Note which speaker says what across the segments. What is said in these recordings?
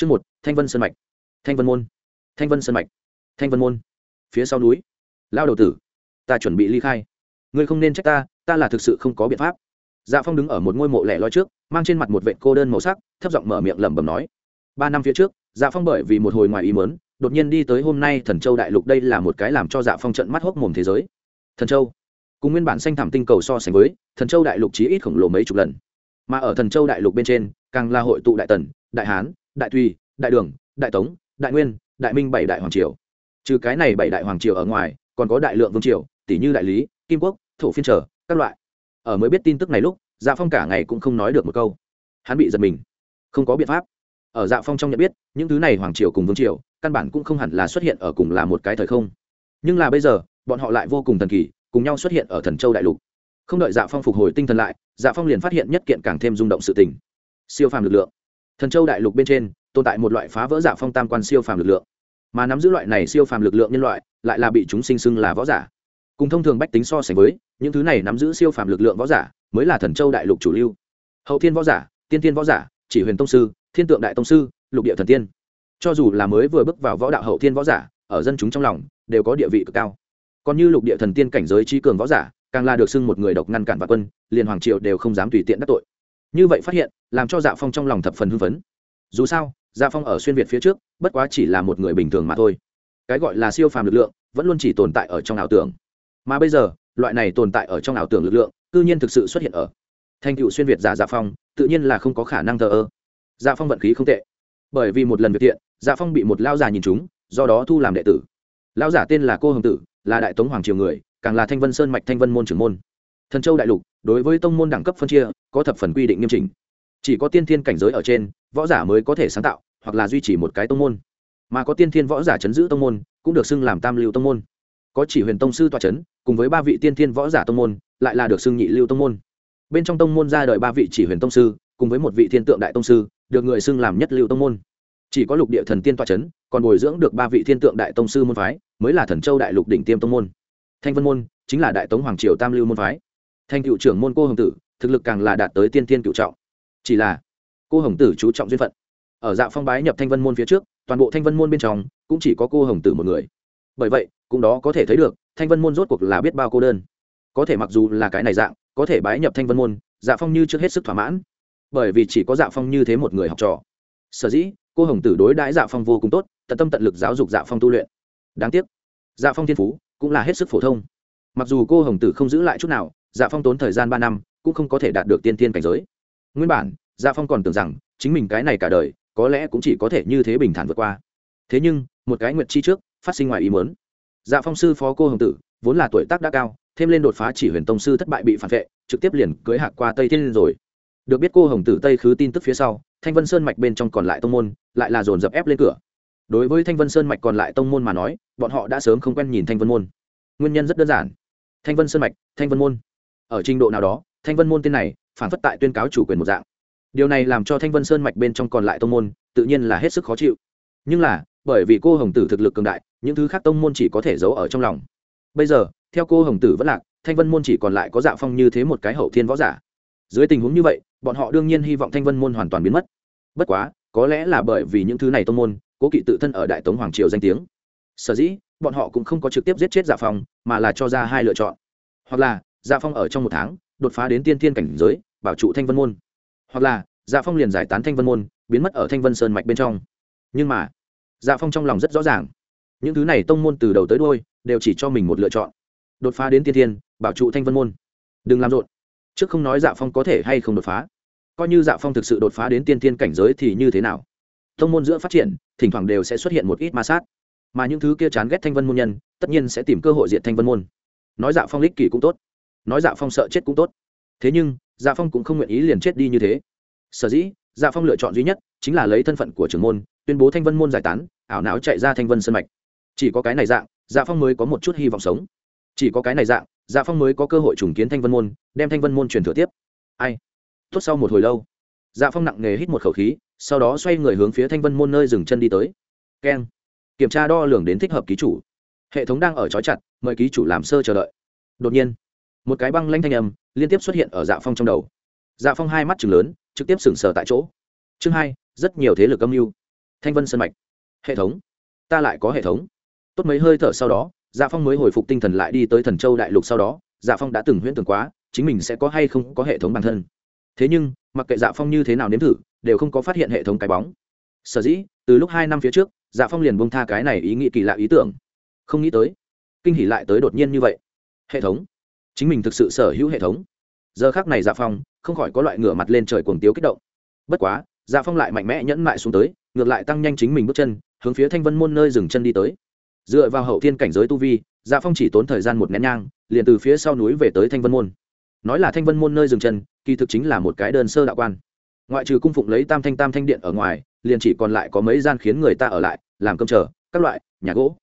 Speaker 1: chương một, thanh vân sơn mạch. Thanh vân môn. Thanh vân sơn mạch. Thanh vân môn. Phía sau núi. Lao đầu tử, ta chuẩn bị ly khai. Ngươi không nên trách ta ta là thực sự không có biện pháp. Dạ phong đứng ở một ngôi mộ lẻ loi trước, mang trên mặt một vệ cô đơn màu sắc, thấp giọng mở miệng lẩm bẩm nói. Ba năm phía trước dạ phong bởi vì một hồi ngoài ý mớn đột nhiên đi tới hôm nay thần châu đại lục đây là một cái làm cho dạ phong trận mắt hốc mồm thế giới. Thần châu. Cùng nguyên bản xanh thảm tinh cầu so sánh với, thần châu đại lục chí ít khổng lồ mấy chục lần. Mà ở thần châu đại lục bên trên, càng là hội tụ đại tần, đại hán đại tùy đại đường, đại tống, đại nguyên, đại minh bảy đại hoàng triều. Trừ cái này bảy đại hoàng triều ở ngoài, còn có đại lượng vương triều tỷ như đại lý, kim quốc, thổ phiên trở, các loại. Ở mới biết tin tức này lúc dạ phong cả ngày cũng không nói được một câu. Hắn bị giật mình. Không có biện pháp. Ở dạ phong trong nhận biết, những thứ này hoàng triều cùng vương triều, căn bản cũng không hẳn là xuất hiện ở cùng là một cái thời không. Nhưng là bây giờ, bọn họ lại vô cùng thần kỳ, cùng nhau xuất hiện ở thần châu đại lục. Không đợi dạ phong phục hồi tinh thần lại dạ phong liền phát hiện nhất kiện càng thêm rung động sự tình. Siêu phàm lực lượng thần châu đại lục bên trên, tồn tại một loại phá vỡ giả phong tam quan siêu phàm lực lượng. Mà nắm giữ loại này siêu phàm lực lượng nhân loại, lại là bị chúng sinh xưng là võ giả. Cùng thông thường bách tính so sánh với, những thứ này nắm giữ siêu phàm lực lượng võ giả, mới là thần châu đại lục chủ lưu. Hậu thiên võ giả, tiên thiên võ giả, chỉ huyền tông sư, thiên tượng đại tông sư, lục địa thần tiên. Cho dù là mới vừa bước vào võ đạo hậu thiên võ giả, ở dân chúng trong lòng, đều có địa vị cực cao. Còn như lục địa thần tiên cảnh giới trí cường võ giả, càng là được xưng một người độc ngăn cản và quân liền hoàng triệu đều không dám tùy tiện đắc tội như vậy phát hiện, làm cho dạ phong trong lòng thập phần hưng phấn. Dù sao dạ phong ở xuyên việt phía trước, bất quá chỉ là một người bình thường mà thôi. Cái gọi là siêu phàm lực lượng, vẫn luôn chỉ tồn tại ở trong ảo tưởng. Mà bây giờ, loại này tồn tại ở trong ảo tưởng lực lượng, cư nhiên thực sự xuất hiện ở. Thành cựu xuyên việt giả dạ phong, tự nhiên là không có khả năng thờ ơ. Dạ phong vận khí không tệ. Bởi vì một lần việc thiện dạ phong bị một lao giả nhìn chúng do đó thu làm đệ tử. Lao giả tên là cô hồng tử, là đại tống hoàng triều người, càng là thanh vân sơn mạch thanh vân môn trưởng môn thần châu đại lục, đối với tông môn đẳng cấp phân chia, có thập phần quy định nghiêm chỉnh. Chỉ có tiên thiên cảnh giới ở trên, võ giả mới có thể sáng tạo, hoặc là duy trì một cái tông môn. Mà có tiên thiên võ giả chấn giữ tông môn, cũng được xưng làm tam lưu tông môn. Có chỉ huyền tông sư tòa chấn, cùng với ba vị tiên thiên võ giả tông môn, lại là được xưng nhị lưu tông môn. Bên trong tông môn ra đời ba vị chỉ huyền tông sư, cùng với một vị thiên tượng đại tông sư, được người xưng làm nhất lưu tông môn. Chỉ có lục địa thần tiên tòa chấn, còn bồi dưỡng được ba vị thiên tượng đại tông sư môn phái, mới là thần châu đại lục đỉnh tiêm tông môn. Thanh vân môn, chính là đại tống hoàng triều tam lưu môn phái thanh cựu trưởng môn cô hồng tử, thực lực càng là đạt tới tiên tiên cựu trọng. Chỉ là, cô hồng tử chú trọng duyên phận. Ở dạ phong bái nhập thanh vân môn phía trước, toàn bộ thanh vân môn bên trong, cũng chỉ có cô hồng tử một người. Bởi vậy, cũng đó có thể thấy được, thanh vân môn rốt cuộc là biết bao cô đơn. Có thể mặc dù là cái này dạng, có thể bái nhập thanh vân môn dạ phong như trước hết sức thỏa mãn. Bởi vì chỉ có dạ phong như thế một người học trò. Sở dĩ, cô hồng tử đối đãi dạ phong vô cùng tốt, tận tâm tận lực giáo dục dạ phong tu luyện. Đáng tiếc dạ phong thiên phú cũng là hết sức phổ thông. Mặc dù cô hồng tử không giữ lại chút nào dạ phong tốn thời gian ba năm, cũng không có thể đạt được tiên tiên cảnh giới. Nguyên bản dạ phong còn tưởng rằng chính mình cái này cả đời, có lẽ cũng chỉ có thể như thế bình thản vượt qua. Thế nhưng, một cái nguyệt chi trước, phát sinh ngoài ý muốn. Dạ phong sư phó cô hồng tử, vốn là tuổi tác đã cao, thêm lên đột phá chỉ huyền tông sư thất bại bị phản vệ, trực tiếp liền cưới hạc qua tây thiên rồi. Được biết cô hồng tử tây khứ tin tức phía sau, thanh vân sơn mạch bên trong còn lại tông môn, lại là dồn dập ép lên cửa. Đối với thanh vân sơn mạch còn lại tông môn mà nói, bọn họ đã sớm không quen nhìn thanh vân môn. Nguyên nhân rất đơn giản. Thanh vân sơn mạch, thanh vân môn ở trình độ nào đó, thanh vân môn tên này, phản phất tại tuyên cáo chủ quyền một dạng. Điều này làm cho thanh vân sơn mạch bên trong còn lại tông môn, tự nhiên là hết sức khó chịu. Nhưng là, bởi vì cô hồng tử thực lực cường đại, những thứ khác tông môn chỉ có thể giấu ở trong lòng. Bây giờ, theo cô hồng tử vẫn lạc, thanh vân môn chỉ còn lại có dạ phong như thế một cái hậu thiên võ giả. Dưới tình huống như vậy, bọn họ đương nhiên hy vọng thanh vân môn hoàn toàn biến mất. Bất quá, có lẽ là bởi vì những thứ này tông môn, cố kỵ tự thân ở đại tống hoàng triều danh tiếng. Sở dĩ, bọn họ cũng không có trực tiếp giết chết dạ phong, mà là cho ra hai lựa chọn. Hoặc là dạ phong ở trong một tháng, đột phá đến tiên thiên cảnh giới, bảo trụ thanh vân môn. Hoặc là dạ phong liền giải tán thanh vân môn, biến mất ở thanh vân sơn mạch bên trong. Nhưng mà dạ phong trong lòng rất rõ ràng. Những thứ này tông môn từ đầu tới đôi đều chỉ cho mình một lựa chọn. Đột phá đến tiên thiên, bảo trụ thanh vân môn. Đừng làm rộn. Trước không nói dạ phong có thể hay không đột phá. Coi như dạ phong thực sự đột phá đến tiên thiên cảnh giới thì như thế nào? Tông môn giữa phát triển, thỉnh thoảng đều sẽ xuất hiện một ít ma sát. Mà những thứ kia chán ghét thanh vân môn nhân, tất nhiên sẽ tìm cơ hội diện thanh vân môn. Nói dạ phong lích kỷ cũng tốt nói dạ phong sợ chết cũng tốt. Thế nhưng dạ phong cũng không nguyện ý liền chết đi như thế. Sở dĩ dạ phong lựa chọn duy nhất chính là lấy thân phận của trưởng môn, tuyên bố thanh vân môn giải tán, ảo não chạy ra thanh vân sân mạch. Chỉ có cái này dạng dạ phong mới có một chút hy vọng sống. Chỉ có cái này dạng dạ phong mới có cơ hội trùng kiến thanh vân môn, đem thanh vân môn truyền thừa tiếp. Ai? Tốt sau một hồi lâu dạ phong nặng nề hít một khẩu khí, sau đó xoay người hướng phía thanh vân môn nơi dừng chân đi tới. Keng. Kiểm tra đo lường đến thích hợp ký chủ. Hệ thống đang ở trói chặt, mời ký chủ làm sơ chờ đợi. Đột nhiên một cái băng lanh thanh âm liên tiếp xuất hiện ở dạ phong trong đầu. Dạ phong hai mắt chừng lớn, trực tiếp sừng sờ tại chỗ. Chương hai, rất nhiều thế lực âm mưu. Thanh vân sân mạch. Hệ thống. Ta lại có hệ thống. Tốt mấy hơi thở sau đó dạ phong mới hồi phục tinh thần lại đi tới thần châu đại lục sau đó dạ phong đã từng huyễn tưởng quá, chính mình sẽ có hay không có hệ thống bản thân. Thế nhưng, mặc kệ dạ phong như thế nào nếm thử, đều không có phát hiện hệ thống cái bóng. Sở dĩ, từ lúc hai năm phía trước dạ phong liền bông tha cái này ý nghĩ kỳ lạ ý tưởng. Không nghĩ tới, kinh hỉ lại tới đột nhiên như vậy. Hệ thống chính mình thực sự sở hữu hệ thống. Giờ khác này dạ phong không khỏi có loại ngửa mặt lên trời cuồng tiếu kích động. Bất quá dạ phong lại mạnh mẽ nhẫn mại xuống tới, ngược lại tăng nhanh chính mình bước chân, hướng phía thanh vân môn nơi dừng chân đi tới. Dựa vào hậu thiên cảnh giới tu vi dạ phong chỉ tốn thời gian một nén nhang, liền từ phía sau núi về tới thanh vân môn. Nói là thanh vân môn nơi dừng chân, kỳ thực chính là một cái đơn sơ đạo quan. Ngoại trừ cung phụng lấy tam thanh tam thanh điện ở ngoài, liền chỉ còn lại có mấy gian khiến người ta ở lại, làm cơm chờ, các loại, nhà gỗ.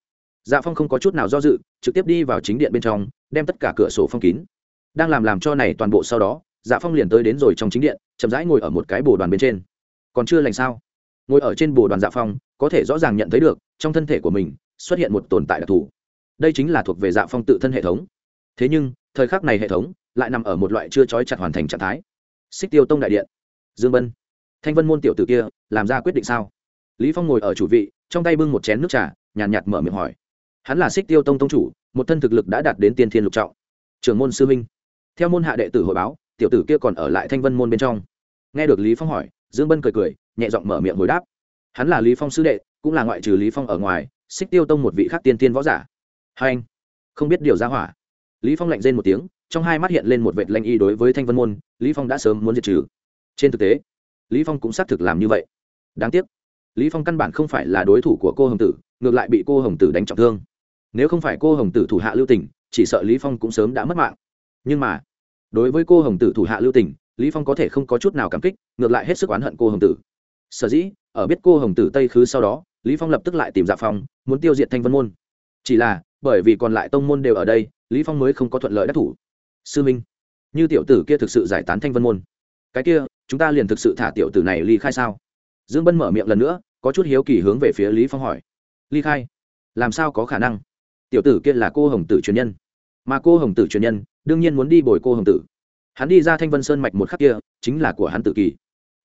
Speaker 1: Dạ phong không có chút nào do dự, trực tiếp đi vào chính điện bên trong đem tất cả cửa sổ phong kín. Đang làm làm cho này toàn bộ sau đó dạ phong liền tới đến rồi trong chính điện chậm rãi ngồi ở một cái bồ đoàn bên trên. Còn chưa lành sao? Ngồi ở trên bồ đoàn dạ phong có thể rõ ràng nhận thấy được trong thân thể của mình xuất hiện một tồn tại đặc thù. Đây chính là thuộc về dạ phong tự thân hệ thống. Thế nhưng thời khắc này hệ thống lại nằm ở một loại chưa trói chặt hoàn thành trạng thái. Xích tiêu tông đại điện. Dương bân thanh vân môn tiểu tử kia làm ra quyết định sao? Lý phong ngồi ở chủ vị trong tay bưng một chén nước trà nhàn nhạt, mở miệng hỏi. Hắn là xích tiêu tông tông chủ một thân thực lực đã đạt đến tiên thiên lục trọng. Trưởng môn sư minh theo môn hạ đệ tử hội báo, tiểu tử kia còn ở lại thanh vân môn bên trong. Nghe được lý phong hỏi, dương bân cười cười, nhẹ giọng mở miệng hồi đáp. Hắn là lý phong sư đệ, cũng là ngoại trừ lý phong ở ngoài, xích tiêu tông một vị khác tiên tiên võ giả. Hai anh, không biết điều ra hỏa. Lý phong lạnh rên một tiếng, trong hai mắt hiện lên một vệt lanh y đối với thanh vân môn, lý phong đã sớm muốn diệt trừ. Trên thực tế, lý phong cũng xác thực làm như vậy. Đáng tiếc, lý phong căn bản không phải là đối thủ của cô hồng tử, ngược lại bị cô hồng tử đánh trọng thương nếu không phải cô hồng tử thủ hạ lưu tình, chỉ sợ lý phong cũng sớm đã mất mạng. Nhưng mà, đối với cô hồng tử thủ hạ lưu tình, lý phong có thể không có chút nào cảm kích, ngược lại hết sức oán hận cô hồng tử. Sở dĩ, ở biết cô hồng tử tây khứ sau đó, lý phong lập tức lại tìm dạ phong, muốn tiêu diệt thanh vân môn. Chỉ là, bởi vì còn lại tông môn đều ở đây, lý phong mới không có thuận lợi đắc thủ. Sư minh, như tiểu tử kia thực sự giải tán thanh vân môn. Cái kia, chúng ta liền thực sự thả tiểu tử này ly khai sao? Dương bân mở miệng lần nữa, có chút hiếu kỳ hướng về phía lý phong hỏi. Ly khai? Làm sao có khả năng? Tiểu tử kia là cô hồng tử truyền nhân. Mà cô hồng tử truyền nhân, đương nhiên muốn đi bồi cô hồng tử. Hắn đi ra thanh vân sơn mạch một khắc kia, chính là của hắn tự kỳ.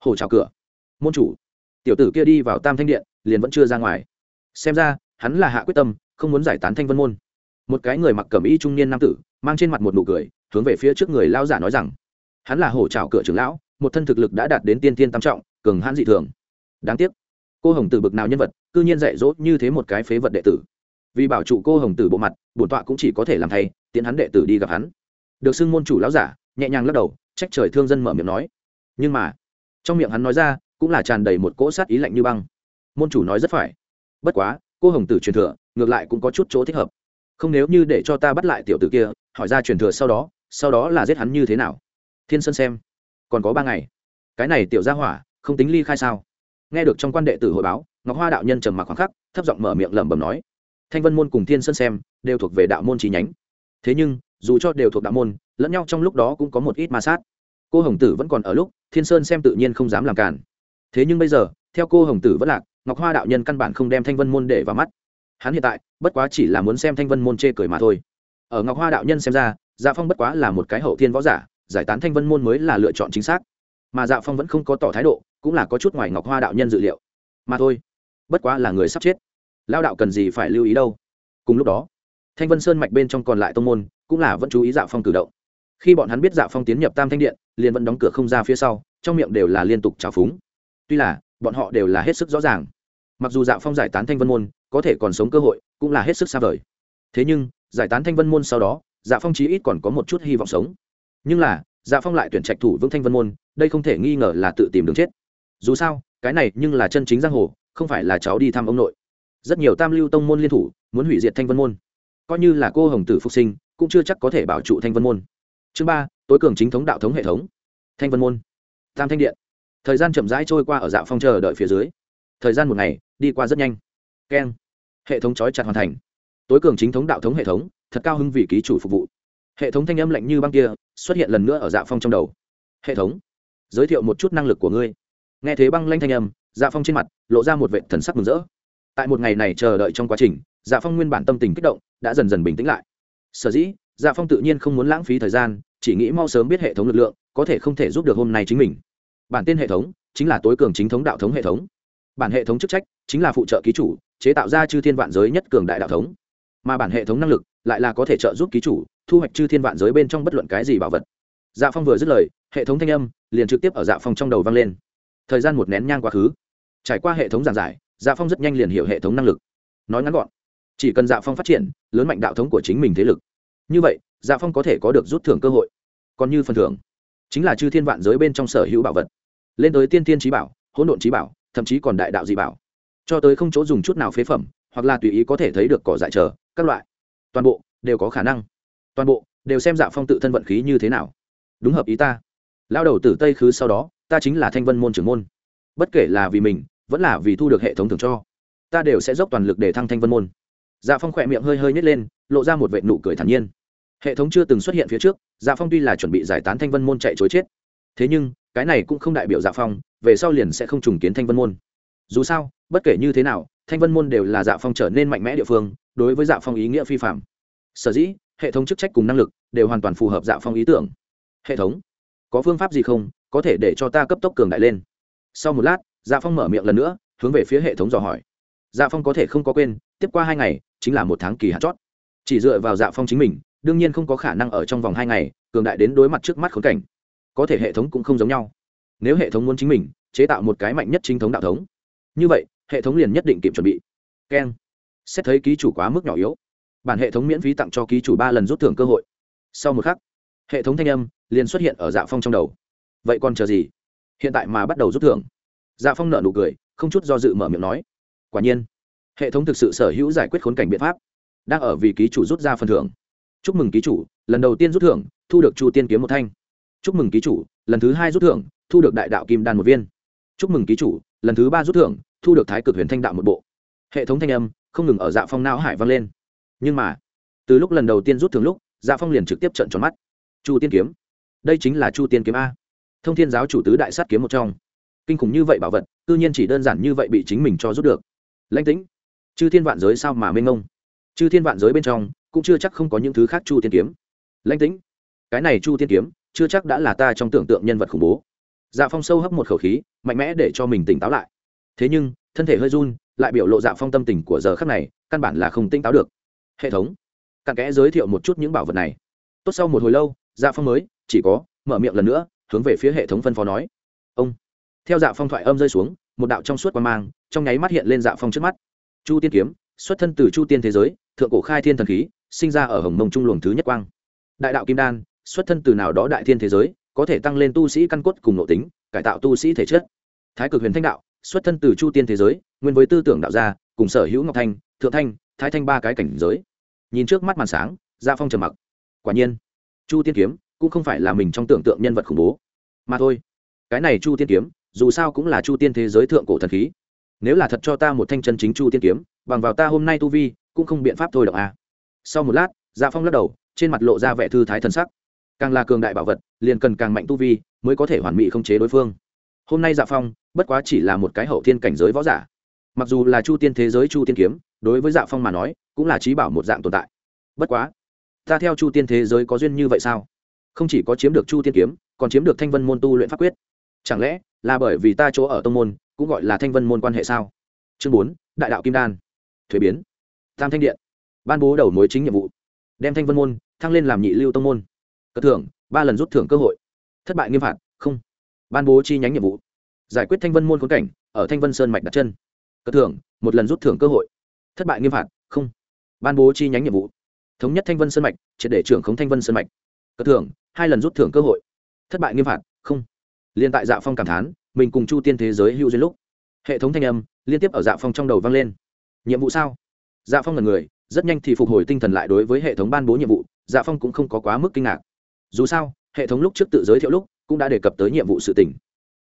Speaker 1: Hồ chào cửa. Môn chủ. Tiểu tử kia đi vào tam thanh điện, liền vẫn chưa ra ngoài. Xem ra, hắn là hạ quyết tâm, không muốn giải tán thanh vân môn. Một cái người mặc cẩm y trung niên nam tử, mang trên mặt một nụ cười, hướng về phía trước người lao giả nói rằng, hắn là hổ trào cửa trưởng lão, một thân thực lực đã đạt đến tiên tiên tam trọng, cường hãn dị thường. Đáng tiếc, cô hồng tử bực nào nhân vật, cư nhiên dạy dỗ như thế một cái phế vật đệ tử vì bảo trụ cô hồng tử bộ mặt, bổn tọa cũng chỉ có thể làm thay tiến hắn đệ tử đi gặp hắn. Được xưng môn chủ lão giả, nhẹ nhàng lắc đầu, trách trời thương dân mở miệng nói. Nhưng mà, trong miệng hắn nói ra, cũng là tràn đầy một cỗ sát ý lạnh như băng. Môn chủ nói rất phải. Bất quá, cô hồng tử truyền thừa, ngược lại cũng có chút chỗ thích hợp. Không nếu như để cho ta bắt lại tiểu tử kia, hỏi ra truyền thừa sau đó sau đó là giết hắn như thế nào? Thiên sơn xem. Còn có ba ngày. Cái này tiểu gia hỏa, không tính ly khai sao? Nghe được trong quan đệ tử hội báo, ngọc hoa đạo nhân trầm mặc khoảng khắc, thấp giọng mở miệng lẩm bẩm nói thanh vân môn cùng thiên sơn xem đều thuộc về đạo môn trí nhánh. Thế nhưng, dù cho đều thuộc đạo môn, lẫn nhau trong lúc đó cũng có một ít ma sát. Cô hồng tử vẫn còn ở lúc, thiên sơn xem tự nhiên không dám làm cản. Thế nhưng bây giờ, theo cô hồng tử vẫn lạc, ngọc hoa đạo nhân căn bản không đem thanh vân môn để vào mắt. Hắn hiện tại, bất quá chỉ là muốn xem thanh vân môn chê cười mà thôi. Ở ngọc hoa đạo nhân xem ra dạ phong bất quá là một cái hậu thiên võ giả, giải tán thanh vân môn mới là lựa chọn chính xác. Mà dạ phong vẫn không có tỏ thái độ, cũng là có chút ngoài ngọc hoa đạo nhân dự liệu. Mà thôi, bất quá là người sắp chết lao đạo cần gì phải lưu ý đâu. Cùng lúc đó, thanh vân sơn mạch bên trong còn lại tông môn cũng là vẫn chú ý dạ phong cử động. Khi bọn hắn biết dạ phong tiến nhập tam thanh điện, liền vẫn đóng cửa không ra phía sau, trong miệng đều là liên tục trào phúng. Tuy là, bọn họ đều là hết sức rõ ràng. Mặc dù dạ phong giải tán thanh vân môn, có thể còn sống cơ hội, cũng là hết sức xa vời. Thế nhưng, giải tán thanh vân môn sau đó dạ phong chí ít còn có một chút hy vọng sống. Nhưng là dạ phong lại tuyển trạch thủ vững thanh vân môn, đây không thể nghi ngờ là tự tìm đường chết. Dù sao, cái này nhưng là chân chính giang hồ, không phải là cháu đi thăm ông nội rất nhiều tam lưu tông môn liên thủ, muốn hủy diệt thanh vân môn. Coi như là cô hồng tử phục sinh, cũng chưa chắc có thể bảo trụ thanh vân môn. Chương ba, tối cường chính thống đạo thống hệ thống. Thanh vân môn. Tam thanh điện. Thời gian chậm rãi trôi qua ở dạo phong chờ đợi phía dưới. Thời gian một ngày, đi qua rất nhanh. Keng. Hệ thống trói chặt hoàn thành. Tối cường chính thống đạo thống hệ thống, thật cao hưng vị ký chủ phục vụ. Hệ thống thanh âm lạnh như băng kia, xuất hiện lần nữa ở dạ phong trong đầu. Hệ thống. Giới thiệu một chút năng lực của ngươi. Nghe thế băng lanh thanh âm dạ phong trên mặt, lộ ra một vệ thần sắc mừng rỡ tại một ngày này chờ đợi trong quá trình dạ phong nguyên bản tâm tình kích động, đã dần dần bình tĩnh lại. Sở dĩ dạ phong tự nhiên không muốn lãng phí thời gian, chỉ nghĩ mau sớm biết hệ thống lực lượng, có thể không thể giúp được hôm nay chính mình. Bản tên hệ thống chính là tối cường chính thống đạo thống hệ thống. Bản hệ thống chức trách chính là phụ trợ ký chủ, chế tạo ra chư thiên vạn giới nhất cường đại đạo thống. Mà bản hệ thống năng lực lại là có thể trợ giúp ký chủ, thu hoạch chư thiên vạn giới bên trong bất luận cái gì bảo vật. Dạ phong vừa dứt lời, hệ thống thanh âm liền trực tiếp ở dạ phong trong đầu vang lên. Thời gian một nén nhang quá khứ. Trải qua hệ thống giảng giải dạ phong rất nhanh liền hiểu hệ thống năng lực. Nói ngắn gọn, chỉ cần dạ phong phát triển, lớn mạnh đạo thống của chính mình thế lực. Như vậy dạ phong có thể có được rút thưởng cơ hội. Còn như phần thưởng, chính là chư thiên vạn giới bên trong sở hữu bảo vật. Lên tới tiên tiên trí bảo, hỗn độn trí bảo, thậm chí còn đại đạo dị bảo. Cho tới không chỗ dùng chút nào phế phẩm, hoặc là tùy ý có thể thấy được cỏ dại trở các loại. Toàn bộ đều có khả năng. Toàn bộ đều xem dạ phong tự thân vận khí như thế nào. Đúng hợp ý ta. Lao đầu từ tây khứ sau đó, ta chính là thanh vân môn trưởng môn. Bất kể là vì mình vẫn là vì thu được hệ thống thường cho. Ta đều sẽ dốc toàn lực để thăng thanh vân môn. Dạ phong khỏe miệng hơi hơi nhét lên, lộ ra một vệ nụ cười thản nhiên. Hệ thống chưa từng xuất hiện phía trước dạ phong tuy là chuẩn bị giải tán thanh vân môn chạy chối chết, thế nhưng, cái này cũng không đại biểu dạ phong, về sau liền sẽ không trùng kiến thanh vân môn. Dù sao, bất kể như thế nào, thanh vân môn đều là dạ phong trở nên mạnh mẽ địa phương, đối với dạ phong ý nghĩa phi phạm sở dĩ, hệ thống chức trách cùng năng lực đều hoàn toàn phù hợp dạ phong ý tưởng. Hệ thống, có phương pháp gì không, có thể để cho ta cấp tốc cường đại lên. Sau một lát dạ phong mở miệng lần nữa, hướng về phía hệ thống dò hỏi. Dạ phong có thể không có quên, tiếp qua hai ngày, chính là một tháng kỳ hạn chót. Chỉ dựa vào dạ phong chính mình, đương nhiên không có khả năng ở trong vòng hai ngày, cường đại đến đối mặt trước mắt khốn cảnh. Có thể hệ thống cũng không giống nhau. Nếu hệ thống muốn chính mình, chế tạo một cái mạnh nhất chính thống đạo thống. Như vậy, hệ thống liền nhất định kịp chuẩn bị. Keng. Xét thấy ký chủ quá mức nhỏ yếu. Bản hệ thống miễn phí tặng cho ký chủ ba lần rút thưởng cơ hội. Sau một khắc, hệ thống thanh âm liền xuất hiện ở dạ phong trong đầu. Vậy còn chờ gì? Hiện tại mà bắt đầu rút thưởng dạ phong nợ nụ cười, không chút do dự mở miệng nói, quả nhiên, hệ thống thực sự sở hữu giải quyết khốn cảnh biện pháp, đang ở vì ký chủ rút ra phần thưởng. Chúc mừng ký chủ, lần đầu tiên rút thưởng, thu được chu tiên kiếm một thanh. Chúc mừng ký chủ, lần thứ hai rút thưởng, thu được đại đạo kim đan một viên. Chúc mừng ký chủ, lần thứ ba rút thưởng, thu được thái cực huyền thanh đạo một bộ. Hệ thống thanh âm không ngừng ở dạ phong não hải vang lên. Nhưng mà, từ lúc lần đầu tiên rút thưởng lúc dạ phong liền trực tiếp trận tròn mắt. Chu tiên kiếm, đây chính là chu tiên kiếm a. Thông thiên giáo chủ tứ đại sát kiếm một trong kinh khủng như vậy bảo vật tự nhiên chỉ đơn giản như vậy bị chính mình cho rút được. Lãnh tĩnh, chư thiên vạn giới sao mà mênh ngông chư thiên vạn giới bên trong, cũng chưa chắc không có những thứ khác chu tiên kiếm. Lãnh tĩnh, cái này chu tiên kiếm, chưa chắc đã là ta trong tưởng tượng nhân vật khủng bố. Dạ phong sâu hấp một khẩu khí, mạnh mẽ để cho mình tỉnh táo lại. Thế nhưng, thân thể hơi run, lại biểu lộ dạ phong tâm tình của giờ khắc này, căn bản là không tỉnh táo được. Hệ thống, cặn kẽ giới thiệu một chút những bảo vật này. Tốt, sau một hồi lâu dạ phong mới, chỉ có, mở miệng lần nữa, hướng về phía hệ thống phân phó nói. Ông theo dạ phong thoại âm rơi xuống, một đạo trong suốt qua mang, trong nháy mắt hiện lên dạ phong trước mắt. Chu tiên kiếm, xuất thân từ chu tiên thế giới, thượng cổ khai thiên thần khí, sinh ra ở hồng mông trung luồng thứ nhất quang. Đại đạo kim đan, xuất thân từ nào đó đại thiên thế giới, có thể tăng lên tu sĩ căn cốt cùng nội tính, cải tạo tu sĩ thể chất. Thái cực huyền thanh đạo, xuất thân từ chu tiên thế giới, nguyên với tư tưởng đạo gia, cùng sở hữu ngọc thanh, thượng thanh, thái thanh ba cái cảnh giới. Nhìn trước mắt màn sáng gia phong trầm mặc. Quả nhiên, chu tiên kiếm cũng không phải là mình trong tưởng tượng nhân vật khủng bố. Mà thôi, cái này chu tiên kiếm dù sao cũng là chu tiên thế giới thượng cổ thần khí. Nếu là thật cho ta một thanh chân chính chu tiên kiếm, bằng vào ta hôm nay tu vi, cũng không biện pháp thôi động à. sau một lát dạ phong lắc đầu, trên mặt lộ ra vẻ thư thái thần sắc. Càng là cường đại bảo vật, liền cần càng mạnh tu vi, mới có thể hoàn mỹ không chế đối phương. Hôm nay dạ phong, bất quá chỉ là một cái hậu thiên cảnh giới võ giả. Mặc dù là chu tiên thế giới chu tiên kiếm, đối với dạ phong mà nói, cũng là trí bảo một dạng tồn tại. Bất quá, ta theo chu tiên thế giới có duyên như vậy sao? Không chỉ có chiếm được chu tiên kiếm, còn chiếm được thanh vân môn tu luyện pháp quyết chẳng lẽ là bởi vì ta chỗ ở tông môn cũng gọi là thanh vân môn quan hệ sao? Chương bốn, đại đạo kim đan. Thuế biến. Tam thanh điện. Ban bố đầu mối chính nhiệm vụ. Đem thanh vân môn thăng lên làm nhị lưu tông môn. Cất thưởng, ba lần rút thưởng cơ hội. Thất bại nghiêm phạt, không. Ban bố chi nhánh nhiệm vụ. Giải quyết thanh vân môn khốn cảnh ở thanh vân sơn mạch đặt chân. Cất thưởng, một lần rút thưởng cơ hội. Thất bại nghiêm phạt, không. Ban bố chi nhánh nhiệm vụ. Thống nhất thanh vân sơn mạch, triệt để trưởng khống thanh vân sơn mạch. Cất thưởng, hai lần rút thưởng cơ hội. Thất bại nghiêm phạt liền liên tại dạ phong cảm thán, mình cùng chu tiên thế giới hữu duyên lúc, hệ thống thanh âm liên tiếp ở dạ phong trong đầu vang lên. Nhiệm vụ sao? Dạ phong là người, rất nhanh thì phục hồi tinh thần lại đối với hệ thống ban bố nhiệm vụ dạ phong cũng không có quá mức kinh ngạc. Dù sao, hệ thống lúc trước tự giới thiệu lúc cũng đã đề cập tới nhiệm vụ sự tỉnh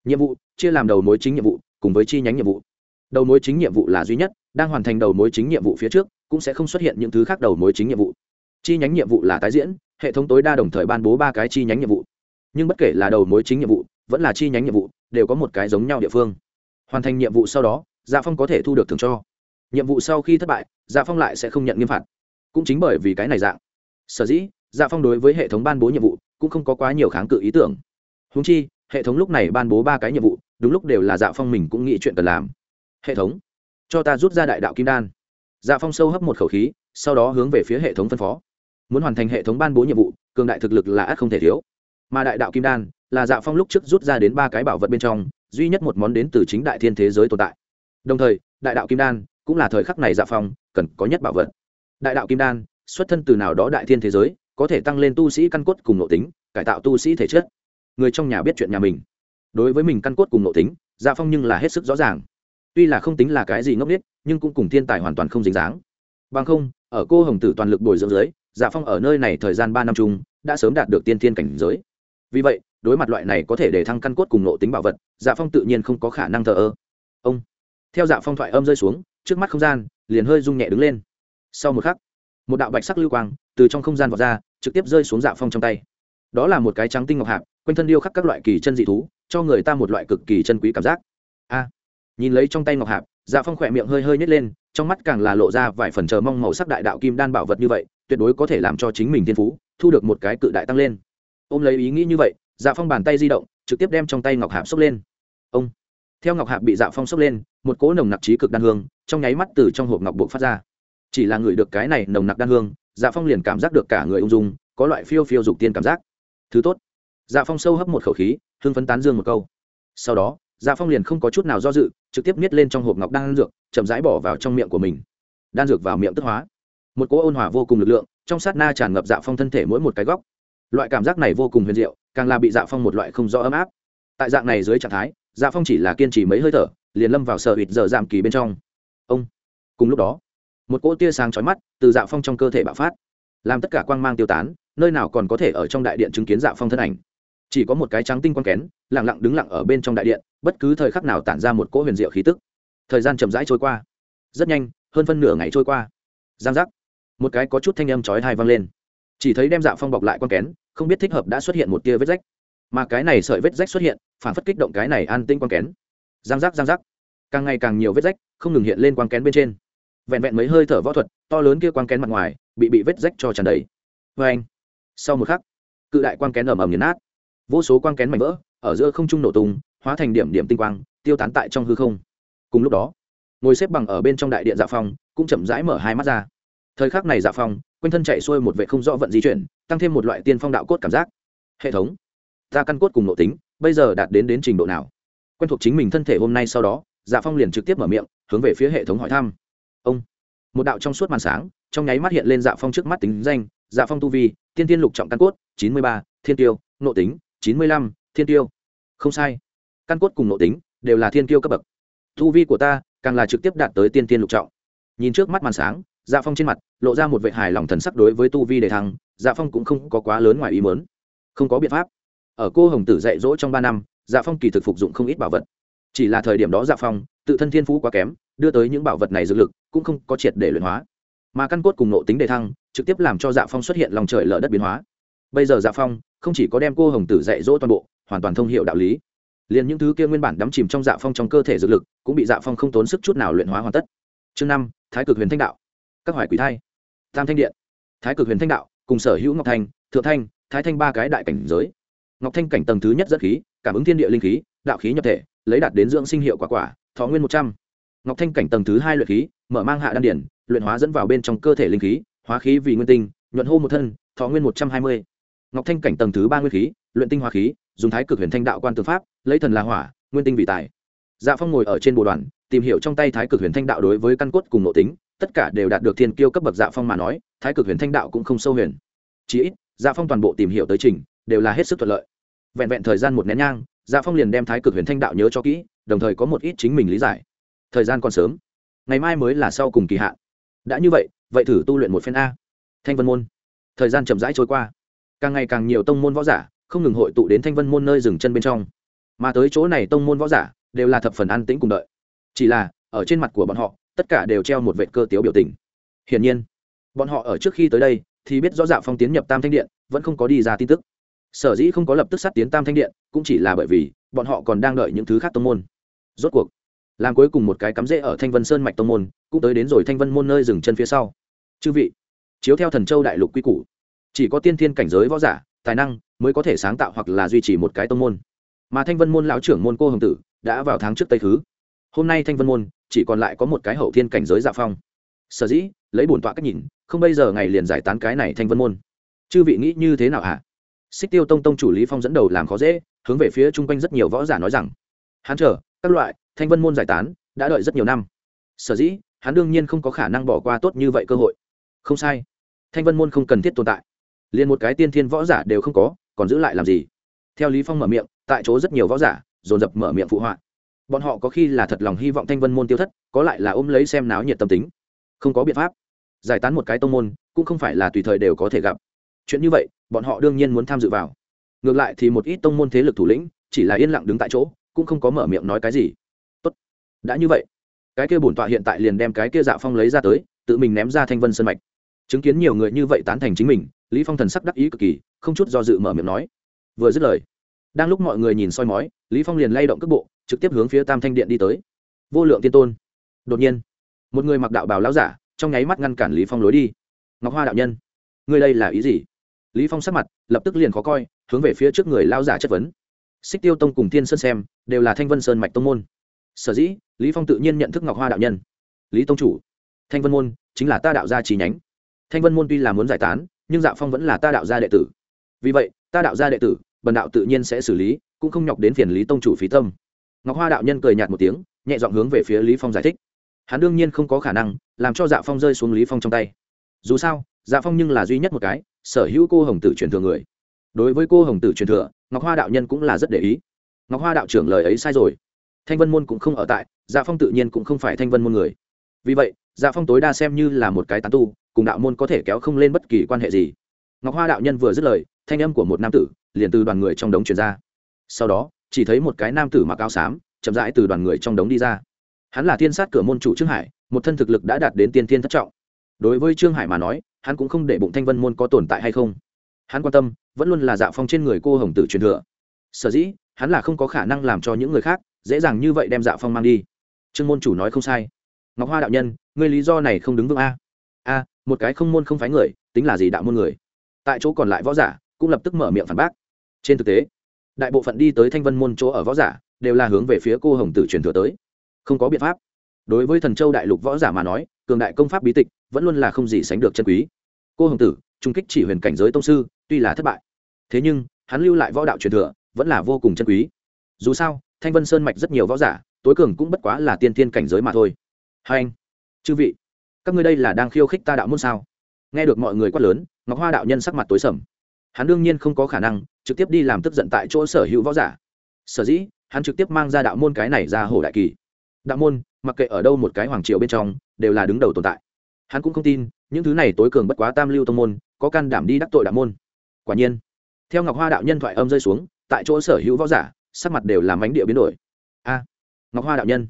Speaker 1: nhiệm vụ, chia làm đầu mối chính nhiệm vụ cùng với chi nhánh nhiệm vụ. Đầu mối chính nhiệm vụ là duy nhất, đang hoàn thành đầu mối chính nhiệm vụ phía trước cũng sẽ không xuất hiện những thứ khác đầu mối chính nhiệm vụ. Chi nhánh nhiệm vụ là tái diễn, hệ thống tối đa đồng thời ban bố ba cái chi nhánh nhiệm vụ. Nhưng bất kể là đầu mối chính nhiệm vụ vẫn là chi nhánh nhiệm vụ, đều có một cái giống nhau địa phương. Hoàn thành nhiệm vụ sau đó dạ phong có thể thu được thưởng cho. Nhiệm vụ sau khi thất bại dạ phong lại sẽ không nhận nghiêm phạt. Cũng chính bởi vì cái này dạng. Sở dĩ dạ phong đối với hệ thống ban bố nhiệm vụ cũng không có quá nhiều kháng cự ý tưởng. Húng chi, hệ thống lúc này ban bố ba cái nhiệm vụ, đúng lúc đều là dạ phong mình cũng nghĩ chuyện cần làm. Hệ thống, cho ta rút ra đại đạo kim đan. Dạ phong sâu hấp một khẩu khí, sau đó hướng về phía hệ thống phân phó. Muốn hoàn thành hệ thống ban bố nhiệm vụ, cường đại thực lực là ắt không thể thiếu. Mà đại đạo kim đan là dạ phong lúc trước rút ra đến ba cái bảo vật bên trong, duy nhất một món đến từ chính đại thiên thế giới tồn tại. Đồng thời, đại đạo kim đan cũng là thời khắc này dạ phong cần có nhất bảo vật. Đại đạo kim đan xuất thân từ nào đó đại thiên thế giới, có thể tăng lên tu sĩ căn cốt cùng nội tính, cải tạo tu sĩ thể chất. Người trong nhà biết chuyện nhà mình. Đối với mình căn cốt cùng nội tính dạ phong nhưng là hết sức rõ ràng. Tuy là không tính là cái gì ngốc nghếch, nhưng cũng cùng thiên tài hoàn toàn không dính dáng. Bằng không, ở cô hồng tử toàn lực bồi dưỡng dưới dạ phong ở nơi này thời gian ba năm chung, đã sớm đạt được tiên thiên cảnh giới. Vì vậy đối mặt loại này có thể để thăng căn cốt cùng nộ tính bảo vật dạ phong tự nhiên không có khả năng thờ ơ. Ông, theo dạ phong thoại âm rơi xuống, trước mắt không gian liền hơi rung nhẹ đứng lên. Sau một khắc, một đạo bạch sắc lưu quang từ trong không gian vọt ra, trực tiếp rơi xuống dạ phong trong tay. Đó là một cái trắng tinh ngọc hạp, quanh thân điêu khắc các loại kỳ chân dị thú, cho người ta một loại cực kỳ chân quý cảm giác. A, nhìn lấy trong tay ngọc hạp dạ phong khỏe miệng hơi hơi nhét lên, trong mắt càng là lộ ra vài phần chờ mong màu sắc đại đạo kim đan bảo vật như vậy, tuyệt đối có thể làm cho chính mình thiên phú, thu được một cái cự đại tăng lên. Ôm lấy ý nghĩ như vậy dạ phong bàn tay di động, trực tiếp đem trong tay ngọc hạp xốc lên. Ông, theo ngọc hạp bị dạ phong xốc lên, một cỗ nồng nặc trí cực đan hương, trong nháy mắt từ trong hộp ngọc buộc phát ra. Chỉ là người được cái này nồng nặc đan hương dạ phong liền cảm giác được cả người ung dung, có loại phiêu phiêu dục tiên cảm giác. Thứ tốt dạ phong sâu hấp một khẩu khí hương phấn tán dương một câu. Sau đó dạ phong liền không có chút nào do dự, trực tiếp miết lên trong hộp ngọc đan dược, chậm rãi bỏ vào trong miệng của mình. Đan dược vào miệng tức hóa. Một cỗ ôn hòa vô cùng lực lượng, trong sát na tràn ngập dạ phong thân thể mỗi một cái góc loại cảm giác này vô cùng huyền diệu, càng là bị dạ phong một loại không rõ ấm áp. Tại dạng này dưới trạng thái dạ phong chỉ là kiên trì mấy hơi thở, liền lâm vào sợ hụt giờ giảm kỳ bên trong. Ông! Cùng lúc đó, một cỗ tia sáng chói mắt từ dạ phong trong cơ thể bạo phát, làm tất cả quang mang tiêu tán, nơi nào còn có thể ở trong đại điện chứng kiến dạ phong thân ảnh. Chỉ có một cái trắng tinh quang kén lẳng lặng đứng lặng ở bên trong đại điện, bất cứ thời khắc nào tản ra một cỗ huyền diệu khí tức. Thời gian chậm rãi trôi qua. Rất nhanh, hơn phân nửa ngày trôi qua. Giang giác. Một cái có chút thanh âm chói tai vang lên chỉ thấy đem dạ phong bọc lại quang kén, không biết thích hợp đã xuất hiện một tia vết rách. Mà cái này sợi vết rách xuất hiện, phản phất kích động cái này an tinh quang kén. Giang giác giang giác. Càng ngày càng nhiều vết rách không ngừng hiện lên quang kén bên trên. Vẹn vẹn mấy hơi thở võ thuật, to lớn kia quang kén mặt ngoài, bị bị vết rách cho tràn đầy. Vê anh, sau một khắc, cự đại quang kén ầm ầm nghiền nát. Vô số quang kén mảnh vỡ, ở giữa không trung nổ tung, hóa thành điểm điểm tinh quang, tiêu tán tại trong hư không. Cùng lúc đó, ngồi xếp bằng ở bên trong đại điện dạ phong cũng chậm rãi mở hai mắt ra. Thời khắc này dạ phong quanh thân chạy xuôi một vệ không rõ vận di chuyển, tăng thêm một loại tiên phong đạo cốt cảm giác. Hệ thống, ta căn cốt cùng nội tính, bây giờ đạt đến đến trình độ nào? Quen thuộc chính mình thân thể hôm nay sau đó dạ phong liền trực tiếp mở miệng, hướng về phía hệ thống hỏi thăm. Ông, một đạo trong suốt màn sáng, trong nháy mắt hiện lên dạ phong trước mắt tính danh dạ phong tu vi thiên tiên lục trọng căn cốt, chín mươi ba, thiên tiêu, nội tính, chín mươi lăm, thiên tiêu. Không sai. Căn cốt cùng nội tính đều là thiên tiêu cấp bậc. Tu vi của ta càng là trực tiếp đạt tới tiên tiên lục trọng. Nhìn trước mắt màn sáng dạ phong trên mặt lộ ra một vệ hài lòng thần sắc đối với tu vi đề thăng dạ phong cũng không có quá lớn ngoài ý mớn không có biện pháp. Ở cô hồng tử dạy dỗ trong ba năm dạ phong kỳ thực phục dụng không ít bảo vật. Chỉ là thời điểm đó dạ phong, tự thân thiên phú quá kém, đưa tới những bảo vật này dược lực cũng không có triệt để luyện hóa. Mà căn cốt cùng nộ tính đề thăng trực tiếp làm cho dạ phong xuất hiện lòng trời lở đất biến hóa. Bây giờ dạ phong không chỉ có đem cô hồng tử dạy dỗ toàn bộ, hoàn toàn thông hiệu đạo lý. Liền những thứ kia nguyên bản đắm chìm trong dạ phong trong cơ thể dược lực cũng bị dạ phong không tốn sức chút nào luyện hóa hoàn tất. Chương năm, thái cực huyền thanh đạo các hoài quỷ thai, tam thanh điện, thái cực huyền thanh đạo, cùng sở hữu ngọc thanh, thượng thanh, thái thanh ba cái đại cảnh giới. Ngọc thanh cảnh tầng thứ nhất dẫn khí, cảm ứng thiên địa linh khí, đạo khí nhập thể, lấy đạt đến dưỡng sinh hiệu quả quả, thọ nguyên một trăm. Ngọc thanh cảnh tầng thứ hai luyện khí, mở mang hạ đan điển, luyện hóa dẫn vào bên trong cơ thể linh khí, hóa khí vì nguyên tinh, nhuận hô một thân, thọ nguyên một trăm hai mươi. Ngọc thanh cảnh tầng thứ ba nguyên khí, luyện tinh hóa khí, dùng thái cực huyền thanh đạo quan tư pháp, lấy thần là hỏa, nguyên tinh vị tài. Dạ phong ngồi ở trên bộ đoàn, tìm hiểu trong tay thái cực huyền thanh đạo đối với căn cốt cùng nội tính tất cả đều đạt được thiên kiêu cấp bậc dạ phong mà nói, thái cực huyền thanh đạo cũng không sâu huyền. Chỉ ít dạ phong toàn bộ tìm hiểu tới trình, đều là hết sức thuận lợi. Vẹn vẹn thời gian một nén nhang dạ phong liền đem thái cực huyền thanh đạo nhớ cho kỹ, đồng thời có một ít chính mình lý giải. Thời gian còn sớm. Ngày mai mới là sau cùng kỳ hạn. Đã như vậy vậy thử tu luyện một phen a. Thanh vân môn. Thời gian chậm rãi trôi qua. Càng ngày càng nhiều tông môn võ giả không ngừng hội tụ đến thanh vân môn nơi dừng chân bên trong. Mà tới chỗ này tông môn võ giả đều là thập phần an tĩnh cùng đợi. Chỉ là, ở trên mặt của bọn họ tất cả đều treo một vệ cơ tiếu biểu tình. Hiển nhiên, bọn họ ở trước khi tới đây thì biết rõ dạ phong tiến nhập tam thanh điện, vẫn không có đi ra tin tức. Sở dĩ không có lập tức sát tiến tam thanh điện, cũng chỉ là bởi vì bọn họ còn đang đợi những thứ khác tông môn. Rốt cuộc, làm cuối cùng một cái cắm rễ ở thanh vân sơn mạch tông môn, cũng tới đến rồi thanh vân môn nơi dừng chân phía sau. Chư vị, chiếu theo thần châu đại lục quy củ, chỉ có tiên thiên cảnh giới võ giả, tài năng mới có thể sáng tạo hoặc là duy trì một cái tông môn. Mà thanh vân môn lão trưởng môn cô hồng tử đã vào tháng trước tây thứ. Hôm nay thanh vân môn chỉ còn lại có một cái hậu thiên cảnh giới dạ phong. Sở dĩ, lấy bổn tọa cách nhìn, không bây giờ ngày liền giải tán cái này thanh vân môn. Chư vị nghĩ như thế nào hả? Xích tiêu tông tông chủ lý phong dẫn đầu làm khó dễ, hướng về phía chung quanh rất nhiều võ giả nói rằng, hắn chờ, các loại, thanh vân môn giải tán, đã đợi rất nhiều năm. Sở dĩ, hắn đương nhiên không có khả năng bỏ qua tốt như vậy cơ hội. Không sai. Thanh vân môn không cần thiết tồn tại. Liền một cái tiên thiên võ giả đều không có, còn giữ lại làm gì? Theo lý phong mở miệng, tại chỗ rất nhiều võ giả, dồn dập mở miệng phụ họa bọn họ có khi là thật lòng hy vọng thanh vân môn tiêu thất, có lại là ôm lấy xem náo nhiệt tâm tính. Không có biện pháp. Giải tán một cái tông môn, cũng không phải là tùy thời đều có thể gặp. Chuyện như vậy, bọn họ đương nhiên muốn tham dự vào. Ngược lại thì một ít tông môn thế lực thủ lĩnh, chỉ là yên lặng đứng tại chỗ, cũng không có mở miệng nói cái gì. Tốt. Đã như vậy, cái kia bổn tọa hiện tại liền đem cái kia dạ phong lấy ra tới, tự mình ném ra thanh vân sân mạch. Chứng kiến nhiều người như vậy tán thành chính mình, lý phong thần sắc đắc ý cực kỳ, không chút do dự mở miệng nói. Vừa dứt lời, đang lúc mọi người nhìn soi mói, lý phong liền lay động cước bộ trực tiếp hướng phía tam thanh điện đi tới. Vô lượng tiên tôn. Đột nhiên, một người mặc đạo bào lão giả, trong nháy mắt ngăn cản lý phong lối đi. Ngọc hoa đạo nhân người đây là ý gì? Lý phong sắc mặt, lập tức liền khó coi, hướng về phía trước người lao giả chất vấn. Xích tiêu tông cùng thiên sơn xem, đều là thanh vân sơn mạch tông môn. Sở dĩ, lý phong tự nhiên nhận thức ngọc hoa đạo nhân. Lý tông chủ, thanh vân môn chính là ta đạo gia chi nhánh. Thanh vân môn tuy là muốn giải tán, nhưng dạ phong vẫn là ta đạo gia đệ tử. Vì vậy, ta đạo gia đệ tử, bần đạo tự nhiên sẽ xử lý, cũng không nhọc đến phiền lý tông chủ phí tâm ngọc hoa đạo nhân cười nhạt một tiếng, nhẹ dọn hướng về phía lý phong giải thích. Hắn đương nhiên không có khả năng, làm cho dạ phong rơi xuống lý phong trong tay. Dù sao dạ phong nhưng là duy nhất một cái, sở hữu cô hồng tử truyền thừa người. Đối với cô hồng tử truyền thừa, ngọc hoa đạo nhân cũng là rất để ý. Ngọc hoa đạo trưởng lời ấy sai rồi. Thanh vân môn cũng không ở tại dạ phong tự nhiên cũng không phải thanh vân môn người. Vì vậy dạ phong tối đa xem như là một cái tán tu, cùng đạo môn có thể kéo không lên bất kỳ quan hệ gì. Ngọc hoa đạo nhân vừa dứt lời, thanh âm của một nam tử liền từ đoàn người trong đống truyền ra. Sau đó chỉ thấy một cái nam tử mặc áo xám, chậm rãi từ đoàn người trong đống đi ra. Hắn là thiên sát cửa môn chủ trương hải, một thân thực lực đã đạt đến tiên thiên thất trọng. Đối với trương hải mà nói, hắn cũng không để bụng thanh vân môn có tồn tại hay không. Hắn quan tâm, vẫn luôn là dạ phong trên người cô hồng tử truyền thừa. Sở dĩ, hắn là không có khả năng làm cho những người khác dễ dàng như vậy đem dạ phong mang đi. Trương môn chủ nói không sai. Ngọc hoa đạo nhân người lý do này không đứng vững a? A, một cái không môn không phái người, tính là gì đạo môn người? Tại chỗ còn lại võ giả, cũng lập tức mở miệng phản bác. Trên thực tế đại bộ phận đi tới thanh vân môn chỗ ở võ giả đều là hướng về phía cô hồng tử truyền thừa tới. Không có biện pháp. Đối với thần châu đại lục võ giả mà nói, cường đại công pháp bí tịch vẫn luôn là không gì sánh được chân quý. Cô hồng tử, trung kích chỉ huyền cảnh giới tông sư, tuy là thất bại, thế nhưng hắn lưu lại võ đạo truyền thừa vẫn là vô cùng chân quý. Dù sao, thanh vân sơn mạch rất nhiều võ giả, tối cường cũng bất quá là tiên thiên cảnh giới mà thôi. Hai anh, chư vị, các ngươi đây là đang khiêu khích ta đạo môn sao? Nghe được mọi người quát lớn, ngọc hoa đạo nhân sắc mặt tối sầm hắn đương nhiên không có khả năng trực tiếp đi làm tức giận tại chỗ sở hữu võ giả. Sở dĩ, hắn trực tiếp mang ra đạo môn cái này ra hồ đại kỳ. Đạo môn, mặc kệ ở đâu một cái hoàng triều bên trong, đều là đứng đầu tồn tại. Hắn cũng không tin, những thứ này tối cường bất quá tam lưu tông môn, có can đảm đi đắc tội đạo môn. Quả nhiên, theo ngọc hoa đạo nhân thoại âm rơi xuống, tại chỗ sở hữu võ giả, sắc mặt đều làm ánh địa biến đổi. A, ngọc hoa đạo nhân,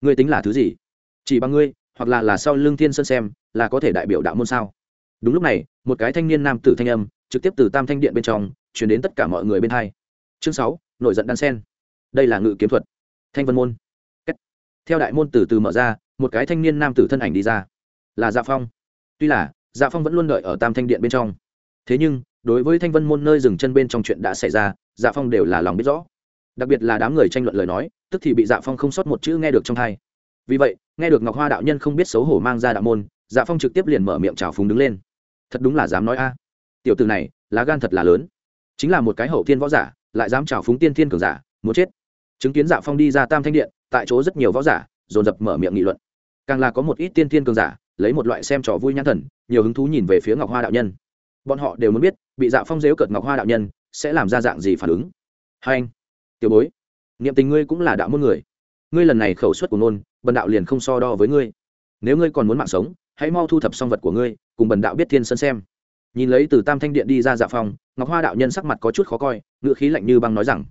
Speaker 1: ngươi tính là thứ gì? Chỉ bằng ngươi, hoặc là là sau lưng thiên sơn xem, là có thể đại biểu đạo môn sao? Đúng lúc này, một cái thanh niên nam tử thanh âm trực tiếp từ tam thanh điện bên trong, chuyển đến tất cả mọi người bên hai. Chương sáu, nổi giận đan sen. Đây là ngự kiếm thuật. Thanh vân môn. Theo đại môn từ từ mở ra, một cái thanh niên nam tử thân ảnh đi ra. Là dạ phong. Tuy là dạ phong vẫn luôn đợi ở tam thanh điện bên trong. Thế nhưng, đối với thanh vân môn nơi dừng chân bên trong chuyện đã xảy ra dạ phong đều là lòng biết rõ. Đặc biệt là đám người tranh luận lời nói, tức thì bị dạ phong không sót một chữ nghe được trong thai vì vậy, nghe được ngọc hoa đạo nhân không biết xấu hổ mang ra đạo môn dạ phong trực tiếp liền mở miệng trào phúng đứng lên. Thật đúng là dám nói a tiểu từ này, lá gan thật là lớn. Chính là một cái hậu thiên võ giả, lại dám trào phúng tiên thiên cường giả, muốn chết. Chứng kiến dạ phong đi ra tam thanh điện, tại chỗ rất nhiều võ giả, dồn dập mở miệng nghị luận. Càng là có một ít tiên thiên cường giả, lấy một loại xem trò vui nhãn thần, nhiều hứng thú nhìn về phía ngọc hoa đạo nhân. Bọn họ đều muốn biết, bị dạ phong dếu cợt ngọc hoa đạo nhân, sẽ làm ra dạng gì phản ứng. Hai anh, tiểu bối, niệm tình ngươi cũng là đạo môn người. Ngươi lần này khẩu suất của nôn bần đạo liền không so đo với ngươi. Nếu ngươi còn muốn mạng sống, hãy mau thu thập song vật của ngươi, cùng bần đạo biết thiên sân xem nhìn lấy từ tam thanh điện đi ra dạ phong ngọc hoa đạo nhân sắc mặt có chút khó coi, ngựa khí lạnh như băng nói rằng,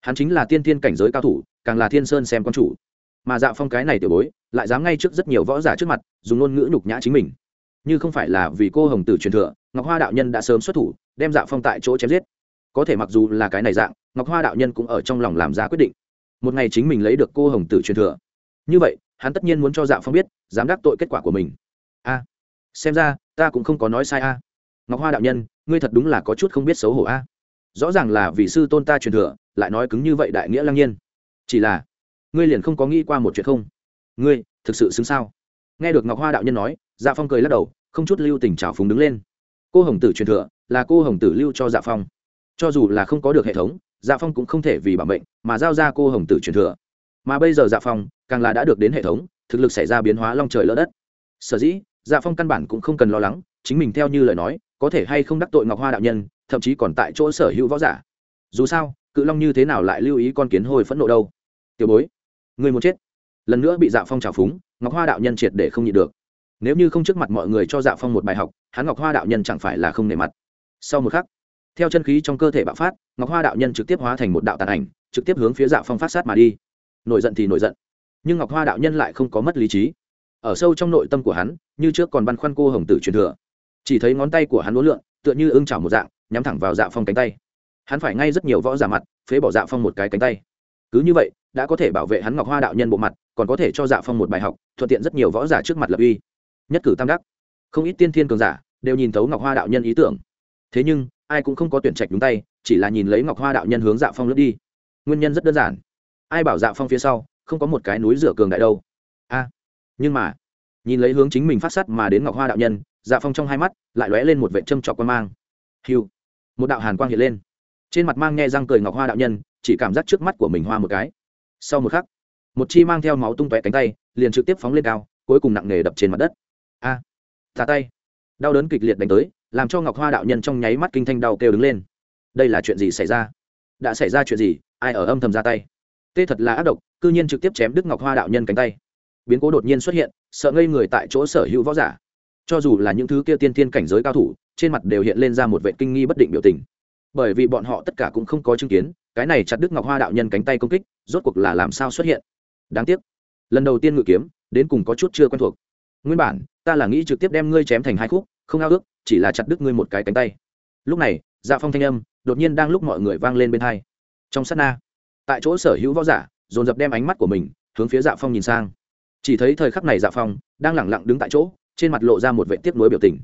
Speaker 1: hắn chính là tiên thiên cảnh giới cao thủ, càng là thiên sơn xem con chủ. Mà dạ phong cái này tiểu bối, lại dám ngay trước rất nhiều võ giả trước mặt, dùng ngôn ngữ nhục nhã chính mình. Như không phải là vì cô hồng tử truyền thừa, ngọc hoa đạo nhân đã sớm xuất thủ, đem dạ phong tại chỗ chém giết. Có thể mặc dù là cái này dạng, ngọc hoa đạo nhân cũng ở trong lòng làm ra quyết định. Một ngày chính mình lấy được cô hồng tử truyền thừa. Như vậy, hắn tất nhiên muốn cho dạ phong biết, dám đắc tội kết quả của mình. A, xem ra, ta cũng không có nói sai a ngọc hoa đạo nhân, ngươi thật đúng là có chút không biết xấu hổ a. Rõ ràng là vì sư tôn ta truyền thừa, lại nói cứng như vậy đại nghĩa lăng nhiên. Chỉ là, ngươi liền không có nghĩ qua một chuyện không? Ngươi, thực sự xứng sao? Nghe được ngọc hoa đạo nhân nói dạ phong cười lắc đầu, không chút lưu tình trào phúng đứng lên. Cô hồng tử truyền thừa, là cô hồng tử lưu cho dạ phong. Cho dù là không có được hệ thống dạ phong cũng không thể vì bảo mệnh, mà giao ra cô hồng tử truyền thừa. Mà bây giờ dạ phong, càng là đã được đến hệ thống, thực lực xảy ra biến hóa long trời lỡ đất. Sở dĩ dạ phong căn bản cũng không cần lo lắng, chính mình theo như lời nói có thể hay không đắc tội ngọc hoa đạo nhân, thậm chí còn tại chỗ sở hữu võ giả. Dù sao, cự long như thế nào lại lưu ý con kiến hồi phẫn nộ đâu? Tiểu bối người muốn chết. Lần nữa bị dạ phong trào phúng, ngọc hoa đạo nhân triệt để không nhịn được. Nếu như không trước mặt mọi người cho dạ phong một bài học, hắn ngọc hoa đạo nhân chẳng phải là không nề mặt. Sau một khắc, theo chân khí trong cơ thể bạo phát, ngọc hoa đạo nhân trực tiếp hóa thành một đạo tàn ảnh, trực tiếp hướng phía dạ phong phát sát mà đi. Nổi giận thì nổi giận, nhưng ngọc hoa đạo nhân lại không có mất lý trí. Ở sâu trong nội tâm của hắn, như trước còn băn khoăn cô hồng tử truyền thừa chỉ thấy ngón tay của hắn uốn lượn, tựa như ưng chảo một dạng, nhắm thẳng vào dạ phong cánh tay. Hắn phải ngay rất nhiều võ giả mặt, phế bỏ dạ phong một cái cánh tay. Cứ như vậy, đã có thể bảo vệ hắn ngọc hoa đạo nhân bộ mặt, còn có thể cho dạ phong một bài học, thuận tiện rất nhiều võ giả trước mặt lập uy. Nhất cử tam đắc. Không ít tiên thiên cường giả đều nhìn thấu ngọc hoa đạo nhân ý tưởng. Thế nhưng, ai cũng không có tuyển trạch đúng tay, chỉ là nhìn lấy ngọc hoa đạo nhân hướng dạ phong lướt đi. Nguyên nhân rất đơn giản. Ai bảo dạ phong phía sau, không có một cái núi rửa cường đại đâu? A. Nhưng mà, nhìn lấy hướng chính mình phát sắt mà đến ngọc hoa đạo nhân dạ phong trong hai mắt lại lóe lên một vệ châm trọc quan mang. Hiu. Một đạo hàn quang hiện lên. Trên mặt mang nghe răng cười ngọc hoa đạo nhân chỉ cảm giác trước mắt của mình hoa một cái. Sau một khắc một chi mang theo máu tung tóe cánh tay liền trực tiếp phóng lên cao cuối cùng nặng nề đập trên mặt đất. A. À, tà tay. Đau đớn kịch liệt đánh tới làm cho ngọc hoa đạo nhân trong nháy mắt kinh thanh đau kêu đứng lên. Đây là chuyện gì xảy ra? Đã xảy ra chuyện gì? Ai ở âm thầm ra tay? Tê thật là ác độc cư nhiên trực tiếp chém đứt ngọc hoa đạo nhân cánh tay. Biến cố đột nhiên xuất hiện sợ ngây người tại chỗ sở hữu võ giả cho dù là những thứ kia tiên tiên cảnh giới cao thủ, trên mặt đều hiện lên ra một vệ kinh nghi bất định biểu tình. Bởi vì bọn họ tất cả cũng không có chứng kiến, cái này chặt đứt ngọc hoa đạo nhân cánh tay công kích, rốt cuộc là làm sao xuất hiện? Đáng tiếc, lần đầu tiên ngự kiếm, đến cùng có chút chưa quen thuộc. Nguyên bản, ta là nghĩ trực tiếp đem ngươi chém thành hai khúc, không ao ước, chỉ là chặt đứt ngươi một cái cánh tay. Lúc này dạ phong thanh âm, đột nhiên đang lúc mọi người vang lên bên hai. Trong sát na, tại chỗ sở hữu võ giả, dồn dập đem ánh mắt của mình, hướng phía dạ phong nhìn sang. Chỉ thấy thời khắc này dạ phong, đang lẳng lặng đứng tại chỗ trên mặt lộ ra một vệ tiếp nối biểu tình.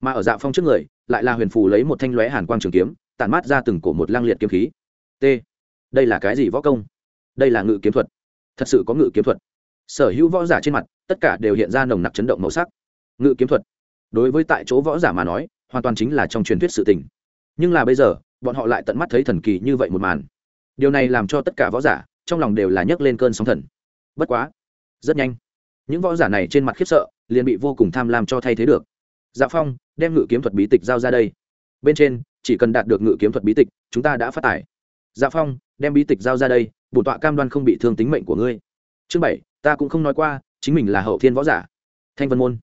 Speaker 1: Mà ở dạ phong trước người, lại là huyền phù lấy một thanh lóe hàn quang trường kiếm, tản mát ra từng cổ một lang liệt kiếm khí. T. Đây là cái gì võ công? Đây là ngự kiếm thuật. Thật sự có ngự kiếm thuật. Sở hữu võ giả trên mặt, tất cả đều hiện ra nồng nặc chấn động màu sắc. Ngự kiếm thuật. Đối với tại chỗ võ giả mà nói, hoàn toàn chính là trong truyền thuyết sự tình. Nhưng là bây giờ, bọn họ lại tận mắt thấy thần kỳ như vậy một màn. Điều này làm cho tất cả võ giả, trong lòng đều là nhấc lên cơn sóng thần. Bất quá. Rất nhanh những võ giả này trên mặt khiếp sợ, liền bị vô cùng tham lam cho thay thế được. Dạ phong, đem ngự kiếm thuật bí tịch giao ra đây. Bên trên, chỉ cần đạt được ngự kiếm thuật bí tịch, chúng ta đã phát tải. Dạ phong, đem bí tịch giao ra đây, bổn tọa cam đoan không bị thương tính mệnh của ngươi. Chương bảy, ta cũng không nói qua, chính mình là hậu thiên võ giả. Thanh vân môn.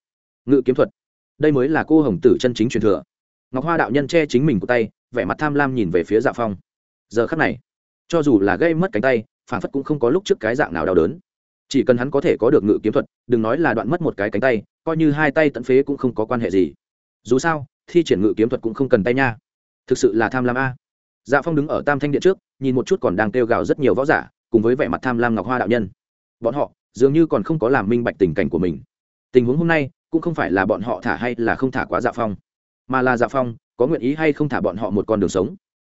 Speaker 1: Ngự kiếm thuật. Đây mới là cô hồng tử chân chính truyền thừa. Ngọc hoa đạo nhân che chính mình của tay, vẻ mặt tham lam nhìn về phía dạ phong. Giờ khắc này, cho dù là gây mất cánh tay, phản phất cũng không có lúc trước cái dạng nào đau đớn chỉ cần hắn có thể có được ngự kiếm thuật, đừng nói là đoạn mất một cái cánh tay, coi như hai tay tận phế cũng không có quan hệ gì. Dù sao, thi triển ngự kiếm thuật cũng không cần tay nha. Thực sự là tham lam a. Dạ phong đứng ở tam thanh điện trước, nhìn một chút còn đang kêu gào rất nhiều võ giả, cùng với vẻ mặt tham lam ngọc hoa đạo nhân. Bọn họ dường như còn không có làm minh bạch tình cảnh của mình. Tình huống hôm nay cũng không phải là bọn họ thả hay là không thả quá dạ phong, mà là dạ phong có nguyện ý hay không thả bọn họ một con đường sống.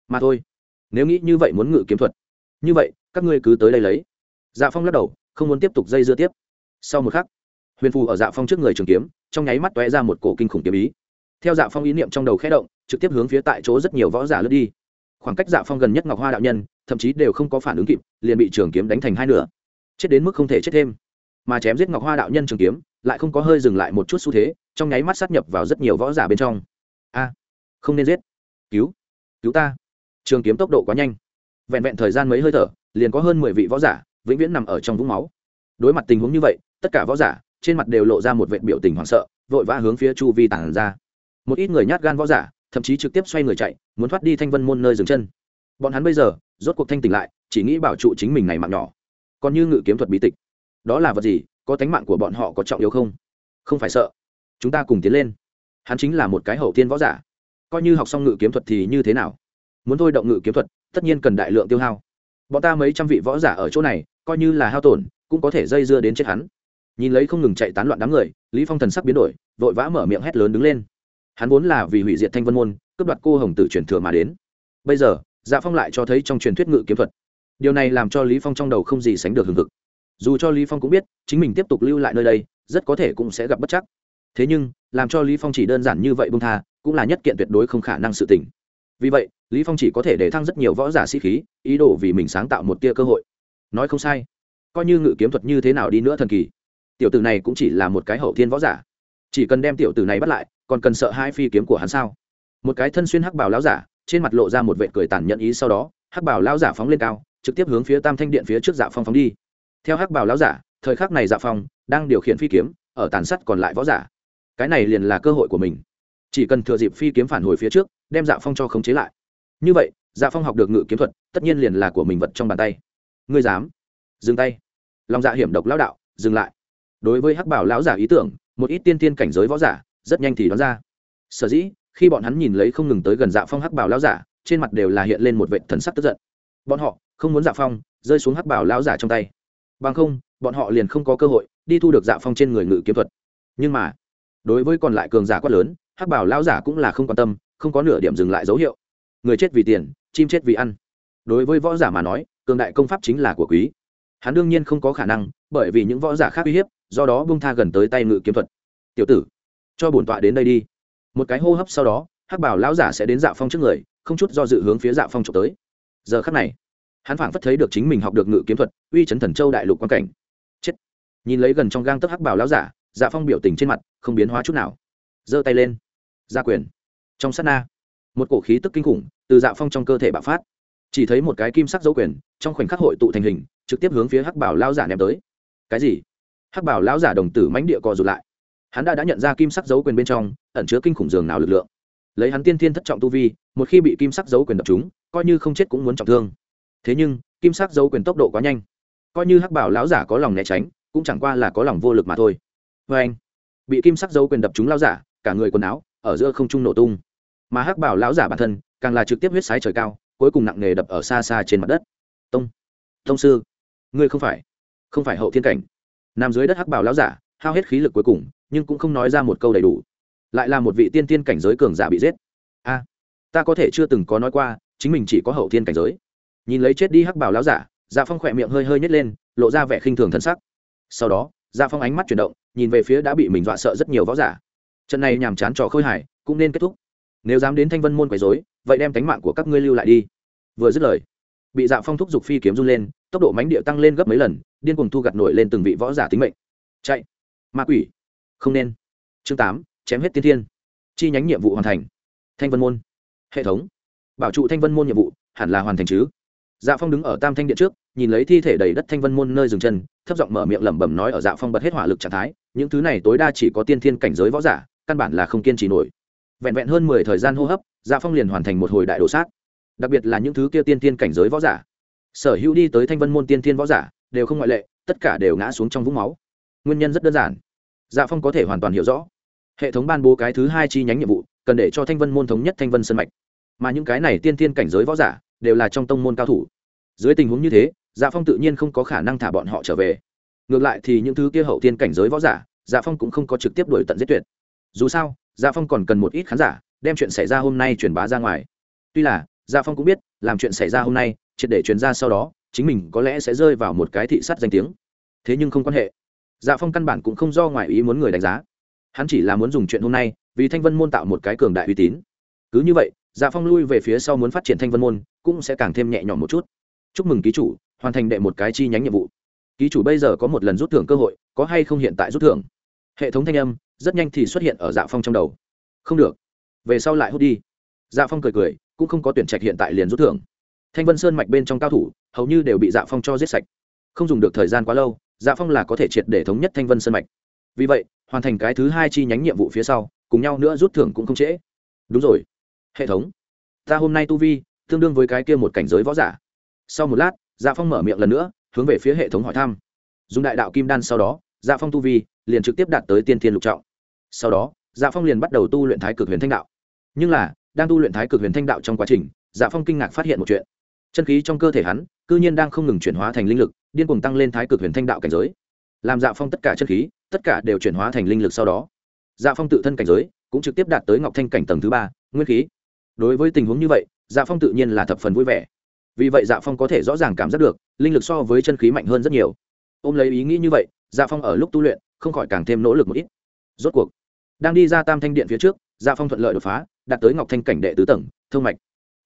Speaker 1: Mà thôi, nếu nghĩ như vậy muốn ngự kiếm thuật, như vậy, các ngươi cứ tới đây lấy. Dạ phong lắc đầu không muốn tiếp tục dây dưa tiếp. Sau một khắc, huyền phù ở dạ phong trước người trường kiếm, trong nháy mắt t ra một cổ kinh khủng kiếm ý. Theo dạ phong ý niệm trong đầu khẽ động, trực tiếp hướng phía tại chỗ rất nhiều võ giả lướt đi. Khoảng cách dạ phong gần nhất ngọc hoa đạo nhân, thậm chí đều không có phản ứng kịp, liền bị trường kiếm đánh thành hai nửa. Chết đến mức không thể chết thêm. Mà chém giết ngọc hoa đạo nhân trường kiếm, lại không có hơi dừng lại một chút xu thế, trong nháy mắt sát nhập vào rất nhiều võ giả bên trong. A, không nên giết. Cứu cứu ta. Trường kiếm tốc độ quá nhanh. Vẹn vẹn thời gian mấy hơi thở, liền có hơn mười vị võ giả vĩnh viễn nằm ở trong vũng máu. Đối mặt tình huống như vậy, tất cả võ giả, trên mặt đều lộ ra một vệ biểu tình hoảng sợ, vội vã hướng phía chu vi tản ra. Một ít người nhát gan võ giả, thậm chí trực tiếp xoay người chạy, muốn thoát đi thanh vân môn nơi dừng chân. Bọn hắn bây giờ, rốt cuộc thanh tỉnh lại, chỉ nghĩ bảo trụ chính mình này mạng nhỏ. Còn như ngự kiếm thuật bí tịch. Đó là vật gì, có tánh mạng của bọn họ có trọng yếu không? Không phải sợ. Chúng ta cùng tiến lên. Hắn chính là một cái hậu thiên võ giả. Coi như học xong ngự kiếm thuật thì như thế nào? Muốn thôi động ngự kiếm thuật, tất nhiên cần đại lượng tiêu hao. Bọn ta mấy trăm vị võ giả ở chỗ này coi như là hao tổn, cũng có thể dây dưa đến chết hắn. Nhìn lấy không ngừng chạy tán loạn đám người, lý phong thần sắc biến đổi, vội vã mở miệng hét lớn đứng lên. Hắn vốn là vì hủy diệt thanh vân môn, cướp đoạt cô hồng tử truyền thừa mà đến. Bây giờ dạ phong lại cho thấy trong truyền thuyết ngự kiếm thuật. Điều này làm cho lý phong trong đầu không gì sánh được hừng hực. Dù cho lý phong cũng biết, chính mình tiếp tục lưu lại nơi đây, rất có thể cũng sẽ gặp bất chắc. Thế nhưng, làm cho lý phong chỉ đơn giản như vậy bông tha, cũng là nhất kiện tuyệt đối không khả năng sự tình. Vì vậy, lý phong chỉ có thể để thăng rất nhiều võ giả sĩ khí, ý đồ vì mình sáng tạo một tia cơ hội nói không sai. Coi như ngự kiếm thuật như thế nào đi nữa thần kỳ, tiểu tử này cũng chỉ là một cái hậu thiên võ giả. Chỉ cần đem tiểu tử này bắt lại, còn cần sợ hai phi kiếm của hắn sao? Một cái thân xuyên hắc bảo lão giả, trên mặt lộ ra một vệ cười tàn nhẫn ý sau đó, hắc bảo lão giả phóng lên cao, trực tiếp hướng phía tam thanh điện phía trước dạ phong phóng đi. Theo hắc bảo lão giả, thời khắc này dạ phong đang điều khiển phi kiếm, ở tàn sắt còn lại võ giả. Cái này liền là cơ hội của mình. Chỉ cần thừa dịp phi kiếm phản hồi phía trước, đem dạ phong cho khống chế lại. Như vậy dạ phong học được ngự kiếm thuật, tất nhiên liền là của mình vật trong bàn tay ngươi dám. Dừng tay. Lòng dạ hiểm độc lão đạo, dừng lại. Đối với hắc bảo lão giả ý tưởng, một ít tiên tiên cảnh giới võ giả, rất nhanh thì đoán ra. Sở dĩ, khi bọn hắn nhìn lấy không ngừng tới gần dạ phong hắc bảo lão giả, trên mặt đều là hiện lên một vệ thần sắc tức giận. Bọn họ không muốn dạ phong rơi xuống hắc bảo lão giả trong tay. Bằng không, bọn họ liền không có cơ hội đi thu được dạ phong trên người ngự kiếm thuật. Nhưng mà, đối với còn lại cường giả quát lớn, hắc bảo lão giả cũng là không quan tâm, không có nửa điểm dừng lại dấu hiệu. Người chết vì tiền, chim chết vì ăn. Đối với võ giả mà nói cường đại công pháp chính là của quý. Hắn đương nhiên không có khả năng, bởi vì những võ giả khác uy hiếp, do đó bung tha gần tới tay ngự kiếm thuật. Tiểu tử, cho bổn tọa đến đây đi. Một cái hô hấp sau đó, hắc bảo lão giả sẽ đến dạ phong trước người, không chút do dự hướng phía dạ phong trộm tới. Giờ khắc này, hắn phảng phất thấy được chính mình học được ngự kiếm thuật, uy chấn thần châu đại lục quan cảnh. Chết. Nhìn lấy gần trong gang tấc hắc bảo lão giả dạ phong biểu tình trên mặt không biến hóa chút nào. Giơ tay lên. Ra quyền. Trong sát na, một cổ khí tức kinh khủng từ dạ phong trong cơ thể bạo phát chỉ thấy một cái kim sắc dấu quyền, trong khoảnh khắc hội tụ thành hình, trực tiếp hướng phía hắc bảo lão giả ném tới. Cái gì? Hắc bảo lão giả đồng tử mánh địa cò rụt lại. Hắn đã đã nhận ra kim sắc dấu quyền bên trong, ẩn chứa kinh khủng dường nào lực lượng. Lấy hắn tiên thiên thất trọng tu vi, một khi bị kim sắc dấu quyền đập chúng coi như không chết cũng muốn trọng thương. Thế nhưng, kim sắc dấu quyền tốc độ quá nhanh. Coi như hắc bảo lão giả có lòng né tránh, cũng chẳng qua là có lòng vô lực mà thôi. Vê anh, bị kim sắc dấu quyền đập chúng lão giả, cả người quần áo, ở giữa không trung nổ tung. Mà hắc bảo lão giả bản thân, càng là trực tiếp huyết sái trời cao cuối cùng nặng nề đập ở xa xa trên mặt đất. Tông tông sư, ngươi không phải không phải hậu thiên cảnh. Nằm dưới đất hắc bảo lão giả, hao hết khí lực cuối cùng, nhưng cũng không nói ra một câu đầy đủ. Lại là một vị tiên tiên cảnh giới cường giả bị giết. A, ta có thể chưa từng có nói qua, chính mình chỉ có hậu thiên cảnh giới. Nhìn lấy chết đi hắc bảo lão giả dạ phong khỏe miệng hơi hơi nhét lên, lộ ra vẻ khinh thường thân sắc. Sau đó dạ phong ánh mắt chuyển động, nhìn về phía đã bị mình dọa sợ rất nhiều võ giả. Trận này nhàm chán trò khơi hải cũng nên kết thúc. Nếu dám đến thanh vân môn quấy dối vậy đem tánh mạng của các ngươi lưu lại đi. Vừa dứt lời, bị dạ phong thúc giục phi kiếm run lên, tốc độ mánh địa tăng lên gấp mấy lần, điên cùng thu gặt nổi lên từng vị võ giả tính mệnh. Chạy! Ma quỷ! Không nên! Chương tám, chém hết tiên thiên. Chi nhánh nhiệm vụ hoàn thành. Thanh vân môn. Hệ thống. Bảo trụ thanh vân môn nhiệm vụ, hẳn là hoàn thành chứ? Dạ phong đứng ở tam thanh điện trước, nhìn lấy thi thể đầy đất thanh vân môn nơi dừng chân, thấp giọng mở miệng lẩm bẩm nói ở dạ phong bật hết hỏa lực trạng thái, những thứ này tối đa chỉ có tiên thiên cảnh giới võ giả, căn bản là không kiên trì nổi vẹn vẹn hơn mười thời gian hô hấp dạ phong liền hoàn thành một hồi đại đồ sát. Đặc biệt là những thứ kia tiên thiên cảnh giới võ giả. Sở hữu đi tới thanh vân môn tiên thiên võ giả, đều không ngoại lệ, tất cả đều ngã xuống trong vũng máu. Nguyên nhân rất đơn giản. Dạ phong có thể hoàn toàn hiểu rõ. Hệ thống ban bố cái thứ hai chi nhánh nhiệm vụ, cần để cho thanh vân môn thống nhất thanh vân sân mạch. Mà những cái này tiên tiên cảnh giới võ giả, đều là trong tông môn cao thủ. Dưới tình huống như thế dạ phong tự nhiên không có khả năng thả bọn họ trở về. Ngược lại thì những thứ kia hậu tiên cảnh giới võ giả dạ phong cũng không có trực tiếp đuổi tận giết tuyệt. Dù sao dạ phong còn cần một ít khán giả, đem chuyện xảy ra hôm nay truyền bá ra ngoài. Tuy là dạ phong cũng biết, làm chuyện xảy ra hôm nay, triệt để truyền ra sau đó, chính mình có lẽ sẽ rơi vào một cái thị sát danh tiếng. Thế nhưng không quan hệ. Dạ phong căn bản cũng không do ngoài ý muốn người đánh giá. Hắn chỉ là muốn dùng chuyện hôm nay, vì thanh vân môn tạo một cái cường đại uy tín. Cứ như vậy dạ phong lui về phía sau muốn phát triển thanh vân môn, cũng sẽ càng thêm nhẹ nhõm một chút. Chúc mừng ký chủ, hoàn thành đệ một cái chi nhánh nhiệm vụ. Ký chủ bây giờ có một lần rút thưởng cơ hội, có hay không hiện tại rút thưởng? Hệ thống thanh âm rất nhanh thì xuất hiện ở dạ phong trong đầu. Không được. Về sau lại hút đi. Dạ phong cười cười, cũng không có tuyển trạch hiện tại liền rút thưởng. Thanh vân sơn mạch bên trong cao thủ, hầu như đều bị dạ phong cho giết sạch. Không dùng được thời gian quá lâu dạ phong là có thể triệt để thống nhất thanh vân sơn mạch. Vì vậy, hoàn thành cái thứ hai chi nhánh nhiệm vụ phía sau, cùng nhau nữa rút thưởng cũng không trễ. Đúng rồi. Hệ thống. Ta hôm nay tu vi, tương đương với cái kia một cảnh giới võ giả. Sau một lát dạ phong mở miệng lần nữa, hướng về phía hệ thống hỏi thăm. Dùng đại đạo kim đan sau đó dạ phong tu vi liền trực tiếp đạt tới tiên thiên lục trọng sau đó dạ phong liền bắt đầu tu luyện thái cực huyền thanh đạo. Nhưng là, đang tu luyện thái cực huyền thanh đạo trong quá trình dạ phong kinh ngạc phát hiện một chuyện. Chân khí trong cơ thể hắn, cư nhiên đang không ngừng chuyển hóa thành linh lực, điên cuồng tăng lên thái cực huyền thanh đạo cảnh giới. Làm dạ phong tất cả chân khí, tất cả đều chuyển hóa thành linh lực sau đó. Dạ phong tự thân cảnh giới cũng trực tiếp đạt tới ngọc thanh cảnh tầng thứ ba, nguyên khí. Đối với tình huống như vậy dạ phong tự nhiên là thập phần vui vẻ. Vì vậy dạ phong có thể rõ ràng cảm giác được, linh lực so với chân khí mạnh hơn rất nhiều. Ôm lấy ý nghĩ như vậy dạ phong ở lúc tu luyện, không khỏi càng thêm nỗ lực một ít. Rốt cuộc đang đi ra tam thanh điện phía trước dạ phong thuận lợi đột phá, đạt tới ngọc thanh cảnh đệ tứ tầng thương mạch.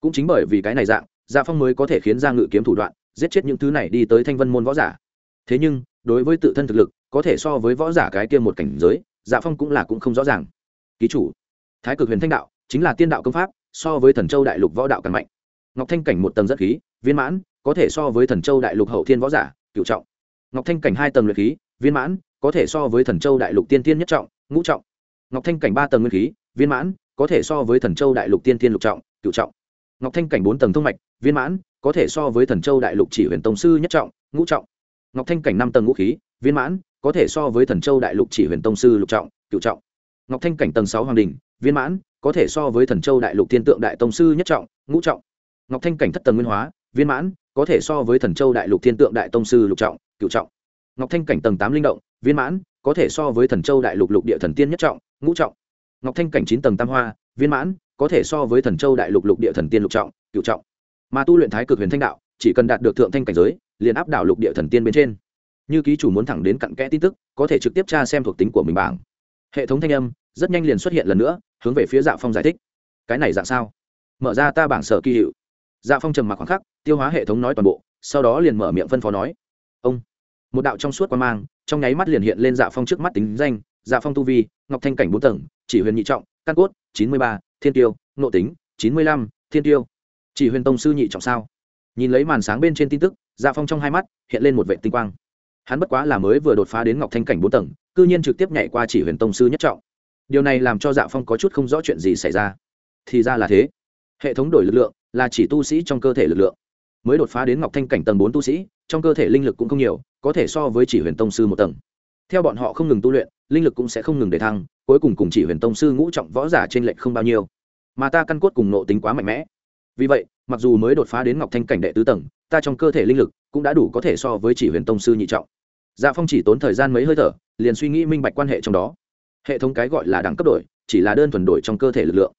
Speaker 1: Cũng chính bởi vì cái này dạng dạ phong mới có thể khiến ra ngự kiếm thủ đoạn, giết chết những thứ này đi tới thanh vân môn võ giả. Thế nhưng, đối với tự thân thực lực, có thể so với võ giả cái kia một cảnh giới dạ phong cũng là cũng không rõ ràng. Ký chủ, thái cực huyền thanh đạo, chính là tiên đạo công pháp, so với thần châu đại lục võ đạo càng mạnh. Ngọc thanh cảnh một tầng rất khí, viên mãn, có thể so với thần châu đại lục hậu thiên võ giả cựu trọng. Ngọc thanh cảnh hai tầng luyện khí, viên mãn, có thể so với thần châu đại lục tiên tiên nhất trọng, ngũ trọng ngọc thanh cảnh ba tầng nguyên khí, viên mãn, có thể so với thần châu đại lục tiên tiên lục trọng cựu trọng. Ngọc thanh cảnh bốn tầng thông mạch, viên mãn, có thể so với thần châu đại lục chỉ huyền tông sư nhất trọng, ngũ trọng. Ngọc thanh cảnh năm tầng ngũ khí, viên mãn, có thể so với thần châu đại lục chỉ huyền tông sư lục trọng cựu trọng. Ngọc thanh cảnh tầng sáu hoàng đình viên mãn, có thể so với thần châu đại lục thiên tượng đại tông sư nhất trọng, ngũ trọng. Ngọc thanh cảnh thất tầng nguyên hóa, viên mãn, có thể so với thần châu đại lục thiên tượng đại tông sư lục trọng cựu trọng. Ngọc thanh cảnh tầng tám linh động, viên mãn có thể so với thần châu đại lục lục địa thần tiên nhất trọng, ngũ trọng. Ngọc thanh cảnh chín tầng tam hoa, viên mãn, có thể so với thần châu đại lục lục địa thần tiên lục trọng cựu trọng. Mà tu luyện thái cực huyền thanh đạo, chỉ cần đạt được thượng thanh cảnh giới, liền áp đảo lục địa thần tiên bên trên. Như ký chủ muốn thẳng đến cặn kẽ tin tức, có thể trực tiếp tra xem thuộc tính của mình bảng. Hệ thống thanh âm, rất nhanh liền xuất hiện lần nữa, hướng về phía dạ phong giải thích. Cái này dạng sao? Mở ra ta bảng sở kỳ hiệu. Dạ phong trầm mặc khoảng khắc, tiêu hóa hệ thống nói toàn bộ, sau đó liền mở miệng phân phó nói. Ông một đạo trong suốt qua mang, trong nháy mắt liền hiện lên dạ phong trước mắt tính danh dạ phong tu vi, ngọc thanh cảnh bốn tầng, chỉ huyền nhị trọng, căn cốt, chín mươi ba, thiên tiêu nộ tính, chín mươi lăm, thiên tiêu. Chỉ huyền tông sư nhị trọng sao? Nhìn lấy màn sáng bên trên tin tức dạ phong trong hai mắt hiện lên một vệ tinh quang. Hắn bất quá là mới vừa đột phá đến ngọc thanh cảnh bốn tầng, cư nhiên trực tiếp nhảy qua chỉ huyền tông sư nhất trọng. Điều này làm cho dạ phong có chút không rõ chuyện gì xảy ra. Thì ra là thế. Hệ thống đổi lực lượng là chỉ tu sĩ trong cơ thể lực lượng. Mới đột phá đến ngọc thanh cảnh tầng bốn tu sĩ, trong cơ thể linh lực cũng không nhiều có thể so với chỉ huyền tông sư một tầng. Theo bọn họ không ngừng tu luyện, linh lực cũng sẽ không ngừng để thăng, cuối cùng cùng chỉ huyền tông sư ngũ trọng võ giả trên lệnh không bao nhiêu. Mà ta căn cốt cùng nộ tính quá mạnh mẽ. Vì vậy, mặc dù mới đột phá đến ngọc thanh cảnh đệ tứ tầng, ta trong cơ thể linh lực cũng đã đủ có thể so với chỉ huyền tông sư nhị trọng. Dạ phong chỉ tốn thời gian mấy hơi thở, liền suy nghĩ minh bạch quan hệ trong đó. Hệ thống cái gọi là đẳng cấp đổi, chỉ là đơn thuần đổi trong cơ thể lực lượng.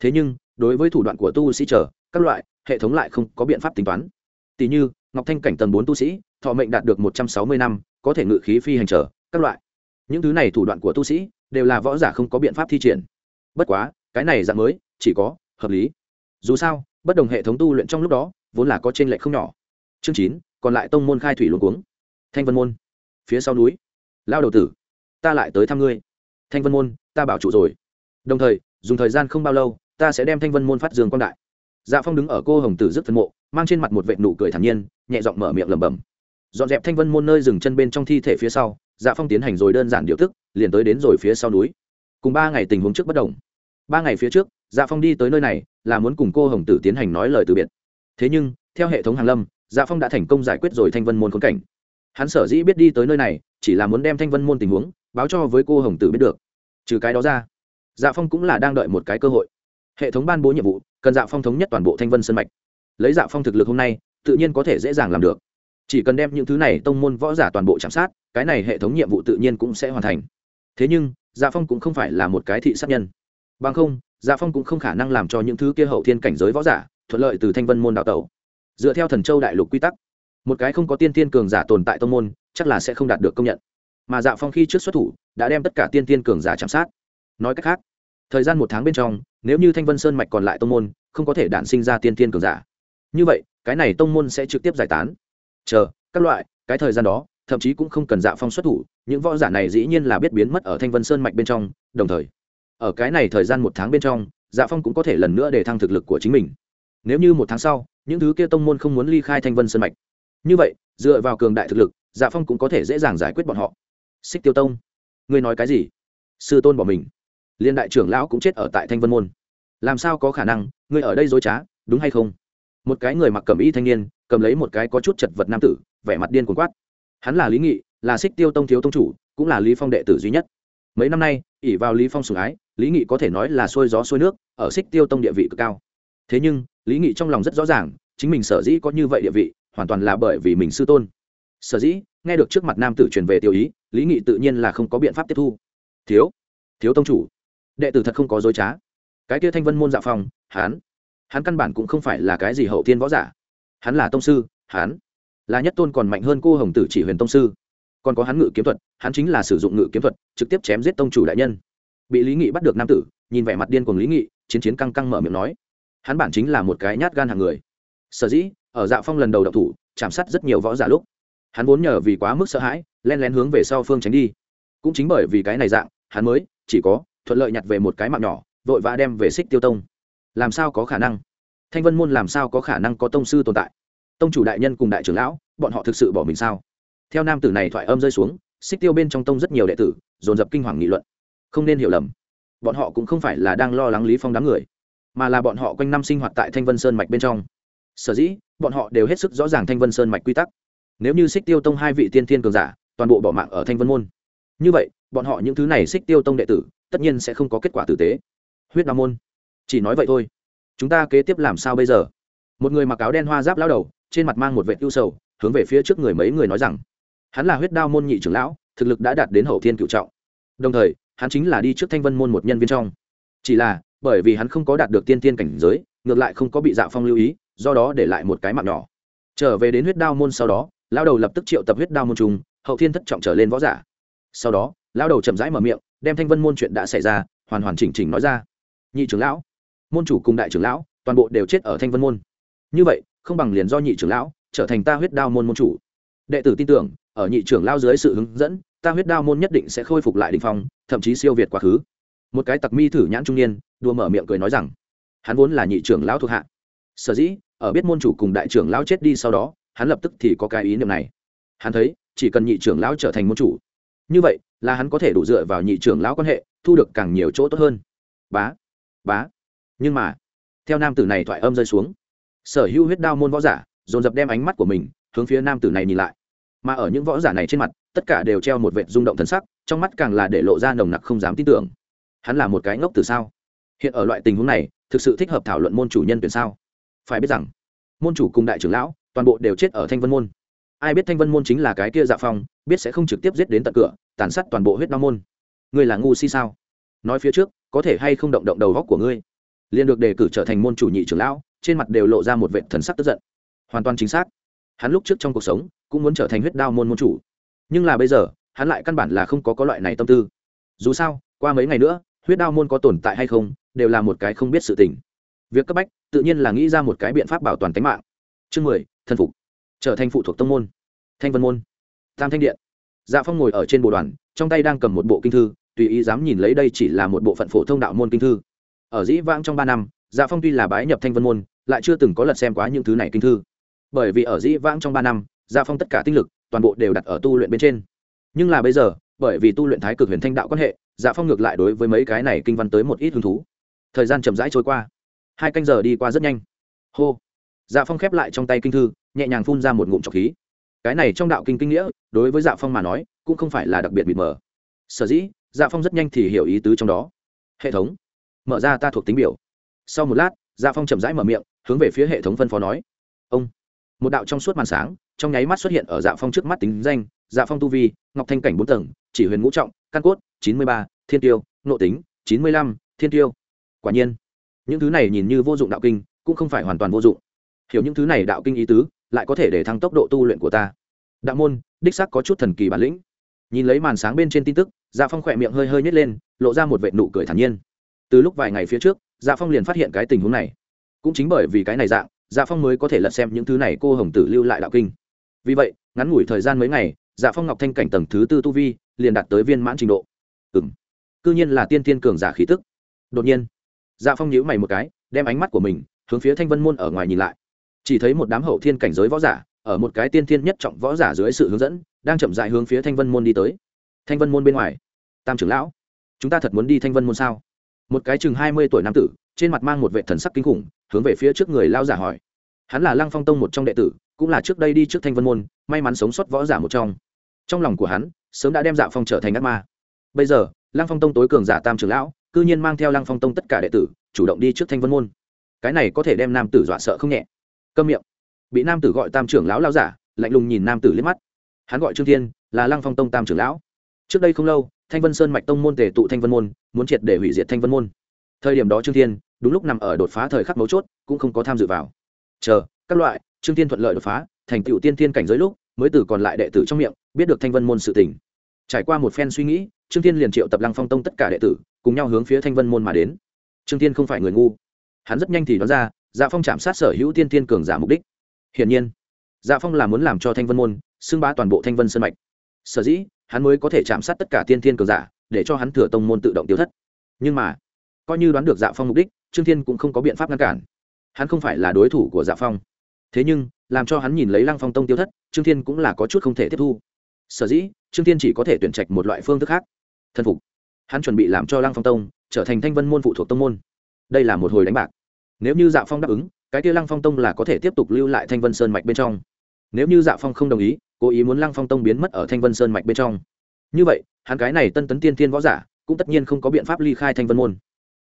Speaker 1: Thế nhưng, đối với thủ đoạn của tu sĩ trở các loại, hệ thống lại không có biện pháp tính toán. Tỷ như ngọc thanh cảnh tầng bốn tu sĩ, thọ mệnh đạt được một trăm sáu mươi năm, có thể ngự khí phi hành trở, các loại. Những thứ này thủ đoạn của tu sĩ, đều là võ giả không có biện pháp thi triển. Bất quá, cái này dạng mới, chỉ có, hợp lý. Dù sao, bất đồng hệ thống tu luyện trong lúc đó, vốn là có t r ê n lệch không nhỏ. Chương chín, còn lại tông môn khai thủy luống cuống. Thanh vân môn. Phía sau núi. Lao đầu tử, ta lại tới thăm ngươi. Thanh vân môn, ta bảo trụ rồi. Đồng thời, dùng thời gian không bao lâu, ta sẽ đem thanh vân môn phát dương quan đại dạ phong đứng ở cô hồng tử rất phân mộ mang trên mặt một vệ nụ cười thản nhiên nhẹ giọng mở miệng lẩm bẩm. Dọn dẹp thanh vân môn nơi dừng chân bên trong thi thể phía sau dạ phong tiến hành rồi đơn giản điều tức, liền tới đến rồi phía sau núi. Cùng ba ngày tình huống trước bất đồng. Ba ngày phía trước dạ phong đi tới nơi này là muốn cùng cô hồng tử tiến hành nói lời từ biệt. Thế nhưng theo hệ thống hàn lâm dạ phong đã thành công giải quyết rồi thanh vân môn khốn cảnh. Hắn sở dĩ biết đi tới nơi này chỉ là muốn đem thanh vân môn tình huống báo cho với cô hồng tử biết được. Trừ cái đó ra dạ phong cũng là đang đợi một cái cơ hội. Hệ thống ban bố nhiệm vụ cần dạ phong thống nhất toàn bộ thanh vân sân mạch. Lấy dạ phong thực lực hôm nay, tự nhiên có thể dễ dàng làm được. Chỉ cần đem những thứ này tông môn võ giả toàn bộ chạm sát, cái này hệ thống nhiệm vụ tự nhiên cũng sẽ hoàn thành. Thế nhưng dạ phong cũng không phải là một cái thị sát nhân. Bằng không dạ phong cũng không khả năng làm cho những thứ kia hậu thiên cảnh giới võ giả thuận lợi từ thanh vân môn đào tẩu. Dựa theo thần châu đại lục quy tắc, một cái không có tiên tiên cường giả tồn tại tông môn, chắc là sẽ không đạt được công nhận. Mà dạ phong khi trước xuất thủ, đã đem tất cả tiên tiên cường giả chạm sát. Nói cách khác thời gian một tháng bên trong, nếu như thanh vân sơn mạch còn lại tông môn, không có thể đản sinh ra tiên tiên cường giả. Như vậy, cái này tông môn sẽ trực tiếp giải tán. Chờ, các loại, cái thời gian đó, thậm chí cũng không cần dạ phong xuất thủ, những võ giả này dĩ nhiên là biết biến mất ở thanh vân sơn mạch bên trong, đồng thời, ở cái này thời gian một tháng bên trong dạ phong cũng có thể lần nữa để thăng thực lực của chính mình. Nếu như một tháng sau, những thứ kia tông môn không muốn ly khai thanh vân sơn mạch, như vậy, dựa vào cường đại thực lực dạ phong cũng có thể dễ dàng giải quyết bọn họ. Xích tiêu tông, ngươi nói cái gì? Sư tôn bỏ mình liên đại trưởng lão cũng chết ở tại thanh vân môn. Làm sao có khả năng? Ngươi ở đây dối trá, đúng hay không? Một cái người mặc cầm y thanh niên, cầm lấy một cái có chút chật vật nam tử, vẻ mặt điên cuồng quát. Hắn là lý nghị, là xích tiêu tông thiếu tông chủ, cũng là lý phong đệ tử duy nhất. Mấy năm nay ỉ vào lý phong sủng ái, lý nghị có thể nói là xuôi gió xuôi nước, ở xích tiêu tông địa vị cực cao. Thế nhưng, lý nghị trong lòng rất rõ ràng, chính mình sở dĩ có như vậy địa vị, hoàn toàn là bởi vì mình sư tôn. Sở dĩ, nghe được trước mặt nam tử truyền về tiêu ý, lý nghị tự nhiên là không có biện pháp tiếp thu. Thiếu thiếu tông chủ đệ tử thật không có dối trá. Cái kia thanh vân môn dạ phòng hán hắn căn bản cũng không phải là cái gì hậu thiên võ giả. Hắn là tông sư, hắn là nhất tôn còn mạnh hơn cô hồng tử chỉ huyền tông sư. Còn có hắn ngự kiếm thuật, hắn chính là sử dụng ngự kiếm thuật, trực tiếp chém giết tông chủ đại nhân. Bị lý nghị bắt được nam tử, nhìn vẻ mặt điên cùng lý nghị, chiến chiến căng căng mở miệng nói, hắn bản chính là một cái nhát gan hàng người. Sở dĩ, ở dạ phong lần đầu đậu thủ, chạm sát rất nhiều võ giả lúc, hắn vốn nhờ vì quá mức sợ hãi, len lén hướng về sau phương tránh đi. Cũng chính bởi vì cái này dạng, hắn mới chỉ có thuận lợi nhặt về một cái mạng nhỏ, vội vã đem về xích tiêu tông. Làm sao có khả năng? Thanh vân môn làm sao có khả năng có tông sư tồn tại? Tông chủ đại nhân cùng đại trưởng lão, bọn họ thực sự bỏ mình sao? Theo nam tử này thoại âm rơi xuống, xích tiêu bên trong tông rất nhiều đệ tử, dồn dập kinh hoàng nghị luận. Không nên hiểu lầm. Bọn họ cũng không phải là đang lo lắng lý phong đám người, mà là bọn họ quanh năm sinh hoạt tại thanh vân sơn mạch bên trong. Sở dĩ, bọn họ đều hết sức rõ ràng thanh vân sơn mạch quy tắc. Nếu như xích tiêu tông hai vị tiên thiên cường giả, toàn bộ bỏ mạng ở thanh vân môn. Như vậy, bọn họ những thứ này xích tiêu tông đệ tử tất nhiên sẽ không có kết quả tử tế. Huyết đao môn, chỉ nói vậy thôi. Chúng ta kế tiếp làm sao bây giờ? Một người mặc áo đen hoa giáp lao đầu, trên mặt mang một vệ ưu sầu, hướng về phía trước người mấy người nói rằng, hắn là huyết đao môn nhị trưởng lão, thực lực đã đạt đến hậu thiên cựu trọng. Đồng thời, hắn chính là đi trước thanh vân môn một nhân viên trong. Chỉ là, bởi vì hắn không có đạt được tiên tiên cảnh giới, ngược lại không có bị dạ phong lưu ý, do đó để lại một cái mạng nhỏ. Trở về đến huyết đao môn sau đó lao đầu lập tức triệu tập huyết đao môn trùng, hậu thiên thất trọng trở lên võ giả. Sau đó lao đầu chậm rãi mở miệng, đem thanh vân môn chuyện đã xảy ra, hoàn hoàn chỉnh chỉnh nói ra. Nhị trưởng lão, môn chủ cùng đại trưởng lão, toàn bộ đều chết ở thanh vân môn. Như vậy, không bằng liền do nhị trưởng lão trở thành ta huyết đao môn môn chủ. Đệ tử tin tưởng, ở nhị trưởng lao dưới sự hướng dẫn, ta huyết đao môn nhất định sẽ khôi phục lại đình phong, thậm chí siêu việt quá khứ. Một cái tặc mi thử nhãn trung niên đua mở miệng cười nói rằng, hắn vốn là nhị trưởng lão thuộc hạ. Sở dĩ, ở biết môn chủ cùng đại trưởng lão chết đi sau đó, hắn lập tức thì có cái ý niệm này. Hắn thấy, chỉ cần nhị trưởng lão trở thành môn chủ. Như vậy là hắn có thể đủ dựa vào nhị trưởng lão quan hệ, thu được càng nhiều chỗ tốt hơn. Bá bá. Nhưng mà, theo nam tử này thoại âm rơi xuống, sở hữu huyết đao môn võ giả dồn dập đem ánh mắt của mình hướng phía nam tử này nhìn lại. Mà ở những võ giả này trên mặt, tất cả đều treo một vệt rung động thần sắc, trong mắt càng là để lộ ra nồng nặc không dám tin tưởng. Hắn là một cái ngốc từ sao? Hiện ở loại tình huống này, thực sự thích hợp thảo luận môn chủ nhân tuyển sao? Phải biết rằng, môn chủ cùng đại trưởng lão toàn bộ đều chết ở thanh vân môn ai biết thanh vân môn chính là cái kia dạ phong, biết sẽ không trực tiếp giết đến tận cửa, tàn sát toàn bộ huyết đao môn. Ngươi là ngu si sao? Nói phía trước, có thể hay không động động đầu góc của ngươi? Liền được đề cử trở thành môn chủ nhị trưởng lão, trên mặt đều lộ ra một vệ thần sắc tức giận. Hoàn toàn chính xác. Hắn lúc trước trong cuộc sống, cũng muốn trở thành huyết đao môn môn chủ. Nhưng là bây giờ, hắn lại căn bản là không có có loại này tâm tư. Dù sao, qua mấy ngày nữa, huyết đao môn có tồn tại hay không, đều là một cái không biết sự tình. Việc cấp bách, tự nhiên là nghĩ ra một cái biện pháp bảo toàn tính mạng. Chương mười thân phục trở thành phụ thuộc tông môn. Thanh vân môn. Tam thanh điện. Dạ phong ngồi ở trên bộ đoàn, trong tay đang cầm một bộ kinh thư, tùy ý dám nhìn lấy đây chỉ là một bộ phận phổ thông đạo môn kinh thư. Ở dĩ vãng trong ba năm dạ phong tuy là bái nhập thanh vân môn, lại chưa từng có lật xem quá những thứ này kinh thư. Bởi vì ở dĩ vãng trong ba năm dạ phong tất cả tinh lực, toàn bộ đều đặt ở tu luyện bên trên. Nhưng là bây giờ, bởi vì tu luyện thái cực huyền thanh đạo quan hệ dạ phong ngược lại đối với mấy cái này kinh văn tới một ít hứng thú. Thời gian chậm rãi trôi qua. Hai canh giờ đi qua rất nhanh. Hô dạ phong khép lại trong tay kinh thư, nhẹ nhàng phun ra một ngụm trọc khí. Cái này trong đạo kinh kinh nghĩa, đối với dạ phong mà nói, cũng không phải là đặc biệt mịt mờ. Sở dĩ dạ phong rất nhanh thì hiểu ý tứ trong đó. Hệ thống. Mở ra ta thuộc tính biểu. Sau một lát dạ phong chậm rãi mở miệng, hướng về phía hệ thống phân phó nói. Ông. Một đạo trong suốt màn sáng, trong nháy mắt xuất hiện ở dạ phong trước mắt tính danh dạ phong tu vi, ngọc thanh cảnh bốn tầng, chỉ huyền ngũ trọng, căn cốt, chín mươi ba, thiên tiêu, nội tính, chín mươi lăm, thiên tiêu. Quả nhiên, những thứ này nhìn như vô dụng đạo kinh, cũng không phải hoàn toàn vô dụng hiểu những thứ này đạo kinh ý tứ, lại có thể để thăng tốc độ tu luyện của ta. Đạo môn, đích sắc có chút thần kỳ bản lĩnh. Nhìn lấy màn sáng bên trên tin tức dạ phong khỏe miệng hơi hơi nhét lên, lộ ra một vệ nụ cười thản nhiên. Từ lúc vài ngày phía trước dạ phong liền phát hiện cái tình huống này. Cũng chính bởi vì cái này dạng dạ phong mới có thể lật xem những thứ này cô hồng tử lưu lại đạo kinh. Vì vậy, ngắn ngủi thời gian mấy ngày dạ phong ngọc thanh cảnh tầng thứ tư tu vi liền đạt tới viên mãn trình độ. Ừ cư nhiên là tiên tiên cường giả khí tức. Đột nhiên dạ phong nhíu mày một cái, đem ánh mắt của mình hướng phía thanh vân môn ở ngoài nhìn lại chỉ thấy một đám hậu thiên cảnh giới võ giả, ở một cái tiên thiên nhất trọng võ giả dưới sự hướng dẫn, đang chậm dại hướng phía thanh vân môn đi tới. Thanh vân môn bên ngoài. Tam trưởng lão, chúng ta thật muốn đi thanh vân môn sao? Một cái chừng hai mươi tuổi nam tử, trên mặt mang một vệ thần sắc kinh khủng, hướng về phía trước người lao giả hỏi. Hắn là lăng phong tông một trong đệ tử, cũng là trước đây đi trước thanh vân môn, may mắn sống sót võ giả một trong. Trong lòng của hắn, sớm đã đem dạ phong trở thành ác ma. Bây giờ, lăng phong tông tối cường giả tam trưởng lão, cư nhiên mang theo lăng phong tông tất cả đệ tử, chủ động đi trước thanh vân môn. Cái này có thể đem nam tử dọa sợ không nhẹ câm miệng. Bị nam tử gọi tam trưởng lão lao giả, lạnh lùng nhìn nam tử liếc mắt. Hắn gọi trương thiên, là lăng phong tông tam trưởng lão. Trước đây không lâu, thanh vân sơn mạch tông môn tề tụ thanh vân môn, muốn triệt để hủy diệt thanh vân môn. Thời điểm đó trương thiên, đúng lúc nằm ở đột phá thời khắc mấu chốt, cũng không có tham dự vào. Chờ, các loại, trương thiên thuận lợi đột phá, thành tựu tiên thiên cảnh giới lúc, mới từ còn lại đệ tử trong miệng, biết được thanh vân môn sự tình. Trải qua một phen suy nghĩ, trương thiên liền triệu tập lăng phong tông tất cả đệ tử, cùng nhau hướng phía thanh vân môn mà đến. Trương thiên không phải người ngu. Hắn rất nhanh thì đoán ra dạ phong chạm sát sở hữu tiên tiên cường giả mục đích. Hiển nhiên dạ phong là muốn làm cho thanh vân môn xưng bá toàn bộ thanh vân sơn mạch. Sở dĩ, hắn mới có thể chạm sát tất cả tiên thiên cường giả, để cho hắn thừa tông môn tự động tiêu thất. Nhưng mà, coi như đoán được dạ phong mục đích, trương thiên cũng không có biện pháp ngăn cản. Hắn không phải là đối thủ của dạ phong. Thế nhưng, làm cho hắn nhìn lấy lăng phong tông tiêu thất, trương thiên cũng là có chút không thể tiếp thu. Sở dĩ, trương thiên chỉ có thể tuyển trạch một loại phương thức khác. Thân phục. Hắn chuẩn bị làm cho lăng phong tông trở thành thanh vân môn phụ thuộc tông môn. Đây là một hồi đánh bạc nếu như dạ phong đáp ứng, cái kia lăng phong tông là có thể tiếp tục lưu lại thanh vân sơn mạch bên trong. Nếu như dạ phong không đồng ý, cố ý muốn lăng phong tông biến mất ở thanh vân sơn mạch bên trong. Như vậy, hắn cái này tân tấn tiên tiên võ giả, cũng tất nhiên không có biện pháp ly khai thanh vân môn.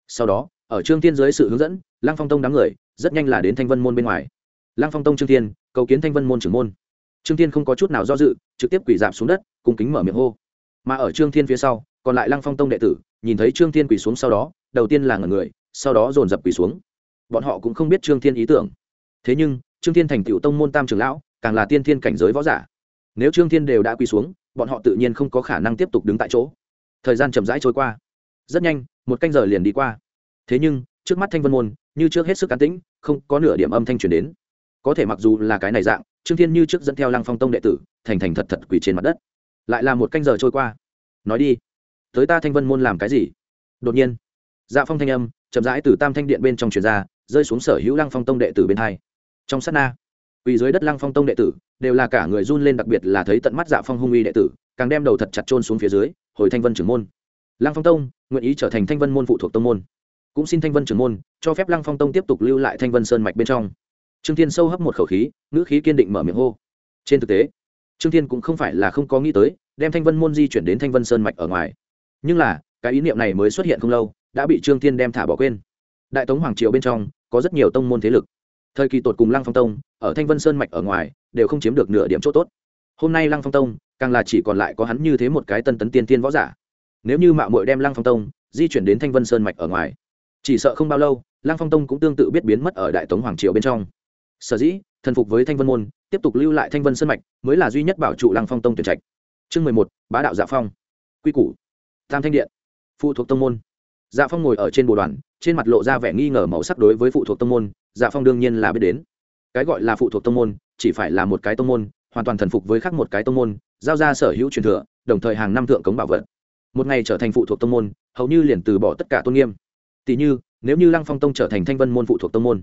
Speaker 1: Sau đó, ở trương tiên dưới sự hướng dẫn, lăng phong tông đám người rất nhanh là đến thanh vân môn bên ngoài. Lăng phong tông trương tiên cầu kiến thanh vân môn trưởng môn. Trương tiên không có chút nào do dự, trực tiếp quỳ dạp xuống đất cùng kính mở miệng hô. Mà ở trương thiên phía sau, còn lại lăng phong tông đệ tử, nhìn thấy trương thiên quỳ xuống sau đó, đầu tiên là ngẩn người, sau đó dồn dập quỳ xuống bọn họ cũng không biết trương thiên ý tưởng. Thế nhưng, trương thiên thành tựu tông môn tam trường lão, càng là tiên thiên cảnh giới võ giả. Nếu trương thiên đều đã quỳ xuống, bọn họ tự nhiên không có khả năng tiếp tục đứng tại chỗ. Thời gian chậm rãi trôi qua. Rất nhanh, một canh giờ liền đi qua. Thế nhưng, trước mắt thanh vân môn, như trước hết sức cán tĩnh, không có nửa điểm âm thanh truyền đến. Có thể mặc dù là cái này dạng, trương thiên như trước dẫn theo lăng phong tông đệ tử, thành thành thật thật quỳ trên mặt đất. Lại là một canh giờ trôi qua. Nói đi, tới ta thanh vân môn làm cái gì? Đột nhiên dạ phong thanh âm chậm rãi từ tam thanh điện bên trong truyền ra rơi xuống sở hữu lăng phong tông đệ tử bên hai. Trong sát na, quỳ dưới đất lăng phong tông đệ tử đều là cả người run lên, đặc biệt là thấy tận mắt dạ phong hung uy đệ tử, càng đem đầu thật chặt trôn xuống phía dưới, hồi thanh vân trưởng môn. Lăng phong tông nguyện ý trở thành thanh vân môn phụ thuộc tông môn. Cũng xin thanh vân trưởng môn cho phép lăng phong tông tiếp tục lưu lại thanh vân sơn mạch bên trong. Trương thiên sâu hấp một khẩu khí, ngữ khí kiên định mở miệng hô. Trên thực tế, trương thiên cũng không phải là không có nghĩ tới, đem thanh vân môn di chuyển đến thanh vân sơn mạch ở ngoài. Nhưng là, cái ý niệm này mới xuất hiện không lâu, đã bị trương thiên đem thả bỏ quên đại tống hoàng triều bên trong có rất nhiều tông môn thế lực. Thời kỳ tột cùng lăng phong tông, ở thanh vân sơn mạch ở ngoài, đều không chiếm được nửa điểm chỗ tốt. Hôm nay lăng phong tông, càng là chỉ còn lại có hắn như thế một cái tân tấn tiên tiên võ giả. Nếu như mạo mội đem lăng phong tông di chuyển đến thanh vân sơn mạch ở ngoài, chỉ sợ không bao lâu, lăng phong tông cũng tương tự biết biến mất ở đại tống hoàng triều bên trong. Sở dĩ, thần phục với thanh vân môn, tiếp tục lưu lại thanh vân sơn mạch, mới là duy nhất bảo trụ lăng phong tông tuyển trạch. Chương mười một, bá đạo dạ phong. Quy củ. Tam thanh điện. Phụ thuộc tông môn dạ phong ngồi ở trên bồ đoàn, trên mặt lộ ra vẻ nghi ngờ màu sắc đối với phụ thuộc tông môn dạ phong đương nhiên là biết đến. Cái gọi là phụ thuộc tông môn, chỉ phải là một cái tông môn, hoàn toàn thần phục với khác một cái tông môn, giao ra sở hữu truyền thừa, đồng thời hàng năm thượng cống bảo vật. Một ngày trở thành phụ thuộc tông môn, hầu như liền từ bỏ tất cả tôn nghiêm. Tỷ như, nếu như lăng phong tông trở thành thanh vân môn phụ thuộc tông môn.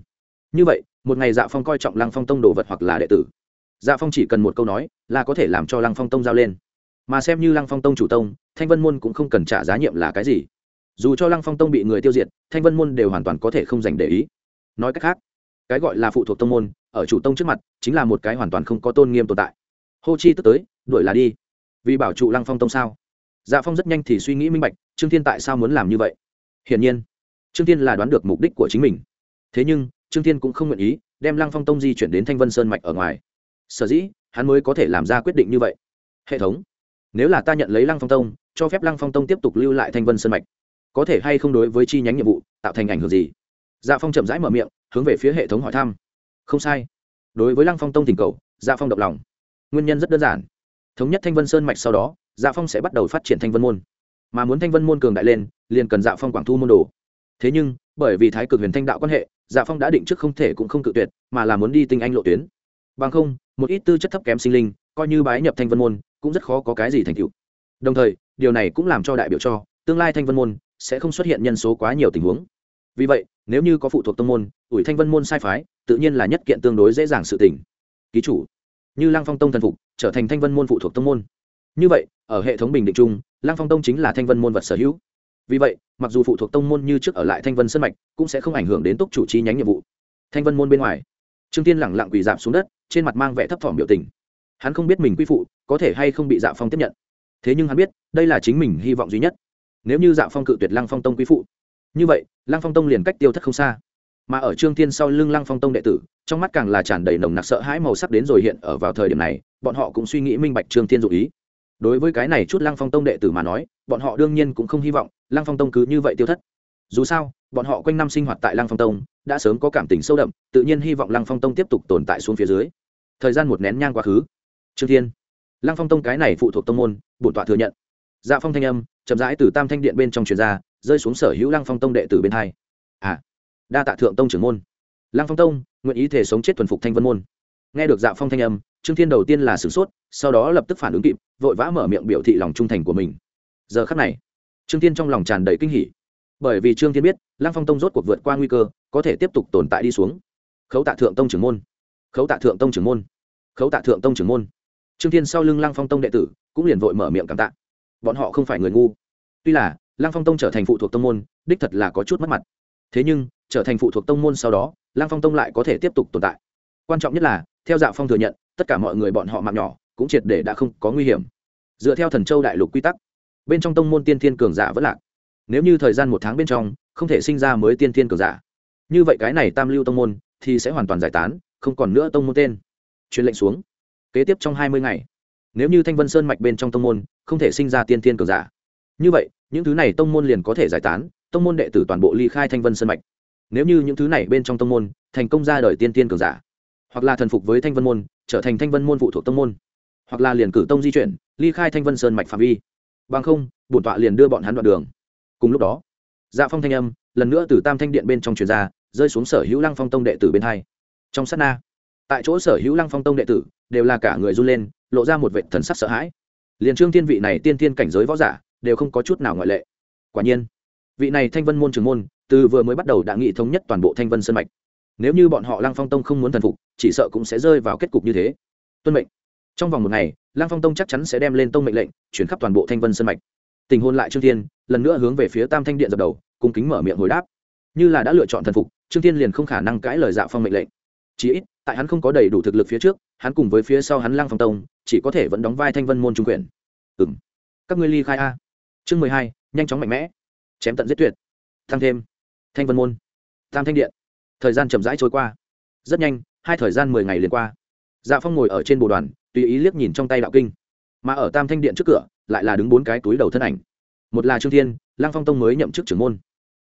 Speaker 1: Như vậy, một ngày dạ phong coi trọng lăng phong tông đồ vật hoặc là đệ tử. Dạ phong chỉ cần một câu nói, là có thể làm cho lăng phong tông giao lên. Mà xem như lăng phong tông chủ tông, thanh vân môn cũng không cần trả giá nhiệm là cái gì dù cho lăng phong tông bị người tiêu diệt, thanh vân môn đều hoàn toàn có thể không dành để ý. Nói cách khác, cái gọi là phụ thuộc tông môn, ở chủ tông trước mặt, chính là một cái hoàn toàn không có tôn nghiêm tồn tại. Hô chi tức tới, đuổi là đi. Vì bảo trụ lăng phong tông sao? Dạ phong rất nhanh thì suy nghĩ minh bạch, trương thiên tại sao muốn làm như vậy? Hiển nhiên, trương thiên là đoán được mục đích của chính mình. Thế nhưng, trương thiên cũng không nguyện ý đem lăng phong tông di chuyển đến thanh vân sơn mạch ở ngoài. Sở dĩ, hắn mới có thể làm ra quyết định như vậy. Hệ thống, nếu là ta nhận lấy lăng phong tông, cho phép lăng phong tông tiếp tục lưu lại thanh vân sơn mạch có thể hay không đối với chi nhánh nhiệm vụ tạo thành ảnh hưởng gì? Dạ phong chậm rãi mở miệng, hướng về phía hệ thống hỏi thăm. Không sai. Đối với lăng phong tông tình cầu dạ phong động lòng. Nguyên nhân rất đơn giản. Thống nhất thanh vân sơn mạch sau đó dạ phong sẽ bắt đầu phát triển thanh vân môn. Mà muốn thanh vân môn cường đại lên, liền cần dạ phong quảng thu môn đồ. Thế nhưng, bởi vì thái cực huyền thanh đạo quan hệ dạ phong đã định trước không thể cũng không cự tuyệt, mà là muốn đi tinh anh lộ tuyến. Bằng không, một ít tư chất thấp kém sinh linh, coi như bái nhập thanh vân môn, cũng rất khó có cái gì thành tựu. Đồng thời, điều này cũng làm cho đại biểu cho, tương lai thanh vân môn sẽ không xuất hiện nhân số quá nhiều tình huống. Vì vậy, nếu như có phụ thuộc tông môn, ủi thanh vân môn sai phái, tự nhiên là nhất kiện tương đối dễ dàng sự tỉnh ký chủ, như lăng phong tông thần phục, trở thành thanh vân môn phụ thuộc tông môn. Như vậy, ở hệ thống bình định chung, lăng phong tông chính là thanh vân môn vật sở hữu. Vì vậy, mặc dù phụ thuộc tông môn như trước ở lại thanh vân sân mạch, cũng sẽ không ảnh hưởng đến túc chủ chi nhánh nhiệm vụ. Thanh vân môn bên ngoài, trương tiên lẳng lặng quỳ dạp xuống đất, trên mặt mang vẻ thấp thỏm biểu tình. Hắn không biết mình quy phụ, có thể hay không bị dạ phong tiếp nhận. Thế nhưng hắn biết, đây là chính mình hy vọng duy nhất nếu như dạ phong cự tuyệt lăng phong tông quý phụ như vậy lăng phong tông liền cách tiêu thất không xa mà ở trương Thiên sau lưng lăng phong tông đệ tử trong mắt càng là tràn đầy nồng nặc sợ hãi màu sắc đến rồi hiện ở vào thời điểm này bọn họ cũng suy nghĩ minh bạch trương Thiên dụ ý đối với cái này chút lăng phong tông đệ tử mà nói bọn họ đương nhiên cũng không hy vọng lăng phong tông cứ như vậy tiêu thất dù sao bọn họ quanh năm sinh hoạt tại lăng phong tông đã sớm có cảm tình sâu đậm tự nhiên hy vọng lăng phong tông tiếp tục tồn tại xuống phía dưới thời gian một nén nhang quá khứ trương thiên lăng phong tông cái này phụ thuộc tông môn bổn tọa thừa nhận dạ phong thanh âm chậm rãi từ tam thanh điện bên trong truyền ra, rơi xuống sở hữu lăng phong tông đệ tử bên hai. À đa tạ thượng tông trưởng môn. Lăng phong tông, nguyện ý thể sống chết thuần phục thanh vân môn. Nghe được dạ phong thanh âm, trương thiên đầu tiên là sửng sốt, sau đó lập tức phản ứng kịp, vội vã mở miệng biểu thị lòng trung thành của mình. Giờ khắc này, trương thiên trong lòng tràn đầy kinh hỉ. Bởi vì trương thiên biết, lăng phong tông rốt cuộc vượt qua nguy cơ, có thể tiếp tục tồn tại đi xuống. Khấu tạ thượng tông trưởng môn. Khấu tạ thượng tông trưởng môn. Khấu tạ thượng tông trưởng môn. Trương thiên sau lưng lăng phong tông đệ tử, cũng liền vội mở miệng cảm tạ bọn họ không phải người ngu. Tuy là, lăng phong tông trở thành phụ thuộc tông môn, đích thật là có chút mất mặt. Thế nhưng, trở thành phụ thuộc tông môn sau đó, lăng phong tông lại có thể tiếp tục tồn tại. Quan trọng nhất là, theo dạ phong thừa nhận, tất cả mọi người bọn họ mạng nhỏ, cũng triệt để đã không có nguy hiểm. Dựa theo thần châu đại lục quy tắc, bên trong tông môn tiên thiên cường giả vẫn lạc. Nếu như thời gian một tháng bên trong, không thể sinh ra mới tiên thiên cường giả. Như vậy cái này tam lưu tông môn, thì sẽ hoàn toàn giải tán, không còn nữa tông môn tên. Truyền lệnh xuống. Kế tiếp trong hai mươi ngày nếu như thanh vân sơn mạch bên trong tông môn không thể sinh ra tiên thiên cường giả, như vậy, những thứ này tông môn liền có thể giải tán, tông môn đệ tử toàn bộ ly khai thanh vân sơn mạch. Nếu như những thứ này bên trong tông môn thành công ra đời tiên tiên cường giả, hoặc là thần phục với thanh vân môn, trở thành thanh vân môn phụ thuộc tông môn, hoặc là liền cử tông di chuyển, ly khai thanh vân sơn mạch phạm vi. Bằng không, bổn tọa liền đưa bọn hắn đoạn đường. Cùng lúc đó dạ phong thanh âm lần nữa từ tam thanh điện bên trong truyền ra, rơi xuống sở hữu lăng phong tông đệ tử bên hai. Trong sát na tại chỗ sở hữu lăng phong tông đệ tử, đều là cả người run lên, lộ ra một vệ thần sắc sợ hãi. Liền trương Thiên vị này tiên thiên cảnh giới võ giả, đều không có chút nào ngoại lệ. Quả nhiên, vị này thanh vân môn trường môn, từ vừa mới bắt đầu đã nghị thống nhất toàn bộ thanh vân sơn mạch. Nếu như bọn họ lăng phong tông không muốn thần phục, chỉ sợ cũng sẽ rơi vào kết cục như thế. Tuân mệnh. Trong vòng một ngày, lăng phong tông chắc chắn sẽ đem lên tông mệnh lệnh, chuyển khắp toàn bộ thanh vân sơn mạch. Tình hôn lại trương thiên, lần nữa hướng về phía tam thanh điện dập đầu, cung kính mở miệng hồi đáp. Như là đã lựa chọn thần phục, trương thiên liền không khả năng cãi lời dạ phong mệnh lệnh chỉ ít, tại hắn không có đầy đủ thực lực phía trước, hắn cùng với phía sau hắn lăng phong tông, chỉ có thể vẫn đóng vai thanh vân môn trung quyền. Ừ m các ngươi ly khai a. Chương mười hai, nhanh chóng mạnh mẽ. Chém tận giết tuyệt. Thăng thêm. Thanh vân môn. Tam thanh điện. Thời gian chậm rãi trôi qua. Rất nhanh, hai thời gian mười ngày liền qua. Dạ phong ngồi ở trên bồ đoàn, tùy ý liếc nhìn trong tay đạo kinh. Mà ở tam thanh điện trước cửa, lại là đứng bốn cái túi đầu thân ảnh. Một là trương thiên, lăng phong tông mới nhậm chức trưởng môn.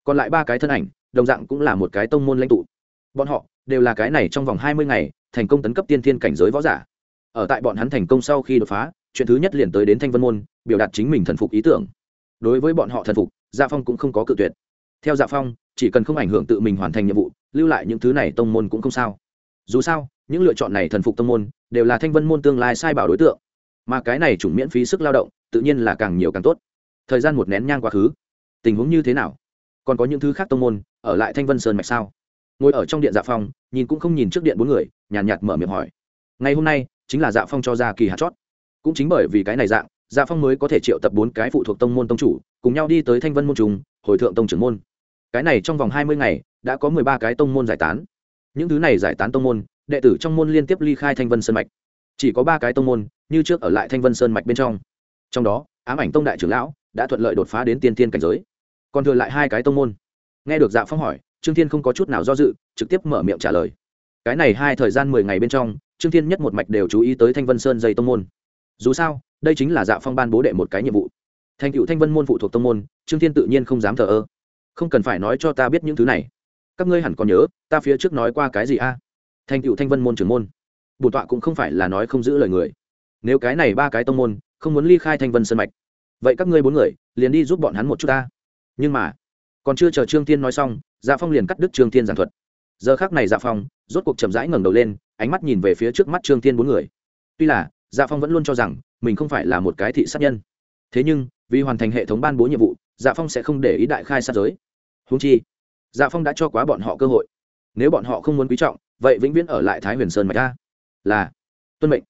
Speaker 1: Còn lại ba cái thân ảnh, đồng dạng cũng là một cái tông môn lãnh tụ. Bọn họ đều là cái này trong vòng hai mươi ngày, thành công tấn cấp tiên thiên cảnh giới võ giả. Ở tại bọn hắn thành công sau khi đột phá, chuyện thứ nhất liền tới đến thanh vân môn, biểu đạt chính mình thần phục ý tưởng. Đối với bọn họ thần phục gia dạ phong cũng không có cự tuyệt. Theo dạ phong, chỉ cần không ảnh hưởng tự mình hoàn thành nhiệm vụ, lưu lại những thứ này tông môn cũng không sao. Dù sao, những lựa chọn này thần phục tông môn, đều là thanh vân môn tương lai sai bảo đối tượng. Mà cái này chủng miễn phí sức lao động, tự nhiên là càng nhiều càng tốt. Thời gian một nén nhang quá khứ. Tình huống như thế nào? Còn có những thứ khác tông môn, ở lại thanh vân sơn mạch sao? Ngồi ở trong điện dạ phong nhìn cũng không nhìn trước điện bốn người nhàn nhạt, nhạt mở miệng hỏi. Ngày hôm nay chính là dạ phong cho ra kỳ hạt chót. Cũng chính bởi vì cái này dạng dạ phong mới có thể triệu tập bốn cái phụ thuộc tông môn tông chủ cùng nhau đi tới thanh vân môn trùng hồi thượng tông trưởng môn. Cái này trong vòng hai mươi ngày đã có mười ba cái tông môn giải tán. Những thứ này giải tán tông môn đệ tử trong môn liên tiếp ly khai thanh vân sơn mạch. Chỉ có ba cái tông môn như trước ở lại thanh vân sơn mạch bên trong. Trong đó ám ảnh tông đại trưởng lão đã thuận lợi đột phá đến tiên tiên cảnh giới. Còn thừa lại hai cái tông môn. Nghe được dạ phong hỏi trương thiên không có chút nào do dự, trực tiếp mở miệng trả lời. Cái này hai thời gian mười ngày bên trong, trương thiên nhất một mạch đều chú ý tới thanh vân sơn dây tông môn. Dù sao, đây chính là dạ phong ban bố đệ một cái nhiệm vụ. Thành cựu thanh vân môn phụ thuộc tông môn, trương thiên tự nhiên không dám thờ ơ. Không cần phải nói cho ta biết những thứ này. Các ngươi hẳn còn nhớ, ta phía trước nói qua cái gì a? Thành cựu thanh vân môn trưởng môn. Bổn tọa cũng không phải là nói không giữ lời người. Nếu cái này ba cái tông môn không muốn ly khai thanh vân sơn mạch, vậy các ngươi bốn người liền đi giúp bọn hắn một chút ta. Nhưng mà còn chưa chờ trương tiên nói xong dạ phong liền cắt đứt trương tiên giảng thuật giờ khác này dạ phong rốt cuộc chậm rãi ngẩng đầu lên ánh mắt nhìn về phía trước mắt trương tiên bốn người tuy là dạ phong vẫn luôn cho rằng mình không phải là một cái thị sát nhân thế nhưng vì hoàn thành hệ thống ban bố nhiệm vụ dạ phong sẽ không để ý đại khai sát giới húng chi dạ phong đã cho quá bọn họ cơ hội nếu bọn họ không muốn quý trọng vậy vĩnh viễn ở lại thái huyền sơn mạch ta là tuân mệnh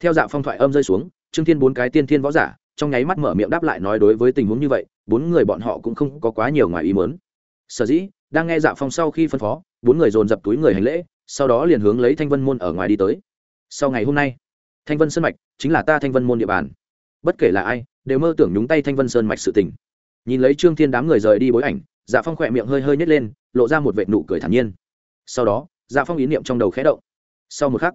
Speaker 1: theo dạ phong thoại âm rơi xuống trương thiên bốn cái tiên thiên võ giả trong nháy mắt mở miệng đáp lại nói đối với tình huống như vậy, bốn người bọn họ cũng không có quá nhiều ngoài ý mớn sở dĩ, đang nghe dạ phong sau khi phân phó, bốn người dồn dập túi người hành lễ, sau đó liền hướng lấy thanh vân môn ở ngoài đi tới. Sau ngày hôm nay, thanh vân sơn mạch chính là ta thanh vân môn địa bàn. Bất kể là ai, đều mơ tưởng nhúng tay thanh vân sơn mạch sự tình. Nhìn lấy trương thiên đám người rời đi bối ảnh dạ phong khỏe miệng hơi hơi nhét lên, lộ ra một vệ nụ cười thản nhiên. Sau đó dạ phong ý niệm trong đầu khẽ động. Sau một khắc,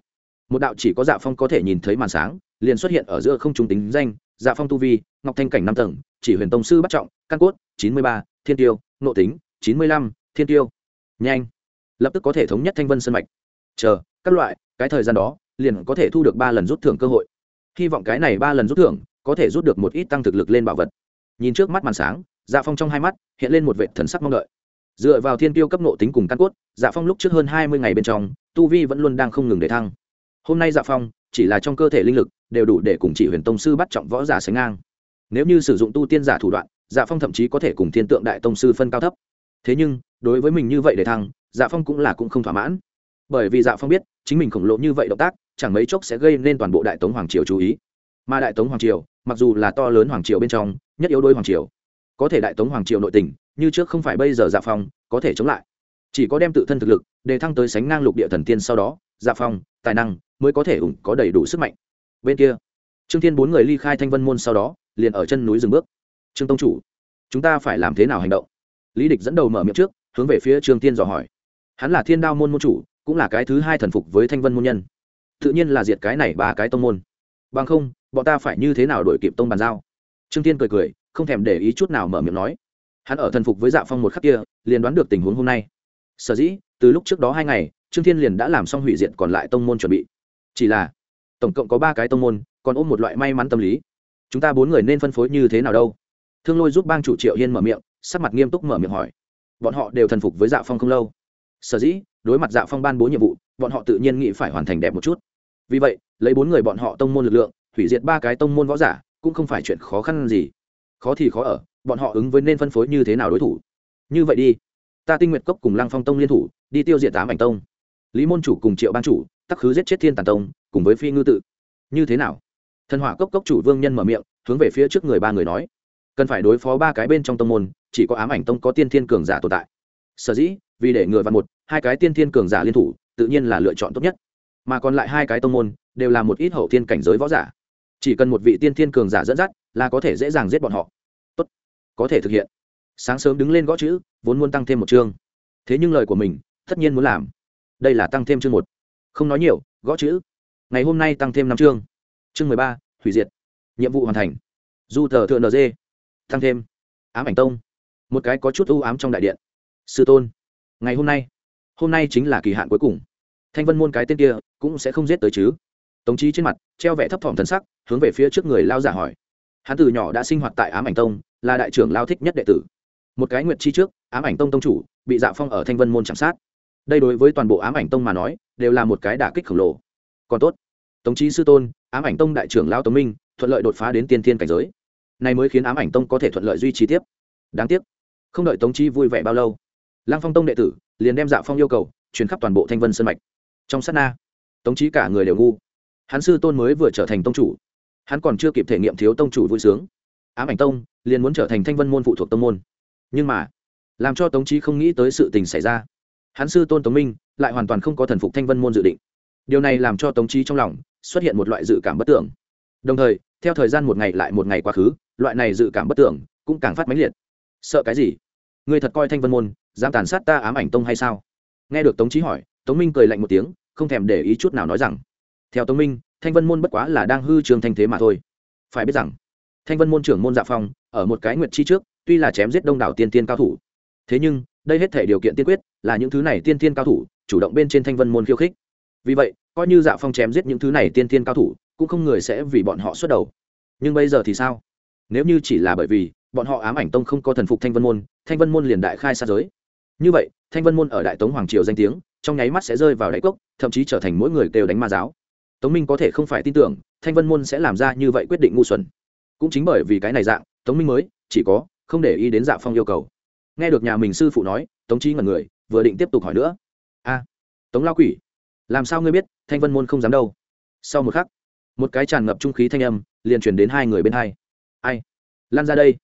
Speaker 1: một đạo chỉ có dạ phong có thể nhìn thấy màn sáng, liền xuất hiện ở giữa không trung tính danh dạ phong tu vi, ngọc thanh cảnh năm tầng, chỉ huyền tông sư bắt trọng, căn cốt, chín mươi ba, thiên tiêu nộ tính, chín mươi lăm, thiên tiêu. Nhanh. Lập tức có thể thống nhất thanh vân sân mạch. Chờ, các loại, cái thời gian đó, liền có thể thu được ba lần rút thưởng cơ hội. Hy vọng cái này ba lần rút thưởng có thể rút được một ít tăng thực lực lên bảo vật. Nhìn trước mắt màn sáng dạ phong trong hai mắt hiện lên một vệ thần sắc mong đợi. Dựa vào thiên tiêu cấp nộ tính cùng căn cốt dạ phong lúc trước hơn hai mươi ngày bên trong, tu vi vẫn luôn đang không ngừng để thăng. Hôm nay dạ phong chỉ là trong cơ thể linh lực đều đủ để cùng chỉ huyền tông sư bắt trọng võ giả sánh ngang. Nếu như sử dụng tu tiên giả thủ đoạn dạ phong thậm chí có thể cùng thiên tượng đại tông sư phân cao thấp. Thế nhưng, đối với mình như vậy để thăng dạ phong cũng là cũng không thỏa mãn. Bởi vì dạ phong biết, chính mình khổng lồ như vậy động tác, chẳng mấy chốc sẽ gây nên toàn bộ đại tống hoàng triều chú ý. Mà đại tống hoàng triều, mặc dù là to lớn hoàng triều bên trong, nhất yếu đôi hoàng triều. Có thể đại tống hoàng triều nội tình, như trước không phải bây giờ dạ phong có thể chống lại. Chỉ có đem tự thân thực lực, để thăng tới sánh ngang lục địa thần tiên sau đó dạ phong, tài năng mới có thể ủng có đầy đủ sức mạnh bên kia. Trương thiên bốn người ly khai thanh vân môn sau đó, liền ở chân núi dừng bước. Trương tông chủ, chúng ta phải làm thế nào hành động? Lý địch dẫn đầu mở miệng trước, hướng về phía trương tiên dò hỏi. Hắn là thiên đao môn môn chủ, cũng là cái thứ hai thần phục với thanh vân môn nhân. Tự nhiên là diệt cái này ba cái tông môn. Bằng không, bọn ta phải như thế nào đổi kịp tông bàn giao? Trương tiên cười cười, không thèm để ý chút nào mở miệng nói. Hắn ở thần phục với dạ phong một khắc kia, liền đoán được tình huống hôm nay. Sở dĩ, từ lúc trước đó hai ngày, trương thiên liền đã làm xong hủy diệt còn lại tông môn chuẩn bị. Chỉ là tổng cộng có ba cái tông môn, còn ôm một loại may mắn tâm lý. Chúng ta bốn người nên phân phối như thế nào đâu? Thương lôi giúp bang chủ triệu hiên mở miệng, sắc mặt nghiêm túc mở miệng hỏi. Bọn họ đều thần phục với dạ phong không lâu. Sở dĩ, đối mặt dạ phong ban bố nhiệm vụ, bọn họ tự nhiên nghĩ phải hoàn thành đẹp một chút. Vì vậy, lấy bốn người bọn họ tông môn lực lượng, hủy diệt ba cái tông môn võ giả, cũng không phải chuyện khó khăn gì. Khó thì khó ở, bọn họ ứng với nên phân phối như thế nào đối thủ? Như vậy đi. Ta tinh nguyệt cốc cùng lăng phong tông liên thủ, đi tiêu diệt tám ảnh tông. Lý môn chủ cùng triệu ban chủ, tắc khứ giết chết thiên tàn tông cùng với phi ngư tự. Như thế nào? Thần hỏa cốc cốc chủ vương nhân mở miệng, hướng về phía trước người ba người nói. Cần phải đối phó ba cái bên trong tông môn, chỉ có ám ảnh tông có tiên thiên cường giả tồn tại. Sở dĩ, vì để người văn một, hai cái tiên thiên cường giả liên thủ, tự nhiên là lựa chọn tốt nhất. Mà còn lại hai cái tông môn, đều là một ít hậu thiên cảnh giới võ giả. Chỉ cần một vị tiên thiên cường giả dẫn dắt, là có thể dễ dàng giết bọn họ. Tốt. Có thể thực hiện. Sáng sớm đứng lên gõ chữ, vốn muốn tăng thêm một chương. Thế nhưng lời của mình, tất nhiên muốn làm. Đây là tăng thêm chương một. Không nói nhiều, gõ chữ ngày hôm nay tăng thêm năm chương. Chương mười ba, hủy diệt. Nhiệm vụ hoàn thành. Du thờ thượng nd tăng thêm. Ám ảnh tông. Một cái có chút ưu ám trong đại điện. Sư tôn, ngày hôm nay hôm nay chính là kỳ hạn cuối cùng. Thanh vân môn cái tên kia cũng sẽ không giết tới chứ. Tống trí trên mặt, treo vẻ thấp thỏm thần sắc, hướng về phía trước người lao giả hỏi. Hắn từ nhỏ đã sinh hoạt tại ám ảnh tông, là đại trưởng lao thích nhất đệ tử. Một cái nguyện chi trước, ám ảnh tông tông chủ, bị dạ phong ở thanh vân môn chạm sát. Đây đối với toàn bộ ám ảnh tông mà nói, đều là một cái đả kích khổng lồ còn tốt. Tống trí sư tôn, ám ảnh tông đại trưởng lao tống minh, thuận lợi đột phá đến tiên thiên cảnh giới. Này mới khiến ám ảnh tông có thể thuận lợi duy trì tiếp. Đáng tiếc, không đợi tống trí vui vẻ bao lâu, lăng phong tông đệ tử liền đem dạ phong yêu cầu truyền khắp toàn bộ thanh vân sân mạch. Trong sát na, tống trí cả người đều ngu. Hắn sư tôn mới vừa trở thành tông chủ, hắn còn chưa kịp thể nghiệm thiếu tông chủ vui sướng. Ám ảnh tông liền muốn trở thành thanh vân môn phụ thuộc tông môn. Nhưng mà, làm cho tống trí không nghĩ tới sự tình xảy ra. Hắn sư tôn tống minh lại hoàn toàn không có thần phục thanh vân môn dự định điều này làm cho tống trí trong lòng xuất hiện một loại dự cảm bất tưởng. Đồng thời, theo thời gian một ngày lại một ngày quá khứ, loại này dự cảm bất tưởng cũng càng phát mãnh liệt. Sợ cái gì? Người thật coi thanh vân môn, dám tàn sát ta ám ảnh tông hay sao? Nghe được tống trí hỏi, tống minh cười lạnh một tiếng, không thèm để ý chút nào nói rằng, theo tống minh, thanh vân môn bất quá là đang hư trường thanh thế mà thôi. Phải biết rằng, thanh vân môn trưởng môn dạ phong, ở một cái nguyệt chi trước, tuy là chém giết đông đảo tiên tiên cao thủ. Thế nhưng, đây hết thể điều kiện tiên quyết, là những thứ này tiên tiên cao thủ chủ động bên trên thanh vân môn khiêu khích vì vậy, coi như dạ phong chém giết những thứ này tiên tiên cao thủ, cũng không người sẽ vì bọn họ xuất đầu. Nhưng bây giờ thì sao? Nếu như chỉ là bởi vì bọn họ ám ảnh tông không có thần phục thanh vân môn, thanh vân môn liền đại khai xa giới. Như vậy, thanh vân môn ở đại tống hoàng triều danh tiếng, trong nháy mắt sẽ rơi vào đáy cốc, thậm chí trở thành mỗi người kêu đánh ma giáo. Tống minh có thể không phải tin tưởng, thanh vân môn sẽ làm ra như vậy quyết định ngu xuẩn. Cũng chính bởi vì cái này dạng, tống minh mới, chỉ có không để ý đến dạ phong yêu cầu. Nghe được nhà mình sư phụ nói, tống trí ngần người, vừa định tiếp tục hỏi nữa. A, tống lao quỷ làm sao ngươi biết, thanh vân môn không dám đâu? Sau một khắc, một cái tràn ngập trung khí thanh âm liền truyền đến hai người bên hai. Ai? Lan ra đây.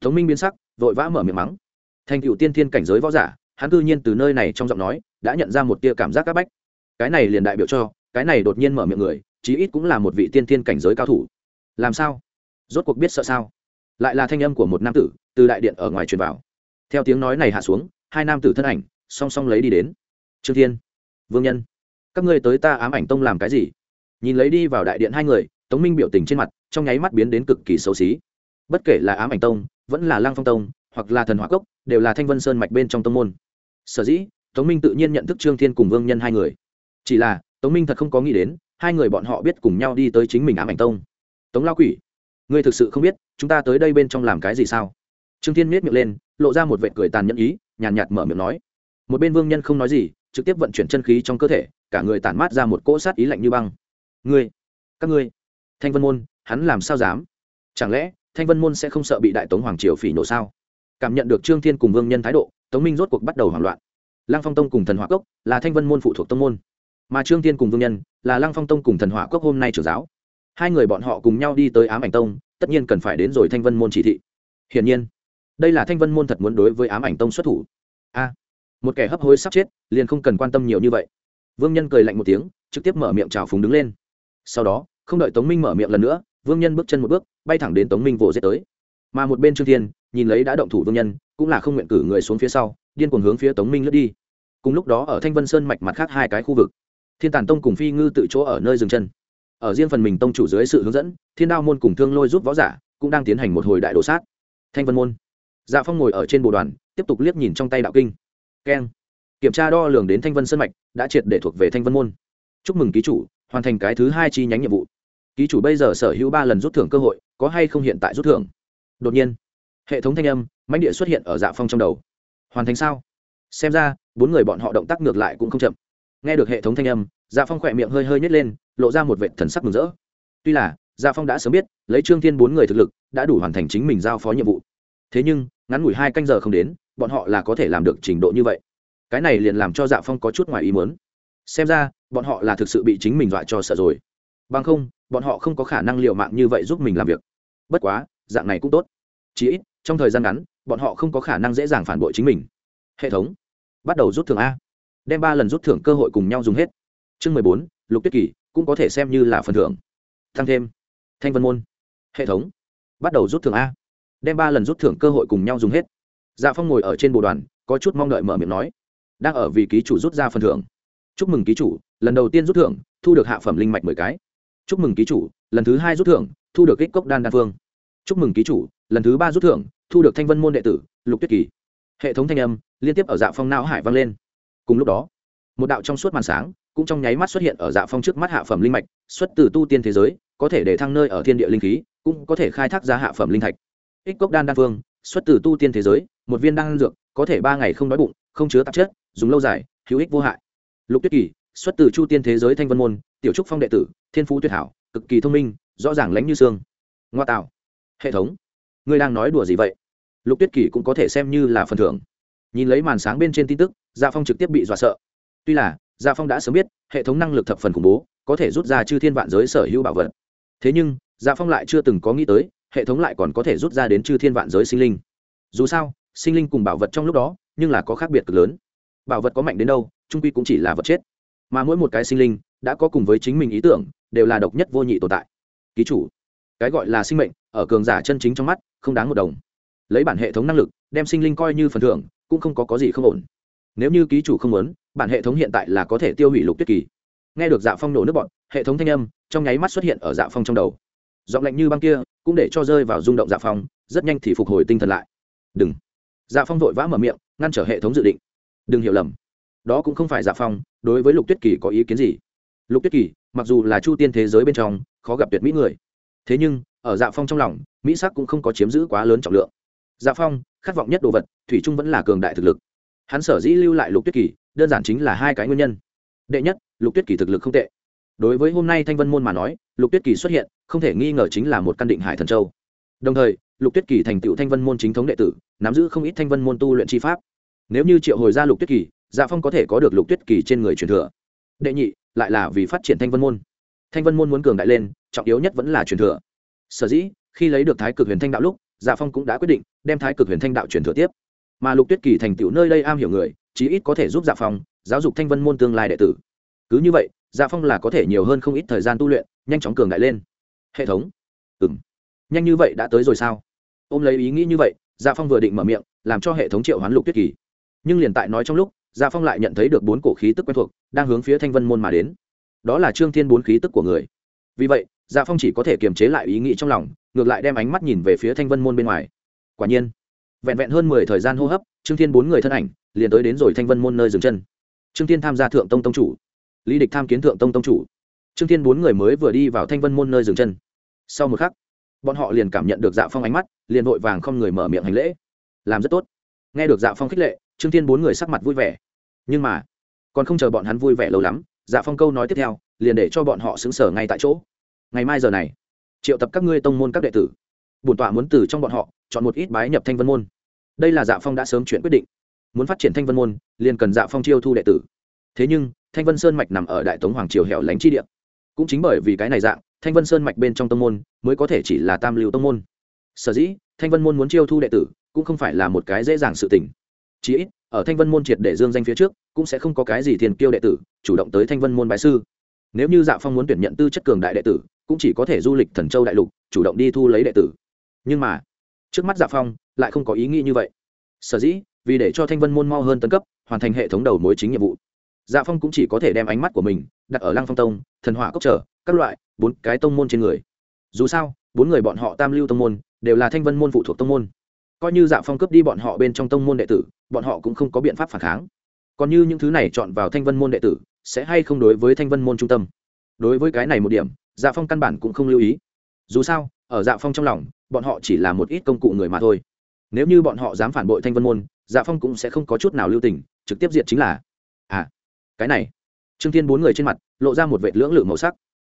Speaker 1: Tống minh biến sắc, vội vã mở miệng mắng. Thành cựu tiên thiên cảnh giới võ giả, hắn cư nhiên từ nơi này trong giọng nói đã nhận ra một tia cảm giác c áp bách. Cái này liền đại biểu cho, cái này đột nhiên mở miệng người, chí ít cũng là một vị tiên thiên cảnh giới cao thủ. Làm sao? Rốt cuộc biết sợ sao? Lại là thanh âm của một nam tử, từ đại điện ở ngoài truyền vào. Theo tiếng nói này hạ xuống, hai nam tử thân ảnh song song lấy đi đến. Trương thiên, vương nhân các ngươi tới ta ám ảnh tông làm cái gì? Nhìn lấy đi vào đại điện hai người, tống minh biểu tình trên mặt, trong nháy mắt biến đến cực kỳ xấu xí. Bất kể là ám ảnh tông, vẫn là lang phong tông, hoặc là thần hỏa cốc, đều là thanh vân sơn mạch bên trong tông môn. Sở dĩ, tống minh tự nhiên nhận thức trương thiên cùng vương nhân hai người. Chỉ là, tống minh thật không có nghĩ đến, hai người bọn họ biết cùng nhau đi tới chính mình ám ảnh tông. Tống lao quỷ, ngươi thực sự không biết, chúng ta tới đây bên trong làm cái gì sao? Trương thiên miết miệng lên, lộ ra một vệ cười tàn nhẫn ý, nhàn nhạt mở miệng nói. Một bên vương nhân không nói gì trực tiếp vận chuyển chân khí trong cơ thể, cả người tản mát ra một cỗ sát ý lạnh như băng. Ngươi, các ngươi, thanh vân môn, hắn làm sao dám? Chẳng lẽ, thanh vân môn sẽ không sợ bị đại tống hoàng triều phỉ nổ sao? Cảm nhận được trương thiên cùng vương nhân thái độ, tống minh rốt cuộc bắt đầu hoảng loạn. Lăng phong tông cùng thần hỏa cốc là thanh vân môn phụ thuộc tông môn, mà trương thiên cùng vương nhân là lăng phong tông cùng thần hỏa cốc hôm nay trưởng giáo. Hai người bọn họ cùng nhau đi tới ám ảnh tông, tất nhiên cần phải đến rồi thanh vân môn chỉ thị. Hiển nhiên, đây là thanh vân môn thật muốn đối với ám ảnh tông xuất thủ. A một kẻ hấp hối sắp chết, liền không cần quan tâm nhiều như vậy. Vương nhân cười lạnh một tiếng, trực tiếp mở miệng trào phúng đứng lên. Sau đó, không đợi tống minh mở miệng lần nữa, vương nhân bước chân một bước, bay thẳng đến tống minh vồ giết tới. Mà một bên trương thiên, nhìn lấy đã động thủ vương nhân, cũng là không nguyện cử người xuống phía sau, điên cuồng hướng phía tống minh lướt đi. Cùng lúc đó ở thanh vân sơn mạch mặt khác hai cái khu vực, thiên tàn tông cùng phi ngư tự chỗ ở nơi dừng chân. Ở riêng phần mình tông chủ dưới sự hướng dẫn, thiên đao môn cùng thương lôi giúp võ giả cũng đang tiến hành một hồi đại đồ sát. Thanh vân môn. Dạ phong ngồi ở trên bồ đoàn, tiếp tục liếc nhìn trong tay đạo kinh keng. Kiểm tra đo lường đến thanh vân sơn mạch, đã triệt để thuộc về thanh vân môn. Chúc mừng ký chủ, hoàn thành cái thứ hai chi nhánh nhiệm vụ. Ký chủ bây giờ sở hữu ba lần rút thưởng cơ hội, có hay không hiện tại rút thưởng? Đột nhiên, hệ thống thanh âm, mãnh địa xuất hiện ở dạ phong trong đầu. Hoàn thành sao? Xem ra, bốn người bọn họ động tác ngược lại cũng không chậm. Nghe được hệ thống thanh âm dạ phong khỏe miệng hơi hơi nhét lên, lộ ra một vệ thần sắc mừng rỡ. Tuy là dạ phong đã sớm biết, lấy trương thiên bốn người thực lực, đã đủ hoàn thành chính mình giao phó nhiệm vụ thế nhưng, ngắn ngủi hai canh giờ không đến, bọn họ là có thể làm được trình độ như vậy. Cái này liền làm cho dạ phong có chút ngoài ý muốn. Xem ra, bọn họ là thực sự bị chính mình dọa cho sợ rồi. Bằng không, bọn họ không có khả năng liệu mạng như vậy giúp mình làm việc. Bất quá, dạng này cũng tốt. Chí ít, trong thời gian ngắn, bọn họ không có khả năng dễ dàng phản bội chính mình. Hệ thống. Bắt đầu rút thưởng a. Đem ba lần rút thưởng cơ hội cùng nhau dùng hết. Chương mười bốn, lục tiết kỷ cũng có thể xem như là phần thưởng. Tăng thêm. Thanh vân môn. Hệ thống. Bắt đầu rút thưởng a đem ba lần rút thưởng cơ hội cùng nhau dùng hết. Dạ phong ngồi ở trên bộ đoàn, có chút mong đợi mở miệng nói, đang ở vì ký chủ rút ra phần thưởng. Chúc mừng ký chủ, lần đầu tiên rút thưởng, thu được hạ phẩm linh mạch mười cái. Chúc mừng ký chủ, lần thứ hai rút thưởng, thu được kích cốc đan đa phương. Chúc mừng ký chủ, lần thứ ba rút thưởng, thu được thanh vân môn đệ tử, lục tuyết kỳ. Hệ thống thanh âm liên tiếp ở dạ phong não hải vang lên. Cùng lúc đó, một đạo trong suốt màn sáng cũng trong nháy mắt xuất hiện ở dạ phong trước mắt hạ phẩm linh mạch, xuất từ tu tiên thế giới, có thể để thăng nơi ở thiên địa linh khí, cũng có thể khai thác ra hạ phẩm linh thạch ích cốc đan đan phương, xuất từ tu tiên thế giới, một viên đan dược, có thể ba ngày không đói bụng, không chứa tạp chất, dùng lâu dài, hữu ích vô hại. Lục tuyết kỳ, xuất từ chu tiên thế giới thanh vân môn, tiểu trúc phong đệ tử, thiên phú tuyệt hảo, cực kỳ thông minh, rõ ràng lánh như xương. Ngoa tạo. Hệ thống. Ngươi đang nói đùa gì vậy? Lục tuyết kỳ cũng có thể xem như là phần thưởng. Nhìn lấy màn sáng bên trên tin tức gia phong trực tiếp bị dọa sợ. Tuy là gia phong đã sớm biết, hệ thống năng lực thập phần khủng bố, có thể rút ra chư thiên vạn giới sở hữu bảo vật. Thế nhưng gia phong lại chưa từng có nghĩ tới hệ thống lại còn có thể rút ra đến chư thiên vạn giới sinh linh. Dù sao sinh linh cùng bảo vật trong lúc đó nhưng là có khác biệt cực lớn. Bảo vật có mạnh đến đâu trung quy cũng chỉ là vật chết. Mà mỗi một cái sinh linh đã có cùng với chính mình ý tưởng đều là độc nhất vô nhị tồn tại. Ký chủ cái gọi là sinh mệnh ở cường giả chân chính trong mắt không đáng một đồng. Lấy bản hệ thống năng lực đem sinh linh coi như phần thưởng cũng không có, có gì không ổn. Nếu như ký chủ không muốn bản hệ thống hiện tại là có thể tiêu hủy lục tuyết kỳ. Nghe được dạ phong nổ nước bọn hệ thống thanh âm trong nháy mắt xuất hiện ở dạ phong trong đầu. Giọng lạnh như băng kia cũng để cho rơi vào rung động dạ phong, rất nhanh thì phục hồi tinh thần lại. Đừng. Dạ phong vội vã mở miệng, ngăn trở hệ thống dự định. Đừng hiểu lầm. Đó cũng không phải dạ phong, đối với lục tuyết kỳ có ý kiến gì? Lục tuyết kỳ, mặc dù là chu tiên thế giới bên trong, khó gặp tuyệt mỹ người. Thế nhưng, ở dạ phong trong lòng, mỹ sắc cũng không có chiếm giữ quá lớn trọng lượng. Dạ phong, khát vọng nhất đồ vật, thủy trung vẫn là cường đại thực lực. Hắn sở dĩ lưu lại lục tuyết kỳ, đơn giản chính là hai cái nguyên nhân. Đệ nhất, lục tuyết kỳ thực lực không tệ. Đối với hôm nay thanh vân môn mà nói lục tuyết kỳ xuất hiện, không thể nghi ngờ chính là một căn định hải thần châu. Đồng thời, lục tuyết kỳ thành tựu thanh vân môn chính thống đệ tử, nắm giữ không ít thanh vân môn tu luyện tri pháp. Nếu như triệu hồi ra lục tuyết kỳ dạ phong có thể có được lục tuyết kỳ trên người truyền thừa. Đệ nhị, lại là vì phát triển thanh vân môn. Thanh vân môn muốn cường đại lên, trọng yếu nhất vẫn là truyền thừa. Sở dĩ, khi lấy được thái cực huyền thanh đạo lúc dạ phong cũng đã quyết định đem thái cực huyền thanh đạo truyền thừa tiếp. Mà lục tuyết kỳ thành tựu nơi đây am hiểu người, chí ít có thể giúp dạ phong giáo dục thanh vân môn tương lai đệ tử. Cứ như vậy dạ phong là có thể nhiều hơn không ít thời gian tu luyện nhanh chóng cường đại lên. Hệ thống. Ừ m nhanh như vậy đã tới rồi sao? Ôm lấy ý nghĩ như vậy gia phong vừa định mở miệng, làm cho hệ thống triệu hoán lục tuyết kỳ. Nhưng liền tại nói trong lúc gia phong lại nhận thấy được bốn cổ khí tức quen thuộc, đang hướng phía thanh vân môn mà đến. Đó là trương thiên bốn khí tức của người. Vì vậy gia phong chỉ có thể kiềm chế lại ý nghĩ trong lòng, ngược lại đem ánh mắt nhìn về phía thanh vân môn bên ngoài. Quả nhiên, vẹn vẹn hơn mười thời gian hô hấp, trương thiên bốn người thân ảnh, liền tới đến rồi thanh vân môn nơi dừng chân. Trương thiên tham gia thượng tông tông chủ. Lý địch tham kiến thượng tông tông chủ trương thiên bốn người mới vừa đi vào thanh vân môn nơi dừng chân. Sau một khắc, bọn họ liền cảm nhận được dạ phong ánh mắt, liền vội vàng không người mở miệng hành lễ. Làm rất tốt. Nghe được dạ phong khích lệ, trương thiên bốn người sắc mặt vui vẻ. Nhưng mà, còn không chờ bọn hắn vui vẻ lâu lắm dạ phong câu nói tiếp theo, liền để cho bọn họ xứng sở ngay tại chỗ. Ngày mai giờ này, triệu tập các ngươi tông môn các đệ tử. Bổn tọa muốn từ trong bọn họ, chọn một ít bái nhập thanh vân môn. Đây là dạ phong đã sớm chuyện quyết định. Muốn phát triển thanh vân môn, liền cần dạ phong chiêu thu đệ tử. Thế nhưng, thanh vân sơn mạch nằm ở đại tống hoàng triều hẻo lánh chi địa cũng chính bởi vì cái này dạng, thanh vân sơn mạch bên trong tông môn mới có thể chỉ là tam lưu tông môn. Sở dĩ, thanh vân môn muốn chiêu thu đệ tử cũng không phải là một cái dễ dàng sự tình. Chí ít, ở thanh vân môn triệt để dương danh phía trước, cũng sẽ không có cái gì thiền kiêu đệ tử chủ động tới thanh vân môn bái sư. Nếu như dạ phong muốn tuyển nhận tư chất cường đại đệ tử, cũng chỉ có thể du lịch thần châu đại lục, chủ động đi thu lấy đệ tử. Nhưng mà, trước mắt dạ phong lại không có ý nghĩ như vậy. Sở dĩ, vì để cho thanh vân môn mau hơn tấn cấp, hoàn thành hệ thống đầu mối chính nhiệm vụ dạ phong cũng chỉ có thể đem ánh mắt của mình đặt ở lăng phong tông, thần hỏa cốc trở, các loại bốn cái tông môn trên người. Dù sao, bốn người bọn họ tam lưu tông môn đều là thanh vân môn phụ thuộc tông môn. Coi như dạ phong cướp đi bọn họ bên trong tông môn đệ tử, bọn họ cũng không có biện pháp phản kháng. Còn như những thứ này chọn vào thanh vân môn đệ tử, sẽ hay không đối với thanh vân môn trung tâm? Đối với cái này một điểm dạ phong căn bản cũng không lưu ý. Dù sao, ở dạ phong trong lòng, bọn họ chỉ là một ít công cụ người mà thôi. Nếu như bọn họ dám phản bội thanh vân môn dạ phong cũng sẽ không có chút nào lưu tình, trực tiếp diệt chính là. À cái này trương thiên bốn người trên mặt lộ ra một vệ lưỡng lự màu sắc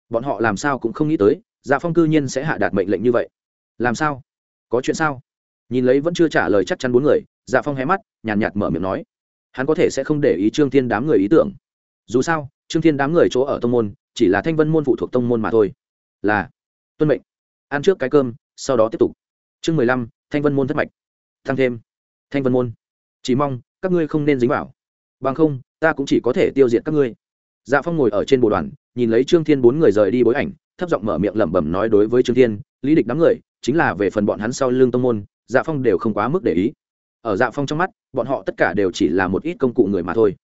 Speaker 1: bọn họ làm sao cũng không nghĩ tới dạ phong cư nhiên sẽ hạ đạt mệnh lệnh như vậy làm sao có chuyện sao nhìn lấy vẫn chưa trả lời chắc chắn bốn người dạ phong hé mắt nhàn nhạt mở miệng nói hắn có thể sẽ không để ý trương thiên đám người ý tưởng dù sao trương thiên đám người chỗ ở tông môn chỉ là thanh vân môn phụ thuộc tông môn mà thôi là tuân mệnh ăn trước cái cơm sau đó tiếp tục chương mười lăm thanh vân môn thất mạch thăng thêm thanh vân môn chỉ mong các ngươi không nên dính vào bằng không ta cũng chỉ có thể tiêu diệt các ngươi. Dạ phong ngồi ở trên bộ đoàn, nhìn lấy trương thiên bốn người rời đi bối ảnh, thấp giọng mở miệng lẩm bẩm nói đối với trương thiên, lý địch đám người, chính là về phần bọn hắn sau lưng tông môn dạ phong đều không quá mức để ý. Ở dạ phong trong mắt, bọn họ tất cả đều chỉ là một ít công cụ người mà thôi.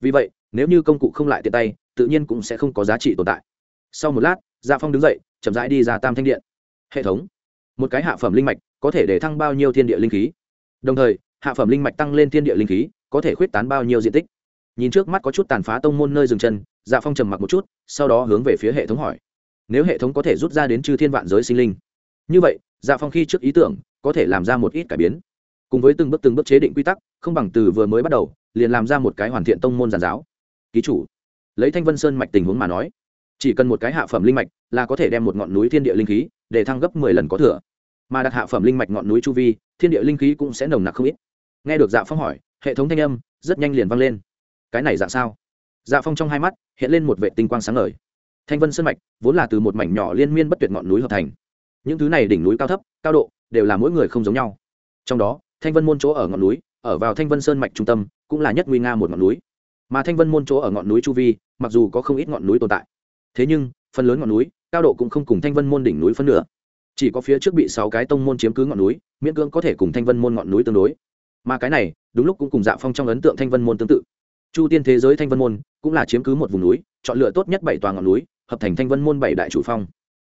Speaker 1: Vì vậy, nếu như công cụ không lại tiện tay, tự nhiên cũng sẽ không có giá trị tồn tại. Sau một lát dạ phong đứng dậy, chậm rãi đi ra tam thanh điện. Hệ thống. Một cái hạ phẩm linh mạch, có thể để thăng bao nhiêu thiên địa linh khí? Đồng thời, hạ phẩm linh mạch tăng lên thiên địa linh khí, có thể khuyết tán bao nhiêu diện tích? Nhìn trước mắt có chút tàn phá tông môn nơi dừng chân dạ phong trầm mặc một chút, sau đó hướng về phía hệ thống hỏi, nếu hệ thống có thể rút ra đến chư thiên vạn giới sinh linh? Như vậy dạ phong khi trước ý tưởng, có thể làm ra một ít cải biến. Cùng với từng bước từng bước chế định quy tắc, không bằng từ vừa mới bắt đầu, liền làm ra một cái hoàn thiện tông môn giàn giáo. Ký chủ. Lấy thanh vân sơn mạch tình huống mà nói, chỉ cần một cái hạ phẩm linh mạch là có thể đem một ngọn núi thiên địa linh khí để thăng gấp mười lần có thừa. Mà đặt hạ phẩm linh mạch ngọn núi chu vi, thiên địa linh khí cũng sẽ nồng nặc không ít. Nghe được dạ phong hỏi, hệ thống thanh âm rất nhanh liền vang lên cái này dạng sao? Dạ phong trong hai mắt hiện lên một vệ tinh quang sáng ngời. Thanh vân sơn mạch vốn là từ một mảnh nhỏ liên miên bất tuyệt ngọn núi hợp thành. Những thứ này đỉnh núi cao thấp, cao độ đều là mỗi người không giống nhau. Trong đó, thanh vân môn chỗ ở ngọn núi, ở vào thanh vân sơn mạch trung tâm, cũng là nhất nguy nga một ngọn núi. Mà thanh vân môn chỗ ở ngọn núi chu vi, mặc dù có không ít ngọn núi tồn tại, thế nhưng phần lớn ngọn núi, cao độ cũng không cùng thanh vân môn đỉnh núi phân nửa. Chỉ có phía trước bị sáu cái tông môn chiếm cứ ngọn núi, miễn cưỡng có thể cùng thanh vân môn ngọn núi tương đối. Mà cái này, đúng lúc cũng cùng dạ phong trong ấn tượng thanh vân môn tương tự chu tiên thế giới thanh vân môn cũng là chiếm cứ một vùng núi, chọn lựa tốt nhất bảy tòa ngọn núi, hợp thành thanh vân môn bảy đại chủ phong.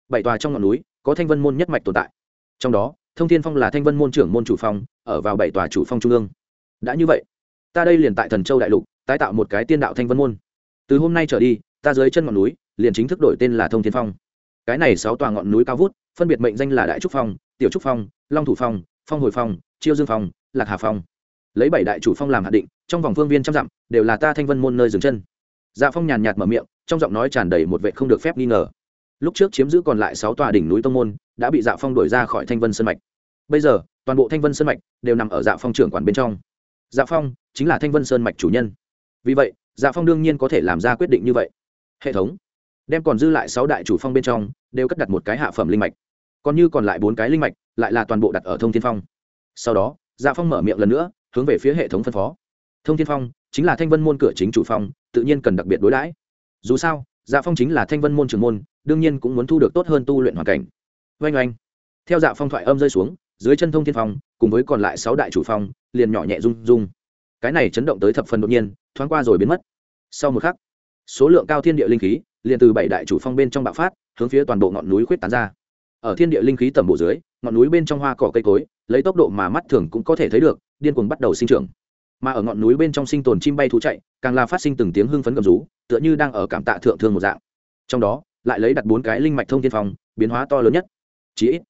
Speaker 1: Bảy tòa trong ngọn núi có thanh vân môn nhất mạch tồn tại. Trong đó, thông thiên phong là thanh vân môn trưởng môn chủ phong, ở vào bảy tòa chủ phong trung ương. Đã như vậy, ta đây liền tại thần châu đại lục, tái tạo một cái tiên đạo thanh vân môn. Từ hôm nay trở đi, ta dưới chân ngọn núi liền chính thức đổi tên là thông thiên phong. Cái này sáu tòa ngọn núi cao vút, phân biệt mệnh danh là đại trúc phong, tiểu trúc phong, long thủ phong phong hồi phong, chiêu dương phong, lạc hà phong lấy bảy đại chủ phong làm hạ định, trong vòng phương viên trăm dặm, đều là ta thanh vân môn nơi dừng chân. Dạ phong nhàn nhạt mở miệng, trong giọng nói tràn đầy một vệ không được phép nghi ngờ. Lúc trước chiếm giữ còn lại sáu tòa đỉnh núi tông môn, đã bị dạ phong đuổi ra khỏi thanh vân sơn mạch. Bây giờ, toàn bộ thanh vân sơn mạch đều nằm ở dạ phong trưởng quản bên trong. Dạ phong chính là thanh vân sơn mạch chủ nhân. Vì vậy dạ phong đương nhiên có thể làm ra quyết định như vậy. Hệ thống, đem còn dư lại sáu đại chủ phong bên trong, đều cất đặt một cái hạ phẩm linh mạch. Còn như còn lại bốn cái linh mạch, lại là toàn bộ đặt ở thông thiên phong. Sau đó dạ phong mở miệng lần nữa hướng về phía hệ thống phân phó. Thông thiên phong chính là thanh vân môn cửa chính chủ phong, tự nhiên cần đặc biệt đối đãi. Dù sao dạ phong chính là thanh vân môn trưởng môn, đương nhiên cũng muốn thu được tốt hơn tu luyện hoàn cảnh. Oanh oanh. Theo dạ phong thoại âm rơi xuống, dưới chân thông thiên phong, cùng với còn lại sáu đại chủ phong, liền nhỏ nhẹ rung rung. Cái này chấn động tới thập phần đột nhiên, thoáng qua rồi biến mất. Sau một khắc, số lượng cao thiên địa linh khí liền từ bảy đại chủ phong bên trong bạo phát, hướng phía toàn bộ ngọn núi khuyết tán ra. Ở thiên địa linh khí tầm bộ dưới ngọn núi bên trong hoa cỏ cây cối, lấy tốc độ mà mắt thường cũng có thể thấy được, điên cuồng bắt đầu sinh trưởng. Mà ở ngọn núi bên trong sinh tồn chim bay thú chạy, càng là phát sinh từng tiếng hưng phấn gầm rú, tựa như đang ở cảm tạ thượng thương một dạng. Trong đó, lại lấy đặt bốn cái linh mạch thông thiên phong, biến hóa to lớn nhất. Chí ít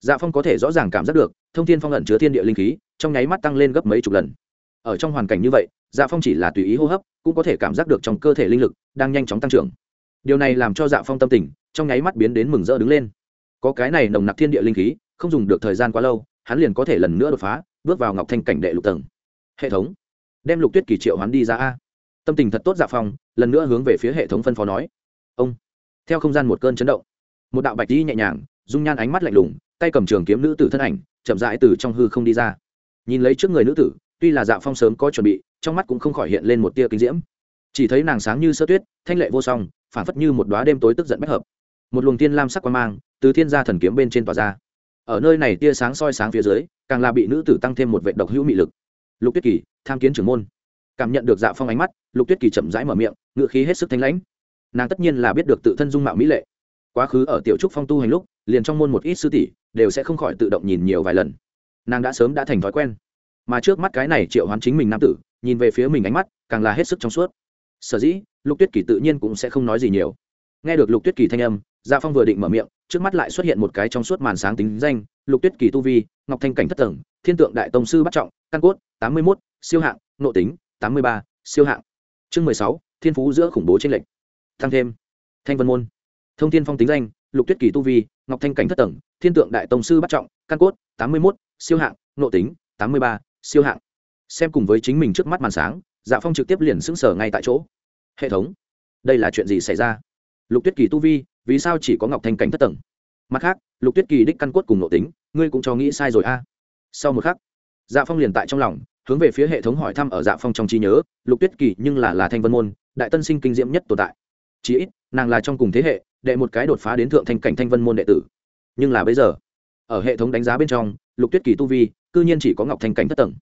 Speaker 1: dạ phong có thể rõ ràng cảm giác được, thông thiên phong ẩn chứa thiên địa linh khí, trong nháy mắt tăng lên gấp mấy chục lần. Ở trong hoàn cảnh như vậy dạ phong chỉ là tùy ý hô hấp, cũng có thể cảm giác được trong cơ thể linh lực đang nhanh chóng tăng trưởng. Điều này làm cho dạ phong tâm tình, trong nháy mắt biến đến mừng rỡ đứng lên. Có cái này nồng nặc thiên địa linh khí không dùng được thời gian quá lâu, hắn liền có thể lần nữa đột phá, bước vào ngọc thanh cảnh đệ lục tầng. Hệ thống. Đem lục tuyết kỳ triệu hắn đi ra a. Tâm tình thật tốt dạ phong, lần nữa hướng về phía hệ thống phân phó nói. Ông. Theo không gian một cơn chấn động, một đạo bạch đi nhẹ nhàng, dung nhan ánh mắt lạnh lùng, tay cầm trường kiếm nữ tử thân ảnh, chậm rãi từ trong hư không đi ra. Nhìn lấy trước người nữ tử, tuy là dạ phong sớm có chuẩn bị, trong mắt cũng không khỏi hiện lên một tia kinh diễm. Chỉ thấy nàng sáng như sơ tuyết, thanh lệ vô song phản phất như một đoá đêm tối tức giận bất hợp. Một luồng tiên lam sắc quan mang, từ thiên gia thần kiếm bên trên tỏa ra ở nơi này tia sáng soi sáng phía dưới, càng là bị nữ tử tăng thêm một vệ độc hữu mị lực. Lục tuyết kỳ, tham kiến trưởng môn. Cảm nhận được dạ phong ánh mắt, lục tuyết kỳ chậm rãi mở miệng ngựa khí hết sức thanh lãnh. Nàng tất nhiên là biết được tự thân dung mạo mỹ lệ. Quá khứ ở tiểu trúc phong tu hành lúc, liền trong môn một ít sư tỷ đều sẽ không khỏi tự động nhìn nhiều vài lần. Nàng đã sớm đã thành thói quen. Mà trước mắt cái này triệu hoán chính mình nam tử, nhìn về phía mình ánh mắt, càng là hết sức trong suốt. Sở dĩ, lục tuyết kỳ tự nhiên cũng sẽ không nói gì nhiều. Nghe được lục tuyết kỳ thanh âm dạ phong vừa định mở miệng, trước mắt lại xuất hiện một cái trong suốt màn sáng tính danh, lục tuyết kỳ tu vi, ngọc thanh cảnh thất tầng, thiên tượng đại tông sư bắt trọng, căn cốt, tám mươi mốt, siêu hạng, nộ tính, tám mươi ba, siêu hạng. Chương mười sáu, thiên phú giữa khủng bố tranh lệch. Thăng thêm. Thanh vân môn. Thông thiên phong tính danh, lục tuyết kỳ tu vi, ngọc thanh cảnh thất tầng, thiên tượng đại tông sư bắt trọng, căn cốt, tám mươi mốt, siêu hạng, nộ tính, tám mươi ba, siêu hạng. Xem cùng với chính mình trước mắt màn sáng dạ phong trực tiếp liền xứng sở ngay tại chỗ. Hệ thống. Đây là chuyện gì xảy ra? Lục tuyết kỳ tu vi vì sao chỉ có ngọc thanh cảnh thất tầng? Mặt khác, lục tuyết kỳ đích căn cốt cùng nội tính, ngươi cũng cho nghĩ sai rồi a. Sau một khắc dạ phong liền tại trong lòng, hướng về phía hệ thống hỏi thăm ở dạ phong trong trí nhớ, lục tuyết kỳ nhưng là là thanh vân môn, đại tân sinh kinh diễm nhất tồn tại. Chí ít, nàng là trong cùng thế hệ, đệ một cái đột phá đến thượng thanh cảnh thanh vân môn đệ tử. Nhưng là bây giờ, ở hệ thống đánh giá bên trong, lục tuyết kỳ tu vi, cư nhiên chỉ có ngọc thanh cảnh thất tầng.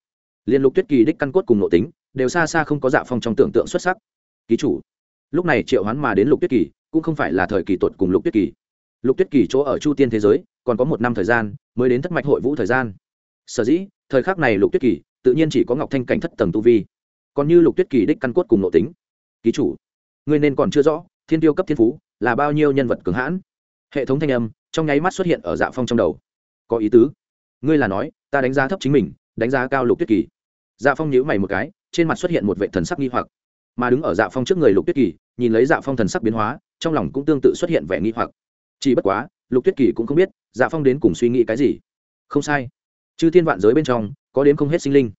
Speaker 1: Liên lục tuyết kỳ đích căn cốt cùng nội tính, đều xa xa không có dạ phong trong tưởng tượng xuất sắc. Ký chủ. Lúc này triệu hoán mà đến lục tuyết kỳ cũng không phải là thời kỳ tuột cùng lục tuyết kỳ. Lục tuyết kỳ chỗ ở chu tiên thế giới, còn có một năm thời gian mới đến thất mạch hội vũ thời gian. Sở dĩ, thời khắc này lục tuyết kỳ tự nhiên chỉ có ngọc thanh cảnh thất tầng tu vi. Còn như lục tuyết kỳ đích căn cốt cùng nội tính. Ký chủ, ngươi nên còn chưa rõ, thiên tiêu cấp thiên phú là bao nhiêu nhân vật cường hãn. Hệ thống thanh âm trong nháy mắt xuất hiện ở dạ phong trong đầu. Có ý tứ. Ngươi là nói, ta đánh giá thấp chính mình, đánh giá cao lục tuyết kỳ. Dạ phong nhíu mày một cái, trên mặt xuất hiện một vệ thần sắc nghi hoặc. Mà đứng ở dạ phong trước người lục tuyết kỳ, nhìn lấy dạ phong thần sắc biến hóa trong lòng cũng tương tự xuất hiện vẻ nghi hoặc. Chỉ bất quá, lục tuyết kỳ cũng không biết dạ phong đến cùng suy nghĩ cái gì. Không sai. Chư thiên vạn giới bên trong, có đến không hết sinh linh.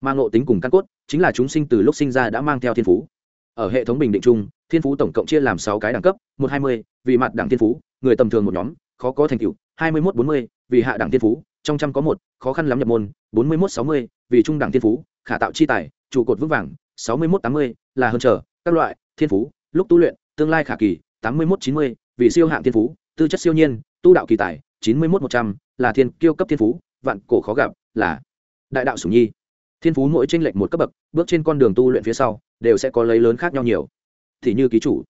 Speaker 1: Mà ngộ tính cùng căn cốt, chính là chúng sinh từ lúc sinh ra đã mang theo thiên phú. Ở hệ thống bình định chung, thiên phú tổng cộng chia làm sáu cái đẳng cấp, một hai mươi, vì mặt đẳng thiên phú, người tầm thường một nhóm, khó có thành tựu, hai mươi một bốn mươi, vì hạ đẳng thiên phú, trong trăm có một, khó khăn lắm nhập môn, bốn mươi một sáu mươi, vì trung đẳng thiên phú, khả tạo chi tài, trụ cột vững vàng, sáu mươi một tám mươi, là hơn trở các loại, thiên phú, lúc tu luyện, tương lai khả kỳ tám mươi một chín mươi, vì siêu hạng thiên phú, tư chất siêu nhiên, tu đạo kỳ tài, chín mươi một một trăm, là thiên kiêu cấp thiên phú, vạn cổ khó gặp, là đại đạo sủng nhi. Thiên phú mỗi tranh lệch một cấp bậc, bước trên con đường tu luyện phía sau, đều sẽ có lấy lớn khác nhau nhiều. Thì như ký chủ,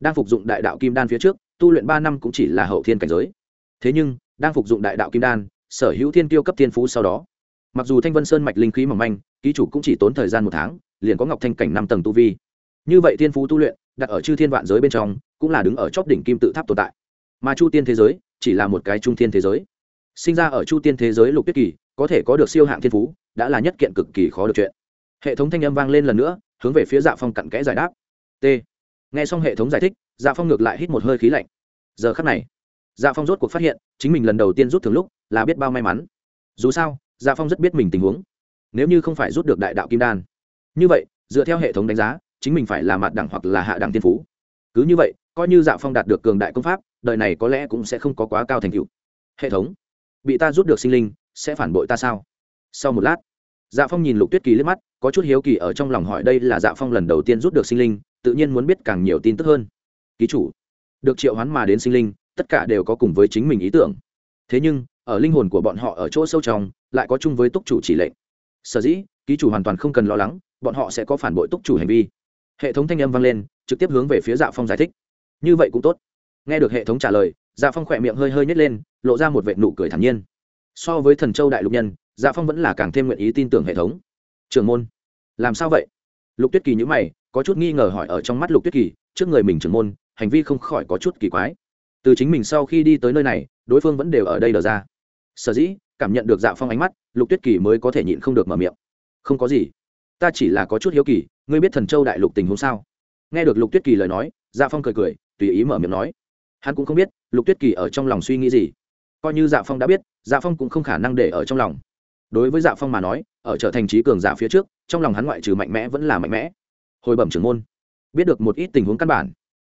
Speaker 1: đang phục dụng đại đạo kim đan phía trước, tu luyện ba năm cũng chỉ là hậu thiên cảnh giới. Thế nhưng, đang phục dụng đại đạo kim đan, sở hữu thiên tiêu cấp thiên phú sau đó, mặc dù thanh vân sơn mạch linh khí mỏng manh, ký chủ cũng chỉ tốn thời gian một tháng, liền có ngọc thanh cảnh năm tầng tu vi. Như vậy thiên phú tu luyện, đặt ở chư thiên vạn giới bên trong cũng là đứng ở chóp đỉnh kim tự tháp tồn tại. Mà chu tiên thế giới chỉ là một cái trung thiên thế giới. Sinh ra ở chu tiên thế giới lục tiết kỳ, có thể có được siêu hạng thiên phú, đã là nhất kiện cực kỳ khó được chuyện. Hệ thống thanh âm vang lên lần nữa, hướng về phía dạ phong cặn kẽ giải đáp. T. N g h e xong hệ thống giải thích dạ phong ngược lại hít một hơi khí lạnh. Giờ khắc này dạ phong rốt cuộc phát hiện, chính mình lần đầu tiên rút thường lúc, là biết bao may mắn. Dù sao dạ phong rất biết mình tình huống. Nếu như không phải rút được đại đạo kim đan. Như vậy, dựa theo hệ thống đánh giá, chính mình phải là mặt đẳng hoặc là hạ đẳng tiên phú. Cứ như vậy coi như dạ phong đạt được cường đại công pháp, đời này có lẽ cũng sẽ không có quá cao thành tựu. Hệ thống, bị ta rút được sinh linh, sẽ phản bội ta sao? Sau một lát dạ phong nhìn lục tuyết kỳ liếc mắt, có chút hiếu kỳ ở trong lòng hỏi đây là dạ phong lần đầu tiên rút được sinh linh, tự nhiên muốn biết càng nhiều tin tức hơn. Ký chủ, được triệu hoán mà đến sinh linh, tất cả đều có cùng với chính mình ý tưởng. Thế nhưng, ở linh hồn của bọn họ ở chỗ sâu trong, lại có chung với túc chủ chỉ lệnh. Sở dĩ, ký chủ hoàn toàn không cần lo lắng, bọn họ sẽ có phản bội túc chủ hành vi. Hệ thống thanh âm vang lên, trực tiếp hướng về phía dạ phong giải thích như vậy cũng tốt. Nghe được hệ thống trả lời dạ phong khỏe miệng hơi hơi nhét lên, lộ ra một vệ nụ cười thản nhiên. So với thần châu đại lục nhân dạ phong vẫn là càng thêm nguyện ý tin tưởng hệ thống. Trường môn, làm sao vậy? Lục tuyết kỳ nhữ mày, có chút nghi ngờ hỏi ở trong mắt lục tuyết kỳ, trước người mình trưởng môn, hành vi không khỏi có chút kỳ quái. Từ chính mình sau khi đi tới nơi này, đối phương vẫn đều ở đây đờ ra. Sở dĩ, cảm nhận được dạ phong ánh mắt, lục tuyết kỳ mới có thể nhịn không được mở miệng. Không có gì. Ta chỉ là có chút hiếu kỳ, ngươi biết thần châu đại lục tình huống sao? Nghe được lục tuyết kỳ lời nói dạ phong cười cười tùy ý mở miệng nói. Hắn cũng không biết, lục tuyết kỳ ở trong lòng suy nghĩ gì. Coi như dạ phong đã biết dạ phong cũng không khả năng để ở trong lòng. Đối với dạ phong mà nói, ở trở thành trí cường giả phía trước, trong lòng hắn ngoại trừ mạnh mẽ vẫn là mạnh mẽ. Hồi bẩm trưởng môn, biết được một ít tình huống căn bản.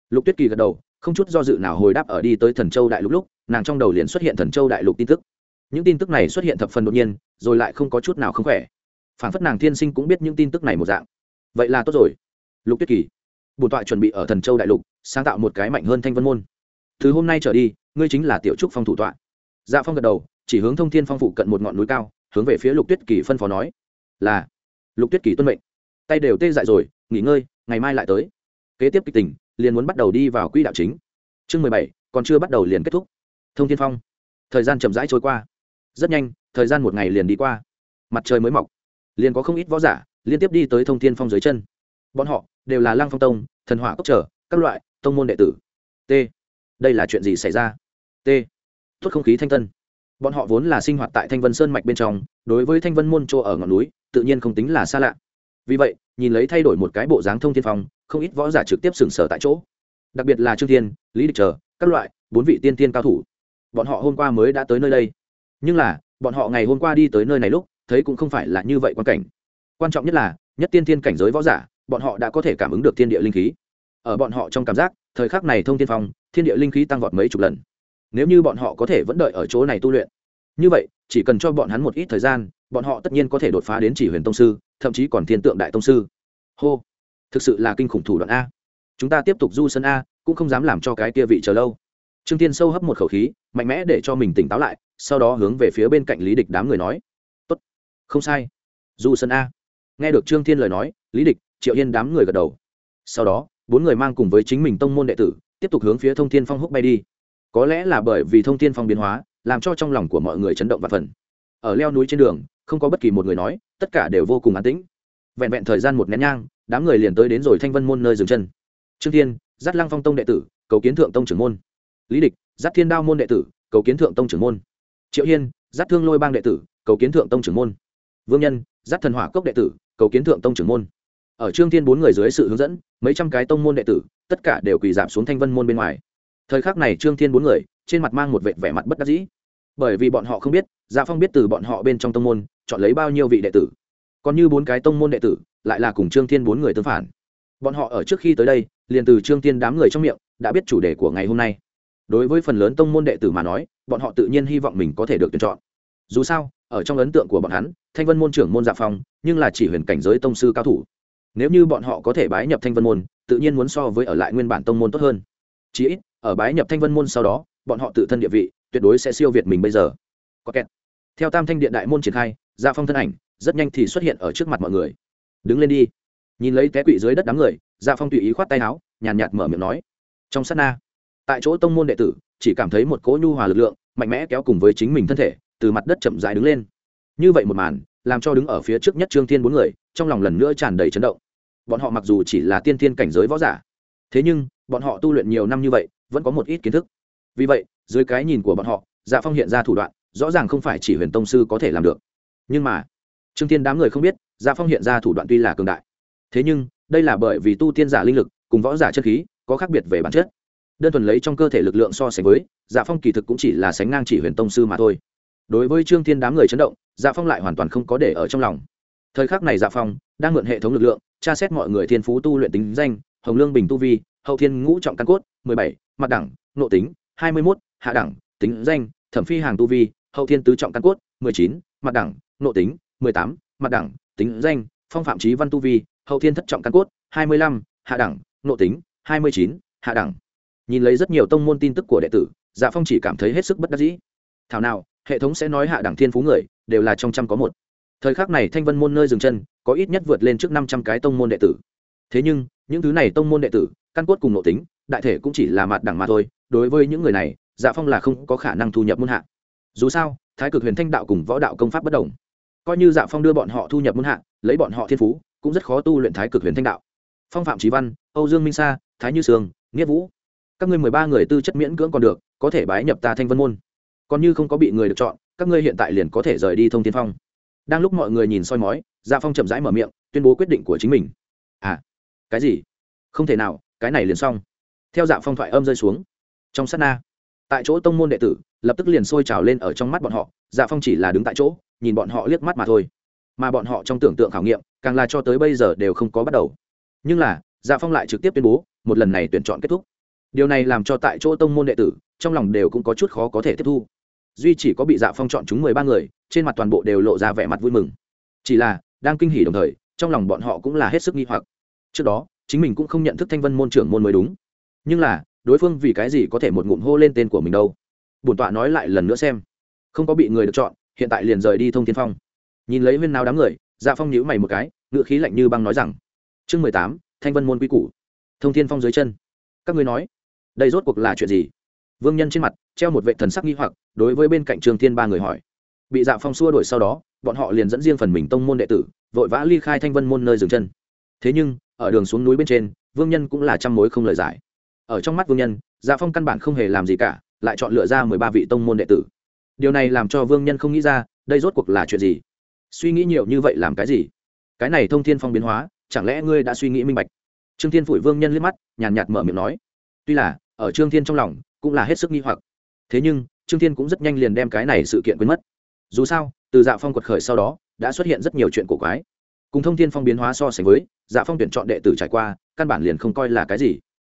Speaker 1: Lục tuyết kỳ gật đầu, không chút do dự nào hồi đáp ở đi tới thần châu đại lục lúc, nàng trong đầu liền xuất hiện thần châu đại lục tin tức. Những tin tức này xuất hiện thập phần đột nhiên, rồi lại không có chút nào không khỏe. Phản phất nàng thiên sinh cũng biết những tin tức này một dạng. Vậy là tốt rồi. Lục tuyết kỳ, bổn tọa chuẩn bị ở thần châu đại lục sáng tạo một cái mạnh hơn thanh vân môn. Từ hôm nay trở đi, ngươi chính là tiểu trúc phong thủ tọa. Dạ phong gật đầu, chỉ hướng thông thiên phong phụ cận một ngọn núi cao, hướng về phía lục tuyết kỳ phân phó nói, là, lục tuyết kỳ tuân mệnh. Tay đều tê dại rồi, nghỉ ngơi, ngày mai lại tới. Kế tiếp kịch tình, liền muốn bắt đầu đi vào quỹ đạo chính. Chương mười bảy, còn chưa bắt đầu liền kết thúc. Thông thiên phong. Thời gian chậm rãi trôi qua. Rất nhanh, thời gian một ngày liền đi qua. Mặt trời mới mọc. Liền có không ít võ giả liên tiếp đi tới thông thiên phong dưới chân. Bọn họ đều là lăng phong tông, thần hỏa cốc trở, các loại tông môn đệ tử. T. Đây là chuyện gì xảy ra? T. Tốt không khí thanh tân. Bọn họ vốn là sinh hoạt tại thanh vân sơn mạch bên trong, đối với thanh vân môn chỗ ở ngọn núi, tự nhiên không tính là xa lạ. Vì vậy, nhìn lấy thay đổi một cái bộ dáng thông thiên phong, không ít võ giả trực tiếp sừng sờ tại chỗ. Đặc biệt là trương thiên, lý địch chờ các loại, bốn vị tiên tiên cao thủ. Bọn họ hôm qua mới đã tới nơi đây. Nhưng là, bọn họ ngày hôm qua đi tới nơi này lúc, thấy cũng không phải là như vậy quan cảnh. Quan trọng nhất là, nhất tiên tiên cảnh giới võ giả, bọn họ đã có thể cảm ứng được thiên địa linh khí ở bọn họ trong cảm giác, thời khắc này thông tiên phong, thiên địa linh khí tăng vọt mấy chục lần. Nếu như bọn họ có thể vẫn đợi ở chỗ này tu luyện, như vậy, chỉ cần cho bọn hắn một ít thời gian, bọn họ tất nhiên có thể đột phá đến chỉ huyền tông sư, thậm chí còn thiên tượng đại tông sư. Hô, thực sự là kinh khủng thủ đoạn a. Chúng ta tiếp tục du sân a, cũng không dám làm cho cái kia vị chờ lâu. Trương tiên sâu hấp một khẩu khí, mạnh mẽ để cho mình tỉnh táo lại, sau đó hướng về phía bên cạnh lý địch đám người nói, tốt, không sai. Du sân a. Nghe được trương thiên lời nói, lý địch, triệu yên đám người gật đầu. Sau đó bốn người mang cùng với chính mình tông môn đệ tử, tiếp tục hướng phía thông thiên phong húc bay đi. Có lẽ là bởi vì thông thiên phong biến hóa, làm cho trong lòng của mọi người chấn động và phần. Ở leo núi trên đường, không có bất kỳ một người nói, tất cả đều vô cùng an tĩnh. Vẹn vẹn thời gian một nén nhang, đám người liền tới đến rồi thanh vân môn nơi dừng chân. Trương thiên giắt lăng phong tông đệ tử, cầu kiến thượng tông trưởng môn. Lý địch giắt thiên đao môn đệ tử, cầu kiến thượng tông trưởng môn. Triệu hiên giắt thương lôi bang đệ tử, cầu kiến thượng tông trưởng môn. Vương nhân giắt thần hỏa cốc đệ tử, cầu kiến thượng tông trưởng môn ở trương thiên bốn người dưới sự hướng dẫn, mấy trăm cái tông môn đệ tử, tất cả đều quỳ giảm xuống thanh vân môn bên ngoài. Thời khắc này trương thiên bốn người, trên mặt mang một vệt vẻ mặt bất đắc dĩ. Bởi vì bọn họ không biết dạ phong biết từ bọn họ bên trong tông môn, chọn lấy bao nhiêu vị đệ tử. Còn như bốn cái tông môn đệ tử, lại là cùng trương thiên bốn người tương phản. Bọn họ ở trước khi tới đây, liền từ trương thiên đám người trong miệng, đã biết chủ đề của ngày hôm nay. Đối với phần lớn tông môn đệ tử mà nói, bọn họ tự nhiên hy vọng mình có thể được tuyển chọn. Dù sao, ở trong ấn tượng của bọn hắn, thanh vân môn trưởng môn dạ phong, nhưng là chỉ huyền cảnh giới tông sư cao thủ nếu như bọn họ có thể bái nhập thanh vân môn tự nhiên muốn so với ở lại nguyên bản tông môn tốt hơn. Chí ít ở bái nhập thanh vân môn sau đó bọn họ tự thân địa vị tuyệt đối sẽ siêu việt mình bây giờ. Có kẹt. Theo tam thanh điện đại môn triển khai gia phong thân ảnh rất nhanh thì xuất hiện ở trước mặt mọi người. Đứng lên đi. Nhìn lấy té quỵ dưới đất đám người gia phong tùy ý khoát tay áo nhàn nhạt, nhạt mở miệng nói. Trong sát na tại chỗ tông môn đệ tử chỉ cảm thấy một cỗ nhu hòa lực lượng mạnh mẽ kéo cùng với chính mình thân thể từ mặt đất chậm rãi đứng lên. Như vậy một màn làm cho đứng ở phía trước nhất trương thiên bốn người trong lòng lần nữa tràn đầy chấn động. Bọn họ mặc dù chỉ là tiên thiên cảnh giới võ giả, thế nhưng bọn họ tu luyện nhiều năm như vậy, vẫn có một ít kiến thức. Vì vậy, dưới cái nhìn của bọn họ dạ phong hiện ra thủ đoạn, rõ ràng không phải chỉ huyền tông sư có thể làm được. Nhưng mà, trương thiên đám người không biết dạ phong hiện ra thủ đoạn tuy là cường đại, thế nhưng đây là bởi vì tu tiên giả linh lực cùng võ giả chất khí có khác biệt về bản chất. Đơn thuần lấy trong cơ thể lực lượng so sánh với dạ phong kỳ thực cũng chỉ là sánh ngang chỉ huyền tông sư mà thôi. Đối với trương thiên đám người chấn động dạ phong lại hoàn toàn không có để ở trong lòng thời khắc này dạ phong đang mượn hệ thống lực lượng tra xét mọi người thiên phú tu luyện tính danh, hồng lương bình tu vi, hậu thiên ngũ trọng căn cốt, mười bảy, mặt đẳng nộ tính, hai mươi mốt, hạ đẳng, tính danh, thẩm phi hàng tu vi, hậu thiên tứ trọng căn cốt, mười chín, mặt đẳng nộ tính, mười tám, mặt đẳng, tính danh, phong phạm trí văn tu vi, hậu thiên thất trọng căn cốt, hai mươi lăm, hạ đẳng nộ tính, hai mươi chín, hạ đẳng. Nhìn lấy rất nhiều tông môn tin tức của đệ tử dạ phong chỉ cảm thấy hết sức bất đắc dĩ. Thảo nào, hệ thống sẽ nói hạ đẳng thiên phú người đều là trong trăm có một thời khắc này thanh vân môn nơi dừng chân, có ít nhất vượt lên trước năm trăm cái tông môn đệ tử. Thế nhưng, những thứ này tông môn đệ tử, căn cốt cùng nội tính, đại thể cũng chỉ là mặt đẳng mà thôi, đối với những người này dạ phong là không có khả năng thu nhập môn hạ. Dù sao, thái cực huyền thanh đạo cùng võ đạo công pháp bất đồng. Coi như dạ phong đưa bọn họ thu nhập môn hạ, lấy bọn họ thiên phú, cũng rất khó tu luyện thái cực huyền thanh đạo. Phong phạm trí văn, âu dương minh sa, thái như sương, nghĩa vũ. Các ngươi mười ba người tư chất miễn cưỡng còn được, có thể bái nhập ta thanh vân môn. Còn như không có bị người được chọn, các ngươi hiện tại liền có thể rời đi thông tiên phong đang lúc mọi người nhìn soi mói dạ phong chậm rãi mở miệng, tuyên bố quyết định của chính mình. À cái gì? Không thể nào, cái này liền xong. Theo dạ phong thoại âm rơi xuống. Trong sát na, tại chỗ tông môn đệ tử, lập tức liền sôi trào lên ở trong mắt bọn họ. Dạ phong chỉ là đứng tại chỗ, nhìn bọn họ liếc mắt mà thôi. Mà bọn họ trong tưởng tượng khảo nghiệm, càng là cho tới bây giờ đều không có bắt đầu. Nhưng là dạ phong lại trực tiếp tuyên bố, một lần này tuyển chọn kết thúc. Điều này làm cho tại chỗ tông môn đệ tử, trong lòng đều cũng có chút khó có thể tiếp thu. Duy chỉ có bị dạ phong chọn chúng mười ba người trên mặt toàn bộ đều lộ ra vẻ mặt vui mừng. Chỉ là, đang kinh hỉ đồng thời, trong lòng bọn họ cũng là hết sức nghi hoặc. Trước đó, chính mình cũng không nhận thức thanh vân môn trưởng môn mới đúng. Nhưng là, đối phương vì cái gì có thể một ngụm hô lên tên của mình đâu? Bổn tọa nói lại lần nữa xem. Không có bị người được chọn, hiện tại liền rời đi thông thiên phong. Nhìn lấy huyên nào đám người dạ phong nhíu mày một cái ngựa khí lạnh như băng nói rằng, chương mười tám, thanh vân môn quy củ. Thông thiên phong dưới chân. Các ngươi nói, đây rốt cuộc là chuyện gì? Vương nhân trên mặt, treo một vệ thần sắc nghi hoặc, đối với bên cạnh trường thiên ba người hỏi bị dạ phong xua đuổi sau đó, bọn họ liền dẫn riêng phần mình tông môn đệ tử, vội vã ly khai thanh vân môn nơi dừng chân. Thế nhưng, ở đường xuống núi bên trên, vương nhân cũng là trăm mối không lời giải. Ở trong mắt vương nhân dạ phong căn bản không hề làm gì cả, lại chọn lựa ra mười ba vị tông môn đệ tử. Điều này làm cho vương nhân không nghĩ ra, đây rốt cuộc là chuyện gì? Suy nghĩ nhiều như vậy làm cái gì? Cái này thông thiên phong biến hóa, chẳng lẽ ngươi đã suy nghĩ minh bạch? Trương thiên phủi vương nhân liếc mắt, nhàn nhạt mở miệng nói. Tuy là, ở trương thiên trong lòng, cũng là hết sức nghi hoặc. Thế nhưng, trương thiên cũng rất nhanh liền đem cái này sự kiện quên mất dù sao, từ dạ phong quật khởi sau đó, đã xuất hiện rất nhiều chuyện cổ quái. Cùng thông thiên phong biến hóa so sánh với dạ phong tuyển chọn đệ tử trải qua, căn bản liền không coi là cái gì.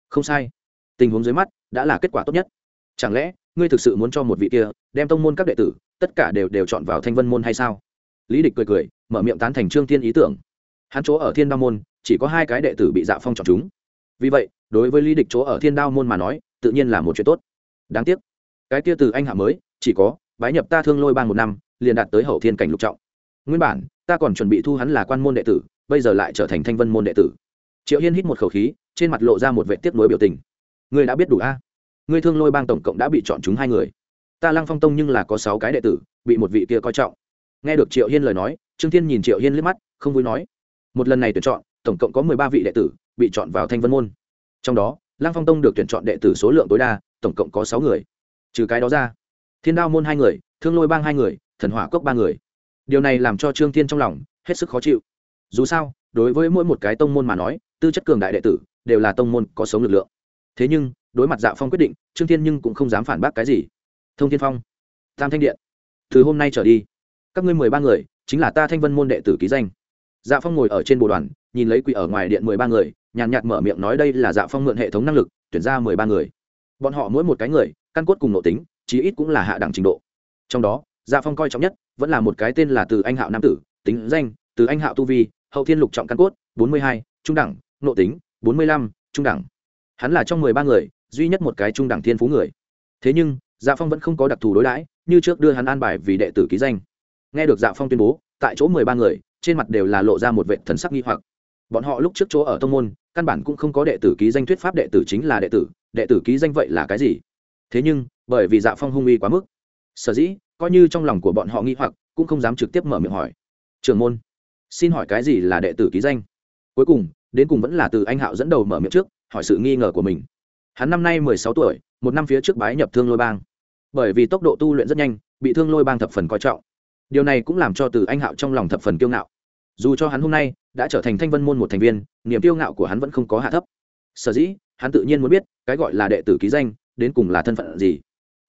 Speaker 1: Không sai. Tình huống dưới mắt, đã là kết quả tốt nhất. Chẳng lẽ, ngươi thực sự muốn cho một vị kia, đem tông môn các đệ tử, tất cả đều đều chọn vào thanh vân môn hay sao? Lý địch cười cười, mở miệng tán thành trương thiên ý tưởng. Hắn chỗ ở thiên đao môn, chỉ có hai cái đệ tử bị dạ phong chọn chúng. Vì vậy, đối với lý địch chỗ ở thiên đao môn mà nói, tự nhiên là một chuyện tốt. Đáng tiếc, cái kia từ anh hạ mới, chỉ có bái nhập ta thương lôi bang một năm, liền đạt tới hậu thiên cảnh lục trọng. Nguyên bản, ta còn chuẩn bị thu hắn là quan môn đệ tử, bây giờ lại trở thành thanh vân môn đệ tử. Triệu hiên hít một khẩu khí, trên mặt lộ ra một vệ tiếp nối biểu tình. Ngươi đã biết đủ a? Ngươi thương lôi bang tổng cộng đã bị chọn chúng hai người. Ta lăng phong tông nhưng là có sáu cái đệ tử, bị một vị kia coi trọng. Nghe được triệu hiên lời nói, trương thiên nhìn triệu hiên liếc mắt, không vui nói. Một lần này tuyển chọn, tổng cộng có mười ba vị đệ tử, bị chọn vào thanh vân môn. Trong đó, lăng phong tông được tuyển chọn đệ tử số lượng tối đa, tổng cộng có sáu người. Trừ cái đó ra thiên đao môn hai người, thương lôi bang hai người, thần hỏa cốc ba người. Điều này làm cho trương thiên trong lòng hết sức khó chịu. Dù sao, đối với mỗi một cái tông môn mà nói, tư chất cường đại đệ tử đều là tông môn có sống lực lượng. Thế nhưng, đối mặt dạ phong quyết định, trương thiên nhưng cũng không dám phản bác cái gì. Thông thiên phong, tam thanh điện, từ hôm nay trở đi, các ngươi mười ba người chính là ta thanh vân môn đệ tử ký danh. Dạ phong ngồi ở trên bồ đoàn, nhìn lấy quỷ ở ngoài điện mười ba người, nhàn nhạt mở miệng nói đây là dạ phong mượn hệ thống năng lực, tuyển ra mười ba người. Bọn họ mỗi một cái người, căn cốt cùng nội tính chí ít cũng là hạ đẳng trình độ. Trong đó dạ phong coi trọng nhất vẫn là một cái tên là từ anh hạo nam tử, tính danh, từ anh hạo tu vi, hậu thiên lục trọng căn cốt, bốn mươi hai, trung đẳng nội tính, bốn mươi lăm, trung đẳng. Hắn là trong mười ba người, duy nhất một cái trung đẳng thiên phú người. Thế nhưng dạ phong vẫn không có đặc thù đối đãi, như trước đưa hắn an bài vì đệ tử ký danh. Nghe được dạ phong tuyên bố, tại chỗ mười ba người, trên mặt đều là lộ ra một vệ thần sắc nghi hoặc. Bọn họ lúc trước chỗ ở tông môn, căn bản cũng không có đệ tử ký danh, thuyết pháp đệ tử chính là đệ tử đệ tử ký danh vậy là cái gì? Thế nhưng, bởi vì dạ phong hung uy quá mức, sở dĩ, coi như trong lòng của bọn họ nghi hoặc, cũng không dám trực tiếp mở miệng hỏi. Trường môn, xin hỏi cái gì là đệ tử ký danh? Cuối cùng, đến cùng vẫn là từ anh hạo dẫn đầu mở miệng trước, hỏi sự nghi ngờ của mình. Hắn năm nay mười sáu tuổi, một năm phía trước bái nhập thương lôi bang. Bởi vì tốc độ tu luyện rất nhanh, bị thương lôi bang thập phần coi trọng. Điều này cũng làm cho từ anh hạo trong lòng thập phần kiêu ngạo. Dù cho hắn hôm nay đã trở thành thanh vân môn một thành viên, niềm kiêu ngạo của hắn vẫn không có hạ thấp. Sở dĩ, hắn tự nhiên muốn biết cái gọi là đệ tử ký danh đến cùng là thân phận gì?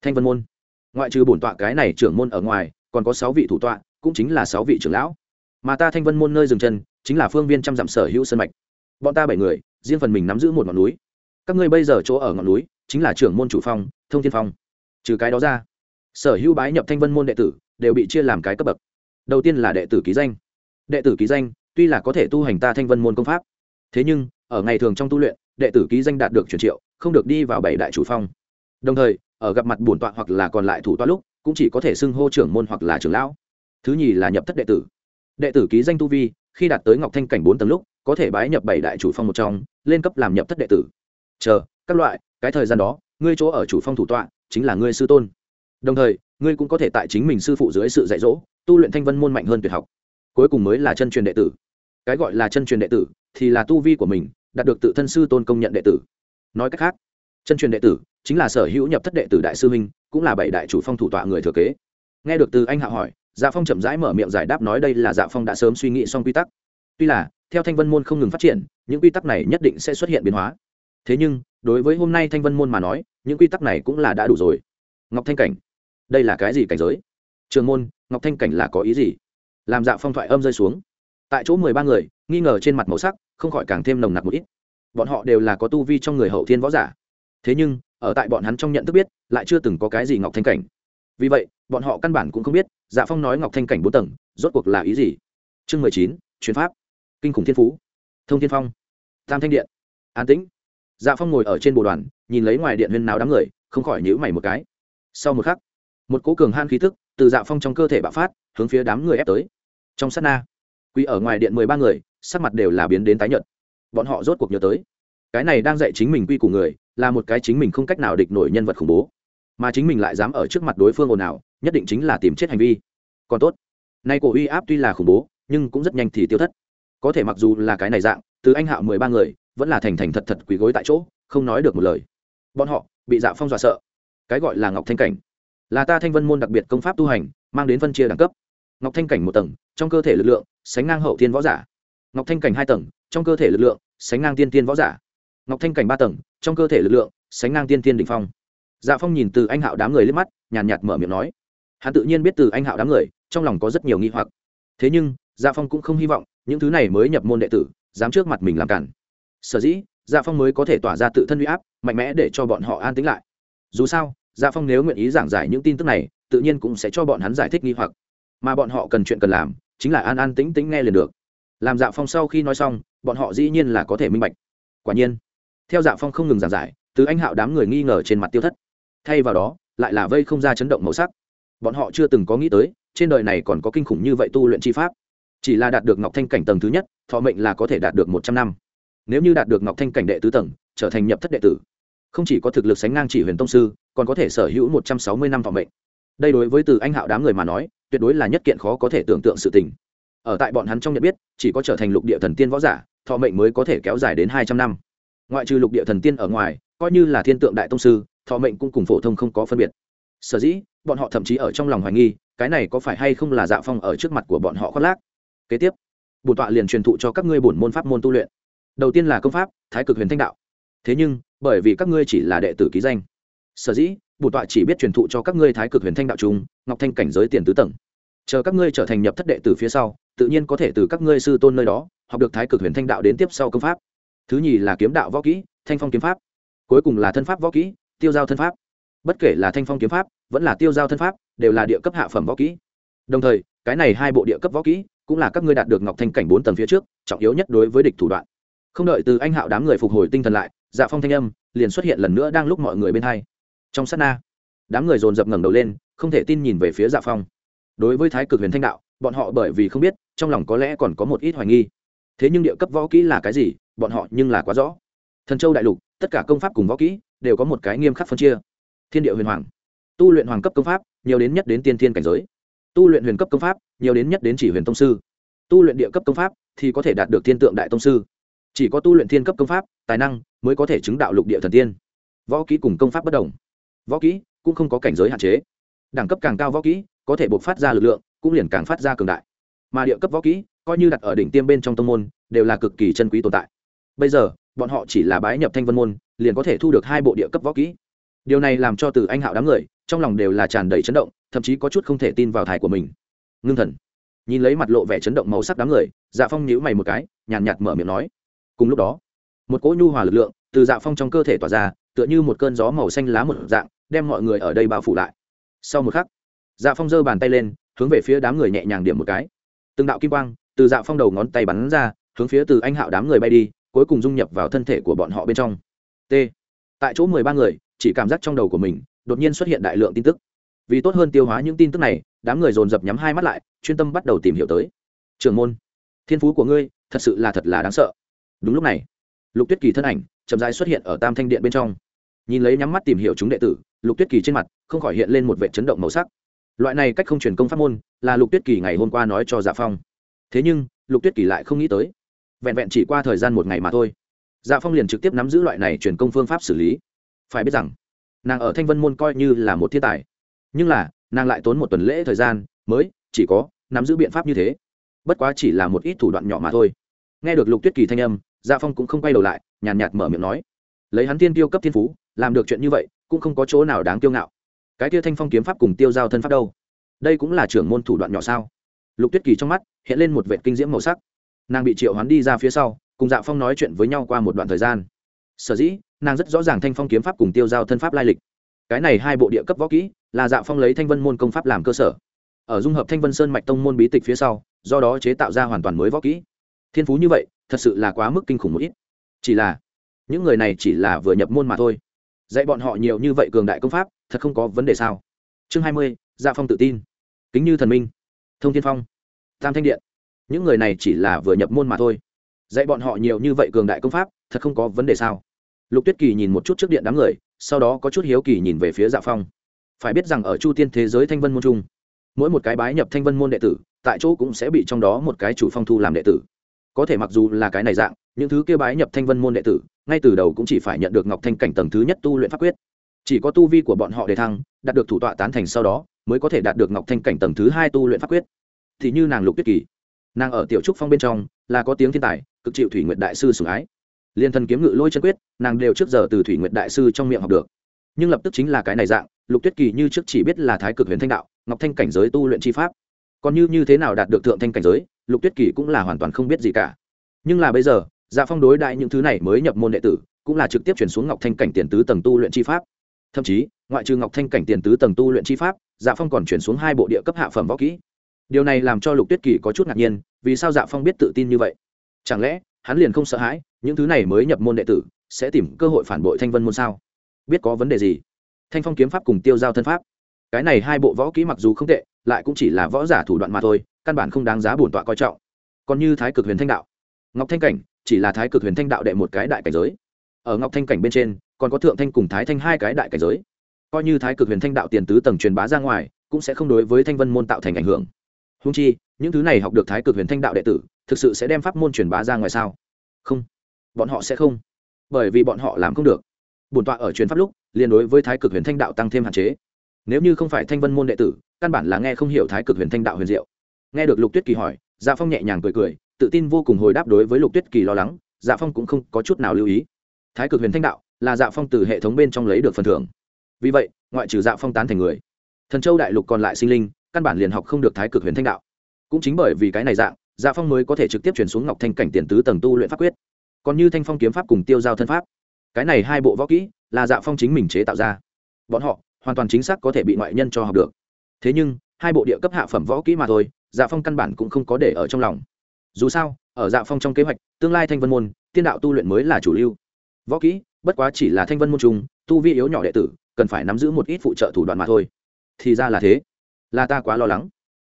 Speaker 1: Thanh vân môn. Ngoại trừ bổn tọa cái này trưởng môn ở ngoài, còn có sáu vị thủ tọa, cũng chính là sáu vị trưởng lão. Mà ta thanh vân môn nơi dừng chân, chính là phương viên trăm dặm sở hữu sân mạch. Bọn ta bảy người, riêng phần mình nắm giữ một ngọn núi. Các ngươi bây giờ chỗ ở ngọn núi, chính là trưởng môn chủ phong, thông thiên phong. Trừ cái đó ra, sở hữu bái nhập thanh vân môn đệ tử, đều bị chia làm cái cấp bậc. Đầu tiên là đệ tử ký danh. Đệ tử ký danh, tuy là có thể tu hành ta thanh vân môn công pháp, thế nhưng, ở ngày thường trong tu luyện đệ tử ký danh đạt được truyền triệu, không được đi vào bảy đại chủ phong. Đồng thời, ở gặp mặt bổn tọa hoặc là còn lại thủ tọa lúc, cũng chỉ có thể xưng hô trưởng môn hoặc là trưởng lão. Thứ nhì là nhập thất đệ tử. Đệ tử ký danh tu vi, khi đạt tới ngọc thanh cảnh bốn tầng lúc, có thể bái nhập bảy đại chủ phong một trong, lên cấp làm nhập thất đệ tử. Chờ, các loại, cái thời gian đó, ngươi chỗ ở chủ phong thủ tọa, chính là ngươi sư tôn. Đồng thời, ngươi cũng có thể tại chính mình sư phụ dưới sự dạy dỗ, tu luyện thanh vân môn mạnh hơn tuyệt học. Cuối cùng mới là chân truyền đệ tử. Cái gọi là chân truyền đệ tử, thì là tu vi của mình đạt được tự thân sư tôn công nhận đệ tử. Nói cách khác, chân truyền đệ tử chính là sở hữu nhập thất đệ tử đại sư minh cũng là bảy đại chủ phong thủ tọa người thừa kế. Nghe được từ anh hạ hỏi dạ phong chậm rãi mở miệng giải đáp nói đây là dạ phong đã sớm suy nghĩ xong quy tắc. Tuy là, theo thanh vân môn không ngừng phát triển, những quy tắc này nhất định sẽ xuất hiện biến hóa. Thế nhưng, đối với hôm nay thanh vân môn mà nói, những quy tắc này cũng là đã đủ rồi. Ngọc thanh cảnh, đây là cái gì cảnh giới? Trường môn, ngọc thanh cảnh là có ý gì? Làm dạ phong thoại âm rơi xuống. Tại chỗ mười ba người nghi ngờ trên mặt màu sắc, không khỏi càng thêm nồng nặc một ít. Bọn họ đều là có tu vi trong người hậu thiên võ giả. Thế nhưng, ở tại bọn hắn trong nhận thức biết, lại chưa từng có cái gì ngọc thanh cảnh. Vì vậy, bọn họ căn bản cũng không biết dạ phong nói ngọc thanh cảnh bốn tầng, rốt cuộc là ý gì? Chương mười chín chuyến pháp. Kinh khủng thiên phú. Thông thiên phong. Tam thanh điện. An tĩnh. Dạ phong ngồi ở trên bồ đoàn, nhìn lấy ngoài điện huyên nào đám người, không khỏi nhữ mày một cái. Sau một khắc, một cố cường han khí thức từ dạ phong trong cơ thể bạo phát, hướng phía đám người ép tới. Trong sát na quy ở ngoài điện mười ba người, sắc mặt đều là biến đến tái nhợt. Bọn họ rốt cuộc nhớ tới, cái này đang dạy chính mình quy củ người, là một cái chính mình không cách nào địch nổi nhân vật khủng bố. Mà chính mình lại dám ở trước mặt đối phương ồn ào, nhất định chính là tìm chết hành vi. Còn tốt, nay cổ uy áp tuy là khủng bố, nhưng cũng rất nhanh thì tiêu thất. Có thể mặc dù là cái này dạng, từ anh hạo mười ba người, vẫn là thành thành thật thật quỳ gối tại chỗ, không nói được một lời. Bọn họ bị dạ phong dọa sợ. Cái gọi là ngọc thanh cảnh, là ta thanh vân môn đặc biệt công pháp tu hành, mang đến phân chia đẳng cấp. Ngọc thanh cảnh một tầng, trong cơ thể lực lượng sánh ngang hậu thiên võ giả. Ngọc thanh cảnh hai tầng, trong cơ thể lực lượng, sánh ngang tiên tiên võ giả. Ngọc thanh cảnh ba tầng, trong cơ thể lực lượng, sánh ngang tiên tiên đ ỉ n h phong. Dạ phong nhìn từ anh hạo đám người lên mắt, nhàn nhạt mở miệng nói. Hắn tự nhiên biết từ anh hạo đám người, trong lòng có rất nhiều nghi hoặc. Thế nhưng dạ phong cũng không hy vọng, những thứ này mới nhập môn đệ tử, dám trước mặt mình làm cản. Sở dĩ dạ phong mới có thể tỏa ra tự thân huy áp, mạnh mẽ để cho bọn họ an tính lại. Dù sao dạ phong nếu nguyện ý giảng giải những tin tức này, tự nhiên cũng sẽ cho bọn hắn giải thích nghi hoặc. Mà bọn họ cần chuyện cần làm chính là an an tĩnh tĩnh nghe liền được. Làm dạ phong sau khi nói xong, bọn họ dĩ nhiên là có thể minh bạch. Quả nhiên, theo dạ phong không ngừng giảng giải, từ anh hạo đám người nghi ngờ trên mặt tiêu thất. Thay vào đó, lại là vây không ra chấn động màu sắc. Bọn họ chưa từng có nghĩ tới, trên đời này còn có kinh khủng như vậy tu luyện chi pháp. Chỉ là đạt được ngọc thanh cảnh tầng thứ nhất, thọ mệnh là có thể đạt được một trăm năm. Nếu như đạt được ngọc thanh cảnh đệ tứ tầng, trở thành nhập thất đệ tử, không chỉ có thực lực sánh ngang chỉ huyền tông sư, còn có thể sở hữu một trăm sáu mươi năm thọ mệnh. Đây đối với từ anh hạo đám người mà nói tuyệt đối là nhất kiện khó có thể tưởng tượng sự tình. Ở tại bọn hắn trong nhận biết, chỉ có trở thành lục địa thần tiên võ giả, thọ mệnh mới có thể kéo dài đến hai trăm năm. Ngoại trừ lục địa thần tiên ở ngoài, coi như là thiên tượng đại tông sư, thọ mệnh cũng cùng phổ thông không có phân biệt. Sở dĩ, bọn họ thậm chí ở trong lòng hoài nghi, cái này có phải hay không là dạ phong ở trước mặt của bọn họ khoác lác. Kế tiếp, bổn tọa liền truyền thụ cho các ngươi bổn môn pháp môn tu luyện. Đầu tiên là công pháp, thái cực huyền thanh đạo. Thế nhưng, bởi vì các ngươi chỉ là đệ tử ký danh sở dĩ bổn tọa chỉ biết truyền thụ cho các ngươi thái cực huyền thanh đạo trung, ngọc thanh cảnh giới tiền tứ tầng. Chờ các ngươi trở thành nhập thất đệ từ phía sau, tự nhiên có thể từ các ngươi sư tôn nơi đó, học được thái cực huyền thanh đạo đến tiếp sau công pháp. Thứ nhì là kiếm đạo võ kỹ, thanh phong kiếm pháp. Cuối cùng là thân pháp võ kỹ, tiêu giao thân pháp. Bất kể là thanh phong kiếm pháp, vẫn là tiêu giao thân pháp, đều là địa cấp hạ phẩm võ kỹ. Đồng thời, cái này hai bộ địa cấp võ kỹ, cũng là các ngươi đạt được ngọc thanh cảnh bốn tầng phía trước, trọng yếu nhất đối với địch thủ đoạn. Không đợi từ anh hạo đám người phục hồi tinh thần lại dạ phong thanh âm liền xuất hiện lần nữa đang lúc mọi người bên hai trong sát na, đám người dồn dập ngẩng đầu lên, không thể tin nhìn về phía dạ phong. Đối với thái cực huyền thanh đạo, bọn họ bởi vì không biết, trong lòng có lẽ còn có một ít hoài nghi. Thế nhưng địa cấp võ kỹ là cái gì, bọn họ nhưng là quá rõ. Thần châu đại lục, tất cả công pháp cùng võ kỹ đều có một cái nghiêm khắc phân chia. Thiên địa huyền hoàng, tu luyện hoàng cấp công pháp, nhiều đến nhất đến tiên thiên cảnh giới. Tu luyện huyền cấp công pháp, nhiều đến nhất đến chỉ huyền tông sư. Tu luyện địa cấp công pháp thì có thể đạt được thiên tượng đại tông sư. Chỉ có tu luyện thiên cấp công pháp, tài năng mới có thể chứng đạo lục địa thần tiên. Võ kỹ cùng công pháp bất đồng võ kỹ cũng không có cảnh giới hạn chế. Đẳng cấp càng cao võ kỹ, có thể buộc phát ra lực lượng, cũng liền càng phát ra cường đại. Mà địa cấp võ kỹ, coi như đặt ở đỉnh tiêm bên trong tông môn, đều là cực kỳ chân quý tồn tại. Bây giờ, bọn họ chỉ là bái nhập thanh vân môn, liền có thể thu được hai bộ địa cấp võ kỹ. Điều này làm cho từ anh hạo đám người, trong lòng đều là tràn đầy chấn động, thậm chí có chút không thể tin vào thải của mình. Ngưng thần. Nhìn lấy mặt lộ vẻ chấn động màu sắc đám người dạ phong nhíu mày một cái, nhàn nhạt mở miệng nói. Cùng lúc đó, một cỗ nhu hòa lực lượng từ dạ phong trong cơ thể tỏa ra tựa như một cơn gió màu xanh lá một dạng, đem mọi người ở đây bao phủ lại. Sau một khắc dạ phong giơ bàn tay lên, hướng về phía đám người nhẹ nhàng điểm một cái. Từng đạo kim quang từ dạ phong đầu ngón tay bắn ra, hướng phía từ anh hạo đám người bay đi, cuối cùng dung nhập vào thân thể của bọn họ bên trong. T. Tại chỗ mười ba người, chỉ cảm giác trong đầu của mình, đột nhiên xuất hiện đại lượng tin tức. Vì tốt hơn tiêu hóa những tin tức này, đám người dồn dập nhắm hai mắt lại, chuyên tâm bắt đầu tìm hiểu tới. Trường môn, thiên phú của ngươi, thật sự là thật là đáng sợ. Đúng lúc này, lục tuyết kỳ thân ảnh chậm rãi xuất hiện ở tam thanh điện bên trong. Nhìn lấy nhắm mắt tìm hiểu chúng đệ tử, lục tuyết kỳ trên mặt không khỏi hiện lên một vệ chấn động màu sắc. Loại này cách không truyền công pháp môn, là lục tuyết kỳ ngày hôm qua nói cho dạ phong. Thế nhưng, lục tuyết kỳ lại không nghĩ tới. Vẹn vẹn chỉ qua thời gian một ngày mà thôi dạ phong liền trực tiếp nắm giữ loại này truyền công phương pháp xử lý. Phải biết rằng, nàng ở thanh vân môn coi như là một thiên tài. Nhưng là, nàng lại tốn một tuần lễ thời gian mới chỉ có nắm giữ biện pháp như thế. Bất quá chỉ là một ít thủ đoạn nhỏ mà thôi. Nghe được lục tuyết kỳ thanh âm dạ phong cũng không quay đầu lại nhàn nhạt, nhạt mở miệng nói lấy hắn tiên tiêu cấp thiên phú làm được chuyện như vậy cũng không có chỗ nào đáng kiêu ngạo. Cái kia thanh phong kiếm pháp cùng tiêu giao thân pháp đâu? Đây cũng là trưởng môn thủ đoạn nhỏ sao? Lục tuyết kỳ trong mắt hiện lên một vệ kinh diễm màu sắc. Nàng bị triệu hoán đi ra phía sau cùng dạ phong nói chuyện với nhau qua một đoạn thời gian. Sở dĩ nàng rất rõ ràng thanh phong kiếm pháp cùng tiêu giao thân pháp lai lịch. Cái này hai bộ địa cấp võ kỹ là dạ phong lấy thanh vân môn công pháp làm cơ sở. Ở dung hợp thanh vân sơn mạch tông môn bí tịch phía sau do đó chế tạo ra hoàn toàn mới võ kỹ. Thiên phú như vậy thật sự là quá mức kinh khủng một ít. Chỉ là, những người này chỉ là vừa nhập môn mà thôi. Dạy bọn họ nhiều như vậy cường đại công pháp, thật không có vấn đề sao? Chương hai mươi Gia phong tự tin. Kính như thần minh. Thông thiên phong. Tam thanh điện. Những người này chỉ là vừa nhập môn mà thôi. Dạy bọn họ nhiều như vậy cường đại công pháp, thật không có vấn đề sao? Lục tuyết kỳ nhìn một chút trước điện đám người, sau đó có chút hiếu kỳ nhìn về phía dạ phong. Phải biết rằng ở chu tiên thế giới thanh vân môn trung, mỗi một cái bái nhập thanh vân môn đệ tử, tại chỗ cũng sẽ bị trong đó một cái chủ phong thu làm đệ tử có thể mặc dù là cái này dạng, những thứ kia bái nhập thanh vân môn đệ tử, ngay từ đầu cũng chỉ phải nhận được ngọc thanh cảnh tầng thứ nhất tu luyện pháp quyết. Chỉ có tu vi của bọn họ để thăng, đạt được thủ tọa tán thành sau đó, mới có thể đạt được ngọc thanh cảnh tầng thứ hai tu luyện pháp quyết. Thì như nàng lục tuyết kỳ, nàng ở tiểu trúc phong bên trong, là có tiếng thiên tài, cực chịu thủy nguyện đại sư sủng ái. Liên thân kiếm ngự lôi chân quyết, nàng đều trước giờ từ thủy nguyện đại sư trong miệng học được. Nhưng lập tức chính là cái này dạng, lục tuyết kỳ như trước chỉ biết là thái cực huyền thanh đạo, ngọc thanh cảnh giới tu luyện chi pháp còn như như thế nào đạt được thượng thanh cảnh giới, lục tuyết kỳ cũng là hoàn toàn không biết gì cả. Nhưng là bây giờ dạ phong đối đại những thứ này mới nhập môn đệ tử, cũng là trực tiếp chuyển xuống ngọc thanh cảnh tiền tứ tầng tu luyện chi pháp. Thậm chí, ngoại trừ ngọc thanh cảnh tiền tứ tầng tu luyện chi pháp dạ phong còn chuyển xuống hai bộ địa cấp hạ phẩm võ kỹ. Điều này làm cho lục tuyết kỳ có chút ngạc nhiên, vì sao dạ phong biết tự tin như vậy? Chẳng lẽ, hắn liền không sợ hãi, những thứ này mới nhập môn đệ tử, sẽ tìm cơ hội phản bội thanh vân môn sao? Biết có vấn đề gì? Thanh phong kiếm pháp cùng tiêu giao thân pháp cái này hai bộ võ kỹ mặc dù không tệ, lại cũng chỉ là võ giả thủ đoạn mà thôi, căn bản không đáng giá bổn tọa coi trọng. Còn như thái cực huyền thanh đạo. Ngọc thanh cảnh, chỉ là thái cực huyền thanh đạo đệ một cái đại cảnh giới. Ở ngọc thanh cảnh bên trên, còn có thượng thanh cùng thái thanh hai cái đại cảnh giới. Coi như thái cực huyền thanh đạo tiền tứ tầng truyền bá ra ngoài, cũng sẽ không đối với thanh vân môn tạo thành ảnh hưởng. Húng chi, những thứ này học được thái cực huyền thanh đạo đệ tử, thực sự sẽ đem pháp môn truyền bá ra ngoài sao? Không. Bọn họ sẽ không. Bởi vì bọn họ làm không được. Bổn tọa ở truyền pháp lúc liên đối với thái cực huyền thanh đạo tăng thêm hạn chế nếu như không phải thanh vân môn đệ tử, căn bản là nghe không hiểu thái cực huyền thanh đạo huyền diệu. Nghe được lục tuyết kỳ hỏi dạ phong nhẹ nhàng cười cười, tự tin vô cùng hồi đáp đối với lục tuyết kỳ lo lắng dạ phong cũng không có chút nào lưu ý. Thái cực huyền thanh đạo là dạ phong từ hệ thống bên trong lấy được phần thưởng. Vì vậy, ngoại trừ dạ phong tán thành người, thần châu đại lục còn lại sinh linh, căn bản liền học không được thái cực huyền thanh đạo. Cũng chính bởi vì cái này dạng dạ phong mới có thể trực tiếp chuyển xuống ngọc thanh cảnh tiền tứ tầng tu luyện pháp quyết. Còn như thanh phong kiếm pháp cùng tiêu giao thân pháp. Cái này hai bộ võ kỹ là dạ phong chính mình chế tạo ra. Bọn họ hoàn toàn chính xác có thể bị ngoại nhân cho học được. Thế nhưng, hai bộ địa cấp hạ phẩm võ kỹ mà thôi dạ phong căn bản cũng không có để ở trong lòng. Dù sao, ở dạ phong trong kế hoạch, tương lai thanh vân môn, tiên đạo tu luyện mới là chủ lưu. Võ kỹ, bất quá chỉ là thanh vân môn trung tu vi yếu nhỏ đệ tử, cần phải nắm giữ một ít phụ trợ thủ đoạn mà thôi. Thì ra là thế. Là ta quá lo lắng.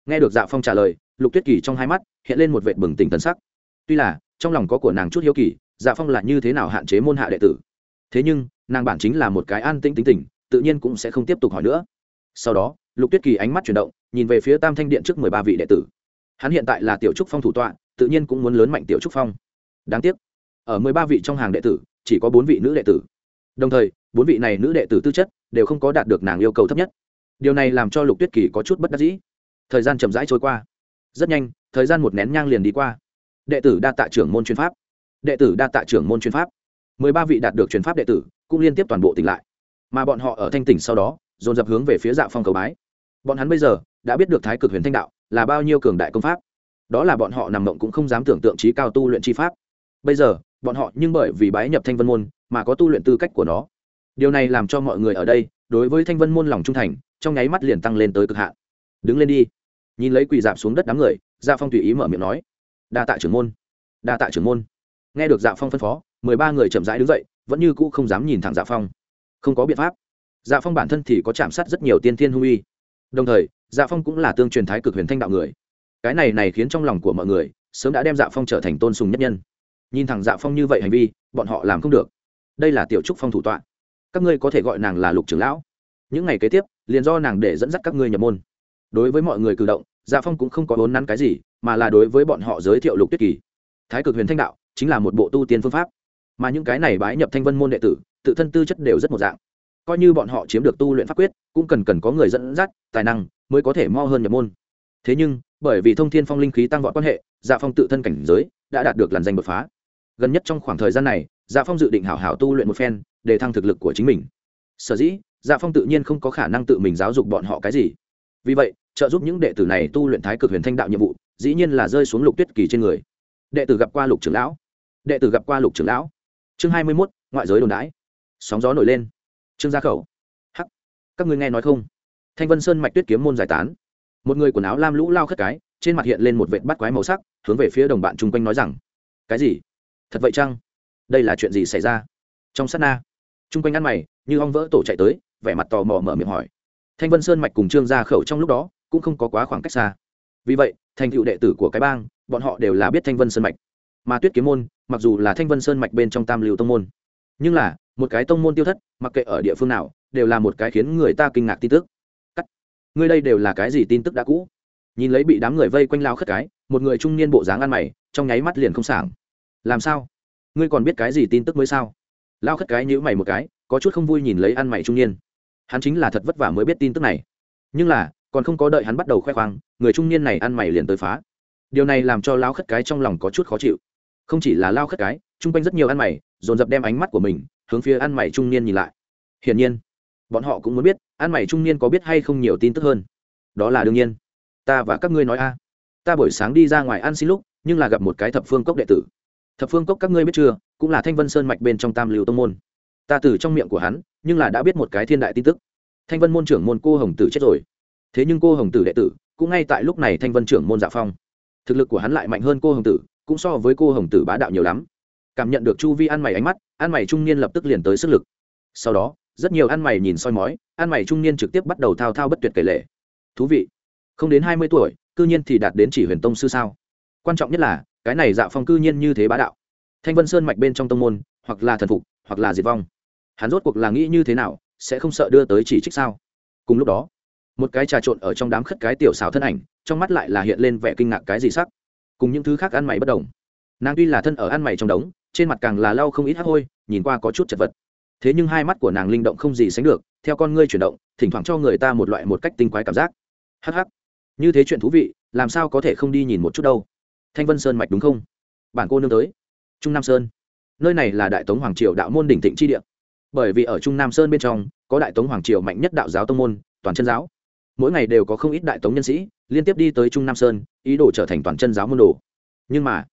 Speaker 1: Nghe được dạ phong trả lời, lục tuyết kỳ trong hai mắt hiện lên một vệ bừng tỉnh tân sắc. Tuy là, trong lòng có của nàng chút hiếu kỳ dạ phong là như thế nào hạn chế môn hạ đệ tử? Thế nhưng, nàng bản chính là một cái an tĩnh tính tình tự nhiên cũng sẽ không tiếp tục hỏi nữa. Sau đó, lục tuyết kỳ ánh mắt chuyển động, nhìn về phía tam thanh điện trước mười ba vị đệ tử. Hắn hiện tại là tiểu trúc phong thủ tọa, tự nhiên cũng muốn lớn mạnh tiểu trúc phong. Đáng tiếc, ở mười ba vị trong hàng đệ tử, chỉ có bốn vị nữ đệ tử. Đồng thời, bốn vị này nữ đệ tử tư chất đều không có đạt được nàng yêu cầu thấp nhất. Điều này làm cho lục tuyết kỳ có chút bất đắc dĩ. Thời gian chậm rãi trôi qua. Rất nhanh, thời gian một nén nhang liền đi qua. Đệ tử đa tạ trưởng môn chuyên pháp. Đệ tử đa tạ trưởng môn chuyên pháp. Mười ba vị đạt được chuyên pháp đệ tử cũng liên tiếp toàn bộ tỉnh lại mà bọn họ ở thanh tỉnh sau đó, dồn dập hướng về phía dạ phong cầu bái. Bọn hắn bây giờ đã biết được thái cực huyền thanh đạo là bao nhiêu cường đại công pháp. Đó là bọn họ nằm mộng cũng không dám tưởng tượng trí cao tu luyện chi pháp. Bây giờ, bọn họ nhưng bởi vì bái nhập thanh vân môn mà có tu luyện tư cách của nó. Điều này làm cho mọi người ở đây đối với thanh vân môn lòng trung thành, trong nháy mắt liền tăng lên tới cực hạn. Đứng lên đi. Nhìn lấy quỳ dạp xuống đất đám người dạ phong tùy ý mở miệng nói, đa tạ trưởng môn, đa tạ trưởng môn. Nghe được dạ phong phân phó, mười ba người chậm rãi đứng dậy, vẫn như cũ không dám nhìn thẳng dạ phong không có biện pháp. Dạ phong bản thân thì có chạm sát rất nhiều tiên thiên hung uy. Đồng thời dạ phong cũng là tương truyền thái cực huyền thanh đạo người. Cái này này khiến trong lòng của mọi người, sớm đã đem dạ phong trở thành tôn sùng nhất nhân. Nhìn thẳng dạ phong như vậy hành vi, bọn họ làm không được. Đây là tiểu trúc phong thủ tọa. Các ngươi có thể gọi nàng là lục trưởng lão. Những ngày kế tiếp, liền do nàng để dẫn dắt các ngươi nhập môn. Đối với mọi người cử động dạ phong cũng không có vốn nắn cái gì, mà là đối với bọn họ giới thiệu lục tuyết kỳ. Thái cực huyền thanh đạo chính là một bộ tu tiên phương pháp. Mà những cái này bái nhập thanh vân môn đệ tử tự thân tư chất đều rất một dạng. Coi như bọn họ chiếm được tu luyện pháp quyết, cũng cần cần có người dẫn dắt, tài năng, mới có thể mo hơn nhập môn. Thế nhưng, bởi vì thông thiên phong linh khí tăng vọt quan hệ dạ phong tự thân cảnh giới đã đạt được làn danh đột phá. Gần nhất trong khoảng thời gian này dạ phong dự định hảo hảo tu luyện một phen, để thăng thực lực của chính mình. Sở dĩ dạ phong tự nhiên không có khả năng tự mình giáo dục bọn họ cái gì. Vì vậy, trợ giúp những đệ tử này tu luyện thái cực huyền thanh đạo nhiệm vụ, dĩ nhiên là rơi xuống lục tuyết kỳ trên người. Đệ tử gặp qua lục trưởng lão. Đệ tử gặp qua lục trưởng lão. Chương hai mươi mốt, ngoại giới đồn đãi sóng gió nổi lên. Trương gia khẩu, hắc, các ngươi nghe nói không? Thanh vân sơn mạch tuyết kiếm môn giải tán. Một người quần áo lam lũ lao khất cái, trên mặt hiện lên một vệt bắt quái màu sắc, hướng về phía đồng bạn chung quanh nói rằng, cái gì? Thật vậy chăng? Đây là chuyện gì xảy ra? Trong sát na, chung quanh ăn mày, như ong vỡ tổ chạy tới, vẻ mặt tò mò mở miệng hỏi. Thanh vân sơn mạch cùng trương gia khẩu trong lúc đó, cũng không có quá khoảng cách xa. Vì vậy, thành cựu đệ tử của cái bang, bọn họ đều là biết thanh vân sơn mạch. Mà tuyết kiếm môn, mặc dù là thanh vân sơn mạch bên trong tam lưu tông môn, nhưng là một cái tông môn tiêu thất, mặc kệ ở địa phương nào, đều là một cái khiến người ta kinh ngạc tin tức. Cắt. Ngươi đây đều là cái gì tin tức đã cũ? Nhìn lấy bị đám người vây quanh lao khất cái, một người trung niên bộ dáng ăn mày, trong nháy mắt liền không sảng. Làm sao? Ngươi còn biết cái gì tin tức mới sao? Lao khất cái nhữ mày một cái, có chút không vui nhìn lấy ăn mày trung niên. Hắn chính là thật vất vả mới biết tin tức này. Nhưng là, còn không có đợi hắn bắt đầu khoe khoang, người trung niên này ăn mày liền tới phá. Điều này làm cho lao khất cái trong lòng có chút khó chịu. Không chỉ là lao khất cái, chung quanh rất nhiều ăn mày, dồn dập đem ánh mắt của mình hướng phía ăn mày trung niên nhìn lại. Hiển nhiên, bọn họ cũng muốn biết, ăn mày trung niên có biết hay không nhiều tin tức hơn. Đó là đương nhiên. Ta và các ngươi nói a. Ta buổi sáng đi ra ngoài ăn xin lúc, nhưng là gặp một cái thập phương cốc đệ tử. Thập phương cốc các ngươi biết chưa, cũng là thanh vân sơn mạch bên trong tam lưu tông môn. Ta từ trong miệng của hắn, nhưng là đã biết một cái thiên đại tin tức. Thanh vân môn trưởng môn cô hồng tử chết rồi. Thế nhưng cô hồng tử đệ tử, cũng ngay tại lúc này thanh vân trưởng môn dạ phong. Thực lực của hắn lại mạnh hơn cô hồng tử, cũng so với cô hồng tử bá đạo nhiều lắm. Cảm nhận được chu vi ăn mày ánh mắt ăn mày trung niên lập tức liền tới sức lực. Sau đó, rất nhiều ăn mày nhìn soi mói, ăn mày trung niên trực tiếp bắt đầu thao thao bất tuyệt kể lệ thú vị, không đến hai mươi tuổi, cư nhiên thì đạt đến chỉ huyền tông sư sao? Quan trọng nhất là, cái này dạ phong cư nhiên như thế bá đạo. Thanh vân sơn mạch bên trong tông môn, hoặc là thần phục, hoặc là diệt vong. Hắn rốt cuộc là nghĩ như thế nào, sẽ không sợ đưa tới chỉ trích sao? Cùng lúc đó, một cái trà trộn ở trong đám khất cái tiểu xào thân ảnh, trong mắt lại là hiện lên vẻ kinh ngạc cái gì sắc. Cùng những thứ khác ăn mày bất đồng. Nàng tuy là thân ở ăn mày trong đống trên mặt càng là lau không ít hắc hôi, nhìn qua có chút chật vật. Thế nhưng hai mắt của nàng linh động không gì sánh được, theo con ngươi chuyển động, thỉnh thoảng cho người ta một loại một cách tinh quái cảm giác. Hắc hắc. Như thế chuyện thú vị, làm sao có thể không đi nhìn một chút đâu? Thanh vân sơn mạch đúng không? Bản cô nương tới. Trung nam sơn. Nơi này là đại tống hoàng triều đạo môn đỉnh thịnh chi địa. Bởi vì ở trung nam sơn bên trong, có đại tống hoàng triều mạnh nhất đạo giáo tông môn, toàn chân giáo. Mỗi ngày đều có không ít đại tống nhân sĩ liên tiếp đi tới trung nam sơn, ý đồ trở thành toàn chân giáo môn đồ. Nhưng mà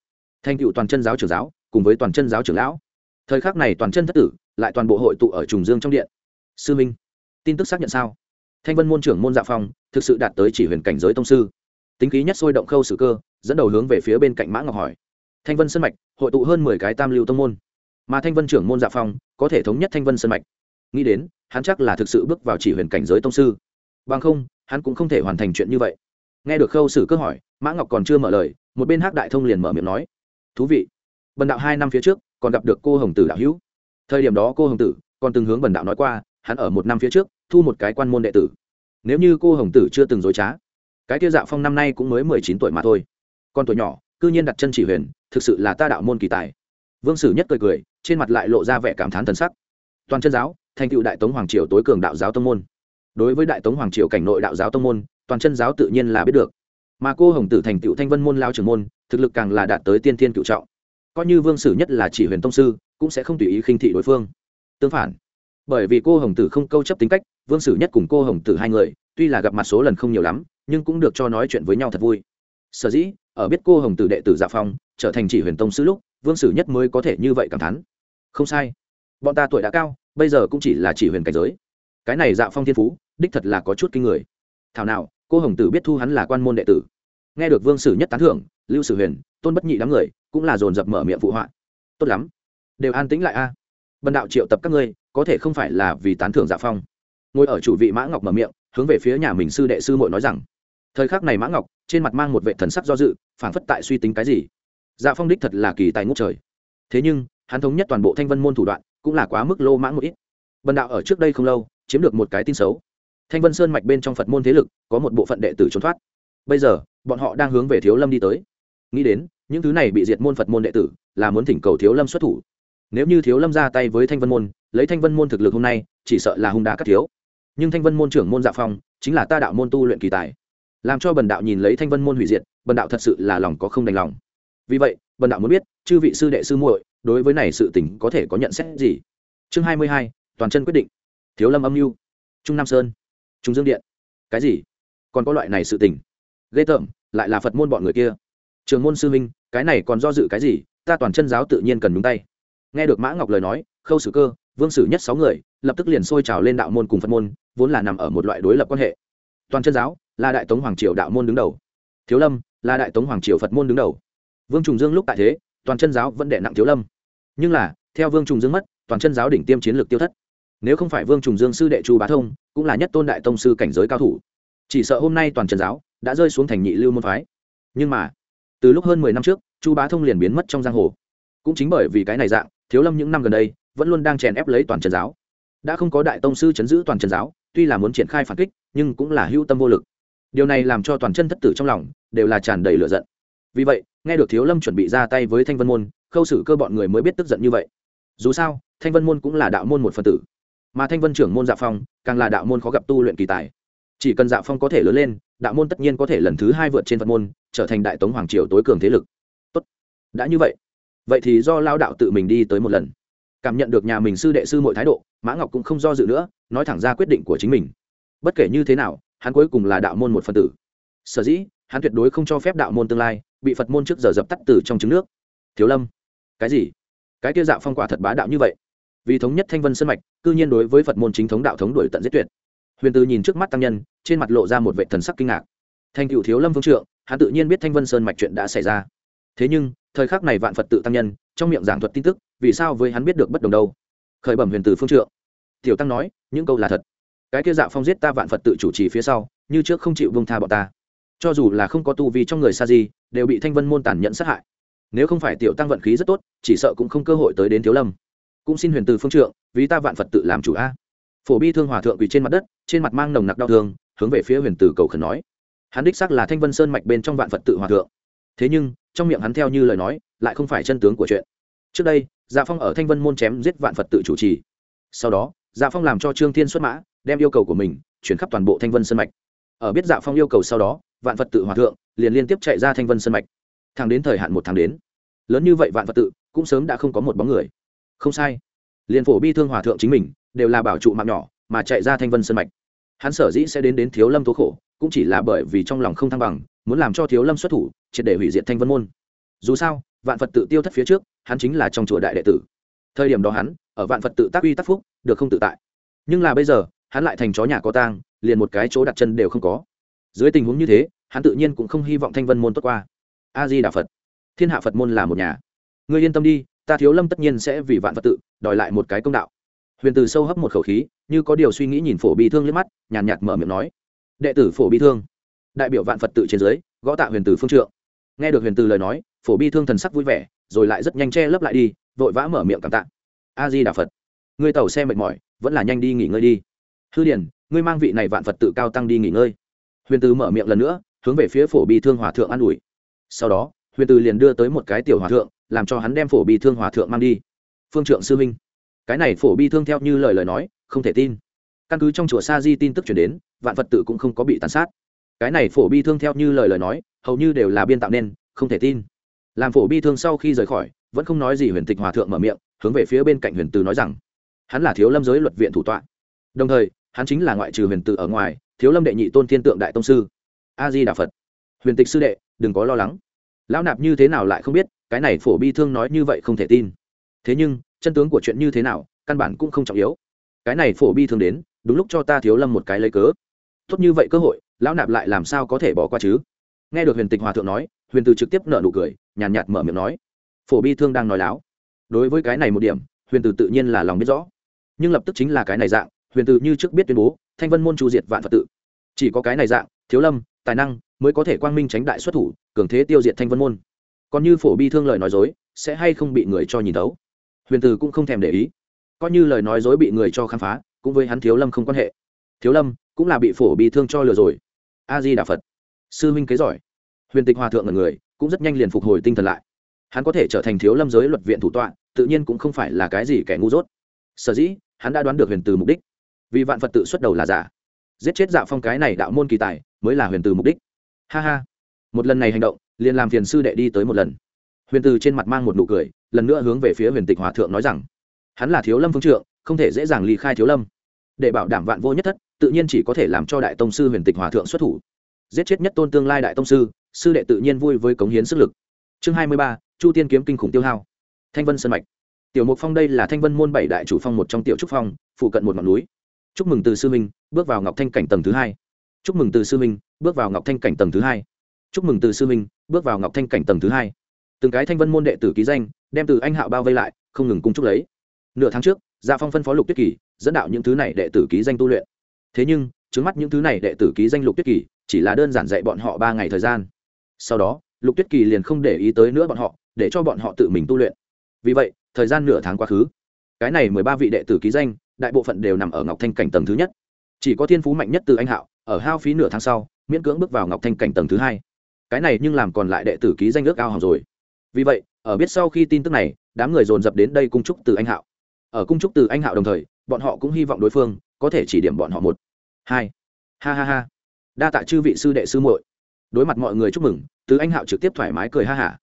Speaker 1: thành cựu toàn chân giáo trưởng giáo cùng với toàn chân giáo trưởng lão. Thời khắc này toàn chân thất tử, lại toàn bộ hội tụ ở trùng dương trong điện. Sư minh, tin tức xác nhận sao? Thanh vân môn trưởng môn dạ phong, thực sự đạt tới chỉ huyền cảnh giới tông sư. Tính khí nhất sôi động khâu sử cơ, dẫn đầu hướng về phía bên cạnh mã ngọc hỏi. Thanh vân sân mạch, hội tụ hơn mười cái tam lưu tông môn. Mà thanh vân trưởng môn dạ phong, có thể thống nhất thanh vân sân mạch. Nghĩ đến, hắn chắc là thực sự bước vào chỉ huyền cảnh giới tông sư. Bằng không, hắn cũng không thể hoàn thành chuyện như vậy. Nghe được khâu sử cơ hỏi, mã ngọc còn chưa mở lời, một bên hắc đại thông liền mở miệng nói. Thú vị bần đạo hai năm phía trước, còn gặp được cô hồng tử đạo hữu. Thời điểm đó cô hồng tử còn từng hướng bần đạo nói qua, hắn ở một năm phía trước, thu một cái quan môn đệ tử. Nếu như cô hồng tử chưa từng dối trá, cái kia dạ phong năm nay cũng mới mười chín tuổi mà thôi. Con tuổi nhỏ, cư nhiên đặt chân chỉ huyền, thực sự là ta đạo môn kỳ tài. Vương sử nhất cười cười, trên mặt lại lộ ra vẻ cảm thán thần sắc. Toàn chân giáo, thành cựu đại tống hoàng triều tối cường đạo giáo tông môn. Đối với đại tống hoàng triều cảnh nội đạo giáo tông môn, toàn chân giáo tự nhiên là biết được. Mà cô hồng tử thành cựu thanh vân môn lao trưởng môn, thực lực càng là đạt tới tiên thiên cựu trọng coi như vương sử nhất là chỉ huyền tông sư, cũng sẽ không tùy ý khinh thị đối phương. Tương phản, bởi vì cô hồng tử không câu chấp tính cách, vương sử nhất cùng cô hồng tử hai người, tuy là gặp mặt số lần không nhiều lắm, nhưng cũng được cho nói chuyện với nhau thật vui. Sở dĩ, ở biết cô hồng tử đệ tử dạ phong, trở thành chỉ huyền tông sư lúc, vương sử nhất mới có thể như vậy cảm thán. Không sai. Bọn ta tuổi đã cao, bây giờ cũng chỉ là chỉ huyền cảnh giới. Cái này dạ phong thiên phú, đích thật là có chút kinh người. Thảo nào, cô hồng tử biết thu hắn là quan môn đệ tử nghe được vương sử nhất tán thưởng, lưu sử huyền, tôn bất nhị đám người, cũng là dồn dập mở miệng phụ họa. Tốt lắm. Đều an tĩnh lại a. Bần đạo triệu tập các ngươi, có thể không phải là vì tán thưởng dạ phong. Ngồi ở chủ vị mã ngọc mở miệng, hướng về phía nhà mình sư đệ sư muội nói rằng, thời khắc này mã ngọc, trên mặt mang một vệ thần sắc do dự, phảng phất tại suy tính cái gì. Dạ phong đích thật là kỳ tài ngút trời. Thế nhưng, hắn thống nhất toàn bộ thanh vân môn thủ đoạn, cũng là quá mức lô mãng một ít. Bần đạo ở trước đây không lâu, chiếm được một cái tin xấu. Thanh vân sơn mạch bên trong phật môn thế lực, có một bộ phận đệ tử trốn thoát bây giờ, bọn họ đang hướng về thiếu lâm đi tới. Nghĩ đến, những thứ này bị diệt môn phật môn đệ tử, là muốn thỉnh cầu thiếu lâm xuất thủ. Nếu như thiếu lâm ra tay với thanh vân môn, lấy thanh vân môn thực lực hôm nay, chỉ sợ là hung đá cắt thiếu. Nhưng thanh vân môn trưởng môn dạ phong, chính là ta đạo môn tu luyện kỳ tài. Làm cho bần đạo nhìn lấy thanh vân môn hủy diệt, bần đạo thật sự là lòng có không đành lòng. Vì vậy, bần đạo muốn biết, chư vị sư đệ sư muội, đối với này sự tình có thể có nhận xét gì? Chương hai mươi hai, toàn chân quyết định. Thiếu lâm âm mưu. Trung nam sơn. Trung dương điện. Cái gì? Còn có loại này sự tình? Ghê tởm, lại là phật môn bọn người kia. Trường môn sư minh cái này còn do dự cái gì? Ta toàn chân giáo tự nhiên cần đúng tay. Nghe được mã ngọc lời nói, khâu sử cơ, vương sử nhất sáu người, lập tức liền sôi trào lên đạo môn cùng phật môn, vốn là nằm ở một loại đối lập quan hệ. Toàn chân giáo, là đại tống hoàng triều đạo môn đứng đầu. Thiếu lâm, là đại tống hoàng triều phật môn đứng đầu. Vương trùng dương lúc tại thế, toàn chân giáo vẫn đệ nặng thiếu lâm. Nhưng là, theo vương trùng dương mất, toàn chân giáo đỉnh tiêm chiến lược tiêu thất. Nếu không phải vương trùng dương sư đệ chu bá thông, cũng là nhất tôn đại tông sư cảnh giới cao thủ. Chỉ sợ hôm nay toàn chân giáo đã rơi xuống thành nhị lưu môn phái. Nhưng mà, từ lúc hơn mười năm trước, chu bá thông liền biến mất trong giang hồ. Cũng chính bởi vì cái này dạng, thiếu lâm những năm gần đây, vẫn luôn đang chèn ép lấy toàn chân giáo. Đã không có đại tông sư chấn giữ toàn chân giáo, tuy là muốn triển khai phản kích, nhưng cũng là hưu tâm vô lực. Điều này làm cho toàn chân thất tử trong lòng đều là tràn đầy lửa giận. Vì vậy, nghe được thiếu lâm chuẩn bị ra tay với thanh vân môn, khâu xử cơ bọn người mới biết tức giận như vậy. Dù sao, thanh vân môn cũng là đạo môn một phần tử. Mà thanh vân trưởng môn dạ phong, càng là đạo môn khó gặp tu luyện kỳ tài chỉ cần dạ phong có thể lớn lên, đạo môn tất nhiên có thể lần thứ hai vượt trên phật môn, trở thành đại tống hoàng triều tối cường thế lực. Tốt. Đã như vậy vậy thì do lao đạo tự mình đi tới một lần. Cảm nhận được nhà mình sư đệ sư mọi thái độ, mã ngọc cũng không do dự nữa, nói thẳng ra quyết định của chính mình. Bất kể như thế nào, hắn cuối cùng là đạo môn một phần tử. Sở dĩ, hắn tuyệt đối không cho phép đạo môn tương lai bị phật môn trước giờ dập tắt từ trong trứng nước. Thiếu lâm, cái gì? Cái kia dạo phong quả thật bá đạo như vậy. Vì thống nhất thanh vân sân mạch, cư nhiên đối với phật môn chính thống đạo thống đổi tận giết tuyệt huyền từ nhìn trước mắt tăng nhân, trên mặt lộ ra một vệ thần sắc kinh ngạc. Thành cựu thiếu lâm phương trượng, hắn tự nhiên biết thanh vân sơn mạch chuyện đã xảy ra. Thế nhưng, thời khắc này vạn phật tự tăng nhân, trong miệng giảng thuật tin tức, vì sao với hắn biết được bất đồng đâu? Khởi bẩm huyền từ phương trượng. Tiểu tăng nói, những câu là thật. Cái kia dạo phong giết ta vạn phật tự chủ trì phía sau, như trước không chịu vương tha bọn ta. Cho dù là không có tu vi trong người sa di, đều bị thanh vân môn tàn nhẫn sát hại. Nếu không phải tiểu tăng vận khí rất tốt, chỉ sợ cũng không cơ hội tới đến thiếu lâm. Cũng xin huyền từ phương trượng, vì ta vạn phật tự làm chủ a phổ bi thương hòa thượng quỳ trên mặt đất, trên mặt mang nồng nặc đau thương, hướng về phía huyền Tử cầu khẩn nói. Hắn đích xác là thanh vân sơn mạch bên trong vạn phật tự hòa thượng. Thế nhưng, trong miệng hắn theo như lời nói, lại không phải chân tướng của chuyện. Trước đây dạ phong ở thanh vân môn chém giết vạn phật tự chủ trì. Sau đó dạ phong làm cho trương thiên xuất mã, đem yêu cầu của mình chuyển khắp toàn bộ thanh vân sơn mạch. Ở biết dạ phong yêu cầu sau đó, vạn phật tự hòa thượng liền liên tiếp chạy ra thanh vân sơn mạch. Thẳng đến thời hạn một tháng đến, lớn như vậy vạn phật tự cũng sớm đã không có một bóng người. Không sai, liền phổ bi thương hòa thượng chính mình đều là bảo trụ mạng nhỏ, mà chạy ra thanh vân sân mạch. Hắn sở dĩ sẽ đến đến thiếu lâm tố khổ, cũng chỉ là bởi vì trong lòng không thăng bằng, muốn làm cho thiếu lâm xuất thủ, triệt để hủy diệt thanh vân môn. Dù sao, vạn phật tự tiêu thất phía trước, hắn chính là trong chùa đại đệ tử. Thời điểm đó hắn, ở vạn phật tự tác uy tác phúc, được không tự tại. Nhưng là bây giờ, hắn lại thành chó nhà có tang, liền một cái chỗ đặt chân đều không có. Dưới tình huống như thế, hắn tự nhiên cũng không hy vọng thanh vân môn tốt qua. A di đà phật. Thiên hạ phật môn là một nhà. Ngươi yên tâm đi, ta thiếu lâm tất nhiên sẽ vì vạn phật tự, đòi lại một cái công đạo huyền từ sâu hấp một khẩu khí, như có điều suy nghĩ nhìn phổ bi thương liếc mắt, nhàn nhạt mở miệng nói, đệ tử phổ bi thương. Đại biểu vạn phật tự trên dưới, gõ tạ huyền từ phương trượng. Nghe được huyền từ lời nói, phổ bi thương thần sắc vui vẻ, rồi lại rất nhanh che lấp lại đi, vội vã mở miệng cảm tạ. A di đà phật, ngươi tàu xe mệt mỏi, vẫn là nhanh đi nghỉ ngơi đi. Hư điển ngươi mang vị này vạn phật tự cao tăng đi nghỉ ngơi. Huyền từ mở miệng lần nữa, hướng về phía phổ bi thương hòa thượng an ủi. Sau đó, huyền từ liền đưa tới một cái tiểu hòa thượng, làm cho hắn đem phổ bi thương hòa thượng mang đi. Phương trượng sư minh cái này phổ bi thương theo như lời lời nói, không thể tin. Căn cứ trong chùa sa di tin tức chuyển đến, vạn phật tự cũng không có bị tàn sát. Cái này phổ bi thương theo như lời lời nói, hầu như đều là biên tạo nên, không thể tin. Làm phổ bi thương sau khi rời khỏi, vẫn không nói gì huyền tịch hòa thượng mở miệng, hướng về phía bên cạnh huyền từ nói rằng, hắn là thiếu lâm giới luật viện thủ tọa. Đồng thời, hắn chính là ngoại trừ huyền tử ở ngoài, thiếu lâm đệ nhị tôn thiên tượng đại tông sư. A di đà phật. Huyền tịch sư đệ, đừng có lo lắng. Lão nạp như thế nào lại không biết, cái này phổ bi thương nói như vậy không thể tin. Thế nhưng chân tướng của chuyện như thế nào căn bản cũng không trọng yếu. Cái này phổ bi thường đến đúng lúc cho ta thiếu lâm một cái lấy cớ. Tốt như vậy cơ hội lão nạp lại làm sao có thể bỏ qua chứ? Nghe được huyền tịch hòa thượng nói huyền từ trực tiếp nợ nụ cười nhàn nhạt, nhạt mở miệng nói. Phổ bi thương đang nói láo. Đối với cái này một điểm huyền từ tự nhiên là lòng biết rõ. Nhưng lập tức chính là cái này dạng huyền từ như trước biết tuyên bố thanh vân môn chu diệt vạn phật tự. Chỉ có cái này dạng thiếu lâm tài năng mới có thể quang minh tránh đại xuất thủ cường thế tiêu diệt thanh vân môn. Còn như phổ bi thương lời nói dối sẽ hay không bị người cho nhìn thấu huyền từ cũng không thèm để ý. Coi như lời nói dối bị người cho khám phá, cũng với hắn thiếu lâm không quan hệ. Thiếu lâm cũng là bị phổ bị thương cho lừa rồi. A di đà phật. Sư huynh kế giỏi. Huyền tịch hòa thượng là người, cũng rất nhanh liền phục hồi tinh thần lại. Hắn có thể trở thành thiếu lâm giới luật viện thủ tọa, tự nhiên cũng không phải là cái gì kẻ ngu dốt. Sở dĩ, hắn đã đoán được huyền từ mục đích. Vì vạn phật tự xuất đầu là giả. Giết chết dạ phong cái này đạo môn kỳ tài, mới là huyền từ mục đích. Ha ha. Một lần này hành động, liền làm phiền sư đệ đi tới một lần. Huyền từ trên mặt mang một nụ cười lần nữa hướng về phía huyền tịch hòa thượng nói rằng, hắn là thiếu lâm phương trượng, không thể dễ dàng ly khai thiếu lâm. Để bảo đảm vạn vô nhất thất, tự nhiên chỉ có thể làm cho đại tông sư huyền tịch hòa thượng xuất thủ. Giết chết nhất tôn tương lai đại tông sư sư đệ tự nhiên vui với cống hiến sức lực. Chương hai mươi ba, chu tiên kiếm kinh khủng tiêu hao. Thanh vân sân mạch. Tiểu mục phong đây là thanh vân môn bảy đại chủ phong một trong tiểu trúc phong, phụ cận một ngọn núi. Chúc mừng từ sư minh, bước vào ngọc thanh cảnh tầng thứ hai. Chúc mừng từ sư minh, bước vào ngọc thanh cảnh tầng thứ hai. Chúc mừng từ sư minh, bước vào ngọc thanh cảnh tầng thứ hai từng cái thanh vân môn đệ tử ký danh, đem từ anh hạo bao vây lại, không ngừng cung trúc lấy. Nửa tháng trước gia phong phân phó lục tuyết kỳ, dẫn đạo những thứ này đệ tử ký danh tu luyện. Thế nhưng, trước mắt những thứ này đệ tử ký danh lục tuyết kỳ, chỉ là đơn giản dạy bọn họ ba ngày thời gian. Sau đó, lục tuyết kỳ liền không để ý tới nữa bọn họ, để cho bọn họ tự mình tu luyện. Vì vậy, thời gian nửa tháng quá khứ, cái này mười ba vị đệ tử ký danh, đại bộ phận đều nằm ở ngọc thanh cảnh tầng thứ nhất. Chỉ có thiên phú mạnh nhất từ anh hạo, ở hao phí nửa tháng sau, miễn cưỡng bước vào ngọc thanh cảnh tầng thứ hai. Cái này nhưng làm còn lại đệ tử ký danh ước ao hỏng rồi vì vậy, ở biết sau khi tin tức này, đám người dồn dập đến đây cung trúc từ anh hạo. Ở cung trúc từ anh hạo đồng thời, bọn họ cũng hy vọng đối phương có thể chỉ điểm bọn họ một, hai. Ha ha ha. Đa tạ chư vị sư đệ sư muội. Đối mặt mọi người chúc mừng từ anh hạo trực tiếp thoải mái cười ha hả.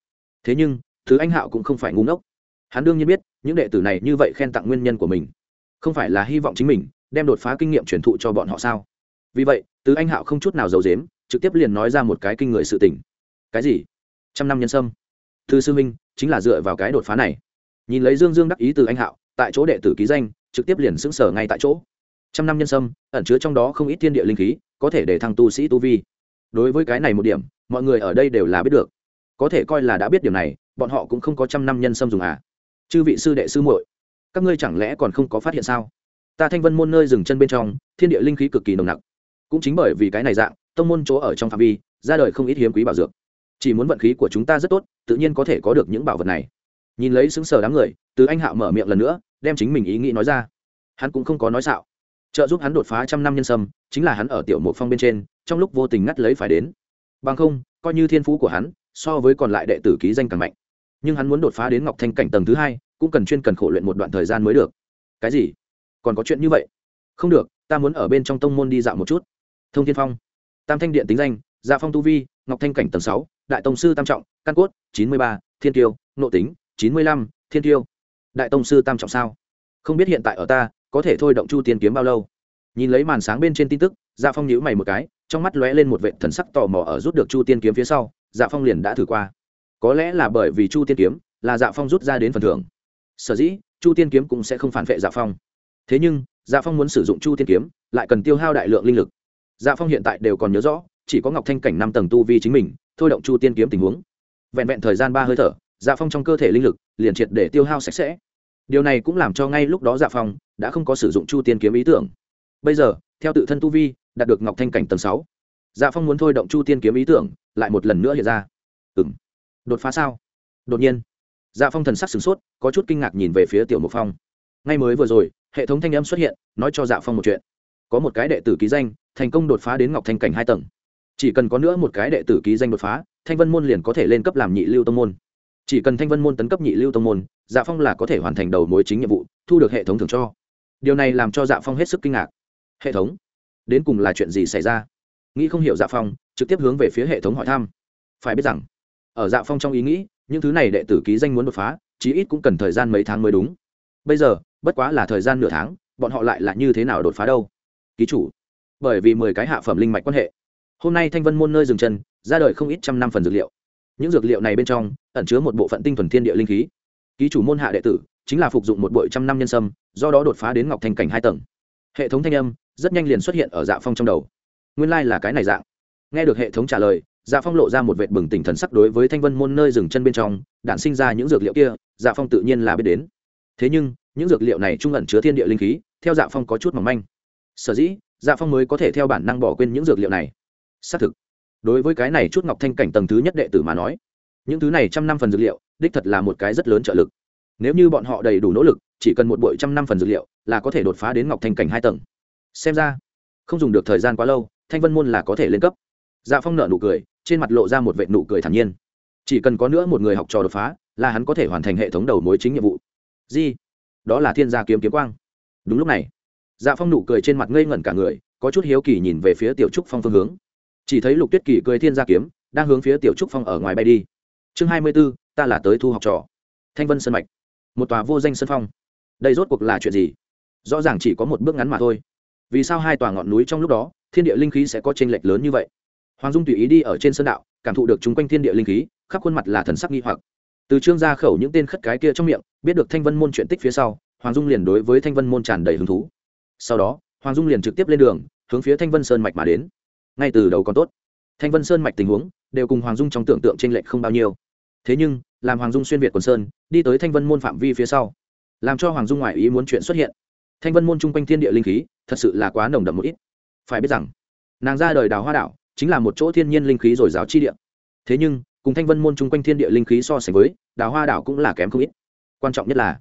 Speaker 1: Thế nhưng thứ anh hạo cũng không phải ngu ngốc. Hắn đương nhiên biết, những đệ tử này như vậy khen tặng nguyên nhân của mình. Không phải là hy vọng chính mình đem đột phá kinh nghiệm truyền thụ cho bọn họ sao? Vì vậy, tứ anh hạo không chút nào giấu dếm trực tiếp liền nói ra một cái kinh người sự tình. Cái gì? Trăm năm nhân sâm thư sư minh chính là dựa vào cái đột phá này. Nhìn lấy dương dương đắc ý từ anh hạo, tại chỗ đệ tử ký danh, trực tiếp liền xứng sở ngay tại chỗ. Trăm năm nhân sâm, ẩn chứa trong đó không ít thiên địa linh khí, có thể để thăng tu sĩ tu vi. Đối với cái này một điểm, mọi người ở đây đều là biết được. Có thể coi là đã biết điều này, bọn họ cũng không có trăm năm nhân sâm dùng à. Chư vị sư đệ sư muội, các ngươi chẳng lẽ còn không có phát hiện sao? Ta thanh vân môn nơi dừng chân bên trong, thiên địa linh khí cực kỳ nồng nặc. Cũng chính bởi vì cái này dạng, tông môn chỗ ở trong phạm vi, ra đời không ít hiếm quý bảo dược chỉ muốn vận khí của chúng ta rất tốt, tự nhiên có thể có được những bảo vật này. Nhìn lấy xứng sờ đám người, từ anh hạo mở miệng lần nữa, đem chính mình ý nghĩ nói ra. Hắn cũng không có nói xạo. Trợ giúp hắn đột phá trăm năm nhân sâm, chính là hắn ở tiểu một phong bên trên, trong lúc vô tình ngắt lấy phải đến. Bằng không, coi như thiên phú của hắn, so với còn lại đệ tử ký danh càng mạnh. Nhưng hắn muốn đột phá đến ngọc thanh cảnh tầng thứ hai, cũng cần chuyên cần khổ luyện một đoạn thời gian mới được. Cái gì? Còn có chuyện như vậy? Không được, ta muốn ở bên trong tông môn đi dạo một chút. Thông thiên phong. Tam thanh điện tính danh gia phong tu vi, ngọc thanh cảnh tầng sáu đại tông sư tam trọng, căn cốt, chín mươi ba, thiên tiêu Nội tính, chín mươi lăm, thiên tiêu đại tông sư tam trọng sao? Không biết hiện tại ở ta, có thể thôi động chu tiên kiếm bao lâu? Nhìn lấy màn sáng bên trên tin tức dạ phong nhíu mày một cái, trong mắt lóe lên một vệ thần sắc tò mò ở rút được chu tiên kiếm phía sau dạ phong liền đã thử qua. Có lẽ là bởi vì chu tiên kiếm là dạ phong rút ra đến phần thưởng. Sở dĩ, chu tiên kiếm cũng sẽ không phản vệ dạ phong. Thế nhưng dạ phong muốn sử dụng chu tiên kiếm, lại cần tiêu hao đại lượng linh lực. Dạ phong hiện tại đều còn nhớ rõ chỉ có ngọc thanh cảnh năm tầng tu vi chính mình, thôi động chu tiên kiếm tình huống. Vẹn vẹn thời gian ba hơi thở dạ phong trong cơ thể linh lực liền triệt để tiêu hao sạch sẽ. Điều này cũng làm cho ngay lúc đó dạ phong đã không có sử dụng chu tiên kiếm ý tưởng. Bây giờ, theo tự thân tu vi, đạt được ngọc thanh cảnh tầng sáu. Dạ phong muốn thôi động chu tiên kiếm ý tưởng, lại một lần nữa hiện ra. Ừng đột phá sao? Đột nhiên. Dạ phong thần sắc sửng sốt, có chút kinh ngạc nhìn về phía tiểu mục phong. Ngay mới vừa rồi, hệ thống thanh âm xuất hiện, nói cho dạ phong một chuyện. Có một cái đệ tử ký danh, thành công đột phá đến ngọc thanh cảnh hai tầng chỉ cần có nữa một cái đệ tử ký danh đột phá, thanh vân môn liền có thể lên cấp làm nhị lưu tông môn. Chỉ cần thanh vân môn tấn cấp nhị lưu tông môn dạ phong là có thể hoàn thành đầu mối chính nhiệm vụ, thu được hệ thống thưởng cho. Điều này làm cho dạ phong hết sức kinh ngạc. Hệ thống? Đến cùng là chuyện gì xảy ra? Nghĩ không hiểu dạ phong, trực tiếp hướng về phía hệ thống hỏi thăm. Phải biết rằng, ở dạ phong trong ý nghĩ, những thứ này đệ tử ký danh muốn đột phá, chí ít cũng cần thời gian mấy tháng mới đúng. Bây giờ, bất quá là thời gian nửa tháng, bọn họ lại là như thế nào đột phá đâu? Ký chủ, bởi vì mười cái hạ phẩm linh mạch quan hệ hôm nay thanh vân môn nơi dừng chân, ra đời không ít trăm năm phần dược liệu. Những dược liệu này bên trong, ẩn chứa một bộ phận tinh thuần thiên địa linh khí. Ký chủ môn hạ đệ tử, chính là phục dụng một bội trăm năm nhân sâm, do đó đột phá đến ngọc thành cảnh hai tầng. Hệ thống thanh âm, rất nhanh liền xuất hiện ở dạ phong trong đầu. Nguyên lai、like、là cái này dạng. Nghe được hệ thống trả lời dạ phong lộ ra một vệt bừng tỉnh thần sắc đối với thanh vân môn nơi dừng chân bên trong đạn sinh ra những dược liệu kia dạ phong tự nhiên là biết đến. Thế nhưng, những dược liệu này trung ẩn chứa thiên địa linh khí, theo dạ phong có chút mỏng manh. Sở dĩ dạ phong mới có thể theo bản năng bỏ quên những dược liệu này xác thực. Đối với cái này chút ngọc thanh cảnh tầng thứ nhất đệ tử mà nói, những thứ này trăm năm phần dược liệu, đích thật là một cái rất lớn trợ lực. Nếu như bọn họ đầy đủ nỗ lực, chỉ cần một bội trăm năm phần dược liệu, là có thể đột phá đến ngọc thanh cảnh hai tầng. Xem ra, không dùng được thời gian quá lâu, thanh vân môn là có thể lên cấp. Dạ phong nợ nụ cười, trên mặt lộ ra một vệ nụ cười thản nhiên. Chỉ cần có nữa một người học trò đột phá, là hắn có thể hoàn thành hệ thống đầu mối chính nhiệm vụ. Di đó là thiên gia kiếm kiếm quang. Đúng lúc này dạ phong nụ cười trên mặt ngây ngẩn cả người, có chút hiếu kỳ nhìn về phía tiểu trúc phong phương hướng chỉ thấy lục tuyết kỳ cười thiên gia kiếm, đang hướng phía tiểu trúc phong ở ngoài bay đi. Chương hai mươi b ố ta là tới thu học trò. Thanh vân sơn mạch, một tòa vô danh sân phong. Đây rốt cuộc là chuyện gì? Rõ ràng chỉ có một bước ngắn mà thôi. Vì sao hai tòa ngọn núi trong lúc đó, thiên địa linh khí sẽ có t r ê n lệch lớn như vậy? Hoàng dung tùy ý đi ở trên sơn đạo, cảm thụ được chung quanh thiên địa linh khí, khắp khuôn mặt là thần sắc nghi hoặc. Từ trương gia khẩu những tên khất cái kia trong miệng, biết được thanh vân môn chuyện tích phía sau, hoàng dung liền đối với thanh vân môn tràn đầy hứng thú. Sau đó, hoàng dung liền trực tiếp lên đường, hướng phía thanh vân sơn mạch mà đến ngay từ đầu còn tốt. Thanh vân sơn mạch tình huống đều cùng hoàng dung trong tưởng tượng t r ê n lệch không bao nhiêu. Thế nhưng, làm hoàng dung xuyên việt quần sơn, đi tới thanh vân môn phạm vi phía sau, làm cho hoàng dung ngoại ý muốn chuyện xuất hiện. Thanh vân môn chung quanh thiên địa linh khí, thật sự là quá nồng đậm một ít. Phải biết rằng, nàng ra đời đào hoa đảo, chính là một chỗ thiên nhiên linh khí dồi dào chi địa. Thế nhưng, cùng thanh vân môn chung quanh thiên địa linh khí so sánh với, đào hoa đảo cũng là kém không ít. Quan trọng nhất là,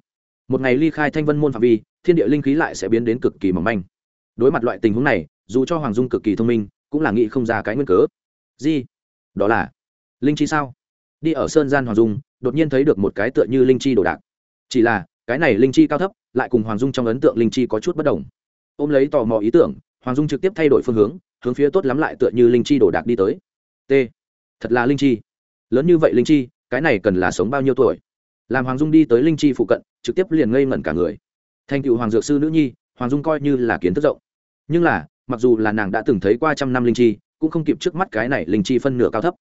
Speaker 1: một ngày ly khai thanh vân môn phạm vi, thiên địa linh khí lại sẽ biến đến cực kỳ mỏng manh. Đối mặt loại tình huống này, dù cho hoàng dung cực kỳ thông minh cũng là nghĩ không ra cái nguyên cớ. Gì? Đó là linh chi sao? Đi ở sơn gian hoàng dung, đột nhiên thấy được một cái tựa như linh chi đồ đạc. Chỉ là, cái này linh chi cao thấp, lại cùng hoàng dung trong ấn tượng linh chi có chút bất đồng. Ôm lấy tò mò ý tưởng, hoàng dung trực tiếp thay đổi phương hướng hướng phía tốt lắm lại tựa như linh chi đồ đạc đi tới. T. Thật là linh chi. Lớn như vậy linh chi, cái này cần là sống bao nhiêu tuổi? Làm hoàng dung đi tới linh chi phụ cận, trực tiếp liền ngây ngẩn cả người. Thành cựu hoàng dược sư nữ nhi, hoàng dung coi như là kiến thức rộng. Nhưng là mặc dù là nàng đã từng thấy qua trăm năm linh chi, cũng không kịp trước mắt cái này linh chi phân nửa cao thấp.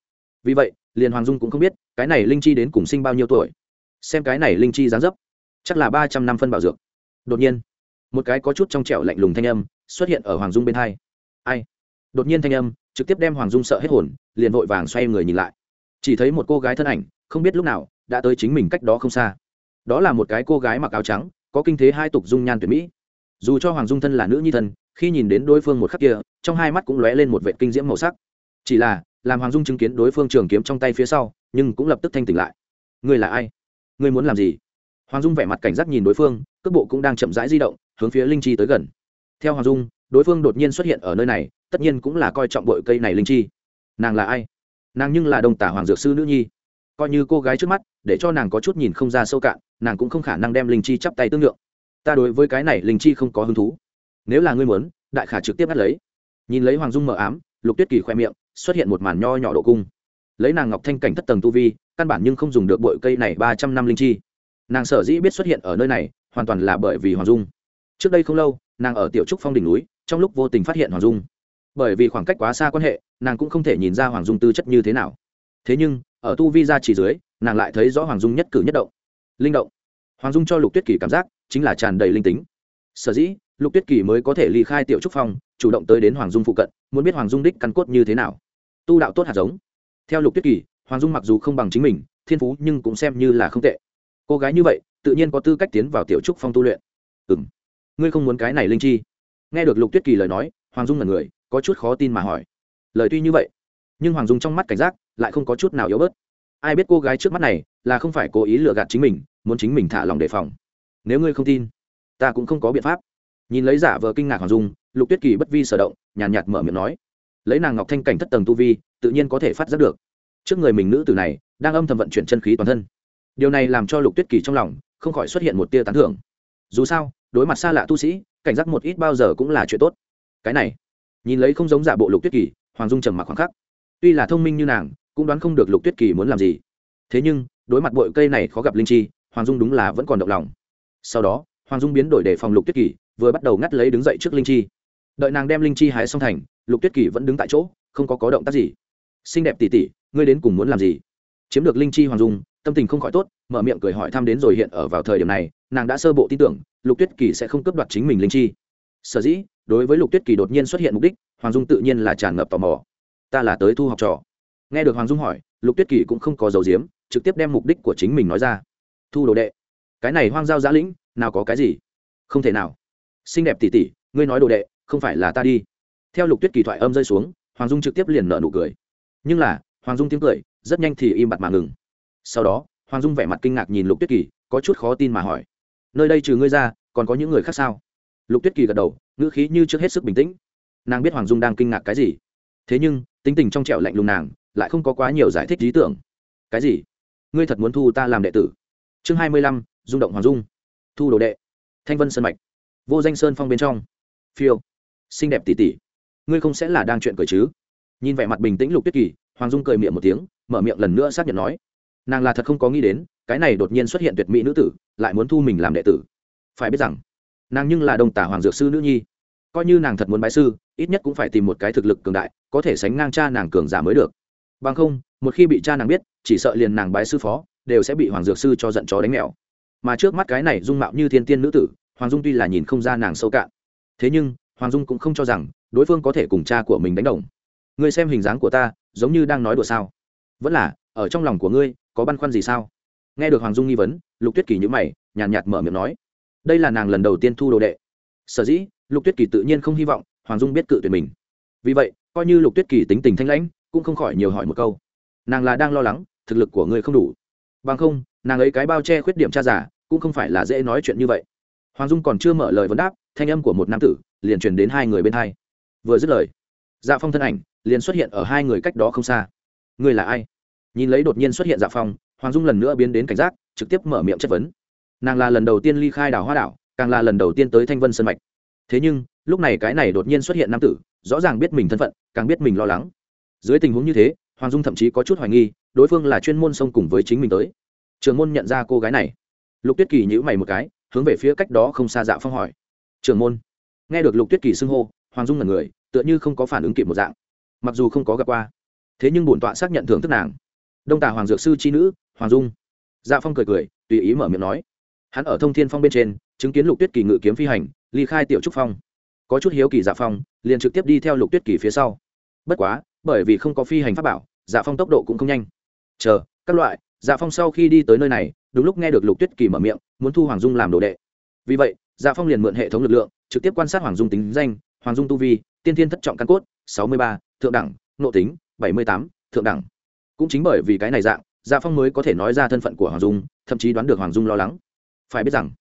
Speaker 1: Vì vậy, liền hoàng dung cũng không biết, cái này linh chi đến cùng sinh bao nhiêu tuổi. Xem cái này linh chi dáng dấp, chắc là ba trăm năm phân bảo dược. Đột nhiên, một cái có chút trong trẻo lạnh lùng thanh âm xuất hiện ở hoàng dung bên hai. Ai? Đột nhiên thanh âm trực tiếp đem hoàng dung sợ hết hồn, liền vội vàng xoay người nhìn lại. Chỉ thấy một cô gái thân ảnh, không biết lúc nào, đã tới chính mình cách đó không xa. Đó là một cái cô gái mặc áo trắng, có kinh thế hai tục dung nhan tuyệt mỹ. Dù cho hoàng dung thân là nữ nhi thân khi nhìn đến đối phương một khắc kia, trong hai mắt cũng lóe lên một vệ kinh diễm màu sắc. Chỉ là, làm hoàng dung chứng kiến đối phương trường kiếm trong tay phía sau, nhưng cũng lập tức thanh tỉnh lại. Ngươi là ai? Ngươi muốn làm gì? Hoàng dung vẻ mặt cảnh giác nhìn đối phương, cước bộ cũng đang chậm rãi di động, hướng phía linh chi tới gần. Theo hoàng dung, đối phương đột nhiên xuất hiện ở nơi này, tất nhiên cũng là coi trọng bội cây này linh chi. Nàng là ai? Nàng nhưng là đồng tả hoàng dược sư nữ nhi. Coi như cô gái trước mắt, để cho nàng có chút nhìn không ra sâu cạn, nàng cũng không khả năng đem linh chi chắp tay tương lượng. Ta đối với cái này linh chi không có hứng thú nếu là ngươi muốn, đại khả trực tiếp bắt lấy. Nhìn lấy hoàng dung mờ ám, lục tuyết kỳ khoe miệng, xuất hiện một màn nho nhỏ độ cung. Lấy nàng ngọc thanh cảnh thất tầng tu vi, căn bản nhưng không dùng được bội cây này ba trăm năm linh chi. Nàng sở dĩ biết xuất hiện ở nơi này, hoàn toàn là bởi vì hoàng dung. Trước đây không lâu, nàng ở tiểu trúc phong đỉnh núi, trong lúc vô tình phát hiện hoàng dung. Bởi vì khoảng cách quá xa quan hệ, nàng cũng không thể nhìn ra hoàng dung tư chất như thế nào. Thế nhưng, ở tu vi ra chỉ dưới, nàng lại thấy rõ hoàng dung nhất cử nhất động. Linh động. Hoàng dung cho lục tuyết kỳ cảm giác, chính là tràn đầy linh tính. Sở dĩ lục tuyết kỳ mới có thể ly khai tiểu trúc phong, chủ động tới đến hoàng dung phụ cận, muốn biết hoàng dung đích căn cốt như thế nào. Tu đạo tốt hạt giống. Theo lục tuyết kỳ, hoàng dung mặc dù không bằng chính mình, thiên phú nhưng cũng xem như là không tệ. Cô gái như vậy, tự nhiên có tư cách tiến vào tiểu trúc phong tu luyện. Ừ m ngươi không muốn cái này linh chi? Nghe được lục tuyết kỳ lời nói, hoàng dung là người, có chút khó tin mà hỏi. Lời tuy như vậy, nhưng hoàng dung trong mắt cảnh giác lại không có chút nào yếu bớt. Ai biết cô gái trước mắt này là không phải cố ý lừa gạt chính mình, muốn chính mình thả lòng đề phòng. Nếu ngươi không tin, ta cũng không có biện pháp nhìn lấy giả vờ kinh ngạc hoàng dung, lục tuyết kỳ bất vi sở động, nhàn nhạt mở miệng nói, lấy nàng ngọc thanh cảnh thất tầng tu vi, tự nhiên có thể phát giác được. Trước người mình nữ tử này, đang âm thầm vận chuyển chân khí toàn thân. Điều này làm cho lục tuyết kỳ trong lòng không khỏi xuất hiện một tia tán thưởng. Dù sao, đối mặt xa lạ tu sĩ, cảnh giác một ít bao giờ cũng là chuyện tốt. Cái này, nhìn lấy không giống giả bộ lục tuyết kỳ, hoàng dung trầm mặc khoảng khắc. Tuy là thông minh như nàng, cũng đoán không được lục tuyết kỳ muốn làm gì. Thế nhưng, đối mặt bội cây này khó gặp linh chi, hoàng dung đúng là vẫn còn động lòng. Sau đó, hoàng dung biến đổi để phòng lục tuyết kỳ vừa bắt đầu ngắt lấy đứng dậy trước linh chi. Đợi nàng đem linh chi hái xong thành, lục tuyết kỳ vẫn đứng tại chỗ, không có có động tác gì. Xinh đẹp tỉ tỉ ngươi đến cùng muốn làm gì? Chiếm được linh chi hoàng dung, tâm tình không khỏi tốt, mở miệng cười hỏi thăm đến rồi hiện ở vào thời điểm này, nàng đã sơ bộ tin tưởng, lục tuyết kỳ sẽ không cướp đoạt chính mình linh chi. Sở dĩ, đối với lục tuyết kỳ đột nhiên xuất hiện mục đích, hoàng dung tự nhiên là tràn ngập tò mò. Ta là tới thu học trò. Nghe được hoàng dung hỏi, lục tuyết kỳ cũng không có dấu diếm trực tiếp đem mục đích của chính mình nói ra. Thu đồ đệ, cái này hoang giao giã lĩnh, nào có cái gì? Không thể nào xinh đẹp tỉ tỉ, ngươi nói đồ đệ, không phải là ta đi. Theo lục tuyết kỳ thoại âm rơi xuống, hoàng dung trực tiếp liền nợ nụ cười. Nhưng là, hoàng dung tiếng cười, rất nhanh thì im bặt mà ngừng. Sau đó, hoàng dung vẻ mặt kinh ngạc nhìn lục tuyết kỳ, có chút khó tin mà hỏi. Nơi đây trừ ngươi ra, còn có những người khác sao? Lục tuyết kỳ gật đầu, ngữ khí như trước hết sức bình tĩnh. Nàng biết hoàng dung đang kinh ngạc cái gì. Thế nhưng, tính tình trong trẻo lạnh lùng nàng, lại không có quá nhiều giải thích lý tưởng. Cái gì? Ngươi thật muốn thu ta làm đệ tử? Chương hai mươi lăm, rung động hoàng dung. Thu đồ đệ. Thanh vân sơn mạch vô danh sơn phong bên trong. Phiêu. Xinh đẹp tỉ tỉ. Ngươi không sẽ là đang chuyện cười chứ? Nhìn vẻ mặt bình tĩnh lục tuyết kỳ, hoàng dung cười miệng một tiếng, mở miệng lần nữa xác nhận nói. Nàng là thật không có nghĩ đến, cái này đột nhiên xuất hiện tuyệt mỹ nữ tử, lại muốn thu mình làm đệ tử. Phải biết rằng, nàng nhưng là đồng tả hoàng dược sư nữ nhi. Coi như nàng thật muốn bái sư, ít nhất cũng phải tìm một cái thực lực cường đại, có thể sánh ngang cha nàng cường giả mới được. Bằng không, một khi bị cha nàng biết, chỉ sợ liền nàng bái sư phó, đều sẽ bị hoàng dược sư cho giận chó đánh mèo. Mà trước mắt cái này dung mạo như thiên tiên nữ tử hoàng dung tuy là nhìn không ra nàng sâu cạn thế nhưng hoàng dung cũng không cho rằng đối phương có thể cùng cha của mình đánh đồng. Ngươi xem hình dáng của ta giống như đang nói đùa sao? Vẫn là ở trong lòng của ngươi có băn khoăn gì sao? Nghe được hoàng dung nghi vấn lục tuyết kỳ nhữ mày nhàn nhạt, nhạt mở miệng nói đây là nàng lần đầu tiên thu đồ đệ. Sở dĩ lục tuyết kỳ tự nhiên không hy vọng hoàng dung biết cự tuyệt mình. Vì vậy coi như lục tuyết kỳ tính tình thanh lãnh cũng không khỏi nhiều hỏi một câu nàng là đang lo lắng thực lực của ngươi không đủ. Bằng không nàng ấy cái bao che khuyết điểm cha giả cũng không phải là dễ nói chuyện như vậy hoàng dung còn chưa mở lời vấn đáp, thanh âm của một nam tử liền truyền đến hai người bên hai. Vừa dứt lời dạ phong thân ảnh liền xuất hiện ở hai người cách đó không xa. Ngươi là ai? Nhìn lấy đột nhiên xuất hiện dạ phong, hoàng dung lần nữa biến đến cảnh giác, trực tiếp mở miệng chất vấn. Nàng là lần đầu tiên ly khai đảo hoa đảo, càng là lần đầu tiên tới thanh vân sân mạch. Thế nhưng, lúc này cái này đột nhiên xuất hiện nam tử, rõ ràng biết mình thân phận, càng biết mình lo lắng. Dưới tình huống như thế, hoàng dung thậm chí có chút hoài nghi, đối phương là chuyên môn xông cùng với chính mình tới. Trường môn nhận ra cô gái này. Lục tuyết kỳ nhữ mày một cái hướng về phía cách đó không xa dạ phong hỏi. Trưởng môn. Nghe được lục tuyết kỳ xưng hô, hoàng dung là người, tựa như không có phản ứng kịp một dạng. Mặc dù không có gặp qua, thế nhưng bổn tọa xác nhận thưởng thức nàng. Đông tà hoàng dược sư c h i nữ, hoàng dung. Dạ phong cười cười, tùy ý mở miệng nói. Hắn ở thông thiên phong bên trên, chứng kiến lục tuyết kỳ ngự kiếm phi hành, ly khai tiểu trúc phong. Có chút hiếu kỳ dạ phong, liền trực tiếp đi theo lục tuyết kỳ phía sau. Bất quá, bởi vì không có phi hành pháp bảo dạ phong tốc độ cũng không nhanh. Chờ, các loại dạ phong sau khi đi tới nơi này, đúng lúc nghe được lục tuyết kỳ mở miệng, muốn thu hoàng dung làm đồ đệ. Vì vậy dạ phong liền mượn hệ thống lực lượng, trực tiếp quan sát hoàng dung tính danh, hoàng dung tu vi, tiên thiên thất trọng căn cốt, sáu mươi ba, thượng đẳng, nộ tính, bảy mươi tám, thượng đẳng. Cũng chính bởi vì cái này dạng dạ phong mới có thể nói ra thân phận của hoàng dung, thậm chí đoán được hoàng dung lo lắng. Phải biết rằng,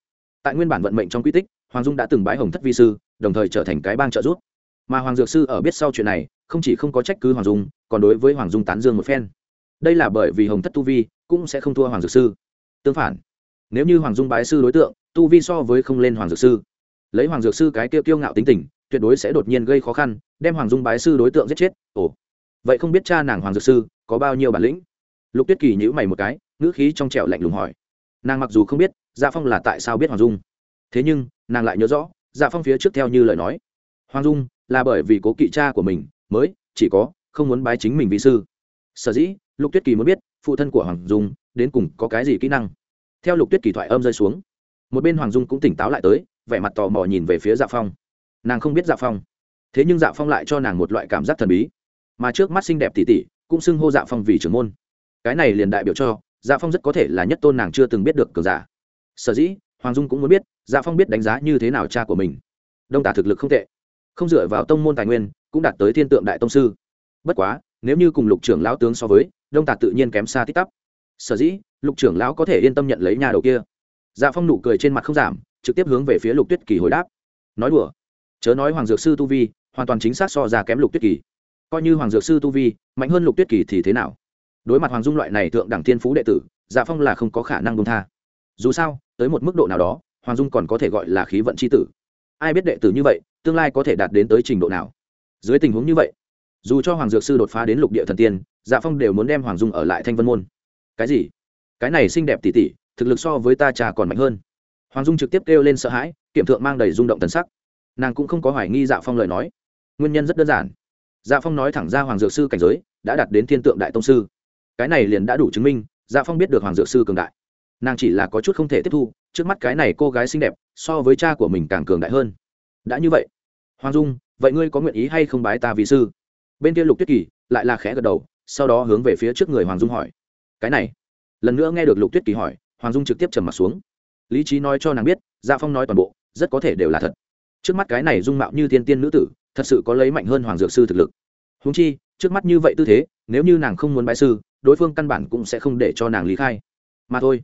Speaker 1: tại nguyên bản vận mệnh trong quy tích, hoàng dung đã từng bái hồng thất vi sư, đồng thời trở thành cái bang trợ giúp. Mà hoàng dược sư ở biết sau chuyện này, không chỉ không có trách cứ hoàng dung, còn đối với hoàng dung tán dương một phen. Đây là bởi vì hồng thất tu vi cũng sẽ không thua hoàng dược sư. Tương phản, nếu như hoàng dung bái sư đối tượng, tu vi so với không lên hoàng dược sư, lấy hoàng dược sư cái tiêu kiêu ngạo tính tình, tuyệt đối sẽ đột nhiên gây khó khăn, đem hoàng dung bái sư đối tượng giết chết. Ồ, vậy không biết cha nàng hoàng dược sư có bao nhiêu bản lĩnh? Lục tuyết kỳ nhữ mày một cái, ngữ khí trong trẻo lạnh lùng hỏi. Nàng mặc dù không biết dạ phong là tại sao biết hoàng dung, thế nhưng nàng lại nhớ rõ dạ phong phía trước theo như lời nói, hoàng dung là bởi vì cố kỵ cha của mình mới chỉ có không muốn bái chính mình vì sư. Sở dĩ lục tuyết kỳ muốn biết phụ thân của hoàng dung, đến cùng có cái gì kỹ năng? Theo lục tuyết kỳ thoại âm rơi xuống, một bên hoàng dung cũng tỉnh táo lại tới, vẻ mặt tò mò nhìn về phía dạ phong. Nàng không biết dạ phong. Thế nhưng dạ phong lại cho nàng một loại cảm giác thần bí. Mà trước mắt xinh đẹp tỉ tỉ cũng xưng hô dạ phong vì trưởng môn. Cái này liền đại biểu cho dạ phong rất có thể là nhất tôn nàng chưa từng biết được cường giả. Sở dĩ, hoàng dung cũng muốn biết dạ phong biết đánh giá như thế nào cha của mình. Đông tả thực lực không tệ. Không dựa vào tông môn tài nguyên, cũng đạt tới thiên tượng đại tông sư. Bất quá, nếu như cùng lục trưởng lão tướng so với đông tả tự nhiên kém xa tích tắp. Sở dĩ, lục trưởng lão có thể yên tâm nhận lấy nhà đầu kia. Dạ phong nụ cười trên mặt không giảm, trực tiếp hướng về phía lục tuyết kỳ hồi đáp. Nói đùa. Chớ nói hoàng dược sư tu vi, hoàn toàn chính xác so ra kém lục tuyết kỳ. Coi như hoàng dược sư tu vi, mạnh hơn lục tuyết kỳ thì thế nào? Đối mặt hoàng dung loại này thượng đẳng thiên phú đệ tử dạ phong là không có khả năng công tha. Dù sao, tới một mức độ nào đó, hoàng dung còn có thể gọi là khí vận c h i tử. Ai biết đệ tử như vậy, tương lai có thể đạt đến tới trình độ nào? Dưới tình huống như vậy dù cho hoàng dược sư đột phá đến lục địa thần tiên dạ phong đều muốn đem hoàng dung ở lại thanh vân môn. Cái gì? Cái này xinh đẹp tỉ tỉ, thực lực so với ta trà còn mạnh hơn. Hoàng dung trực tiếp kêu lên sợ hãi kiểm thượng mang đầy rung động thần sắc. Nàng cũng không có hoài nghi dạ phong lời nói. Nguyên nhân rất đơn giản. Dạ phong nói thẳng ra hoàng dược sư cảnh giới, đã đạt đến thiên tượng đại tông sư. Cái này liền đã đủ chứng minh dạ phong biết được hoàng dược sư cường đại. Nàng chỉ là có chút không thể tiếp thu, trước mắt cái này cô gái xinh đẹp, so với cha của mình càng cường đại hơn. Đã như vậy. Hoàng dung, vậy ngươi có nguyện ý hay không bái ta vì sư? Bên kia lục tuyết kỳ lại là khẽ gật đầu, sau đó hướng về phía trước người hoàng dung hỏi. Cái này, lần nữa nghe được lục tuyết kỳ hỏi, hoàng dung trực tiếp trầm m ặ t xuống. Lý trí nói cho nàng biết dạ phong nói toàn bộ, rất có thể đều là thật. Trước mắt cái này dung mạo như thiên tiên nữ tử, thật sự có lấy mạnh hơn hoàng dược sư thực lực. Húng chi, trước mắt như vậy tư thế, nếu như nàng không muốn bái sư, đối phương căn bản cũng sẽ không để cho nàng lý khai. Mà thôi,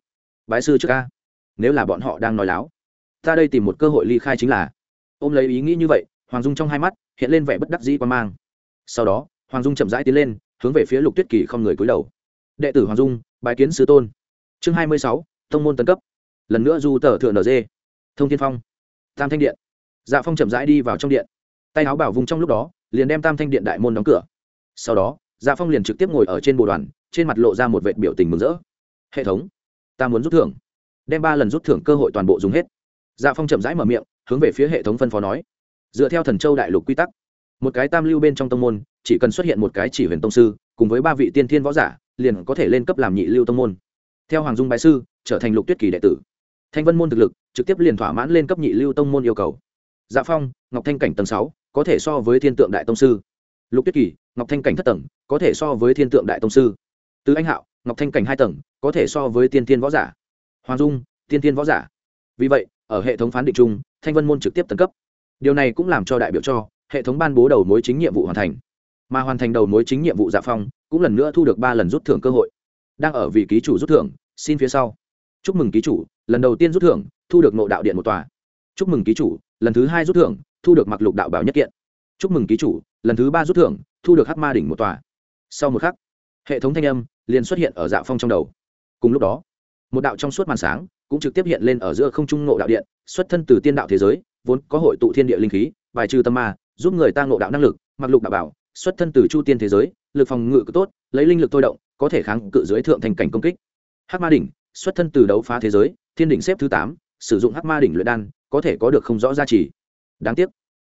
Speaker 1: bái sư trước ca nếu là bọn họ đang nói láo, ta đây tìm một cơ hội ly khai chính là. Ôm lấy ý nghĩ như vậy, hoàng dung trong hai mắt hiện lên vẻ bất đắc dĩ quan mang sau đó, hoàng dung chậm rãi tiến lên, hướng về phía lục tuyết kỳ không người cúi đầu. Đệ tử hoàng dung bài kiến sứ tôn. Chương hai mươi sáu, thông môn tân cấp. Lần nữa du tờ thượng nd thông tiên phong. Tam thanh điện. Dạ phong chậm rãi đi vào trong điện. Tay áo bảo vùng trong lúc đó, liền đem tam thanh điện đại môn đóng cửa. Sau đó dạ phong liền trực tiếp ngồi ở trên bồ đoàn, trên mặt lộ ra một vệ biểu tình mừng rỡ. Hệ thống, ta muốn rút thưởng. Đem ba lần rút thưởng cơ hội toàn bộ dùng hết. Dạ phong chậm rãi mở miệng, hướng về phía hệ thống phân phó nói. Dựa theo thần châu đại lục quy tắc một cái tam lưu bên trong tông môn, chỉ cần xuất hiện một cái chỉ huyền tông sư, cùng với ba vị tiên thiên võ giả, liền có thể lên cấp làm nhị lưu tông môn. Theo hoàng dung bái sư, trở thành lục tuyết kỳ đệ tử. Thanh vân môn thực lực, trực tiếp liền thỏa mãn lên cấp nhị lưu tông môn yêu cầu. Dạ phong, ngọc thanh cảnh tầng sáu, có thể so với thiên tượng đại tông sư. Lục tuyết kỳ, ngọc thanh cảnh thất tầng, có thể so với thiên tượng đại tông sư. Từ anh hạo, ngọc thanh cảnh hai tầng, có thể so với tiên tiên võ giả. Hoàng dung, tiên tiên võ giả. Vì vậy, ở hệ thống phán định chung, thanh vân môn trực tiếp tấn cấp. Điều này cũng làm cho đại biểu cho hệ thống ban bố đầu mối chính nhiệm vụ hoàn thành. Mà hoàn thành đầu mối chính nhiệm vụ dạ phong cũng lần nữa thu được ba lần rút thưởng cơ hội. Đang ở vị ký chủ rút thưởng, xin phía sau. Chúc mừng ký chủ, lần đầu tiên rút thưởng, thu được nộ đạo điện một tòa. Chúc mừng ký chủ, lần thứ hai rút thưởng, thu được mặc lục đạo bảo nhất kiện. Chúc mừng ký chủ, lần thứ ba rút thưởng, thu được hắc ma đỉnh một tòa. Sau một khắc, hệ thống thanh âm liền xuất hiện ở dạ phong trong đầu. Cùng lúc đó, một đạo trong suốt màn sáng cũng trực tiếp hiện lên ở giữa không trung nộ đạo điện, xuất thân từ tiên đạo thế giới, vốn có hội tụ thiên địa linh khí, bài trừ tâm ma giúp người ta ngộ đạo năng lực, mặc lục đạo bảo, xuất thân từ chu tiên thế giới, lực phòng ngự cực tốt, lấy linh lực thôi động, có thể kháng cự dưới thượng thành cảnh công kích. Hắc ma đỉnh, xuất thân từ đấu phá thế giới, thiên đỉnh xếp thứ tám, sử dụng hắc ma đỉnh luyện đan, có thể có được không rõ giá trị. Đáng tiếc,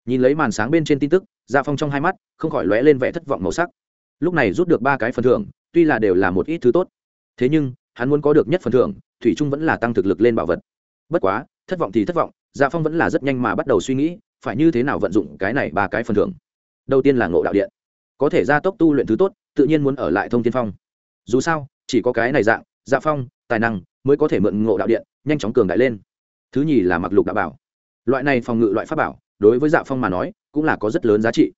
Speaker 1: nhìn lấy màn sáng bên trên tin tức gia phong trong hai mắt, không khỏi lóe lên vẻ thất vọng màu sắc. Lúc này rút được ba cái phần thưởng, tuy là đều là một ít thứ tốt, thế nhưng, hắn muốn có được nhất phần thưởng, thủy trung vẫn là tăng thực lực lên bảo vật. Bất quá, thất vọng thì thất vọng gia phong vẫn là rất nhanh mà bắt đầu suy nghĩ phải như thế nào vận dụng cái này ba cái phần thưởng? Đầu tiên là ngộ đạo điện. Có thể gia tốc tu luyện thứ tốt, tự nhiên muốn ở lại thông tiên phong. Dù sao, chỉ có cái này dạng dạ phong, tài năng mới có thể mượn ngộ đạo điện, nhanh chóng cường đại lên. Thứ nhì là mặc lục đạo bảo. Loại này phòng ngự loại pháp bảo, đối với dạ phong mà nói, cũng là có rất lớn giá trị.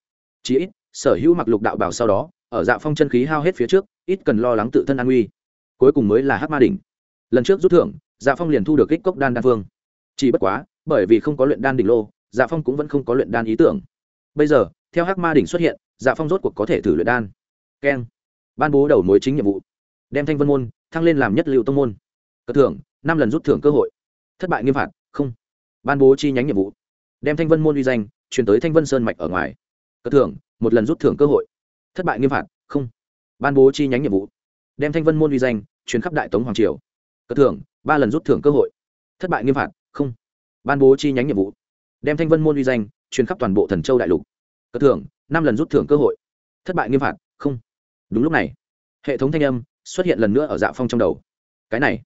Speaker 1: Chỉ ít, sở hữu mặc lục đạo bảo sau đó, ở dạ phong chân khí hao hết phía trước, ít cần lo lắng tự thân an nguy. Cuối cùng mới là hát ma đỉnh. Lần trước rút thưởng dạ phong liền thu được kích cốc đan đan phương chỉ bất quá, bởi vì không có luyện đan đỉnh lô dạ phong cũng vẫn không có luyện đan ý tưởng. Bây giờ, theo hắc ma đỉnh xuất hiện dạ phong rốt cuộc có thể thử luyện đan. Keng. Ban bố đầu mối chính nhiệm vụ. Đem thanh vân môn, thăng lên làm nhất liệu tông môn. Cất thưởng, năm lần rút thưởng cơ hội. Thất bại nghiêm phạt, không. Ban bố chi nhánh nhiệm vụ. Đem thanh vân môn uy danh, chuyển tới thanh vân sơn mạch ở ngoài. Cất thưởng, một lần rút thưởng cơ hội. Thất bại nghiêm phạt, không. Ban bố chi nhánh nhiệm vụ. Đem thanh vân môn uy danh, chuyển khắp đại tống hoàng triều. Cất thưởng, ba lần rút thưởng cơ hội. Thất bại nghiêm phạt, không. Ban bố chi nhánh nhiệm vụ đem thanh vân môn uy danh truyền khắp toàn bộ thần châu đại lục cất thưởng năm lần rút thưởng cơ hội thất bại nghiêm phạt không đúng lúc này hệ thống thanh âm xuất hiện lần nữa ở dạ phong trong đầu cái này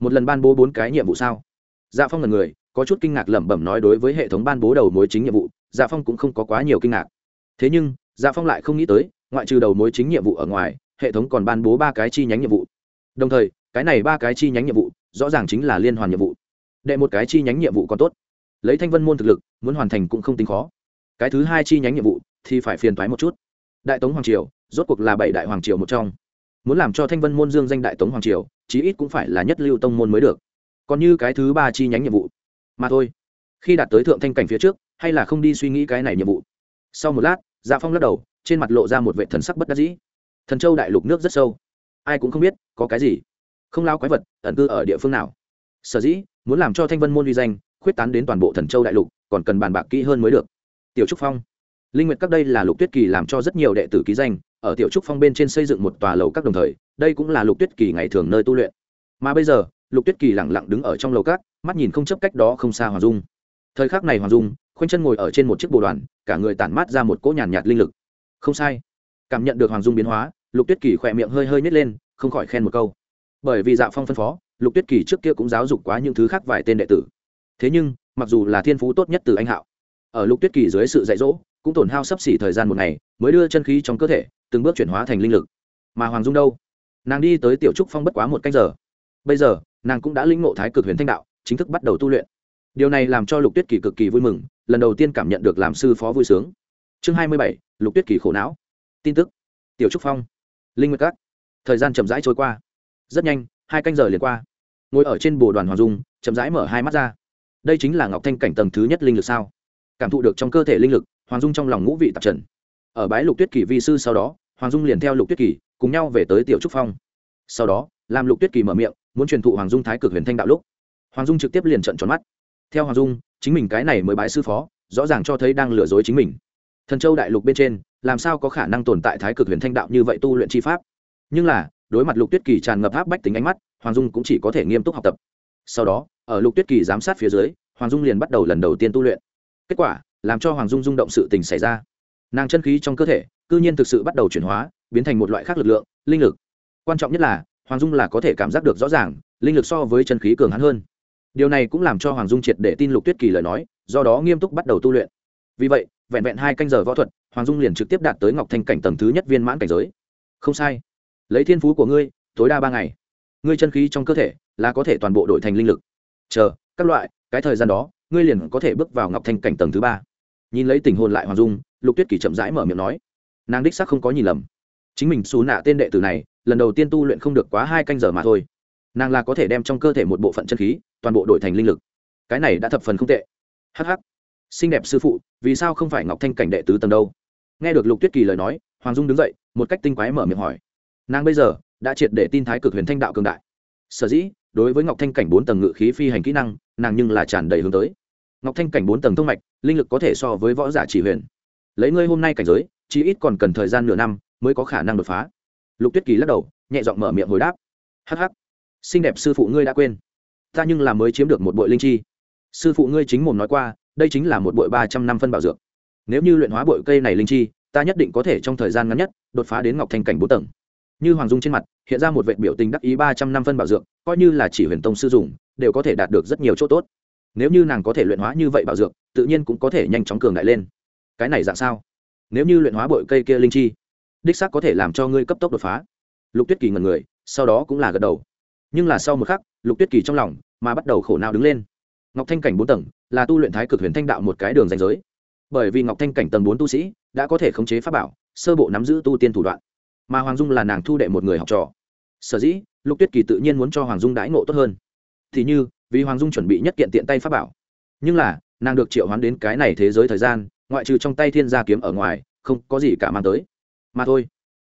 Speaker 1: một lần ban bố bốn cái nhiệm vụ sao dạ phong là người có chút kinh ngạc lẩm bẩm nói đối với hệ thống ban bố đầu mối chính nhiệm vụ dạ phong cũng không có quá nhiều kinh ngạc thế nhưng dạ phong lại không nghĩ tới ngoại trừ đầu mối chính nhiệm vụ ở ngoài hệ thống còn ban bố ba cái chi nhánh nhiệm vụ đồng thời cái này ba cái chi nhánh nhiệm vụ rõ ràng chính là liên hoàn nhiệm vụ đệ một cái chi nhánh nhiệm vụ còn tốt lấy thanh vân môn thực lực, muốn hoàn thành cũng không tính khó. Cái thứ hai chi nhánh nhiệm vụ thì phải phiền thoái một chút. Đại tống hoàng triều, rốt cuộc là bảy đại hoàng triều một trong. Muốn làm cho thanh vân môn dương danh đại tống hoàng triều, chí ít cũng phải là nhất lưu tông môn mới được. Còn như cái thứ ba chi nhánh nhiệm vụ. Mà thôi, khi đạt tới thượng thanh cảnh phía trước, hay là không đi suy nghĩ cái này nhiệm vụ. Sau một lát dạ phong lắc đầu, trên mặt lộ ra một vệ thần sắc bất đắc dĩ. Thần châu đại lục nước rất sâu. Ai cũng không biết có cái gì. Không lao quái vật, ẩn cư ở địa phương nào. Sở dĩ, muốn làm cho thanh vân môn uy danh khuyết tán đến toàn bộ thần châu đại lục còn cần bàn bạc kỹ hơn mới được. Tiểu trúc phong. Linh nguyệt các đây là lục tuyết kỳ làm cho rất nhiều đệ tử ký danh ở tiểu trúc phong bên trên xây dựng một tòa lầu các đồng thời đây cũng là lục tuyết kỳ ngày thường nơi tu luyện. Mà bây giờ lục tuyết kỳ lặng lặng đứng ở trong lầu các mắt nhìn không chấp cách đó không xa hoàng dung. Thời khắc này hoàng dung khoanh chân ngồi ở trên một chiếc bồ đoàn cả người tản mát ra một cỗ nhàn nhạt, nhạt linh lực. Không sai. Cảm nhận được hoàng dung biến hóa lục tuyết kỳ khỏe miệng hơi hơi nhét lên không khỏi khen một câu. Bởi vì dạ phong phân phó lục tuyết kỳ trước kia cũng giáo dục quá những thứ khác vài tên đệ tử thế nhưng, mặc dù là thiên phú tốt nhất từ anh hạo, ở lục tuyết kỳ dưới sự dạy dỗ, cũng tổn hao sấp xỉ thời gian một ngày, mới đưa chân khí trong cơ thể, từng bước chuyển hóa thành linh lực. Mà hoàng dung đâu? Nàng đi tới tiểu trúc phong bất quá một canh giờ. Bây giờ, nàng cũng đã lĩnh ngộ thái cực huyền thanh đạo, chính thức bắt đầu tu luyện. Điều này làm cho lục tuyết kỳ cực kỳ vui mừng, lần đầu tiên cảm nhận được làm sư phó vui sướng. Chương hai mươi bảy, lục tuyết kỳ khổ não. Tin tức. Tiểu trúc phong. Linh nguyệt các. Thời gian chậm rãi trôi qua. Rất nhanh, hai canh giờ liền qua. Ngồi ở trên bồ đoàn hoàng dung, chậm rãi mở hai mắt ra đây chính là ngọc thanh cảnh tầng thứ nhất linh lực sao? Cảm thụ được trong cơ thể linh lực, hoàng dung trong lòng ngũ vị tạp trần. Ở bái lục tuyết kỳ vi sư sau đó, hoàng dung liền theo lục tuyết kỳ, cùng nhau về tới tiểu trúc phong. Sau đó, làm lục tuyết kỳ mở miệng, muốn truyền thụ hoàng dung thái cực huyền thanh đạo lúc. Hoàng dung trực tiếp liền trận tròn mắt. Theo hoàng dung, chính mình cái này mới bái sư phó, rõ ràng cho thấy đang lừa dối chính mình. Thần châu đại lục bên trên, làm sao có khả năng tồn tại thái cực huyền thanh đạo như vậy tu luyện chi pháp? Nhưng là, đối mặt lục tuyết kỳ tràn ngập áp bách tính ánh mắt, hoàng dung cũng chỉ có thể nghiêm túc học tập sau đó, ở lục tuyết kỳ giám sát phía dưới, hoàng dung liền bắt đầu lần đầu tiên tu luyện. Kết quả, làm cho hoàng dung rung động sự tình xảy ra. Nàng chân khí trong cơ thể, cư nhiên thực sự bắt đầu chuyển hóa, biến thành một loại khác lực lượng, linh lực. Quan trọng nhất là, hoàng dung là có thể cảm giác được rõ ràng, linh lực so với chân khí cường hắn hơn. Điều này cũng làm cho hoàng dung triệt để tin lục tuyết kỳ lời nói, do đó nghiêm túc bắt đầu tu luyện. Vì vậy, vẹn vẹn hai canh giờ võ thuật, hoàng dung liền trực tiếp đạt tới ngọc thanh cảnh tầng thứ nhất viên mãn cảnh giới. Không sai. Lấy thiên phú của ngươi, tối đa ba ngày. Ngươi chân khí trong cơ thể là có thể toàn bộ đổi thành linh lực. Chờ, các loại, cái thời gian đó, ngươi liền có thể bước vào ngọc thanh cảnh tầng thứ ba. Nhìn lấy tình hồn lại hoàng dung, lục tuyết kỳ chậm rãi mở miệng nói. Nàng đích sắc không có nhìn lầm. Chính mình xù nạ tên đệ tử này, lần đầu tiên tu luyện không được quá hai canh giờ mà thôi. Nàng là có thể đem trong cơ thể một bộ phận chân khí, toàn bộ đổi thành linh lực. Cái này đã thập phần không tệ. Hh xinh đẹp sư phụ, vì sao không phải ngọc thanh cảnh đệ tứ tầng đâu? Nghe được lục tuyết kỳ lời nói, hoàng dung đứng dậy, một cách tinh quái mở miệng hỏi. Nàng bây giờ đã triệt để tin thái cực huyền thanh đạo cường đại. Sở dĩ đối với ngọc thanh cảnh bốn tầng ngự khí phi hành kỹ năng, nàng nhưng là tràn đầy hướng tới. Ngọc thanh cảnh bốn tầng thông mạch, linh lực có thể so với võ giả chỉ huyền. Lấy ngươi hôm nay cảnh giới chỉ ít còn cần thời gian nửa năm mới có khả năng đột phá. Lục tuyết kỳ lắc đầu, nhẹ giọng mở miệng hồi đáp. Hh xinh đẹp sư phụ ngươi đã quên. Ta nhưng là mới chiếm được một bội linh chi. Sư phụ ngươi chính mồm nói qua, đây chính là một bội ba trăm năm phân bảo dược. Nếu như luyện hóa bội cây này linh chi, ta nhất định có thể trong thời gian ngắn nhất đột phá đến ngọc thanh cảnh bốn tầng như hoàng dung trên mặt, hiện ra một vệ biểu tình đắc ý ba trăm năm phân bảo dược, coi như là chỉ huyền tông sư dùng, đều có thể đạt được rất nhiều chỗ tốt. Nếu như nàng có thể luyện hóa như vậy bảo dược, tự nhiên cũng có thể nhanh chóng cường đại lên. Cái này dạng sao? Nếu như luyện hóa bội cây kia linh chi, đích xác có thể làm cho ngươi cấp tốc đột phá. Lục tuyết kỳ ngần người, sau đó cũng là gật đầu. Nhưng là sau một khắc, lục tuyết kỳ trong lòng mà bắt đầu khổ nào đứng lên. Ngọc thanh cảnh bốn tầng là tu luyện thái cực huyền thanh đạo một cái đường danh giới. Bởi vì ngọc thanh cảnh tầng bốn tu sĩ đã có thể khống chế pháp bảo, sơ bộ nắm giữ tu tiên thủ đoạn mà hoàng dung là nàng thu đệ một người học trò. Sở dĩ lục tuyết kỳ tự nhiên muốn cho hoàng dung đãi ngộ tốt hơn. Thì như vì hoàng dung chuẩn bị nhất kiện tiện tay pháp bảo. Nhưng là nàng được triệu hoán đến cái này thế giới thời gian ngoại trừ trong tay thiên gia kiếm ở ngoài không có gì cả mang tới. Mà thôi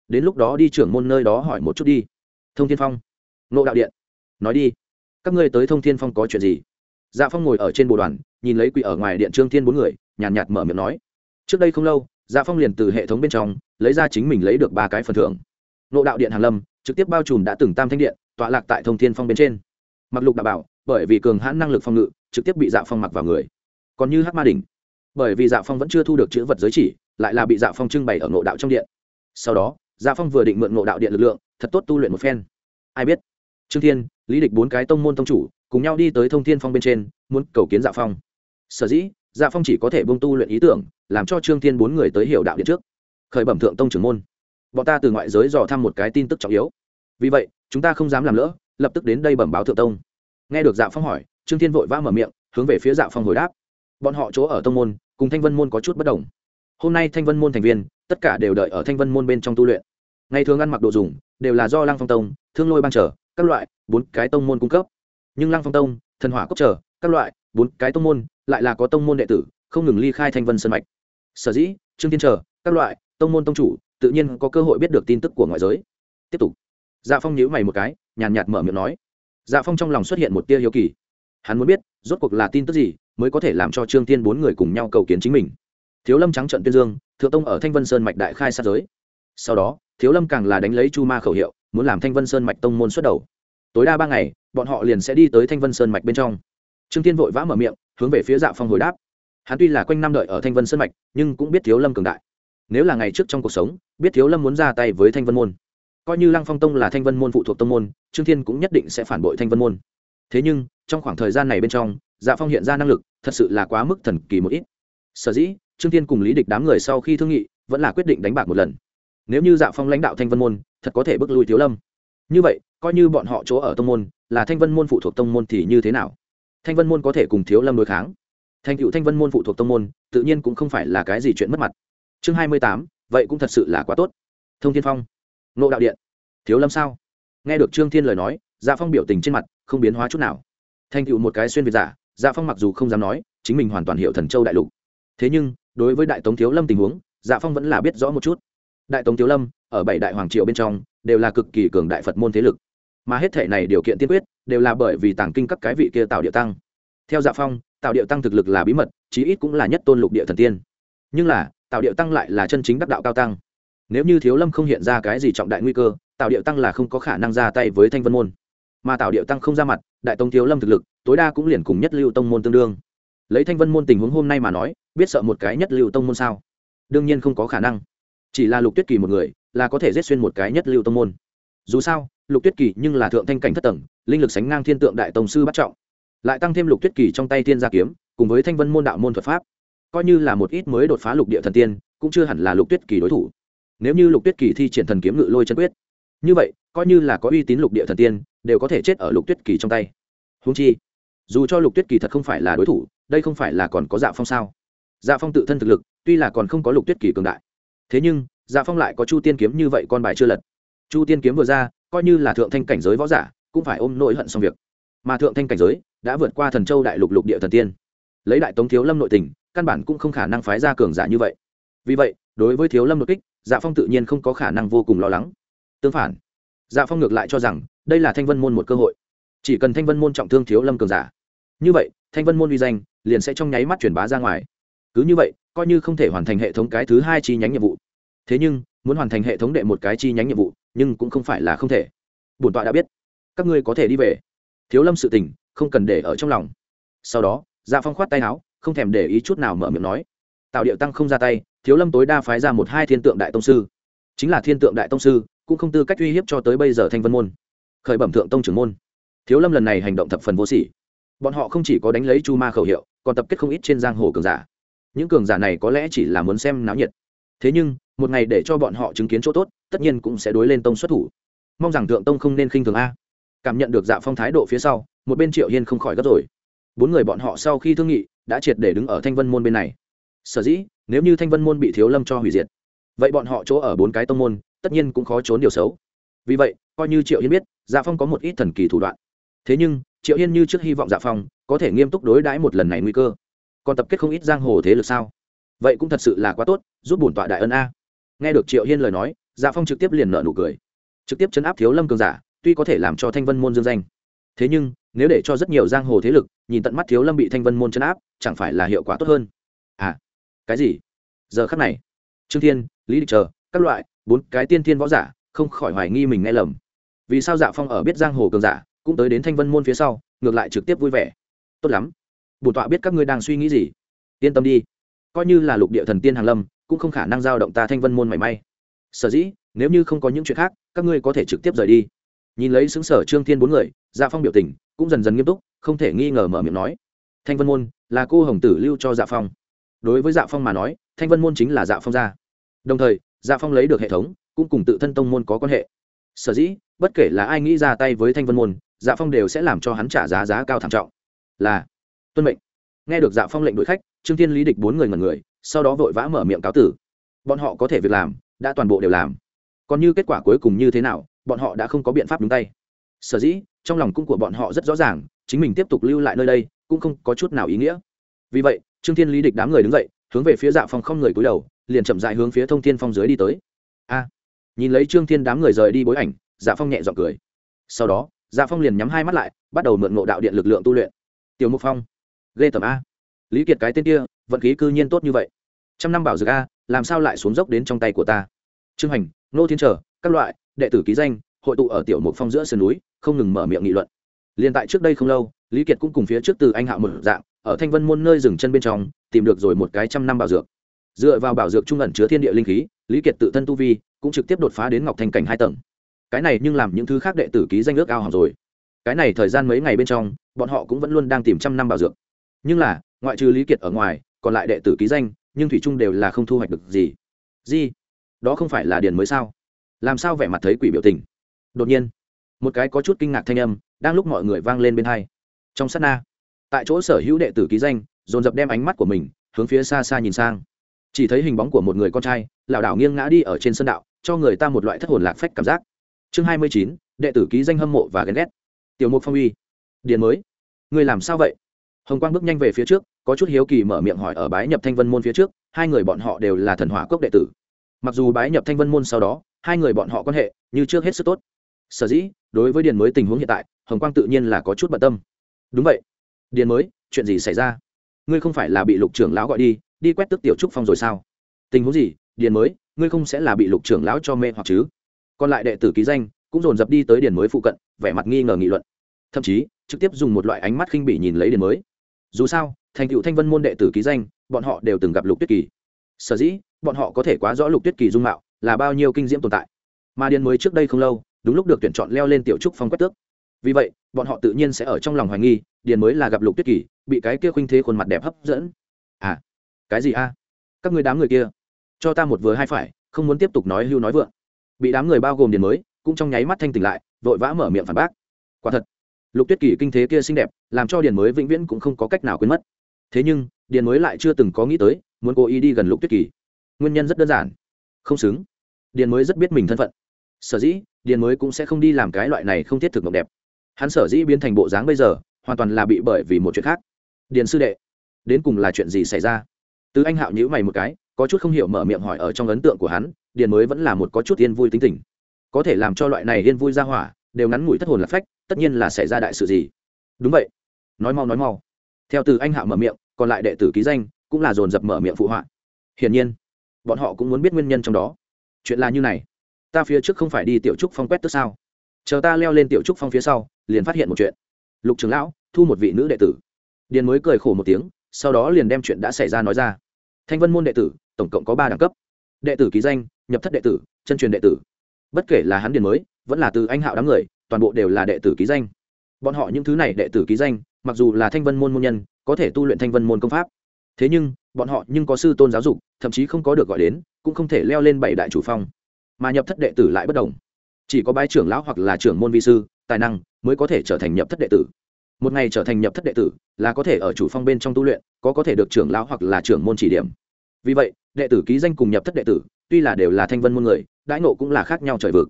Speaker 1: đến lúc đó đi trưởng môn nơi đó hỏi một chút đi. Thông thiên phong. Nộ đạo điện. Nói đi các ngươi tới thông thiên phong có chuyện gì? Dạ phong ngồi ở trên bồ đoàn nhìn lấy quỷ ở ngoài điện trương thiên bốn người nhàn nhạt, nhạt mở miệng nói. Trước đây không lâu dạ phong liền từ hệ thống bên trong lấy ra chính mình lấy được ba cái phần thưởng. Nộ đạo điện hàn lâm trực tiếp bao trùm đã từng tam thanh điện, tọa lạc tại thông thiên phong bên trên. Mặc lục đạo bảo, bởi vì cường hãn năng lực phòng ngự, trực tiếp bị dạ phong mặc vào người. Còn như hát ma đỉnh, bởi vì dạ phong vẫn chưa thu được chữ vật giới chỉ, lại là bị dạ phong trưng bày ở nộ đạo trong điện. Sau đó dạ phong vừa định mượn nộ đạo điện lực lượng, thật tốt tu luyện một phen. Ai biết? Trương thiên, lý địch bốn cái tông môn tông chủ, cùng nhau đi tới thông thiên phong bên trên, muốn cầu kiến dạ phong. Sở dĩ dạ phong chỉ có thể bông tu luyện ý tưởng, làm cho trương thiên bốn người tới hiểu đạo điện trước. Khởi bẩm thượng tông trưởng môn. Bọn ta từ ngoại giới dò thăm một cái tin tức trọng yếu. Vì vậy, chúng ta không dám làm lỡ, lập tức đến đây bẩm báo thượng tông. Nghe được dạ phong hỏi, trương thiên vội vã mở miệng, hướng về phía dạ phong hồi đáp. Bọn họ chỗ ở tông môn, cùng thanh vân môn có chút bất đồng. Hôm nay thanh vân môn thành viên, tất cả đều đợi ở thanh vân môn bên trong tu luyện. Ngày thường ăn mặc đồ dùng, đều là do lăng phong tông, thương lôi ban trở các loại, bốn cái tông môn cung cấp. Nhưng lăng phong tông, thần hỏa cốc trở các loại, bốn cái tông môn lại là có tông môn đệ tử, không ngừng ly khai thanh vân sân mạch. Sở dĩ, trương tiên trở các loại, tông môn tông chủ, tự nhiên có cơ hội biết được tin tức của ngoại giới. Tiếp tục. Dạ phong nhíu mày một cái, nhàn nhạt mở miệng nói. Dạ phong trong lòng xuất hiện một tia hiếu kỳ. Hắn muốn biết, rốt cuộc là tin tức gì mới có thể làm cho trương tiên bốn người cùng nhau cầu kiến chính mình. Thiếu lâm trắng trận tuyên dương, thượng tông ở thanh vân sơn mạch đại khai sát giới. Sau đó, thiếu lâm càng là đánh lấy chu ma khẩu hiệu, muốn làm thanh vân sơn mạch tông môn xuất đầu. Tối đa ba ngày, bọn họ liền sẽ đi tới thanh vân sơn mạch bên trong. Trương tiên vội vã mở miệng hướng về phía dạ phong hồi đáp. Hắn tuy là quanh năm đợi ở thanh vân sân mạch, nhưng cũng biết thiếu lâm cường đại. Nếu là ngày trước trong cuộc sống, biết thiếu lâm muốn ra tay với thanh vân môn, coi như lăng phong tông là thanh vân môn phụ thuộc tông môn, trương thiên cũng nhất định sẽ phản bội thanh vân môn. Thế nhưng, trong khoảng thời gian này bên trong dạ phong hiện ra năng lực, thật sự là quá mức thần kỳ một ít. Sở dĩ, trương thiên cùng lý địch đám người sau khi thương nghị, vẫn là quyết định đánh bạc một lần. Nếu như dạ phong lãnh đạo thanh vân môn, thật có thể bước lui thiếu lâm. Như vậy, coi như bọn họ chỗ ở tông môn, là thanh vân môn phụ thuộc tông môn thì như thế nào? Thanh vân môn có thể cùng thiếu lâm đối kháng. Thành cựu thanh vân môn phụ thuộc tông môn, tự nhiên cũng không phải là cái gì chuyện mất mặt. Chương hai mươi tám, vậy cũng thật sự là quá tốt. Thông thiên phong. Nộ đạo điện. Thiếu lâm sao? Nghe được trương thiên lời nói dạ phong biểu tình trên mặt không biến hóa chút nào. Thành cựu một cái xuyên việt giả dạ phong mặc dù không dám nói, chính mình hoàn toàn hiểu thần châu đại lục. Thế nhưng, đối với đại tống thiếu lâm tình huống dạ phong vẫn là biết rõ một chút. Đại tống thiếu lâm, ở bảy đại hoàng triều bên trong, đều là cực kỳ cường đại phật môn thế lực mà hết thể này điều kiện tiên quyết đều là bởi vì tàng kinh các cái vị kia tạo địa tăng. Theo dạ phong, tạo điệu tăng thực lực là bí mật, chí ít cũng là nhất tôn lục địa thần tiên. Nhưng là, tạo điệu tăng lại là chân chính đắc đạo cao tăng. Nếu như thiếu lâm không hiện ra cái gì trọng đại nguy cơ, tạo điệu tăng là không có khả năng ra tay với thanh vân môn. Mà tạo điệu tăng không ra mặt, đại tông thiếu lâm thực lực, tối đa cũng liền cùng nhất lưu tông môn tương đương. Lấy thanh vân môn tình huống hôm nay mà nói, biết sợ một cái nhất lưu tông môn sao? Đương nhiên không có khả năng. Chỉ là lục tuyết kỳ một người, là có thể giết xuyên một cái nhất lưu tông môn. Dù sao lục tuyết kỳ nhưng là thượng thanh cảnh thất tầng, linh lực sánh ngang thiên tượng đại tổng sư bắt trọng. Lại tăng thêm lục tuyết kỳ trong tay thiên gia kiếm, cùng với thanh vân môn đạo môn thuật pháp. Coi như là một ít mới đột phá lục địa thần tiên, cũng chưa hẳn là lục tuyết kỳ đối thủ. Nếu như lục tuyết kỳ thi triển thần kiếm ngự lôi chân quyết, như vậy, coi như là có uy tín lục địa thần tiên, đều có thể chết ở lục tuyết kỳ trong tay. Húng chi, dù cho lục tuyết kỳ thật không phải là đối thủ, đây không phải là còn có dạ phong sao? Dạ phong tự thân thực lực, tuy là còn không có lục tuyết kỳ cường đại. Thế nhưng dạ phong lại có chu tiên kiếm như vậy con bài chưa lật chu tiên kiếm vừa ra, coi như là thượng thanh cảnh giới võ giả, cũng phải ôm nỗi hận xong việc. Mà thượng thanh cảnh giới đã vượt qua thần châu đại lục lục địa thần tiên. Lấy đại tống thiếu lâm nội tình, căn bản cũng không khả năng phái ra cường giả như vậy. Vì vậy, đối với thiếu lâm đột kích dạ phong tự nhiên không có khả năng vô cùng lo lắng. Tương phản dạ phong ngược lại cho rằng, đây là thanh vân môn một cơ hội. Chỉ cần thanh vân môn trọng thương thiếu lâm cường giả. Như vậy, thanh vân môn uy danh liền sẽ trong nháy mắt truyền bá ra ngoài. Cứ như vậy, coi như không thể hoàn thành hệ thống cái thứ hai chi nhánh nhiệm vụ. Thế nhưng muốn hoàn thành hệ thống đệ một cái chi nhánh nhiệm vụ, nhưng cũng không phải là không thể. Bổn tọa đã biết. Các ngươi có thể đi về. Thiếu lâm sự tình, không cần để ở trong lòng. Sau đó dạ phong khoát tay áo, không thèm để ý chút nào mở miệng nói. Tạo điệu tăng không ra tay, thiếu lâm tối đa phái ra một hai thiên tượng đại tông sư. Chính là thiên tượng đại tông sư, cũng không tư cách uy hiếp cho tới bây giờ thanh vân môn. Khởi bẩm thượng tông trưởng môn. Thiếu lâm lần này hành động thập phần vô sỉ. Bọn họ không chỉ có đánh lấy chu ma khẩu hiệu, còn tập kết không ít trên giang hồ cường giả. Những cường giả này có lẽ chỉ là muốn xem náo nhiệt thế nhưng, một ngày để cho bọn họ chứng kiến chỗ tốt, tất nhiên cũng sẽ đối lên tông xuất thủ. Mong rằng thượng tông không nên khinh thường a. Cảm nhận được dạ phong thái độ phía sau, một bên triệu hiên không khỏi gấp rồi. Bốn người bọn họ sau khi thương nghị, đã triệt để đứng ở thanh vân môn bên này. Sở dĩ, nếu như thanh vân môn bị thiếu lâm cho hủy diệt, vậy bọn họ chỗ ở bốn cái tông môn, tất nhiên cũng khó trốn điều xấu. Vì vậy, coi như triệu hiên biết dạ phong có một ít thần kỳ thủ đoạn. Thế nhưng, triệu hiên như trước hy vọng dạ phong có thể nghiêm túc đối đãi một lần này nguy cơ. Còn tập kết không ít giang hồ thế lực sao? Vậy cũng thật sự là quá tốt, giúp bổn tọa đại ân a. Nghe được triệu hiên lời nói dạ phong trực tiếp liền nợ nụ cười. Trực tiếp chấn áp thiếu lâm cường giả, tuy có thể làm cho thanh vân môn dương danh. Thế nhưng, nếu để cho rất nhiều giang hồ thế lực nhìn tận mắt thiếu lâm bị thanh vân môn chấn áp, chẳng phải là hiệu quả tốt hơn? À cái gì? Giờ khắc này, trương thiên, lý địch chờ, các loại bốn cái tiên thiên võ giả không khỏi hoài nghi mình nghe lầm. Vì sao dạ phong ở biết giang hồ cường giả, cũng tới đến thanh vân môn phía sau, ngược lại trực tiếp vui vẻ? Tốt lắm. Bổn tọa biết các ngươi đang suy nghĩ gì? Yên tâm đi coi như là lục địa thần tiên hàng lâm, cũng không khả năng giao động ta thanh vân môn mảy may. Sở dĩ, nếu như không có những chuyện khác, các ngươi có thể trực tiếp rời đi. Nhìn lấy xứng sở trương thiên bốn người dạ phong biểu tình cũng dần dần nghiêm túc, không thể nghi ngờ mở miệng nói, thanh vân môn là cô hồng tử lưu cho dạ phong. Đối với dạ phong mà nói, thanh vân môn chính là dạ phong gia. Đồng thời dạ phong lấy được hệ thống, cũng cùng tự thân tông môn có quan hệ. Sở dĩ, bất kể là ai nghĩ ra tay với thanh vân môn dạ phong đều sẽ làm cho hắn trả giá giá cao thảm trọng. Là, tuân mệnh. Nghe được dạ phong lệnh đội khách trương thiên lý địch bốn người ngần người, sau đó vội vã mở miệng cáo tử. Bọn họ có thể việc làm, đã toàn bộ đều làm. Còn như kết quả cuối cùng như thế nào, bọn họ đã không có biện pháp đúng tay. Sở dĩ, trong lòng cung của bọn họ rất rõ ràng, chính mình tiếp tục lưu lại nơi đây, cũng không có chút nào ý nghĩa. Vì vậy, trương thiên lý địch đám người đứng dậy, hướng về phía dạ phong không người cúi đầu, liền chậm dại hướng phía thông thiên phong dưới đi tới. A! Nhìn lấy trương thiên đám người rời đi bối ảnh dạ phong nhẹ g i ọ n cười. Sau đó dạ phong liền nhắm hai mắt lại, bắt đầu mượn ngộ đạo điện lực lượng tu luyện. Tiểu mục phong, ghê tầm a lý kiệt cái tên kia, vận khí cư nhiên tốt như vậy. Trăm năm bảo dược a, làm sao lại xuống dốc đến trong tay của ta? Trương hành nô thiên trở, các loại, đệ tử ký danh, hội tụ ở tiểu mục phong giữa sườn núi, không ngừng mở miệng nghị luận. Liền tại trước đây không lâu, lý kiệt cũng cùng phía trước từ anh hạo một dạng, ở thanh vân môn nơi dừng chân bên trong, tìm được rồi một cái trăm năm bảo dược. Dựa vào bảo dược trung ẩn chứa thiên địa linh khí, lý kiệt tự thân tu vi cũng trực tiếp đột phá đến ngọc thanh cảnh hai tầng. Cái này nhưng làm những thứ khác đệ tử ký danh ước ao hỏng rồi. Cái này thời gian mấy ngày bên trong, bọn họ cũng vẫn luôn đang tìm trăm năm bảo dược. Nhưng là ngoại trừ lý kiệt ở ngoài, còn lại đệ tử ký danh, nhưng thủy trung đều là không thu hoạch được gì. Gì? Đó không phải là điền mới sao? Làm sao vẻ mặt thấy quỷ biểu tình? Đột nhiên, một cái có chút kinh ngạc thanh âm đang lúc mọi người vang lên bên hai. Trong sát na, tại chỗ sở hữu đệ tử ký danh, dồn dập đem ánh mắt của mình hướng phía xa xa nhìn sang. Chỉ thấy hình bóng của một người con trai, lảo đảo nghiêng ngã đi ở trên sân đạo, cho người ta một loại thất hồn lạc phách cảm giác. Chương hai mươi chín, đệ tử ký danh hâm mộ và ghen ghét. Tiểu mục phong uy, điền mới. Người làm sao vậy? Hồng quang bước nhanh về phía trước, có chút hiếu kỳ mở miệng hỏi ở bái nhập thanh vân môn phía trước, hai người bọn họ đều là thần hỏa cốc đệ tử. Mặc dù bái nhập thanh vân môn sau đó, hai người bọn họ quan hệ như trước hết sức tốt. Sở dĩ, đối với điền mới tình huống hiện tại, hồng quang tự nhiên là có chút bận tâm. Đúng vậy. Điền mới, chuyện gì xảy ra? Ngươi không phải là bị lục trưởng lão gọi đi đi quét tức tiểu trúc phong rồi sao? Tình huống gì? Điền mới, ngươi không sẽ là bị lục trưởng lão cho mê hoặc chứ? Còn lại đệ tử ký danh, cũng dồn dập đi tới điền mới phụ cận, vẻ mặt nghi ngờ nghị luận. Thậm chí, trực tiếp dùng một loại ánh mắt khinh bỉ nhìn lấy điền mới dù sao, thành cựu thanh vân môn đệ tử ký danh, bọn họ đều từng gặp lục tuyết kỳ. Sở dĩ, bọn họ có thể quá rõ lục tuyết kỳ dung mạo là bao nhiêu kinh diễm tồn tại. Mà điền mới trước đây không lâu, đúng lúc được tuyển chọn leo lên tiểu trúc phong quét tước. Vì vậy, bọn họ tự nhiên sẽ ở trong lòng hoài nghi, điền mới là gặp lục tuyết kỳ, bị cái kia khuynh thế khuôn mặt đẹp hấp dẫn. À cái gì a? Các người đám người kia, cho ta một vừa hai phải, không muốn tiếp tục nói hưu nói vượng. Bị đám người bao gồm điền mới, cũng trong nháy mắt thanh tỉnh lại, vội vã mở miệng phản bác. Quả thật lục tuyết kỳ kinh thế kia xinh đẹp, làm cho điền mới vĩnh viễn cũng không có cách nào quên mất. Thế nhưng, điền mới lại chưa từng có nghĩ tới, muốn cố ý đi gần lục tuyết kỳ. Nguyên nhân rất đơn giản. Không xứng. Điền mới rất biết mình thân phận. Sở dĩ, điền mới cũng sẽ không đi làm cái loại này không thiết thực mộng đẹp. Hắn sở dĩ biến thành bộ dáng bây giờ, hoàn toàn là bị bởi vì một chuyện khác. Điền sư đệ, đến cùng là chuyện gì xảy ra? Từ anh hạo nhữ mày một cái, có chút không hiểu mở miệng hỏi ở trong ấn tượng của hắn, điền mới vẫn là một có chút yên vui tính tình. Có thể làm cho loại này yên vui ra hỏa, đều ngắn ngủi thất hồn lạc phách tất nhiên là xảy ra đại sự gì. Đúng vậy. Nói mau nói mau. Theo từ anh hạo mở miệng, còn lại đệ tử ký danh cũng là dồn dập mở miệng phụ họa. Hiển nhiên, bọn họ cũng muốn biết nguyên nhân trong đó. Chuyện là như này. Ta phía trước không phải đi tiểu trúc phong quét tức sao? Chờ ta leo lên tiểu trúc phong phía sau, liền phát hiện một chuyện. Lục trường lão, thu một vị nữ đệ tử. Điền mới cười khổ một tiếng, sau đó liền đem chuyện đã xảy ra nói ra. Thanh vân môn đệ tử, tổng cộng có ba đẳng cấp. Đệ tử ký danh, nhập thất đệ tử, chân truyền đệ tử. Bất kể là hắn điền mới, vẫn là từ anh hạo đám người toàn bộ đều là đệ tử ký danh. Bọn họ những thứ này đệ tử ký danh, mặc dù là thanh vân môn môn nhân, có thể tu luyện thanh vân môn công pháp. Thế nhưng, bọn họ nhưng có sư tôn giáo dục, thậm chí không có được gọi đến, cũng không thể leo lên bảy đại chủ phong. Mà nhập thất đệ tử lại bất đồng. Chỉ có bái trưởng lão hoặc là trưởng môn vi sư, tài năng mới có thể trở thành nhập thất đệ tử. Một ngày trở thành nhập thất đệ tử là có thể ở chủ phong bên trong tu luyện, có có thể được trưởng lão hoặc là trưởng môn chỉ điểm. Vì vậy, đệ tử ký danh cùng nhập thất đệ tử, tuy là đều là thanh vân môn người, đãi nộ cũng là khác nhau trời vực.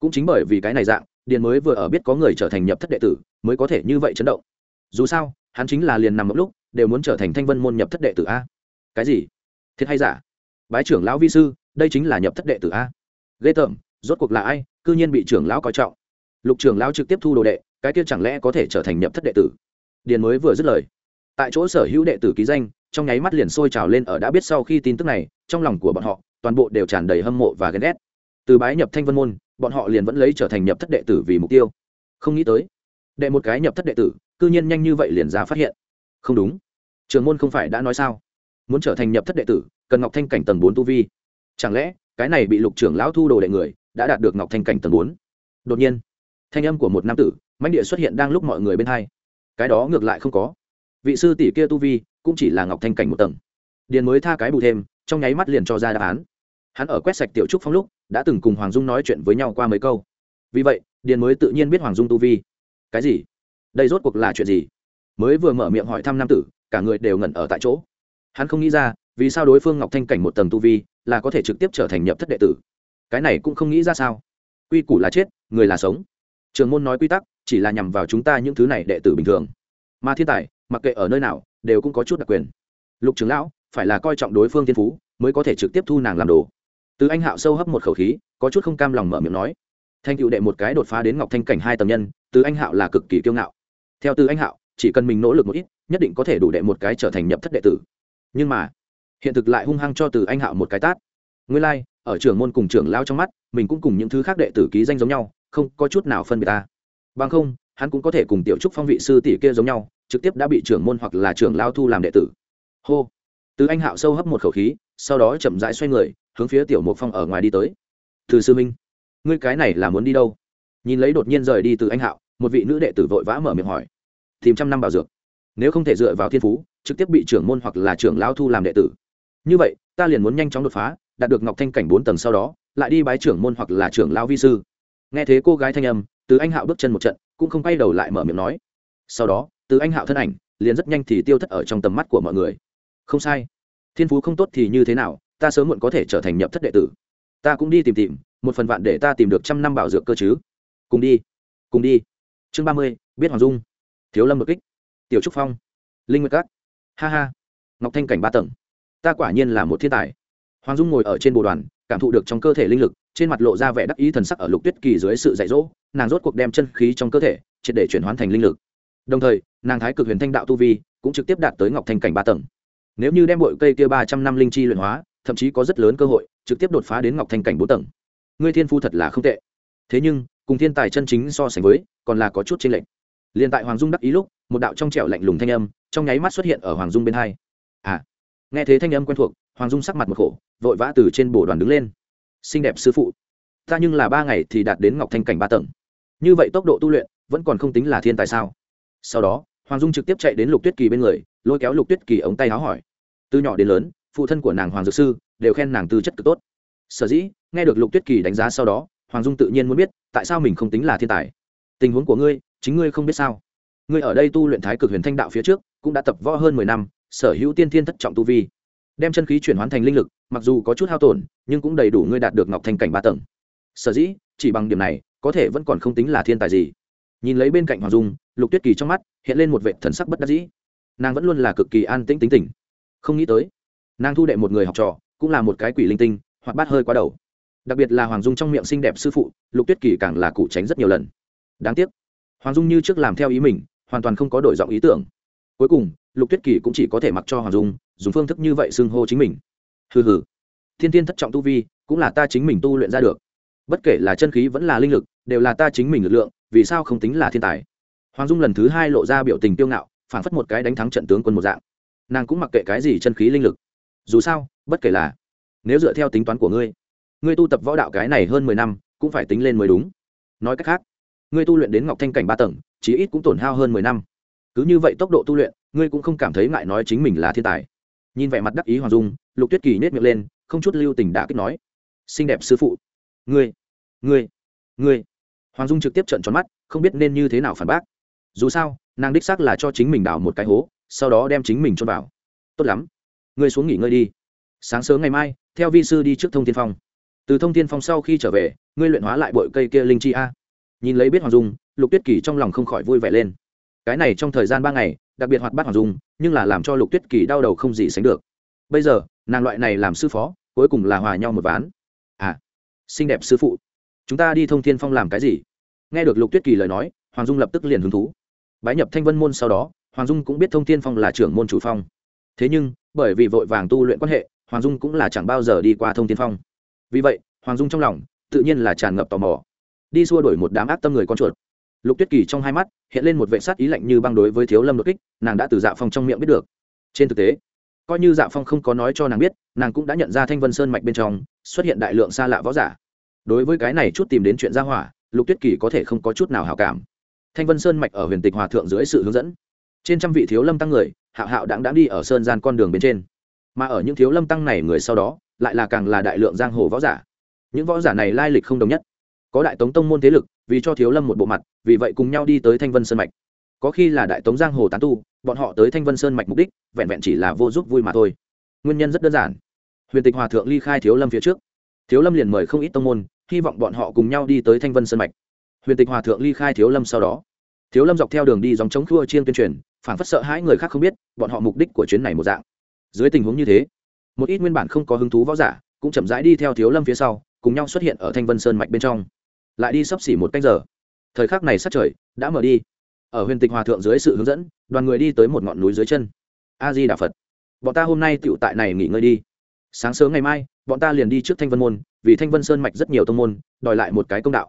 Speaker 1: Cũng chính bởi vì cái này dạng điền mới vừa ở biết có người trở thành nhập thất đệ tử, mới có thể như vậy chấn động. Dù sao, hắn chính là liền nằm một lúc, đều muốn trở thành thanh vân môn nhập thất đệ tử a. Cái gì? Thiệt hay giả? Bái trưởng lão vi sư, đây chính là nhập thất đệ tử a. Ghê tởm, rốt cuộc là ai, cư nhiên bị trưởng lão coi trọng. Lục trưởng lão trực tiếp thu đồ đệ, cái kia chẳng lẽ có thể trở thành nhập thất đệ tử? Điền mới vừa dứt lời. Tại chỗ sở hữu đệ tử ký danh, trong nháy mắt liền sôi trào lên ở đã biết sau khi tin tức này, trong lòng của bọn họ, toàn bộ đều tràn đầy hâm mộ và ghen ghét. Từ bái nhập thanh vân môn bọn họ liền vẫn lấy trở thành nhập thất đệ tử vì mục tiêu. Không nghĩ tới, đệ một cái nhập thất đệ tử, cư nhiên nhanh như vậy liền ra phát hiện. Không đúng. Trường môn không phải đã nói sao? Muốn trở thành nhập thất đệ tử, cần ngọc thanh cảnh tầng bốn tu vi. Chẳng lẽ, cái này bị lục trưởng lão thu đồ đệ người, đã đạt được ngọc thanh cảnh tầng bốn? Đột nhiên, thanh âm của một nam tử, mãnh địa xuất hiện đang lúc mọi người bên hai. Cái đó ngược lại không có. Vị sư tỷ kia tu vi, cũng chỉ là ngọc thanh cảnh một tầng. Điền mới tha cái bù thêm, trong nháy mắt liền cho ra đáp án. Hắn ở quét sạch tiểu trúc phong lúc đã từng cùng hoàng dung nói chuyện với nhau qua mấy câu. Vì vậy, điền mới tự nhiên biết hoàng dung tu vi. Cái gì? Đây rốt cuộc là chuyện gì? Mới vừa mở miệng hỏi thăm nam tử, cả người đều ngẩn ở tại chỗ. Hắn không nghĩ ra, vì sao đối phương ngọc thanh cảnh một tầng tu vi là có thể trực tiếp trở thành nhập thất đệ tử. Cái này cũng không nghĩ ra sao? Quy củ là chết, người là sống. Trường môn nói quy tắc, chỉ là nhằm vào chúng ta những thứ này đệ tử bình thường. Mà thiên tài, mặc kệ ở nơi nào, đều cũng có chút đặc quyền. Lục trưởng lão, phải là coi trọng đối phương thiên phú, mới có thể trực tiếp thu nàng làm đồ từ anh hạo sâu hấp một khẩu khí có chút không cam lòng mở miệng nói. Thanh cựu đệ một cái đột phá đến ngọc thanh cảnh hai tầm nhân từ anh hạo là cực kỳ kiêu ngạo. Theo từ anh hạo chỉ cần mình nỗ lực một ít nhất định có thể đủ đệ một cái trở thành nhập thất đệ tử. Nhưng mà hiện thực lại hung hăng cho từ anh hạo một cái tát. Nguyên lai、like, ở trưởng môn cùng trưởng lao trong mắt mình cũng cùng những thứ khác đệ tử ký danh giống nhau không có chút nào phân biệt ta. Bằng không hắn cũng có thể cùng tiểu trúc phong vị sư tỷ kia giống nhau trực tiếp đã bị trưởng môn hoặc là trưởng lao thu làm đệ tử. Hô. Từ anh hạo sâu hấp một khẩu khí sau đó chậm rãi xoay người hướng phía tiểu mục phong ở ngoài đi tới. Từ sư minh, ngươi cái này là muốn đi đâu? Nhìn lấy đột nhiên rời đi từ anh hạo, một vị nữ đệ tử vội vã mở miệng hỏi. Tìm trăm năm bảo dược. Nếu không thể dựa vào thiên phú, trực tiếp bị trưởng môn hoặc là trưởng lao thu làm đệ tử. Như vậy, ta liền muốn nhanh chóng đột phá, đạt được ngọc thanh cảnh bốn tầng sau đó, lại đi bái trưởng môn hoặc là trưởng lao vi sư. Nghe thế cô gái thanh âm, từ anh hạo bước chân một trận, cũng không quay đầu lại mở miệng nói. Sau đó, từ anh hạo thân ảnh, liền rất nhanh thì tiêu thất ở trong tầm mắt của mọi người. Không sai. Thiên phú không tốt thì như thế nào ta sớm muộn có thể trở thành nhập thất đệ tử. Ta cũng đi tìm tìm một phần vạn để ta tìm được trăm năm bảo dược cơ chứ. Cùng đi cùng đi. Chương ba mươi biết hoàng dung. Thiếu lâm đột kích. Tiểu trúc phong. Linh nguyệt Cát, ha ha. Ngọc thanh cảnh ba tầng. Ta quả nhiên là một thiên tài. Hoàng dung ngồi ở trên bồ đoàn cảm thụ được trong cơ thể linh lực trên mặt lộ ra vẻ đắc ý thần sắc ở lục tuyết kỳ dưới sự dạy dỗ nàng rốt cuộc đem chân khí trong cơ thể triệt để chuyển hóa thành linh lực. Đồng thời nàng thái cực huyền thanh đạo tu vi cũng trực tiếp đạt tới ngọc thanh cảnh ba tầng. Nếu như đem bội cây kia ba trăm năm linh chi luyện hóa thậm chí có rất lớn cơ hội trực tiếp đột phá đến ngọc thanh cảnh bốn tầng. Ngươi thiên phu thật là không tệ. Thế nhưng, cùng thiên tài chân chính so sánh với, còn là có chút chênh lệch. Liền tại hoàng dung đắc ý lúc, một đạo trong trẻo lạnh lùng thanh âm trong nháy mắt xuất hiện ở hoàng dung bên hai. À nghe thế thanh âm quen thuộc, hoàng dung sắc mặt một khổ, vội vã từ trên bồ đoàn đứng lên. Xinh đẹp sư phụ, ta nhưng là ba ngày thì đạt đến ngọc thanh cảnh ba tầng. Như vậy tốc độ tu luyện, vẫn còn không tính là thiên tài sao? Sau đó, hoàng dung trực tiếp chạy đến lục tuyết kỳ bên người, lôi kéo lục tuyết kỳ ống tay háo hỏi. Từ nhỏ đến lớn phụ thân của nàng hoàng dược sư đều khen nàng tư chất cực tốt. Sở dĩ, nghe được lục tuyết kỳ đánh giá sau đó, hoàng dung tự nhiên muốn biết, tại sao mình không tính là thiên tài? Tình huống của ngươi, chính ngươi không biết sao? Ngươi ở đây tu luyện thái cực huyền thanh đạo phía trước, cũng đã tập võ hơn mười năm, sở hữu tiên thiên thất trọng tu vi, đem chân khí chuyển hóa thành linh lực, mặc dù có chút hao tổn, nhưng cũng đầy đủ ngươi đạt được ngọc thanh cảnh ba tầng. Sở dĩ, chỉ bằng điểm này, có thể vẫn còn không tính là thiên tài gì. Nhìn lấy bên cạnh hoàng dung, lục tuyết kỳ trong mắt hiện lên một vệ thần sắc bất đắc dĩ. Nàng vẫn luôn là cực kỳ an tĩnh tính tình. Không nghĩ tới nàng thu đệ một người học trò, cũng là một cái quỷ linh tinh hoặc bát hơi quá đầu. Đặc biệt là hoàng dung trong miệng xinh đẹp sư phụ, lục tuyết kỳ càng là cụ tránh rất nhiều lần. Đáng tiếc, hoàng dung như trước làm theo ý mình, hoàn toàn không có đổi giọng ý tưởng. Cuối cùng, lục tuyết kỳ cũng chỉ có thể mặc cho hoàng dung, dùng phương thức như vậy xưng hô chính mình. Hừ hừ. Thiên tiên thất trọng tu vi, cũng là ta chính mình tu luyện ra được. Bất kể là chân khí vẫn là linh lực, đều là ta chính mình lực lượng, vì sao không tính là thiên tài? Hoàng dung lần thứ hai lộ ra biểu tình tiêu ngạo, phản phất một cái đánh thắng trận tướng quân một dạng. Nàng cũng mặc kệ cái gì chân khí linh lực dù sao, bất kể là, nếu dựa theo tính toán của ngươi ngươi tu tập võ đạo cái này hơn mười năm, cũng phải tính lên mới đúng. Nói cách khác, ngươi tu luyện đến ngọc thanh cảnh ba tầng, chí ít cũng tổn hao hơn mười năm. Cứ như vậy tốc độ tu luyện, ngươi cũng không cảm thấy ngại nói chính mình là thiên tài. Nhìn vẻ mặt đắc ý hoàng dung, lục tuyết kỳ nết miệng lên, không chút lưu tình đã kích nói, xinh đẹp sư phụ, ngươi ngươi ngươi. Hoàng dung trực tiếp trận tròn mắt, không biết nên như thế nào phản bác. Dù sao, nàng đích xác là cho chính mình đào một cái hố, sau đó đem chính mình cho vào. Tốt lắm ngươi xuống nghỉ ngơi đi. Sáng sớm ngày mai, theo vi sư đi trước thông tiên phong. Từ thông tiên phong sau khi trở về, ngươi luyện hóa lại bội cây kia linh chi a. Nhìn lấy biết hoàng dung, lục tuyết kỳ trong lòng không khỏi vui vẻ lên. Cái này trong thời gian ba ngày, đặc biệt hoạt bát hoàng dung, nhưng là làm cho lục tuyết kỳ đau đầu không gì sánh được. Bây giờ, nàng loại này làm sư phó, cuối cùng là hòa nhau một ván. À xinh đẹp sư phụ. Chúng ta đi thông thiên phong làm cái gì? Nghe được lục tuyết kỳ lời nói, hoàng dung lập tức liền hứng thú. Bái nhập thanh vân môn sau đó, hoàng dung cũng biết thông thiên phong là trưởng môn chủ phong thế nhưng, bởi vì vội vàng tu luyện quan hệ, hoàng dung cũng là chẳng bao giờ đi qua thông thiên phong. Vì vậy, hoàng dung trong lòng tự nhiên là tràn ngập tò mò. Đi xua đổi một đám ác tâm người con chuột. Lục tuyết kỳ trong hai mắt hiện lên một vệ sát ý lạnh như băng đối với thiếu lâm đột kích, nàng đã từ dạ phong trong miệng biết được. Trên thực tế, coi như dạ phong không có nói cho nàng biết, nàng cũng đã nhận ra thanh vân sơn mạch bên trong xuất hiện đại lượng xa lạ võ giả. Đối với cái này chút tìm đến chuyện gia hỏa, lục tuyết kỳ có thể không có chút nào hào cảm. Thanh vân sơn mạch ở huyền tịch hòa thượng dưới sự hướng dẫn. Trên trăm vị thiếu lâm tăng người hạo hạo đáng đáng đi ở sơn gian con đường bên trên. Mà ở những thiếu lâm tăng này người sau đó, lại là càng là đại lượng giang hồ võ giả. Những võ giả này lai lịch không đồng nhất. Có đại tống tông môn thế lực, vì cho thiếu lâm một bộ mặt, vì vậy cùng nhau đi tới thanh vân sơn mạch. Có khi là đại tống giang hồ tán tu, bọn họ tới thanh vân sơn mạch mục đích, vẹn vẹn chỉ là vô giúp vui mà thôi. Nguyên nhân rất đơn giản. Huyền tịch hòa thượng ly khai thiếu lâm phía trước. Thiếu lâm liền mời không ít tông môn, hy vọng bọn họ cùng nhau đi tới thanh vân sơn mạch. Huyền tịch hòa thượng ly khai thiếu lâm sau đó thiếu lâm dọc theo đường đi dòng chống khua chiên tuyên truyền phản phất sợ hãi người khác không biết, bọn họ mục đích của chuyến này một dạng. Dưới tình huống như thế, một ít nguyên bản không có hứng thú võ giả cũng chậm rãi đi theo thiếu lâm phía sau, cùng nhau xuất hiện ở thanh vân sơn mạch bên trong. Lại đi sắp xỉ một canh giờ. Thời khắc này sát trời đã mở đi. Ở huyền tịch hòa thượng dưới sự hướng dẫn, đoàn người đi tới một ngọn núi dưới chân. A di đà phật. Bọn ta hôm nay tựu tại này nghỉ ngơi đi. Sáng sớm ngày mai, bọn ta liền đi trước thanh vân môn, vì thanh vân sơn mạch rất nhiều tông môn, đòi lại một cái công đạo.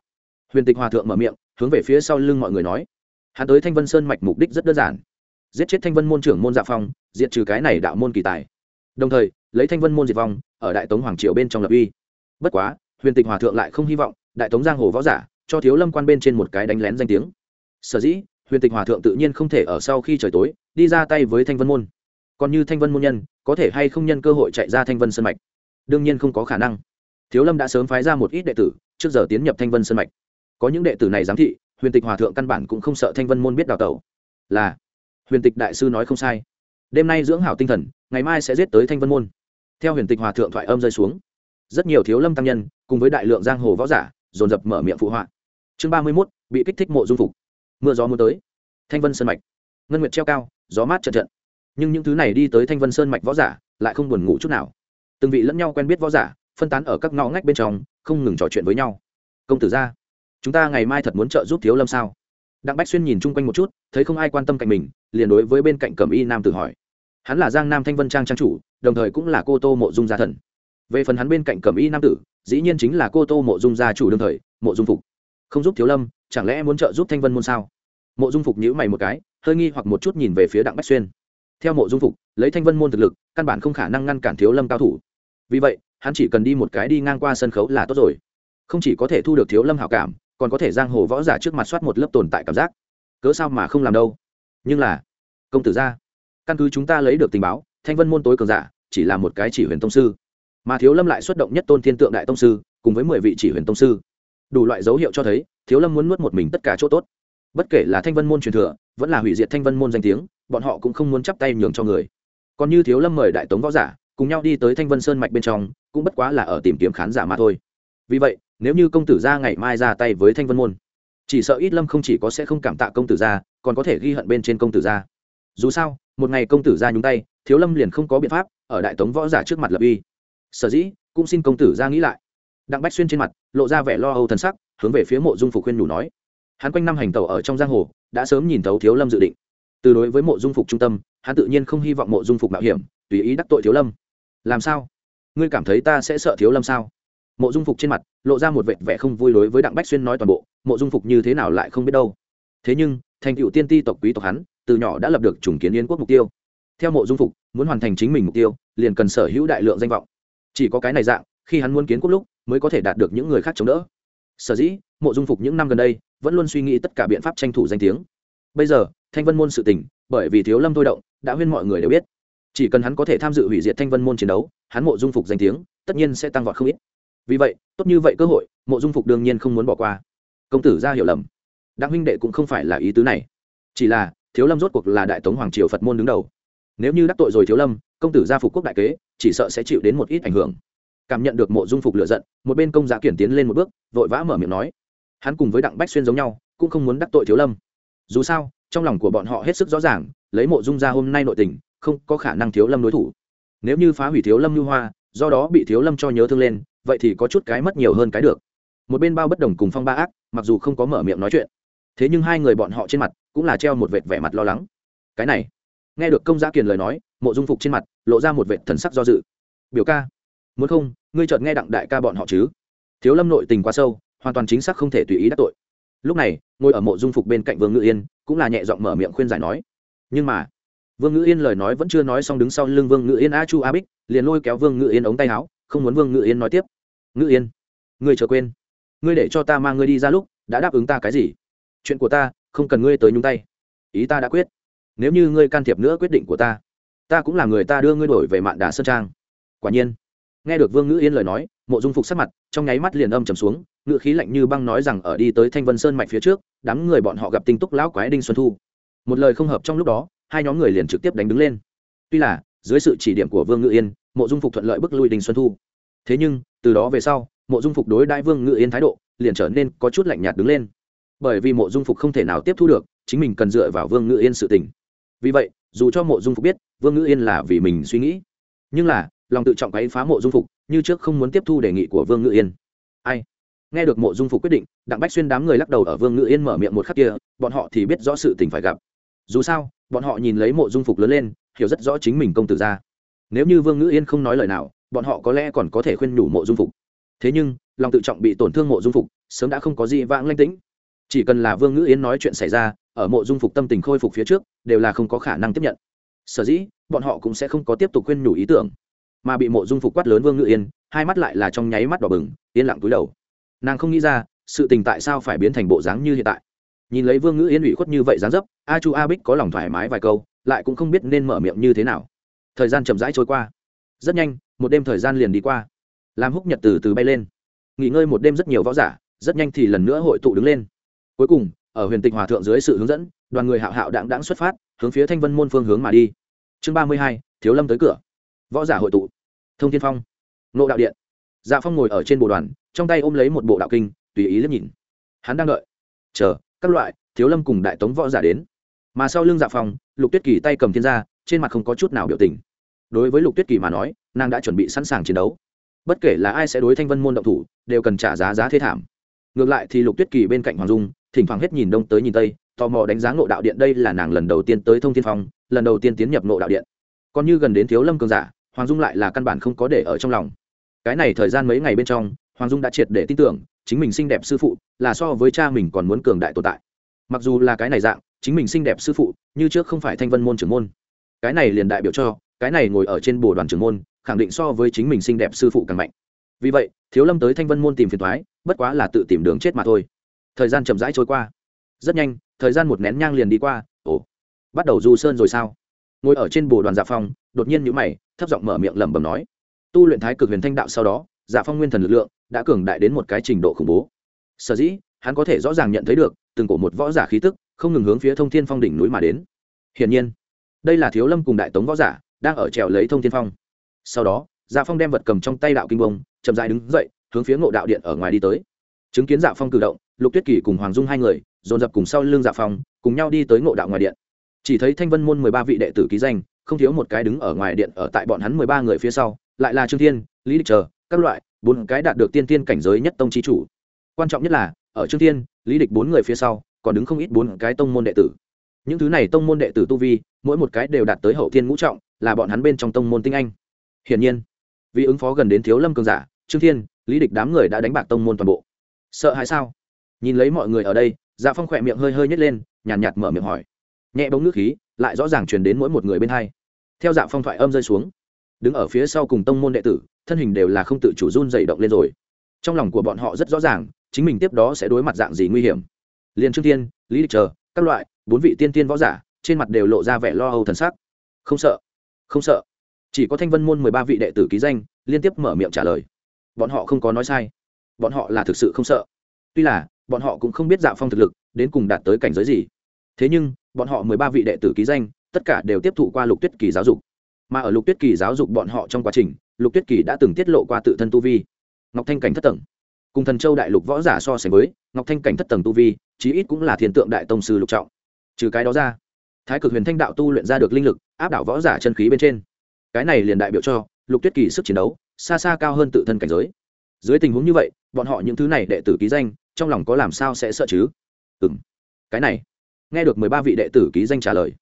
Speaker 1: Huyền tịch hòa thượng mở miệng, hướng về phía sau lưng mọi người nói hắn tới thanh vân sơn mạch mục đích rất đơn giản. Giết chết thanh vân môn trưởng môn dạ phong, diệt trừ cái này đạo môn kỳ tài. Đồng thời, lấy thanh vân môn diệt vong, ở đại tống hoàng triều bên trong lập uy. Bất quá, huyền tịch hòa thượng lại không hy vọng đại tống giang hồ võ giả cho thiếu lâm quan bên trên một cái đánh lén danh tiếng. Sở dĩ, huyền tịch hòa thượng tự nhiên không thể ở sau khi trời tối, đi ra tay với thanh vân môn. Còn như thanh vân môn nhân, có thể hay không nhân cơ hội chạy ra thanh vân sân mạch? Đương nhiên không có khả năng. Thiếu lâm đã sớm phái ra một ít đệ tử, trước giờ tiến nhập thanh vân sân mạch. Có những đệ tử này giám thị huyền tịch hòa thượng căn bản cũng không sợ thanh vân môn biết đào tẩu. Là, huyền tịch đại sư nói không sai. Đêm nay dưỡng hảo tinh thần, ngày mai sẽ giết tới thanh vân môn. Theo huyền tịch hòa thượng thoại âm rơi xuống, rất nhiều thiếu lâm tăng nhân, cùng với đại lượng giang hồ võ giả, dồn dập mở miệng phụ họa. Chương ba mươi mốt, bị kích thích mộ dung phục. Mưa gió muốn tới. Thanh vân sơn mạch. Ngân nguyệt treo cao, gió mát trận trận. Nhưng những thứ này đi tới thanh vân sơn mạch võ giả, lại không buồn ngủ chút nào. Từng vị lẫn nhau quen biết võ giả, phân tán ở các ngõ ngách bên trong, không ngừng trò chuyện với nhau. Công tử ra chúng ta ngày mai thật muốn trợ giúp thiếu lâm sao? Đặng bách xuyên nhìn chung quanh một chút, thấy không ai quan tâm cạnh mình, liền đối với bên cạnh cẩm y nam tử hỏi. Hắn là giang nam thanh vân trang trang chủ, đồng thời cũng là cô tô mộ dung gia thần. Về phần hắn bên cạnh cẩm y nam tử, dĩ nhiên chính là cô tô mộ dung gia chủ đương thời, mộ dung phục. Không giúp thiếu lâm, chẳng lẽ muốn trợ giúp thanh vân môn sao? Mộ dung phục nhữ mày một cái, hơi nghi hoặc một chút nhìn về phía đặng bách xuyên. Theo mộ dung phục, lấy thanh vân môn thực lực, căn bản không khả năng ngăn cản thiếu lâm cao thủ. Vì vậy, hắn chỉ cần đi một cái đi ngang qua sân khấu là tốt rồi. Không chỉ có thể thu được thiếu lâm hảo cảm còn có thể giang hồ võ giả trước mặt soát một lớp tồn tại cảm giác. Cớ sao mà không làm đâu? Nhưng là, công tử gia căn cứ chúng ta lấy được tình báo, thanh vân môn tối cường giả, chỉ là một cái chỉ huyền tông sư. Mà thiếu lâm lại xuất động nhất tôn thiên tượng đại tông sư, cùng với mười vị chỉ huyền tông sư. Đủ loại dấu hiệu cho thấy, thiếu lâm muốn nuốt một mình tất cả chỗ tốt. Bất kể là thanh vân môn truyền thừa, vẫn là hủy diệt thanh vân môn danh tiếng, bọn họ cũng không muốn chắp tay nhường cho người. Còn như thiếu lâm mời đại tống võ giả, cùng nhau đi tới thanh vân sơn mạch bên trong, cũng bất quá là ở tìm kiếm khán giả mà thôi. Vì vậy nếu như công tử gia ngày mai ra tay với thanh vân môn, chỉ sợ ít lâm không chỉ có sẽ không cảm tạ công tử gia, còn có thể ghi hận bên trên công tử gia. Dù sao, một ngày công tử gia nhúng tay, thiếu lâm liền không có biện pháp, ở đại tống võ giả trước mặt lập uy. Sở dĩ, cũng xin công tử gia nghĩ lại. Đặng bách xuyên trên mặt, lộ ra vẻ lo âu thần sắc, hướng về phía mộ dung phục khuyên nhủ nói. Hắn quanh năm hành tẩu ở trong giang hồ, đã sớm nhìn thấu thiếu lâm dự định. Từ đối với mộ dung phục trung tâm, hắn tự nhiên không hy vọng mộ dung phục mạo hiểm, tùy ý đắc tội thiếu lâm. Làm sao? Ngươi cảm thấy ta sẽ sợ thiếu lâm sao? Mộ dung phục trên mặt lộ ra một vệt vẻ không vui đối với đặng bách xuyên nói toàn bộ mộ dung phục như thế nào lại không biết đâu thế nhưng thành cựu tiên ti tộc quý tộc hắn từ nhỏ đã lập được chủng kiến yến quốc mục tiêu theo mộ dung phục muốn hoàn thành chính mình mục tiêu liền cần sở hữu đại lượng danh vọng chỉ có cái này dạng khi hắn muốn kiến quốc lúc mới có thể đạt được những người khác chống đỡ sở dĩ mộ dung phục những năm gần đây vẫn luôn suy nghĩ tất cả biện pháp tranh thủ danh tiếng bây giờ thanh vân môn sự tình bởi vì thiếu lâm thôi động đã huyên mọi người đều biết chỉ cần hắn có thể tham dự hủy diệt thanh vân môn chiến đấu hắn mộ dung phục danh tiếng tất nhiên sẽ tăng vọt không ít vì vậy, tốt như vậy cơ hội, mộ dung phục đương nhiên không muốn bỏ qua. Công tử ra hiểu lầm. Đặng huynh đệ cũng không phải là ý tứ này. Chỉ là, thiếu lâm rốt cuộc là đại tống hoàng triều phật môn đứng đầu. Nếu như đắc tội rồi thiếu lâm, công tử gia phục quốc đại kế, chỉ sợ sẽ chịu đến một ít ảnh hưởng. Cảm nhận được mộ dung phục lựa giận, một bên công giá kiển tiến lên một bước, vội vã mở miệng nói. Hắn cùng với đặng bách xuyên giống nhau, cũng không muốn đắc tội thiếu lâm. Dù sao, trong lòng của bọn họ hết sức rõ ràng, lấy mộ dung ra hôm nay nội tình, không có khả năng thiếu lâm đối thủ. Nếu như phá hủy thiếu lâm lưu hoa, do đó bị thiếu lâm cho nhớ thương lên vậy thì có chút cái mất nhiều hơn cái được. Một bên bao bất đồng cùng phong ba ác, mặc dù không có mở miệng nói chuyện, thế nhưng hai người bọn họ trên mặt cũng là treo một vệt vẻ mặt lo lắng. Cái này, nghe được công giá kiền lời nói, mộ dung phục trên mặt lộ ra một vệt thần sắc do dự. Biểu ca, muốn không, ngươi chợt nghe đặng đại ca bọn họ chứ? Thiếu lâm nội tình quá sâu, hoàn toàn chính xác không thể tùy ý đắc tội. Lúc này, ngồi ở mộ dung phục bên cạnh vương ngự yên cũng là nhẹ giọng mở miệng khuyên giải nói, nhưng mà vương ngự yên lời nói vẫn chưa nói xong đứng sau lưng vương ngự yên a chu a bích, liền lôi kéo vương ngự yên ống tay áo không muốn vương ngự yên nói tiếp. Ngự yên, ngươi chờ quên. Ngươi để cho ta mang ngươi đi ra lúc, đã đáp ứng ta cái gì? Chuyện của ta, không cần ngươi tới nhúng tay. Ý ta đã quyết. Nếu như ngươi can thiệp nữa quyết định của ta ta cũng là người ta đưa ngươi đổi về mạn đà sơn trang. Quả nhiên, nghe được vương ngữ yên lời nói, mộ dung phục sắc mặt, trong nháy mắt liền âm trầm xuống ngữ khí lạnh như băng nói rằng ở đi tới thanh vân sơn mạch phía trước, đám người bọn họ gặp tinh túc lão quái đinh xuân thu. Một lời không hợp trong lúc đó, hai nhóm người liền trực tiếp đánh đứng lên. Tuy là, dưới sự chỉ điểm của vương ngữ yên mộ dung phục thuận lợi bức lui đình xuân thu. Thế nhưng, từ đó về sau, mộ dung phục đối đại vương Ngự yên thái độ liền trở nên có chút lạnh nhạt đứng lên. Bởi vì mộ dung phục không thể nào tiếp thu được, chính mình cần dựa vào vương Ngự yên sự tình. Vì vậy, dù cho mộ dung phục biết, vương Ngự yên là vì mình suy nghĩ. Nhưng là, lòng tự trọng ấy phá mộ dung phục, như trước không muốn tiếp thu đề nghị của vương Ngự yên. Ai? Nghe được mộ dung phục quyết định, đặng bách xuyên đám người lắc đầu ở vương Ngự yên mở miệng một khắc kia, bọn họ thì biết rõ sự tình phải gặp. Dù sao, bọn họ nhìn lấy mộ dung phục lớn lên, hiểu rất rõ chính mình công tử ra nếu như vương ngữ yên không nói lời nào, bọn họ có lẽ còn có thể khuyên nhủ mộ dung phục. Thế nhưng, lòng tự trọng bị tổn thương mộ dung phục, sớm đã không có gì vãng lanh tĩnh. Chỉ cần là vương ngữ yên nói chuyện xảy ra, ở mộ dung phục tâm tình khôi phục phía trước, đều là không có khả năng tiếp nhận. Sở dĩ, bọn họ cũng sẽ không có tiếp tục khuyên nhủ ý tưởng. Mà bị mộ dung phục quát lớn vương Ngữ yên, hai mắt lại là trong nháy mắt đỏ bừng, yên lặng túi đầu. Nàng không nghĩ ra, sự tình tại sao phải biến thành bộ dáng như hiện tại. Nhìn lấy vương ngữ yên ủy khuất như vậy dáng dấp, a chu a bích có lòng thoải mái vài câu, lại cũng không biết nên mở miệng như thế nào thời gian chậm rãi trôi qua. Rất nhanh, một đêm thời gian liền đi qua. Làm húc nhật từ từ bay lên. Nghỉ ngơi một đêm rất nhiều võ giả, rất nhanh thì lần nữa hội tụ đứng lên. Cuối cùng, ở huyền tịch hòa thượng dưới sự hướng dẫn, đoàn người hạo hạo đặng đãng xuất phát, hướng phía thanh vân môn phương hướng mà đi. Chương ba mươi hai, thiếu lâm tới cửa. Võ giả hội tụ. Thông thiên phong. Nộ đạo điện. Dạ phong ngồi ở trên bộ đoàn, trong tay ôm lấy một bộ đạo kinh, tùy ý liếc nhìn. Hắn đang đợi. Chờ, các loại, thiếu lâm cùng đại tống võ giả đến. Mà sau lưng dạ phong, lục tuyết kỳ tay cầm thiên gia trên mặt không có chút nào biểu tình. Đối với lục tuyết kỳ mà nói, nàng đã chuẩn bị sẵn sàng chiến đấu. Bất kể là ai sẽ đối thanh vân môn động thủ, đều cần trả giá giá thế thảm. Ngược lại thì lục tuyết kỳ bên cạnh hoàng dung, thỉnh thoảng hết nhìn đông tới nhìn tây, tò mò đánh giá ngộ đạo điện đây là nàng lần đầu tiên tới thông thiên phong, lần đầu tiên tiến nhập ngộ đạo điện. Còn như gần đến thiếu lâm cường giả, hoàng dung lại là căn bản không có để ở trong lòng. Cái này thời gian mấy ngày bên trong, hoàng dung đã triệt để tin tưởng, chính mình xinh đẹp sư phụ là so với cha mình còn muốn cường đại tồn tại. Mặc dù là cái này dạng, chính mình xinh đẹp sư phụ, như trước không phải thanh vân môn trưởng môn cái này liền đại biểu cho, cái này ngồi ở trên bồ đoàn trưởng môn, khẳng định so với chính mình xinh đẹp sư phụ càng mạnh. Vì vậy, thiếu lâm tới thanh vân môn tìm phiền thoái bất quá là tự tìm đường chết mà thôi. Thời gian chậm rãi trôi qua. Rất nhanh, thời gian một nén nhang liền đi qua, ồ, bắt đầu du sơn rồi sao? Ngồi ở trên bồ đoàn dạ phong, đột nhiên nhữ mày, thấp giọng mở miệng lẩm bẩm nói, tu luyện thái cực huyền thanh đạo sau đó dạ phong nguyên thần lực lượng đã cường đại đến một cái trình độ khủng bố. Sở dĩ, hắn có thể rõ ràng nhận thấy được, từng cổ một võ giả khí tức không ngừng hướng phía thông thiên phong đỉnh núi mà đến. Hiển nhiên đây là thiếu lâm cùng đại tống võ giả, đang ở trèo lấy thông thiên phong. Sau đó dạ phong đem vật cầm trong tay đạo kinh bông, chậm dài đứng dậy, hướng phía ngộ đạo điện ở ngoài đi tới. Chứng kiến dạ phong cử động, lục tuyết kỳ cùng hoàng dung hai người, dồn dập cùng sau lưng dạ phong, cùng nhau đi tới ngộ đạo ngoài điện. Chỉ thấy thanh vân môn mười ba vị đệ tử ký danh, không thiếu một cái đứng ở ngoài điện ở tại bọn hắn mười ba người phía sau, lại là trương thiên, lý địch chờ, các loại, bốn cái đạt được tiên tiên cảnh giới nhất tông chi chủ. Quan trọng nhất là, ở trương thiên, lý địch bốn người phía sau, còn đứng không ít bốn cái tông môn đệ tử những thứ này tông môn đệ tử tu vi mỗi một cái đều đạt tới hậu thiên ngũ trọng là bọn hắn bên trong tông môn tinh anh. Hiển nhiên vì ứng phó gần đến thiếu lâm cường giả trương thiên lý địch đám người đã đánh bạc tông môn toàn bộ. Sợ hãi sao? Nhìn lấy mọi người ở đây dạ phong khỏe miệng hơi hơi nhét lên nhàn nhạt, nhạt mở miệng hỏi. Nhẹ bóng nước khí lại rõ ràng truyền đến mỗi một người bên hai. Theo dạ phong thoại âm rơi xuống đứng ở phía sau cùng tông môn đệ tử thân hình đều là không tự chủ run dày động lên rồi. Trong lòng của bọn họ rất rõ ràng chính mình tiếp đó sẽ đối mặt dạng gì nguy hiểm. Liền trương thiên lý địch chờ các loại bốn vị tiên tiên võ giả, trên mặt đều lộ ra vẻ lo âu thần sắc. Không sợ không sợ. Chỉ có thanh vân môn mười ba vị đệ tử ký danh, liên tiếp mở miệng trả lời. Bọn họ không có nói sai. Bọn họ là thực sự không sợ. Tuy là, bọn họ cũng không biết dạ phong thực lực, đến cùng đạt tới cảnh giới gì. Thế nhưng, bọn họ mười ba vị đệ tử ký danh, tất cả đều tiếp thụ qua lục tuyết kỳ giáo dục. Mà ở lục tuyết kỳ giáo dục bọn họ trong quá trình, lục tuyết kỳ đã từng tiết lộ qua tự thân tu vi. Ngọc thanh cảnh thất tầng. Cùng thần châu đại lục võ giả so sánh với, ngọc thanh cảnh thất tầng tu vi, chí ít cũng là thiên tượng đại tông sư lục trọng trừ cái đó ra, thái cực huyền thanh đạo tu luyện ra được linh lực, áp đảo võ giả chân khí bên trên. Cái này liền đại biểu cho, lục tuyết kỳ sức chiến đấu, xa xa cao hơn tự thân cảnh giới. Dưới tình huống như vậy, bọn họ những thứ này đệ tử ký danh, trong lòng có làm sao sẽ sợ chứ? Ừ m cái này, nghe được mười ba vị đệ tử ký danh trả lời.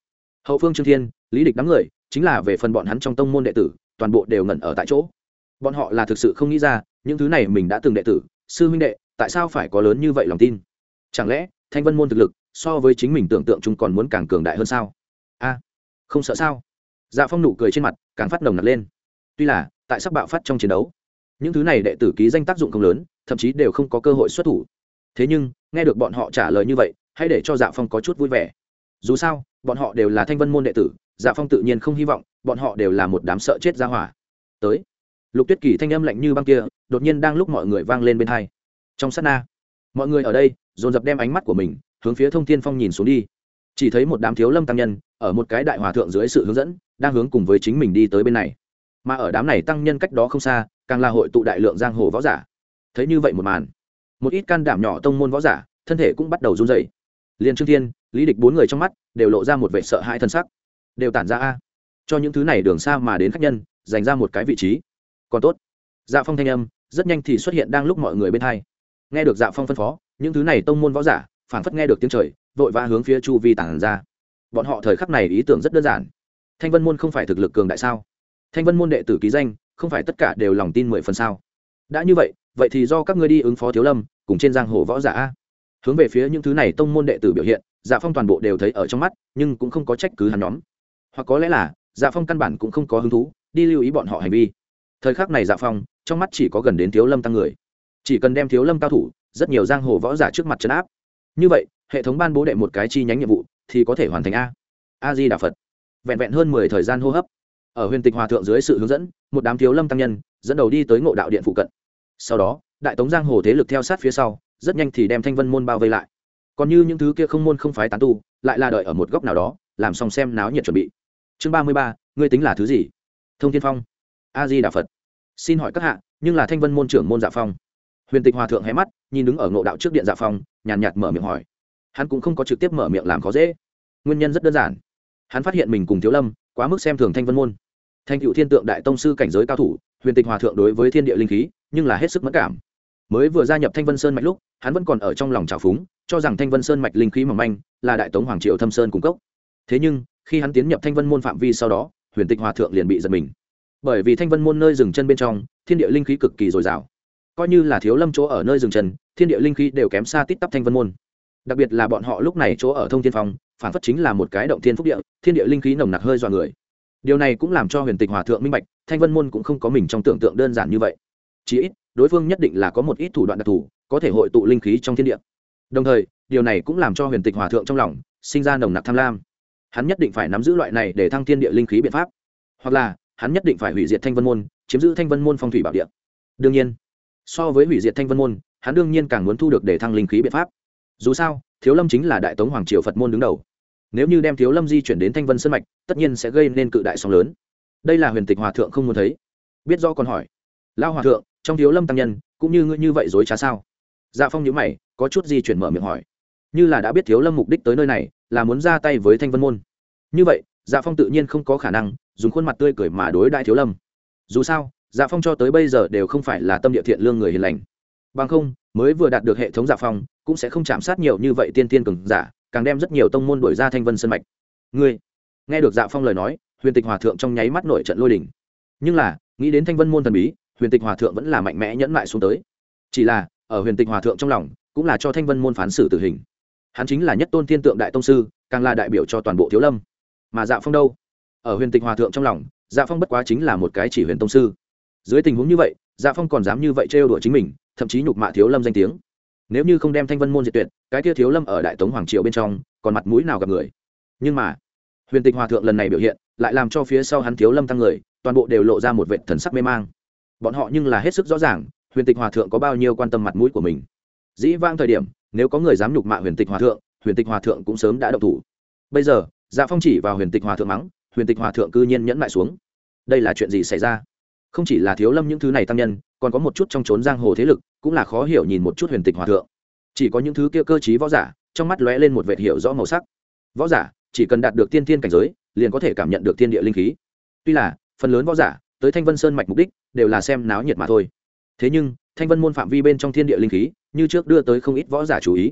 Speaker 1: Hậu phương trương thiên, lý địch đám người, chính là về phần bọn hắn trong tông môn đệ tử, toàn bộ đều ngẩn ở tại chỗ. Bọn họ là thực sự không nghĩ ra, những thứ này mình đã từng đệ tử, sư huynh đệ, tại sao phải có lớn như vậy lòng tin? Chẳng lẽ, thanh vân môn thực lực so với chính mình tưởng tượng chúng còn muốn càng cường đại hơn sao? A, không sợ sao? Dạ phong nụ cười trên mặt, càng phát nồng nặc lên. Tuy là, tại sắp bạo phát trong chiến đấu, những thứ này đệ tử ký danh tác dụng không lớn, thậm chí đều không có cơ hội xuất thủ. Thế nhưng, nghe được bọn họ trả lời như vậy, hãy để cho dạ phong có chút vui vẻ. Dù sao, bọn họ đều là thanh vân môn đệ tử dạ phong tự nhiên không hy vọng bọn họ đều là một đám sợ chết ra hỏa. Tới. Lục tuyết kỳ thanh âm lạnh như băng kia, đột nhiên đang lúc mọi người vang lên bên hai trong sát na, mọi người ở đây, dồn dập đem ánh mắt của mình hướng phía thông thiên phong nhìn xuống đi. Chỉ thấy một đám thiếu lâm tăng nhân ở một cái đại hòa thượng dưới sự hướng dẫn, đang hướng cùng với chính mình đi tới bên này. Mà ở đám này tăng nhân cách đó không xa, càng là hội tụ đại lượng giang hồ võ giả. Thấy như vậy một màn, một ít can đảm nhỏ tông môn võ giả, thân thể cũng bắt đầu run dày liền trương thiên, lý địch bốn người trong mắt đều lộ ra một vẻ sợ hãi thân sắc. Đều tản ra a. Cho những thứ này đường xa mà đến khách nhân dành ra một cái vị trí. Còn tốt. Dạ phong thanh âm rất nhanh thì xuất hiện đang lúc mọi người bên hai. Nghe được dạ phong phân phó, những thứ này tông môn võ giả phảng phất nghe được tiếng trời, vội vã hướng phía chu vi tản ra. Bọn họ thời khắc này ý tưởng rất đơn giản. Thanh vân môn không phải thực lực cường đại sao? Thanh vân môn đệ tử ký danh, không phải tất cả đều lòng tin mười phần sao? Đã như vậy vậy thì do các ngươi đi ứng phó thiếu lâm, cùng trên giang hồ võ giả. Hướng về phía những thứ này tông môn đệ tử biểu hiện dạ phong toàn bộ đều thấy ở trong mắt, nhưng cũng không có trách cứ hắn nhóm. Hoặc có lẽ là dạ phong căn bản cũng không có hứng thú, đi lưu ý bọn họ hành vi. Thời khắc này dạ phong, trong mắt chỉ có gần đến thiếu lâm tăng người. Chỉ cần đem thiếu lâm cao thủ, rất nhiều giang hồ võ giả trước mặt trấn áp như vậy, hệ thống ban bố đệ một cái chi nhánh nhiệm vụ thì có thể hoàn thành a. A di đà phật. Vẹn vẹn hơn mười thời gian hô hấp. Ở huyền tịch hòa thượng dưới sự hướng dẫn, một đám thiếu lâm tăng nhân dẫn đầu đi tới ngộ đạo điện phụ cận. Sau đó, đại tống giang hồ thế lực theo sát phía sau, rất nhanh thì đem thanh vân môn bao vây lại. Còn như những thứ kia không môn không phái tán tu, lại là đợi ở một góc nào đó, làm xong xem náo nhiệt chuẩn bị. Chương ba mươi ba, ngươi tính là thứ gì? Thông thiên phong. A di đà phật. Xin hỏi các hạ, nhưng là thanh vân môn trưởng môn dạ phong huyền tịch hòa thượng hé mắt, nhìn đứng ở ngộ đạo trước điện dạ phong nhàn nhạt mở miệng hỏi. Hắn cũng không có trực tiếp mở miệng làm khó dễ. Nguyên nhân rất đơn giản. Hắn phát hiện mình cùng thiếu lâm quá mức xem thường thanh vân môn. Thanh cựu thiên tượng đại tông sư cảnh giới cao thủ, huyền tịch hòa thượng đối với thiên địa linh khí, nhưng là hết sức mất cảm. Mới vừa gia nhập thanh vân sơn mạch lúc, hắn vẫn còn ở trong lòng trào phúng, cho rằng thanh vân sơn mạch linh khí mỏng manh, là đại tống hoàng Triệu thâm sơn cung cấp. thế nhưng, khi hắn tiến nhập thanh vân môn phạm vi sau đó, huyền tịch hòa thượng liền bị giật mình. Bởi vì thanh vân môn nơi dừng chân bên trong, thiên địa linh khí cực kỳ dồi dào coi như là thiếu lâm chỗ ở nơi dừng chân, thiên địa linh khí đều kém xa tít tắp thanh vân môn. Đặc biệt là bọn họ lúc này chỗ ở thông thiên phong, phản phất chính là một cái động thiên phúc địa, thiên địa linh khí nồng nặc hơi dọa người. Điều này cũng làm cho huyền tịch hòa thượng minh bạch, thanh vân môn cũng không có mình trong tưởng tượng đơn giản như vậy. Chỉ ít, đối phương nhất định là có một ít thủ đoạn đặc thù, có thể hội tụ linh khí trong thiên địa. Đồng thời, điều này cũng làm cho huyền tịch hòa thượng trong lòng sinh ra nồng nặc tham lam. Hắn nhất định phải nắm giữ loại này để thăng thiên địa linh khí biện pháp. Hoặc là, hắn nhất định phải hủy diệt thanh vân môn, chiếm giữ thanh vân môn phong thủy bảo địa. Đương nhiên so với hủy diệt thanh vân môn, hắn đương nhiên càng muốn thu được để thăng linh khí biện pháp. Dù sao, thiếu lâm chính là đại tống hoàng triều phật môn đứng đầu. Nếu như đem thiếu lâm di chuyển đến thanh vân sân mạch, tất nhiên sẽ gây nên cự đại sóng lớn. Đây là huyền tịch hòa thượng không muốn thấy. Biết do còn hỏi lao hòa thượng, trong thiếu lâm tăng nhân, cũng như ngươi như vậy dối trá sao? Dạ phong nhữ mày, có chút di chuyển mở miệng hỏi, như là đã biết thiếu lâm mục đích tới nơi này, là muốn ra tay với thanh vân môn. Như vậy dạ phong tự nhiên không có khả năng, dùng khuôn mặt tươi cười mà đối đại thiếu lâm. Dù sao dạ phong cho tới bây giờ đều không phải là tâm địa thiện lương người hiền lành. Bằng không, mới vừa đạt được hệ thống dạ phong, cũng sẽ không chạm sát nhiều như vậy tiên tiên cường giả, càng đem rất nhiều tông môn đổi ra thanh vân sân mạch. Ngươi, nghe được dạ phong lời nói, huyền tịch hòa thượng trong nháy mắt nổi trận lôi đỉnh nhưng là, nghĩ đến thanh vân môn thần bí, huyền tịch hòa thượng vẫn là mạnh mẽ nhẫn lại xuống tới. Chỉ là, ở huyền tịch hòa thượng trong lòng, cũng là cho thanh vân môn phán xử tử hình. Hắn chính là nhất tôn thiên tượng đại tông sư, càng là đại biểu cho toàn bộ thiếu lâm. Mà dạ phong đâu? Ở huyền tịch hòa thượng trong lòng dạ phong bất quá chính là một cái chỉ huyền tông sư dưới tình huống như vậy dạ phong còn dám như vậy trêu đùa chính mình, thậm chí nhục mạ thiếu lâm danh tiếng. Nếu như không đem thanh vân môn diệt tuyệt, cái kia thiếu lâm ở đại tống hoàng triều bên trong, còn mặt mũi nào gặp người? Nhưng mà, huyền tịch hòa thượng lần này biểu hiện, lại làm cho phía sau hắn thiếu lâm tăng người, toàn bộ đều lộ ra một vệ thần sắc mê mang. Bọn họ nhưng là hết sức rõ ràng, huyền tịch hòa thượng có bao nhiêu quan tâm mặt mũi của mình. Dĩ vang thời điểm, nếu có người dám nhục mạ huyền tịch hòa thượng, huyền tịch hòa thượng cũng sớm đã độc thủ. Bây giờ dạ phong chỉ vào huyền tịch hòa thượng mắng, huyền tịch hòa thượng cư nhiên nhẫn lại xuống. Đây là chuyện gì xảy ra? Không chỉ là thiếu lâm những thứ này tăng nhân, còn có một chút trong trốn giang hồ thế lực, cũng là khó hiểu nhìn một chút huyền tịch hòa thượng. Chỉ có những thứ kia cơ t võ giả, trong mắt lóe lên một vệ hiệu rõ màu sắc. Võ giả, chỉ cần đạt được tiên thiên cảnh giới, liền có thể cảm nhận được thiên địa linh khí. Tuy là, phần lớn võ giả, tới thanh vân sơn mạch mục đích, đều là xem náo nhiệt mà thôi. Thế nhưng, thanh vân môn phạm vi bên trong thiên địa linh khí, như trước đưa tới không ít võ giả chú ý.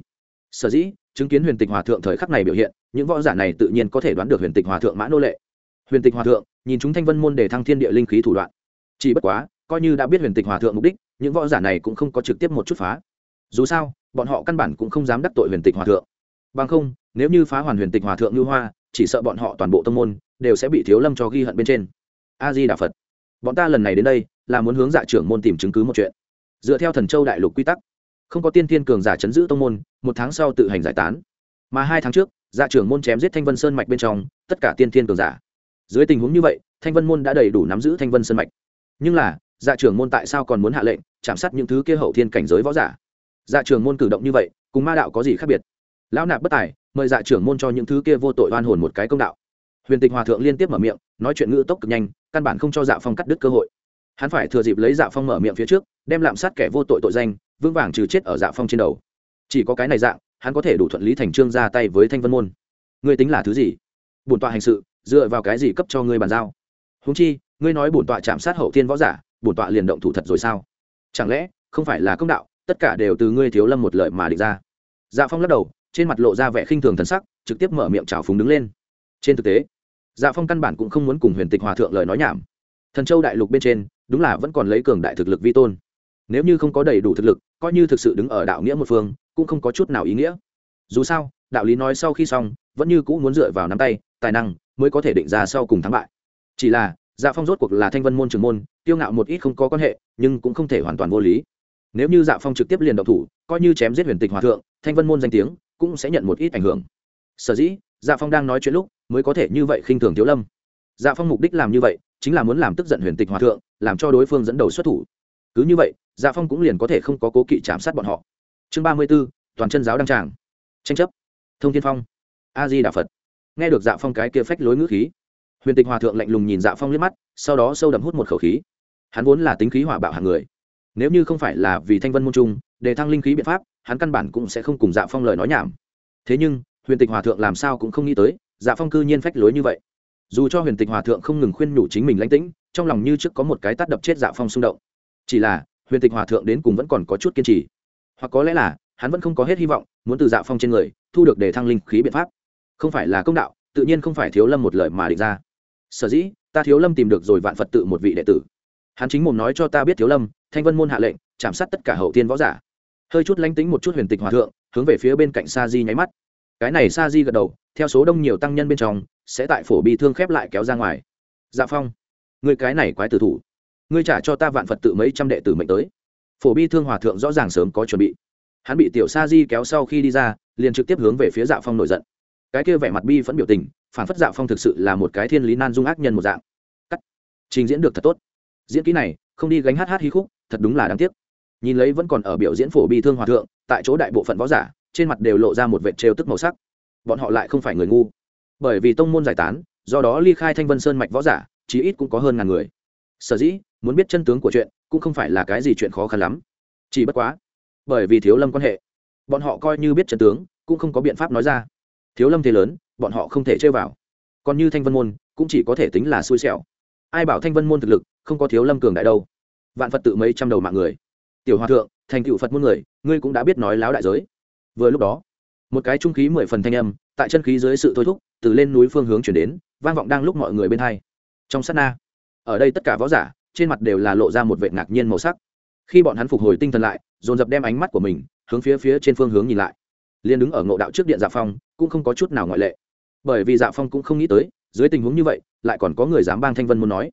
Speaker 1: Sở dĩ, chứng kiến huyền tịch hòa thượng thời khắc này biểu hiện, những võ giả này tự nhiên có thể đoán được huyền tịch hòa thượng mã nô lệ. Huyền tịch hòa thượng, nhìn chúng thanh vân môn để thăng thiên địa linh khí thủ đoạn chỉ bất quá, coi như đã biết huyền tịch hòa thượng mục đích, những võ giả này cũng không có trực tiếp một chút phá. Dù sao, bọn họ căn bản cũng không dám đắc tội huyền tịch hòa thượng. Bằng không, nếu như phá hoàn huyền tịch hòa thượng như hoa, chỉ sợ bọn họ toàn bộ tâm môn đều sẽ bị thiếu lâm cho ghi hận bên trên. A di đà phật. Bọn ta lần này đến đây, là muốn hướng dạ trưởng môn tìm chứng cứ một chuyện. Dựa theo thần châu đại lục quy tắc, không có tiên thiên cường giả chấn giữ tông môn, một tháng sau tự hành giải tán. Mà hai tháng trước dạ trưởng môn chém giết thanh vân sơn mạch bên trong, tất cả tiên thiên cường giả. Dưới tình huống như vậy, thanh vân môn đã đầy đủ nắm giữ thanh vân sơn mạch nhưng là dạ trưởng môn tại sao còn muốn hạ lệnh, chạm sát những thứ kia hậu thiên cảnh giới võ giả? Dạ trưởng môn cử động như vậy, cùng ma đạo có gì khác biệt? Lão nạp bất tài, mời dạ trưởng môn cho những thứ kia vô tội oan hồn một cái công đạo. Huyền tịch hòa thượng liên tiếp mở miệng, nói chuyện ngữ tốc cực nhanh, căn bản không cho dạ phong cắt đứt cơ hội. Hắn phải thừa dịp lấy dạ phong mở miệng phía trước, đem lạm sát kẻ vô tội tội danh, vững vàng trừ chết ở dạ phong trên đầu. Chỉ có cái này dạng, hắn có thể đủ thuận lý thành trương ra tay với thanh vân môn. Ngươi tính là thứ gì? Bổn tọa hành sự, dựa vào cái gì cấp cho ngươi bàn giao? Húng chi ngươi nói bổn tọa chạm sát hậu thiên võ giả, bổn tọa liền động thủ thật rồi sao? Chẳng lẽ, không phải là công đạo, tất cả đều từ ngươi thiếu lâm một lợi mà địch ra? Dạ phong lắc đầu, trên mặt lộ ra vẻ khinh thường thần sắc, trực tiếp mở miệng trào phúng đứng lên. Trên thực tế dạ phong căn bản cũng không muốn cùng huyền tịch hòa thượng lời nói nhảm. Thần châu đại lục bên trên, đúng là vẫn còn lấy cường đại thực lực vi tôn. Nếu như không có đầy đủ thực lực, coi như thực sự đứng ở đạo nghĩa một phương, cũng không có chút nào ý nghĩa. Dù sao, đạo lý nói sau khi xong, vẫn như cũ muốn dựa vào nắm tay, tài năng mới có thể định ra sau cùng thắng bại. Chỉ là dạ phong rốt cuộc là thanh vân môn trưởng môn tiêu ngạo một ít không có quan hệ, nhưng cũng không thể hoàn toàn vô lý. Nếu như dạ phong trực tiếp liền động thủ, coi như chém giết huyền tịch hòa thượng, thanh vân môn danh tiếng cũng sẽ nhận một ít ảnh hưởng. Sở dĩ dạ phong đang nói chuyện lúc, mới có thể như vậy khinh thường thiếu lâm. Dạ phong mục đích làm như vậy, chính là muốn làm tức giận huyền tịch hòa thượng, làm cho đối phương dẫn đầu xuất thủ. Cứ như vậy dạ phong cũng liền có thể không có cố kỵ chạm sát bọn họ. Chương ba mươi b ố toàn chân giáo đăng tràng. Tranh chấp. Thông thiên phong. A di đà phật. Nghe được dạ phong cái kia phách lối ngữ khí huyền tịch hòa thượng lạnh lùng nhìn dạ phong liếc mắt, sau đó sâu đậm hút một khẩu khí. Hắn vốn là tính khí hỏa bạo hàng người. Nếu như không phải là vì thanh vân môn trung, để thăng linh khí biện pháp, hắn căn bản cũng sẽ không cùng dạ phong lời nói nhảm. Thế nhưng, huyền tịch hòa thượng làm sao cũng không nghĩ tới dạ phong cư nhiên phách lối như vậy. Dù cho huyền tịch hòa thượng không ngừng khuyên nhủ chính mình lãnh tĩnh, trong lòng như trước có một cái tắt đập chết dạ phong xung động. Chỉ là, huyền tịch hòa thượng đến cùng vẫn còn có chút kiên trì. Hoặc có lẽ là, hắn vẫn không có hết hy vọng, muốn từ dạ phong trên người, thu được để thăng linh khí biện pháp. Không phải là công đạo, tự nhiên không phải thiếu lâm một lời mà định ra sở dĩ, ta thiếu lâm tìm được rồi vạn phật tự một vị đệ tử. Hắn chính mồm nói cho ta biết thiếu lâm, thanh vân môn hạ lệnh, chạm sát tất cả hậu tiên võ giả. Hơi chút lánh tính một chút huyền tịch hòa thượng, hướng về phía bên cạnh sa di nháy mắt. Cái này sa di gật đầu, theo số đông nhiều tăng nhân bên trong, sẽ tại phổ bị thương khép lại kéo ra ngoài. Dạ phong người cái này quái tử thủ. Ngươi trả cho ta vạn phật tự mấy trăm đệ tử mệnh tới. Phổ bi thương hòa thượng rõ ràng sớm có chuẩn bị. Hắn bị tiểu sa di kéo sau khi đi ra, liền trực tiếp hướng về phía dạ phong nổi giận. Cái kia vẻ mặt bi vẫn biểu tình phản phất dạ phong thực sự là một cái thiên lý nan dung ác nhân một dạng. Cắt. Trình diễn được thật tốt. Diễn kỹ này, không đi gánh hát hát hí khúc, thật đúng là đáng tiếc. Nhìn lấy vẫn còn ở biểu diễn phổ bi thương hòa thượng, tại chỗ đại bộ phận võ giả, trên mặt đều lộ ra một vệ trêu tức màu sắc. Bọn họ lại không phải người ngu. Bởi vì tông môn giải tán, do đó ly khai thanh vân sơn mạch võ giả, chí ít cũng có hơn ngàn người. Sở dĩ, muốn biết chân tướng của chuyện, cũng không phải là cái gì chuyện khó khăn lắm. Chỉ bất quá, bởi vì thiếu lâm quan hệ, bọn họ coi như biết chân tướng, cũng không có biện pháp nói ra thiếu lâm thế lớn, bọn họ không thể chơi vào. Còn như thanh vân môn, cũng chỉ có thể tính là xui xẻo. Ai bảo thanh vân môn thực lực, không có thiếu lâm cường đại đâu. Vạn phật tự mấy trăm đầu mạng người. Tiểu hòa thượng, thành cựu phật môn người, ngươi cũng đã biết nói láo đại giới. Vừa lúc đó, một cái trung khí mười phần thanh âm, tại chân khí dưới sự thôi thúc, từ lên núi phương hướng chuyển đến, vang vọng đang lúc mọi người bên hai. Trong sát na, ở đây tất cả võ giả, trên mặt đều là lộ ra một vệ ngạc nhiên màu sắc. Khi bọn hắn phục hồi tinh thần lại, dồn dập đem ánh mắt của mình, hướng phía phía trên phương hướng nhìn lại liên đứng ở ngộ đạo trước điện dạ phong, cũng không có chút nào ngoại lệ. Bởi vì dạ phong cũng không nghĩ tới, dưới tình huống như vậy, lại còn có người dám bang thanh vân muốn nói.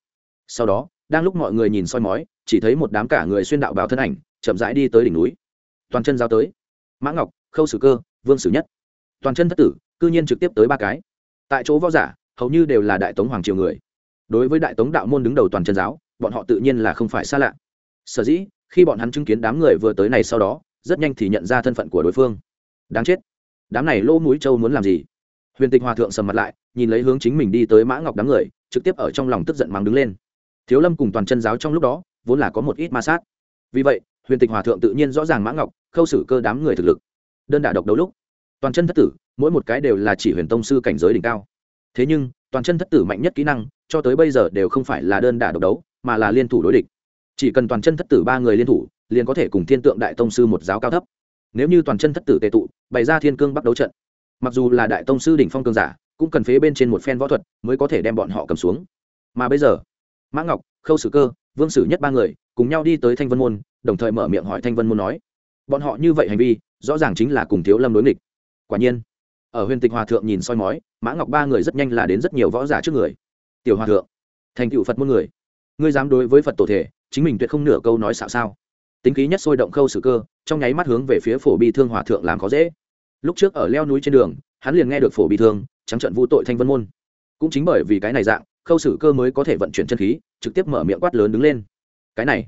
Speaker 1: Sau đó, đang lúc mọi người nhìn soi mói, chỉ thấy một đám cả người xuyên đạo bào thân ảnh, chậm rãi đi tới đỉnh núi. Toàn chân giao tới. Mã ngọc, khâu sử cơ, vương sử nhất. Toàn chân thất tử, cư nhiên trực tiếp tới ba cái. Tại chỗ võ giả, hầu như đều là đại tống hoàng triều người. Đối với đại tống đạo môn đứng đầu toàn chân giáo, bọn họ tự nhiên là không phải xa lạ. Sở dĩ, khi bọn hắn chứng kiến đám người vừa tới này sau đó, rất nhanh thì nhận ra thân phận của đối phương đáng chết. Đám này lỗ mũi châu muốn làm gì? Huyền tịch hòa thượng sầm mặt lại, nhìn lấy hướng chính mình đi tới mã ngọc đám người, trực tiếp ở trong lòng tức giận mắng đứng lên. Thiếu lâm cùng toàn chân giáo trong lúc đó, vốn là có một ít ma sát. Vì vậy, huyền tịch hòa thượng tự nhiên rõ ràng mã ngọc, khâu xử cơ đám người thực lực. Đơn đả độc đấu lúc, toàn chân thất tử, mỗi một cái đều là chỉ huyền tông sư cảnh giới đỉnh cao. Thế nhưng, toàn chân thất tử mạnh nhất kỹ năng, cho tới bây giờ đều không phải là đơn đả độc đấu, mà là liên thủ đối địch. Chỉ cần toàn chân thất tử ba người liên thủ, liền có thể cùng thiên tượng đại tông sư một giáo cao thấp nếu như toàn chân thất tử tề tụ, bày ra thiên cương bắt đấu trận. Mặc dù là đại tông sư đỉnh phong cương giả, cũng cần phế bên trên một phen võ thuật mới có thể đem bọn họ cầm xuống. Mà bây giờ, mã ngọc, khâu sử cơ, vương sử nhất ba người cùng nhau đi tới thanh vân môn, đồng thời mở miệng hỏi thanh vân môn nói, bọn họ như vậy hành vi, rõ ràng chính là cùng thiếu lâm đối nghịch. Quả nhiên, ở huyền tịch hòa thượng nhìn soi mói, mã ngọc ba người rất nhanh là đến rất nhiều võ giả trước người. Tiểu hòa thượng, thành cựu phật môn người, ngươi dám đối với phật tổ thể, chính mình tuyệt không nửa câu nói xạo sao? Tính khí nhất sôi động khâu sử cơ trong nháy mắt hướng về phía phổ bi thương hòa thượng làm khó dễ. Lúc trước ở leo núi trên đường, hắn liền nghe được phổ bi thương, trắng trận vu tội thanh vân môn. Cũng chính bởi vì cái này dạng, khâu sử cơ mới có thể vận chuyển chân khí, trực tiếp mở miệng quát lớn đứng lên. Cái này,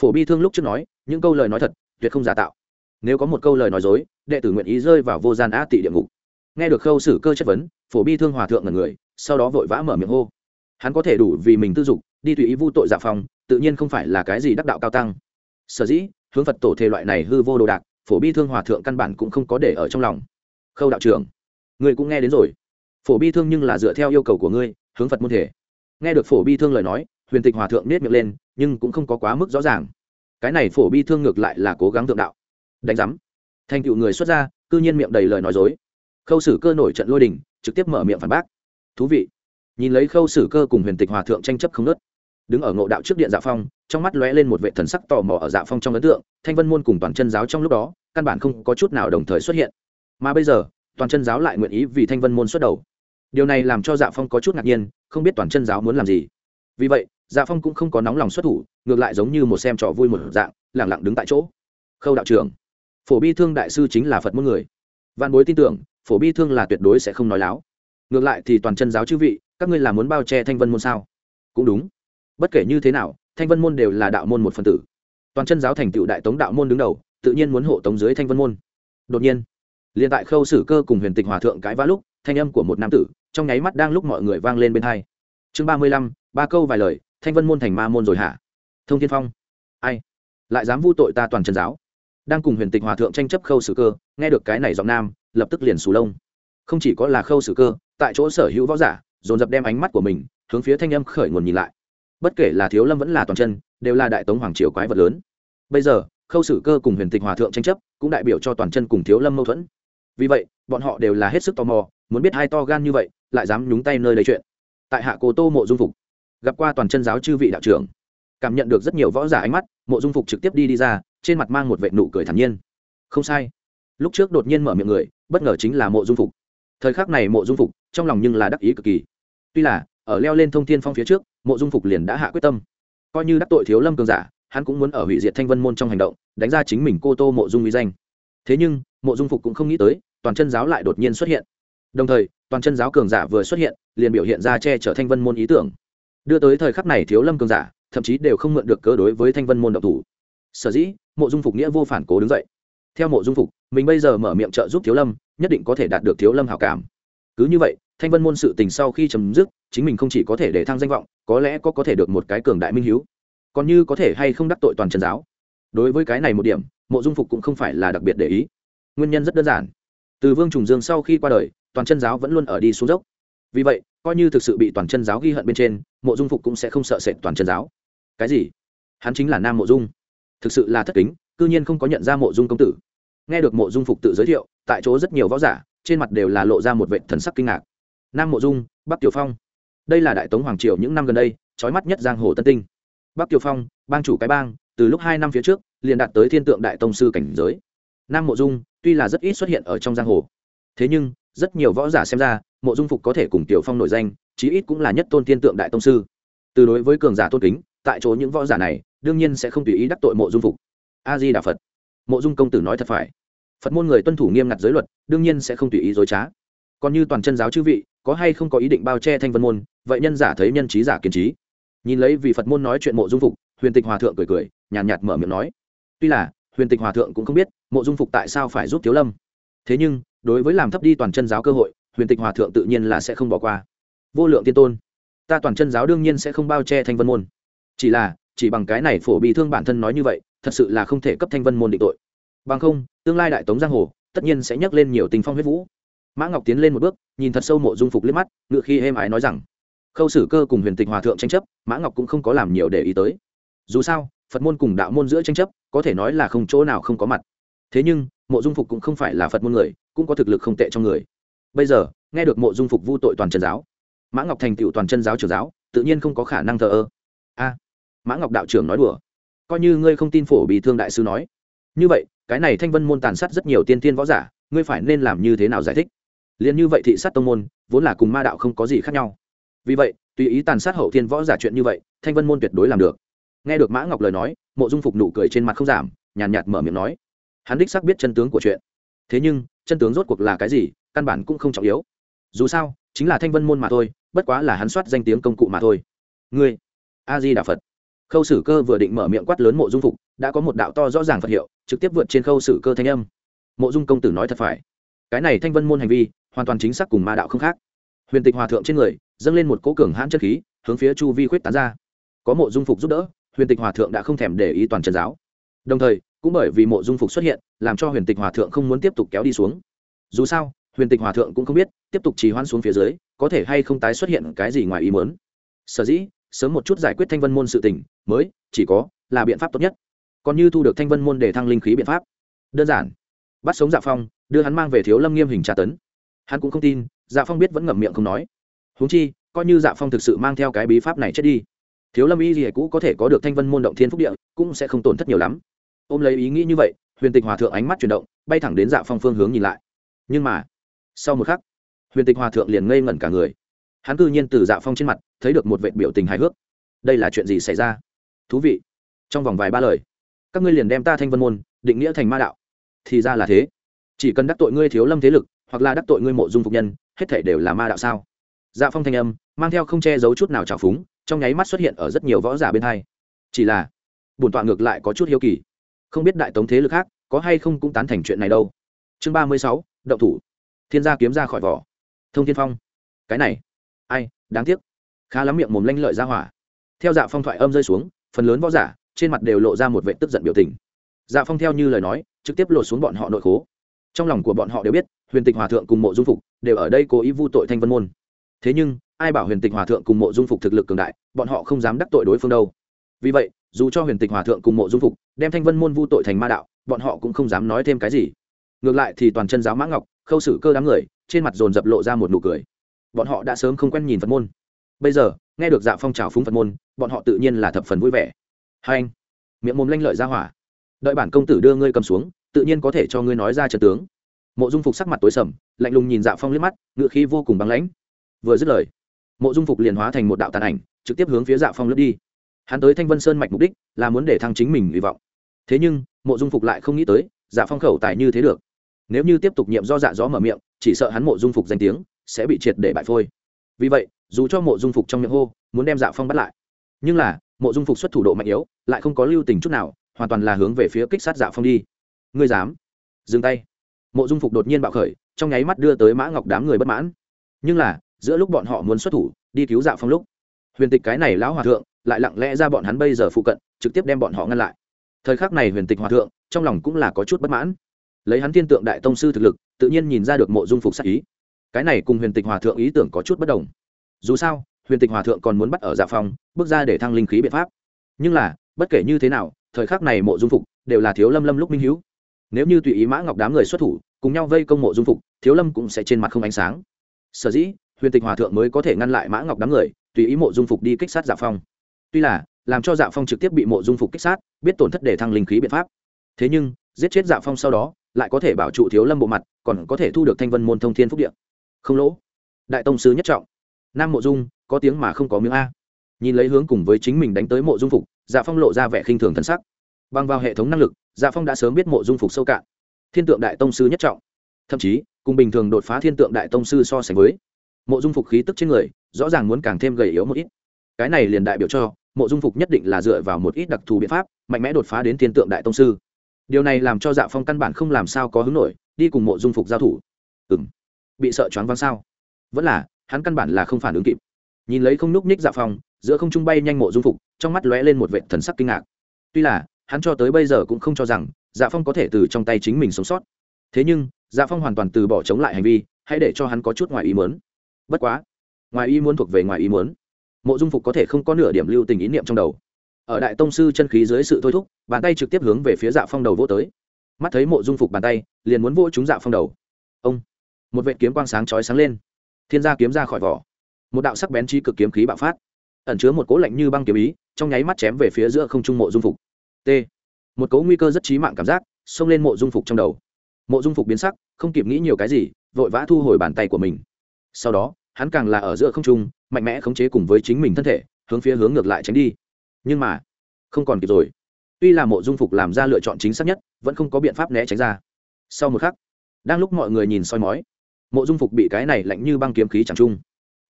Speaker 1: phổ bi thương lúc trước nói, những câu lời nói thật, tuyệt không giả tạo. Nếu có một câu lời nói dối, đệ tử nguyện ý rơi vào vô gian á tị địa ngục. Nghe được khâu sử cơ chất vấn, phổ bi thương hòa thượng là người, sau đó vội vã mở miệng hô. Hắn có thể đủ vì mình tư dục, đi tùy ý vu tội giả phòng, tự nhiên không phải là cái gì đắc đạo cao tăng. Sở dĩ hướng phật tổ thể loại này hư vô đồ đạc, phổ bi thương hòa thượng căn bản cũng không có để ở trong lòng. Khâu đạo trưởng, ngươi cũng nghe đến rồi. Phổ bi thương nhưng là dựa theo yêu cầu của ngươi, hướng phật môn thể nghe được phổ bi thương lời nói, huyền tịch hòa thượng nết miệng lên, nhưng cũng không có quá mức rõ ràng. Cái này phổ bi thương ngược lại là cố gắng thượng đạo. Đánh giám thành tựu người xuất gia, cư nhiên miệng đầy lời nói dối. Khâu sử cơ nổi trận lôi đình, trực tiếp mở miệng phản bác. Thú vị. Nhìn lấy khâu sử cơ cùng huyền tịch hòa thượng tranh chấp không nớt đứng ở ngộ đạo trước điện dạ phong, trong mắt lóe lên một vệ thần sắc tò mò ở dạ phong trong ấn tượng, thanh vân môn cùng toàn chân giáo trong lúc đó, căn bản không có chút nào đồng thời xuất hiện. Mà bây giờ, toàn chân giáo lại nguyện ý vì thanh vân môn xuất đầu. Điều này làm cho dạ phong có chút ngạc nhiên, không biết toàn chân giáo muốn làm gì. Vì vậy dạ phong cũng không có nóng lòng xuất thủ, ngược lại giống như một xem trò vui một dạng lẳng lặng đứng tại chỗ. Khâu đạo trưởng, phổ bi thương đại sư chính là phật môn người. Văn bối tin tưởng, phổ bi thương là tuyệt đối sẽ không nói láo. Ngược lại thì toàn chân giáo chư vị, các ngươi là muốn bao che thanh vân môn sao? Cũng đúng bất kể như thế nào, thanh vân môn đều là đạo môn một phần tử. Toàn chân giáo thành tựu đại tống đạo môn đứng đầu, tự nhiên muốn hộ tống dưới thanh vân môn. Đột nhiên, liền tại khâu sử cơ cùng huyền tịch hòa thượng cãi vã lúc, thanh âm của một nam tử, trong nháy mắt đang lúc mọi người vang lên bên hai. Chương ba mươi lăm, ba câu vài lời, thanh vân môn thành ma môn rồi hả? Thông thiên phong. Ai? Lại dám vu tội ta toàn chân giáo? Đang cùng huyền tịch hòa thượng tranh chấp khâu sử cơ, nghe được cái này giọng nam, lập tức liền sù lông. Không chỉ có là khâu sử cơ, tại chỗ sở hữu võ giả, dồn dập đem ánh mắt của mình hướng phía thanh âm khởi nguồn nhìn lại bất kể là thiếu lâm vẫn là toàn chân, đều là đại tống hoàng triều quái vật lớn. Bây giờ, khâu sử cơ cùng huyền tịch hòa thượng tranh chấp, cũng đại biểu cho toàn chân cùng thiếu lâm mâu thuẫn. Vì vậy, bọn họ đều là hết sức tò mò, muốn biết hai to gan như vậy, lại dám nhúng tay nơi lấy chuyện. Tại hạ cố tô mộ dung phục, gặp qua toàn chân giáo chư vị đạo trưởng, cảm nhận được rất nhiều võ giả ánh mắt, mộ dung phục trực tiếp đi đi ra, trên mặt mang một vệ nụ cười thản nhiên. Không sai. Lúc trước đột nhiên mở miệng người, bất ngờ chính là mộ dung phục. Thời khắc này mộ dung phục, trong lòng nhưng là đắc ý cực kỳ. Tuy là, ở leo lên thông thiên phong phía trước mộ dung phục liền đã hạ quyết tâm. Coi như đắc tội thiếu lâm cường giả, hắn cũng muốn ở hủy diệt thanh vân môn trong hành động, đánh ra chính mình cô tô mộ dung uy danh. Thế nhưng, mộ dung phục cũng không nghĩ tới, toàn chân giáo lại đột nhiên xuất hiện. Đồng thời, toàn chân giáo cường giả vừa xuất hiện, liền biểu hiện ra che chở thanh vân môn ý tưởng. Đưa tới thời khắc này thiếu lâm cường giả, thậm chí đều không mượn được cớ đối với thanh vân môn độc thủ. Sở dĩ, mộ dung phục nghĩa vô phản cố đứng dậy. Theo mộ dung phục, mình bây giờ mở miệng trợ giúp thiếu lâm, nhất định có thể đạt được thiếu lâm hảo cảm. Cứ như vậy thanh vân môn sự tình sau khi chấm dứt, chính mình không chỉ có thể để thăng danh vọng, có lẽ có có thể được một cái cường đại minh hiếu. Còn như có thể hay không đắc tội toàn trần giáo. Đối với cái này một điểm, mộ dung phục cũng không phải là đặc biệt để ý. Nguyên nhân rất đơn giản. Từ vương trùng dương sau khi qua đời, toàn chân giáo vẫn luôn ở đi xuống dốc. Vì vậy, coi như thực sự bị toàn chân giáo ghi hận bên trên, mộ dung phục cũng sẽ không sợ sệt toàn chân giáo. Cái gì? Hắn chính là nam mộ dung. Thực sự là thất kính, cư nhiên không có nhận ra mộ dung công tử. Nghe được mộ dung phục tự giới thiệu, tại chỗ rất nhiều võ giả, trên mặt đều là lộ ra một vệ thần sắc kinh ngạc nam mộ dung bắc tiểu phong đây là đại tống hoàng triều những năm gần đây trói mắt nhất giang hồ tân tinh bắc tiểu phong bang chủ cái bang từ lúc hai năm phía trước liền đạt tới thiên tượng đại tông sư cảnh giới nam mộ dung tuy là rất ít xuất hiện ở trong giang hồ thế nhưng rất nhiều võ giả xem ra mộ dung phục có thể cùng tiểu phong nổi danh chí ít cũng là nhất tôn thiên tượng đại tông sư từ đối với cường giả tôn kính tại chỗ những võ giả này đương nhiên sẽ không tùy ý đắc tội mộ dung phục a di đà phật mộ dung công tử nói thật phải phật môn người tuân thủ nghiêm ngặt giới luật đương nhiên sẽ không tùy ý dối trá còn như toàn chân giáo chư vị có hay không có ý định bao che thanh vân môn vậy nhân giả thấy nhân trí giả kiến trí. Nhìn lấy vì phật môn nói chuyện mộ dung phục huyền tịch hòa thượng cười cười nhàn nhạt, nhạt mở miệng nói tuy là huyền tịch hòa thượng cũng không biết mộ dung phục tại sao phải giúp thiếu lâm. Thế nhưng đối với làm thấp đi toàn chân giáo cơ hội huyền tịch hòa thượng tự nhiên là sẽ không bỏ qua. Vô lượng tiên tôn ta toàn chân giáo đương nhiên sẽ không bao che thanh vân môn. Chỉ là chỉ bằng cái này phổ bị thương bản thân nói như vậy thật sự là không thể cấp thanh vân môn định tội. Bằng không tương lai đại tống giang hồ tất nhiên sẽ nhắc lên nhiều tình phong huyết vũ mã ngọc tiến lên một bước nhìn thật sâu mộ dung phục liếc mắt ngựa khi êm ái nói rằng khâu sử cơ cùng huyền tịch hòa thượng tranh chấp mã ngọc cũng không có làm nhiều để ý tới dù sao phật môn cùng đạo môn giữa tranh chấp có thể nói là không chỗ nào không có mặt thế nhưng mộ dung phục cũng không phải là phật môn người cũng có thực lực không tệ trong người bây giờ nghe được mộ dung phục vu tội toàn chân giáo mã ngọc thành tựu toàn chân giáo trưởng giáo tự nhiên không có khả năng thờ ơ a mã ngọc đạo trưởng nói đùa coi như ngươi không tin phổ bị thương đại sư nói như vậy cái này thanh vân môn tàn sát rất nhiều tiên tiên võ giả ngươi phải nên làm như thế nào giải thích liền như vậy thị sát tông môn vốn là cùng ma đạo không có gì khác nhau. Vì vậy tùy ý tàn sát hậu thiên võ giả chuyện như vậy thanh vân môn tuyệt đối làm được. Nghe được mã ngọc lời nói mộ dung phục nụ cười trên mặt không giảm nhàn nhạt, nhạt mở miệng nói hắn đích xác biết chân tướng của chuyện. Thế nhưng chân tướng rốt cuộc là cái gì căn bản cũng không trọng yếu. Dù sao chính là thanh vân môn mà thôi bất quá là hắn soát danh tiếng công cụ mà thôi. Ngươi a di đà phật khâu sử cơ vừa định mở miệng quát lớn mộ dung phục đã có một đạo to rõ ràng phật hiệu trực tiếp vượt trên khâu sử cơ thanh âm. Mộ dung công tử nói thật phải. Cái này thanh vân môn hành vi hoàn toàn chính xác cùng ma đạo không khác. Huyền tịch hòa thượng trên người, dâng lên một cố cường hãn chất khí, hướng phía chu vi khuyết tán ra. Có mộ dung phục giúp đỡ, huyền tịch hòa thượng đã không thèm để ý toàn trần giáo. Đồng thời, cũng bởi vì mộ dung phục xuất hiện, làm cho huyền tịch hòa thượng không muốn tiếp tục kéo đi xuống. Dù sao, huyền tịch hòa thượng cũng không biết, tiếp tục trì hoãn xuống phía dưới, có thể hay không tái xuất hiện cái gì ngoài ý muốn. Sở dĩ, sớm một chút giải quyết thanh vân môn sự tình, mới, chỉ có, là biện pháp tốt nhất. Còn như thu được thanh vân môn để thăng linh khí biện pháp. Đơn giản. Bắt sống dạ phong, đưa hắn mang về thiếu lâm nghiêm hình tra tấn hắn cũng không tin dạ phong biết vẫn ngậm miệng không nói. Huống chi, coi như dạ phong thực sự mang theo cái bí pháp này chết đi, thiếu lâm y gì cũ có thể có được thanh vân môn động thiên phúc địa, cũng sẽ không tổn thất nhiều lắm. Ôm lấy ý nghĩ như vậy, huyền tịch hòa thượng ánh mắt chuyển động, bay thẳng đến dạ phong phương hướng nhìn lại. Nhưng mà, sau một khắc, huyền tịch hòa thượng liền ngây ngẩn cả người. Hắn cư nhiên từ dạ phong trên mặt thấy được một vệ biểu tình hài hước. Đây là chuyện gì xảy ra? Thú vị. Trong vòng vài ba lời, các ngươi liền đem ta thanh vân môn, định nghĩa thành ma đạo. Thì ra là thế chỉ cần đắc tội ngươi thiếu lâm thế lực, hoặc là đắc tội ngươi mộ dung phục nhân, hết thể đều là ma đạo sao? Dạ phong thanh âm, mang theo không che giấu chút nào trào phúng, trong nháy mắt xuất hiện ở rất nhiều võ giả bên hai. Chỉ là, bổn tọa ngược lại có chút hiếu kỳ. Không biết đại tống thế lực khác, có hay không cũng tán thành chuyện này đâu. Chương ba mươi sáu, động thủ. Thiên gia kiếm ra khỏi vỏ. Thông thiên phong. Cái này. Ai, đáng tiếc. Khá lắm miệng mồm lanh lợi ra hỏa. Theo dạ phong thoại âm rơi xuống, phần lớn võ giả, trên mặt đều lộ ra một vệ tức giận biểu tình. Dạ phong theo như lời nói, trực tiếp lột xuống bọn họ nội khố trong lòng của bọn họ đều biết, huyền tịch hòa thượng cùng mộ dung phục đều ở đây cố ý vu tội thanh vân môn. Thế nhưng, ai bảo huyền tịch hòa thượng cùng mộ dung phục thực lực cường đại, bọn họ không dám đắc tội đối phương đâu. Vì vậy, dù cho huyền tịch hòa thượng cùng mộ dung phục đem thanh vân môn vu tội thành ma đạo, bọn họ cũng không dám nói thêm cái gì. Ngược lại thì toàn chân giáo mã ngọc, khâu xử cơ đám người, trên mặt dồn dập lộ ra một nụ cười. Bọn họ đã sớm không quen nhìn phật môn. Bây giờ, nghe được dạ phong trào phúng phật môn, bọn họ tự nhiên là thập phần vui vẻ. Hai anh, miệng mồm lanh lợi ra hỏa. Đợi bản công tử đưa ngươi cầm xuống tự nhiên có thể cho ngươi nói ra trận tướng. Mộ dung phục sắc mặt tối sầm, lạnh lùng nhìn dạ phong liếc mắt, ngựa khí vô cùng băng lãnh. Vừa dứt lời, mộ dung phục liền hóa thành một đạo tàn ảnh, trực tiếp hướng phía dạ phong lướt đi. Hắn tới thanh vân sơn mạch mục đích là muốn để thăng chính mình hy vọng. Thế nhưng, mộ dung phục lại không nghĩ tới dạ phong khẩu tài như thế được. Nếu như tiếp tục nhiệm do dạ gió mở miệng, chỉ sợ hắn mộ dung phục danh tiếng sẽ bị triệt để bại phôi. Vì vậy, dù cho mộ dung phục trong miệng hô, muốn đem dạ phong bắt lại, nhưng là, mộ dung phục xuất thủ độ mạnh yếu, lại không có lưu tình chút nào, hoàn toàn là hướng về phía kích sát dạ phong đi ngươi dám. Dừng tay. Mộ dung phục đột nhiên bạo khởi, trong nháy mắt đưa tới mã ngọc đám người bất mãn. Nhưng là, giữa lúc bọn họ muốn xuất thủ, đi cứu dạ phong lúc, huyền tịch cái này lão hòa thượng, lại lặng lẽ ra bọn hắn bây giờ phụ cận, trực tiếp đem bọn họ ngăn lại. Thời khắc này huyền tịch hòa thượng, trong lòng cũng là có chút bất mãn. Lấy hắn thiên tượng đại tông sư thực lực, tự nhiên nhìn ra được mộ dung phục sắc ý. Cái này cùng huyền tịch hòa thượng ý tưởng có chút bất đồng. Dù sao, huyền tịch hòa thượng còn muốn bắt ở dạ phong, bước ra để thăng linh khí biện pháp. Nhưng là, bất kể như thế nào, thời khắc này mộ dung phục đều là thiếu lâm lâm lúc minh hữu nếu như tùy ý mã ngọc đám người xuất thủ, cùng nhau vây công mộ dung phục, thiếu lâm cũng sẽ trên mặt không ánh sáng. Sở dĩ, huyền tịch hòa thượng mới có thể ngăn lại mã ngọc đám người, tùy ý mộ dung phục đi kích sát dạ phong. Tuy là, làm cho dạ phong trực tiếp bị mộ dung phục kích sát, biết tổn thất để thăng linh khí biện pháp. Thế nhưng, giết chết dạ phong sau đó, lại có thể bảo trụ thiếu lâm bộ mặt, còn có thể thu được thanh vân môn thông thiên phúc điện không lỗ. Đại tông sứ nhất trọng. Nam mộ dung, có tiếng mà không có miếng a. Nhìn lấy hướng cùng với chính mình đánh tới mộ dung phục dạ phong lộ ra vẻ khinh thường thân sắc. Bằng vào hệ thống năng lực dạ phong đã sớm biết mộ dung phục sâu cạn. Thiên tượng đại tông sư nhất trọng. Thậm chí, cùng bình thường đột phá thiên tượng đại tông sư so sánh với, mộ dung phục khí tức trên người, rõ ràng muốn càng thêm gầy yếu một ít. Cái này liền đại biểu cho, mộ dung phục nhất định là dựa vào một ít đặc thù biện pháp, mạnh mẽ đột phá đến thiên tượng đại tông sư. Điều này làm cho dạ phong căn bản không làm sao có hứng nổi, đi cùng mộ dung phục giao thủ. Ừ m bị sợ choáng váng sao? Vẫn là, hắn căn bản là không phản ứng kịp. Nhìn lấy không núp ních dạ phong, giữa không trung bay nhanh mộ dung phục, trong mắt lóe lên một vệ thần sắc kinh ngạc. Tuy là hắn cho tới bây giờ cũng không cho rằng dạ phong có thể từ trong tay chính mình sống sót. Thế nhưng dạ phong hoàn toàn từ bỏ chống lại hành vi, hãy để cho hắn có chút ngoài ý muốn. bất quá, ngoài ý muốn thuộc về ngoài ý muốn. Mộ dung phục có thể không có nửa điểm lưu tình ý niệm trong đầu. Ở đại tông sư chân khí dưới sự thôi thúc, bàn tay trực tiếp hướng về phía dạ phong đầu vô tới. Mắt thấy mộ dung phục bàn tay, liền muốn vô chúng dạ phong đầu. Ông, một vệ kiếm quang sáng chói sáng lên. Thiên gia kiếm ra khỏi vỏ. Một đạo sắc bén chi cực kiếm khí bạo phát. Ẩn chứa một cố lạnh như băng kiếm ý, trong nháy mắt chém về phía giữa không trung mộ dung phục t. Một cấu nguy cơ rất chí mạng cảm giác xông lên mộ dung phục trong đầu. Mộ dung phục biến sắc, không kịp nghĩ nhiều cái gì, vội vã thu hồi bàn tay của mình. Sau đó, hắn càng là ở giữa không trung, mạnh mẽ khống chế cùng với chính mình thân thể, hướng phía hướng ngược lại tránh đi. Nhưng mà, không còn kịp rồi. Tuy là mộ dung phục làm ra lựa chọn chính xác nhất, vẫn không có biện pháp né tránh ra. Sau một khắc, đang lúc mọi người nhìn soi mói, mộ dung phục bị cái này lạnh như băng kiếm khí chẳng trung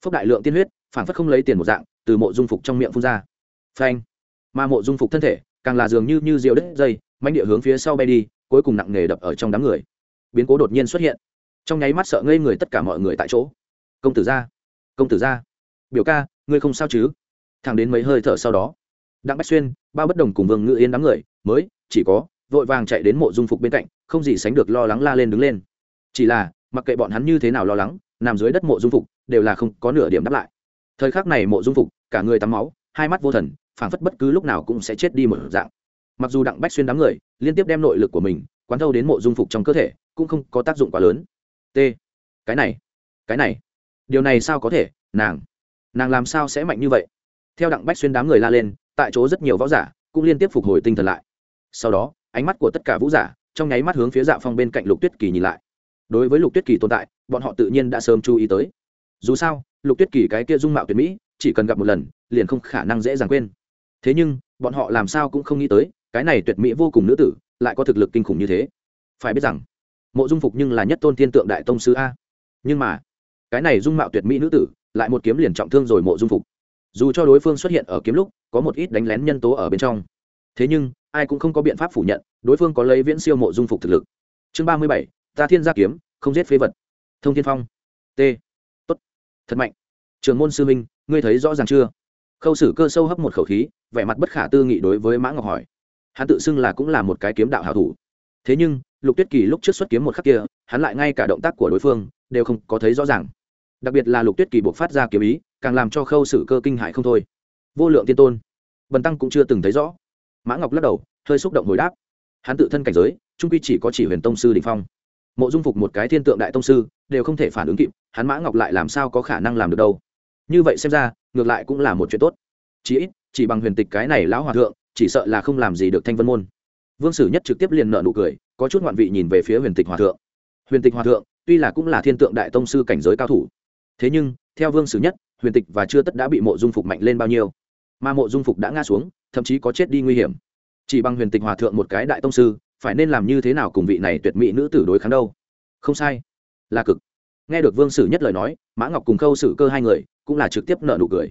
Speaker 1: phúc đại lượng tiên huyết phản phất không lấy tiền một dạng, từ mộ dung phục trong miệng phun ra. Phanh. Mà mộ dung phục thân thể càng là dường như như rượu đất dây mánh địa hướng phía sau bay đi, cuối cùng nặng nề đập ở trong đám người. Biến cố đột nhiên xuất hiện. Trong nháy mắt sợ ngây người tất cả mọi người tại chỗ. Công tử ra, công tử ra, biểu ca, ngươi không sao chứ? Thẳng đến mấy hơi thở sau đó, đặng bách xuyên, bao bất đồng cùng vương ngự yên đám người mới, chỉ có, vội vàng chạy đến mộ dung phục bên cạnh, không gì sánh được lo lắng la lên đứng lên. Chỉ là, mặc kệ bọn hắn như thế nào lo lắng, nằm dưới đất mộ dung phục đều là không có nửa điểm đáp lại. Thời khắc này mộ dung phục, cả người tắm máu, hai mắt vô thần phảng phất bất cứ lúc nào cũng sẽ chết đi một dạng. Mặc dù đặng bách xuyên đám người liên tiếp đem nội lực của mình quán thâu đến mộ dung phục trong cơ thể, cũng không có tác dụng quá lớn. T. Cái này cái này, điều này sao có thể, nàng nàng làm sao sẽ mạnh như vậy? Theo đặng bách xuyên đám người la lên, tại chỗ rất nhiều võ giả cũng liên tiếp phục hồi tinh thần lại. Sau đó, ánh mắt của tất cả vũ giả trong nháy mắt hướng phía dạ phong bên cạnh lục tuyết kỳ nhìn lại. Đối với lục tuyết kỳ tồn tại, bọn họ tự nhiên đã sớm chú ý tới. Dù sao, lục tuyết kỳ cái kia dung mạo tuyệt mỹ, chỉ cần gặp một lần, liền không khả năng dễ dàng quên thế nhưng, bọn họ làm sao cũng không nghĩ tới, cái này tuyệt mỹ vô cùng nữ tử, lại có thực lực kinh khủng như thế. Phải biết rằng, mộ dung phục nhưng là nhất tôn thiên tượng đại tông sư a. Nhưng mà, cái này dung mạo tuyệt mỹ nữ tử, lại một kiếm liền trọng thương rồi mộ dung phục. Dù cho đối phương xuất hiện ở kiếm lúc, có một ít đánh lén nhân tố ở bên trong. Thế nhưng, ai cũng không có biện pháp phủ nhận, đối phương có lấy viễn siêu mộ dung phục thực lực. Chương ba mươi bảy, ta thiên gia kiếm, không giết phế vật. Thông thiên phong. T. Tốt. Thật mạnh. Trường môn sư minh ngươi thấy rõ ràng chưa? Khâu sử cơ sâu hấp một khẩu khí, vẻ mặt bất khả tư nghị đối với mã ngọc hỏi. Hắn tự xưng là cũng là một cái kiếm đạo hảo thủ. Thế nhưng, lục tuyết kỳ lúc trước xuất kiếm một khắc kia, hắn lại ngay cả động tác của đối phương đều không có thấy rõ ràng. Đặc biệt là lục tuyết kỳ buộc phát ra kiếm ý, càng làm cho khâu sử cơ kinh hại không thôi. Vô lượng tiên tôn. Bần tăng cũng chưa từng thấy rõ. Mã ngọc lắc đầu, hơi xúc động hồi đáp. Hắn tự thân cảnh giới, trung quy chỉ có chỉ huyền tông sư đình phong. Mộ dung phục một cái thiên tượng đại tông sư, đều không thể phản ứng kịp, hắn mã ngọc lại làm sao có khả năng làm được đâu? Như vậy xem ra ngược lại cũng là một chuyện tốt. Chỉ ít, chỉ bằng huyền tịch cái này lão hòa thượng, chỉ sợ là không làm gì được thanh vân môn. Vương sử nhất trực tiếp liền nợ nụ cười, có chút ngoạn vị nhìn về phía huyền tịch hòa thượng. Huyền tịch hòa thượng, tuy là cũng là thiên tượng đại tông sư cảnh giới cao thủ, thế nhưng, theo vương sử nhất, huyền tịch và chưa tất đã bị mộ dung phục mạnh lên bao nhiêu. Mà mộ dung phục đã ngã xuống, thậm chí có chết đi nguy hiểm. Chỉ bằng huyền tịch hòa thượng một cái đại tông sư, phải nên làm như thế nào cùng vị này tuyệt mỹ nữ tử đối kháng đâu? Không sai. Là cực. Nghe được vương sử nhất lời nói, mã ngọc cùng khâu sử cơ hai người cũng là trực tiếp nợ nụ cười.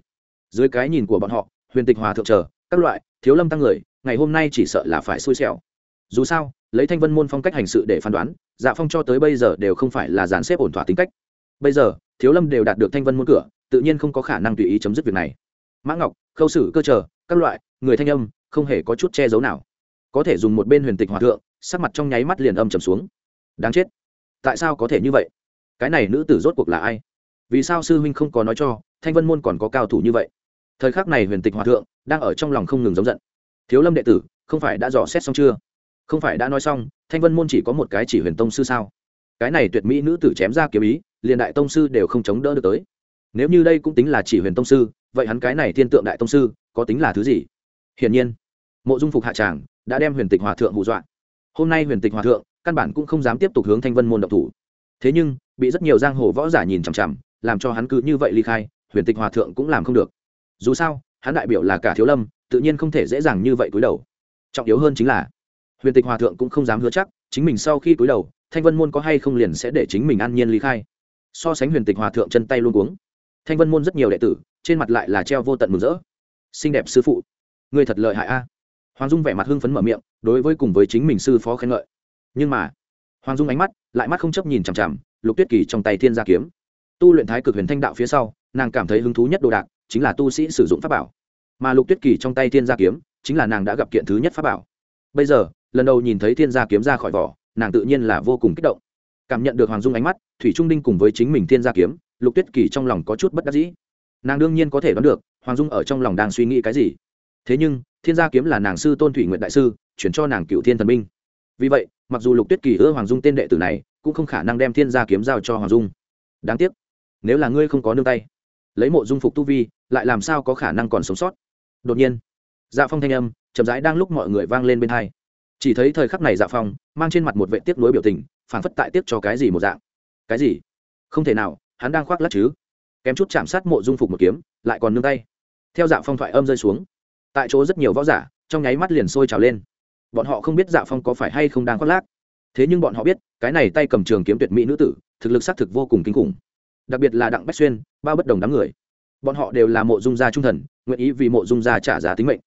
Speaker 1: Dưới cái nhìn của bọn họ, huyền tịch hòa thượng chờ, các loại, thiếu lâm tăng người, ngày hôm nay chỉ sợ là phải xui xẻo. Dù sao, lấy thanh vân môn phong cách hành sự để phán đoán dạ phong cho tới bây giờ đều không phải là dàn xếp ổn thỏa tính cách. Bây giờ, thiếu lâm đều đạt được thanh vân môn cửa, tự nhiên không có khả năng tùy ý chấm dứt việc này. Mã ngọc, khâu sử, cơ chờ, các loại, người thanh âm, không hề có chút che giấu nào. Có thể dùng một bên huyền tịch hòa thượng, sắc mặt trong nháy mắt liền âm trầm xuống. Đáng chết. Tại sao có thể như vậy? Cái này nữ tử rốt cuộc là ai? Vì sao sư huynh không có nói cho, thanh vân môn còn có cao thủ như vậy? Thời khắc này huyền tịch hòa thượng đang ở trong lòng không ngừng giống giận. Thiếu lâm đệ tử, không phải đã dò xét xong chưa? Không phải đã nói xong, thanh vân môn chỉ có một cái chỉ huyền tông sư sao? Cái này tuyệt mỹ nữ tử chém ra kiếm ý, liền đại tông sư đều không chống đỡ được tới. Nếu như đây cũng tính là chỉ huyền tông sư, vậy hắn cái này thiên tượng đại tông sư, có tính là thứ gì? Hiển nhiên, mộ dung phục hạ tràng đã đem huyền tịch hòa thượng hù dọa. Hôm nay huyền tịch hòa thượng căn bản cũng không dám tiếp tục hướng thanh vân môn độc thủ. Thế nhưng, bị rất nhiều giang hồ võ giả nhìn chằm chằm làm cho hắn cứ như vậy ly khai, huyền tịch hòa thượng cũng làm không được. Dù sao, hắn đại biểu là cả thiếu lâm, tự nhiên không thể dễ dàng như vậy cúi đầu. Trọng yếu hơn chính là, huyền tịch hòa thượng cũng không dám hứa chắc, chính mình sau khi cúi đầu, thanh vân môn có hay không liền sẽ để chính mình an nhiên ly khai. So sánh huyền tịch hòa thượng chân tay luôn uống thanh vân môn rất nhiều đệ tử, trên mặt lại là treo vô tận mừng rỡ. Xinh đẹp sư phụ người thật lợi hại a. Hoàng dung vẻ mặt hưng phấn mở miệng, đối với cùng với chính mình sư phó khen ngợi. Nhưng mà, hoàng dung ánh mắt, lại mắt không chấp nhìn chằm chằm, lục tuyết kỳ trong tay thiên gia kiếm tu luyện thái cực huyền thanh đạo phía sau, nàng cảm thấy hứng thú nhất đồ đạc chính là tu sĩ sử dụng pháp bảo. Mà lục tuyết kỳ trong tay thiên gia kiếm chính là nàng đã gặp kiện thứ nhất pháp bảo. Bây giờ, lần đầu nhìn thấy thiên gia kiếm ra khỏi vỏ, nàng tự nhiên là vô cùng kích động. Cảm nhận được hoàng dung ánh mắt, thủy trung đinh cùng với chính mình thiên gia kiếm, lục tuyết kỳ trong lòng có chút bất đắc dĩ. Nàng đương nhiên có thể đoán được, hoàng dung ở trong lòng đang suy nghĩ cái gì. Thế nhưng, thiên gia kiếm là nàng sư tôn thủy nguyện đại sư, chuyển cho nàng cựu thiên thần minh. Vì vậy, mặc dù lục tuyết kỳ ưa hoàng dung tên đệ tử này, cũng không khả năng đem thiên gia kiếm giao cho hoàng dung. Đáng tiếc nếu là ngươi không có nương tay, lấy mộ dung phục tu vi, lại làm sao có khả năng còn sống sót? Đột nhiên dạ phong thanh âm chậm rãi đang lúc mọi người vang lên bên hai. Chỉ thấy thời khắc này dạ phong mang trên mặt một vệ tiếc nuối biểu tình, phản phất tại tiếc cho cái gì một dạng. Cái gì? Không thể nào, hắn đang khoác lắc chứ? Kém chút chạm sát mộ dung phục một kiếm, lại còn nương tay. Theo dạ phong thoại âm rơi xuống, tại chỗ rất nhiều võ giả, trong nháy mắt liền sôi trào lên. Bọn họ không biết dạ phong có phải hay không đang khoác lác. Thế nhưng bọn họ biết, cái này tay cầm trường kiếm tuyệt mỹ nữ tử, thực lực xác thực vô cùng kinh khủng đặc biệt là đặng bách xuyên, bao bất đồng đám người. Bọn họ đều là mộ dung gia trung thần, nguyện ý vì mộ dung gia trả giá tính mệnh.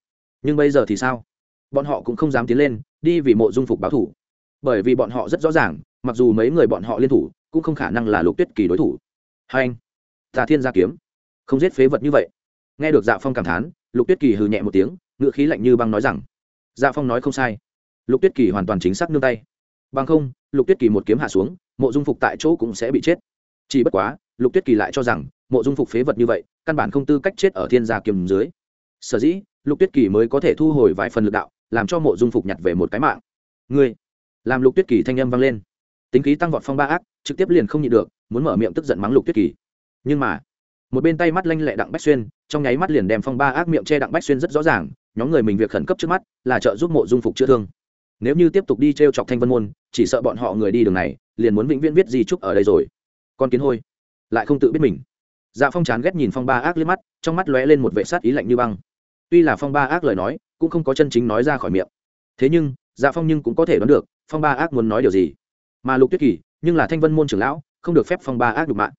Speaker 1: Nhưng bây giờ thì sao? Bọn họ cũng không dám tiến lên, đi vì mộ dung phục báo thủ. Bởi vì bọn họ rất rõ ràng, mặc dù mấy người bọn họ liên thủ, cũng không khả năng là lục tuyết kỳ đối thủ. Hai anh, tà thiên gia kiếm. Không giết phế vật như vậy. Nghe được dạ phong cảm thán, lục tuyết kỳ hừ nhẹ một tiếng, ngựa khí lạnh như băng nói rằng dạ phong nói không sai. Lục tuyết kỳ hoàn toàn chính xác nương tay. Bằng không, lục tuyết kỳ một kiếm hạ xuống, mộ dung phục tại chỗ cũng sẽ bị chết. Chỉ bất quá lục tuyết kỳ lại cho rằng, mộ dung phục phế vật như vậy, căn bản không tư cách chết ở thiên gia kiềm dưới. Sở dĩ, lục tuyết kỳ mới có thể thu hồi vài phần lực đạo, làm cho mộ dung phục nhặt về một cái mạng. Ngươi! Làm lục tuyết kỳ thanh âm vang lên. Tính khí tăng vọt phong ba ác, trực tiếp liền không nhịn được, muốn mở miệng tức giận mắng lục tuyết kỳ. Nhưng mà, một bên tay mắt lanh lẹ đặng bách xuyên, trong nháy mắt liền đem phong ba ác miệng che đặng bách xuyên rất rõ ràng, nhóm người mình việc khẩn cấp trước mắt, là trợ giúp mộ dung phục chữa thương. Nếu như tiếp tục đi t r e o chọc thanh vân môn, chỉ sợ bọn họ người đi đường này, liền muốn vĩnh viễn viết di trúc ở đây rồi. Con kiến hôi! Lại không tự biết mình. Dạ phong chán ghét nhìn phong ba ác liếc mắt, trong mắt lóe lên một vệ sát ý lạnh như băng. Tuy là phong ba ác lời nói, cũng không có chân chính nói ra khỏi miệng. Thế nhưng dạ phong nhưng cũng có thể đoán được, phong ba ác muốn nói điều gì. Mà lục tuyết kỳ, nhưng là thanh vân môn trưởng lão, không được phép phong ba ác đục mạng.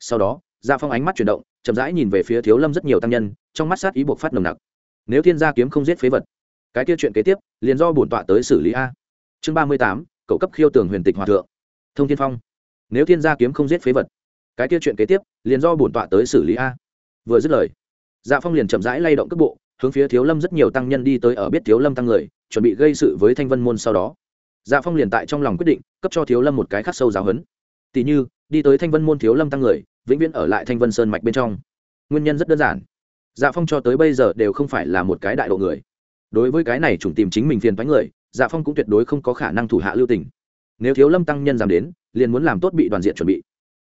Speaker 1: Sau đó dạ phong ánh mắt chuyển động, chậm rãi nhìn về phía thiếu lâm rất nhiều tăng nhân, trong mắt sát ý buộc phát nồng nặc. Nếu thiên gia kiếm không giết phế vật, cái kia chuyện kế tiếp, liền do bổn tọa tới xử lý a. Chương ba mươi tám, cậu cấp khiêu tường huyền tịch hòa thượng. Thông thiên phong. Nếu thiên gia kiếm không giết phế vật cái kia chuyện kế tiếp, liền do bổn tọa tới xử lý a. Vừa dứt lời dạ phong liền chậm rãi lay động cước bộ, hướng phía thiếu lâm rất nhiều tăng nhân đi tới ở biết thiếu lâm tăng người, chuẩn bị gây sự với thanh vân môn sau đó. Dạ phong liền tại trong lòng quyết định, cấp cho thiếu lâm một cái khắc sâu giáo hấn tỷ như, đi tới thanh vân môn thiếu lâm tăng người, vĩnh viễn ở lại thanh vân sơn mạch bên trong. Nguyên nhân rất đơn giản. Dạ phong cho tới bây giờ đều không phải là một cái đại độ người. Đối với cái này chủng tìm chính mình phiền thoái người dạ phong cũng tuyệt đối không có khả năng thủ hạ lưu tình. Nếu thiếu lâm tăng nhân dám đến, liền muốn làm tốt bị đoàn diện chuẩn bị.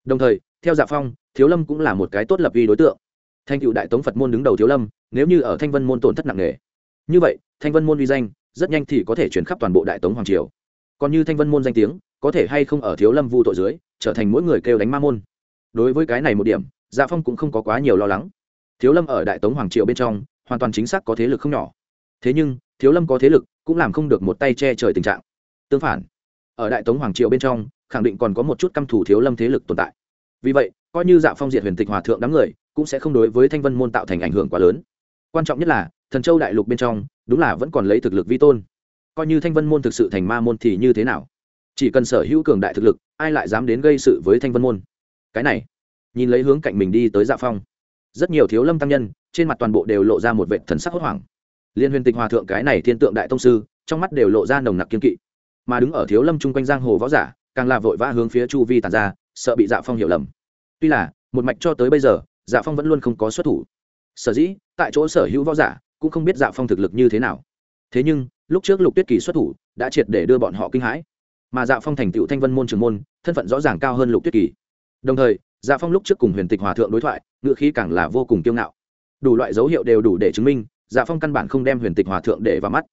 Speaker 1: Đồng thời theo dạ phong, thiếu lâm cũng là một cái tốt lập vi đối tượng. Thanh cựu đại tống phật môn đứng đầu thiếu lâm, nếu như ở thanh vân môn tổn thất nặng nề. Như vậy, thanh vân môn uy danh, rất nhanh thì có thể chuyển khắp toàn bộ đại tống hoàng triều. Còn như thanh vân môn danh tiếng, có thể hay không ở thiếu lâm vu tội dưới, trở thành mỗi người kêu đánh ma môn. Đối với cái này một điểm dạ phong cũng không có quá nhiều lo lắng. Thiếu lâm ở đại tống hoàng triều bên trong, hoàn toàn chính xác có thế lực không nhỏ. Thế nhưng, thiếu lâm có thế lực, cũng làm không được một tay che trời tình trạng. Tương phản, ở đại tống hoàng triều bên trong, khẳng định còn có một chút căm thủ thiếu lâm thế lực tồn tại vì vậy, coi như dạ phong diệt huyền tịch hòa thượng đám người, cũng sẽ không đối với thanh vân môn tạo thành ảnh hưởng quá lớn. Quan trọng nhất là, thần châu đại lục bên trong, đúng là vẫn còn lấy thực lực vi tôn. Coi như thanh vân môn thực sự thành ma môn thì như thế nào? Chỉ cần sở hữu cường đại thực lực, ai lại dám đến gây sự với thanh vân môn? Cái này, nhìn lấy hướng cạnh mình đi tới dạ phong. Rất nhiều thiếu lâm tăng nhân, trên mặt toàn bộ đều lộ ra một vệ thần sắc hốt hoảng. Liên huyền tịch hòa thượng cái này thiên tượng đại tông sư, trong mắt đều lộ ra nồng nặc kiên kỵ. Mà đứng ở thiếu lâm chung quanh giang hồ võ giả, càng là vội vã hướng phía chu vi tàn ra, sợ bị dạ phong hiểu lầm tuy là, một mạch cho tới bây giờ dạ phong vẫn luôn không có xuất thủ. Sở dĩ, tại chỗ sở hữu võ giả, cũng không biết dạ phong thực lực như thế nào. Thế nhưng, lúc trước lục tuyết kỳ xuất thủ, đã triệt để đưa bọn họ kinh hãi. Mà dạ phong thành tựu thanh vân môn trường môn, thân phận rõ ràng cao hơn lục tuyết kỳ. Đồng thời dạ phong lúc trước cùng huyền tịch hòa thượng đối thoại ngự khí càng là vô cùng kiêu ngạo. Đủ loại dấu hiệu đều đủ để chứng minh dạ phong căn bản không đem huyền tịch hòa thượng để vào mắt.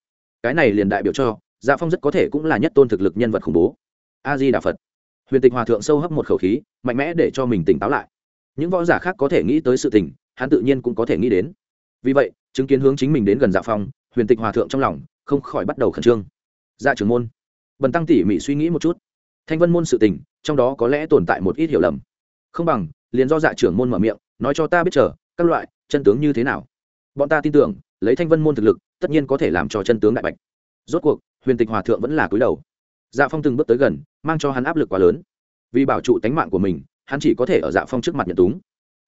Speaker 1: Cái này liền đại biểu cho dạ phong rất có thể cũng là nhất tôn thực lực nhân vật khủng bố. A di đà phật huyền tịch hòa thượng sâu hấp một khẩu khí, mạnh mẽ để cho mình tỉnh táo lại. Những võ giả khác có thể nghĩ tới sự tình, hắn tự nhiên cũng có thể nghĩ đến. Vì vậy, chứng kiến hướng chính mình đến gần dạ phong, huyền tịch hòa thượng trong lòng không khỏi bắt đầu khẩn trương. Dạ trưởng môn, bần tăng tỉ mỉ suy nghĩ một chút. Thanh vân môn sự tình, trong đó có lẽ tồn tại một ít hiểu lầm. Không bằng, liền do dạ trưởng môn mở miệng, nói cho ta biết chờ, các loại, chân tướng như thế nào. Bọn ta tin tưởng, lấy thanh vân môn thực lực, tất nhiên có thể làm cho chân tướng đại bạch. Rốt cuộc, huyền tịch hòa thượng vẫn là cúi đầu dạ phong từng bước tới gần, mang cho hắn áp lực quá lớn. Vì bảo trụ tánh mạng của mình, hắn chỉ có thể ở dạ phong trước mặt nhận túng.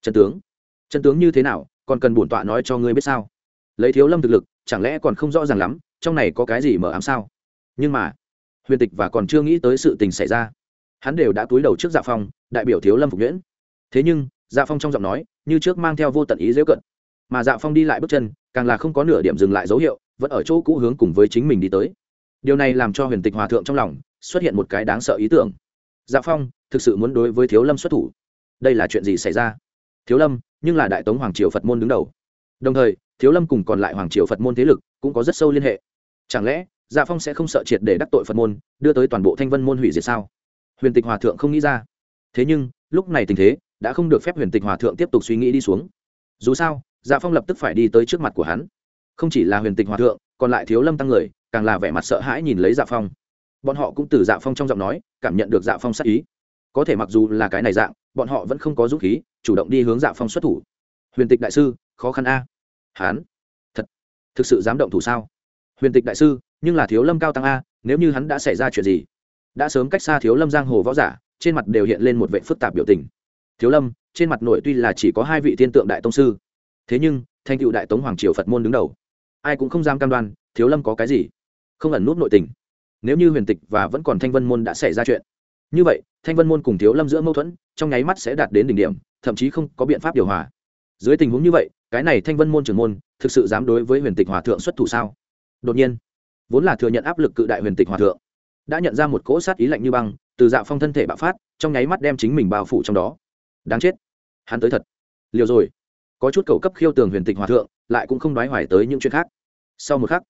Speaker 1: Trần tướng Trần tướng như thế nào, còn cần bổn tọa nói cho ngươi biết sao? Lấy thiếu lâm thực lực, chẳng lẽ còn không rõ ràng lắm, trong này có cái gì mở ám sao? Nhưng mà, huyền tịch và còn chưa nghĩ tới sự tình xảy ra. Hắn đều đã túi đầu trước dạ phong, đại biểu thiếu lâm phục nhuyễn. Thế nhưng dạ phong trong giọng nói, như trước mang theo vô tận ý dễu cận. Mà dạ phong đi lại bước chân, càng là không có nửa điểm dừng lại dấu hiệu, vẫn ở chỗ cũ hướng cùng với chính mình đi tới điều này làm cho huyền tịch hòa thượng trong lòng xuất hiện một cái đáng sợ ý tưởng. Dạ phong thực sự muốn đối với thiếu lâm xuất thủ. Đây là chuyện gì xảy ra? Thiếu lâm, nhưng là đại tống hoàng triều phật môn đứng đầu. Đồng thời, thiếu lâm cùng còn lại hoàng triều phật môn thế lực cũng có rất sâu liên hệ. Chẳng lẽ dạ phong sẽ không sợ triệt để đắc tội phật môn, đưa tới toàn bộ thanh vân môn hủy diệt sao? Huyền tịch hòa thượng không nghĩ ra. Thế nhưng, lúc này tình thế đã không được phép huyền tịch hòa thượng tiếp tục suy nghĩ đi xuống. Dù sao dạ phong lập tức phải đi tới trước mặt của hắn. Không chỉ là huyền tịch hòa thượng, còn lại thiếu lâm tăng người càng là vẻ mặt sợ hãi nhìn lấy dạ phong. Bọn họ cũng từ dạ phong trong giọng nói, cảm nhận được dạ phong sắc ý. Có thể mặc dù là cái này dạng, bọn họ vẫn không có dũng khí, chủ động đi hướng dạ phong xuất thủ. Huyền tịch đại sư, khó khăn a. Hán. Thật. Thực sự dám động thủ sao? Huyền tịch đại sư, nhưng là thiếu lâm cao tăng a, nếu như hắn đã xảy ra chuyện gì? Đã sớm cách xa thiếu lâm giang hồ võ giả, trên mặt đều hiện lên một vệ phức tạp biểu tình. Thiếu lâm, trên mặt nội tuy là chỉ có hai vị thiên tượng đại tông sư, thế nhưng thanh cựu đại tống hoàng triều phật môn đứng đầu. Ai cũng không dám cam đoan, thiếu lâm có cái gì? Không ẩn nút nội tình. Nếu như huyền tịch và vẫn còn thanh vân môn đã xảy ra chuyện, như vậy, thanh vân môn cùng thiếu lâm giữa mâu thuẫn trong nháy mắt sẽ đạt đến đỉnh điểm, thậm chí không có biện pháp điều hòa. Dưới tình huống như vậy, cái này thanh vân môn trưởng môn thực sự dám đối với huyền tịch hòa thượng xuất thủ sao? Đột nhiên, vốn là thừa nhận áp lực cự đại huyền tịch hòa thượng, đã nhận ra một cỗ sát ý lạnh như băng từ dạ phong thân thể bạo phát, trong nháy mắt đem chính mình bao phủ trong đó. Đáng chết, hắn tới thật. Liều rồi, có chút cầu cấp khiêu tường huyền tịch hòa thượng, lại cũng không nói hoài tới những chuyện khác. Sau một khắc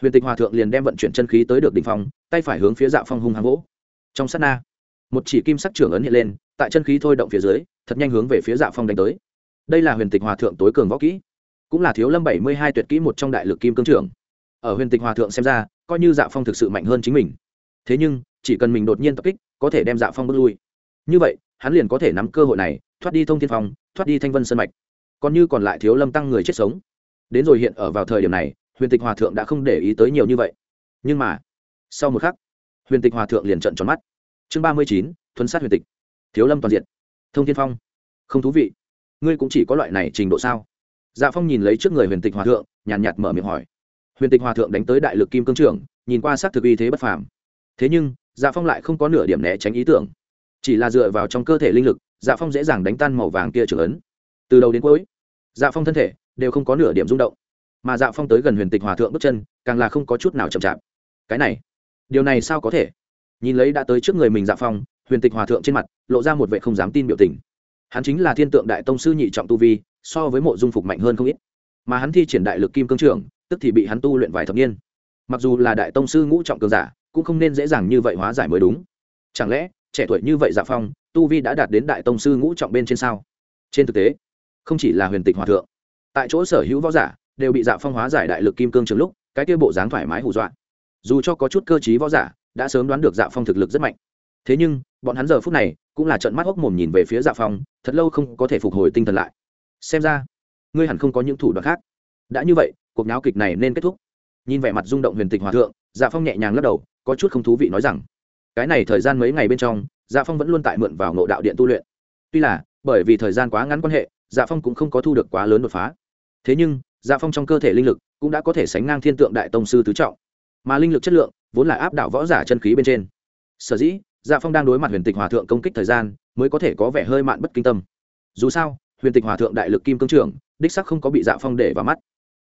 Speaker 1: huyền tịch hòa thượng liền đem vận chuyển chân khí tới được đ ỉ n h phong, tay phải hướng phía dạ phong hung hăng gỗ trong s á t na, một chỉ kim sắc trưởng ấn hiện lên, tại chân khí thôi động phía dưới, thật nhanh hướng về phía dạ phong đánh tới. Đây là huyền tịch hòa thượng tối cường võ kỹ, cũng là thiếu lâm bảy mươi hai tuyệt kỹ một trong đại lực kim cương trưởng. Ở huyền tịch hòa thượng xem ra, coi như dạ phong thực sự mạnh hơn chính mình. Thế nhưng, chỉ cần mình đột nhiên tập kích, có thể đem dạ phong bước lui. Như vậy, hắn liền có thể nắm cơ hội này, thoát đi thông thiên phong, thoát đi thanh vân sân mạch. Còn như còn lại thiếu lâm tăng người chết sống. Đến rồi hiện ở vào thời điểm này huyền tịch hòa thượng đã không để ý tới nhiều như vậy. Nhưng mà, sau một khắc, huyền tịch hòa thượng liền trận tròn mắt. Chương ba mươi chín thuấn sát huyền tịch. Thiếu lâm toàn diện thông thiên phong. Không thú vị. Ngươi cũng chỉ có loại này trình độ sao? Dạ phong nhìn lấy trước người huyền tịch hòa thượng, nhàn nhạt mở miệng hỏi. Huyền tịch hòa thượng đánh tới đại lực kim cương trưởng, nhìn qua s á c thực uy thế bất phàm. Thế nhưng dạ phong lại không có nửa điểm né tránh ý tưởng. Chỉ là dựa vào trong cơ thể linh lực dạ phong dễ dàng đánh tan màu vàng kia trưởng ấn. Từ đầu đến cuối dạ phong thân thể đều không có nửa điểm rung động mà dạ phong tới gần huyền tịch hòa thượng bước chân, càng là không có chút nào chậm chạp. Cái này, điều này sao có thể? Nhìn lấy đã tới trước người mình dạ phong, huyền tịch hòa thượng trên mặt, lộ ra một vệ không dám tin biểu tình. Hắn chính là thiên tượng đại tông sư nhị trọng tu vi, so với mộ dung phục mạnh hơn không ít. Mà hắn thi triển đại lực kim cương trưởng, tức thì bị hắn tu luyện vài thập niên. Mặc dù là đại tông sư ngũ trọng cường giả, cũng không nên dễ dàng như vậy hóa giải mới đúng. Chẳng lẽ, trẻ tuổi như vậy dạ phong, tu vi đã đạt đến đại tông sư ngũ trọng bên trên sao? Trên thực tế, không chỉ là huyền tịch hòa thượng. Tại chỗ sở hữu võ giả đều bị dạ phong hóa giải đại lực kim cương trường lúc, cái kia bộ dáng thoải mái hù dọa. Dù cho có chút cơ t võ giả, đã sớm đoán được dạ phong thực lực rất mạnh. Thế nhưng, bọn hắn giờ phút này cũng là trận mắt hốc mồm nhìn về phía dạ phong, thật lâu không có thể phục hồi tinh thần lại. Xem ra, ngươi hẳn không có những thủ đoạn khác. Đã như vậy, cuộc náo kịch này nên kết thúc. Nhìn vẻ mặt rung động huyền tịch hòa thượng dạ phong nhẹ nhàng lắc đầu, có chút không thú vị nói rằng, cái này thời gian mấy ngày bên trong dạ phong vẫn luôn tại mượn vào ngộ đạo điện tu luyện. Tuy là, bởi vì thời gian quá ngắn quan hệ dạ phong cũng không có thu được quá lớn đột phá. Thế nhưng dạ phong trong cơ thể linh lực cũng đã có thể sánh ngang thiên tượng đại tông sư tứ trọng, mà linh lực chất lượng vốn là áp đảo võ giả chân khí bên trên. Sở dĩ dạ phong đang đối mặt huyền tịch hòa thượng công kích thời gian mới có thể có vẻ hơi mạn bất kinh tâm. Dù sao, huyền tịch hòa thượng đại lực kim cương trưởng đích sắc không có bị dạ phong để vào mắt.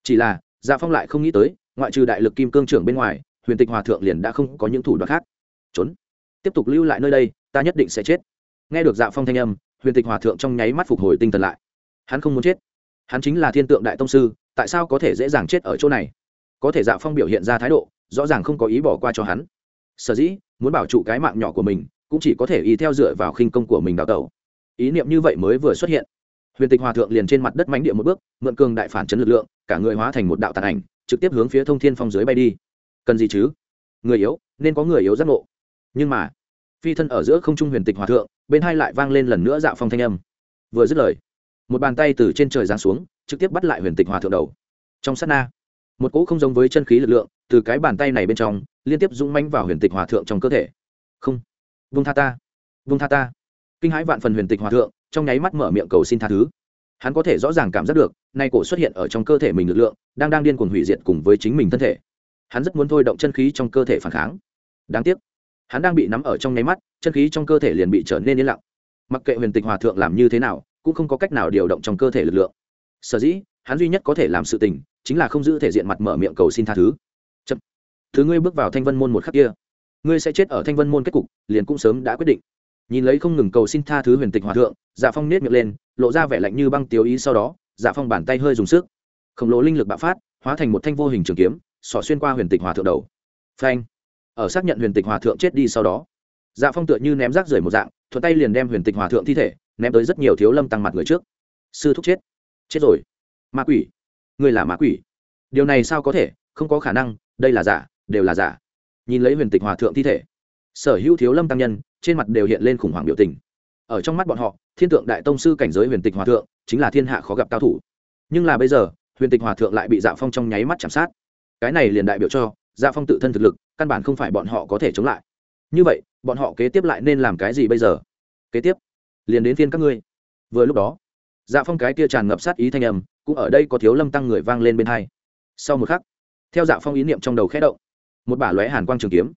Speaker 1: Chỉ là dạ phong lại không nghĩ tới, ngoại trừ đại lực kim cương trưởng bên ngoài, huyền tịch hòa thượng liền đã không có những thủ đoạn khác. Trốn. Tiếp tục lưu lại nơi đây, ta nhất định sẽ chết. Nghe được dạ phong thanh âm, huyền tịch hòa thượng trong nháy mắt phục hồi tinh thần lại. Hắn không muốn chết. Hắn chính là thiên tượng đại tông sư tại sao có thể dễ dàng chết ở chỗ này? Có thể dạ phong biểu hiện ra thái độ, rõ ràng không có ý bỏ qua cho hắn. Sở dĩ, muốn bảo trụ cái mạng nhỏ của mình, cũng chỉ có thể ý theo dựa vào khinh công của mình đào tẩu. Ý niệm như vậy mới vừa xuất hiện. Huyền tịch hòa thượng liền trên mặt đất mánh địa một bước, mượn cường đại phản chấn lực lượng, cả người hóa thành một đạo tàn ảnh, trực tiếp hướng phía thông thiên phong dưới bay đi. Cần gì chứ? Người yếu, nên có người yếu giác ngộ. Nhưng mà, phi thân ở giữa không trung huyền tịch hòa thượng, bên hai lại vang lên lần nữa dạo phong thanh âm. Vừa dứt lời, một bàn tay từ trên trời giáng xuống trực tiếp bắt lại huyền tịch hòa thượng đầu. Trong sát na, một cỗ không giống với chân khí lực lượng từ cái bàn tay này bên trong liên tiếp dũng manh vào huyền tịch hòa thượng trong cơ thể. Không. Vung tha ta. Vung tha ta. Kinh hãi vạn phần huyền tịch hòa thượng, trong nháy mắt mở miệng cầu xin tha thứ. Hắn có thể rõ ràng cảm giác được, nay cổ xuất hiện ở trong cơ thể mình lực lượng, đang đang điên cuồng hủy diệt cùng với chính mình thân thể. Hắn rất muốn thôi động chân khí trong cơ thể phản kháng. Đáng tiếc, hắn đang bị nắm ở trong nháy mắt, chân khí trong cơ thể liền bị trở nên yên lặng. Mặc kệ huyền tịch hòa thượng làm như thế nào, cũng không có cách nào điều động trong cơ thể lực lượng sở dĩ hắn duy nhất có thể làm sự tình chính là không giữ thể diện mặt mở miệng cầu xin tha thứ. Chậm. thứ ngươi bước vào thanh vân môn một khắc kia, ngươi sẽ chết ở thanh vân môn kết cục, liền cũng sớm đã quyết định. Nhìn lấy không ngừng cầu xin tha thứ huyền tịch hòa thượng dạ phong nết miệng lên, lộ ra vẻ lạnh như băng tiêu ý sau đó dạ phong bàn tay hơi dùng sức. Khổng lồ linh lực bạo phát, hóa thành một thanh vô hình trường kiếm, xỏ xuyên qua huyền tịch hòa thượng đầu. Phanh. Ở xác nhận huyền tịch hòa thượng chết đi sau đó dạ phong tựa như ném rác rưởi một dạng, thuận tay liền đem huyền tịch hòa thượng thi thể, ném tới rất nhiều thiếu lâm tăng mặt người trước. Sư thúc chết chết rồi. Ma quỷ. Người là ma quỷ. Điều này sao có thể? Không có khả năng. Đây là giả. Đều là giả. Nhìn lấy huyền tịch hòa thượng thi thể, sở hữu thiếu lâm tăng nhân, trên mặt đều hiện lên khủng hoảng biểu tình. Ở trong mắt bọn họ, thiên tượng đại tông sư cảnh giới huyền tịch hòa thượng chính là thiên hạ khó gặp cao thủ. Nhưng là bây giờ, huyền tịch hòa thượng lại bị dạ phong trong nháy mắt chạm sát. Cái này liền đại biểu cho dạ phong tự thân thực lực, căn bản không phải bọn họ có thể chống lại. Như vậy, bọn họ kế tiếp lại nên làm cái gì bây giờ? Kế tiếp, liền đến phiên các ngươi. Vừa lúc đó dạ phong cái kia tràn ngập sát ý thanh âm, cũng ở đây có thiếu lâm tăng người vang lên bên hai. Sau một khắc, theo dạ phong ý niệm trong đầu khẽ động, một bả lóe hàn quang trường kiếm.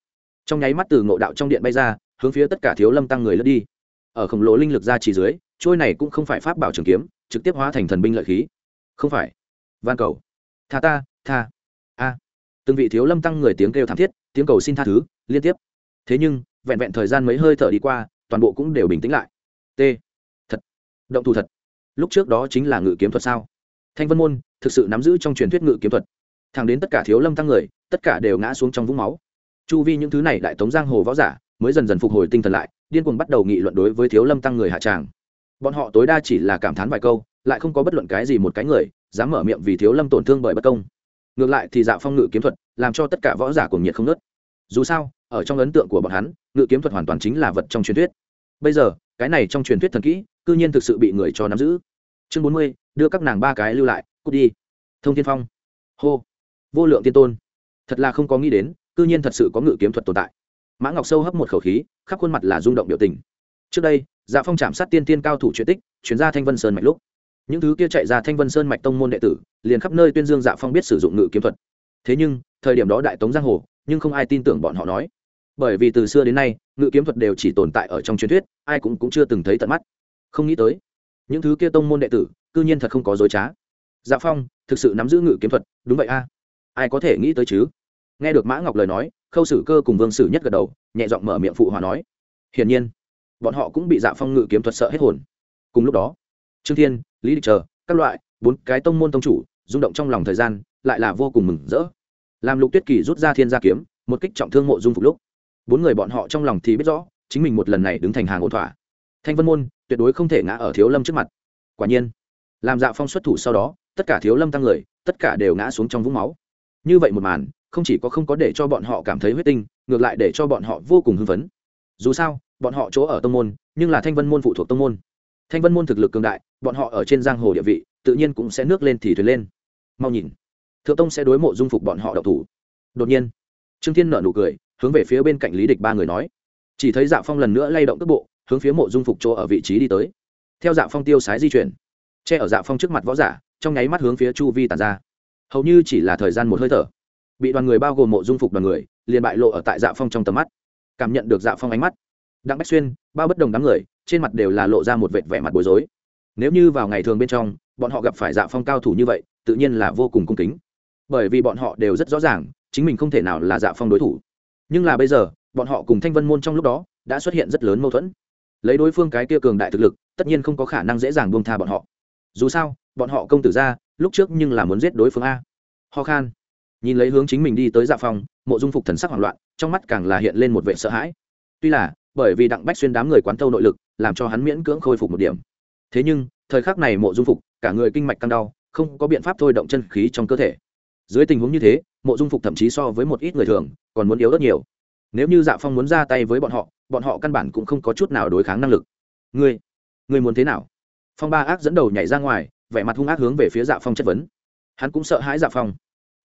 Speaker 1: Trong nháy mắt từ ngộ đạo trong điện bay ra, hướng phía tất cả thiếu lâm tăng người lướt đi. Ở khổng lồ linh lực ra chỉ dưới, trôi này cũng không phải pháp bảo trường kiếm, trực tiếp hóa thành thần binh lợi khí. Không phải. Van cầu. Tha ta, tha. A. Từng vị thiếu lâm tăng người tiếng kêu thảm thiết, tiếng cầu xin tha thứ, liên tiếp. Thế nhưng, vẹn vẹn thời gian mấy hơi thở đi qua, toàn bộ cũng đều bình tĩnh lại. T. Thật. Động thủ thật lúc trước đó chính là ngự kiếm thuật sao? Thanh vân môn, thực sự nắm giữ trong truyền thuyết ngự kiếm thuật. Thẳng đến tất cả thiếu lâm tăng người, tất cả đều ngã xuống trong vũng máu. Chu vi những thứ này đại tống giang hồ võ giả, mới dần dần phục hồi tinh thần lại, điên cuồng bắt đầu nghị luận đối với thiếu lâm tăng người hạ tràng. Bọn họ tối đa chỉ là cảm thán vài câu, lại không có bất luận cái gì một cái người dám mở miệng vì thiếu lâm tổn thương bởi bất công. Ngược lại thì dạo phong ngự kiếm thuật, làm cho tất cả võ giả cùng nhiệt không nớt dù sao, ở trong ấn tượng của bọn hắn, ngự kiếm thuật hoàn toàn chính là vật trong truyền thuyết. Bây giờ, cái này trong truyền thuyết thần kỹ cư nhiên thực sự bị người cho nắm giữ. Chương bốn mươi đưa các nàng ba cái lưu lại cút đi. Thông tiên phong. Hô. Vô lượng tiên tôn. Thật là không có nghĩ đến cư nhiên thật sự có ngự kiếm thuật tồn tại. Mã ngọc sâu hấp một khẩu khí khắp khuôn mặt là rung động biểu tình. Trước đây dạ phong chạm sát tiên tiên cao thủ chuyện tích chuyển ra thanh vân sơn mạch lúc. Những thứ kia chạy ra thanh vân sơn mạch tông môn đệ tử liền khắp nơi tuyên dương dạ phong biết sử dụng ngự kiếm thuật. Thế nhưng thời điểm đó đại tống giang hồ nhưng không ai tin tưởng bọn họ nói. Bởi vì từ xưa đến nay ngự kiếm thuật đều chỉ tồn tại ở trong truyền thuyết ai cũng, cũng chưa từng thấy tận mắt không nghĩ tới. Những thứ kia tông môn đệ tử, cư nhiên thật không có dối trá. Dạ phong, thực sự nắm giữ ngự kiếm thuật, đúng vậy a. Ai có thể nghĩ tới chứ? Nghe được mã ngọc lời nói, khâu sử cơ cùng vương sử nhất gật đầu, nhẹ giọng mở miệng phụ hòa nói. Hiển nhiên, bọn họ cũng bị dạ phong ngự kiếm thuật sợ hết hồn. Cùng lúc đó, trương thiên, lý địch chờ, các loại, bốn cái tông môn tông chủ, rung động trong lòng thời gian, lại là vô cùng mừng rỡ. Làm lục tuyết kỳ rút ra thiên gia kiếm, một kích trọng thương mộ dung phục lúc. Bốn người bọn họ trong lòng thì biết rõ, chính mình một lần này đứng thành hàng ổn thỏa. Thanh vân môn tuyệt đối không thể ngã ở thiếu lâm trước mặt. Quả nhiên, làm dạ phong xuất thủ sau đó, tất cả thiếu lâm tăng người, tất cả đều ngã xuống trong vũng máu. Như vậy một màn, không chỉ có không có để cho bọn họ cảm thấy huyết tinh, ngược lại để cho bọn họ vô cùng hưng phấn. Dù sao, bọn họ chỗ ở tông môn, nhưng là thanh vân môn phụ thuộc tông môn. Thanh vân môn thực lực cường đại, bọn họ ở trên giang hồ địa vị, tự nhiên cũng sẽ nước lên thì thuyền lên. Mau nhìn, thượng tông sẽ đối mộ dung phục bọn họ đậu thủ. Đột nhiên, trương thiên nở nụ cười, hướng về phía bên cạnh lý địch ba người nói. Chỉ thấy dạ phong lần nữa lay động cước bộ hướng phía mộ dung phục chỗ ở vị trí đi tới. Theo dạ phong tiêu sái di chuyển, che ở dạ phong trước mặt võ giả, trong nháy mắt hướng phía chu vi tàn ra. Hầu như chỉ là thời gian một hơi thở, bị đoàn người bao gồm mộ dung phục đoàn người, liền bại lộ ở tại dạ phong trong tầm mắt. Cảm nhận được dạ phong ánh mắt, đặng bách xuyên, bao bất đồng đám người, trên mặt đều là lộ ra một vệt vẻ mặt bối rối. Nếu như vào ngày thường bên trong, bọn họ gặp phải dạ phong cao thủ như vậy, tự nhiên là vô cùng cung kính. Bởi vì bọn họ đều rất rõ ràng, chính mình không thể nào là dạ phong đối thủ. Nhưng là bây giờ, bọn họ cùng thanh vân môn trong lúc đó, đã xuất hiện rất lớn mâu thuẫn lấy đối phương cái kia cường đại thực lực tất nhiên không có khả năng dễ dàng buông tha bọn họ. Dù sao bọn họ công tử ra lúc trước nhưng là muốn giết đối phương a. Ho khan. Nhìn lấy hướng chính mình đi tới dạ phòng, mộ dung phục thần sắc hoảng loạn trong mắt càng là hiện lên một vệ sợ hãi. Tuy là bởi vì đặng bách xuyên đám người quán tâu nội lực làm cho hắn miễn cưỡng khôi phục một điểm. Thế nhưng thời khắc này mộ dung phục cả người kinh mạch căng đau không có biện pháp thôi động chân khí trong cơ thể. Dưới tình huống như thế mộ dung phục thậm chí so với một ít người thường còn muốn yếu rất nhiều nếu như dạ phong muốn ra tay với bọn họ bọn họ căn bản cũng không có chút nào đối kháng năng lực. Ngươi ngươi muốn thế nào? Phong ba ác dẫn đầu nhảy ra ngoài, vẻ mặt hung ác hướng về phía dạ phong chất vấn. Hắn cũng sợ hãi dạ phong.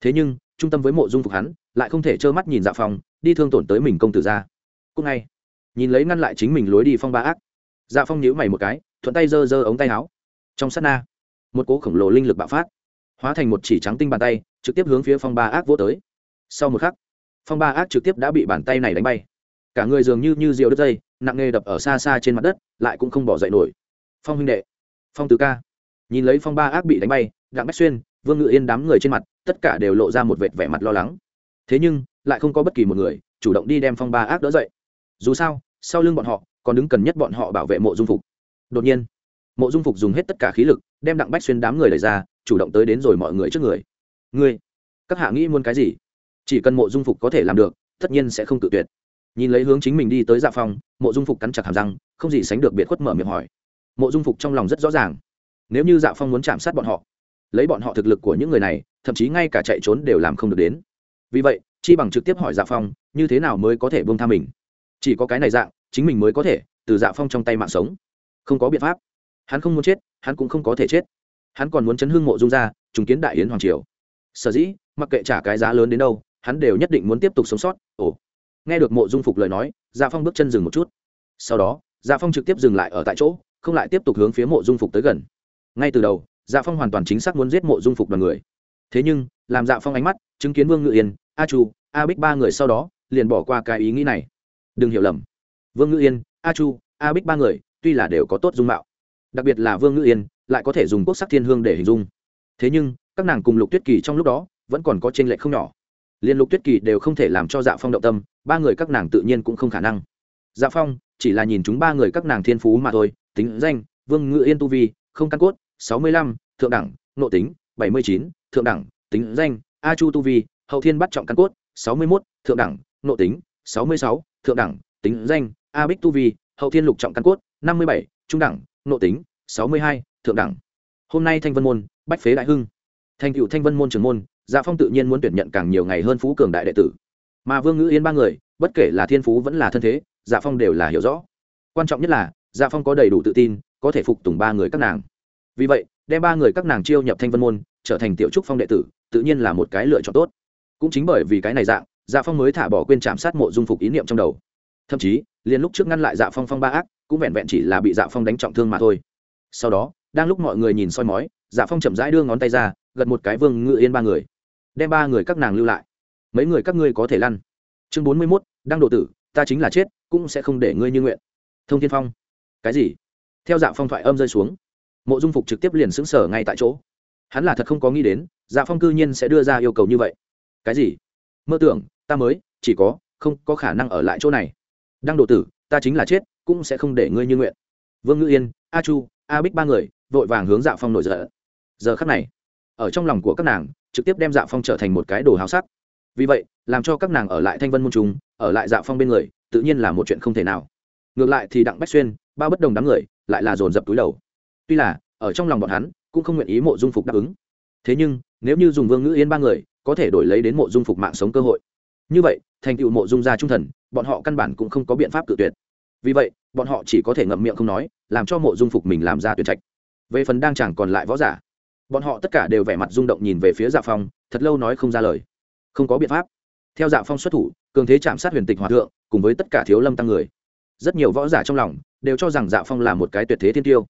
Speaker 1: Thế nhưng, trung tâm với mộ dung phục hắn, lại không thể trơ mắt nhìn dạ phong, đi thương tổn tới mình công tử ra. Cũng ngay, nhìn lấy ngăn lại chính mình lối đi phong ba ác dạ phong nhíu mày một cái, thuận tay giơ giơ ống tay áo. Trong sát na, một cỗ khổng lồ linh lực bạo phát, hóa thành một chỉ trắng tinh bàn tay, trực tiếp hướng phía phong ba ác vỗ tới. Sau một khắc phong ba ác trực tiếp đã bị bàn tay này đánh bay. Cả người dường như như rượu đứt dây, nặng nghề đập ở xa xa trên mặt đất, lại cũng không bỏ dậy nổi. Phong huynh đệ, phong tứ ca. Nhìn lấy phong ba ác bị đánh bay, đặng bách xuyên, vương ngự yên đám người trên mặt, tất cả đều lộ ra một vệt vẻ mặt lo lắng. Thế nhưng, lại không có bất kỳ một người chủ động đi đem phong ba ác đỡ dậy. Dù sao, sau lưng bọn họ, còn đứng cần nhất bọn họ bảo vệ mộ dung phục. Đột nhiên, mộ dung phục dùng hết tất cả khí lực, đem đặng bách xuyên đám người đẩy ra, chủ động tới đến rồi mọi người trước người. Ngươi, các hạ nghĩ muốn cái gì? Chỉ cần mộ dung phục có thể làm được, tất nhiên sẽ không tự tuyệt. Nhìn lấy hướng chính mình đi tới dạ phòng, mộ dung phục cắn chặt hàm răng, không gì sánh được biệt khuất mở miệng hỏi. Mộ dung phục trong lòng rất rõ ràng. Nếu như dạ phong muốn chạm sát bọn họ, lấy bọn họ thực lực của những người này, thậm chí ngay cả chạy trốn đều làm không được đến. Vì vậy, chi bằng trực tiếp hỏi dạ phong, như thế nào mới có thể bông tha mình? Chỉ có cái này dạng, chính mình mới có thể từ dạ phong trong tay mạng sống. Không có biện pháp. Hắn không muốn chết, hắn cũng không có thể chết. Hắn còn muốn chấn hương mộ dung ra, trùng kiến đại yến hoàng triều. Sở dĩ, mặc kệ trả cái giá lớn đến đâu hắn đều nhất định muốn tiếp tục sống sót. Ồ, nghe được mộ dung phục lời nói dạ phong bước chân dừng một chút. Sau đó dạ phong trực tiếp dừng lại ở tại chỗ, không lại tiếp tục hướng phía mộ dung phục tới gần. Ngay từ đầu dạ phong hoàn toàn chính xác muốn giết mộ dung phục đoàn người. Thế nhưng, làm dạ phong ánh mắt, chứng kiến vương ngự yên, a chu, a bích ba người sau đó, liền bỏ qua cái ý nghĩ này. Đừng hiểu lầm. Vương ngự yên, a chu, a bích ba người, tuy là đều có tốt dung mạo, đặc biệt là vương ngự yên, lại có thể dùng quốc sắc thiên hương để hình dung. Thế nhưng, các nàng cùng lục tuyết kỳ trong lúc đó, vẫn còn có t r ê n lệch không nhỏ liên lục tuyết kỳ đều không thể làm cho dạ phong động tâm, ba người các nàng tự nhiên cũng không khả năng. Dạ phong, chỉ là nhìn chúng ba người các nàng thiên phú mà thôi, tính danh, vương ngự yên tu vi, không căn cốt, sáu mươi lăm, thượng đẳng nộ tính, bảy mươi chín, thượng đẳng, tính danh, a chu tu vi, hậu thiên bắt trọng căn cốt, sáu mươi mốt, thượng đẳng nộ tính, sáu mươi sáu, thượng đẳng, tính danh, a bích tu vi, hậu thiên lục trọng căn cốt, năm mươi bảy, trung đẳng nộ tính, sáu mươi hai, thượng đẳng. Hôm nay thanh vân môn, bách phế đại hưng. Thành cựu thanh vân môn trưởng môn dạ phong tự nhiên muốn tuyển nhận càng nhiều ngày hơn phú cường đại đệ tử. Mà vương ngữ yên ba người, bất kể là thiên phú vẫn là thân thế dạ phong đều là hiểu rõ. Quan trọng nhất là dạ phong có đầy đủ tự tin, có thể phục tùng ba người các nàng. Vì vậy, đem ba người các nàng chiêu nhập thanh vân môn, trở thành tiểu trúc phong đệ tử, tự nhiên là một cái lựa chọn tốt. Cũng chính bởi vì cái này dạng dạ phong mới thả bỏ quên chạm sát mộ dung phục ý niệm trong đầu. Thậm chí, liền lúc trước ngăn lại dạ phong phong ba ác, cũng vẹn vẹn chỉ là bị dạ phong đánh trọng thương mà thôi. Sau đó, đang lúc mọi người nhìn soi mói dạ phong chậm rãi đưa ngón tay ra gật một cái vương ngự yên ba người, đem ba người các nàng lưu lại. Mấy người các ngươi có thể lăn. Chương bốn mươi mốt đang độ tử, ta chính là chết, cũng sẽ không để ngươi như nguyện. Thông thiên phong. Cái gì? Theo dạ phong thoại âm rơi xuống, mộ dung phục trực tiếp liền xứng sở ngay tại chỗ. Hắn là thật không có nghĩ đến dạ phong cư nhiên sẽ đưa ra yêu cầu như vậy. Cái gì? Mơ tưởng, ta mới, chỉ có, không có khả năng ở lại chỗ này. Đang độ tử, ta chính là chết, cũng sẽ không để ngươi như nguyện. Vương ngữ yên, a chu, a bích ba người, vội vàng hướng dạ phong nổi giận. Giờ khắc này ở trong lòng của các nàng, trực tiếp đem dạ phong trở thành một cái đồ háo sắc. Vì vậy, làm cho các nàng ở lại thanh vân môn chúng ở lại dạ phong bên người, tự nhiên là một chuyện không thể nào. Ngược lại thì đặng bách xuyên ba bất đồng đám người, lại là dồn dập túi đầu. Tuy là, ở trong lòng bọn hắn, cũng không nguyện ý mộ dung phục đáp ứng. Thế nhưng, nếu như dùng vương ngữ yên ba người, có thể đổi lấy đến mộ dung phục mạng sống cơ hội. Như vậy, thành tựu mộ dung gia trung thần, bọn họ căn bản cũng không có biện pháp tự tuyệt. Vì vậy, bọn họ chỉ có thể ngậm miệng không nói, làm cho mộ dung phục mình làm ra tuyệt trạch. Về phần đang chẳng còn lại võ giả bọn họ tất cả đều vẻ mặt rung động nhìn về phía dạ phong, thật lâu nói không ra lời. Không có biện pháp. Theo dạ phong xuất thủ, cường thế chạm sát huyền tịch hòa thượng, cùng với tất cả thiếu lâm tăng người. Rất nhiều võ giả trong lòng đều cho rằng dạ phong là một cái tuyệt thế thiên tiêu.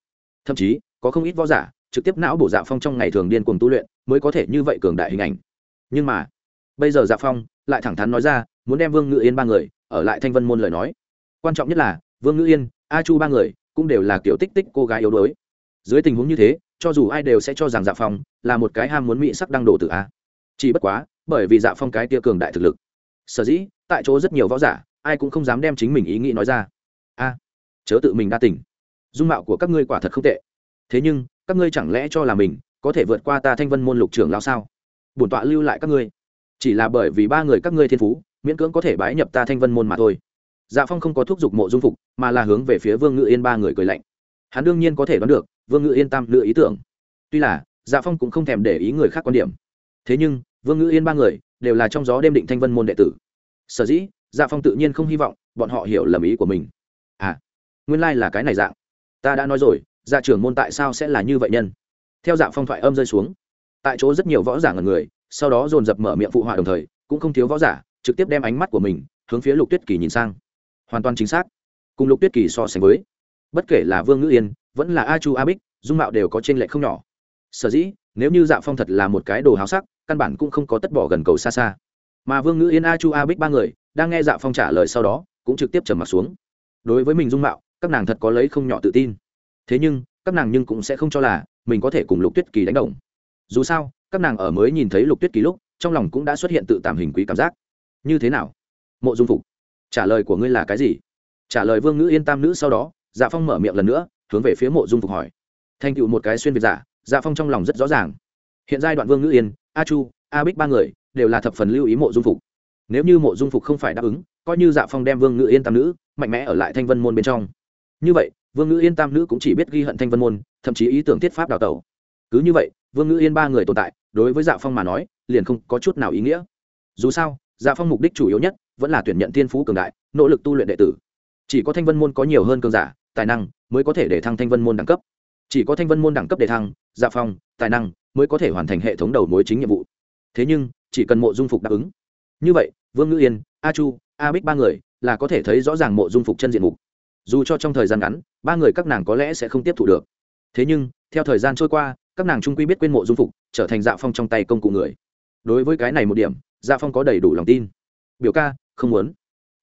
Speaker 1: Thậm chí, có không ít võ giả trực tiếp não bổ dạ phong trong ngày thường điên cuồng tu luyện, mới có thể như vậy cường đại hình ảnh. Nhưng mà, bây giờ dạ phong lại thẳng thắn nói ra, muốn đem vương ngự yên ba người ở lại thanh vân môn lời nói. Quan trọng nhất là, vương ngự yên, a chu ba người cũng đều là kiểu tích tích cô gái yếu đuối. Dưới tình huống như thế cho dù ai đều sẽ cho rằng dạ phong là một cái ham muốn mỹ sắc đăng đổ từ a. Chỉ bất quá, bởi vì dạ phong cái tia cường đại thực lực. Sở dĩ, tại chỗ rất nhiều võ giả, ai cũng không dám đem chính mình ý nghĩ nói ra. A, chớ tự mình đa tình. Dung mạo của các ngươi quả thật không tệ. Thế nhưng, các ngươi chẳng lẽ cho là mình có thể vượt qua ta thanh vân môn lục trưởng lao sao? Bổn tọa lưu lại các ngươi. Chỉ là bởi vì ba người các ngươi thiên phú, miễn cưỡng có thể bái nhập ta thanh vân môn mà thôi. Dạ phong không có thúc giục mộ dung phục, mà là hướng về phía vương ngự yên ba người cười lạnh hắn đương nhiên có thể đoán được, vương ngự yên tam lựa ý tưởng. Tuy là dạ phong cũng không thèm để ý người khác quan điểm. Thế nhưng, vương ngự yên ba người đều là trong gió đêm định thanh vân môn đệ tử. Sở dĩ dạ phong tự nhiên không hy vọng bọn họ hiểu lầm ý của mình. À nguyên lai、like、là cái này dạng. Ta đã nói rồi dạ trưởng môn tại sao sẽ là như vậy nhân? Theo dạ phong thoại âm rơi xuống, tại chỗ rất nhiều võ giả ngần người, sau đó dồn dập mở miệng phụ họa đồng thời, cũng không thiếu võ giả, trực tiếp đem ánh mắt của mình hướng phía lục tuyết kỳ nhìn sang. Hoàn toàn chính xác. Cùng lục tuyết kỳ so sánh với bất kể là vương ngữ yên, vẫn là a chu, a bích, dung mạo đều có t r ê n lệch không nhỏ. Sở dĩ, nếu như dạ phong thật là một cái đồ háo sắc, căn bản cũng không có tất bỏ gần cầu xa xa. Mà vương ngữ yên, a chu, a bích ba người, đang nghe dạ phong trả lời sau đó, cũng trực tiếp trầm m ặ t xuống. Đối với mình dung mạo, các nàng thật có lấy không nhỏ tự tin. Thế nhưng, các nàng nhưng cũng sẽ không cho là mình có thể cùng lục tuyết kỳ đánh đồng. Dù sao, các nàng ở mới nhìn thấy lục tuyết kỳ lúc, trong lòng cũng đã xuất hiện tự tàm hình quý cảm giác. Như thế nào? Mộ dung phục, trả lời của ngươi là cái gì? Trả lời vương ngữ yên tam nữ sau đó dạ phong mở miệng lần nữa, hướng về phía mộ dung phục hỏi. Thành tựu một cái xuyên việt giả dạ phong trong lòng rất rõ ràng. Hiện giai đoạn vương ngữ yên, a chu, a bích ba người đều là thập phần lưu ý mộ dung phục. Nếu như mộ dung phục không phải đáp ứng, coi như dạ phong đem vương ngữ yên tam nữ mạnh mẽ ở lại thanh vân môn bên trong. Như vậy, vương ngữ yên tam nữ cũng chỉ biết ghi hận thanh vân môn, thậm chí ý tưởng thiết pháp đào tẩu. Cứ như vậy, vương ngữ yên ba người tồn tại, đối với dạ phong mà nói, liền không có chút nào ý nghĩa. Dù sao dạ phong mục đích chủ yếu nhất vẫn là tuyển nhận thiên phú cường đại, nỗ lực tu luyện đệ tử. Chỉ có thanh vân môn có nhiều hơn cường giả tài năng mới có thể để thăng thanh vân môn đẳng cấp. Chỉ có thanh vân môn đẳng cấp để thăng dạ phong, tài năng mới có thể hoàn thành hệ thống đầu mối chính nhiệm vụ. Thế nhưng, chỉ cần mộ dung phục đáp ứng. Như vậy, vương ngữ yên, a chu, a bích ba người là có thể thấy rõ ràng mộ dung phục chân diện mục. Dù cho trong thời gian ngắn, ba người các nàng có lẽ sẽ không tiếp thu được. Thế nhưng, theo thời gian trôi qua, các nàng trung quy biết quên mộ dung phục, trở thành dạ phong trong tay công cụ người. Đối với cái này một điểm dạ phong có đầy đủ lòng tin. Biểu ca, không muốn.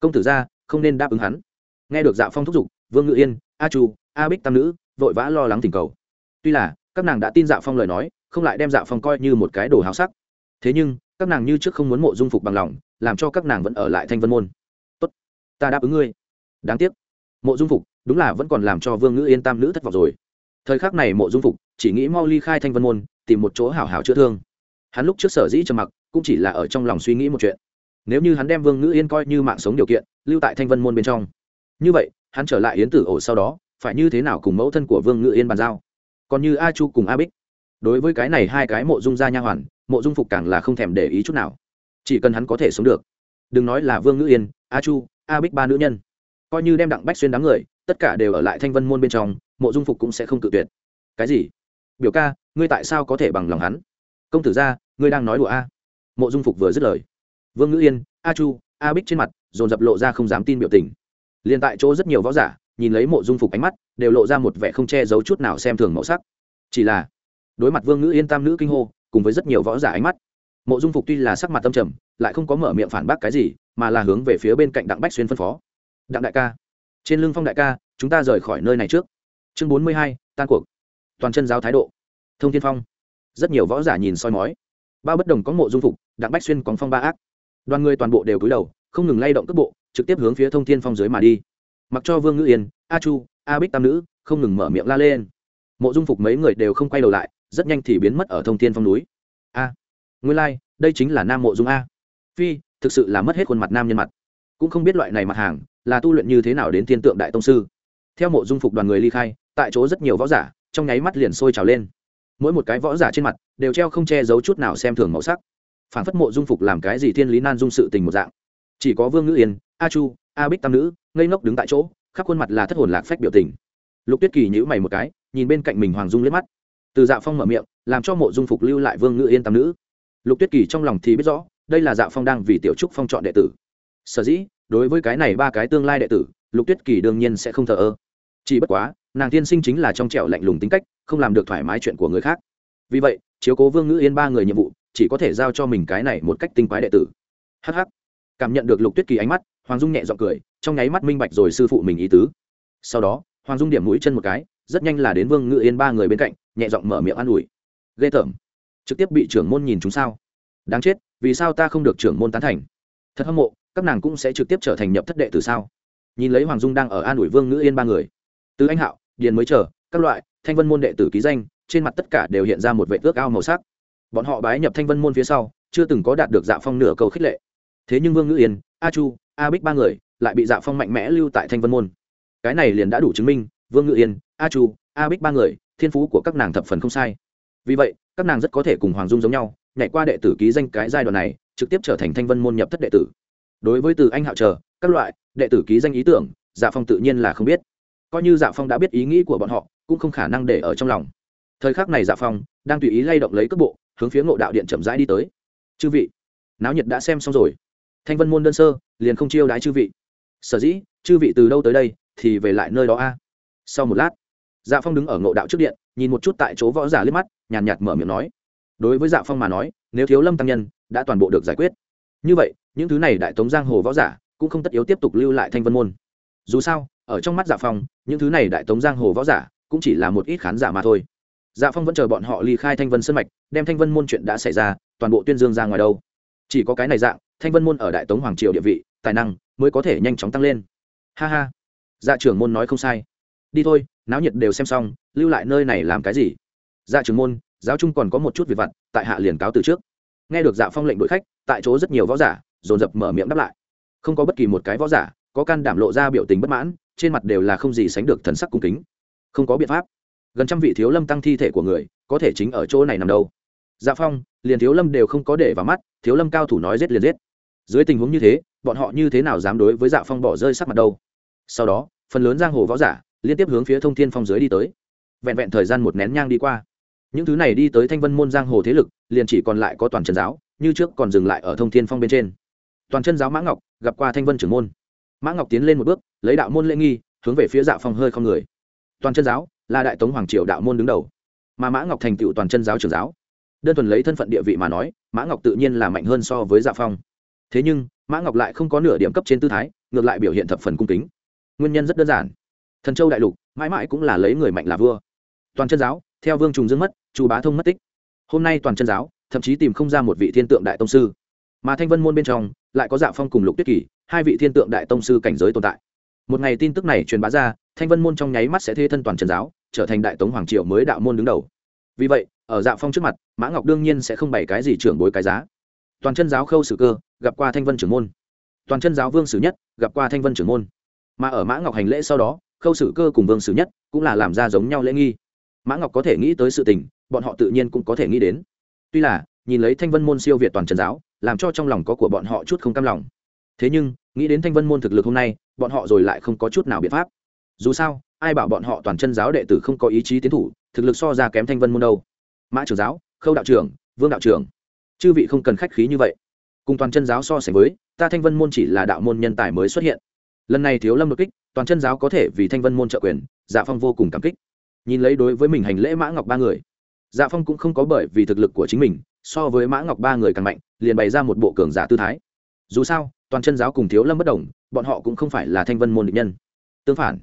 Speaker 1: Công tử gia không nên đáp ứng hắn. Nghe được dạ phong thúc giục vương ngự yên a chu a bích tam nữ vội vã lo lắng tình cầu tuy là các nàng đã tin dạ phong lời nói không lại đem dạ phong coi như một cái đồ háo sắc thế nhưng các nàng như trước không muốn mộ dung phục bằng lòng làm cho các nàng vẫn ở lại thanh vân môn tốt ta đáp ứng ngươi đáng tiếc mộ dung phục đúng là vẫn còn làm cho vương ngữ yên tam nữ thất vọng rồi thời khắc này mộ dung phục chỉ nghĩ mau ly khai thanh vân môn tìm một chỗ hảo hảo chữa thương hắn lúc trước sở dĩ trầm mặc cũng chỉ là ở trong lòng suy nghĩ một chuyện nếu như hắn đem vương ngữ yên coi như mạng sống điều kiện lưu tại thanh vân môn bên trong như vậy hắn trở lại yến tử ổ sau đó, phải như thế nào cùng mẫu thân của vương ngự yên bàn giao? Còn như a chu cùng a bích. Đối với cái này hai cái mộ dung gia nha hoàn, mộ dung phục càng là không thèm để ý chút nào. Chỉ cần hắn có thể sống được. Đừng nói là vương ngự yên, a chu, a bích ba nữ nhân. Coi như đem đặng bách xuyên đám người, tất cả đều ở lại thanh vân môn bên trong, mộ dung phục cũng sẽ không cự tuyệt. Cái gì? Biểu ca, ngươi tại sao có thể bằng lòng hắn? Công tử gia, ngươi đang nói đùa a. Mộ dung phục vừa dứt lời. Vương ngữ yên, a chu, a bích trên mặt, dồn dập lộ ra không dám tin biểu tình liền tại chỗ rất nhiều võ giả, nhìn lấy mộ dung phục ánh mắt, đều lộ ra một vẻ không che giấu chút nào xem thường màu sắc. Chỉ là, đối mặt vương ngữ yên tam nữ kinh hô, cùng với rất nhiều võ giả ánh mắt, mộ dung phục tuy là sắc mặt tâm trầm, lại không có mở miệng phản bác cái gì, mà là hướng về phía bên cạnh đặng bách xuyên phân phó. Đặng đại ca, trên lưng phong đại ca, chúng ta rời khỏi nơi này trước. Chương bốn mươi hai, tan cuộc. Toàn chân giáo thái độ. Thông thiên phong. Rất nhiều võ giả nhìn soi mói. Bao bất đồng có mộ dung phục, đặng bách xuyên có phong ba ác. Đoàn người toàn bộ đều cúi đầu không ngừng lay động cước bộ trực tiếp hướng phía thông thiên phong dưới mà đi. Mặc cho vương ngữ yên a chu a bích tam nữ không ngừng mở miệng la lên. Mộ dung phục mấy người đều không quay đầu lại rất nhanh thì biến mất ở thông thiên phong núi. A nguyên lai、like, đây chính là nam mộ dung a. Phi thực sự là mất hết khuôn mặt nam nhân mặt. Cũng không biết loại này mặt hàng là tu luyện như thế nào đến thiên tượng đại tông sư. Theo mộ dung phục đoàn người ly khai tại chỗ rất nhiều võ giả trong nháy mắt liền sôi trào lên. Mỗi một cái võ giả trên mặt đều treo không che giấu chút nào xem thường màu sắc. Phản phất mộ dung phục làm cái gì thiên lý nan dung sự tình một dạng chỉ có vương ngữ yên, a chu, a bích tam nữ, ngây ngốc đứng tại chỗ, khắp khuôn mặt là thất hồn lạc phách biểu tình. Lục tuyết kỳ nhữ mày một cái, nhìn bên cạnh mình hoàng dung liếc mắt. Từ dạ phong mở miệng, làm cho mộ dung phục lưu lại vương ngữ yên tam nữ. Lục tuyết kỳ trong lòng thì biết rõ, đây là dạ phong đang vì tiểu trúc phong chọn đệ tử. Sở dĩ, đối với cái này ba cái tương lai đệ tử, lục tuyết kỳ đương nhiên sẽ không thờ ơ. Chỉ bất quá, nàng tiên sinh chính là trong trẻo lạnh lùng tính cách, không làm được thoải mái chuyện của người khác. Vì vậy, chiếu cố vương ngữ yên ba người nhiệm vụ, chỉ có thể giao cho mình cái này một cách tinh quái đệ tử. Hh cảm nhận được lục tuyết kỳ ánh mắt, hoàng dung nhẹ g i ọ n g cười, trong nháy mắt minh bạch rồi sư phụ mình ý tứ. Sau đó, hoàng dung điểm mũi chân một cái, rất nhanh là đến vương ngự yên ba người bên cạnh, nhẹ giọng mở miệng an ủi. Ghê tởm, trực tiếp bị trưởng môn nhìn chúng sao? Đáng chết, vì sao ta không được trưởng môn tán thành? Thật hâm mộ, các nàng cũng sẽ trực tiếp trở thành nhập thất đệ từ sao? Nhìn lấy hoàng dung đang ở an ủi vương ngự yên ba người, từ anh hạo, điền mới chờ, các loại, thanh vân môn đệ tử ký danh, trên mặt tất cả đều hiện ra một vệ ước ao màu sắc. Bọn họ bái nhập thanh vân môn phía sau, chưa từng có đạt được dạ phong nửa cầu khích lệ thế nhưng vương ngữ yên, a chu, a bích ba người lại bị dạ phong mạnh mẽ lưu tại thanh vân môn. Cái này liền đã đủ chứng minh, vương ngữ yên, a chu, a bích ba người, thiên phú của các nàng thập phần không sai. Vì vậy, các nàng rất có thể cùng hoàng dung giống nhau, nhảy qua đệ tử ký danh cái giai đoạn này, trực tiếp trở thành thanh vân môn nhập thất đệ tử. Đối với từ anh hạo chờ các loại đệ tử ký danh ý tưởng dạ phong tự nhiên là không biết. Coi như dạ phong đã biết ý nghĩ của bọn họ, cũng không khả năng để ở trong lòng. Thời khắc này dạ phong đang tùy ý lay động lấy cước bộ, hướng phía ngộ đạo điện chậm rãi đi tới. Chư vị, náo nhiệt đã xem xong rồi thanh vân môn đơn sơ, liền không chiêu đái chư vị. Sở dĩ, chư vị từ đâu tới đây, thì về lại nơi đó a. Sau một lát dạ phong đứng ở ngộ đạo trước điện, nhìn một chút tại chỗ võ giả liếc mắt, nhàn nhạt mở miệng nói. Đối với dạ phong mà nói, nếu thiếu lâm tăng nhân, đã toàn bộ được giải quyết. Như vậy, những thứ này đại tống giang hồ võ giả, cũng không tất yếu tiếp tục lưu lại thanh vân môn. Dù sao, ở trong mắt dạ phong, những thứ này đại tống giang hồ võ giả, cũng chỉ là một ít khán giả mà thôi. Dạ phong vẫn chờ bọn họ ly khai thanh vân sân mạch, đem thanh vân môn chuyện đã xảy ra, toàn bộ tuyên dương ra ngoài đâu chỉ có cái này dạng, thanh vân môn ở đại tống hoàng triều địa vị, tài năng mới có thể nhanh chóng tăng lên. Ha ha. Dạ trưởng môn nói không sai. Đi thôi, náo nhiệt đều xem xong, lưu lại nơi này làm cái gì? Dạ trưởng môn, giáo trung còn có một chút việc vặt, tại hạ liền cáo từ trước. Nghe được dạ phong lệnh đội khách, tại chỗ rất nhiều võ giả, dồn dập mở miệng đáp lại. Không có bất kỳ một cái võ giả có can đảm lộ ra biểu tình bất mãn, trên mặt đều là không gì sánh được thần sắc cung kính. Không có biện pháp. Gần trăm vị thiếu lâm tăng thi thể của người, có thể chính ở chỗ này nằm đâu dạ phong, liền thiếu lâm đều không có để vào mắt, thiếu lâm cao thủ nói giết liền giết. Dưới tình huống như thế, bọn họ như thế nào dám đối với dạ phong bỏ rơi sắc mặt đâu? Sau đó, phần lớn giang hồ võ giả liên tiếp hướng phía thông thiên phong dưới đi tới. Vẹn vẹn thời gian một nén nhang đi qua. Những thứ này đi tới thanh vân môn giang hồ thế lực, liền chỉ còn lại có toàn trần giáo, như trước còn dừng lại ở thông thiên phong bên trên. Toàn chân giáo mã ngọc gặp qua thanh vân trưởng môn. Mã ngọc tiến lên một bước, lấy đạo môn lễ nghi, hướng về phía dạ phong hơi không người. Toàn chân giáo là đại tống hoàng triều đạo môn đứng đầu, mà mã ngọc thành tựu toàn chân giáo trưởng giáo đơn thuần lấy thân phận địa vị mà nói, mã ngọc tự nhiên là mạnh hơn so với dạ phong. Thế nhưng, mã ngọc lại không có nửa điểm cấp trên tư thái, ngược lại biểu hiện thập phần cung kính. Nguyên nhân rất đơn giản. Thần châu đại lục, mãi mãi cũng là lấy người mạnh là vua. Toàn chân giáo, theo vương trùng dương mất, chu bá thông mất tích. Hôm nay toàn chân giáo, thậm chí tìm không ra một vị thiên tượng đại tông sư. Mà thanh vân môn bên trong, lại có dạ phong cùng lục tuyết kỳ, hai vị thiên tượng đại tông sư cảnh giới tồn tại. Một ngày tin tức này truyền bá ra, thanh vân môn trong nháy mắt sẽ thê thân toàn trần giáo, trở thành đại tống hoàng triều mới đạo môn đứng đầu vì vậy, ở dạ phong trước mặt, mã ngọc đương nhiên sẽ không bày cái gì trưởng bối cái giá. Toàn chân giáo khâu sử cơ, gặp qua thanh vân trưởng môn. Toàn chân giáo vương sử nhất, gặp qua thanh vân trưởng môn. Mà ở mã ngọc hành lễ sau đó, khâu sử cơ cùng vương sử nhất cũng là làm ra giống nhau lễ nghi. Mã ngọc có thể nghĩ tới sự tình, bọn họ tự nhiên cũng có thể nghĩ đến. Tuy là, nhìn lấy thanh vân môn siêu việt toàn trần giáo, làm cho trong lòng có của bọn họ chút không cam lòng. Thế nhưng, nghĩ đến thanh vân môn thực lực hôm nay, bọn họ rồi lại không có chút nào biện pháp dù sao, ai bảo bọn họ toàn chân giáo đệ tử không có ý chí tiến thủ, thực lực so ra kém thanh vân môn đâu. Mã trưởng giáo, khâu đạo trưởng, vương đạo trưởng. Chư vị không cần khách khí như vậy. Cùng toàn chân giáo so sánh với, ta thanh vân môn chỉ là đạo môn nhân tài mới xuất hiện. Lần này thiếu lâm đột kích, toàn chân giáo có thể vì thanh vân môn trợ quyền dạ phong vô cùng cảm kích. Nhìn lấy đối với mình hành lễ mã ngọc ba người dạ phong cũng không có bởi vì thực lực của chính mình, so với mã ngọc ba người càng mạnh, liền bày ra một bộ cường giả tư thái. Dù sao, toàn chân giáo cùng thiếu lâm bất đồng, bọn họ cũng không phải là thanh vân môn định nhân. Tương phản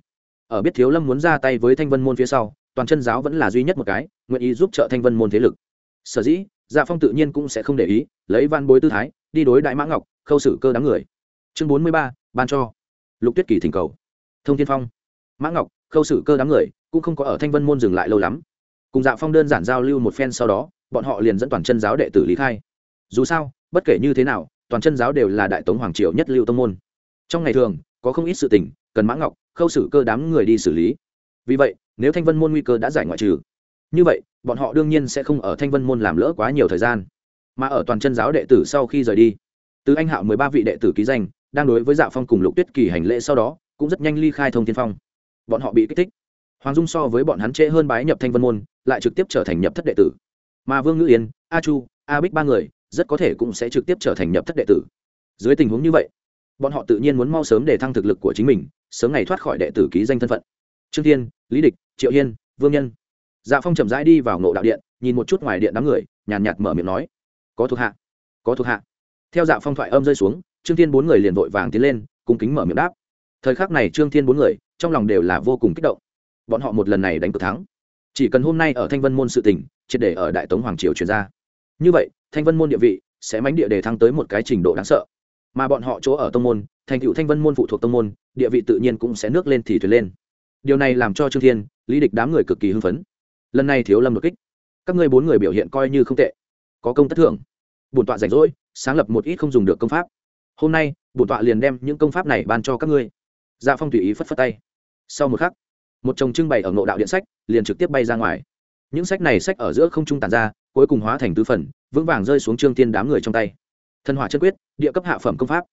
Speaker 1: ở biết thiếu lâm muốn ra tay với thanh vân môn phía sau, toàn chân giáo vẫn là duy nhất một cái, nguyện ý giúp trợ thanh vân môn thế lực. Sở dĩ dạ phong tự nhiên cũng sẽ không để ý, lấy van bối tư thái, đi đối đại mã ngọc, khâu xử cơ đám người. Chương bốn mươi ba, ban cho. Lục tuyết kỳ thỉnh cầu. Thông thiên phong. Mã ngọc, khâu xử cơ đám người, cũng không có ở thanh vân môn dừng lại lâu lắm. Cùng dạ phong đơn giản giao lưu một phen sau đó, bọn họ liền dẫn toàn chân giáo đệ tử lý khai. Dù sao, bất kể như thế nào, toàn chân giáo đều là đại tống hoàng triều nhất lưu tông môn. Trong ngày thường, có không ít sự tình, cần mã ngọc khâu xử cơ đám người đi xử lý. Vì vậy, nếu thanh vân môn nguy cơ đã giải ngoại trừ, như vậy, bọn họ đương nhiên sẽ không ở thanh vân môn làm lỡ quá nhiều thời gian, mà ở toàn chân giáo đệ tử sau khi rời đi, từ anh hạo mười ba vị đệ tử ký danh, đang đối với dạ phong cùng lục tuyết kỳ hành lễ sau đó, cũng rất nhanh ly khai thông tiên phong. Bọn họ bị kích thích. Hoàng dung so với bọn hắn trễ hơn bái nhập thanh vân môn, lại trực tiếp trở thành nhập thất đệ tử. Mà vương ngữ yên, a chu, a bích ba người, rất có thể cũng sẽ trực tiếp trở thành nhập thất đệ tử. Dưới tình huống như vậy bọn họ tự nhiên muốn mau sớm để thăng thực lực của chính mình, sớm ngày thoát khỏi đệ tử ký danh thân phận. Trương thiên, lý địch, triệu hiên, vương nhân. Dạ phong chậm rãi đi vào ngộ đạo điện, nhìn một chút ngoài điện đám người, nhàn nhạt mở miệng nói, có thuộc hạ, có thuộc hạ. Theo dạ phong thoại âm rơi xuống, trương thiên bốn người liền vội vàng tiến lên, cung kính mở miệng đáp. Thời khắc này trương thiên bốn người, trong lòng đều là vô cùng kích động. Bọn họ một lần này đánh cược thắng. Chỉ cần hôm nay ở thanh vân môn sự tỉnh triệt để ở đại tống hoàng triều chuyển ra. Như vậy, thanh vân môn địa vị sẽ mánh địa để thăng tới một cái trình độ đáng sợ mà bọn họ chỗ ở tông môn, thành cựu thanh vân môn phụ thuộc tông môn, địa vị tự nhiên cũng sẽ nước lên thì thuyền lên. Điều này làm cho trương thiên, lý địch đám người cực kỳ hưng phấn. Lần này thiếu lâm đột kích, các ngươi bốn người biểu hiện coi như không tệ, có công tất thưởng. Bổn tọa rảnh rỗi, sáng lập một ít không dùng được công pháp. Hôm nay, bổn tọa liền đem những công pháp này ban cho các ngươi. Dạ phong tùy ý phất phất tay. Sau một khắc, một chồng trưng bày ở ngộ đạo điện sách, liền trực tiếp bay ra ngoài. Những sách này sách ở giữa không trung tàn ra, cuối cùng hóa thành tứ phần, vững vàng rơi xuống trương tiên đám người trong tay thần hỏa chân quyết, địa cấp hạ phẩm công pháp.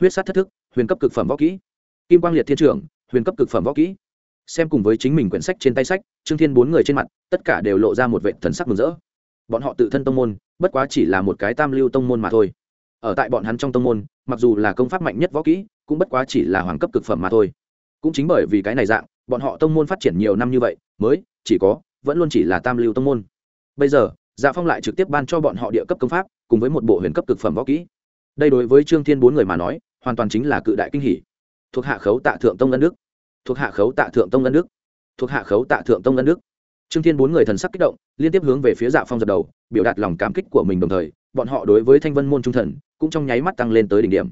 Speaker 1: Huyết sát thất thức, huyền cấp cực phẩm võ kỹ. Kim quang liệt thiên trưởng huyền cấp cực phẩm võ kỹ. Xem cùng với chính mình quyển sách trên tay sách, trương thiên bốn người trên mặt, tất cả đều lộ ra một vệ thần sắc mừng rỡ. Bọn họ tự thân tông môn, bất quá chỉ là một cái tam lưu tông môn mà thôi. Ở tại bọn hắn trong tông môn, mặc dù là công pháp mạnh nhất võ kỹ, cũng bất quá chỉ là hoàng cấp cực phẩm mà thôi. Cũng chính bởi vì cái này dạng, bọn họ tông môn phát triển nhiều năm như vậy, mới, chỉ có, vẫn luôn chỉ là tam lưu tông môn. Bây giờ dạ phong lại trực tiếp ban cho bọn họ địa cấp công pháp, cùng với một bộ huyền cấp cực phẩm võ kỹ. Đây đối với trương thiên bốn người mà nói, hoàn toàn chính là cự đại kinh hỷ thuộc hạ khấu tạ thượng tông ân đức. Thuộc hạ khấu tạ thượng tông ân đức. Thuộc hạ khấu tạ thượng tông ân đức. Trương thiên bốn người thần sắc kích động, liên tiếp hướng về phía dạ phong giật đầu, biểu đạt lòng cảm kích của mình đồng thời, bọn họ đối với thanh vân môn trung thần, cũng trong nháy mắt tăng lên tới đỉnh điểm.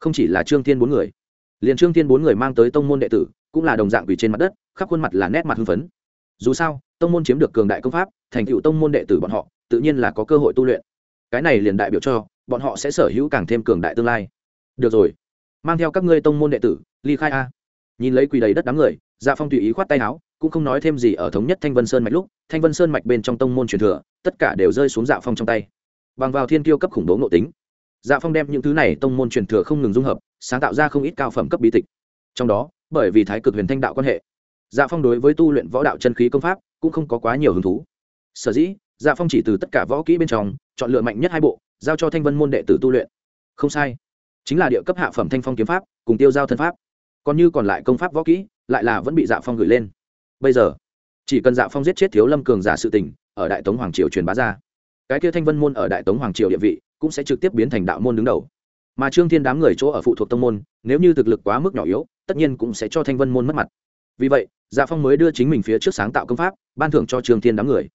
Speaker 1: Không chỉ là trương thiên bốn người, liền trương thiên bốn người mang tới tông môn đệ tử, cũng là đồng dạng quỳ trên mặt đất, khắp khuôn mặt là nét mặt hưng phấn dù sao, tông môn chiếm được cường đại công pháp, thành tựu tông môn đệ tử bọn họ, tự nhiên là có cơ hội tu luyện. Cái này liền đại biểu cho, bọn họ sẽ sở hữu càng thêm cường đại tương lai. Được rồi. Mang theo các ngươi tông môn đệ tử, ly khai a. Nhìn lấy quỳ đầy đất đám người dạ phong tùy ý khoát tay áo, cũng không nói thêm gì ở thống nhất thanh vân sơn mạch lúc, thanh vân sơn mạch bên trong tông môn truyền thừa, tất cả đều rơi xuống dạ phong trong tay. Bằng vào thiên tiêu cấp khủng bố nội tính dạ phong đem những thứ này tông môn truyền thừa không ngừng dung hợp, sáng tạo ra không ít cao phẩm cấp bí tịch. Trong đó, bởi vì thái cực huyền thanh đạo quan hệ dạ phong đối với tu luyện võ đạo chân khí công pháp cũng không có quá nhiều hứng thú. Sở dĩ dạ phong chỉ từ tất cả võ kỹ bên trong chọn lựa mạnh nhất hai bộ, giao cho thanh vân môn đệ tử tu luyện. Không sai, chính là địa cấp hạ phẩm thanh phong kiếm pháp cùng tiêu giao thân pháp. Còn như còn lại công pháp võ kỹ, lại là vẫn bị dạ phong gửi lên. Bây giờ, chỉ cần dạ phong giết chết thiếu lâm cường giả sự tình, ở đại tống hoàng triều truyền bá ra, cái kia thanh vân môn ở đại tống hoàng triều địa vị cũng sẽ trực tiếp biến thành đạo môn đứng đầu. Mà trương thiên đám người chỗ ở phụ thuộc tông môn, nếu như thực lực quá mức nhỏ yếu, tất nhiên cũng sẽ cho thanh vân môn mất mặt vì vậy dạ phong mới đưa chính mình phía trước sáng tạo công pháp, ban thưởng cho trương thiên đám người.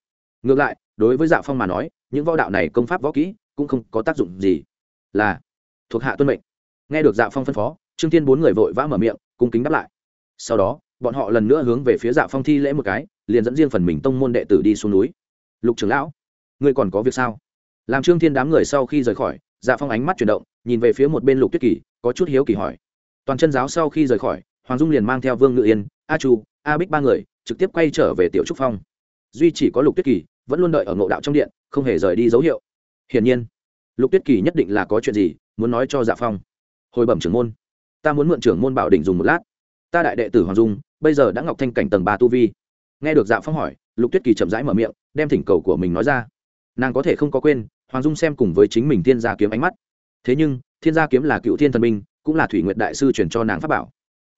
Speaker 1: Ngược lại, đối với dạ phong mà nói, những võ đạo này công pháp võ kỹ cũng không có tác dụng gì. Là, thuộc hạ tuân mệnh. Nghe được dạ phong phân phó, trương thiên bốn người vội vã mở miệng, cung kính đáp lại. Sau đó, bọn họ lần nữa hướng về phía dạ phong thi lễ một cái, liền dẫn riêng phần mình tông môn đệ tử đi xuống núi. Lục trưởng lão, ngươi còn có việc sao? Làm trương thiên đám người sau khi rời khỏi dạ phong ánh mắt chuyển động, nhìn về phía một bên lục tuyết kỳ, có chút hiếu kỳ hỏi. Toàn chân giáo sau khi rời khỏi, hoàng dung liền mang theo vương ngự yên a chu, a bích ba người, trực tiếp quay trở về tiểu trúc phong. Duy chỉ có lục tuyết kỳ, vẫn luôn đợi ở ngộ đạo trong điện, không hề rời đi dấu hiệu. Hiển nhiên, lục tuyết kỳ nhất định là có chuyện gì, muốn nói cho dạ phong. Hồi bẩm trưởng môn, ta muốn mượn trưởng môn bảo đình dùng một lát. Ta đại đệ tử hoàng dung, bây giờ đã ngọc thanh cảnh tầng ba tu vi. Nghe được dạ phong hỏi, lục tuyết kỳ chậm rãi mở miệng, đem thỉnh cầu của mình nói ra. Nàng có thể không có quên, hoàng dung xem cùng với chính mình thiên gia kiếm ánh mắt. Thế nhưng, thiên gia kiếm là cựu thiên thần minh, cũng là thủy nguyện đại sư truyền cho nàng pháp bảo.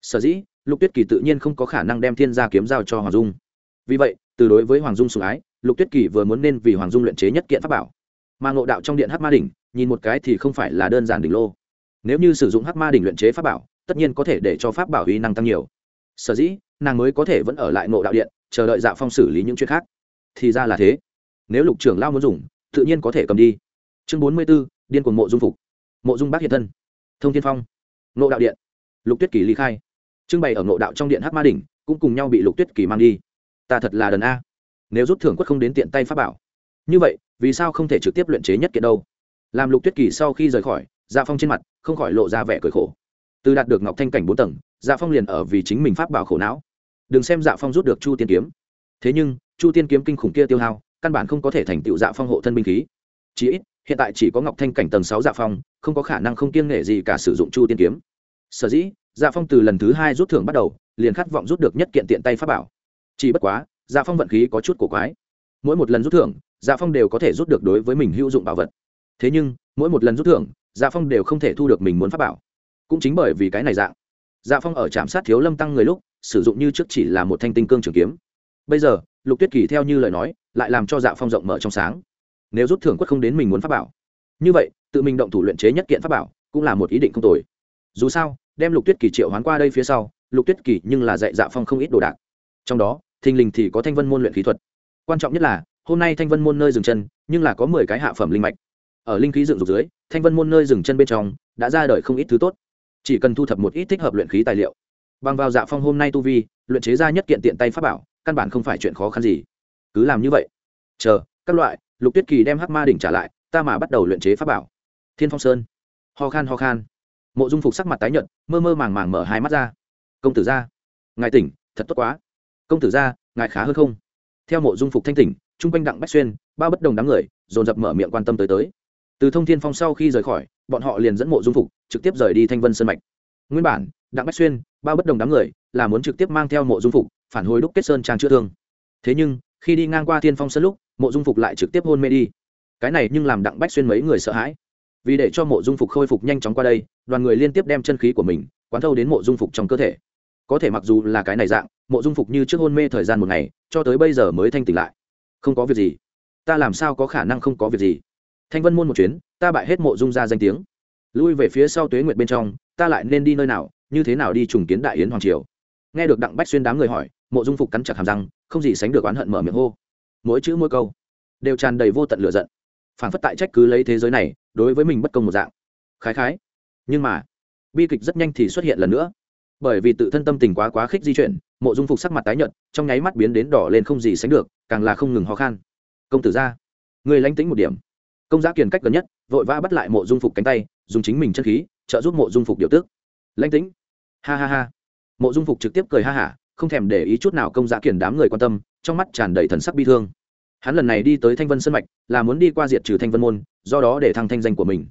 Speaker 1: Sở dĩ lục tuyết kỳ tự nhiên không có khả năng đem thiên gia kiếm giao cho hoàng dung. Vì vậy, từ đối với hoàng dung sủng ái, lục tuyết kỳ vừa muốn nên vì hoàng dung luyện chế nhất kiện pháp bảo. Mà ngộ đạo trong điện hát ma đỉnh, nhìn một cái thì không phải là đơn giản đỉnh lô. Nếu như sử dụng hát ma đỉnh luyện chế pháp bảo, tất nhiên có thể để cho pháp bảo uy năng tăng nhiều. Sở dĩ, nàng mới có thể vẫn ở lại ngộ đạo điện, chờ đợi dạ phong xử lý những chuyện khác. Thì ra là thế. Nếu lục trưởng lao muốn dùng, tự nhiên có thể cầm đi. Chương bốn mươi b ố điên cuồng mộ dung phục. Mộ dung bác hiện thân. Thông thiên phong. Ngộ đạo điện. Lục tuyết kỳ ly khai trưng bày ở ngộ đạo trong điện hát ma Đình cũng cùng nhau bị lục tuyết kỳ mang đi. Ta thật là đần a. Nếu rút thưởng quất không đến tiện tay pháp bảo. Như vậy, vì sao không thể trực tiếp luyện chế nhất kiện đâu? Làm lục tuyết kỳ sau khi rời khỏi dạ phong trên mặt không khỏi lộ ra vẻ cười khổ. Từ đạt được ngọc thanh cảnh bốn tầng dạ phong liền ở vì chính mình pháp bảo khổ não. Đừng xem dạ phong rút được chu tiên kiếm. Thế nhưng, chu tiên kiếm kinh khủng kia tiêu hao, căn bản không có thể thành tựu dạ phong hộ thân binh khí. Chỉ ít, hiện tại chỉ có ngọc thanh cảnh tầng sáu dạ phong, không có khả năng không kiêng nghệ gì cả sử dụng chu tiên kiếm. Sở dĩ dạ phong từ lần thứ hai rút thưởng bắt đầu, liền khát vọng rút được nhất kiện tiện tay pháp bảo. Chỉ bất quá dạ phong vận khí có chút cổ quái. Mỗi một lần rút thưởng dạ phong đều có thể rút được đối với mình hữu dụng bảo vật. Thế nhưng, mỗi một lần rút thưởng dạ phong đều không thể thu được mình muốn pháp bảo. Cũng chính bởi vì cái này dạng dạ phong ở trạm sát thiếu lâm tăng người lúc, sử dụng như trước chỉ là một thanh tinh cương trường kiếm. Bây giờ, lục tuyết kỳ theo như lời nói, lại làm cho dạ phong rộng mở trong sáng. Nếu rút thưởng quất không đến mình muốn pháp bảo, như vậy, tự mình động thủ luyện chế nhất kiện pháp bảo, cũng là một ý định không tồi. Dù sao đem lục tuyết kỳ triệu hoán qua đây phía sau, lục tuyết kỳ nhưng là dạy dạ phong không ít đồ đạc. Trong đó, thình lình thì có thanh vân môn luyện khí thuật. Quan trọng nhất là, hôm nay thanh vân môn nơi dừng chân, nhưng là có mười cái hạ phẩm linh mạch. Ở linh khí dựng dục dưới, thanh vân môn nơi dừng chân bên trong, đã ra đời không ít thứ tốt. Chỉ cần thu thập một ít thích hợp luyện khí tài liệu. Bằng vào dạ phong hôm nay tu vi, luyện chế ra nhất kiện tiện tay pháp bảo, căn bản không phải chuyện khó khăn gì. Cứ làm như vậy. Chờ, các loại, lục tuyết kỳ đem hắc ma đỉnh trả lại, ta mà bắt đầu luyện chế pháp bảo. Thiên phong sơn. Ho khan ho khan mộ dung phục sắc mặt tái nhợt, mơ mơ màng màng mở hai mắt ra. Công tử ra ngài tỉnh, thật tốt quá. Công tử ra ngài khá hơn không? Theo mộ dung phục thanh tỉnh, chung quanh đặng bách xuyên, ba bất đồng đám người, dồn dập mở miệng quan tâm tới tới. Từ thông thiên phong sau khi rời khỏi, bọn họ liền dẫn mộ dung phục trực tiếp rời đi thanh vân sơn mạch. Nguyên bản, đặng bách xuyên, ba bất đồng đám người là muốn trực tiếp mang theo mộ dung phục phản hồi đúc kết sơn trang chữa thương. Thế nhưng, khi đi ngang qua thiên phong sơn lúc, mộ dung phục lại trực tiếp hôn mê đi. Cái này nhưng làm đặng bách xuyên mấy người sợ hãi vì để cho mộ dung phục khôi phục nhanh chóng qua đây, đoàn người liên tiếp đem chân khí của mình quán thâu đến mộ dung phục trong cơ thể. Có thể mặc dù là cái này dạng, mộ dung phục như trước hôn mê thời gian một ngày, cho tới bây giờ mới thanh tỉnh lại. Không có việc gì. Ta làm sao có khả năng không có việc gì? Thanh vân môn một chuyến, ta bại hết mộ dung ra danh tiếng. Lui về phía sau tuế nguyệt bên trong, ta lại nên đi nơi nào, như thế nào đi trùng kiến đại yến hoàng triều? Nghe được đặng bách xuyên đám người hỏi, mộ dung phục cắn chặt hàm răng, không gì sánh được oán hận mở miệng hô. Mỗi chữ mỗi câu, đều tràn đầy vô tận lửa giận. Phản phất tại trách cứ lấy thế giới này đối với mình bất công một dạng. Khái khái. Nhưng mà, bi kịch rất nhanh thì xuất hiện lần nữa. Bởi vì tự thân tâm tình quá quá khích di chuyển, mộ dung phục sắc mặt tái nhợt, trong nháy mắt biến đến đỏ lên không gì sánh được, càng là không ngừng ho khan. Công tử ra người lánh tính một điểm. Công giá kiền cách gần nhất, vội vã bắt lại mộ dung phục cánh tay, dùng chính mình chân khí, trợ giúp mộ dung phục điều tức lãnh tĩnh. Ha ha ha. Mộ dung phục trực tiếp cười ha hả, không thèm để ý chút nào công giá kiền đám người quan tâm, trong mắt tràn đầy thần sắc bi thương hắn lần này đi tới thanh vân sân mạch, là muốn đi qua diệt trừ thanh vân môn, do đó để thăng thanh danh của mình.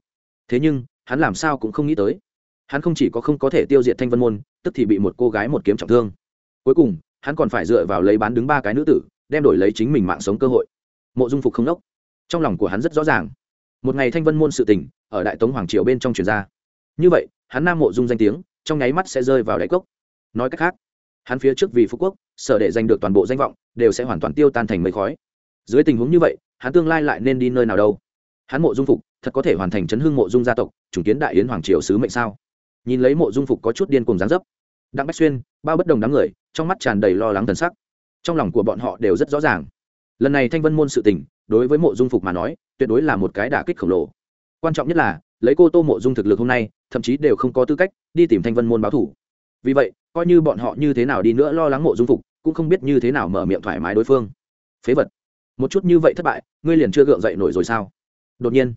Speaker 1: Thế nhưng, hắn làm sao cũng không nghĩ tới. Hắn không chỉ có không có thể tiêu diệt thanh vân môn, tức thì bị một cô gái một kiếm trọng thương. Cuối cùng, hắn còn phải dựa vào lấy bán đứng ba cái nữ tử, đem đổi lấy chính mình mạng sống cơ hội. Mộ dung phục không đốc. Trong lòng của hắn rất rõ ràng. Một ngày thanh vân môn sự tình, ở đại tống hoàng triều bên trong truyền ra. Như vậy, hắn nam mộ dung danh tiếng, trong nháy mắt sẽ rơi vào đại cốc. Nói cách khác, hắn phía trước vì phú quốc, sở để giành được toàn bộ danh vọng, đều sẽ hoàn toàn tiêu tan thành mây khói dưới tình huống như vậy, hắn tương lai lại nên đi nơi nào đâu? Hắn mộ dung phục, thật có thể hoàn thành chấn hương mộ dung gia tộc chủng kiến đại yến hoàng triều sứ mệnh sao? Nhìn lấy mộ dung phục có chút điên cùng dáng dấp. Đặng bách xuyên, bao bất đồng đám người, trong mắt tràn đầy lo lắng thần sắc. Trong lòng của bọn họ đều rất rõ ràng. Lần này thanh vân môn sự tình, đối với mộ dung phục mà nói, tuyệt đối là một cái đả kích khổng lồ. Quan trọng nhất là, lấy cô tô mộ dung thực lực hôm nay, thậm chí đều không có tư cách đi tìm thanh vân môn báo thủ. Vì vậy, coi như bọn họ như thế nào đi nữa lo lắng mộ dung phục, cũng không biết như thế nào mở miệng thoải mái đối phương. Phế vật một chút như vậy thất bại, ngươi liền chưa gượng dậy nổi rồi sao? Đột nhiên,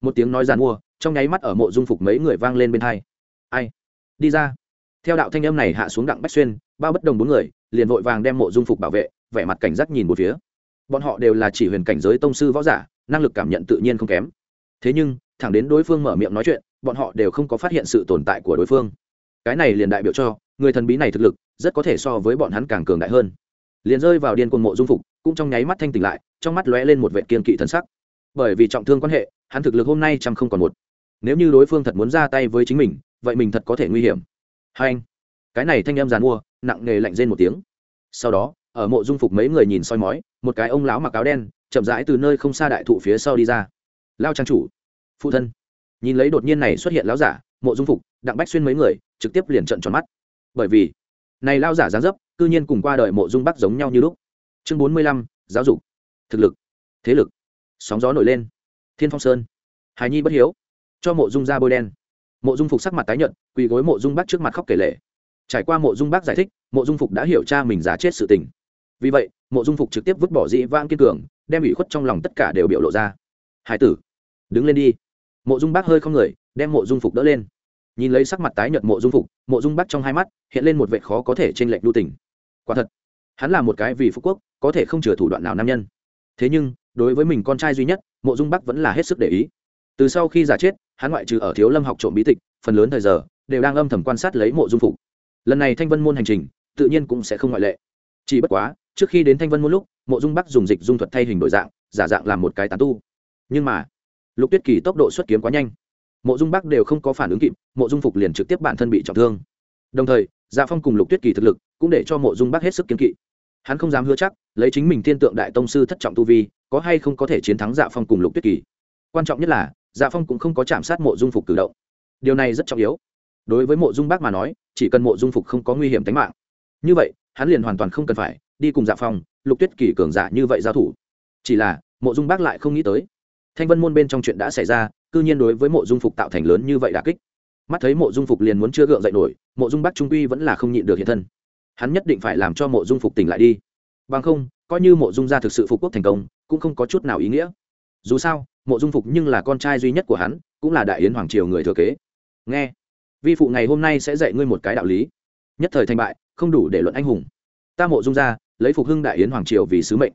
Speaker 1: một tiếng nói g i à n mua, trong nháy mắt ở mộ dung phục mấy người vang lên bên thai ai? Đi ra. Theo đạo thanh âm này hạ xuống đặng bách xuyên, bao bất đồng bốn người, liền vội vàng đem mộ dung phục bảo vệ, vẻ mặt cảnh giác nhìn một phía. Bọn họ đều là chỉ huyền cảnh giới tông sư võ giả, năng lực cảm nhận tự nhiên không kém. Thế nhưng, thẳng đến đối phương mở miệng nói chuyện, bọn họ đều không có phát hiện sự tồn tại của đối phương. Cái này liền đại biểu cho, người thần bí này thực lực, rất có thể so với bọn hắn càng cường đại hơn. Liền rơi vào điên quân mộ dung phục cũng trong nháy mắt thanh tỉnh lại, trong mắt lóe lên một vệ kiên kỵ thần sắc. Bởi vì trọng thương quan hệ, hắn thực lực hôm nay chẳng không còn một. Nếu như đối phương thật muốn ra tay với chính mình, vậy mình thật có thể nguy hiểm. Hai anh, cái này thanh em dàn mua, nặng nề lạnh rên một tiếng. Sau đó, ở mộ dung phục mấy người nhìn soi mói, một cái ông lão mặc áo đen, chậm rãi từ nơi không xa đại thụ phía sau đi ra. Lao trang chủ, phụ thân. Nhìn lấy đột nhiên này xuất hiện lão giả, mộ dung phục, đặng bách xuyên mấy người, trực tiếp liền trận tròn mắt. Bởi vì, này lao giả dáng dấp, cư nhiên cùng qua đời mộ dung bắc giống nhau như lúc chương bốn mươi lăm, giáo dục, thực lực, thế lực, sóng gió nổi lên, thiên phong sơn, hài nhi bất hiếu, cho mộ dung ra bôi đen, mộ dung phục sắc mặt tái nhợt, quỳ gối mộ dung bác trước mặt khóc kể lệ trải qua mộ dung bác giải thích, mộ dung phục đã hiểu cha mình giả chết sự tình. Vì vậy, mộ dung phục trực tiếp vứt bỏ dĩ vãng kiên cường, đem ủy khuất trong lòng tất cả đều biểu lộ ra. Hải tử, đứng lên đi. Mộ dung bác hơi không người, đem mộ dung phục đỡ lên. Nhìn lấy sắc mặt tái nhợt mộ dung phục, mộ dung bác trong hai mắt hiện lên một vệ khó có thể t r ê n lệch đu tình. Quả thật hắn là một cái vì phú quốc, có thể không chừa thủ đoạn nào nam nhân. Thế nhưng, đối với mình con trai duy nhất, mộ dung bắc vẫn là hết sức để ý. Từ sau khi giả chết, hắn ngoại trừ ở thiếu lâm học trộm bí tịch, phần lớn thời giờ, đều đang âm thầm quan sát lấy mộ dung phục. Lần này thanh vân môn hành trình, tự nhiên cũng sẽ không ngoại lệ. Chỉ bất quá, trước khi đến thanh vân môn lúc, mộ dung bắc dùng dịch dung thuật thay hình đổi dạng, giả dạng làm một cái tán tu. Nhưng mà, lục tuyết kỳ tốc độ xuất kiếm quá nhanh. Mộ dung bắc đều không có phản ứng kịp, mộ dung phục liền trực tiếp bản thân bị trọng thương. Đồng thời dạ phong cùng lục tuyết kỳ thực lực cũng để cho mộ dung bắc hết sức kiếm kỵ hắn không dám hứa chắc, lấy chính mình thiên tượng đại tông sư thất trọng tu vi, có hay không có thể chiến thắng dạ phong cùng lục tuyết kỳ. Quan trọng nhất là dạ phong cũng không có chạm sát mộ dung phục cử động. Điều này rất trọng yếu. Đối với mộ dung bác mà nói, chỉ cần mộ dung phục không có nguy hiểm tính mạng. Như vậy, hắn liền hoàn toàn không cần phải đi cùng dạ phong, lục tuyết kỳ cường giả như vậy giao thủ. Chỉ là, mộ dung bác lại không nghĩ tới. Thanh vân môn bên trong chuyện đã xảy ra, cư nhiên đối với mộ dung phục tạo thành lớn như vậy đà kích. Mắt thấy mộ dung phục liền muốn chưa gượng dậy nổi, mộ dung bác trung quy vẫn là không nhịn được hiện thân hắn nhất định phải làm cho mộ dung phục tỉnh lại đi. Bằng không, coi như mộ dung gia thực sự phục quốc thành công, cũng không có chút nào ý nghĩa. Dù sao, mộ dung phục nhưng là con trai duy nhất của hắn, cũng là đại yến hoàng triều người thừa kế. Nghe, vi phụ ngày hôm nay sẽ dạy ngươi một cái đạo lý. Nhất thời thành bại, không đủ để luận anh hùng. Ta mộ dung gia, lấy phục hưng đại yến hoàng triều vì sứ mệnh.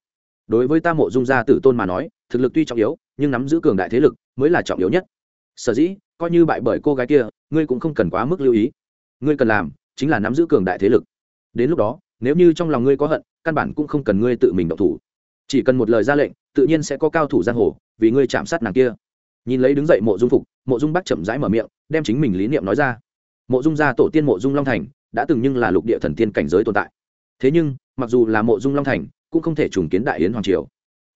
Speaker 1: Đối với ta mộ dung gia tử tôn mà nói, thực lực tuy trọng yếu, nhưng nắm giữ cường đại thế lực mới là trọng yếu nhất. Sở dĩ, coi như bại bởi cô gái kia, ngươi cũng không cần quá mức lưu ý. Ngươi cần làm chính là nắm giữ cường đại thế lực đến lúc đó, nếu như trong lòng ngươi có hận, căn bản cũng không cần ngươi tự mình động thủ. Chỉ cần một lời ra lệnh, tự nhiên sẽ có cao thủ giang hồ, vì ngươi chạm sát nàng kia. Nhìn lấy đứng dậy mộ dung phục, mộ dung bắc chậm rãi mở miệng, đem chính mình lý niệm nói ra. Mộ dung gia tổ tiên mộ dung long thành, đã từng nhưng là lục địa thần tiên cảnh giới tồn tại. Thế nhưng, mặc dù là mộ dung long thành, cũng không thể trùng kiến đại yến hoàng triều.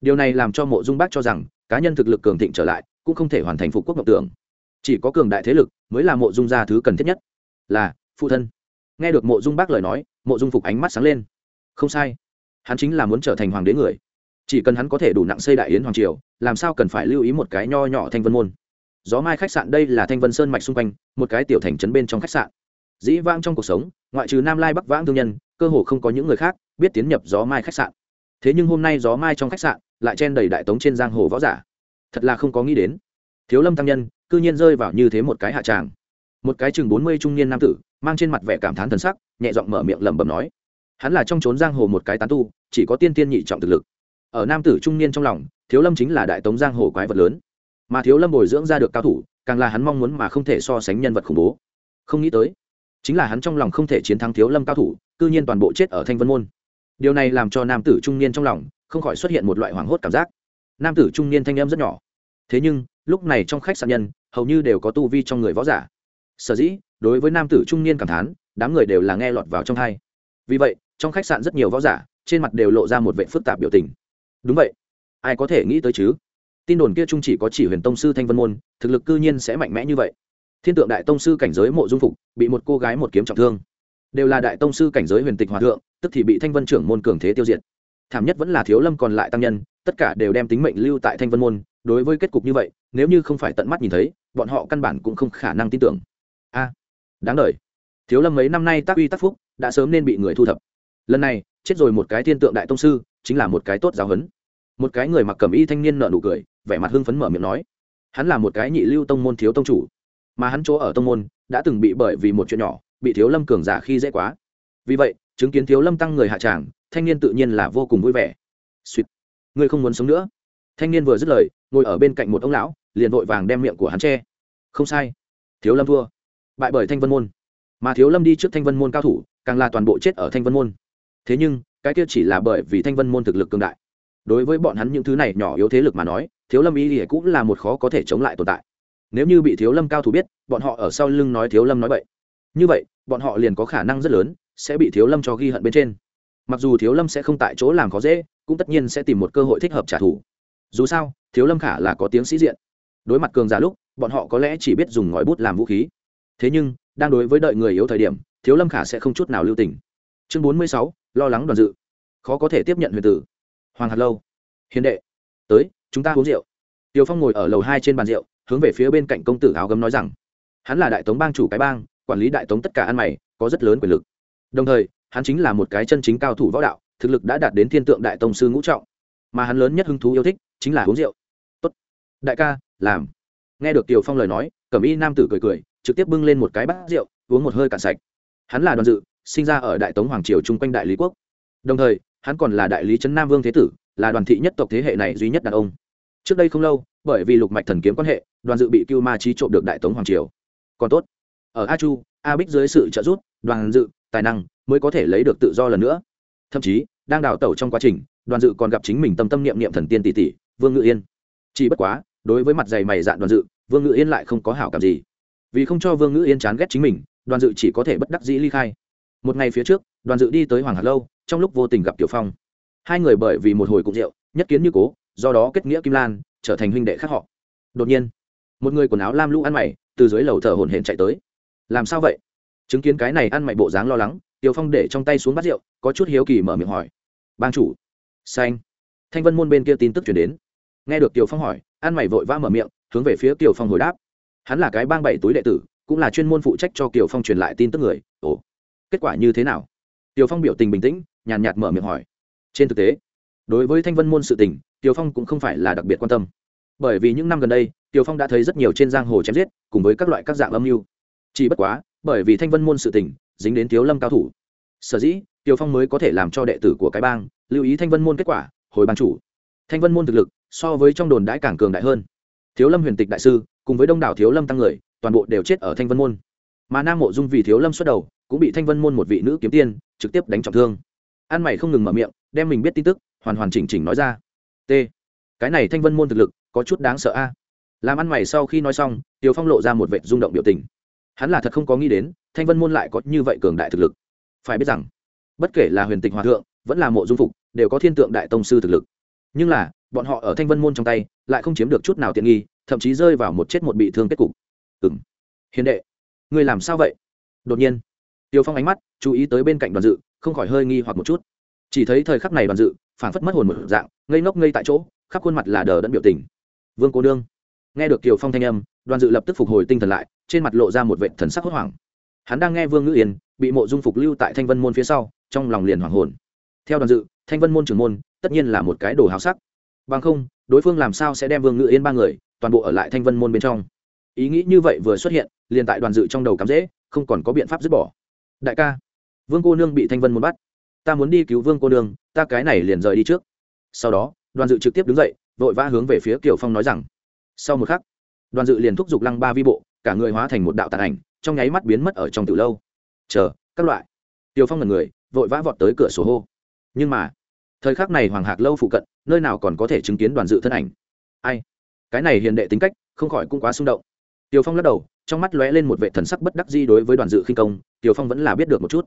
Speaker 1: Điều này làm cho mộ dung bác cho rằng, cá nhân thực lực cường thịnh trở lại, cũng không thể hoàn thành phục quốc mộng tưởng. Chỉ có cường đại thế lực mới là mộ dung gia thứ cần thiết nhất. Là, phụ thân. Nghe được mộ dung bác lời nói mộ dung phục ánh mắt sáng lên. Không sai. Hắn chính là muốn trở thành hoàng đế người. Chỉ cần hắn có thể đủ nặng xây đại yến hoàng triều, làm sao cần phải lưu ý một cái nho nhỏ thanh vân môn? Gió mai khách sạn đây là thanh vân sơn mạch xung quanh, một cái tiểu thành trấn bên trong khách sạn. Dĩ vãng trong cuộc sống, ngoại trừ nam lai bắc vãng thương nhân, cơ hồ không có những người khác biết tiến nhập gió mai khách sạn. Thế nhưng hôm nay gió mai trong khách sạn lại chen đầy đại tống trên giang hồ võ giả. Thật là không có nghĩ đến. Thiếu lâm tăng nhân, cư nhiên rơi vào như thế một cái hạ tràng một cái chừng bốn mươi trung niên nam tử, mang trên mặt vẻ cảm thán thần sắc, nhẹ giọng mở miệng lẩm bẩm nói, hắn là trong trốn giang hồ một cái tán tu, chỉ có tiên tiên nhị trọng thực lực. Ở nam tử trung niên trong lòng, thiếu lâm chính là đại tống giang hồ quái vật lớn. Mà thiếu lâm bồi dưỡng ra được cao thủ, càng là hắn mong muốn mà không thể so sánh nhân vật khủng bố. Không nghĩ tới, chính là hắn trong lòng không thể chiến thắng thiếu lâm cao thủ, cư nhiên toàn bộ chết ở thanh vân môn. Điều này làm cho nam tử trung niên trong lòng, không khỏi xuất hiện một loại hoảng hốt cảm giác. Nam tử trung niên thanh em rất nhỏ. Thế nhưng, lúc này trong khách sạn nhân, hầu như đều có tu vi trong người võ giả sở dĩ, đối với nam tử trung niên cảm thán, đám người đều là nghe lọt vào trong hai. Vì vậy, trong khách sạn rất nhiều võ giả, trên mặt đều lộ ra một vệ phức tạp biểu tình. Đúng vậy. Ai có thể nghĩ tới chứ? Tin đồn kia trung chỉ có chỉ huyền tông sư thanh vân môn, thực lực cư nhiên sẽ mạnh mẽ như vậy. Thiên tượng đại tông sư cảnh giới mộ dung phục, bị một cô gái một kiếm trọng thương. Đều là đại tông sư cảnh giới huyền tịch hòa thượng, tức thì bị thanh vân trưởng môn cường thế tiêu diệt. Thảm nhất vẫn là thiếu lâm còn lại tăng nhân, tất cả đều đem tính mệnh lưu tại thanh vân môn. Đối với kết cục như vậy, nếu như không phải tận mắt nhìn thấy, bọn họ căn bản cũng không khả năng tin tưởng a đáng đời thiếu lâm mấy năm nay tác uy tác phúc, đã sớm nên bị người thu thập. Lần này, chết rồi một cái thiên tượng đại tông sư, chính là một cái tốt giáo huấn. Một cái người mặc cẩm y thanh niên nợ nụ cười, vẻ mặt hưng phấn mở miệng nói. Hắn là một cái nhị lưu tông môn thiếu tông chủ. Mà hắn chỗ ở tông môn, đã từng bị bởi vì một chuyện nhỏ, bị thiếu lâm cường giả khi dễ quá. Vì vậy, chứng kiến thiếu lâm tăng người hạ tràng, thanh niên tự nhiên là vô cùng vui vẻ. Suýt ngươi không muốn sống nữa. Thanh niên vừa dứt lời, ngồi ở bên cạnh một ông lão, liền vội vàng đem miệng của hắn che. Không sai. Thiếu lâm thua bại bởi thanh vân môn. Mà thiếu lâm đi trước thanh vân môn cao thủ, càng là toàn bộ chết ở thanh vân môn. Thế nhưng, cái kia chỉ là bởi vì thanh vân môn thực lực cường đại. Đối với bọn hắn những thứ này nhỏ yếu thế lực mà nói, thiếu lâm ý ỉa cũng là một khó có thể chống lại tồn tại. Nếu như bị thiếu lâm cao thủ biết, bọn họ ở sau lưng nói thiếu lâm nói vậy như vậy, bọn họ liền có khả năng rất lớn sẽ bị thiếu lâm cho ghi hận bên trên. Mặc dù thiếu lâm sẽ không tại chỗ làm khó dễ, cũng tất nhiên sẽ tìm một cơ hội thích hợp trả thù. Dù sao, thiếu lâm khả là có tiếng sĩ diện. Đối mặt cường giả lúc, bọn họ có lẽ chỉ biết dùng ngòi bút làm vũ khí thế nhưng, đang đối với đợi người yếu thời điểm, thiếu lâm khả sẽ không chút nào lưu tình. Chương bốn mươi sáu, lo lắng đoàn dự. Khó có thể tiếp nhận huyền tử. Hoàng hạt lâu. Hiền đệ. Tới, chúng ta uống rượu. Tiều phong ngồi ở lầu hai trên bàn rượu, hướng về phía bên cạnh công tử áo gấm nói rằng, hắn là đại tống bang chủ cái bang, quản lý đại tống tất cả ăn mày, có rất lớn quyền lực. Đồng thời, hắn chính là một cái chân chính cao thủ võ đạo, thực lực đã đạt đến thiên tượng đại tông sư ngũ trọng. Mà hắn lớn nhất hứng thú yêu thích, chính là uống rượu. Tốt. Đại ca, làm. Nghe được tiều phong lời nói, cẩm y nam tử cười cười trực tiếp bưng lên một cái bát rượu, uống một hơi cạn sạch. Hắn là đoàn dự, sinh ra ở đại tống hoàng triều chung quanh đại lý quốc. Đồng thời, hắn còn là đại lý trấn nam vương thế tử, là đoàn thị nhất tộc thế hệ này duy nhất đàn ông. Trước đây không lâu, bởi vì lục mạch thần kiếm quan hệ, đoàn dự bị cưu ma trí trộm được đại tống hoàng triều. Còn tốt, ở a chu, a bích dưới sự trợ giúp, đoàn dự, tài năng mới có thể lấy được tự do lần nữa. Thậm chí, đang đào tẩu trong quá trình, đoàn dự còn gặp chính mình tâm tâm niệm niệm thần tiên tỷ tỷ, vương ngự yên. Chỉ bất quá, đối với mặt dày mày dạn đoàn dự, vương ngự yên lại không có hảo cảm gì vì không cho vương ngữ yên chán ghét chính mình, đoàn dự chỉ có thể bất đắc dĩ ly khai. Một ngày phía trước, đoàn dự đi tới hoàng hạt lâu, trong lúc vô tình gặp tiểu phong. Hai người bởi vì một hồi cụng rượu, nhất kiến như cố, do đó kết nghĩa kim lan, trở thành huynh đệ khác họ. Đột nhiên, một người quần áo lam lũ ăn mày, từ dưới lầu thở hổn hển chạy tới. Làm sao vậy? Chứng kiến cái này ăn mày bộ dáng lo lắng, tiểu phong để trong tay xuống bát rượu, có chút hiếu kỳ mở miệng hỏi. Ban chủ. Xanh. Thanh vân môn bên kia tin tức chuyển đến. Nghe được tiểu phong hỏi, ăn mày vội vã mở miệng, hướng về phía tiểu phong hồi đáp hắn là cái bang bảy túi đệ tử, cũng là chuyên môn phụ trách cho kiều phong truyền lại tin tức người. Ồ, kết quả như thế nào? Tiểu phong biểu tình bình tĩnh, nhàn nhạt mở miệng hỏi. Trên thực tế, đối với thanh vân môn sự tình tiểu phong cũng không phải là đặc biệt quan tâm. Bởi vì những năm gần đây tiểu phong đã thấy rất nhiều trên giang hồ chém giết, cùng với các loại các dạng âm mưu. Chỉ bất quá, bởi vì thanh vân môn sự tình, dính đến thiếu lâm cao thủ. Sở dĩ tiểu phong mới có thể làm cho đệ tử của cái bang, lưu ý thanh vân môn kết quả, hồi ban chủ. Thanh vân môn thực lực, so với trong đồn đãi càng cường đại hơn. Thiếu lâm huyền tịch đại sư cùng với đông đảo thiếu lâm tăng người, toàn bộ đều chết ở thanh vân môn. Mà nam mộ dung vì thiếu lâm xuất đầu, cũng bị thanh vân môn một vị nữ kiếm tiên trực tiếp đánh trọng thương. An mày không ngừng mở miệng, đem mình biết tin tức, hoàn hoàn chỉnh chỉnh nói ra. T. Cái này thanh vân môn thực lực, có chút đáng sợ a. Làm ăn mày sau khi nói xong tiều phong lộ ra một vệ rung động biểu tình. Hắn là thật không có nghĩ đến, thanh vân môn lại có như vậy cường đại thực lực. Phải biết rằng, bất kể là huyền tịch hòa thượng, vẫn là mộ dung phục, đều có thiên tượng đại tông sư thực lực. Nhưng là, bọn họ ở thanh vân môn trong tay, lại không chiếm được chút nào tiện nghi thậm chí rơi vào một chết một bị thương kết cục. Ừng hiền đệ người làm sao vậy? Đột nhiên, tiêu phong ánh mắt chú ý tới bên cạnh đoàn dự, không khỏi hơi nghi hoặc một chút. Chỉ thấy thời khắc này đoàn dự phản phất mất hồn một dạng, ngây ngốc ngây tại chỗ, khắp khuôn mặt là đờ đẫn biểu tình. Vương cô đương nghe được kiều phong thanh âm, đoàn dự lập tức phục hồi tinh thần lại, trên mặt lộ ra một vệ thần sắc hốt hoảng. Hắn đang nghe vương ngữ yên, bị mộ dung phục lưu tại thanh vân môn phía sau, trong lòng liền hoảng hồn. Theo đoàn dự, thanh vân môn trưởng môn, tất nhiên là một cái đồ háo sắc. Bằng không, đối phương làm sao sẽ đem vương ngữ yên ba người toàn bộ ở lại thanh vân môn bên trong. Ý nghĩ như vậy vừa xuất hiện, liền tại đoàn dự trong đầu cắm dễ không còn có biện pháp dứt bỏ. Đại ca, vương cô nương bị thanh vân môn bắt. Ta muốn đi cứu vương cô nương, ta cái này liền rời đi trước. Sau đó, đoàn dự trực tiếp đứng dậy, vội vã hướng về phía kiều phong nói rằng, sau một khắc, đoàn dự liền thúc giục lăng ba vi bộ, cả người hóa thành một đạo tàn ảnh, trong nháy mắt biến mất ở trong từ lâu. Chờ, các loại. Tiều phong là người, vội vã vọt tới cửa sổ hô. Nhưng mà, thời khắc này hoàng hạc lâu phụ cận, nơi nào còn có thể chứng kiến đoàn dự thân ảnh? Ai? Cái này hiền đệ tính cách, không khỏi cũng quá xung động. Tiều phong lắc đầu, trong mắt lóe lên một vệ thần sắc bất đắc di đối với đoàn dự khinh công tiều phong vẫn là biết được một chút.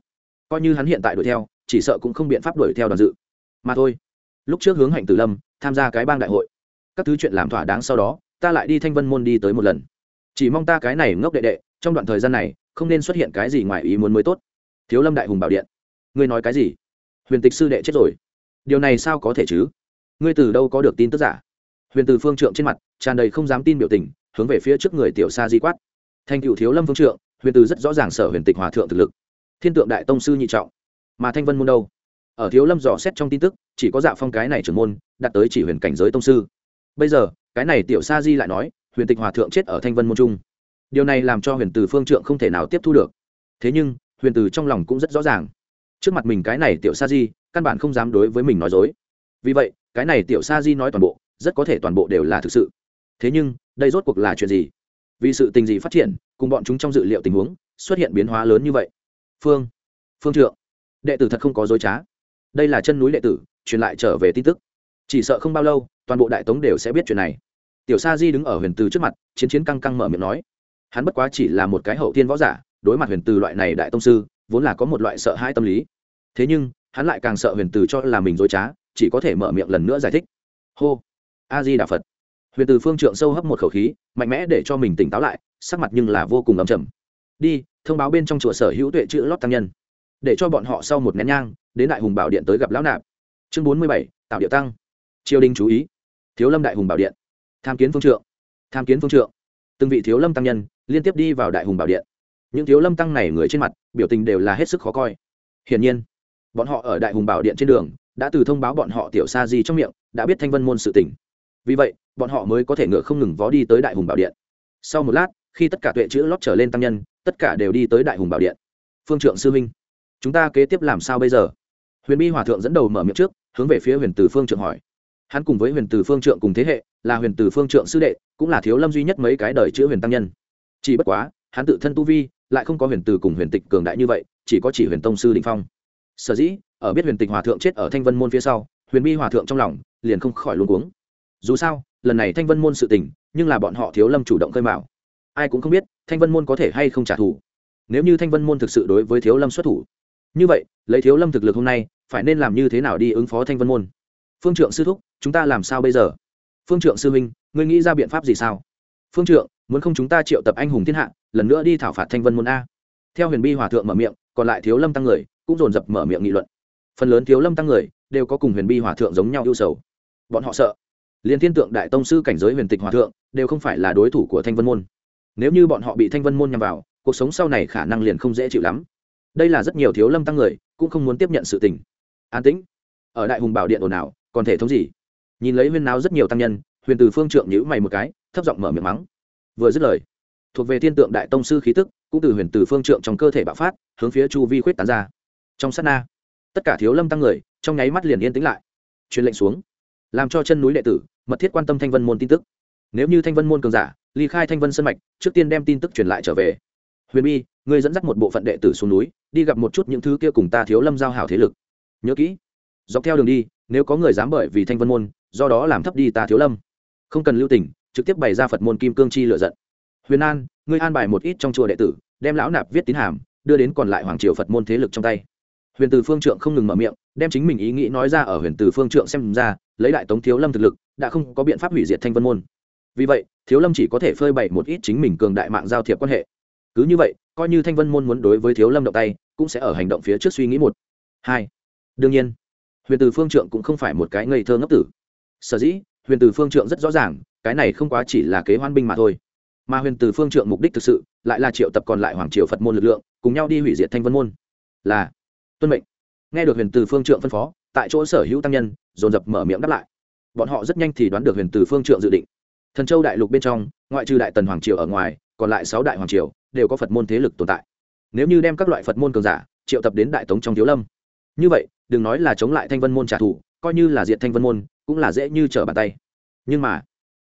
Speaker 1: Coi như hắn hiện tại đuổi theo, chỉ sợ cũng không biện pháp đuổi theo đoàn dự. Mà thôi, lúc trước hướng hạnh tử lâm, tham gia cái bang đại hội, các thứ chuyện làm thỏa đáng sau đó, ta lại đi thanh vân môn đi tới một lần. Chỉ mong ta cái này ngốc đệ đệ, trong đoạn thời gian này, không nên xuất hiện cái gì ngoài ý muốn mới tốt. Thiếu lâm đại hùng bảo điện. Ngươi nói cái gì? Huyền tịch sư đệ chết rồi. Điều này sao có thể chứ? Ngươi từ đâu có được tin tức giả? Huyền từ phương trượng trên mặt tràn đầy không dám tin biểu tình, hướng về phía trước người tiểu sa di quát. Thành cựu thiếu lâm phương trượng, huyền từ rất rõ ràng sở huyền tịch hòa thượng thực lực. Thiên tượng đại tông sư nhị trọng. Mà thanh vân môn đâu? Ở thiếu lâm dò xét trong tin tức, chỉ có dạ phong cái này trưởng môn, đạt tới chỉ huyền cảnh giới tông sư. Bây giờ, cái này tiểu sa di lại nói, huyền tịch hòa thượng chết ở thanh vân môn trung. Điều này làm cho huyền từ phương trượng không thể nào tiếp thu được. Thế nhưng, huyền từ trong lòng cũng rất rõ ràng. Trước mặt mình cái này tiểu sa di, căn bản không dám đối với mình nói dối. Vì vậy, cái này tiểu sa di nói toàn bộ rất có thể toàn bộ đều là thực sự. Thế nhưng, đây rốt cuộc là chuyện gì? Vì sự tình gì phát triển, cùng bọn chúng trong dự liệu tình huống, xuất hiện biến hóa lớn như vậy? Phương phương trượng, đệ tử thật không có dối trá. Đây là chân núi đệ tử, truyền lại trở về tin tức. Chỉ sợ không bao lâu, toàn bộ đại tống đều sẽ biết chuyện này. Tiểu sa di đứng ở huyền từ trước mặt, chiến chiến căng căng mở miệng nói. Hắn bất quá chỉ là một cái hậu thiên võ giả, đối mặt huyền từ loại này đại tông sư, vốn là có một loại sợ hãi tâm lý. Thế nhưng, hắn lại càng sợ huyền từ cho là mình dối trá, chỉ có thể mở miệng lần nữa giải thích. Hô a di đà phật. Huyền từ phương trượng sâu hấp một khẩu khí, mạnh mẽ để cho mình tỉnh táo lại, sắc mặt nhưng là vô cùng ấm chầm đi, thông báo bên trong chùa sở hữu tuệ chữ lót tăng nhân. Để cho bọn họ sau một nén nhang, đến đại hùng bảo điện tới gặp lão nạp. Chương bốn mươi bảy, tạo địa tăng. Triều đình chú ý. Thiếu lâm đại hùng bảo điện. Tham kiến phương trượng. Tham kiến phương trượng. Từng vị thiếu lâm tăng nhân liên tiếp đi vào đại hùng bảo điện. Những thiếu lâm tăng này người trên mặt, biểu tình đều là hết sức khó coi. Hiển nhiên, bọn họ ở đại hùng bảo điện trên đường, đã từ thông báo bọn họ tiểu sa di trong miệng, đã biết thanh vân môn sự tỉnh vì vậy, bọn họ mới có thể ngựa không ngừng vó đi tới đại hùng bảo điện. Sau một lát, khi tất cả tuệ chữ lót trở lên tăng nhân, tất cả đều đi tới đại hùng bảo điện. Phương trượng sư minh, chúng ta kế tiếp làm sao bây giờ? Huyền bi hòa thượng dẫn đầu mở miệng trước, hướng về phía huyền từ phương trượng hỏi. Hắn cùng với huyền từ phương trượng cùng thế hệ, là huyền từ phương trượng sư đệ, cũng là thiếu lâm duy nhất mấy cái đời chữ huyền tăng nhân. Chỉ bất quá, hắn tự thân tu vi, lại không có huyền từ cùng huyền tịch cường đại như vậy, chỉ có chỉ huyền tông sư định phong. Sở dĩ, ở biết huyền tịch hòa thượng chết ở thanh vân môn phía sau, huyền bi hòa thượng trong lòng liền không khỏi luôn cuống dù sao, lần này thanh vân môn sự tình, nhưng là bọn họ thiếu lâm chủ động khơi mạo ai cũng không biết, thanh vân môn có thể hay không trả thù. Nếu như thanh vân môn thực sự đối với thiếu lâm xuất thủ, như vậy, lấy thiếu lâm thực lực hôm nay, phải nên làm như thế nào đi ứng phó thanh vân môn? Phương trượng sư thúc, chúng ta làm sao bây giờ? Phương trượng sư minh ngươi nghĩ ra biện pháp gì sao? Phương trượng, muốn không chúng ta triệu tập anh hùng thiên hạ, lần nữa đi thảo phạt thanh vân môn a. Theo huyền bi hòa thượng mở miệng, còn lại thiếu lâm tăng người, cũng dồn dập mở miệng nghị luận. Phần lớn thiếu lâm tăng người, đều có cùng huyền bi hòa thượng giống nhau ưu sầu. Bọn họ sợ liên thiên tượng đại tông sư cảnh giới huyền tịch hòa thượng, đều không phải là đối thủ của thanh vân môn. Nếu như bọn họ bị thanh vân môn nhằm vào, cuộc sống sau này khả năng liền không dễ chịu lắm. Đây là rất nhiều thiếu lâm tăng người, cũng không muốn tiếp nhận sự tình. An tĩnh. Ở đại hùng bảo điện ồn ào, còn thể thống gì? Nhìn lấy huyên náo rất nhiều tăng nhân, huyền từ phương trượng nhữ mày một cái, thấp giọng mở miệng mắng. Vừa dứt lời, thuộc về thiên tượng đại tông sư khí tức, cũng từ huyền từ phương trượng trong cơ thể bạo phát, hướng phía chu vi khuyết tán ra. Trong sát na, tất cả thiếu lâm tăng người, trong nháy mắt liền yên tĩnh lại. Truyền lệnh xuống làm cho chân núi đệ tử, mật thiết quan tâm thanh vân môn tin tức. Nếu như thanh vân môn cường giả, ly khai thanh vân sân mạch, trước tiên đem tin tức truyền lại trở về. Huyền bi, ngươi dẫn dắt một bộ phận đệ tử xuống núi, đi gặp một chút những thứ kia cùng ta thiếu lâm giao hảo thế lực. Nhớ kỹ, dọc theo đường đi, nếu có người dám bởi vì thanh vân môn, do đó làm thấp đi ta thiếu lâm. Không cần lưu tình, trực tiếp bày ra phật môn kim cương chi lựa giận. Huyền an, ngươi an bài một ít trong chùa đệ tử, đem lão nạp viết tín hàm, đưa đến còn lại hoàng triều phật môn thế lực trong tay. Huyền từ phương trượng không ngừng mở miệng, đem chính mình ý nghĩ nói ra ở huyền từ phương trượng xem ra lấy đại tống thiếu lâm thực lực, đã không có biện pháp hủy diệt thanh vân môn. Vì vậy, thiếu lâm chỉ có thể phơi bày một ít chính mình cường đại mạng giao thiệp quan hệ. Cứ như vậy, coi như thanh vân môn muốn đối với thiếu lâm động tay, cũng sẽ ở hành động phía trước suy nghĩ một. Hai. Đương nhiên, huyền từ phương trượng cũng không phải một cái ngây thơ ngốc tử. Sở dĩ, huyền từ phương trượng rất rõ ràng, cái này không quá chỉ là kế hoan binh mà thôi. Mà huyền từ phương trượng mục đích thực sự, lại là triệu tập còn lại hoàng triều phật môn lực lượng, cùng nhau đi hủy diệt thanh vân môn. Là, tuân mệnh. Nghe được huyền từ phương trượng phân phó tại chỗ sở hữu tăng nhân, dồn dập mở miệng đáp lại. Bọn họ rất nhanh thì đoán được huyền từ phương trượng dự định. Thần châu đại lục bên trong, ngoại trừ đại tần hoàng triều ở ngoài, còn lại sáu đại hoàng triều đều có phật môn thế lực tồn tại. Nếu như đem các loại phật môn cường giả triệu tập đến đại tống trong thiếu lâm, như vậy, đừng nói là chống lại thanh vân môn trả thù, coi như là diện thanh vân môn, cũng là dễ như trở bàn tay. Nhưng mà,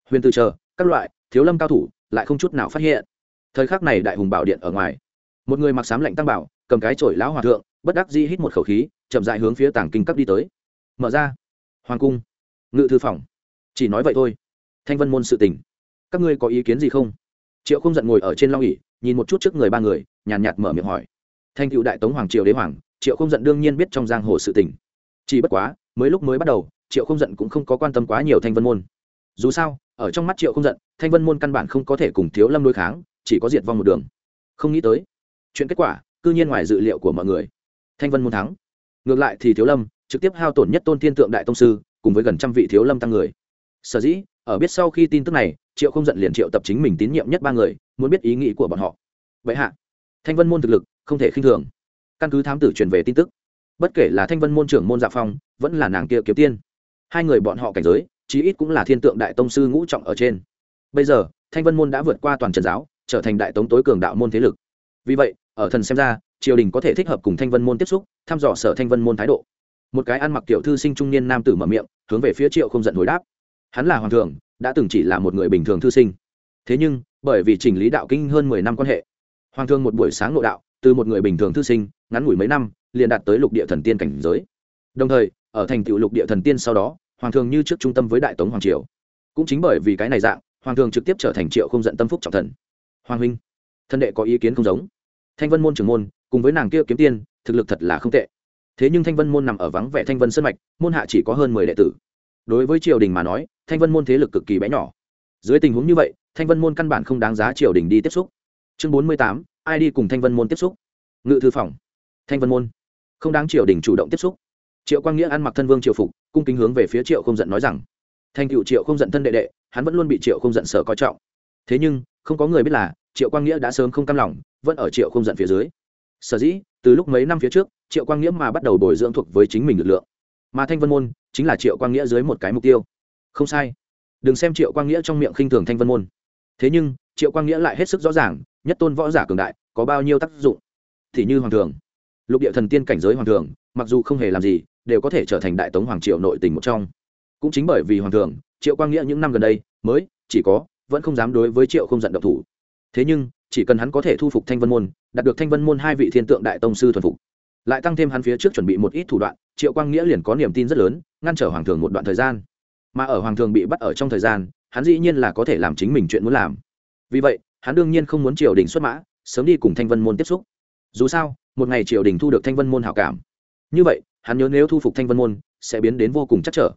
Speaker 1: huyền từ chờ, các loại thiếu lâm cao thủ lại không chút nào phát hiện. Thời khắc này đại hùng bảo điện ở ngoài, một người mặc sám lạnh tăng bảo, cầm cái chổi lão hòa thượng bất đắc dĩ hít một khẩu khí, chậm dại hướng phía tảng kinh cấp đi tới. Mở ra. Hoàng cung. Ngự thư phòng. Chỉ nói vậy thôi. Thanh vân môn sự tình. Các ngươi có ý kiến gì không? Triệu không giận ngồi ở trên long ỉ nhìn một chút trước người ba người, nhàn nhạt mở miệng hỏi. Thanh cựu đại tống hoàng triều đế hoàng, triệu không giận đương nhiên biết trong giang hồ sự tình. Chỉ bất quá, mới lúc mới bắt đầu, triệu không giận cũng không có quan tâm quá nhiều thanh vân môn. Dù sao, ở trong mắt triệu không giận, thanh vân môn căn bản không có thể cùng thiếu lâm đối kháng, chỉ có diệt vong một đường. Không nghĩ tới, chuyện kết quả, cư nhiên ngoài dự liệu của mọi người thanh vân môn thắng. Ngược lại thì thiếu lâm trực tiếp hao tổn nhất tôn thiên tượng đại tông sư, cùng với gần trăm vị thiếu lâm tăng người. Sở dĩ, ở biết sau khi tin tức này, triệu không giận liền triệu tập chính mình tín nhiệm nhất ba người, muốn biết ý nghĩ của bọn họ. Vậy hạ, thanh vân môn thực lực không thể khinh thường. Căn cứ thám tử truyền về tin tức, bất kể là thanh vân môn trưởng môn dạ phong, vẫn là nàng kia kiếm tiên, hai người bọn họ cảnh giới, chí ít cũng là thiên tượng đại tông sư ngũ trọng ở trên. Bây giờ, thanh vân môn đã vượt qua toàn trần giáo, trở thành đại tống tối cường đạo môn thế lực. Vì vậy, ở thần xem ra triều đình có thể thích hợp cùng thanh vân môn tiếp xúc, thăm dò sở thanh vân môn thái độ. Một cái ăn mặc tiểu thư sinh trung niên nam tử mở miệng, hướng về phía triệu không giận hồi đáp. Hắn là hoàng thường đã từng chỉ là một người bình thường thư sinh. Thế nhưng, bởi vì chỉnh lý đạo kinh hơn mười năm quan hệ, hoàng thương một buổi sáng nội đạo, từ một người bình thường thư sinh, ngắn ngủi mấy năm, liền đạt tới lục địa thần tiên cảnh giới. Đồng thời, ở thành tựu lục địa thần tiên sau đó, hoàng thường như trước trung tâm với đại tống hoàng triều. Cũng chính bởi vì cái này dạng, hoàng thường trực tiếp trở thành triệu không giận tâm phúc trọng thần. Hoàng huynh, thân đệ có ý kiến không giống? Thanh vân môn trưởng môn cùng với nàng kia kiếm tiên, thực lực thật là không tệ. Thế nhưng thanh vân môn nằm ở vắng vẻ thanh vân sân mạch, môn hạ chỉ có hơn mười đệ tử. Đối với triều đình mà nói, thanh vân môn thế lực cực kỳ bé nhỏ. Dưới tình huống như vậy, thanh vân môn căn bản không đáng giá triều đình đi tiếp xúc. Chương bốn mươi tám, ai đi cùng thanh vân môn tiếp xúc? Ngự thư phòng. Thanh vân môn. Không đáng triều đình chủ động tiếp xúc. Triệu quang nghĩa ăn mặc thân vương triều phục, cung kính hướng về phía triệu không giận nói rằng, thanh cựu triệu không giận thân đệ đệ, hắn vẫn luôn bị triệu không giận sở coi trọng. Thế nhưng, không có người biết là, triệu quang nghĩa đã sớm không cam lòng, vẫn ở triệu không giận phía dưới sở dĩ, từ lúc mấy năm phía trước, triệu quang nghĩa mà bắt đầu bồi dưỡng thuộc với chính mình lực lượng. Mà thanh vân môn chính là triệu quang nghĩa dưới một cái mục tiêu. Không sai. Đừng xem triệu quang nghĩa trong miệng khinh thường thanh vân môn. Thế nhưng, triệu quang nghĩa lại hết sức rõ ràng, nhất tôn võ giả cường đại, có bao nhiêu tác dụng? Thì như hoàng thường. Lục địa thần tiên cảnh giới hoàng thường, mặc dù không hề làm gì, đều có thể trở thành đại tống hoàng triệu nội tình một trong. Cũng chính bởi vì hoàng thường, triệu quang nghĩa những năm gần đây, mới, chỉ có, vẫn không dám đối với triệu không giận độc thủ. Thế nhưng chỉ cần hắn có thể thu phục thanh vân môn, đạt được thanh vân môn hai vị thiên tượng đại tông sư thuần phục. Lại tăng thêm hắn phía trước chuẩn bị một ít thủ đoạn, triệu quang nghĩa liền có niềm tin rất lớn, ngăn trở hoàng thường một đoạn thời gian. Mà ở hoàng thường bị bắt ở trong thời gian, hắn dĩ nhiên là có thể làm chính mình chuyện muốn làm. Vì vậy, hắn đương nhiên không muốn triều đình xuất mã, sớm đi cùng thanh vân môn tiếp xúc. Dù sao, một ngày triều đình thu được thanh vân môn hảo cảm. Như vậy, hắn nhớ nếu thu phục thanh vân môn, sẽ biến đến vô cùng chắc trở.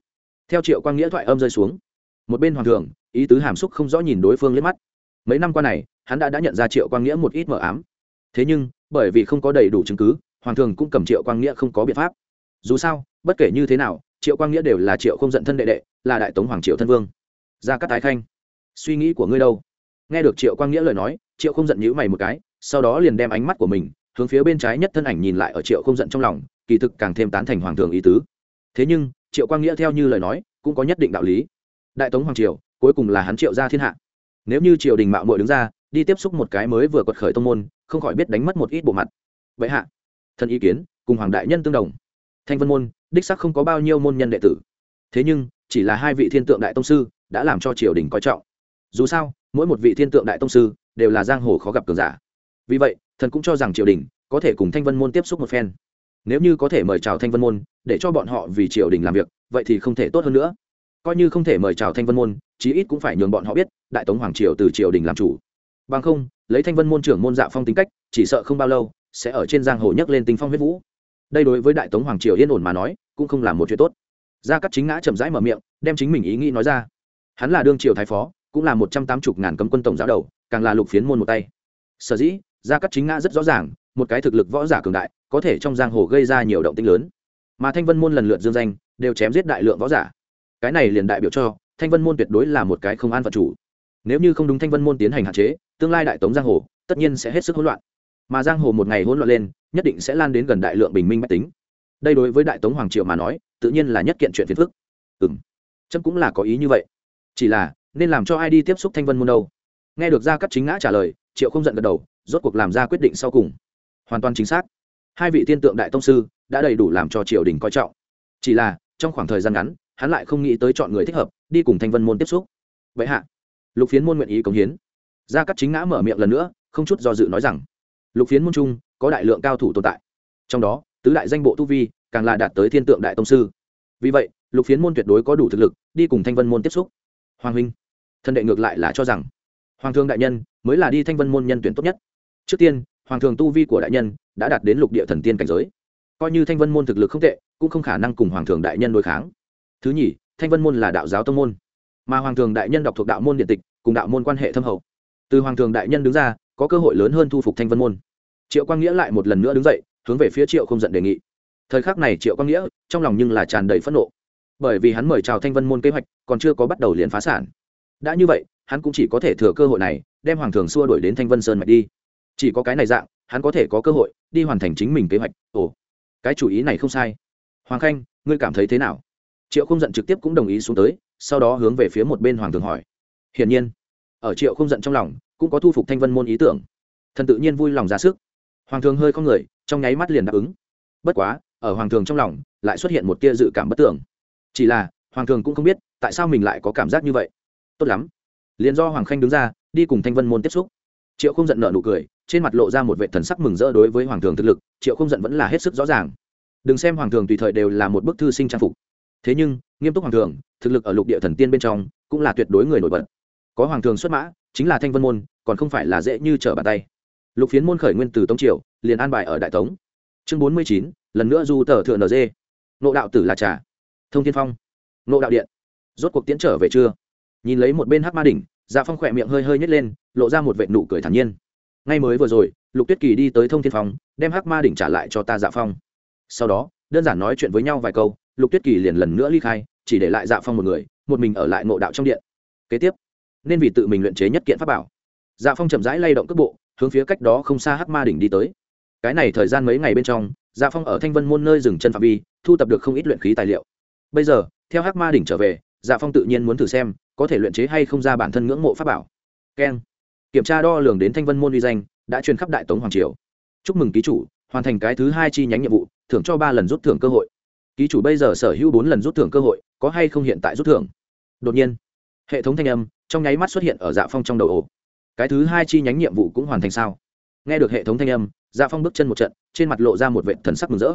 Speaker 1: Theo triệu quang nghĩa thoại âm rơi xuống, một bên hoàng thường, ý tứ hàm xúc không rõ nhìn đối phương liếc mắt. Mấy năm qua này hắn đã đã nhận ra triệu quang nghĩa một ít mờ ám. Thế nhưng, bởi vì không có đầy đủ chứng cứ, hoàng thường cũng cầm triệu quang nghĩa không có biện pháp. Dù sao, bất kể như thế nào, triệu quang nghĩa đều là triệu không giận thân đệ đệ, là đại tống hoàng triệu thân vương. Ra các tái khanh, suy nghĩ của ngươi đâu? Nghe được triệu quang nghĩa lời nói, triệu không giận nhữ mày một cái, sau đó liền đem ánh mắt của mình hướng phía bên trái nhất thân ảnh nhìn lại ở triệu không giận trong lòng, kỳ thực càng thêm tán thành hoàng thường ý tứ. Thế nhưng, triệu quang nghĩa theo như lời nói, cũng có nhất định đạo lý. Đại tống hoàng triều, cuối cùng là hắn triệu ra thiên hạ. Nếu như triều đình mạo muội đứng ra đi tiếp xúc một cái mới vừa quật khởi tông môn, không khỏi biết đánh mất một ít bộ mặt. Vậy hạ, thần ý kiến, cùng hoàng đại nhân tương đồng. Thanh vân môn, đích sắc không có bao nhiêu môn nhân đệ tử. Thế nhưng, chỉ là hai vị thiên tượng đại tông sư, đã làm cho triều đình coi trọng. Dù sao, mỗi một vị thiên tượng đại tông sư, đều là giang hồ khó gặp cường giả. Vì vậy, thần cũng cho rằng triều đình có thể cùng thanh vân môn tiếp xúc một phen. Nếu như có thể mời chào thanh vân môn, để cho bọn họ vì triều đình làm việc, vậy thì không thể tốt hơn nữa. Coi như không thể mời chào thanh vân môn, chí ít cũng phải nhường bọn họ biết, đại tống hoàng triều từ triều đình làm chủ bằng không, lấy thanh vân môn trưởng môn dạ phong tính cách, chỉ sợ không bao lâu, sẽ ở trên giang hồ nhấc lên tinh phong huyết vũ. Đây đối với đại tống hoàng triều yên ổn mà nói, cũng không là một chuyện tốt. Gia cắt chính ngã chậm rãi mở miệng, đem chính mình ý nghĩ nói ra. Hắn là đương triều thái phó, cũng là một trăm tám mươi ngàn cấm quân tổng giáo đầu, càng là lục phiến môn một tay. Sở dĩ, gia cắt chính ngã rất rõ ràng, một cái thực lực võ giả cường đại, có thể trong giang hồ gây ra nhiều động tinh lớn. Mà thanh vân môn lần lượt dương danh, đều chém giết đại lượng võ giả. Cái này liền đại biểu cho, thanh vân môn tuyệt đối là một cái không an phận chủ. Nếu như không đúng thanh vân môn tiến hành hạn chế tương lai đại tống giang hồ, tất nhiên sẽ hết sức hỗn loạn. Mà giang hồ một ngày hỗn loạn lên, nhất định sẽ lan đến gần đại lượng bình minh mách tính. Đây đối với đại tống hoàng triệu mà nói, tự nhiên là nhất kiện chuyện phiền phức. Ừ m trâm cũng là có ý như vậy. Chỉ là, nên làm cho ai đi tiếp xúc thanh vân môn đâu? Nghe được ra các chính ngã trả lời, triệu không giận gật đầu, rốt cuộc làm ra quyết định sau cùng. Hoàn toàn chính xác. Hai vị tiên tượng đại tông sư đã đầy đủ làm cho triều đình coi trọng. Chỉ là, trong khoảng thời gian ngắn, hắn lại không nghĩ tới chọn người thích hợp, đi cùng thanh vân môn tiếp xúc. Vậy hạ, lục phiến môn nguyện ý cống hiến gia cắt chính ngã mở miệng lần nữa, không chút do dự nói rằng, lục phiến môn trung, có đại lượng cao thủ tồn tại. Trong đó, tứ đại danh bộ tu vi, càng là đạt tới thiên tượng đại tông sư. Vì vậy, lục phiến môn tuyệt đối có đủ thực lực, đi cùng thanh vân môn tiếp xúc. Hoàng huynh, thân đệ ngược lại là cho rằng, hoàng thương đại nhân mới là đi thanh vân môn nhân tuyển tốt nhất. Trước tiên, hoàng thường tu vi của đại nhân đã đạt đến lục địa thần tiên cảnh giới. Coi như thanh vân môn thực lực không tệ, cũng không khả năng cùng hoàng thường đại nhân đối kháng. Thứ nhì, thanh vân môn là đạo giáo tông môn, mà hoàng thường đại nhân đọc thuộc đạo môn điện tịch, cùng đạo môn quan hệ thâm hậu từ hoàng thường đại nhân đứng ra, có cơ hội lớn hơn thu phục thanh vân môn. Triệu quang nghĩa lại một lần nữa đứng dậy, hướng về phía triệu không giận đề nghị. Thời khắc này triệu quang nghĩa, trong lòng nhưng là tràn đầy phẫn nộ. Bởi vì hắn mời chào thanh vân môn kế hoạch, còn chưa có bắt đầu liền phá sản. Đã như vậy, hắn cũng chỉ có thể thừa cơ hội này, đem hoàng thường xua đuổi đến thanh vân sơn mạch đi. Chỉ có cái này dạng, hắn có thể có cơ hội, đi hoàn thành chính mình kế hoạch. Ồ, cái chủ ý này không sai. Hoàng khanh, ngươi cảm thấy thế nào? Triệu không giận trực tiếp cũng đồng ý xuống tới, sau đó hướng về phía một bên hoàng thường hỏi. Hiển nhiên ở triệu không giận trong lòng, cũng có thu phục thanh vân môn ý tưởng. Thần tự nhiên vui lòng ra sức. Hoàng thường hơi không người, trong nháy mắt liền đáp ứng. Bất quá, ở hoàng thường trong lòng, lại xuất hiện một tia dự cảm bất tưởng chỉ là, hoàng thường cũng không biết, tại sao mình lại có cảm giác như vậy. Tốt lắm. Liền do hoàng khanh đứng ra, đi cùng thanh vân môn tiếp xúc. Triệu không giận nợ nụ cười, trên mặt lộ ra một vệ thần sắc mừng rỡ đối với hoàng thường thực lực, triệu không giận vẫn là hết sức rõ ràng. Đừng xem hoàng thường tùy thời đều là một bức thư sinh trang phục. Thế nhưng, nghiêm túc hoàng thường, thực lực ở lục địa thần tiên bên trong, cũng là tuyệt đối người nổi bật có hoàng thường xuất mã, chính là thanh vân môn, còn không phải là dễ như trở bàn tay. Lục phiến môn khởi nguyên từ tống triều, liền an bài ở đại tống. Chương bốn mươi chín, lần nữa du tờ thượng nd nộ đạo tử là trà. Thông thiên phong. Nộ đạo điện. Rốt cuộc tiến trở về chưa? Nhìn lấy một bên hát ma đỉnh dạ phong khỏe miệng hơi hơi nhét lên, lộ ra một vệ nụ cười thản nhiên. Ngay mới vừa rồi, lục tuyết kỳ đi tới thông thiên phong, đem hắc ma đỉnh trả lại cho ta dạ phong. Sau đó, đơn giản nói chuyện với nhau vài câu, lục tuyết kỳ liền lần nữa ly khai, chỉ để lại dạ phong một người, một mình ở lại ngộ đạo trong điện. Kế tiếp nên vì tự mình luyện chế nhất kiện pháp bảo. Dạ phong chậm rãi lay động cước bộ, hướng phía cách đó không xa hắc ma đỉnh đi tới. Cái này thời gian mấy ngày bên trong dạ phong ở thanh vân môn nơi dừng chân phạm vi, thu tập được không ít luyện khí tài liệu. Bây giờ, theo hắc ma đỉnh trở về dạ phong tự nhiên muốn thử xem, có thể luyện chế hay không ra bản thân ngưỡng mộ pháp bảo. Keng. Kiểm tra đo lường đến thanh vân môn uy danh, đã truyền khắp đại tống hoàng triều. Chúc mừng ký chủ, hoàn thành cái thứ hai chi nhánh nhiệm vụ, thưởng cho ba lần rút thưởng cơ hội. Ký chủ bây giờ sở hữu bốn lần rút thưởng cơ hội, có hay không hiện tại rút thưởng? Đột nhiên, hệ thống thanh âm trong nháy mắt xuất hiện ở dạ phong trong đầu ổ. Cái thứ hai chi nhánh nhiệm vụ cũng hoàn thành sao? Nghe được hệ thống thanh âm dạ phong bước chân một trận, trên mặt lộ ra một vệ thần sắc mừng rỡ.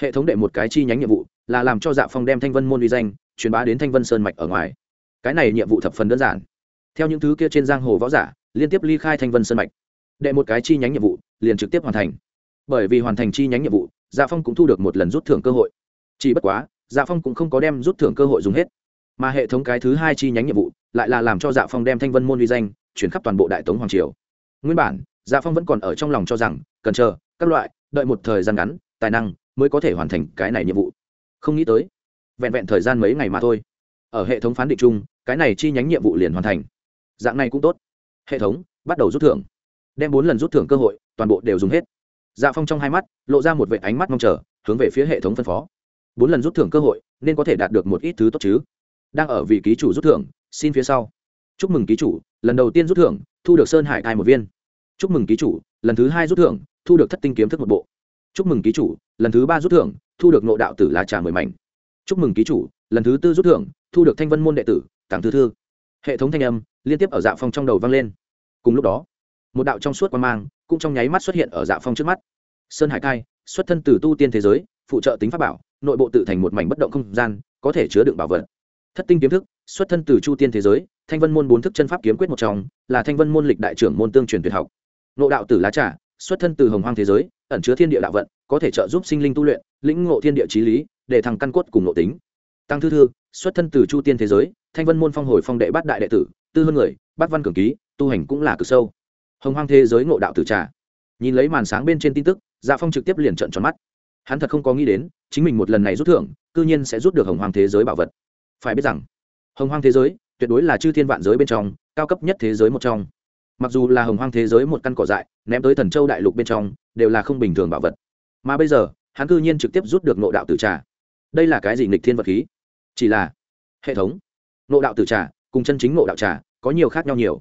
Speaker 1: Hệ thống đệ một cái chi nhánh nhiệm vụ là làm cho dạ phong đem thanh vân môn uy danh truyền bá đến thanh vân sơn mạch ở ngoài. Cái này nhiệm vụ thập phần đơn giản. Theo những thứ kia trên giang hồ võ giả, liên tiếp ly khai thanh vân sơn mạch. Đệ một cái chi nhánh nhiệm vụ liền trực tiếp hoàn thành. Bởi vì hoàn thành chi nhánh nhiệm vụ dạ phong cũng thu được một lần rút thưởng cơ hội. Chỉ bất quá dạ phong cũng không có đem rút thưởng cơ hội dùng hết mà hệ thống cái thứ hai chi nhánh nhiệm vụ lại là làm cho dạ phong đem thanh vân môn uy danh chuyển khắp toàn bộ đại tống hoàng triều nguyên bản dạ phong vẫn còn ở trong lòng cho rằng cần chờ các loại đợi một thời gian ngắn tài năng mới có thể hoàn thành cái này nhiệm vụ không nghĩ tới vẹn vẹn thời gian mấy ngày mà thôi ở hệ thống phán định chung cái này chi nhánh nhiệm vụ liền hoàn thành dạng này cũng tốt hệ thống bắt đầu rút thưởng đem bốn lần rút thưởng cơ hội toàn bộ đều dùng hết dạ phong trong hai mắt lộ ra một vệ ánh mắt mong chờ hướng về phía hệ thống phân phó bốn lần rút thưởng cơ hội nên có thể đạt được một ít thứ tốt chứ đang ở vị ký chủ rút thưởng, xin phía sau. Chúc mừng ký chủ, lần đầu tiên rút thưởng, thu được sơn hải thai một viên. Chúc mừng ký chủ, lần thứ hai rút thưởng, thu được thất tinh kiếm thức một bộ. Chúc mừng ký chủ, lần thứ ba rút thưởng, thu được nộ đạo tử lá trà mười mảnh. Chúc mừng ký chủ, lần thứ tư rút thưởng, thu được thanh vân môn đệ tử tặng thư thư. Hệ thống thanh âm, liên tiếp ở dạ phong trong đầu vang lên. Cùng lúc đó, một đạo trong suốt quan mang cũng trong nháy mắt xuất hiện ở dạ phong trước mắt. Sơn hải cai, xuất thân từ tu tiên thế giới, phụ trợ tính pháp bảo, nội bộ tự thành một mảnh bất động không gian, có thể chứa đựng bảo vật thất tinh kiếm thức, xuất thân từ chu tiên thế giới, thanh vân môn bốn thức chân pháp kiếm quyết một trong, là thanh vân môn lịch đại trưởng môn tương truyền tuyệt học. Nộ đạo tử lá trà, xuất thân từ hồng hoang thế giới, ẩn chứa thiên địa đạo vận, có thể trợ giúp sinh linh tu luyện, lĩnh ngộ thiên địa trí lý, để thằng căn cốt cùng nội tính. Tăng thư thư, xuất thân từ chu tiên thế giới, thanh vân môn phong hồi phong đệ bát đại đệ tử, tư hơn người, bát văn cường ký, tu hành cũng là cực sâu. Hồng hoang thế giới ngộ đạo tử trà. Nhìn lấy màn sáng bên trên tin tức dạ phong trực tiếp liền trận tròn mắt. Hắn thật không có nghĩ đến, chính mình một lần này rút thưởng, cư nhiên sẽ rút được hồng hoang thế giới bảo vật phải biết rằng, hồng hoang thế giới tuyệt đối là chư thiên vạn giới bên trong, cao cấp nhất thế giới một trong. Mặc dù là hồng hoang thế giới một căn cỏ dại, ném tới thần châu đại lục bên trong, đều là không bình thường bảo vật. Mà bây giờ, hắn cư nhiên trực tiếp rút được nộ đạo tử trà. Đây là cái gì nghịch thiên vật khí? Chỉ là hệ thống. Nộ đạo tử trà cùng chân chính nộ đạo trà có nhiều khác nhau nhiều.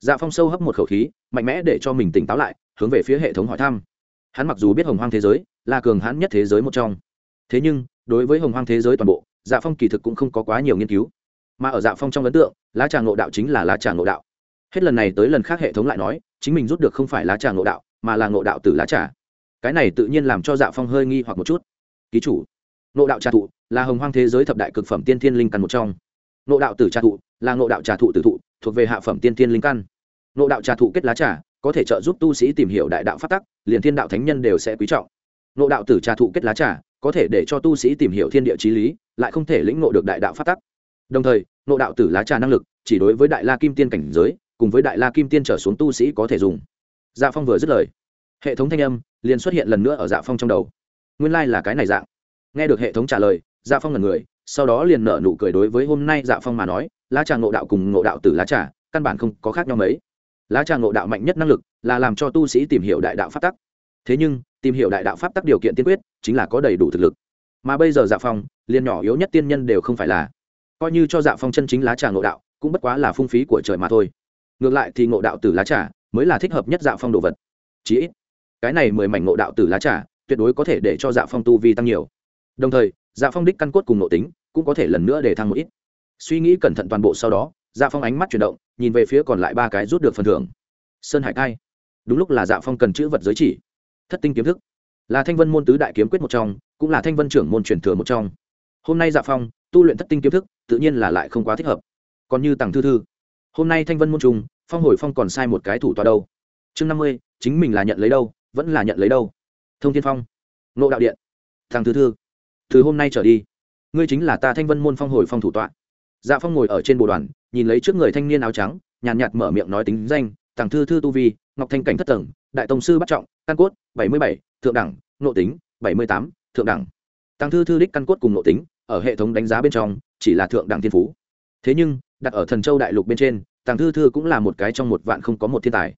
Speaker 1: Dạ phong sâu hấp một khẩu khí, mạnh mẽ để cho mình tỉnh táo lại, hướng về phía hệ thống hỏi thăm. Hắn mặc dù biết hồng hoang thế giới là cường hãn nhất thế giới một trong thế nhưng, đối với hồng hoang thế giới toàn bộ dạ phong kỳ thực cũng không có quá nhiều nghiên cứu. Mà ở dạ phong trong ấn tượng, lá trà ngộ đạo chính là lá trà ngộ đạo. Hết lần này tới lần khác hệ thống lại nói, chính mình rút được không phải lá trà ngộ đạo, mà là ngộ đạo từ lá trà. Cái này tự nhiên làm cho dạ phong hơi nghi hoặc một chút. Ký chủ, ngộ đạo trà thụ là hồng hoang thế giới thập đại cực phẩm tiên thiên linh căn một trong. Ngộ đạo tử trà thụ là ngộ đạo trà thụ tử thụ, thuộc về hạ phẩm tiên thiên linh căn. Ngộ đạo trà thụ kết lá trà, có thể trợ giúp tu sĩ tìm hiểu đại đạo phát tắc, liền thiên đạo thánh nhân đều sẽ quý trọng. Ngộ đạo tử trà thụ kết lá trà có thể để cho tu sĩ tìm hiểu thiên địa trí lý, lại không thể lĩnh ngộ được đại đạo phát tắc. Đồng thời, ngộ đạo tử lá trà năng lực, chỉ đối với đại la kim tiên cảnh giới, cùng với đại la kim tiên trở xuống tu sĩ có thể dùng. Dạ phong vừa dứt lời, hệ thống thanh âm liền xuất hiện lần nữa ở dạ phong trong đầu. Nguyên lai là cái này dạng. Nghe được hệ thống trả lời dạ phong ngẩn người, sau đó liền nở nụ cười đối với hôm nay dạ phong mà nói, lá trà ngộ đạo cùng ngộ đạo tử lá trà, căn bản không có khác nhau mấy. Lá trà ngộ đạo mạnh nhất năng lực là làm cho tu sĩ tìm hiểu đại đạo pháp tắc. Thế nhưng tìm hiểu đại đạo pháp tắc điều kiện tiên quyết, chính là có đầy đủ thực lực. Mà bây giờ dạ phong, liền nhỏ yếu nhất tiên nhân đều không phải là. Coi như cho dạ phong chân chính lá trà ngộ đạo, cũng bất quá là phung phí của trời mà thôi. Ngược lại thì ngộ đạo từ lá trà mới là thích hợp nhất dạ phong đồ vật. Chí ít, cái này mười mảnh ngộ đạo từ lá trà tuyệt đối có thể để cho dạ phong tu vi tăng nhiều. Đồng thời dạ phong đích căn cốt cùng nội tính cũng có thể lần nữa để thăng một ít. Suy nghĩ cẩn thận toàn bộ sau đó dạ phong ánh mắt chuyển động, nhìn về phía còn lại ba cái rút được phần thưởng. Sơn hải cai. Đúng lúc là dạ phong cần chữ vật giới chỉ thất tinh kiếm thức. Là thanh vân môn tứ đại kiếm quyết một trong cũng là thanh vân trưởng môn truyền thừa một trong. Hôm nay dạ phong tu luyện thất tinh kiếm thức tự nhiên là lại không quá thích hợp. Còn như tàng thư thư hôm nay thanh vân môn trùng phong hồi phong còn sai một cái thủ tọa đâu. Chương năm mươi chính mình là nhận lấy đâu vẫn là nhận lấy đâu. Thông thiên phong nộ đạo điện thằng thư thư từ hôm nay trở đi ngươi chính là ta thanh vân môn phong hồi phong thủ tọa. Dạ phong ngồi ở trên bộ đoàn nhìn lấy trước người thanh niên áo trắng nhàn nhạt, nhạt mở miệng nói tính danh tàng thư thư tu vi ngọc thanh cảnh thất tầng đại tông sư bắt trọng căn cốt, bảy mươi bảy, thượng đẳng, nội tính, bảy mươi tám, thượng đẳng. Tàng thư thư đích căn cốt cùng nội tính, ở hệ thống đánh giá bên trong, chỉ là thượng đẳng thiên phú. Thế nhưng, đặt ở thần châu đại lục bên trên tàng thư thư cũng là một cái trong một vạn không có một thiên tài.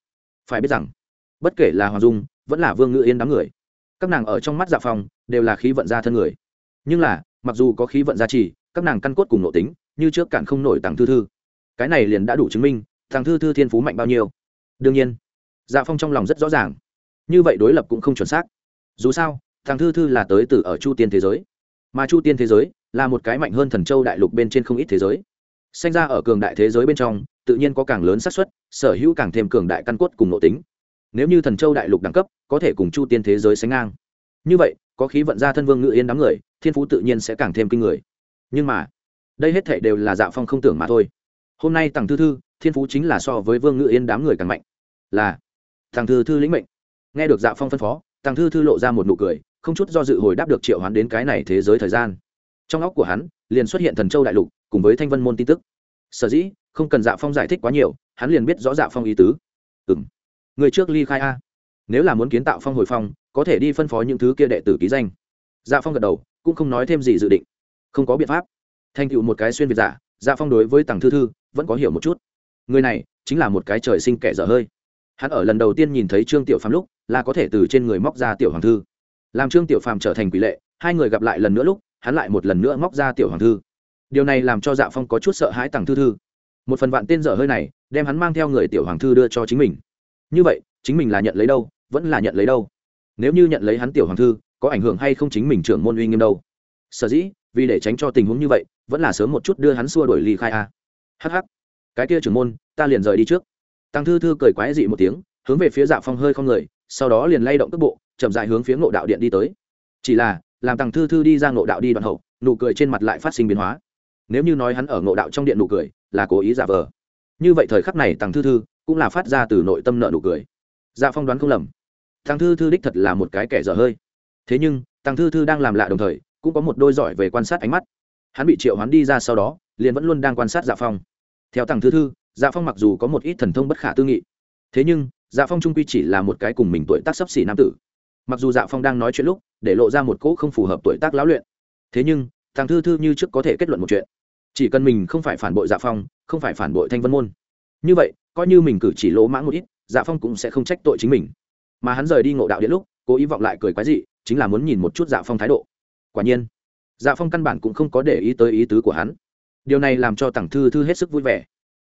Speaker 1: Phải biết rằng, bất kể là hoàng dung, vẫn là vương ngự yên đám người, các nàng ở trong mắt dạ phong đều là khí vận gia thân người. Nhưng là, mặc dù có khí vận gia trì, các nàng căn cốt cùng nội tính, như trước cản không nổi tàng thư thư. Cái này liền đã đủ chứng minh tàng thư thư thiên phú mạnh bao nhiêu. Đương nhiên dạ phong trong lòng rất rõ ràng như vậy đối lập cũng không chuẩn xác. Dù sao, thằng thư thư là tới từ ở chu tiên thế giới. Mà chu tiên thế giới là một cái mạnh hơn thần châu đại lục bên trên không ít thế giới. Sinh ra ở cường đại thế giới bên trong, tự nhiên có càng lớn xác suất, sở hữu càng thêm cường đại căn cốt cùng nội tính. Nếu như thần châu đại lục đẳng cấp, có thể cùng chu tiên thế giới sánh ngang. Như vậy, có khí vận ra thân vương ngự yên đám người, thiên phú tự nhiên sẽ càng thêm kinh người. Nhưng mà, đây hết thể đều là dạ phong không tưởng mà thôi. Hôm nay tàng thư thư, thiên phú chính là so với vương ngự yên đám người càng mạnh. Là tàng thư thư lĩnh mệnh nghe được dạ phong phân phó tàng thư thư lộ ra một nụ cười, không chút do dự hồi đáp được triệu hoán đến cái này thế giới thời gian. Trong óc của hắn, liền xuất hiện thần châu đại lục, cùng với thanh vân môn tin tức. Sở dĩ, không cần dạ phong giải thích quá nhiều, hắn liền biết rõ dạ phong ý tứ. Ừ m người trước ly khai a. Nếu là muốn kiến tạo phong hồi phong, có thể đi phân phó những thứ kia đệ tử ký danh. Dạ phong gật đầu, cũng không nói thêm gì dự định. Không có biện pháp. Thành tựu một cái xuyên việt giả dạ phong đối với tàng thư thư vẫn có hiểu một chút. Người này, chính là một cái trời sinh kẻ dở hơi hắn ở lần đầu tiên nhìn thấy trương tiểu phàm lúc, là có thể từ trên người móc ra tiểu hoàng thư. Làm trương tiểu phàm trở thành quỷ lệ, hai người gặp lại lần nữa lúc, hắn lại một lần nữa móc ra tiểu hoàng thư. Điều này làm cho dạ phong có chút sợ hãi tàng thư thư. Một phần vạn tên dở hơi này, đem hắn mang theo người tiểu hoàng thư đưa cho chính mình. Như vậy, chính mình là nhận lấy đâu, vẫn là nhận lấy đâu? Nếu như nhận lấy hắn tiểu hoàng thư, có ảnh hưởng hay không chính mình trưởng môn uy nghiêm đâu? Sở dĩ, vì để tránh cho tình huống như vậy, vẫn là sớm một chút đưa hắn xua đổi ly khai a. Hh cái kia trưởng môn, ta liền rời đi trước tăng thư thư cười quái dị một tiếng, hướng về phía dạ phong hơi không người, sau đó liền lay động cước bộ, chậm dại hướng phía ngộ đạo điện đi tới. Chỉ là, làm tăng thư thư đi ra ngộ đạo đi đoạn hậu, nụ cười trên mặt lại phát sinh biến hóa. Nếu như nói hắn ở ngộ đạo trong điện nụ cười, là cố ý giả vờ. Như vậy thời khắc này tăng thư thư cũng là phát ra từ nội tâm nợ nụ cười. Dạ phong đoán không lầm, tăng thư thư đích thật là một cái kẻ dở hơi. Thế nhưng, tăng thư thư đang làm lạ đồng thời, cũng có một đôi giỏi về quan sát ánh mắt. Hắn bị triệu hắn đi ra sau đó, liền vẫn luôn đang quan sát dạ phong. Theo tăng thư thư dạ phong mặc dù có một ít thần thông bất khả tư nghị, thế nhưng dạ phong trung quy chỉ là một cái cùng mình tuổi tác sấp xỉ nam tử. Mặc dù dạ phong đang nói chuyện lúc, để lộ ra một cỗ không phù hợp tuổi tác lão luyện, thế nhưng thằng thư thư như trước có thể kết luận một chuyện. Chỉ cần mình không phải phản bội dạ phong, không phải phản bội thanh vân môn. Như vậy, coi như mình cử chỉ lỗ mãng một ít dạ phong cũng sẽ không trách tội chính mình. Mà hắn rời đi ngộ đạo điện lúc, cố ý vọng lại cười quái dị, chính là muốn nhìn một chút dạ phong thái độ. Quả nhiên dạ phong căn bản cũng không có để ý tới ý tứ của hắn. Điều này làm cho tặng thư thư hết sức vui vẻ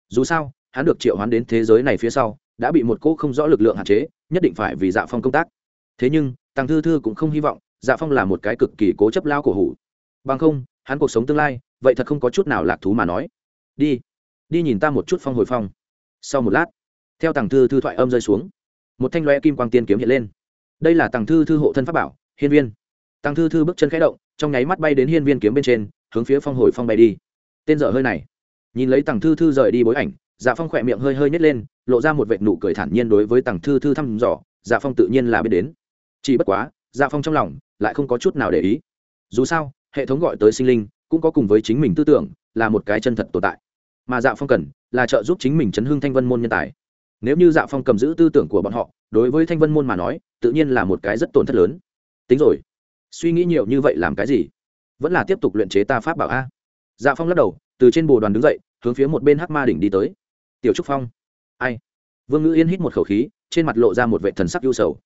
Speaker 1: dù sao, hắn được triệu hoán đến thế giới này phía sau, đã bị một cô không rõ lực lượng hạn chế, nhất định phải vì dạ phong công tác. Thế nhưng tàng thư thư cũng không hy vọng dạ phong là một cái cực kỳ cố chấp lao cổ hủ. Bằng không, hắn cuộc sống tương lai, vậy thật không có chút nào lạc thú mà nói. Đi đi nhìn ta một chút phong hồi phong. Sau một lát, theo tàng thư thư thoại âm rơi xuống, một thanh loe kim quang tiên kiếm hiện lên. Đây là tàng thư thư hộ thân pháp bảo, hiên viên. Tàng thư thư bước chân khẽ động, trong nháy mắt bay đến hiên viên kiếm bên trên, hướng phía phong hồi phong bay đi. Tên dở hơi này nhìn lấy tằng thư thư rời đi bối ảnh dạ phong khỏe miệng hơi hơi nhét lên, lộ ra một vệt nụ cười thản nhiên đối với tằng thư thư thăm dò dạ phong tự nhiên là biết đến. Chỉ bất quá dạ phong trong lòng lại không có chút nào để ý. Dù sao, hệ thống gọi tới sinh linh cũng có cùng với chính mình tư tưởng, là một cái chân thật tồn tại. Mà dạ phong cần là trợ giúp chính mình chấn hưng thanh vân môn nhân tài. Nếu như dạ phong cầm giữ tư tưởng của bọn họ, đối với thanh vân môn mà nói, tự nhiên là một cái rất tổn thất lớn. Tính rồi. Suy nghĩ nhiều như vậy làm cái gì? Vẫn là tiếp tục luyện chế ta pháp bảo a. Dạ phong lắc đầu từ trên bồ đoàn đứng dậy, hướng phía một bên hắc ma đỉnh đi tới. Tiểu trúc phong. Ai? Vương ngữ yên hít một khẩu khí, trên mặt lộ ra một vệ thần sắc ưu sầu.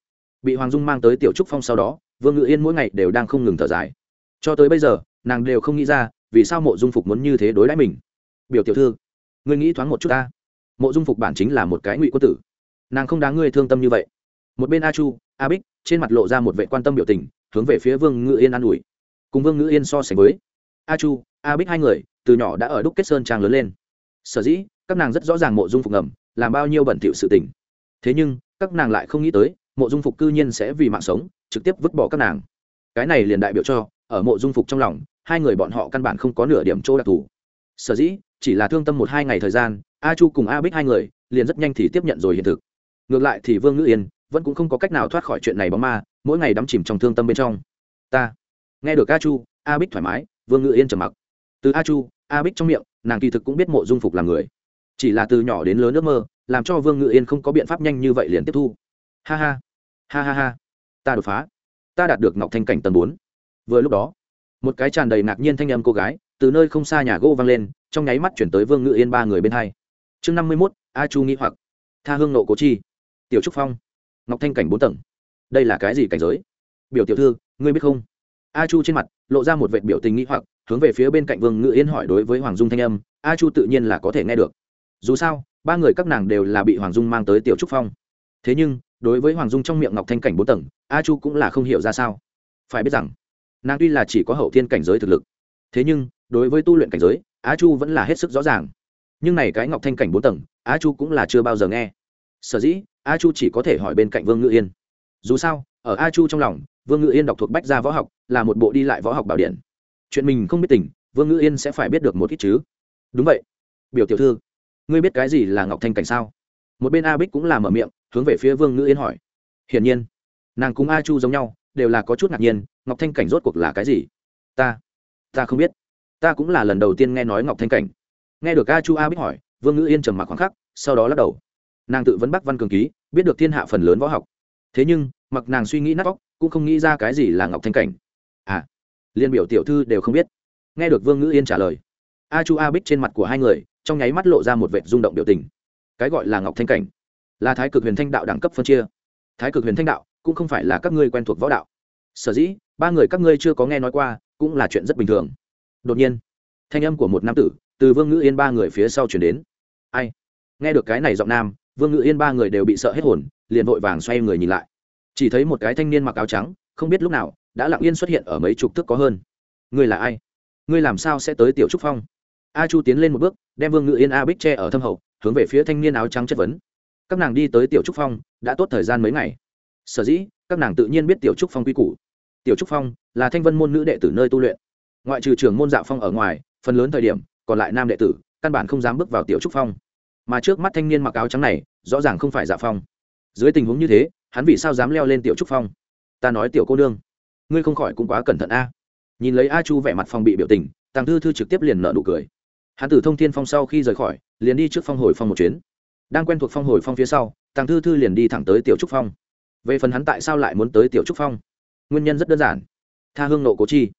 Speaker 1: Bị hoàng dung mang tới tiểu trúc phong sau đó, vương ngữ yên mỗi ngày đều đang không ngừng thở dài. Cho tới bây giờ, nàng đều không nghĩ ra, vì sao mộ dung phục muốn như thế đối đãi mình. Biểu tiểu thư, ngươi nghĩ thoáng một chút ta. Mộ dung phục bản chính là một cái ngụy quân tử. Nàng không đáng ngươi thương tâm như vậy. Một bên a chu, a bích, trên mặt lộ ra một vệ quan tâm biểu tình, hướng về phía vương ngữ yên an ủi. Cùng vương ngữ yên so sánh với, a chu a bích hai người, từ nhỏ đã ở đúc kết sơn trang lớn lên. Sở dĩ, các nàng rất rõ ràng mộ dung phục ngầm, làm bao nhiêu bẩn thỉu sự tình. Thế nhưng, các nàng lại không nghĩ tới, mộ dung phục cư nhiên sẽ vì mạng sống, trực tiếp vứt bỏ các nàng. Cái này liền đại biểu cho, ở mộ dung phục trong lòng, hai người bọn họ căn bản không có nửa điểm chỗ đặc thù. Sở dĩ, chỉ là thương tâm một hai ngày thời gian, a chu cùng a bích hai người, liền rất nhanh thì tiếp nhận rồi hiện thực. Ngược lại thì vương ngữ yên, vẫn cũng không có cách nào thoát khỏi chuyện này bóng ma, mỗi ngày đắm chìm trong thương tâm bên trong. Ta. Nghe được a chu, a bích thoải mái, vương ngữ yên trầm mặc từ a chu, a bích trong miệng, nàng kỳ thực cũng biết mộ dung phục là người. Chỉ là từ nhỏ đến lớn ước mơ, làm cho vương ngự yên không có biện pháp nhanh như vậy liền tiếp thu. Ha ha ha ha ha. Ta đột phá. Ta đạt được ngọc thanh cảnh tầng bốn. Vừa lúc đó, một cái tràn đầy ngạc nhiên thanh âm cô gái, từ nơi không xa nhà gỗ vang lên, trong nháy mắt chuyển tới vương ngự yên ba người bên hai. Chương năm mươi mốt, a chu nghĩ hoặc. Tha hương nộ cố chi. Tiểu trúc phong. Ngọc thanh cảnh bốn tầng. Đây là cái gì cảnh giới? Biểu tiểu thư, ngươi biết không? A chu trên mặt, lộ ra một vệ biểu tình nghĩ hoặc hướng về phía bên cạnh vương ngự yên hỏi đối với hoàng dung thanh âm, a chu tự nhiên là có thể nghe được. Dù sao, ba người các nàng đều là bị hoàng dung mang tới tiểu trúc phong. Thế nhưng, đối với hoàng dung trong miệng ngọc thanh cảnh bốn tầng, a chu cũng là không hiểu ra sao. Phải biết rằng, nàng tuy là chỉ có hậu thiên cảnh giới thực lực, thế nhưng, đối với tu luyện cảnh giới, a chu vẫn là hết sức rõ ràng. Nhưng này cái ngọc thanh cảnh bốn tầng, a chu cũng là chưa bao giờ nghe. Sở dĩ, a chu chỉ có thể hỏi bên cạnh vương ngự yên. Dù sao, ở a chu trong lòng, vương ngự yên đọc thuộc bách gia võ học là một bộ đi lại võ học bảo điện chuyện mình không biết tình, vương Ngữ yên sẽ phải biết được một ít chứ. Đúng vậy. Biểu tiểu thư, ngươi biết cái gì là ngọc thanh cảnh sao? Một bên a bích cũng làm mở miệng, hướng về phía vương Ngữ yên hỏi. Hiển nhiên, nàng cùng a chu giống nhau, đều là có chút ngạc nhiên, ngọc thanh cảnh rốt cuộc là cái gì? Ta ta không biết. Ta cũng là lần đầu tiên nghe nói ngọc thanh cảnh. Nghe được a chu a bích hỏi, vương ngữ yên trầm mặc khoảng khắc, sau đó lắc đầu. Nàng tự vấn bắc văn cường ký, biết được thiên hạ phần lớn võ học. Thế nhưng, mặc nàng suy nghĩ nát vóc cũng không nghĩ ra cái gì là ngọc thanh cảnh. À liên biểu tiểu thư đều không biết. Nghe được vương ngữ yên trả lời, a chu a bích trên mặt của hai người trong nháy mắt lộ ra một vệt rung động biểu tình. Cái gọi là ngọc thanh cảnh, là thái cực huyền thanh đạo đẳng cấp phân chia. Thái cực huyền thanh đạo cũng không phải là các ngươi quen thuộc võ đạo. Sở dĩ, ba người các ngươi chưa có nghe nói qua cũng là chuyện rất bình thường. Đột nhiên, thanh âm của một nam tử từ vương ngữ yên ba người phía sau chuyển đến. Ai? Nghe được cái này giọng nam, vương ngữ yên ba người đều bị sợ hết hồn, liền vội vàng xoay người nhìn lại. Chỉ thấy một cái thanh niên mặc áo trắng, không biết lúc nào đã lặng yên xuất hiện ở mấy chục thước có hơn. Ngươi là ai? Ngươi làm sao sẽ tới tiểu trúc phong? A chu tiến lên một bước, đem vương ngự yên a bích tre ở thâm hậu, hướng về phía thanh niên áo trắng chất vấn. Các nàng đi tới tiểu trúc phong, đã tốt thời gian mấy ngày. Sở dĩ, các nàng tự nhiên biết tiểu trúc phong quy củ. Tiểu trúc phong là thanh vân môn nữ đệ tử nơi tu luyện. Ngoại trừ trường môn dạ phong ở ngoài, phần lớn thời điểm, còn lại nam đệ tử, căn bản không dám bước vào tiểu trúc phong. Mà trước mắt thanh niên mặc áo trắng này, rõ ràng không phải dạ phong. Dưới tình huống như thế, hắn vì sao dám leo lên tiểu trúc phong? Ta nói tiểu cô nương ngươi không khỏi cũng quá cẩn thận a. Nhìn lấy a chu vẻ mặt phong bị biểu tình, tàng thư thư trực tiếp liền nợ nụ cười. Hắn tử thông thiên phong sau khi rời khỏi, liền đi trước phong hồi phong một chuyến. Đang quen thuộc phong hồi phong phía sau, tàng thư thư liền đi thẳng tới tiểu trúc phong. Về phần hắn tại sao lại muốn tới tiểu trúc phong? Nguyên nhân rất đơn giản. Tha hương nộ cố chi.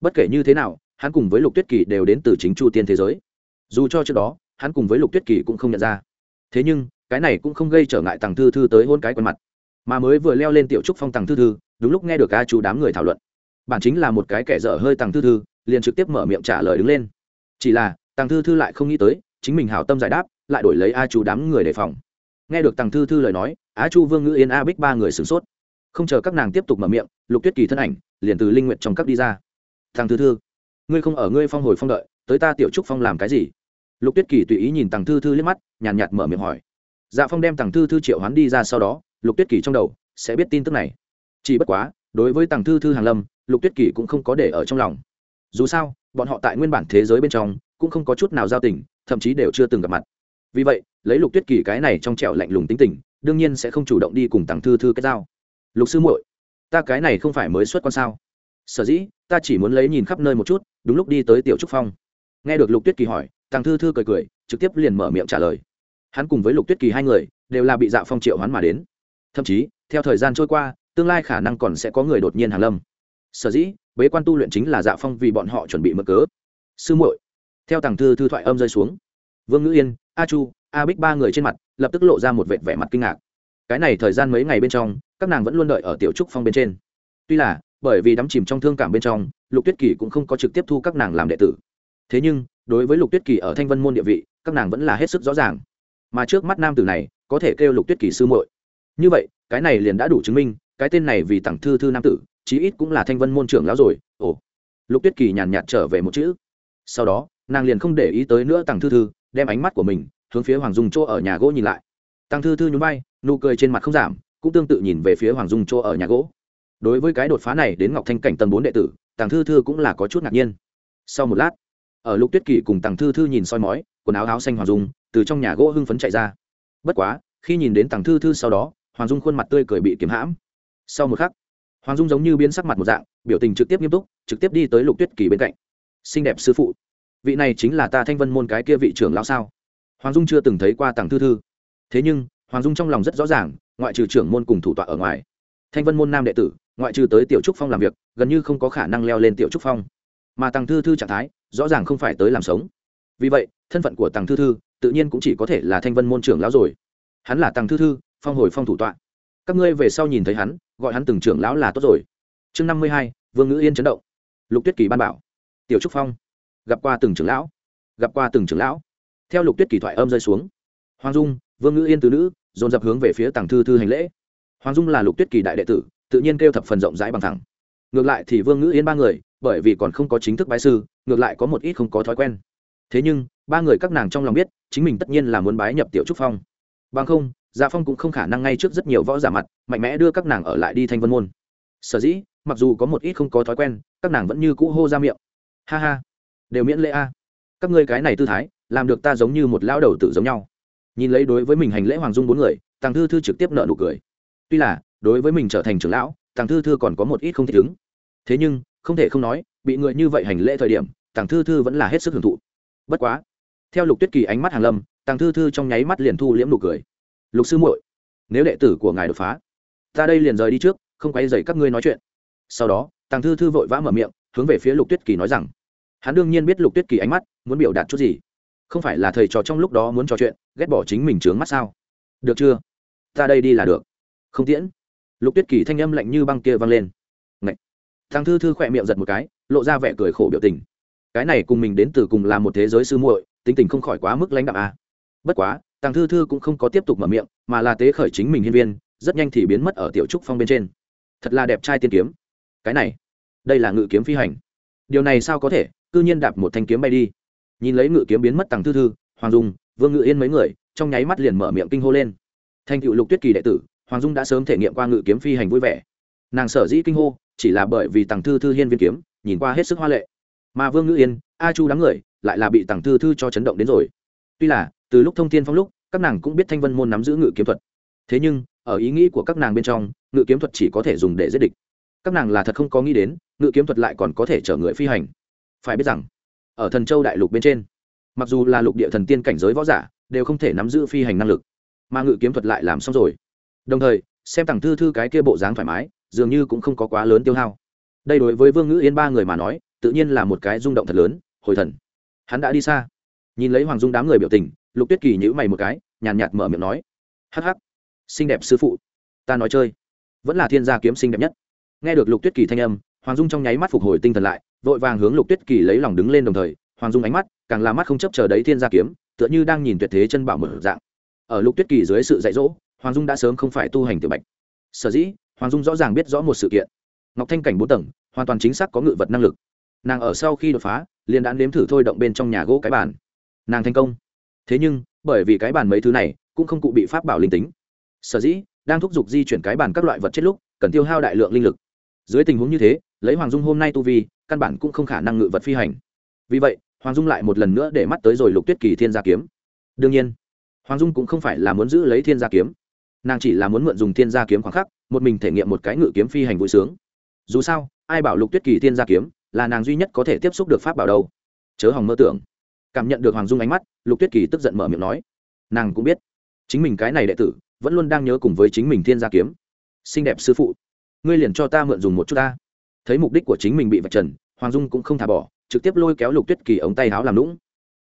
Speaker 1: Bất kể như thế nào, hắn cùng với lục tuyết kỳ đều đến từ chính chu tiên thế giới. Dù cho trước đó, hắn cùng với lục tuyết kỳ cũng không nhận ra. Thế nhưng, cái này cũng không gây trở ngại tàng thư thư tới hôn cái quần mặt. Mà mới vừa leo lên tiểu trúc phong tàng thư thư đúng lúc nghe được a chú đám người thảo luận. Bản chính là một cái kẻ dở hơi tàng thư thư liền trực tiếp mở miệng trả lời đứng lên. Chỉ là tàng thư thư lại không nghĩ tới chính mình hảo tâm giải đáp lại đổi lấy a chú đám người đề phòng. Nghe được tàng thư thư lời nói á chu vương ngữ yên a bích ba người sửng sốt. Không chờ các nàng tiếp tục mở miệng lục tuyết kỳ thân ảnh liền từ linh nguyện trong các đi ra. Thằng thư thư ngươi không ở ngươi phong hồi phong đợi tới ta tiểu trúc phong làm cái gì? Lục tuyết kỳ tùy ý nhìn tàng thư thư liếc mắt nhàn nhạt, nhạt mở miệng hỏi. Dạ phong đem tàng thư thư triệu hoán đi ra sau đó lục tuyết kỳ trong đầu sẽ biết tin tức này chỉ bất quá, đối với tàng thư thư hàng lâm, lục tuyết kỳ cũng không có để ở trong lòng. Dù sao, bọn họ tại nguyên bản thế giới bên trong, cũng không có chút nào giao tình, thậm chí đều chưa từng gặp mặt. Vì vậy, lấy lục tuyết kỳ cái này trong trẻo lạnh lùng tính tình, đương nhiên sẽ không chủ động đi cùng tàng thư thư kết giao. Lục sư muội, ta cái này không phải mới xuất con sao? Sở dĩ, ta chỉ muốn lấy nhìn khắp nơi một chút, đúng lúc đi tới tiểu trúc phong. Nghe được lục tuyết kỳ hỏi tàng thư thư cười cười, trực tiếp liền mở miệng trả lời. Hắn cùng với lục tuyết kỳ hai người, đều là bị dạ phong triệu hoán mà đến. Thậm chí, theo thời gian trôi qua tương lai khả năng còn sẽ có người đột nhiên hàng lâm. Sở dĩ, bế quan tu luyện chính là dạ phong vì bọn họ chuẩn bị mở cớ. Sư muội, theo tàng thư thư thoại âm rơi xuống. Vương ngữ yên, a chu, a bích ba người trên mặt lập tức lộ ra một vệt vẻ mặt kinh ngạc. Cái này thời gian mấy ngày bên trong, các nàng vẫn luôn đợi ở tiểu trúc phong bên trên. Tuy là, bởi vì đắm chìm trong thương cảm bên trong, lục tuyết kỳ cũng không có trực tiếp thu các nàng làm đệ tử. Thế nhưng, đối với lục tuyết kỳ ở thanh vân môn địa vị, các nàng vẫn là hết sức rõ ràng. Mà trước mắt nam tử này, có thể kêu lục tuyết kỳ sư muội. Như vậy, cái này liền đã đủ chứng minh cái tên này vì tặng thư thư nam tử, chí ít cũng là thanh vân môn trưởng lão rồi. Ồ. Lục tuyết kỳ nhàn nhạt trở về một chữ. Sau đó, nàng liền không để ý tới nữa tặng thư thư, đem ánh mắt của mình hướng phía hoàng dung chỗ ở nhà gỗ nhìn lại. Tăng thư thư nhún bay nụ cười trên mặt không giảm, cũng tương tự nhìn về phía hoàng dung chỗ ở nhà gỗ. Đối với cái đột phá này đến ngọc thanh cảnh tầng bốn đệ tử tàng thư thư cũng là có chút ngạc nhiên. Sau một lát, ở lục tuyết kỳ cùng tàng thư thư nhìn soi mói, quần áo áo xanh hoàng dung từ trong nhà gỗ hưng phấn chạy ra. Bất quá, khi nhìn đến tàng thư thư sau đó, hoàng dung khuôn mặt tươi cười bị kiếm hãm sau một khắc, hoàng dung giống như biến sắc mặt một dạng, biểu tình trực tiếp nghiêm túc, trực tiếp đi tới lục tuyết kỳ bên cạnh. Xinh đẹp sư phụ, vị này chính là ta thanh vân môn cái kia vị trưởng lão sao? Hoàng dung chưa từng thấy qua tàng thư thư. Thế nhưng, hoàng dung trong lòng rất rõ ràng, ngoại trừ trưởng môn cùng thủ tọa ở ngoài, thanh vân môn nam đệ tử, ngoại trừ tới tiểu trúc phong làm việc, gần như không có khả năng leo lên tiểu trúc phong. Mà tàng thư thư trạng thái, rõ ràng không phải tới làm sống. Vì vậy, thân phận của tàng thư thư, tự nhiên cũng chỉ có thể là thanh vân môn trưởng lão rồi. Hắn là tàng thư thư, phong hồi phong thủ tọa các ngươi về sau nhìn thấy hắn, gọi hắn từng trưởng lão là tốt rồi. Chương năm mươi hai, vương ngữ yên chấn động. Lục tuyết kỳ ban bảo. Tiểu trúc phong. Gặp qua từng trưởng lão. Gặp qua từng trưởng lão. Theo lục tuyết kỳ thoại âm rơi xuống. Hoàng dung, vương ngữ yên tứ nữ, dồn dập hướng về phía tàng thư thư hành lễ. Hoàng dung là lục tuyết kỳ đại đệ tử, tự nhiên kêu thập phần rộng rãi bằng thẳng. Ngược lại thì vương ngữ yên ba người, bởi vì còn không có chính thức bái sư, ngược lại có một ít không có thói quen. Thế nhưng, ba người các nàng trong lòng biết, chính mình tất nhiên là muốn bái nhập tiểu trúc phong. Bằng không dạ phong cũng không khả năng ngay trước rất nhiều võ giả mặt, mạnh mẽ đưa các nàng ở lại đi thanh vân môn. Sở dĩ, mặc dù có một ít không có thói quen, các nàng vẫn như cũ hô ra miệng. Ha ha, đều miễn lễ a. Các ngươi cái này tư thái, làm được ta giống như một lão đầu tử giống nhau. Nhìn lấy đối với mình hành lễ hoàng dung bốn người, tàng thư thư trực tiếp nợ nụ cười. Tuy là, đối với mình trở thành trưởng lão, tàng thư thư còn có một ít không thích ứng. Thế nhưng, không thể không nói, bị người như vậy hành lễ thời điểm, tàng thư thư vẫn là hết sức hưởng thụ. Bất quá, theo lục tuyết kỳ ánh mắt hàng lâm, tàng thư thư trong nháy mắt liền thu liễm nụ cười lục sư muội, nếu đệ tử của ngài đột phá, ta đây liền rời đi trước, không quay dậy các ngươi nói chuyện. Sau đó, tàng thư thư vội vã mở miệng, hướng về phía lục tuyết kỳ nói rằng, hắn đương nhiên biết lục tuyết kỳ ánh mắt, muốn biểu đạt chút gì. Không phải là thầy trò trong lúc đó muốn trò chuyện, ghét bỏ chính mình trướng mắt sao? Được chưa? Ta đây đi là được. Không tiễn. Lục tuyết kỳ thanh âm lạnh như băng kia vang lên. Ngậy. thằng thư thư khỏe miệng giật một cái, lộ ra vẻ cười khổ biểu tình. Cái này cùng mình đến từ cùng là một thế giới sư muội, tính tình không khỏi quá mức lãnh đạm a à. bất quá tàng thư thư cũng không có tiếp tục mở miệng, mà là tế khởi chính mình hiên viên, rất nhanh thì biến mất ở tiểu trúc phong bên trên. Thật là đẹp trai tiên kiếm. Cái này, đây là ngự kiếm phi hành. Điều này sao có thể, cư nhiên đạp một thanh kiếm bay đi. Nhìn lấy ngự kiếm biến mất tàng thư thư, hoàng dung, vương ngự yên mấy người, trong nháy mắt liền mở miệng kinh hô lên. Thành cựu lục tuyết kỳ đệ tử, hoàng dung đã sớm thể nghiệm qua ngự kiếm phi hành vui vẻ. Nàng sở dĩ kinh hô, chỉ là bởi vì tàng thư thư hiên viên kiếm, nhìn qua hết sức hoa lệ. Mà vương ngự yên, a chu đám người, lại là bị tàng thư thư cho chấn động đến rồi. Tuy là từ lúc thông tin phong lúc, các nàng cũng biết thanh vân môn nắm giữ ngự kiếm thuật. Thế nhưng, ở ý nghĩ của các nàng bên trong, ngự kiếm thuật chỉ có thể dùng để giết địch. Các nàng là thật không có nghĩ đến, ngự kiếm thuật lại còn có thể chở người phi hành. Phải biết rằng, ở thần châu đại lục bên trên, mặc dù là lục địa thần tiên cảnh giới võ giả, đều không thể nắm giữ phi hành năng lực. Mà ngự kiếm thuật lại làm xong rồi. Đồng thời, xem tặng thư thư cái kia bộ dáng thoải mái, dường như cũng không có quá lớn tiêu hao. Đây đối với vương ngữ yên ba người mà nói, tự nhiên là một cái rung động thật lớn, hồi thần. Hắn đã đi xa. Nhìn lấy hoàng dung đám người biểu tình lục tuyết kỳ nhữ mày một cái, nhàn nhạt mở miệng nói. Hắc hắc, xinh đẹp sư phụ, ta nói chơi, vẫn là thiên gia kiếm xinh đẹp nhất. Nghe được lục tuyết kỳ thanh âm, hoàng dung trong nháy mắt phục hồi tinh thần lại, vội vàng hướng lục tuyết kỳ lấy lòng đứng lên đồng thời, hoàng dung ánh mắt càng là mắt không chấp chờ đấy thiên gia kiếm, tựa như đang nhìn tuyệt thế chân bảo mở dạng. Ở lục tuyết kỳ dưới sự dạy dỗ, hoàng dung đã sớm không phải tu hành tiểu bạch. Sở dĩ, hoàng dung rõ ràng biết rõ một sự kiện. Ngọc thanh cảnh bốn tầng, hoàn toàn chính xác có ngự vật năng lực. Nàng ở sau khi đột phá, liền đã nếm thử thôi động bên trong nhà gỗ cái bàn. Nàng thành công thế nhưng, bởi vì cái bàn mấy thứ này cũng không cụ bị pháp bảo linh tính. Sở dĩ, đang thúc giục di chuyển cái bàn các loại vật chết lúc, cần tiêu hao đại lượng linh lực. Dưới tình huống như thế, lấy hoàng dung hôm nay tu vi, căn bản cũng không khả năng ngự vật phi hành. Vì vậy, hoàng dung lại một lần nữa để mắt tới rồi lục tuyết kỳ thiên gia kiếm. Đương nhiên, hoàng dung cũng không phải là muốn giữ lấy thiên gia kiếm. Nàng chỉ là muốn mượn dùng thiên gia kiếm khoảng khắc, một mình thể nghiệm một cái ngự kiếm phi hành vui sướng. Dù sao, ai bảo lục tuyết kỳ thiên gia kiếm là nàng duy nhất có thể tiếp xúc được pháp bảo đâu? Chớ hòng mơ tưởng cảm nhận được hoàng dung ánh mắt, lục tuyết kỳ tức giận mở miệng nói. Nàng cũng biết. Chính mình cái này đệ tử, vẫn luôn đang nhớ cùng với chính mình thiên gia kiếm. Xinh đẹp sư phụ, ngươi liền cho ta mượn dùng một chút ta. Thấy mục đích của chính mình bị vạch trần, hoàng dung cũng không thả bỏ, trực tiếp lôi kéo lục tuyết kỳ ống tay háo làm lũng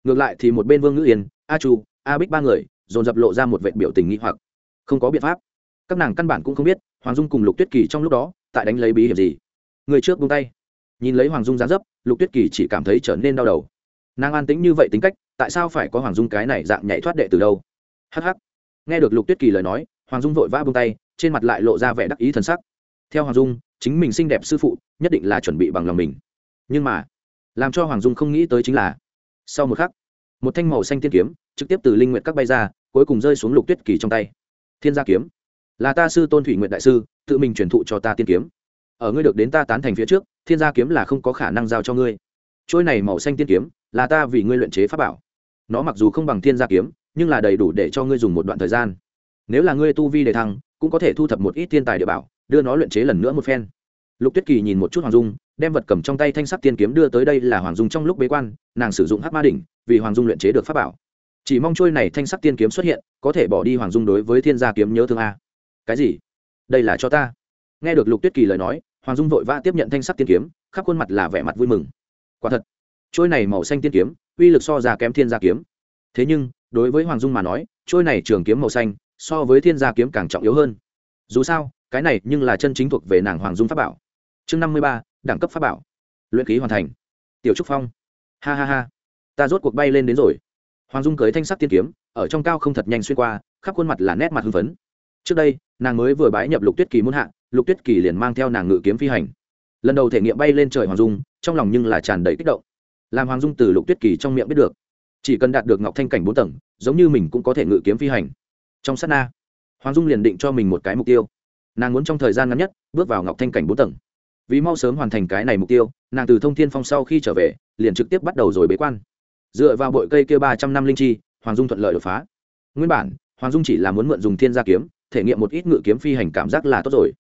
Speaker 1: ngược lại thì một bên vương ngữ yên, a chu, a bích ba người, dồn dập lộ ra một vệ biểu tình nghi hoặc. Không có biện pháp. Các nàng căn bản cũng không biết, hoàng dung cùng lục tuyết kỳ trong lúc đó, tại đánh lấy bí hiểm gì. Người trước buông tay. Nhìn lấy hoàng dung gián dấp, lục tuyết kỳ chỉ cảm thấy trở nên đau đầu nàng an tĩnh như vậy tính cách, tại sao phải có hoàng dung cái này dạng nhảy thoát đệ từ đâu? Hh nghe được lục tuyết kỳ lời nói, hoàng dung vội vã buông tay, trên mặt lại lộ ra vẻ đắc ý t sắc. Theo hoàng dung, chính mình xinh đẹp sư phụ, nhất định là chuẩn bị bằng lòng mình. Nhưng mà, làm cho hoàng dung không nghĩ tới chính là, sau một khắc, một thanh màu xanh tiên kiếm, trực tiếp từ linh nguyện các bay ra, cuối cùng rơi xuống lục tuyết kỳ trong tay. Thiên gia kiếm. Là ta sư tôn thủy nguyện đại sư, tự mình truyền thụ cho ta tiên kiếm. Ở ngươi được đến ta tán thành phía trước, thiên gia kiếm là không có khả năng giao cho ngươi. Trôi này màu xanh tiên kiếm là ta vì ngươi luyện chế pháp bảo. Nó mặc dù không bằng thiên gia kiếm, nhưng là đầy đủ để cho ngươi dùng một đoạn thời gian. Nếu là ngươi tu vi đề thăng, cũng có thể thu thập một ít thiên tài địa bảo, đưa nó luyện chế lần nữa một phen. Lục tuyết kỳ nhìn một chút hoàng dung, đem vật cầm trong tay thanh sắc tiên kiếm đưa tới đây là hoàng dung trong lúc bế quan, nàng sử dụng hát ma đỉnh, vì hoàng dung luyện chế được pháp bảo. Chỉ mong trôi này thanh sắc tiên kiếm xuất hiện, có thể bỏ đi hoàng dung đối với thiên gia kiếm nhớ thương a. Cái gì? Đây là cho ta. Nghe được lục tuyết kỳ lời nói, hoàng dung vội vã tiếp nhận thanh sắc tiên kiếm, khắp khuôn mặt là vẻ mặt vui mừng. Quả thật trôi này màu xanh tiên kiếm, uy lực so ra kém thiên gia kiếm. Thế nhưng, đối với hoàng dung mà nói, trôi này trường kiếm màu xanh, so với thiên gia kiếm càng trọng yếu hơn. Dù sao, cái này nhưng là chân chính thuộc về nàng hoàng dung pháp bảo. Chương năm mươi ba, đẳng cấp pháp bảo. Luyện khí hoàn thành. Tiểu trúc phong. Ha ha ha. Ta rốt cuộc bay lên đến rồi. Hoàng dung cưới thanh sắc tiên kiếm, ở trong cao không thật nhanh xuyên qua, khắp khuôn mặt là nét mặt hưng phấn. Trước đây, nàng mới vừa bái nhập lục tuyết kỳ muôn hạ, lục tuyết kỳ liền mang theo nàng ngự kiếm phi hành. Lần đầu thể nghiệm bay lên trời hoàng dung, trong lòng nhưng là tràn đầy kích động làm hoàng dung từ lục tuyết kỳ trong miệng biết được chỉ cần đạt được ngọc thanh cảnh bốn tầng giống như mình cũng có thể ngự kiếm phi hành trong sát na hoàng dung liền định cho mình một cái mục tiêu nàng muốn trong thời gian ngắn nhất bước vào ngọc thanh cảnh bốn tầng vì mau sớm hoàn thành cái này mục tiêu nàng từ thông thiên phong sau khi trở về liền trực tiếp bắt đầu rồi bế quan dựa vào bội cây kia ba trăm năm linh chi hoàng dung thuận lợi đột phá nguyên bản hoàng dung chỉ là muốn mượn dùng thiên gia kiếm thể nghiệm một ít ngự kiếm phi hành cảm giác là tốt rồi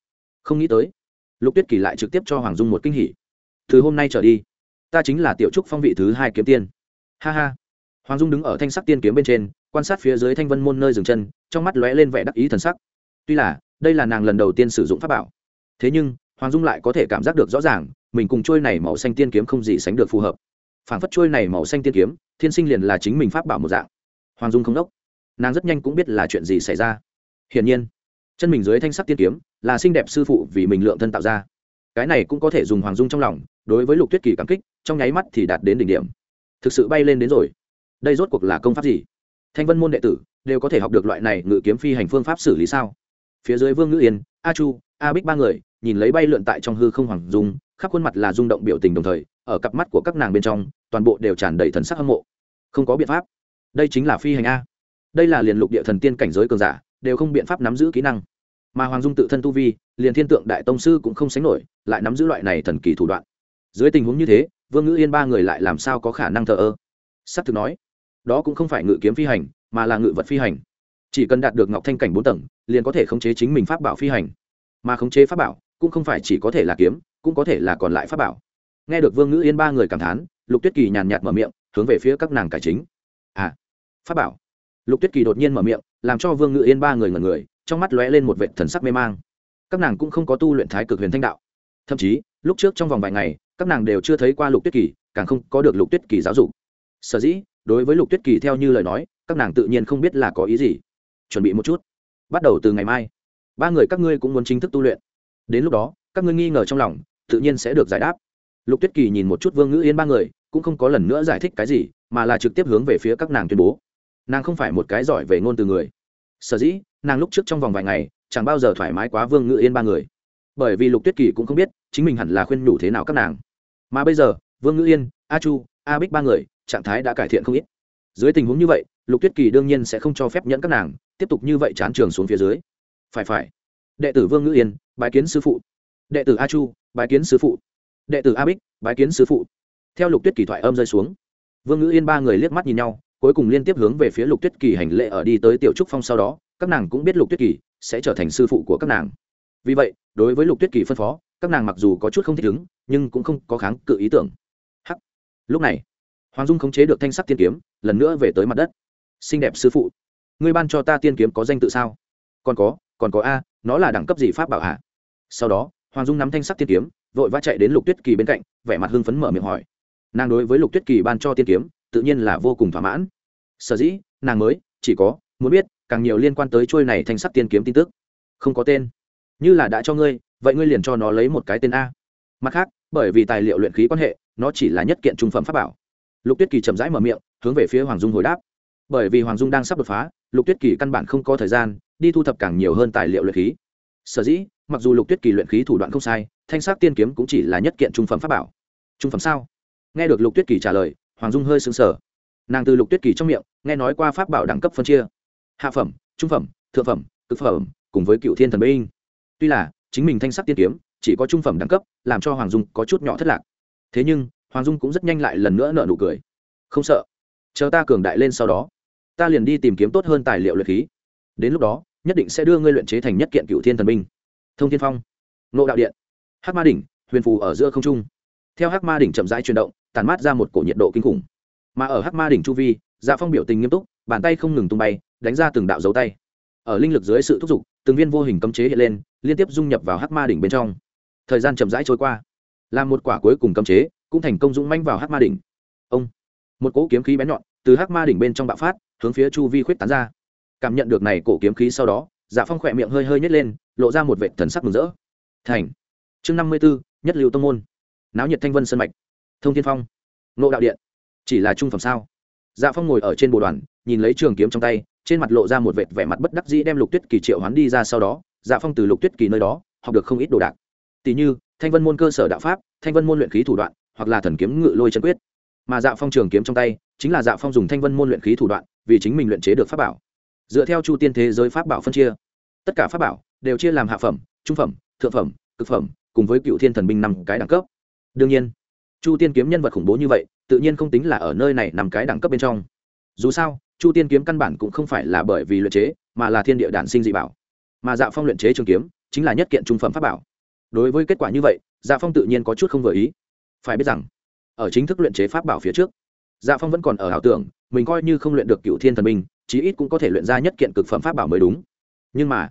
Speaker 1: không nghĩ tới lục tuyết kỳ lại trực tiếp cho hoàng dung một kinh hỉ từ hôm nay trở đi ta chính là tiểu trúc phong vị thứ hai kiếm tiên. Ha ha. Hoàng dung đứng ở thanh sắc tiên kiếm bên trên, quan sát phía dưới thanh vân môn nơi dừng chân, trong mắt lóe lên vẻ đắc ý thần sắc. Tuy là, đây là nàng lần đầu tiên sử dụng pháp bảo. Thế nhưng, hoàng dung lại có thể cảm giác được rõ ràng, mình cùng trôi này màu xanh tiên kiếm không gì sánh được phù hợp. Phản phất trôi này màu xanh tiên kiếm, thiên sinh liền là chính mình pháp bảo một dạng. Hoàng dung không đốc. Nàng rất nhanh cũng biết là chuyện gì xảy ra. Hiển nhiên, chân mình dưới thanh sắc tiên kiếm là xinh đẹp sư phụ vì mình lượng thân tạo ra. Cái này cũng có thể dùng hoàng dung trong lòng đối với lục tuyết kỳ cảm kích, trong nháy mắt thì đạt đến đỉnh điểm. Thực sự bay lên đến rồi. Đây rốt cuộc là công pháp gì? Thanh vân môn đệ tử, đều có thể học được loại này ngự kiếm phi hành phương pháp xử lý sao? Phía dưới vương ngữ yên, a chu, a bích ba người, nhìn lấy bay lượn tại trong hư không hoàng dung, khắp khuôn mặt là rung động biểu tình đồng thời, ở cặp mắt của các nàng bên trong, toàn bộ đều tràn đầy thần sắc hâm mộ. Không có biện pháp. Đây chính là phi hành a. Đây là liền lục địa thần tiên cảnh giới cường giả, đều không biện pháp nắm giữ kỹ năng. Mà hoàng dung tự thân tu vi, liền thiên tượng đại tông sư cũng không sánh nổi, lại nắm giữ loại này thần kỳ thủ đoạn dưới tình huống như thế, vương ngữ yên ba người lại làm sao có khả năng thờ ơ? S ắ c thực nói, đó cũng không phải ngự kiếm phi hành, mà là ngự vật phi hành. Chỉ cần đạt được ngọc thanh cảnh bốn tầng, liền có thể khống chế chính mình pháp bảo phi hành. Mà khống chế pháp bảo, cũng không phải chỉ có thể là kiếm, cũng có thể là còn lại pháp bảo. Nghe được vương ngữ yên ba người cảm thán, lục tuyết kỳ nhàn nhạt mở miệng, hướng về phía các nàng cải chính. À pháp bảo. Lục tuyết kỳ đột nhiên mở miệng, làm cho vương ngữ yên ba người ngần người, trong mắt lóe lên một vệ thần sắc mê mang. Các nàng cũng không có tu luyện thái cực huyền thanh đạo. Thậm chí, lúc trước trong vòng vài ngày các nàng đều chưa thấy qua lục tuyết kỳ, càng không có được lục tuyết kỳ giáo dục. Sở dĩ, đối với lục tuyết kỳ theo như lời nói, các nàng tự nhiên không biết là có ý gì. Chuẩn bị một chút. Bắt đầu từ ngày mai, ba người các ngươi cũng muốn chính thức tu luyện. Đến lúc đó, các ngươi nghi ngờ trong lòng, tự nhiên sẽ được giải đáp. Lục tuyết kỳ nhìn một chút vương ngữ yên ba người, cũng không có lần nữa giải thích cái gì, mà là trực tiếp hướng về phía các nàng tuyên bố. Nàng không phải một cái giỏi về ngôn từ người. Sở dĩ, nàng lúc trước trong vòng vài ngày, chẳng bao giờ thoải mái quá vương ngữ yên ba người. Bởi vì lục tuyết kỳ cũng không biết, chính mình hẳn là khuyên nhủ thế nào các nàng mà bây giờ, vương ngữ yên, a chu, a bích ba người, trạng thái đã cải thiện không ít. Dưới tình huống như vậy, lục tuyết kỳ đương nhiên sẽ không cho phép nhẫn các nàng, tiếp tục như vậy chán trường xuống phía dưới. Phải phải. Đệ tử vương ngữ yên, bái kiến sư phụ. Đệ tử a chu, bái kiến sư phụ. Đệ tử a bích, bái kiến sư phụ. Theo lục tuyết kỳ thoại âm rơi xuống, vương ngữ yên ba người liếc mắt nhìn nhau, cuối cùng liên tiếp hướng về phía lục tuyết kỳ hành lệ ở đi tới tiểu trúc phong sau đó, các nàng cũng biết lục tuyết kỳ sẽ trở thành sư phụ của các nàng. Vì vậy, đối với lục tuyết kỳ phân phó các nàng mặc dù có chút không thích ứng, nhưng cũng không có kháng cự ý tưởng. Hắc. Lúc này, hoàng dung khống chế được thanh sắc tiên kiếm, lần nữa về tới mặt đất. Xinh đẹp sư phụ, ngươi ban cho ta tiên kiếm có danh tự sao? Còn có còn có a, nó là đẳng cấp gì pháp bảo hạ sau đó, hoàng dung nắm thanh sắc tiên kiếm, vội vã chạy đến lục tuyết kỳ bên cạnh, vẻ mặt hưng phấn mở miệng hỏi. Nàng đối với lục tuyết kỳ ban cho tiên kiếm, tự nhiên là vô cùng thỏa mãn. Sở dĩ, nàng mới, chỉ có, muốn biết, càng nhiều liên quan tới trôi này thanh sắc tiên kiếm tin tức. Không có tên. Như là đã cho ngươi vậy ngươi liền cho nó lấy một cái tên a. Mặt khác, bởi vì tài liệu luyện khí quan hệ, nó chỉ là nhất kiện trung phẩm pháp bảo. Lục tuyết kỳ chậm rãi mở miệng, hướng về phía hoàng dung hồi đáp. Bởi vì hoàng dung đang sắp đột phá, lục tuyết kỳ căn bản không có thời gian đi thu thập càng nhiều hơn tài liệu luyện khí. Sở dĩ, mặc dù lục tuyết kỳ luyện khí thủ đoạn không sai, thanh sắc tiên kiếm cũng chỉ là nhất kiện trung phẩm pháp bảo. Trung phẩm sao? Nghe được lục tuyết kỳ trả lời, hoàng dung hơi sững sờ. Nàng từ lục tuyết kỳ trong miệng, nghe nói qua pháp bảo đẳng cấp phân chia. Hạ phẩm, trung phẩm, thượng phẩm, cực phẩm, cùng với cựu thiên thần binh. Tuy là chính mình thanh sắc tiên kiếm, chỉ có trung phẩm đẳng cấp, làm cho hoàng dung có chút nhỏ thất lạc. Thế nhưng, hoàng dung cũng rất nhanh lại lần nữa nợ nụ cười. Không sợ. Chờ ta cường đại lên sau đó, ta liền đi tìm kiếm tốt hơn tài liệu luyện khí. Đến lúc đó, nhất định sẽ đưa ngươi luyện chế thành nhất kiện cựu thiên thần binh. Thông thiên phong nộ đạo điện, hắc ma đỉnh, huyền phù ở giữa không trung. Theo hắc ma đỉnh chậm rãi chuyển động tàn mát ra một cổ nhiệt độ kinh khủng. Mà ở hắc ma đỉnh chu vi dạ phong biểu tình nghiêm túc, bàn tay không ngừng tung bay, đánh ra từng đạo dấu tay. Ở linh lực dưới sự thúc giục, từng viên vô hình cấm chế hiện lên liên tiếp dung nhập vào hắc ma đỉnh bên trong. Thời gian chậm rãi trôi qua. Làm một quả cuối cùng cấm chế, cũng thành công dũng manh vào hắc ma đỉnh. Ông, một cỗ kiếm khí bén nhọn từ hắc ma đỉnh bên trong bạo phát, hướng phía chu vi khuyết tán ra. Cảm nhận được này cổ kiếm khí sau đó dạ phong khỏe miệng hơi hơi nhét lên, lộ ra một vệ thần sắc mừng rỡ. Thành. Chương năm mươi b ố nhất lưu tông môn. Náo nhiệt thanh vân sân mạch. Thông thiên phong. Nộ đạo điện. Chỉ là trung phẩm sao? Dạ phong ngồi ở trên bồ đoàn, nhìn lấy trường kiếm trong tay, trên mặt lộ ra một vệt vẻ mặt bất đắc dĩ đem lục tuyết kỳ triệu hoán đi ra sau đó dạ phong từ lục tuyết kỳ nơi đó, học được không ít đồ đạc. Tỷ như, thanh vân môn cơ sở đạo pháp, thanh vân môn luyện khí thủ đoạn, hoặc là thần kiếm ngự lôi chân quyết. Mà dạ phong trường kiếm trong tay, chính là dạ phong dùng thanh vân môn luyện khí thủ đoạn, vì chính mình luyện chế được pháp bảo. Dựa theo chu tiên thế giới pháp bảo phân chia, tất cả pháp bảo đều chia làm hạ phẩm, trung phẩm, thượng phẩm, cực phẩm, cùng với cựu thiên thần binh năm cái đẳng cấp. Đương nhiên, chu tiên kiếm nhân vật khủng bố như vậy, tự nhiên không tính là ở nơi này nằm cái đẳng cấp bên trong. Dù sao, chu tiên kiếm căn bản cũng không phải là bởi vì luyện chế, mà là thiên địa đản sinh dị bảo mà dạ phong luyện chế trường kiếm chính là nhất kiện trung phẩm pháp bảo. Đối với kết quả như vậy dạ phong tự nhiên có chút không vừa ý. Phải biết rằng, ở chính thức luyện chế pháp bảo phía trước dạ phong vẫn còn ở ảo tưởng, mình coi như không luyện được cựu thiên thần minh chí ít cũng có thể luyện ra nhất kiện cực phẩm pháp bảo mới đúng. Nhưng mà,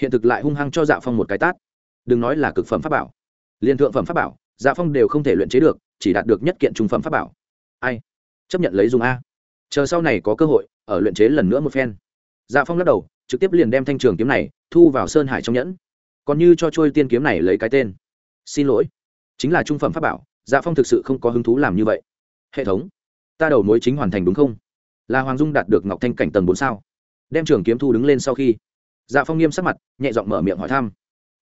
Speaker 1: hiện thực lại hung hăng cho dạ phong một cái tát. Đừng nói là cực phẩm pháp bảo liên thượng phẩm pháp bảo dạ phong đều không thể luyện chế được, chỉ đạt được nhất kiện trung phẩm pháp bảo. Ai? Chấp nhận lấy dùng a. Chờ sau này có cơ hội, ở luyện chế lần nữa một phen dạ phong lắc đầu, trực tiếp liền đem thanh trường kiếm này thu vào sơn hải trong nhẫn. Còn như cho trôi tiên kiếm này lấy cái tên. Xin lỗi. Chính là trung phẩm pháp bảo dạ phong thực sự không có hứng thú làm như vậy. Hệ thống. Ta đầu mối chính hoàn thành đúng không? Là hoàng dung đạt được ngọc thanh cảnh tầng bốn sao? Đem trường kiếm thu đứng lên sau khi. Dạ phong nghiêm sắc mặt, nhẹ giọng mở miệng hỏi thăm.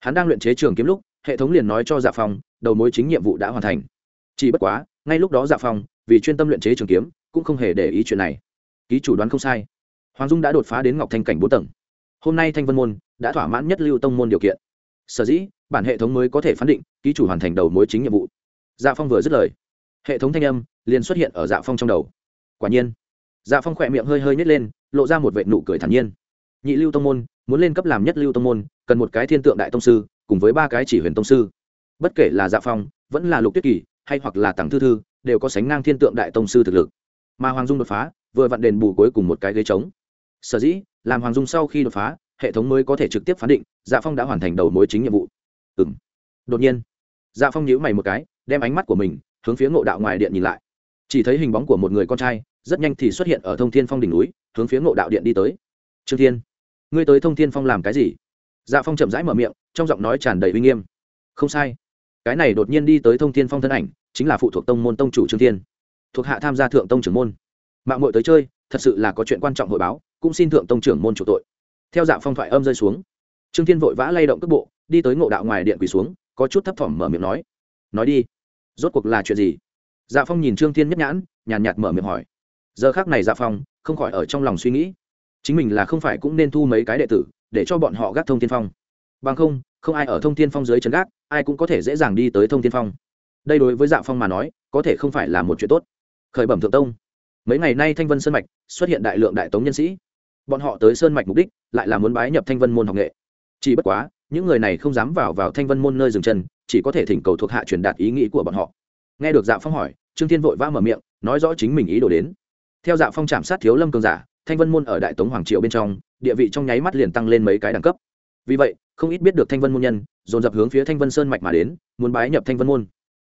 Speaker 1: Hắn đang luyện chế trường kiếm lúc, hệ thống liền nói cho dạ phong, đầu mối chính nhiệm vụ đã hoàn thành. Chỉ bất quá, ngay lúc đó dạ phong, vì chuyên tâm luyện chế trường kiếm, cũng không hề để ý chuyện này. Ký chủ đoán không sai hoàng dung đã đột phá đến ngọc thanh cảnh bốn tầng. Hôm nay thanh vân môn đã thỏa mãn nhất lưu tông môn điều kiện. Sở dĩ, bản hệ thống mới có thể phán định ký chủ hoàn thành đầu mối chính nhiệm vụ. Dạ phong vừa dứt lời, hệ thống thanh âm liền xuất hiện ở dạ phong trong đầu. Quả nhiên dạ phong khỏe miệng hơi hơi nhét lên, lộ ra một vệ nụ cười thản nhiên. Nhị lưu tông môn, muốn lên cấp làm nhất lưu tông môn, cần một cái thiên tượng đại tông sư, cùng với ba cái chỉ huyền tông sư. Bất kể là dạ phong, vẫn là lục tuyết kỳ, hay hoặc là tặng thư thư, đều có sánh ngang thiên tượng đại tông sư thực lực. Mà hoàng dung đột phá, vừa vặn đền bù cuối cùng một cái ghế trống sở dĩ, làm hoàng dung sau khi đột phá, hệ thống mới có thể trực tiếp phán định dạ phong đã hoàn thành đầu mối chính nhiệm vụ. Ừ m đột nhiên dạ phong nhíu mày một cái, đem ánh mắt của mình hướng phía ngộ đạo ngoài điện nhìn lại. Chỉ thấy hình bóng của một người con trai, rất nhanh thì xuất hiện ở thông thiên phong đỉnh núi, hướng phía ngộ đạo điện đi tới. Trương thiên, ngươi tới thông thiên phong làm cái gì? Dạ phong chậm rãi mở miệng, trong giọng nói tràn đầy uy nghiêm. Không sai. Cái này đột nhiên đi tới thông thiên phong thân ảnh, chính là phụ thuộc tông môn tông chủ trương thiên. Thuộc hạ tham gia thượng tông trưởng môn. Mạng mội tới chơi, thật sự là có chuyện quan trọng hội báo cũng xin thượng tông trưởng môn chủ tội. Theo dạ phong thoại âm rơi xuống, trương thiên vội vã lay động cước bộ, đi tới ngộ đạo ngoài điện quỳ xuống, có chút thấp thỏm mở miệng nói nói đi, rốt cuộc là chuyện gì? Dạ phong nhìn trương thiên nhất nhãn, nhàn nhạt mở miệng hỏi, giờ khác này dạ phong, không khỏi ở trong lòng suy nghĩ, chính mình là không phải cũng nên thu mấy cái đệ tử, để cho bọn họ gác thông tiên phong. Bằng không không ai ở thông tiên phong dưới trấn gác, ai cũng có thể dễ dàng đi tới thông tiên phong. Đây đối với dạ phong mà nói, có thể không phải là một chuyện tốt. Khởi bẩm thượng tông, mấy ngày nay thanh vân sơn mạch xuất hiện đại lượng đại tống nhân sĩ bọn họ tới sơn mạch mục đích lại là muốn bái nhập thanh vân môn học nghệ. Chỉ bất quá, những người này không dám vào vào thanh vân môn nơi dừng chân, chỉ có thể thỉnh cầu thuộc hạ truyền đạt ý nghĩ của bọn họ. Nghe được dạ phong hỏi, trương thiên vội vã mở miệng, nói rõ chính mình ý đồ đến. Theo dạ phong chạm sát thiếu lâm cường giả, thanh vân môn ở đại tống hoàng triều bên trong, địa vị trong nháy mắt liền tăng lên mấy cái đẳng cấp. Vì vậy, không ít biết được thanh vân môn nhân, dồn dập hướng phía thanh vân sơn mạch mà đến, muốn bái nhập thanh vân môn.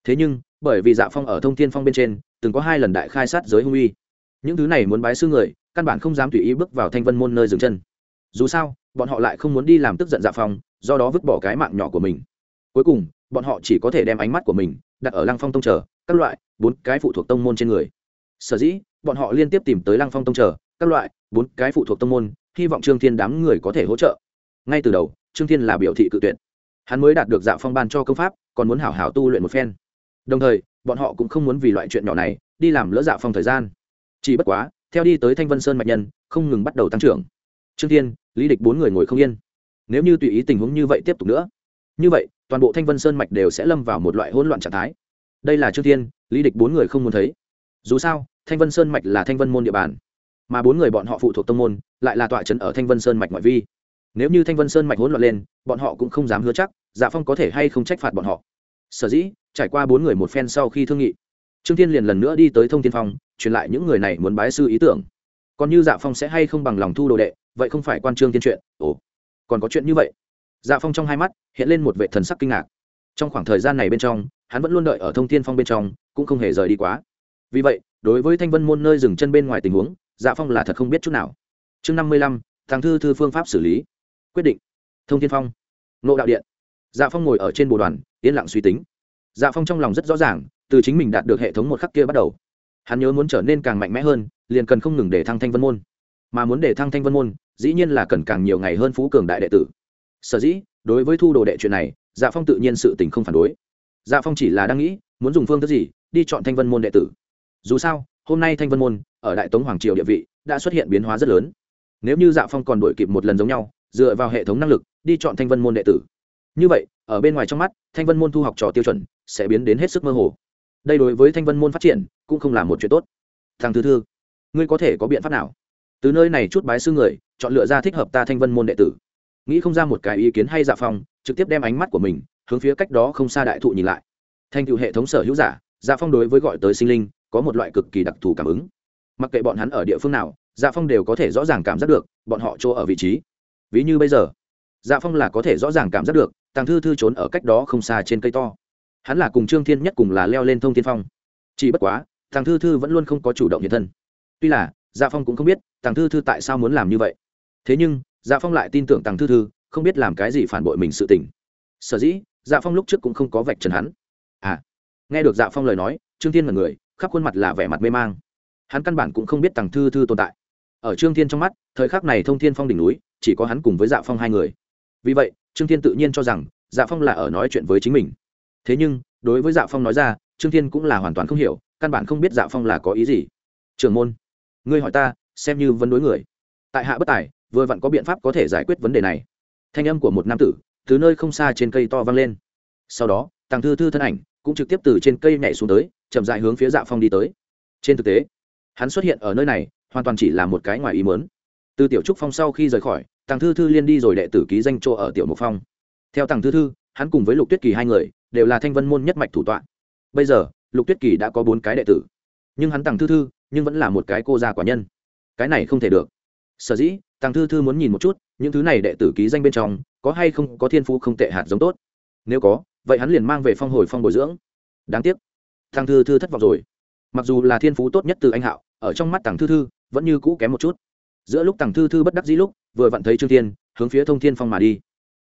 Speaker 1: Thế nhưng, bởi vì dạ phong ở thông thiên phong bên trên, từng có hai lần đại khai sát giới hung uy. Những thứ này muốn bái sư người căn bản không dám tùy ý bước vào thanh vân môn nơi dừng chân. Dù sao, bọn họ lại không muốn đi làm tức giận dạ phong, do đó vứt bỏ cái mạng nhỏ của mình. Cuối cùng, bọn họ chỉ có thể đem ánh mắt của mình đặt ở lăng phong tông chờ, các loại, bốn cái phụ thuộc tông môn trên người. Sở dĩ, bọn họ liên tiếp tìm tới lăng phong tông chờ, các loại, bốn cái phụ thuộc tông môn, hy vọng trương thiên đám người có thể hỗ trợ. Ngay từ đầu, trương thiên là biểu thị cự tuyệt. Hắn mới đạt được dạ phong ban cho công pháp, còn muốn hảo hảo tu luyện một phen. Đồng thời, bọn họ cũng không muốn vì loại chuyện nhỏ này, đi làm lỡ dạ phong thời gian. Chỉ bất quá theo đi tới thanh vân sơn mạch nhân, không ngừng bắt đầu tăng trưởng. Trương thiên, lý địch bốn người ngồi không yên. Nếu như tùy ý tình huống như vậy tiếp tục nữa, như vậy, toàn bộ thanh vân sơn mạch đều sẽ lâm vào một loại hỗn loạn trạng thái. Đây là trương thiên, lý địch bốn người không muốn thấy. Dù sao, thanh vân sơn mạch là thanh vân môn địa bàn, mà bốn người bọn họ phụ thuộc tông môn, lại là tọa trấn ở thanh vân sơn mạch ngoại vi. Nếu như thanh vân sơn mạch hỗn loạn lên, bọn họ cũng không dám hứa chắc dạ phong có thể hay không trách phạt bọn họ. Sở dĩ, trải qua bốn người một phen sau khi thương nghị, trương thiên liền lần nữa đi tới thông tiên phong truyền lại những người này muốn bái sư ý tưởng. Còn như dạ phong sẽ hay không bằng lòng thu đồ đệ, vậy không phải quan trương tiên chuyện. Ồ, còn có chuyện như vậy. Dạ phong trong hai mắt hiện lên một vệ thần sắc kinh ngạc. Trong khoảng thời gian này bên trong, hắn vẫn luôn đợi ở thông tiên phong bên trong, cũng không hề rời đi quá. Vì vậy, đối với thanh vân môn nơi dừng chân bên ngoài tình huống dạ phong là thật không biết chút nào. Chương năm mươi lăm, thằng thư thư phương pháp xử lý. Quyết định. Thông thiên phong. Nộ đạo điện. Dạ phong ngồi ở trên bồ đoàn, yên lặng suy tính. Dạ phong trong lòng rất rõ ràng, từ chính mình đạt được hệ thống một khắc kia bắt đầu hắn nhớ muốn trở nên càng mạnh mẽ hơn, liền cần không ngừng để thăng thanh vân môn. Mà muốn để thăng thanh vân môn, dĩ nhiên là cần càng nhiều ngày hơn phú cường đại đệ tử. Sở dĩ, đối với thu đồ đệ chuyện này dạ phong tự nhiên sự tình không phản đối. Dạ phong chỉ là đang nghĩ, muốn dùng phương thức gì, đi chọn thanh vân môn đệ tử. Dù sao, hôm nay thanh vân môn, ở đại tống hoàng triều địa vị, đã xuất hiện biến hóa rất lớn. Nếu như dạ phong còn đổi kịp một lần giống nhau, dựa vào hệ thống năng lực, đi chọn thanh vân môn đệ tử. Như vậy, ở bên ngoài trong mắt, thanh vân môn thu học trò tiêu chuẩn, sẽ biến đến hết sức mơ hồ đây đối với thanh vân môn phát triển cũng không là một chuyện tốt. Thằng thứ thư, ngươi có thể có biện pháp nào? Từ nơi này chút bái sư người, chọn lựa ra thích hợp ta thanh vân môn đệ tử. Nghĩ không ra một cái ý kiến hay dạ phong, trực tiếp đem ánh mắt của mình hướng phía cách đó không xa đại thụ nhìn lại. Thành tựu hệ thống sở hữu giả dạ phong đối với gọi tới sinh linh có một loại cực kỳ đặc thù cảm ứng. Mặc kệ bọn hắn ở địa phương nào dạ phong đều có thể rõ ràng cảm giác được bọn họ chỗ ở vị trí. Ví như bây giờ dạ phong là có thể rõ ràng cảm giác được tàng thư thư trốn ở cách đó không xa trên cây to hắn là cùng trương thiên nhất cùng là leo lên thông thiên phong. Chỉ bất quá thằng thư thư vẫn luôn không có chủ động hiện thân. Tuy là dạ phong cũng không biết thằng thư thư tại sao muốn làm như vậy. Thế nhưng dạ phong lại tin tưởng thằng thư thư, không biết làm cái gì phản bội mình sự tình. Sở dĩ dạ phong lúc trước cũng không có vạch trần hắn. À nghe được dạ phong lời nói, trương thiên là người, khắp khuôn mặt là vẻ mặt mê mang. Hắn căn bản cũng không biết tàng thư thư tồn tại. Ở trương thiên trong mắt, thời khắc này thông thiên phong đỉnh núi, chỉ có hắn cùng với dạ phong hai người. Vì vậy, trương thiên tự nhiên cho rằng dạ phong là ở nói chuyện với chính mình thế nhưng, đối với dạ phong nói ra, trương thiên cũng là hoàn toàn không hiểu, căn bản không biết dạ phong là có ý gì. Trường môn, ngươi hỏi ta, xem như vấn đối người. Tại hạ bất tài, vừa vặn có biện pháp có thể giải quyết vấn đề này. Thanh âm của một nam tử, từ nơi không xa trên cây to vang lên. Sau đó, tàng thư thư thân ảnh cũng trực tiếp từ trên cây nhảy xuống tới, chậm dại hướng phía dạ phong đi tới. Trên thực tế, hắn xuất hiện ở nơi này, hoàn toàn chỉ là một cái ngoài ý mớn từ tiểu trúc phong sau khi rời khỏi, tàng thư thư liên đi rồi đệ tử ký danh chỗ ở tiểu mục phong. Theo tàng thư thư, hắn cùng với lục tuyết kỳ hai người đều là thanh vân môn nhất mạch thủ tọa. Bây giờ, lục tuyết kỳ đã có bốn cái đệ tử. Nhưng hắn tặng thư thư, nhưng vẫn là một cái cô gia quả nhân. Cái này không thể được. Sở dĩ tàng thư thư muốn nhìn một chút, những thứ này đệ tử ký danh bên trong, có hay không có thiên phú không tệ hạt giống tốt. Nếu có, vậy hắn liền mang về phong hồi phong bồi dưỡng. Đáng tiếc tàng thư thư thất vọng rồi. Mặc dù là thiên phú tốt nhất từ anh hạo, ở trong mắt tàng thư thư, vẫn như cũ kém một chút. Giữa lúc tàng thư thư bất đắc dĩ lúc, vừa vặn thấy trương thiên, hướng phía thông thiên phong mà đi.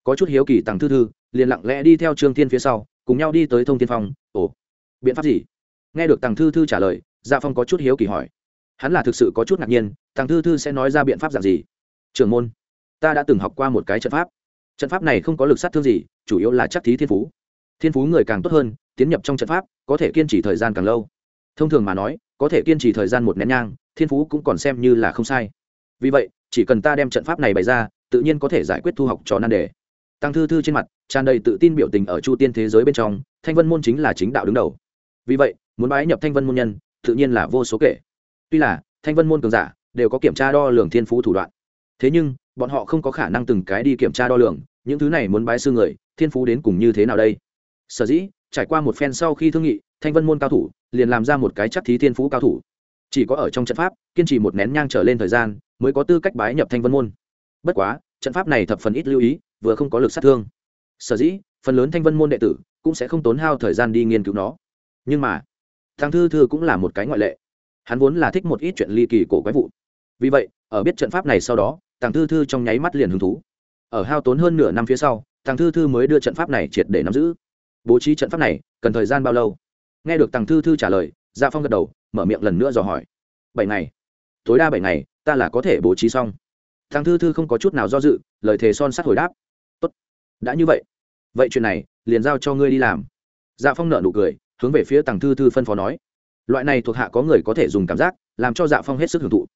Speaker 1: Có chút hiếu kỳ tàng thư thư, liền lặng lẽ đi theo trương thiên phía sau cùng nhau đi tới thông thiên phong, ồ, biện pháp gì? Nghe được tàng thư thư trả lời dạ phong có chút hiếu kỳ hỏi. Hắn là thực sự có chút ngạc nhiên tàng thư thư sẽ nói ra biện pháp dạng gì? Trường môn, ta đã từng học qua một cái trận pháp. Trận pháp này không có lực sát thương gì, chủ yếu là chắc thí thiên phú. Thiên phú người càng tốt hơn, tiến nhập trong trận pháp, có thể kiên trì thời gian càng lâu. Thông thường mà nói, có thể kiên trì thời gian một nén nhang, thiên phú cũng còn xem như là không sai. Vì vậy, chỉ cần ta đem trận pháp này bày ra, tự nhiên có thể giải quyết thu học trò nan đề tăng thư thư trên mặt tràn đầy tự tin biểu tình ở chu tiên thế giới bên trong, thanh vân môn chính là chính đạo đứng đầu. Vì vậy, muốn bái nhập thanh vân môn nhân, tự nhiên là vô số kể. Tuy là, thanh vân môn cường giả đều có kiểm tra đo lường thiên phú thủ đoạn. Thế nhưng, bọn họ không có khả năng từng cái đi kiểm tra đo lường, những thứ này muốn bái sư người, thiên phú đến cùng như thế nào đây? Sở dĩ, trải qua một phen sau khi thương nghị, thanh vân môn cao thủ liền làm ra một cái chắc thí thiên phú cao thủ. Chỉ có ở trong trận pháp, kiên trì một nén nhang trở lên thời gian, mới có tư cách bái nhập thanh vân môn. Bất quá, trận pháp này thập phần ít lưu ý vừa không có lực sát thương. Sở dĩ, phần lớn thanh vân môn đệ tử cũng sẽ không tốn hao thời gian đi nghiên cứu nó. Nhưng mà, thằng thư thư cũng là một cái ngoại lệ. Hắn vốn là thích một ít chuyện ly kỳ cổ quái vụ. Vì vậy, ở biết trận pháp này sau đó, thằng thư thư trong nháy mắt liền hứng thú. Ở hao tốn hơn nửa năm phía sau, thằng thư thư mới đưa trận pháp này triệt để nắm giữ. Bố trí trận pháp này, cần thời gian bao lâu? Nghe được thằng thư thư trả lời gia phong gật đầu, mở miệng lần nữa dò hỏi. Bảy ngày. Tối đa bảy ngày, ta là có thể bố trí xong. Thằng thư thư không có chút nào do dự, lời thề son sắt hồi đáp đã như vậy vậy chuyện này liền giao cho ngươi đi làm. Dạ phong nợ nụ cười, hướng về phía tàng thư thư phân phó nói. Loại này thuộc hạ có người có thể dùng cảm giác, làm cho dạ phong hết sức hưởng thụ.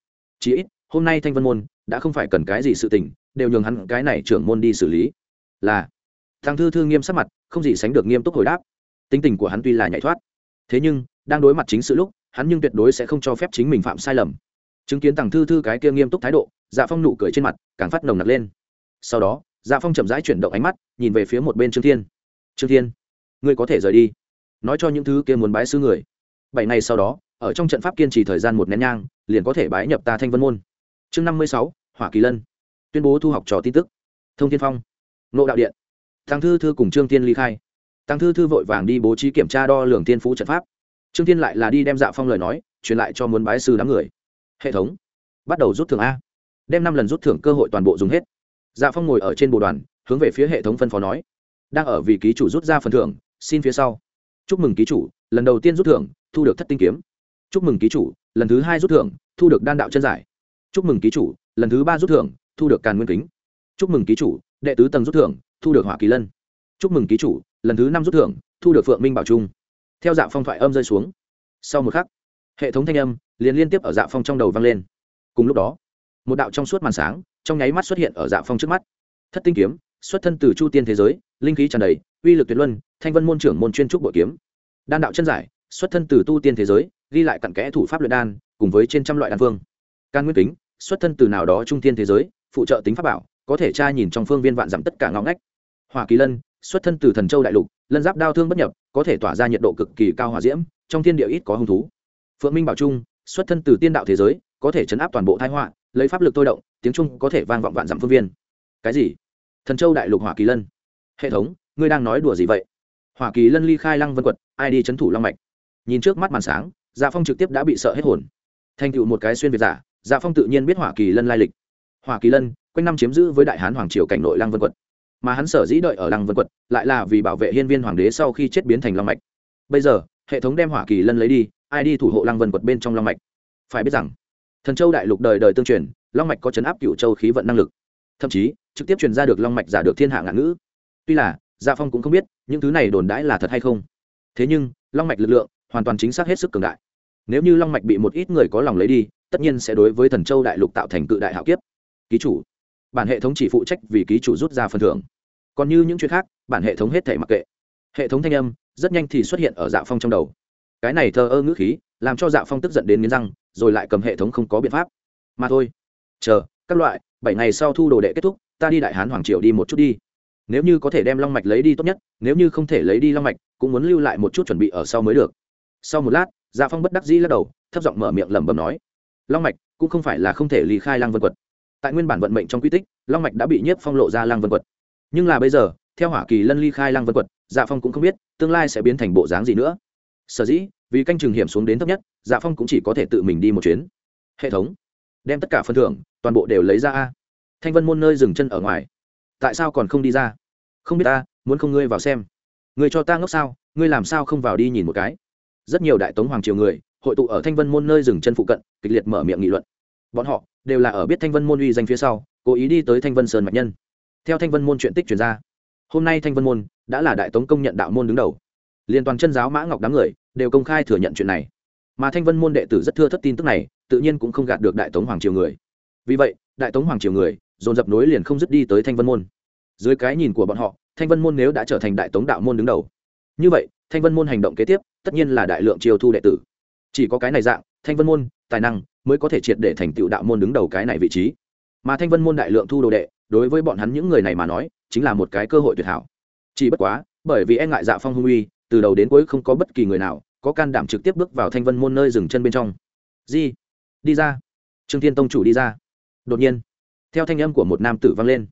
Speaker 1: Chí ít, hôm nay thanh vân môn đã không phải cần cái gì sự tình, đều nhường hắn cái này trưởng môn đi xử lý. Là thằng thư thư nghiêm sắc mặt, không gì sánh được nghiêm túc hồi đáp. Tính tình của hắn tuy là nhảy thoát, thế nhưng, đang đối mặt chính sự lúc, hắn nhưng tuyệt đối sẽ không cho phép chính mình phạm sai lầm. Chứng kiến Thằng thư thư cái kia nghiêm túc thái độ dạ phong nụ cười trên mặt càng phát nồng nặc lên. Sau đó dạ phong chậm rãi chuyển động ánh mắt, nhìn về phía một bên trương thiên. Trương thiên, ngươi có thể rời đi. Nói cho những thứ kia muốn bái sư người. Bảy ngày sau đó, ở trong trận pháp kiên trì thời gian một nén nhang, liền có thể bái nhập ta thanh vân môn. Chương năm mươi sáu, hỏa kỳ lân. Tuyên bố thu học trò tin tức. Thông thiên phong. Nộ đạo điện. Thằng thư thư cùng trương tiên ly khai. Tăng thư thư vội vàng đi bố trí kiểm tra đo lường tiên phú trận pháp. Trương thiên lại là đi đem dạ phong lời nói, truyền lại cho muốn bái sư đám người. Hệ thống, bắt đầu rút thưởng a. Đem năm lần rút thưởng cơ hội toàn bộ dùng hết dạ phong ngồi ở trên bộ đoàn, hướng về phía hệ thống phân phó nói. Đang ở vì ký chủ rút ra phần thưởng, xin phía sau. Chúc mừng ký chủ, lần đầu tiên rút thưởng, thu được thất tinh kiếm. Chúc mừng ký chủ, lần thứ hai rút thưởng, thu được đan đạo chân giải. Chúc mừng ký chủ, lần thứ ba rút thưởng, thu được càn nguyên kính. Chúc mừng ký chủ, đệ tứ tầng rút thưởng, thu được hỏa kỳ lân. Chúc mừng ký chủ, lần thứ năm rút thưởng, thu được phượng minh bảo trung. Theo dạ phong thoại âm rơi xuống. Sau một khắc, hệ thống thanh âm liền liên tiếp ở dạ phong trong đầu vang lên. Cùng lúc đó, một đạo trong suốt màn sáng trong nháy mắt xuất hiện ở dạ phong trước mắt. Thất tinh kiếm, xuất thân từ chu tiên thế giới, linh khí tràn đầy, uy lực tuyệt luân, thanh vân môn trưởng môn chuyên trúc bội kiếm. Đan đạo chân giải, xuất thân từ tu tiên thế giới, ghi lại cặn kẽ thủ pháp luyện đan, cùng với trên trăm loại đan phương. Can nguyên kính, xuất thân từ nào đó trung tiên thế giới, phụ trợ tính pháp bảo, có thể tra nhìn trong phương viên vạn dặm tất cả ngõ ngách. Hỏa kỳ lân, xuất thân từ thần châu đại lục, lân giáp đao thương bất nhập, có thể tỏa ra nhiệt độ cực kỳ cao hỏa diễm, trong thiên địa ít có hung thú. Phượng minh bảo trung, xuất thân từ tiên đạo thế giới, có thể chấn áp toàn bộ thái họa lấy pháp lực tôi động, tiếng trung có thể vang vọng vạn dặm phương viên. Cái gì? Thần châu đại lục hỏa kỳ lân. Hệ thống, ngươi đang nói đùa gì vậy? Hỏa kỳ lân ly khai lăng vân quật, ai đi trấn thủ long mạch? Nhìn trước mắt màn sáng dạ phong trực tiếp đã bị sợ hết hồn. Thành tựu một cái xuyên việt giả dạ phong tự nhiên biết hỏa kỳ lân lai lịch. Hỏa kỳ lân, quanh năm chiếm giữ với đại hán hoàng triều cảnh nội lăng vân quật. Mà hắn sở dĩ đợi ở lăng vân quật, lại là vì bảo vệ hiên viên hoàng đế sau khi chết biến thành long mạch. Bây giờ, hệ thống đem hỏa kỳ lân lấy đi, ai đi thủ hộ lăng vân quật bên trong long mạch? Phải biết rằng thần châu đại lục đời đời tương truyền, long mạch có chấn áp cựu châu khí vận năng lực. Thậm chí, trực tiếp truyền ra được long mạch giả được thiên hạ ngạn ngữ. Tuy là gia phong cũng không biết, những thứ này đồn đãi là thật hay không. Thế nhưng, long mạch lực lượng hoàn toàn chính xác hết sức cường đại. Nếu như long mạch bị một ít người có lòng lấy đi, tất nhiên sẽ đối với thần châu đại lục tạo thành cự đại hạo kiếp. Ký chủ. Bản hệ thống chỉ phụ trách vì ký chủ rút ra phần thưởng. Còn như những chuyện khác, bản hệ thống hết thể mặc kệ. Hệ thống thanh âm rất nhanh thì xuất hiện ở dạ phong trong đầu. Cái này thờ ơ ngữ khí, làm cho dạ phong tức giận đến nghiến răng rồi lại cầm hệ thống không có biện pháp. Mà thôi, chờ, các loại, bảy ngày sau thu đồ đệ kết thúc, ta đi đại hán hoàng triều đi một chút đi. Nếu như có thể đem long mạch lấy đi tốt nhất, nếu như không thể lấy đi long mạch, cũng muốn lưu lại một chút chuẩn bị ở sau mới được. Sau một lát gia phong bất đắc dĩ lắc đầu, thấp giọng mở miệng lẩm bẩm nói, long mạch cũng không phải là không thể lý khai lang vân quật. Tại nguyên bản vận mệnh trong quy tích, long mạch đã bị nhiếp phong lộ ra lang vân quật. Nhưng là bây giờ, theo hỏa kỳ lân ly khai lang vân quật dạ phong cũng không biết tương lai sẽ biến thành bộ dáng gì nữa. Sở dĩ vì canh chừng hiểm xuống đến thấp nhất dạ phong cũng chỉ có thể tự mình đi một chuyến. Hệ thống, đem tất cả phần thưởng, toàn bộ đều lấy ra a. Thanh vân môn nơi dừng chân ở ngoài. Tại sao còn không đi ra? Không biết ta, muốn không ngươi vào xem. Người cho ta ngốc sao, ngươi làm sao không vào đi nhìn một cái? Rất nhiều đại tống hoàng triều người, hội tụ ở thanh vân môn nơi dừng chân phụ cận, kịch liệt mở miệng nghị luận. Bọn họ đều là ở biết thanh vân môn uy danh phía sau, cố ý đi tới thanh vân sơn mạch nhân. Theo thanh vân môn chuyện tích chuyển ra, hôm nay thanh vân môn đã là đại tống công nhận đạo môn đứng đầu. Liên toàn chân giáo mã ngọc đám người đều công khai thừa nhận chuyện này. Mà thanh vân môn đệ tử rất thưa thất tin tức này, tự nhiên cũng không gạt được đại tống hoàng triều người. Vì vậy, đại tống hoàng triều người, dồn dập nối liền không dứt đi tới thanh vân môn. Dưới cái nhìn của bọn họ, thanh vân môn nếu đã trở thành đại tống đạo môn đứng đầu. Như vậy, thanh vân môn hành động kế tiếp, tất nhiên là đại lượng triều thu đệ tử. Chỉ có cái này dạng, thanh vân môn, tài năng mới có thể triệt để thành tựu đạo môn đứng đầu cái này vị trí. Mà thanh vân môn đại lượng thu đồ đệ, đối với bọn hắn những người này mà nói, chính là một cái cơ hội tuyệt hảo. Chỉ bất quá, bởi vì e ngại dạ phong hung uy từ đầu đến cuối không có bất kỳ người nào, có can đảm trực tiếp bước vào thanh vân môn nơi dừng chân bên trong. Di, đi ra. Trương thiên tông chủ đi ra. Đột nhiên, theo thanh âm của một nam tử vang lên.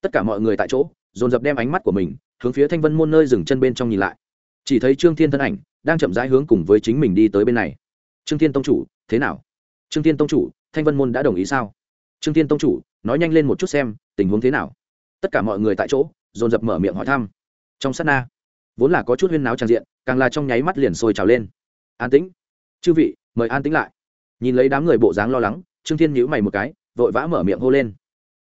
Speaker 1: Tất cả mọi người tại chỗ, dồn dập đem ánh mắt của mình, hướng phía thanh vân môn nơi dừng chân bên trong nhìn lại. Chỉ thấy trương thiên thân ảnh, đang chậm rãi hướng cùng với chính mình đi tới bên này. Trương thiên tông chủ, thế nào? Trương thiên tông chủ, thanh vân môn đã đồng ý sao? Trương thiên tông chủ, nói nhanh lên một chút xem, tình huống thế nào? Tất cả mọi người tại chỗ, dồn dập mở miệng hỏi thăm. Trong sát na vốn là có chút huyên náo tràn diện, càng là trong nháy mắt liền sôi trào lên. An tĩnh. Chư vị, mời an tĩnh lại. Nhìn lấy đám người bộ dáng lo lắng, trương thiên nhíu mày một cái, vội vã mở miệng hô lên.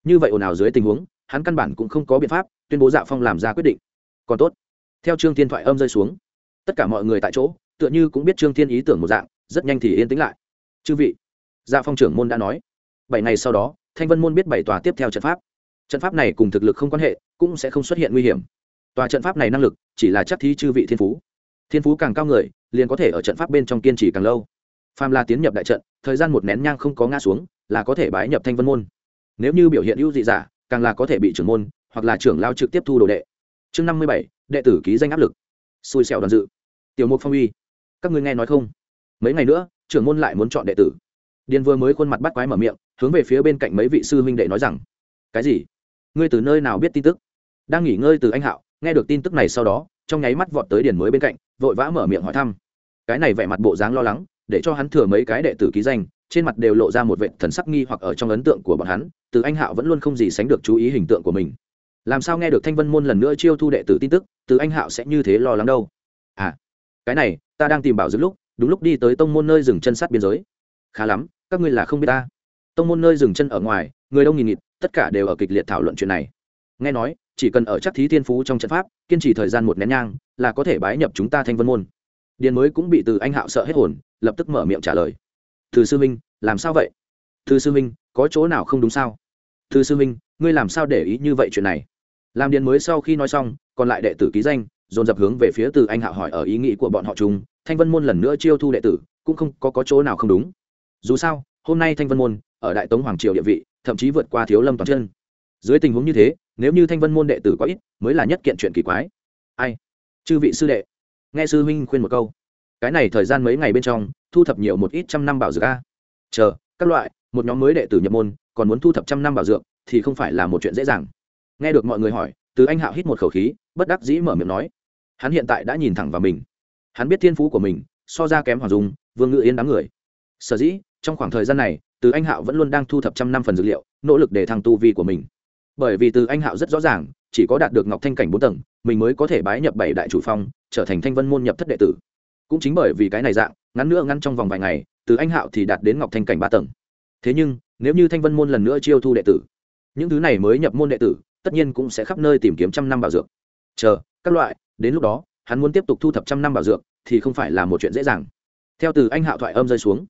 Speaker 1: Như vậy ồn ào dưới tình huống, hắn căn bản cũng không có biện pháp tuyên bố dạ phong làm ra quyết định. Còn tốt. Theo trương thiên thoại âm rơi xuống, tất cả mọi người tại chỗ, tựa như cũng biết trương thiên ý tưởng một dạng, rất nhanh thì yên tĩnh lại. Chư vị dạ phong trưởng môn đã nói. Bảy ngày sau đó, thanh vân môn biết bảy tòa tiếp theo trận pháp. Trận pháp này cùng thực lực không quan hệ, cũng sẽ không xuất hiện nguy hiểm tòa trận pháp này năng lực chỉ là chắc thí chư vị thiên phú. Thiên phú càng cao người, liền có thể ở trận pháp bên trong kiên trì càng lâu. Phàm là tiến nhập đại trận, thời gian một nén nhang không có ngã xuống, là có thể bái nhập thanh vân môn. Nếu như biểu hiện ưu dị giả, càng là có thể bị trưởng môn hoặc là trưởng lao trực tiếp thu đồ đệ. Chương năm mươi bảy, đệ tử ký danh áp lực. Xui xẻo đoàn dự. Tiểu mục phong uy. Các ngươi nghe nói không? Mấy ngày nữa, trưởng môn lại muốn chọn đệ tử. Điền vừa mới khuôn mặt bắt quái mở miệng, hướng về phía bên cạnh mấy vị sư huynh đệ nói rằng, cái gì? Ngươi từ nơi nào biết tin tức? Đang nghỉ ngơi từ anh hạo nghe được tin tức này sau đó, trong nháy mắt vọt tới điền mới bên cạnh, vội vã mở miệng hỏi thăm. Cái này vẻ mặt bộ dáng lo lắng, để cho hắn thừa mấy cái đệ tử ký danh, trên mặt đều lộ ra một vệ thần sắc nghi hoặc ở trong ấn tượng của bọn hắn, từ anh hạo vẫn luôn không gì sánh được chú ý hình tượng của mình. Làm sao nghe được thanh vân môn lần nữa chiêu thu đệ tử tin tức, từ anh hạo sẽ như thế lo lắng đâu? À cái này, ta đang tìm bảo giữa lúc, đúng lúc đi tới tông môn nơi dừng chân sát biên giới. Khá lắm, các ngươi là không biết ta. Tông môn nơi dừng chân ở ngoài, người đông nghìn nghịt, tất cả đều ở kịch liệt thảo luận chuyện này. Nghe nói chỉ cần ở chắc thí thiên phú trong trận pháp kiên trì thời gian một nén nhang là có thể bái nhập chúng ta thanh vân môn. Điền mới cũng bị từ anh hạo sợ hết hồn lập tức mở miệng trả lời. Từ sư minh làm sao vậy? Từ sư minh có chỗ nào không đúng sao? Từ sư minh ngươi làm sao để ý như vậy chuyện này? Làm điền mới sau khi nói xong còn lại đệ tử ký danh dồn dập hướng về phía từ anh hạo hỏi ở ý nghĩ của bọn họ chung thanh vân môn lần nữa chiêu thu đệ tử cũng không có, có chỗ nào không đúng. Dù sao hôm nay thanh vân môn ở đại tống hoàng triều địa vị thậm chí vượt qua thiếu lâm toàn chân dưới tình huống như thế, nếu như thanh vân môn đệ tử có ít, mới là nhất kiện chuyện kỳ quái. Ai? Chư vị sư đệ. Nghe sư huynh khuyên một câu. Cái này thời gian mấy ngày bên trong, thu thập nhiều một ít trăm năm bảo dược a. Chờ, các loại, một nhóm mới đệ tử nhập môn, còn muốn thu thập trăm năm bảo dược, thì không phải là một chuyện dễ dàng. Nghe được mọi người hỏi, từ anh hạo hít một khẩu khí, bất đắc dĩ mở miệng nói. Hắn hiện tại đã nhìn thẳng vào mình. Hắn biết thiên phú của mình, so ra kém hoàng dung, vương ngự yên đám người. Sở dĩ, trong khoảng thời gian này, từ anh hạo vẫn luôn đang thu thập trăm năm phần dược liệu, nỗ lực để thăng tu vi của mình bởi vì từ anh hạo rất rõ ràng, chỉ có đạt được ngọc thanh cảnh bốn tầng, mình mới có thể bái nhập bảy đại chủ phong, trở thành thanh vân môn nhập thất đệ tử. Cũng chính bởi vì cái này dạng, ngắn nữa ngắn trong vòng vài ngày, từ anh hạo thì đạt đến ngọc thanh cảnh ba tầng. Thế nhưng, nếu như thanh vân môn lần nữa chiêu thu đệ tử, những thứ này mới nhập môn đệ tử, tất nhiên cũng sẽ khắp nơi tìm kiếm trăm năm bảo dược. Chờ, các loại, đến lúc đó, hắn muốn tiếp tục thu thập trăm năm bảo dược, thì không phải là một chuyện dễ dàng. Theo từ anh hạo thoại âm rơi xuống,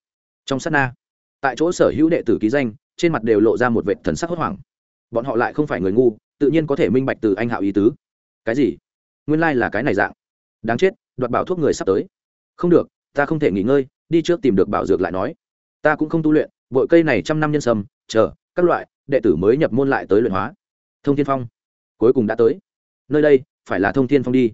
Speaker 1: trong sát na, tại chỗ sở hữu đệ tử ký danh, trên mặt đều lộ ra một vệ thần sắc hốt hoảng bọn họ lại không phải người ngu, tự nhiên có thể minh bạch từ anh hạo ý tứ. Cái gì? Nguyên lai、like、là cái này dạng. Đáng chết, đoạt bảo thuốc người sắp tới. Không được, ta không thể nghỉ ngơi, đi trước tìm được bảo dược lại nói. Ta cũng không tu luyện, bội cây này trăm năm nhân sâm, chờ, các loại, đệ tử mới nhập môn lại tới luyện hóa. Thông thiên phong. Cuối cùng đã tới. Nơi đây, phải là thông thiên phong đi.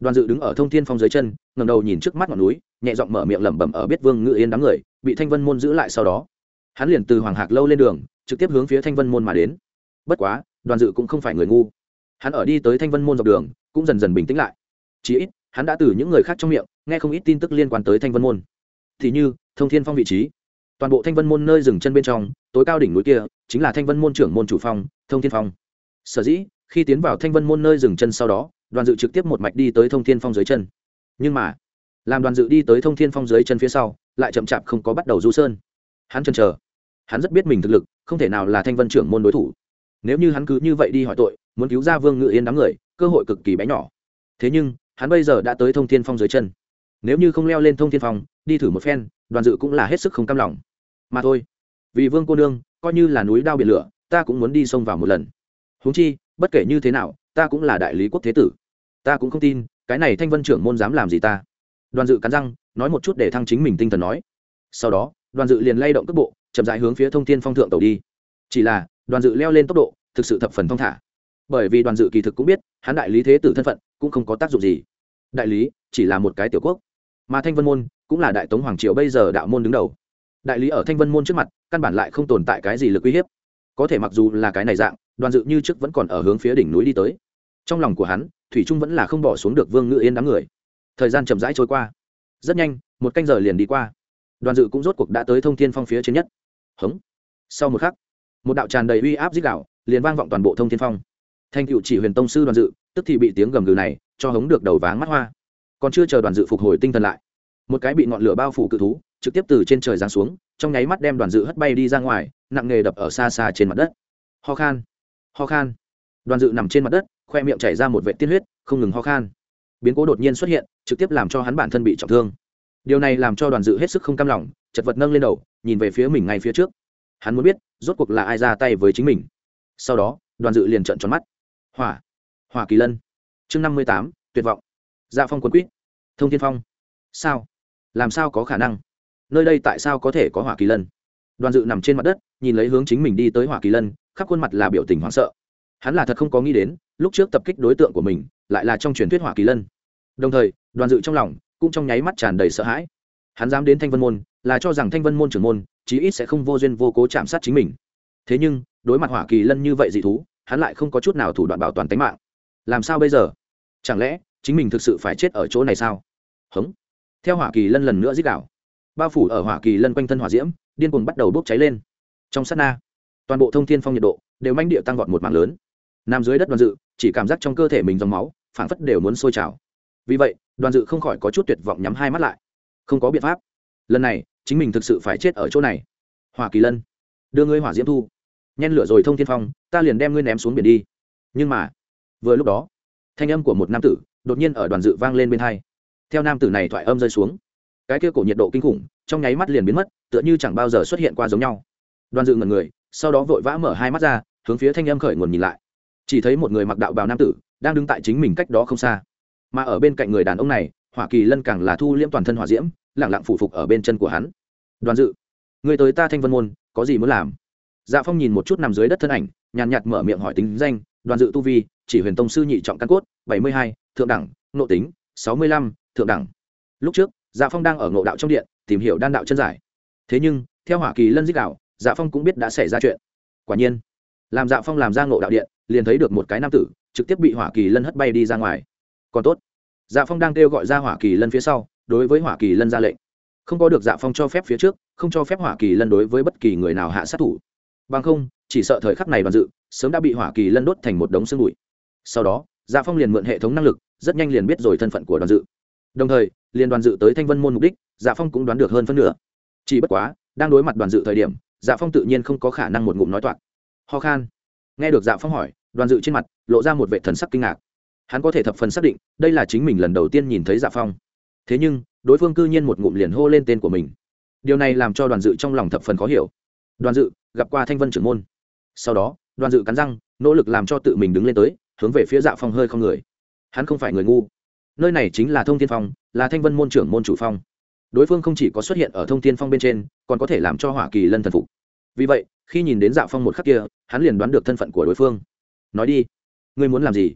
Speaker 1: Đoàn dự đứng ở thông thiên phong dưới chân ngầm đầu nhìn trước mắt ngọn núi, nhẹ giọng mở miệng lẩm bẩm ở biết vương ngự yên đám người, bị thanh vân môn giữ lại sau đó. Hắn liền từ hoàng hạc lâu lên đường, trực tiếp hướng phía thanh vân môn mà đến bất quá, đoàn dự cũng không phải người ngu. Hắn ở đi tới thanh vân môn dọc đường, cũng dần dần bình tĩnh lại. Chí ít, hắn đã từ những người khác trong miệng, nghe không ít tin tức liên quan tới thanh vân môn. Thì như, thông thiên phong vị trí. Toàn bộ thanh vân môn nơi dừng chân bên trong, tối cao đỉnh núi kia, chính là thanh vân môn trưởng môn chủ phong thông thiên phong. Sở dĩ, khi tiến vào thanh vân môn nơi dừng chân sau đó, đoàn dự trực tiếp một mạch đi tới thông thiên phong dưới chân. Nhưng mà, làm đoàn dự đi tới thông thiên phong dưới chân phía sau, lại chậm chạp không có bắt đầu du sơn. Hắn chân chờ. Hắn rất biết mình thực lực, không thể nào là thanh vân trưởng môn đối thủ nếu như hắn cứ như vậy đi hỏi tội, muốn cứu ra vương ngự yên đám người, cơ hội cực kỳ bé nhỏ. Thế nhưng, hắn bây giờ đã tới thông thiên phong dưới chân. Nếu như không leo lên thông thiên phong, đi thử một phen, đoàn dự cũng là hết sức không cam lòng. Mà thôi, vì vương cô nương, coi như là núi đao biển lửa, ta cũng muốn đi sông vào một lần. Huống chi, bất kể như thế nào, ta cũng là đại lý quốc thế tử. Ta cũng không tin, cái này thanh vân trưởng môn dám làm gì ta? Đoàn dự cắn răng, nói một chút để thăng chính mình tinh thần nói. Sau đó, đoàn dự liền lay động cước bộ, chậm dại hướng phía thông thiên phong thượng tàu đi. Chỉ là đoàn dự leo lên tốc độ, thực sự thập phần thong thả. Bởi vì đoàn dự kỳ thực cũng biết, hắn đại lý thế tử thân phận cũng không có tác dụng gì. Đại lý chỉ là một cái tiểu quốc, mà thanh vân môn cũng là đại tống hoàng triều bây giờ đạo môn đứng đầu. Đại lý ở thanh vân môn trước mặt, căn bản lại không tồn tại cái gì lực uy hiếp. Có thể mặc dù là cái này dạng, đoàn dự như trước vẫn còn ở hướng phía đỉnh núi đi tới. Trong lòng của hắn, thủy trung vẫn là không bỏ xuống được vương ngự yên đám người. Thời gian chậm rãi trôi qua. Rất nhanh, một canh giờ liền đi qua. Đoàn dự cũng rốt cuộc đã tới thông thiên phong phía trên nhất. Hống. Sau một khắc một đạo tràn đầy uy áp dích đạo, liền vang vọng toàn bộ thông thiên phong. Thanh cựu chỉ huyền tông sư đoàn dự, tức thì bị tiếng gầm gừ này cho hống được đầu váng mắt hoa. Còn chưa chờ đoàn dự phục hồi tinh thần lại, một cái bị ngọn lửa bao phủ cự thú, trực tiếp từ trên trời giáng xuống, trong nháy mắt đem đoàn dự hất bay đi ra ngoài, nặng nghề đập ở xa xa trên mặt đất. Ho khan ho khan. Đoàn dự nằm trên mặt đất, khoe miệng chảy ra một vệ tiên huyết, không ngừng ho khan. Biến cố đột nhiên xuất hiện, trực tiếp làm cho hắn bản thân bị trọng thương. Điều này làm cho đoàn dự hết sức không cam lòng, chật vật nâng lên đầu, nhìn về phía mình ngay phía trước hắn muốn biết rốt cuộc là ai ra tay với chính mình. Sau đó, đoàn dự liền trợn tròn mắt. Hỏa hỏa kỳ lân. Chương năm mươi tám, tuyệt vọng. Dạ phong quân quýt. Thông thiên phong. Sao? Làm sao có khả năng? Nơi đây tại sao có thể có hỏa kỳ lân? Đoàn dự nằm trên mặt đất, nhìn lấy hướng chính mình đi tới hỏa kỳ lân, khắp khuôn mặt là biểu tình hoảng sợ. Hắn là thật không có nghĩ đến, lúc trước tập kích đối tượng của mình, lại là trong truyền thuyết hỏa kỳ lân. Đồng thời, đoàn dự trong lòng cũng trong nháy mắt tràn đầy sợ hãi. Hắn dám đến thanh vân môn, là cho rằng thanh vân môn trưởng môn chí ít sẽ không vô duyên vô cố chạm sát chính mình. Thế nhưng, đối mặt hỏa kỳ lân như vậy dị thú, hắn lại không có chút nào thủ đoạn bảo toàn tính mạng. Làm sao bây giờ? Chẳng lẽ chính mình thực sự phải chết ở chỗ này sao? Hống. Theo hỏa kỳ lân lần nữa dích đảo bao phủ ở hỏa kỳ lân quanh thân hỏa diễm, điên cuồng bắt đầu bốc cháy lên. Trong sát na, toàn bộ thông thiên phong nhiệt độ đều manh địa tăng vọt một mạng lớn. Nằm dưới đất đoàn dự, chỉ cảm giác trong cơ thể mình dòng máu, phảng phất đều muốn sôi trào. Vì vậy, đoàn dự không khỏi có chút tuyệt vọng nhắm hai mắt lại. Không có biện pháp. Lần này chính mình thực sự phải chết ở chỗ này. Hỏa kỳ lân, đưa ngươi hỏa diễm thu. Nhen lửa rồi thông thiên phong, ta liền đem ngươi ném xuống biển đi. Nhưng mà, vừa lúc đó, thanh âm của một nam tử đột nhiên ở đoàn dự vang lên bên hai. Theo nam tử này thoại âm rơi xuống, cái kia cổ nhiệt độ kinh khủng trong nháy mắt liền biến mất, tựa như chẳng bao giờ xuất hiện qua giống nhau. Đoàn dự ngẩn người, sau đó vội vã mở hai mắt ra, hướng phía thanh âm khởi nguồn nhìn lại. Chỉ thấy một người mặc đạo bào nam tử đang đứng tại chính mình cách đó không xa. Mà ở bên cạnh người đàn ông này, hỏa kỳ lân càng là thu liễm toàn thân hỏa diễm lẳng lặng phủ phục ở bên chân của hắn. Đoàn dự, người tới ta thanh vân môn, có gì muốn làm? Dạ phong nhìn một chút nằm dưới đất thân ảnh, nhàn nhạt mở miệng hỏi tính danh, đoàn dự tu vi, chỉ huyền tông sư nhị trọng căn cốt, bảy mươi hai, thượng đẳng nộ tính, sáu mươi lăm, thượng đẳng. Lúc trước dạ phong đang ở ngộ đạo trong điện, tìm hiểu đan đạo chân giải. Thế nhưng, theo hỏa kỳ lân dích đạo dạ phong cũng biết đã xảy ra chuyện. Quả nhiên, làm dạ phong làm ra ngộ đạo điện, liền thấy được một cái nam tử, trực tiếp bị hỏa kỳ lân hất bay đi ra ngoài. Còn tốt dạ phong đang kêu gọi ra hỏa kỳ lân phía sau đối với hỏa kỳ lân ra lệnh. Không có được dạ phong cho phép phía trước, không cho phép hỏa kỳ lân đối với bất kỳ người nào hạ sát thủ. Bằng không, chỉ sợ thời khắc này đoàn dự sớm đã bị hỏa kỳ lân đốt thành một đống xương bụi. Sau đó dạ phong liền mượn hệ thống năng lực, rất nhanh liền biết rồi thân phận của đoàn dự. Đồng thời, liền đoàn dự tới thanh vân môn mục đích dạ phong cũng đoán được hơn phân nửa. Chỉ bất quá, đang đối mặt đoàn dự thời điểm dạ phong tự nhiên không có khả năng một ngụm nói toạc. Ho khan. Nghe được dạ phong hỏi, đoàn dự trên mặt lộ ra một vệ thần sắc kinh ngạc. Hắn có thể thập phần xác định, đây là chính mình lần đầu tiên nhìn thấy dạ phong thế nhưng, đối phương cư nhiên một ngụm liền hô lên tên của mình. Điều này làm cho đoàn dự trong lòng thập phần khó hiểu. Đoàn dự, gặp qua thanh vân trưởng môn. Sau đó, đoàn dự cắn răng, nỗ lực làm cho tự mình đứng lên tới, hướng về phía dạ phong hơi không người. Hắn không phải người ngu. Nơi này chính là thông thiên phong, là thanh vân môn trưởng môn chủ phong. Đối phương không chỉ có xuất hiện ở thông thiên phong bên trên, còn có thể làm cho hỏa kỳ lân thần phục. Vì vậy, khi nhìn đến dạ phong một khắc kia, hắn liền đoán được thân phận của đối phương. Nói đi, ngươi muốn làm gì?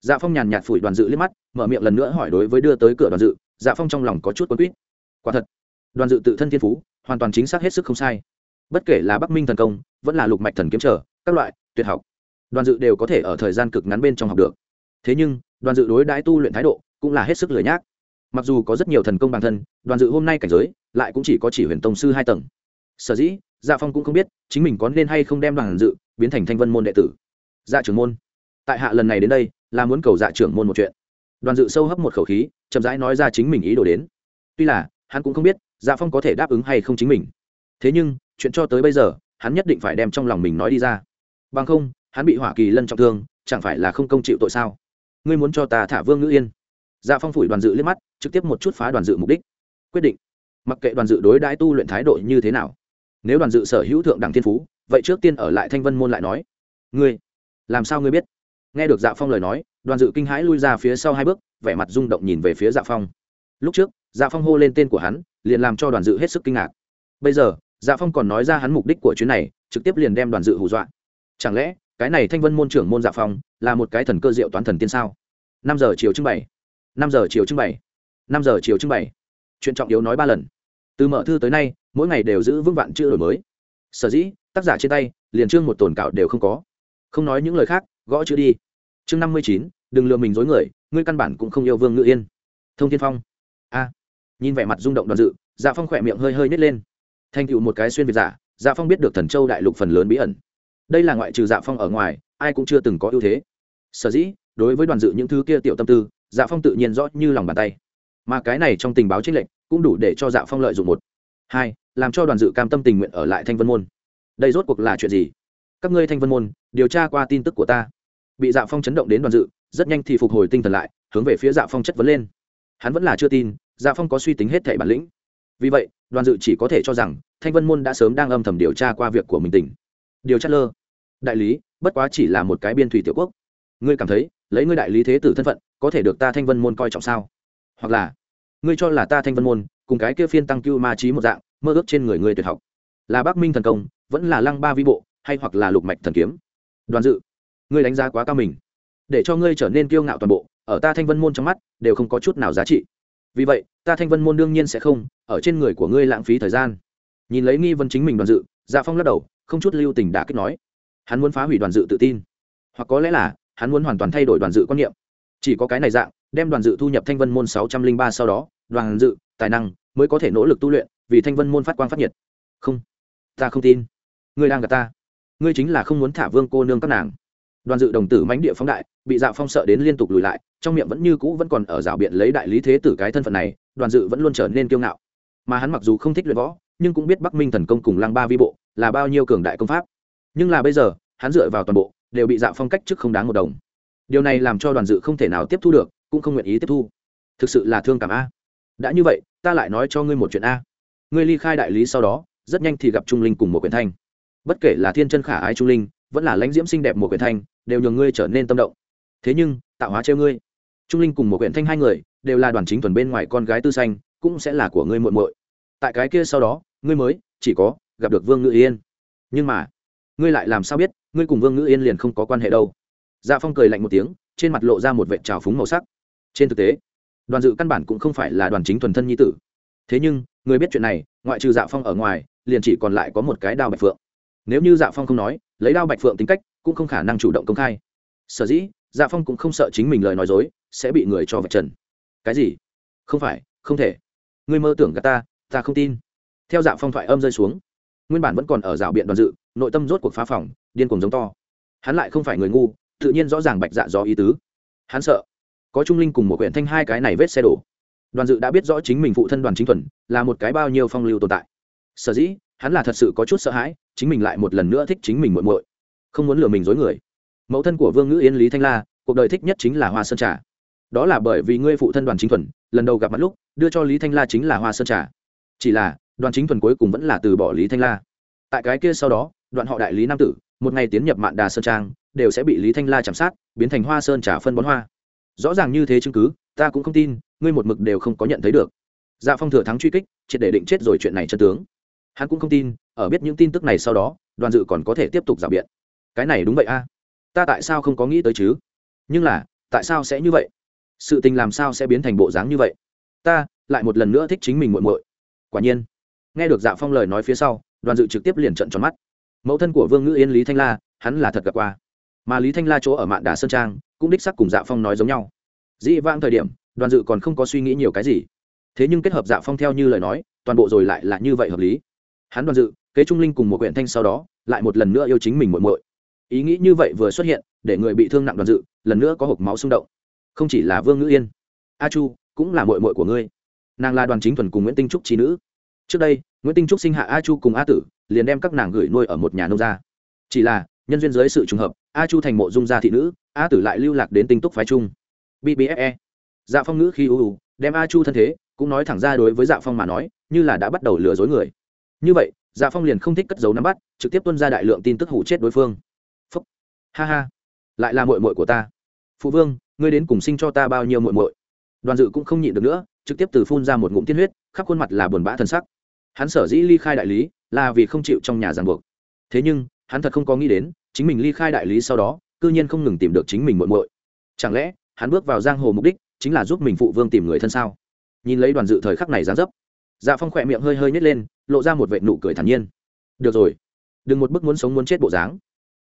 Speaker 1: Dạ phong nhàn nhạt phủi đoàn dự liếc mắt, mở miệng lần nữa hỏi đối với đưa tới cửa đoàn dự dạ phong trong lòng có chút quấn quýt. Quả thật, đoàn dự tự thân thiên phú, hoàn toàn chính xác hết sức không sai. Bất kể là bắc minh thần công, vẫn là lục mạch thần kiếm trở, các loại, tuyệt học, đoàn dự đều có thể ở thời gian cực ngắn bên trong học được. Thế nhưng, đoàn dự đối đãi tu luyện thái độ cũng là hết sức lười nhác. Mặc dù có rất nhiều thần công bản thân, đoàn dự hôm nay cảnh giới lại cũng chỉ có chỉ huyền tông sư hai tầng. Sở dĩ dạ phong cũng không biết chính mình có nên hay không đem đoàn dự biến thành thanh vân môn đệ tử. Dạ trưởng môn, tại hạ lần này đến đây là muốn cầu dạ trưởng môn một chuyện. Đoàn dự sâu hấp một khẩu khí chậm rãi nói ra chính mình ý đồ đến. Tuy là, hắn cũng không biết dạ phong có thể đáp ứng hay không chính mình. Thế nhưng, chuyện cho tới bây giờ, hắn nhất định phải đem trong lòng mình nói đi ra. Bằng không, hắn bị hỏa kỳ lân trọng thương, chẳng phải là không công chịu tội sao? Ngươi muốn cho ta thả vương ngữ yên? Dạ phong phủi đoàn dự liếc mắt, trực tiếp một chút phá đoàn dự mục đích. Quyết định. Mặc kệ đoàn dự đối đãi tu luyện thái độ như thế nào, nếu đoàn dự sở hữu thượng đẳng thiên phú, vậy trước tiên ở lại thanh vân môn lại nói. Ngươi, làm sao ngươi biết? Nghe được dạ phong lời nói đoàn dự kinh hãi lui ra phía sau hai bước, vẻ mặt rung động nhìn về phía dạ phong. Lúc trước dạ phong hô lên tên của hắn, liền làm cho đoàn dự hết sức kinh ngạc. Bây giờ dạ phong còn nói ra hắn mục đích của chuyến này, trực tiếp liền đem đoàn dự hù dọa. Chẳng lẽ, cái này thanh vân môn trưởng môn dạ phong, là một cái thần cơ diệu toán thần tiên sao? Năm giờ chiều trưng bày. Năm giờ chiều trưng bày. Năm giờ chiều trưng bày. Chuyện trọng yếu nói ba lần. Từ mở thư tới nay, mỗi ngày đều giữ vững vạn chữ đổi mới. Sở dĩ, tác giả trên tay, liền trương một tồn cạo đều không có. Không nói những lời khác, gõ chữ đi chương năm mươi chín, đừng lừa mình dối người, ngươi căn bản cũng không yêu vương ngự yên. Thông tiên phong. A. Nhìn vẻ mặt rung động đoàn dự dạ phong khỏe miệng hơi hơi nhét lên. Thành tựu một cái xuyên việt giả dạ phong biết được thần châu đại lục phần lớn bí ẩn. Đây là ngoại trừ dạ phong ở ngoài, ai cũng chưa từng có ưu thế. Sở dĩ, đối với đoàn dự những thứ kia tiểu tâm tư dạ phong tự nhiên rõ như lòng bàn tay. Mà cái này trong tình báo trích lệnh cũng đủ để cho dạ phong lợi dụng một. Hai, làm cho đoàn dự cam tâm tình nguyện ở lại thanh vân môn. Đây rốt cuộc là chuyện gì? Các ngươi thanh vân môn, điều tra qua tin tức của ta bị dạ phong chấn động đến đoàn dự, rất nhanh thì phục hồi tinh thần lại, hướng về phía dạ phong chất vấn lên. Hắn vẫn là chưa tin dạ phong có suy tính hết thể bản lĩnh. Vì vậy, đoàn dự chỉ có thể cho rằng, thanh vân môn đã sớm đang âm thầm điều tra qua việc của mình tỉnh. Điều tra lơ. Đại lý, bất quá chỉ là một cái biên thủy tiểu quốc. Ngươi cảm thấy, lấy ngươi đại lý thế tử thân phận, có thể được ta thanh vân môn coi trọng sao? Hoặc là, ngươi cho là ta thanh vân môn, cùng cái kia phiên tăng cưu ma trí một dạng, mơ ước trên người ngươi tuyệt học. Là bắc minh thần công, vẫn là lăng ba vi bộ, hay hoặc là lục mạch thần kiếm? Đoàn dự ngươi đánh giá quá cao mình, để cho ngươi trở nên kiêu ngạo toàn bộ, ở ta thanh vân môn trong mắt, đều không có chút nào giá trị. Vì vậy, ta thanh vân môn đương nhiên sẽ không, ở trên người của ngươi lãng phí thời gian. Nhìn lấy nghi vấn chính mình đoàn dự dạ phong lắc đầu, không chút lưu tình đã kết nói, hắn muốn phá hủy đoàn dự tự tin, hoặc có lẽ là hắn muốn hoàn toàn thay đổi đoàn dự quan niệm. Chỉ có cái này dạng, đem đoàn dự thu nhập thanh vân môn sáu trăm linh ba sau đó, đoàn dự, tài năng mới có thể nỗ lực tu luyện, vì thanh vân môn phát quang phát nhiệt. Không, ta không tin. Ngươi đang gặp ta. Ngươi chính là không muốn thả vương cô nương các nàng đoàn dự đồng tử mánh địa phóng đại, bị dạ phong sợ đến liên tục lùi lại, trong miệng vẫn như cũ vẫn còn ở rào biện lấy đại lý thế tử cái thân phận này, đoàn dự vẫn luôn trở nên kiêu ngạo. Mà hắn mặc dù không thích luyện võ, nhưng cũng biết bắc minh thần công cùng lăng ba vi bộ là bao nhiêu cường đại công pháp. Nhưng là bây giờ, hắn dựa vào toàn bộ, đều bị dạ phong cách trước không đáng một đồng. Điều này làm cho đoàn dự không thể nào tiếp thu được, cũng không nguyện ý tiếp thu. Thực sự là thương cảm a. Đã như vậy, ta lại nói cho ngươi một chuyện a. Ngươi ly khai đại lý sau đó, rất nhanh thì gặp trung linh cùng một quyển thanh. Bất kể là thiên chân khả ái trung linh, vẫn là lãnh diễm xinh đẹp một quyển thanh đều nhường ngươi trở nên tâm động. Thế nhưng, tạo hóa trêu ngươi. Trung linh cùng một quyển thanh hai người, đều là đoàn chính thuần bên ngoài con gái tư xanh, cũng sẽ là của ngươi muội muội. Tại cái kia sau đó, ngươi mới, chỉ có, gặp được vương ngự yên. Nhưng mà, ngươi lại làm sao biết, ngươi cùng vương ngự yên liền không có quan hệ đâu? Dạ phong cười lạnh một tiếng, trên mặt lộ ra một vệ trào phúng màu sắc. Trên thực tế, đoàn dự căn bản cũng không phải là đoàn chính thuần thân nhi tử. Thế nhưng, người biết chuyện này, ngoại trừ dạ phong ở ngoài, liền chỉ còn lại có một cái đao bạch phượng. Nếu như dạ phong không nói, lấy đao bạch phượng tính cách cũng không khả năng chủ động công khai. Sở dĩ dạ phong cũng không sợ chính mình lời nói dối, sẽ bị người cho vật trần. Cái gì? Không phải, không thể. Ngươi mơ tưởng gà ta ta không tin. Theo dạ phong thoại âm rơi xuống, nguyên bản vẫn còn ở rào biện đoàn dự, nội tâm rốt cuộc phá phòng, điên cuồng giống to. Hắn lại không phải người ngu, tự nhiên rõ ràng bạch dạ do ý tứ. Hắn sợ, có trung linh cùng một quyển thanh hai cái này vết xe đổ. Đoàn dự đã biết rõ chính mình phụ thân đoàn chính thuần, là một cái bao nhiêu phong lưu tồn tại. Sở dĩ, hắn là thật sự có chút sợ hãi, chính mình lại một lần nữa thích chính mình muộn muội không muốn lừa mình dối người. Mẫu thân của vương ngữ yên lý thanh la, cuộc đời thích nhất chính là hoa sơn trà. Đó là bởi vì ngươi phụ thân đoàn chính thuần, lần đầu gặp mặt lúc, đưa cho lý thanh la chính là hoa sơn trà. Chỉ là, đoàn chính thuần cuối cùng vẫn là từ bỏ lý thanh la. Tại cái kia sau đó, đoạn họ đại lý nam tử, một ngày tiến nhập mạn đà sơn trang, đều sẽ bị lý thanh la chạm sát, biến thành hoa sơn trà phân bón hoa. Rõ ràng như thế chứng cứ, ta cũng không tin, ngươi một mực đều không có nhận thấy được. Dạ phong thừa thắng truy kích, triệt để định chết rồi chuyện này chân tướng. Hắn cũng không tin, ở biết những tin tức này sau đó, đoàn dự còn có thể tiếp tục rào biện cái này đúng vậy a. À? Ta tại sao không có nghĩ tới chứ? Nhưng là, tại sao sẽ như vậy? Sự tình làm sao sẽ biến thành bộ dáng như vậy? Ta lại một lần nữa thích chính mình muộn muội. Quả nhiên, nghe được dạ phong lời nói phía sau, đoàn dự trực tiếp liền trận tròn mắt. Mẫu thân của vương ngữ yên lý thanh la, hắn là thật gặp qua. Mà lý thanh la chỗ ở mạn đà sơn trang, cũng đích sắc cùng dạ phong nói giống nhau. Dĩ vãng thời điểm, đoàn dự còn không có suy nghĩ nhiều cái gì. Thế nhưng kết hợp dạ phong theo như lời nói, toàn bộ rồi lại là như vậy hợp lý. Hắn đoàn dự, kế trung linh cùng một quyển thanh sau đó, lại một lần nữa yêu chính mình muội muội ý nghĩ như vậy vừa xuất hiện, để người bị thương nặng đoàn dự, lần nữa có hộp máu xung động. Không chỉ là vương ngữ yên, a chu cũng là muội muội của ngươi. Nàng là đoàn chính thuần cùng nguyễn tinh trúc trí nữ. Trước đây, nguyễn tinh trúc sinh hạ a chu cùng a tử, liền đem các nàng gửi nuôi ở một nhà nông gia. Chỉ là, nhân duyên dưới sự trùng hợp, a chu thành mộ dung gia thị nữ, a tử lại lưu lạc đến tinh túc phái trung bbfe dạ phong ngữ khi ưu đem a chu thân thế, cũng nói thẳng ra đối với dạ phong mà nói, như là đã bắt đầu lừa dối người. Như vậy dạ phong liền không thích cất giấu nắm bắt, trực tiếp tuân ra đại lượng tin tức hủ chết đối phương ha ha. Lại là mội mội của ta. Phụ vương, ngươi đến cùng sinh cho ta bao nhiêu mội mội đoàn dự cũng không nhịn được nữa, trực tiếp từ phun ra một ngụm tiên huyết, khắp khuôn mặt là buồn bã thân sắc. Hắn sở dĩ ly khai đại lý, là vì không chịu trong nhà giàn buộc. Thế nhưng, hắn thật không có nghĩ đến, chính mình ly khai đại lý sau đó, cư nhiên không ngừng tìm được chính mình muội muội. Chẳng lẽ, hắn bước vào giang hồ mục đích, chính là giúp mình phụ vương tìm người thân sao? Nhìn lấy đoàn dự thời khắc này dán dấp dạ phong khỏe miệng hơi hơi nhét lên, lộ ra một vệ nụ cười thản nhiên. Được rồi. Đừng một bức muốn sống muốn chết bộ dáng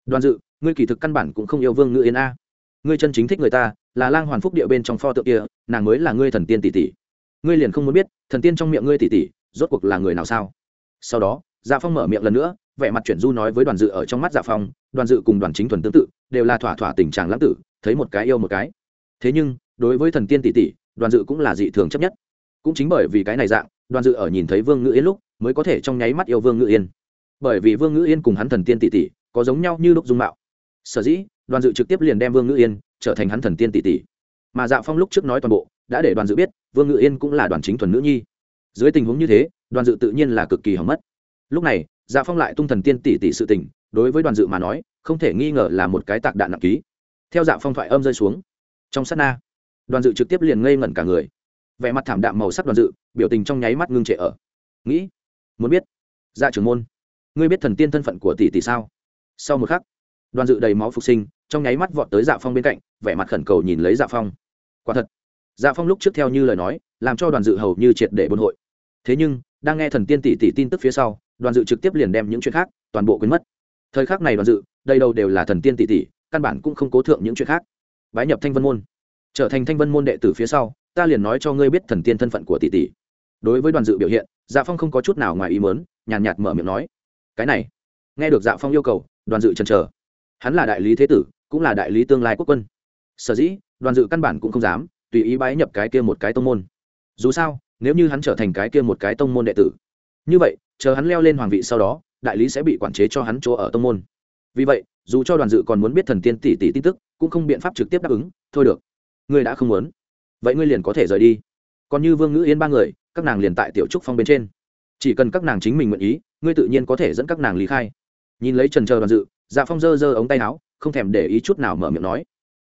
Speaker 1: đoàn dự, ngươi kỳ thực căn bản cũng không yêu vương ngự yên a. Ngươi chân chính thích người ta, là lang hoàn phúc địa bên trong pho tượng kia, nàng mới là ngươi thần tiên tỷ tỷ. Ngươi liền không muốn biết, thần tiên trong miệng ngươi tỷ tỷ, rốt cuộc là người nào sao? Sau đó dạ phong mở miệng lần nữa, vẻ mặt chuyển du nói với đoàn dự ở trong mắt dạ phong, đoàn dự cùng đoàn chính thuần tương tự, đều là thỏa thỏa tình trạng lãng tử, thấy một cái yêu một cái. Thế nhưng, đối với thần tiên tỷ tỷ, đoàn dự cũng là dị thường chấp nhất. Cũng chính bởi vì cái này dạng, đoàn dự ở nhìn thấy vương ngữ yên lúc, mới có thể trong nháy mắt yêu vương ngữ yên. Bởi vì vương ngữ yên cùng hắn thần tiên tỷ tỷ có giống nhau như lúc dung mạo. Sở dĩ, đoàn dự trực tiếp liền đem vương ngữ yên trở thành hắn thần tiên tỷ tỷ. Mà dạ phong lúc trước nói toàn bộ, đã để đoàn dự biết, vương ngự yên cũng là đoàn chính thuần nữ nhi. Dưới tình huống như thế, đoàn dự tự nhiên là cực kỳ hỏng mất. Lúc này dạ phong lại tung thần tiên tỷ tỷ sự tình, đối với đoàn dự mà nói, không thể nghi ngờ là một cái tạc đạn nặng ký. Theo dạ phong thoại âm rơi xuống, trong sát na, đoàn dự trực tiếp liền ngây ngẩn cả người. Vẻ mặt thảm đạm màu sắc đoàn dự, biểu tình trong nháy mắt ngưng trệ ở. Nghĩ, muốn biết dạ trưởng môn, ngươi biết thần tiên thân phận của tỷ tỷ sao? Sau một khắc, đoàn dự đầy máu phục sinh, trong nháy mắt vọt tới dạ phong bên cạnh, vẻ mặt khẩn cầu nhìn lấy dạ phong. Quả thật dạ phong lúc trước theo như lời nói, làm cho đoàn dự hầu như triệt để buôn hội. Thế nhưng, đang nghe thần tiên tỷ tỷ tin tức phía sau, đoàn dự trực tiếp liền đem những chuyện khác, toàn bộ quên mất. Thời khắc này đoàn dự, đây đâu đều là thần tiên tỷ tỷ, căn bản cũng không cố thượng những chuyện khác. Bái nhập thanh vân môn. Trở thành thanh vân môn đệ tử phía sau, ta liền nói cho ngươi biết thần tiên thân phận của tỷ tỷ. Đối với đoàn dự biểu hiện dạ phong không có chút nào ngoài ý mớn nhàn nhạt mở miệng nói, cái này. Nghe được dạ phong yêu cầu đoàn dự chần chờ hắn là đại lý thế tử, cũng là đại lý tương lai quốc quân. Sở dĩ, đoàn dự căn bản cũng không dám, tùy ý bái nhập cái kia một cái tông môn. Dù sao, nếu như hắn trở thành cái kia một cái tông môn đệ tử, như vậy, chờ hắn leo lên hoàng vị sau đó, đại lý sẽ bị quản chế cho hắn chỗ ở tông môn. Vì vậy, dù cho đoàn dự còn muốn biết thần tiên tỷ tỷ tin tức, cũng không biện pháp trực tiếp đáp ứng, thôi được. Ngươi đã không muốn. Vậy ngươi liền có thể rời đi. Còn như vương ngữ yên ba người, các nàng liền tại tiểu trúc phong bên trên. Chỉ cần các nàng chính mình nguyện ý, ngươi tự nhiên có thể dẫn các nàng lý khai nhìn lấy trần chờ đoàn dự dạ phong giơ giơ ống tay áo, không thèm để ý chút nào mở miệng nói.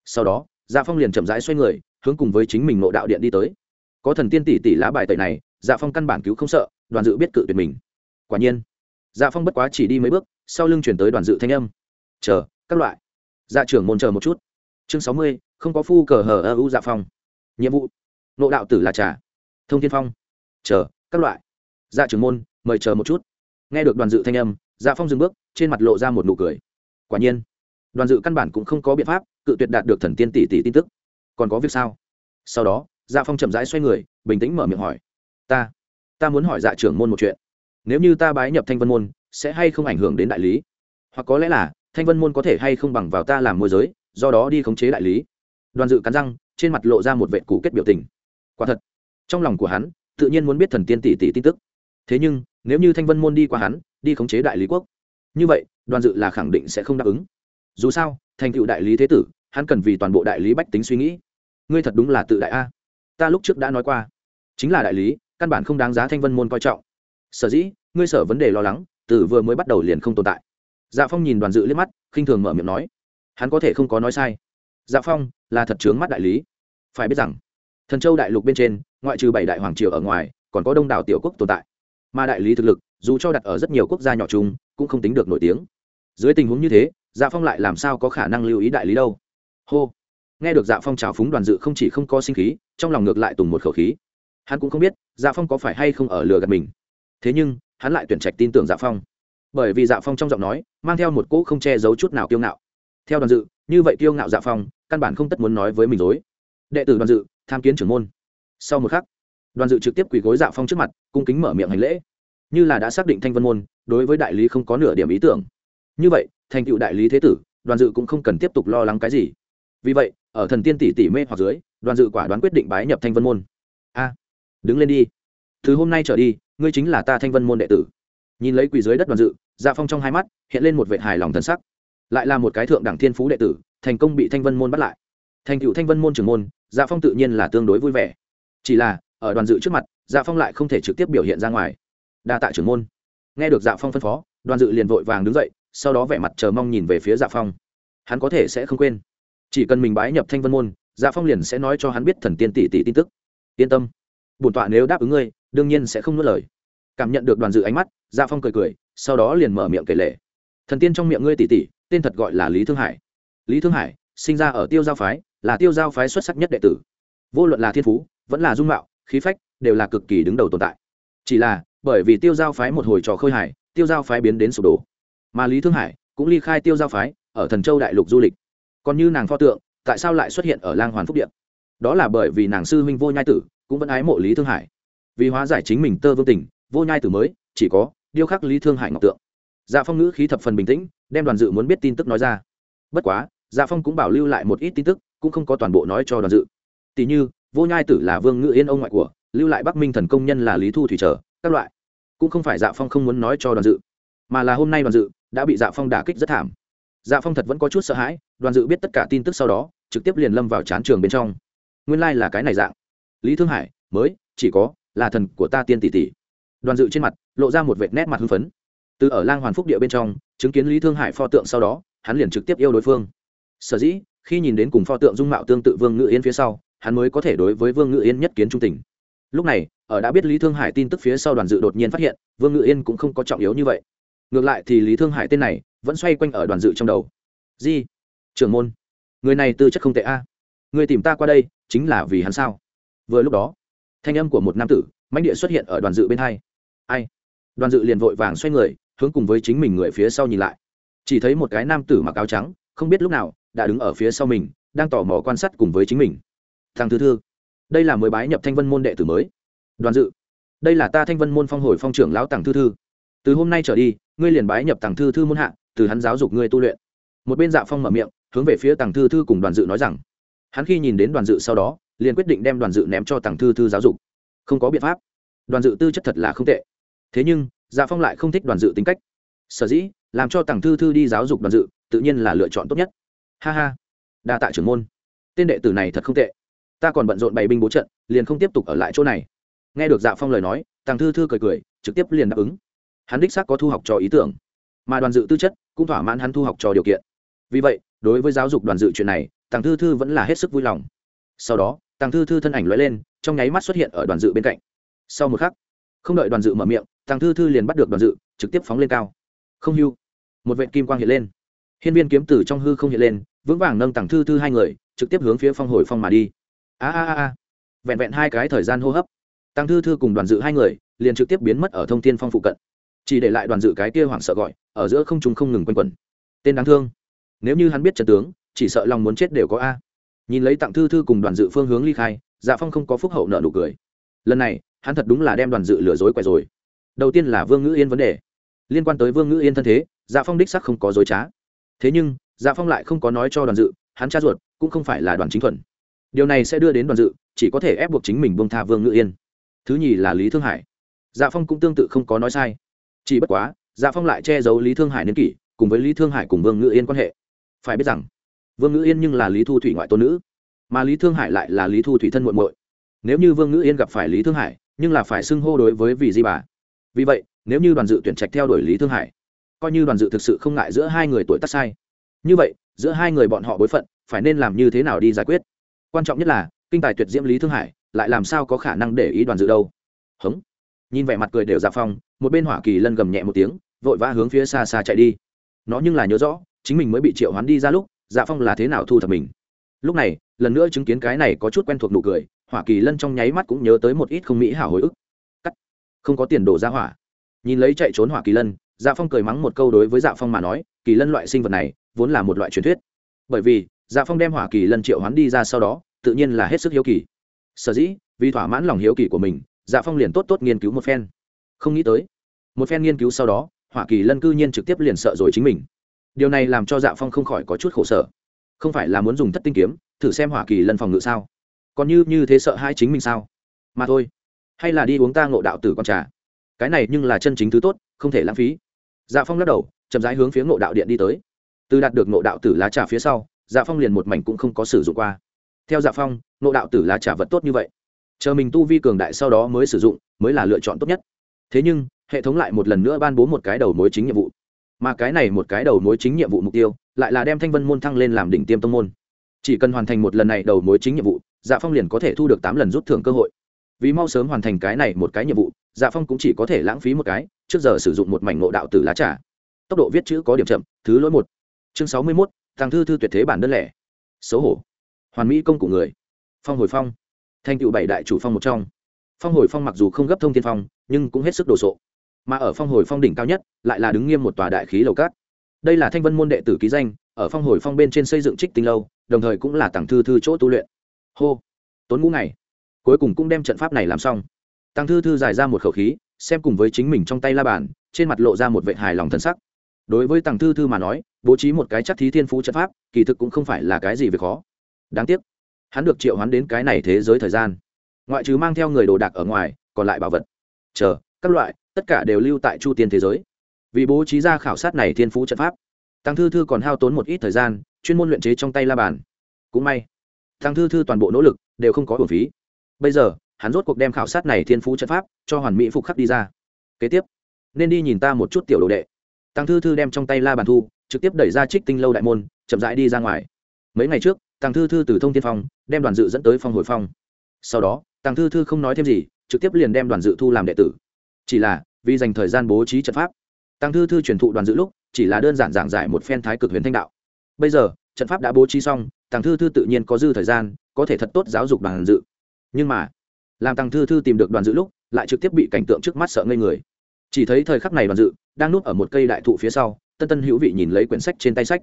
Speaker 1: Sau đó dạ phong liền chậm rãi xoay người, hướng cùng với chính mình nộ đạo điện đi tới. Có thần tiên tỷ tỷ lá bài tẩy này dạ phong căn bản cứu không sợ, đoàn dự biết cự tuyệt mình. Quả nhiên dạ phong bất quá chỉ đi mấy bước, sau lưng chuyển tới đoàn dự thanh âm. Chờ, các loại. Dạ trưởng môn chờ một chút. Chương sáu mươi, không có phu cờ hờ ơ u dạ phong. Nhiệm vụ. Nộ đạo tử là trà. Thông thiên phong. Chờ, các loại. Dạ trưởng môn, mời chờ một chút. Nghe được đoàn dự thanh âm dạ phong dừng bước trên mặt lộ ra một nụ cười. Quả nhiên, đoàn dự căn bản cũng không có biện pháp cự tuyệt đạt được thần tiên tỷ tỷ tin tức. Còn có việc sao? Sau đó dạ phong chậm rãi xoay người, bình tĩnh mở miệng hỏi. Ta ta muốn hỏi dạ trưởng môn một chuyện. Nếu như ta bái nhập thanh vân môn, sẽ hay không ảnh hưởng đến đại lý? Hoặc có lẽ là, thanh vân môn có thể hay không bằng vào ta làm môi giới, do đó đi khống chế đại lý. Đoàn dự cắn răng, trên mặt lộ ra một vệ cũ kết biểu tình. Quả thật, trong lòng của hắn, tự nhiên muốn biết thần tiên tỷ tỷ tin tức. Thế nhưng, nếu như thanh vân môn đi qua hắn, đi khống chế đại lý quốc như vậy, đoàn dự là khẳng định sẽ không đáp ứng. Dù sao, thành Cựu đại lý thế tử, hắn cần vì toàn bộ đại lý bách tính suy nghĩ. Ngươi thật đúng là tự đại a. Ta lúc trước đã nói qua. Chính là đại lý, căn bản không đáng giá thanh vân môn coi trọng. Sở dĩ, ngươi sở vấn đề lo lắng, từ vừa mới bắt đầu liền không tồn tại. Dạ phong nhìn đoàn dự liếc mắt, khinh thường mở miệng nói. Hắn có thể không có nói sai. Dạ phong, là thật chướng mắt đại lý. Phải biết rằng, thần châu đại lục bên trên, ngoại trừ bảy đại hoàng triều ở ngoài, còn có đông đảo tiểu quốc tồn tại. Mà đại lý thực lực, dù cho đặt ở rất nhiều quốc gia nhỏ chung cũng không tính được nổi tiếng. Dưới tình huống như thế dạ phong lại làm sao có khả năng lưu ý đại lý đâu? Hô. Nghe được dạ phong trào phúng đoàn dự không chỉ không có sinh khí, trong lòng ngược lại tùng một khẩu khí. Hắn cũng không biết dạ phong có phải hay không ở lừa gạt mình. Thế nhưng, hắn lại tuyển trạch tin tưởng dạ phong. Bởi vì dạ phong trong giọng nói mang theo một cỗ không che giấu chút nào kiêu ngạo. Theo đoàn dự, như vậy kiêu ngạo dạ phong, căn bản không tất muốn nói với mình dối. Đệ tử đoàn dự, tham kiến trưởng môn. Sau một khắc, đoàn dự trực tiếp quỳ gối dạ phong trước mặt, cung kính mở miệng hành lễ. Như là đã xác định thanh vân môn đối với đại lý không có nửa điểm ý tưởng. Như vậy, thành tựu đại lý thế tử, đoàn dự cũng không cần tiếp tục lo lắng cái gì. Vì vậy, ở thần tiên tỷ tỷ mê hoặc dưới, đoàn dự quả đoán quyết định bái nhập thanh vân môn. A, đứng lên đi. Từ hôm nay trở đi, ngươi chính là ta thanh vân môn đệ tử. Nhìn lấy quỳ dưới đất đoàn dự dạ phong trong hai mắt hiện lên một vệ hài lòng thần sắc. Lại là một cái thượng đẳng thiên phú đệ tử, thành công bị thanh vân môn bắt lại. Thành cựu thanh vân môn trưởng môn dạ phong tự nhiên là tương đối vui vẻ. Chỉ là, ở đoàn dự trước mặt dạ phong lại không thể trực tiếp biểu hiện ra ngoài. Đa tạ trưởng môn nghe được dạ phong phân phó, đoàn dự liền vội vàng đứng dậy, sau đó vẻ mặt chờ mong nhìn về phía dạ phong. Hắn có thể sẽ không quên. Chỉ cần mình bái nhập thanh vân môn dạ phong liền sẽ nói cho hắn biết thần tiên tỷ tỷ tin tức. Yên tâm. Bổn tọa nếu đáp ứng ngươi, đương nhiên sẽ không nuốt lời. Cảm nhận được đoàn dự ánh mắt dạ phong cười cười, sau đó liền mở miệng kể lệ thần tiên trong miệng ngươi tỷ tỷ, tên thật gọi là lý thương hải. Lý thương hải, sinh ra ở tiêu giao phái, là tiêu giao phái xuất sắc nhất đệ tử. Vô luận là thiên phú, vẫn là dung mạo, khí phách, đều là cực kỳ đứng đầu tồn tại. Chỉ là bởi vì tiêu giao phái một hồi trò khơi hải, tiêu giao phái biến đến sụp đổ. Mà lý thương hải cũng ly khai tiêu giao phái ở thần châu đại lục du lịch. Còn như nàng pho tượng, tại sao lại xuất hiện ở lang hoàn phúc điện? Đó là bởi vì nàng sư huynh vô nhai tử cũng vẫn ái mộ lý thương hải. Vì hóa giải chính mình tơ vương tình, vô nhai tử mới chỉ có điêu khắc lý thương hải ngọc tượng. Dạ phong ngữ khí thập phần bình tĩnh, đem đoàn dự muốn biết tin tức nói ra. Bất quá dạ phong cũng bảo lưu lại một ít tin tức, cũng không có toàn bộ nói cho đoàn dự. Tỷ như, vô nhai tử là vương ngữ yên ông ngoại của, lưu lại bắc minh thần công nhân là lý thu thủy trở các loại. Cũng không phải dạ phong không muốn nói cho đoàn dự, mà là hôm nay đoàn dự đã bị dạ phong đả kích rất thảm. Dạ phong thật vẫn có chút sợ hãi, đoàn dự biết tất cả tin tức sau đó, trực tiếp liền lâm vào chán trường bên trong. Nguyên lai、like、là cái này dạng. Lý thương hải, mới, chỉ có là thần của ta tiên tỷ tỷ. Đoàn dự trên mặt lộ ra một vệt nét mặt hưng phấn. Từ ở lang hoàn phúc địa bên trong, chứng kiến lý thương hải pho tượng sau đó, hắn liền trực tiếp yêu đối phương. Sở dĩ, khi nhìn đến cùng pho tượng dung mạo tương tự vương ngự yên phía sau, hắn mới có thể đối với vương ngự yên nhất kiến trung tình. Lúc này ở đã biết lý thương hải tin tức phía sau đoàn dự đột nhiên phát hiện, vương ngự yên cũng không có trọng yếu như vậy. Ngược lại thì lý thương hải tên này vẫn xoay quanh ở đoàn dự trong đầu. Di, trưởng môn, người này tư chất không tệ a. Người tìm ta qua đây chính là vì hắn sao? Vừa lúc đó, thanh âm của một nam tử, mãnh địa xuất hiện ở đoàn dự bên hai. Ai? Đoàn dự liền vội vàng xoay người, hướng cùng với chính mình người phía sau nhìn lại. Chỉ thấy một cái nam tử mặc áo trắng, không biết lúc nào đã đứng ở phía sau mình, đang tò mò quan sát cùng với chính mình. Thằng thư thư, đây là mới bái nhập thanh vân môn đệ tử mới đoàn dự. Đây là ta thanh vân môn phong hồi phong trưởng lão tàng thư thư. Từ hôm nay trở đi, ngươi liền bái nhập tàng thư thư môn hạ, từ hắn giáo dục ngươi tu luyện. Một bên dạ phong mở miệng, hướng về phía tàng thư thư cùng đoàn dự nói rằng, hắn khi nhìn đến đoàn dự sau đó, liền quyết định đem đoàn dự ném cho tàng thư thư giáo dục. Không có biện pháp. Đoàn dự tư chất thật là không tệ. Thế nhưng dạ phong lại không thích đoàn dự tính cách. Sở dĩ, làm cho tàng thư thư đi giáo dục đoàn dự, tự nhiên là lựa chọn tốt nhất. Ha ha. Đa tạ trưởng môn. Tên đệ tử này thật không tệ. Ta còn bận rộn bày binh bố trận, liền không tiếp tục ở lại chỗ này nghe được dạ phong lời nói tàng thư thư cười cười, trực tiếp liền đáp ứng. Hắn đích xác có thu học trò ý tưởng, mà đoàn dự tư chất cũng thỏa mãn hắn thu học trò điều kiện. Vì vậy, đối với giáo dục đoàn dự chuyện này tàng thư thư vẫn là hết sức vui lòng. Sau đó tàng thư thư thân ảnh l lên, trong nháy mắt xuất hiện ở đoàn dự bên cạnh. Sau một khắc, không đợi đoàn dự mở miệng tàng thư thư liền bắt được đoàn dự, trực tiếp phóng lên cao. Không hưu. Một vệ kim quang hiện lên. Hiên viên kiếm tử trong hư không hiện lên, vững vàng nâng tàng thư thư hai người, trực tiếp hướng phía phong hồi phong mà đi. A a a. Vẹn vẹn hai cái thời gian hô hấp tăng thư thư cùng đoàn dự hai người, liền trực tiếp biến mất ở thông tin phong phụ cận. Chỉ để lại đoàn dự cái kia hoảng sợ gọi, ở giữa không trung không ngừng quanh quẩn. Tên đáng thương. Nếu như hắn biết trận tướng, chỉ sợ lòng muốn chết đều có a. Nhìn lấy tặng thư thư cùng đoàn dự phương hướng ly khai dạ phong không có phúc hậu nợ nụ cười. Lần này, hắn thật đúng là đem đoàn dự lừa dối quẻ rồi. Đầu tiên là vương ngữ yên vấn đề. Liên quan tới vương ngữ yên thân thế dạ phong đích sắc không có dối trá. Thế nhưng dạ phong lại không có nói cho đoàn dự, hắn cha ruột cũng không phải là đoàn chính thuần. Điều này sẽ đưa đến đoàn dự chỉ có thể ép buộc chính mình bông tha vương ngữ yên thứ nhì là lý thương hải dạ phong cũng tương tự không có nói sai chỉ bất quá dạ phong lại che giấu lý thương hải niên kỷ cùng với lý thương hải cùng vương ngữ yên quan hệ phải biết rằng vương ngữ yên nhưng là lý thu thủy ngoại tôn nữ mà lý thương hải lại là lý thu thủy thân muộn muội nếu như vương ngữ yên gặp phải lý thương hải nhưng là phải xưng hô đối với vì di bà vì vậy nếu như đoàn dự tuyển trạch theo đuổi lý thương hải coi như đoàn dự thực sự không ngại giữa hai người tuổi tác sai như vậy giữa hai người bọn họ bối phận phải nên làm như thế nào đi giải quyết quan trọng nhất là kinh tài tuyệt diễm lý thương hải lại làm sao có khả năng để ý đoàn dự đâu? Hống. Nhìn vẻ mặt cười đều dạ phong, một bên hỏa kỳ lân gầm nhẹ một tiếng, vội vã hướng phía xa xa chạy đi. Nó nhưng là nhớ rõ, chính mình mới bị triệu hoán đi ra lúc dạ phong là thế nào thu thập mình. Lúc này, lần nữa chứng kiến cái này có chút quen thuộc nụ cười, hỏa kỳ lân trong nháy mắt cũng nhớ tới một ít không mỹ hảo hồi ức. Cắt. Không có tiền đổ ra hỏa. Nhìn lấy chạy trốn hỏa kỳ lân dạ phong cười mắng một câu đối với dạ phong mà nói, kỳ lân loại sinh vật này, vốn là một loại truyền thuyết. Bởi vì dạ phong đem hỏa kỳ lân triệu hoán đi ra sau đó, tự nhiên là hết sức hiếu kỳ sở dĩ, vì thỏa mãn lòng hiếu kỳ của mình dạ phong liền tốt tốt nghiên cứu một phen. Không nghĩ tới, một phen nghiên cứu sau đó, hỏa kỳ lân cư nhiên trực tiếp liền sợ rồi chính mình. Điều này làm cho dạ phong không khỏi có chút khổ sở. Không phải là muốn dùng thất tinh kiếm, thử xem hỏa kỳ lân phòng ngự sao? Còn như như thế sợ hai chính mình sao? Mà thôi, hay là đi uống ta ngộ đạo tử con trà. Cái này nhưng là chân chính thứ tốt, không thể lãng phí. Dạ phong lắc đầu, chậm rãi hướng phía ngộ đạo điện đi tới. Từ đạt được ngộ đạo tử lá trà phía sau dạ phong liền một mảnh cũng không có sử dụng qua theo dạ phong, ngộ đạo tử lá trà vật tốt như vậy. Chờ mình tu vi cường đại sau đó mới sử dụng, mới là lựa chọn tốt nhất. Thế nhưng, hệ thống lại một lần nữa ban bố một cái đầu mối chính nhiệm vụ. Mà cái này một cái đầu mối chính nhiệm vụ mục tiêu, lại là đem thanh vân môn thăng lên làm đỉnh tiêm tông môn. Chỉ cần hoàn thành một lần này đầu mối chính nhiệm vụ dạ phong liền có thể thu được tám lần rút thưởng cơ hội. Vì mau sớm hoàn thành cái này một cái nhiệm vụ dạ phong cũng chỉ có thể lãng phí một cái, trước giờ sử dụng một mảnh ngộ đạo tử lá trà. Tốc độ viết chữ có điểm chậm, thứ lỗi một. Chương sáu mươi mốt, thằng thư thư tuyệt thế bản đơn lẻ. Xấu hổ hoàn mỹ công của người. Phong hồi phong. Thành tựu bảy đại chủ phong một trong. Phong hồi phong mặc dù không gấp thông tiên phong, nhưng cũng hết sức đồ sộ. Mà ở phong hồi phong đỉnh cao nhất, lại là đứng nghiêm một tòa đại khí lầu cát. Đây là thanh vân môn đệ tử ký danh, ở phong hồi phong bên trên xây dựng trích tinh lâu, đồng thời cũng là tặng thư thư chỗ tu luyện. Hô. Tốn ngũ ngày. Cuối cùng cũng đem trận pháp này làm xong. Tăng thư thư dài ra một khẩu khí, xem cùng với chính mình trong tay la bàn, trên mặt lộ ra một vệ hài lòng thân sắc. Đối với tăng thư thư mà nói, bố trí một cái chắc thí thiên phú trận pháp, kỳ thực cũng không phải là cái gì việc khó đáng tiếc, hắn được triệu hoán đến cái này thế giới thời gian. Ngoại trừ mang theo người đồ đạc ở ngoài, còn lại bảo vật. Chờ, các loại, tất cả đều lưu tại chu tiên thế giới. Vì bố trí ra khảo sát này thiên phú trận pháp, tăng thư thư còn hao tốn một ít thời gian, chuyên môn luyện chế trong tay la bàn. Cũng may, tăng thư thư toàn bộ nỗ lực đều không có hưởng phí. Bây giờ, hắn rốt cuộc đem khảo sát này thiên phú trận pháp cho hoàn mỹ phục khắc đi ra. Kế tiếp, nên đi nhìn ta một chút tiểu đồ đệ. Tăng thư thư đem trong tay la bàn thu, trực tiếp đẩy ra trích tinh lâu đại môn, chậm rãi đi ra ngoài. Mấy ngày trước Tàng thư thư từ thông tiên phong, đem đoàn dự dẫn tới phong hồi phong. Sau đó, Tàng thư thư không nói thêm gì, trực tiếp liền đem đoàn dự thu làm đệ tử. Chỉ là, vì dành thời gian bố trí trận pháp, Tàng thư thư truyền thụ đoàn dự lúc, chỉ là đơn giản giảng giải một phen thái cực huyền thanh đạo. Bây giờ, trận pháp đã bố trí xong, Tàng thư thư tự nhiên có dư thời gian, có thể thật tốt giáo dục đoàn dự. Nhưng mà, làm Tàng thư thư tìm được đoàn dự lúc, lại trực tiếp bị cảnh tượng trước mắt sợ ngây người. Chỉ thấy thời khắc này đoàn dự đang núp ở một cây đại thụ phía sau, tân tân hữu vị nhìn lấy quyển sách trên tay sách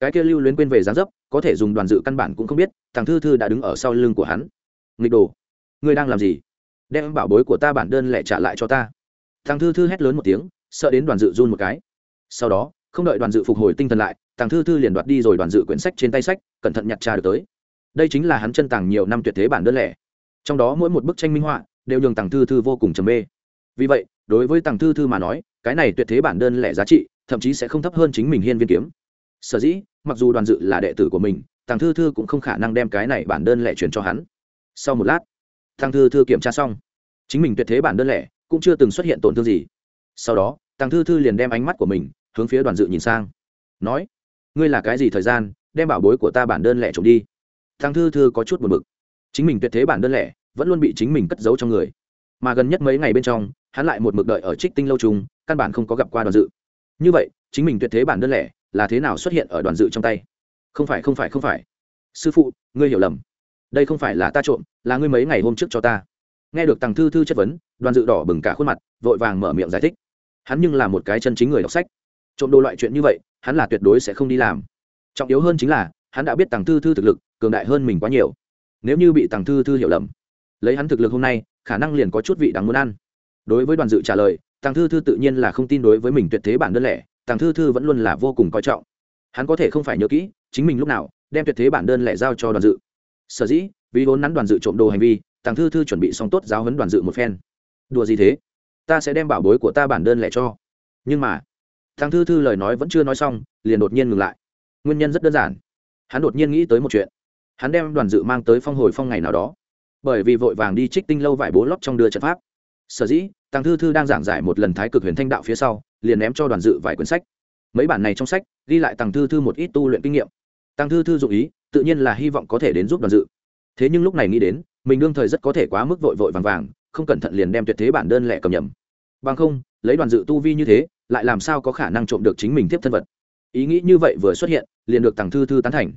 Speaker 1: cái kia lưu luyến quên về giá dấp, có thể dùng đoàn dự căn bản cũng không biết, thằng thư thư đã đứng ở sau lưng của hắn. Nghịch đồ, ngươi đang làm gì? Đem bảo bối của ta bản đơn lẻ trả lại cho ta. Thằng thư thư hét lớn một tiếng, sợ đến đoàn dự run một cái. Sau đó, không đợi đoàn dự phục hồi tinh thần lại, thằng thư thư liền đoạt đi rồi đoàn dự quyển sách trên tay sách, cẩn thận nhặt trà được tới. Đây chính là hắn chân tàng nhiều năm tuyệt thế bản đơn lẻ. Trong đó mỗi một bức tranh minh họa, đều nhường tàng thư thư vô cùng trầm mê. Vì vậy, đối với tàng thư thư mà nói, cái này tuyệt thế bản đơn lẻ giá trị, thậm chí sẽ không thấp hơn chính mình hiên viên kiếm sở dĩ, mặc dù đoàn dự là đệ tử của mình, tàng thư thư cũng không khả năng đem cái này bản đơn lẻ truyền cho hắn. Sau một lát, tàng thư thư kiểm tra xong. Chính mình tuyệt thế bản đơn lẻ, cũng chưa từng xuất hiện tổn thương gì. Sau đó, tàng thư thư liền đem ánh mắt của mình hướng phía đoàn dự nhìn sang. Nói, ngươi là cái gì thời gian, đem bảo bối của ta bản đơn lẻ trộm đi? Tàng thư thư có chút buồn bực. Chính mình tuyệt thế bản đơn lẻ, vẫn luôn bị chính mình cất giấu trong người. Mà gần nhất mấy ngày bên trong, hắn lại một mực đợi ở trích tinh lâu trùng căn bản không có gặp qua đoàn dự. Như vậy, chính mình tuyệt thế bản đơn lẻ là thế nào xuất hiện ở đoàn dự trong tay? Không phải không phải không phải. Sư phụ, ngươi hiểu lầm. Đây không phải là ta trộm, là ngươi mấy ngày hôm trước cho ta. Nghe được tàng thư thư chất vấn, đoàn dự đỏ bừng cả khuôn mặt, vội vàng mở miệng giải thích. Hắn nhưng là một cái chân chính người đọc sách. Trộm đồ loại chuyện như vậy, hắn là tuyệt đối sẽ không đi làm. Trọng yếu hơn chính là, hắn đã biết tàng thư thư thực lực, cường đại hơn mình quá nhiều. Nếu như bị tàng thư thư hiểu lầm, lấy hắn thực lực hôm nay, khả năng liền có chút vị đáng muốn ăn. Đối với đoàn dự trả lời tàng thư thư tự nhiên là không tin đối với mình tuyệt thế bản đơn lẻ tàng thư thư vẫn luôn là vô cùng coi trọng. Hắn có thể không phải nhớ kỹ chính mình lúc nào đem tuyệt thế bản đơn lẻ giao cho đoàn dự. Sở dĩ, vì vốn nắn đoàn dự trộm đồ hành vi, tàng thư thư chuẩn bị xong tốt giáo huấn đoàn dự một phen. Đùa gì thế? Ta sẽ đem bảo bối của ta bản đơn lẻ cho. Nhưng mà, tàng thư thư lời nói vẫn chưa nói xong, liền đột nhiên ngừng lại. Nguyên nhân rất đơn giản. Hắn đột nhiên nghĩ tới một chuyện. Hắn đem đoàn dự mang tới phong hồi phong ngày nào đó. Bởi vì vội vàng đi trích tinh lâu vải bố lót trong đưa trận pháp. Sở dĩ, tàng thư thư đang giảng giải một lần thái cực huyền thanh đạo phía sau liền ném cho đoàn dự vài quyển sách. Mấy bản này trong sách, ghi lại tàng thư thư một ít tu luyện kinh nghiệm. Tàng thư thư dụ ý, tự nhiên là hy vọng có thể đến giúp đoàn dự. Thế nhưng lúc này nghĩ đến, mình đương thời rất có thể quá mức vội vội vàng vàng, không cẩn thận liền đem tuyệt thế bản đơn lẻ cầm nhầm. Bằng không, lấy đoàn dự tu vi như thế, lại làm sao có khả năng trộm được chính mình tiếp thân vật. Ý nghĩ như vậy vừa xuất hiện, liền được tàng thư thư tán thành.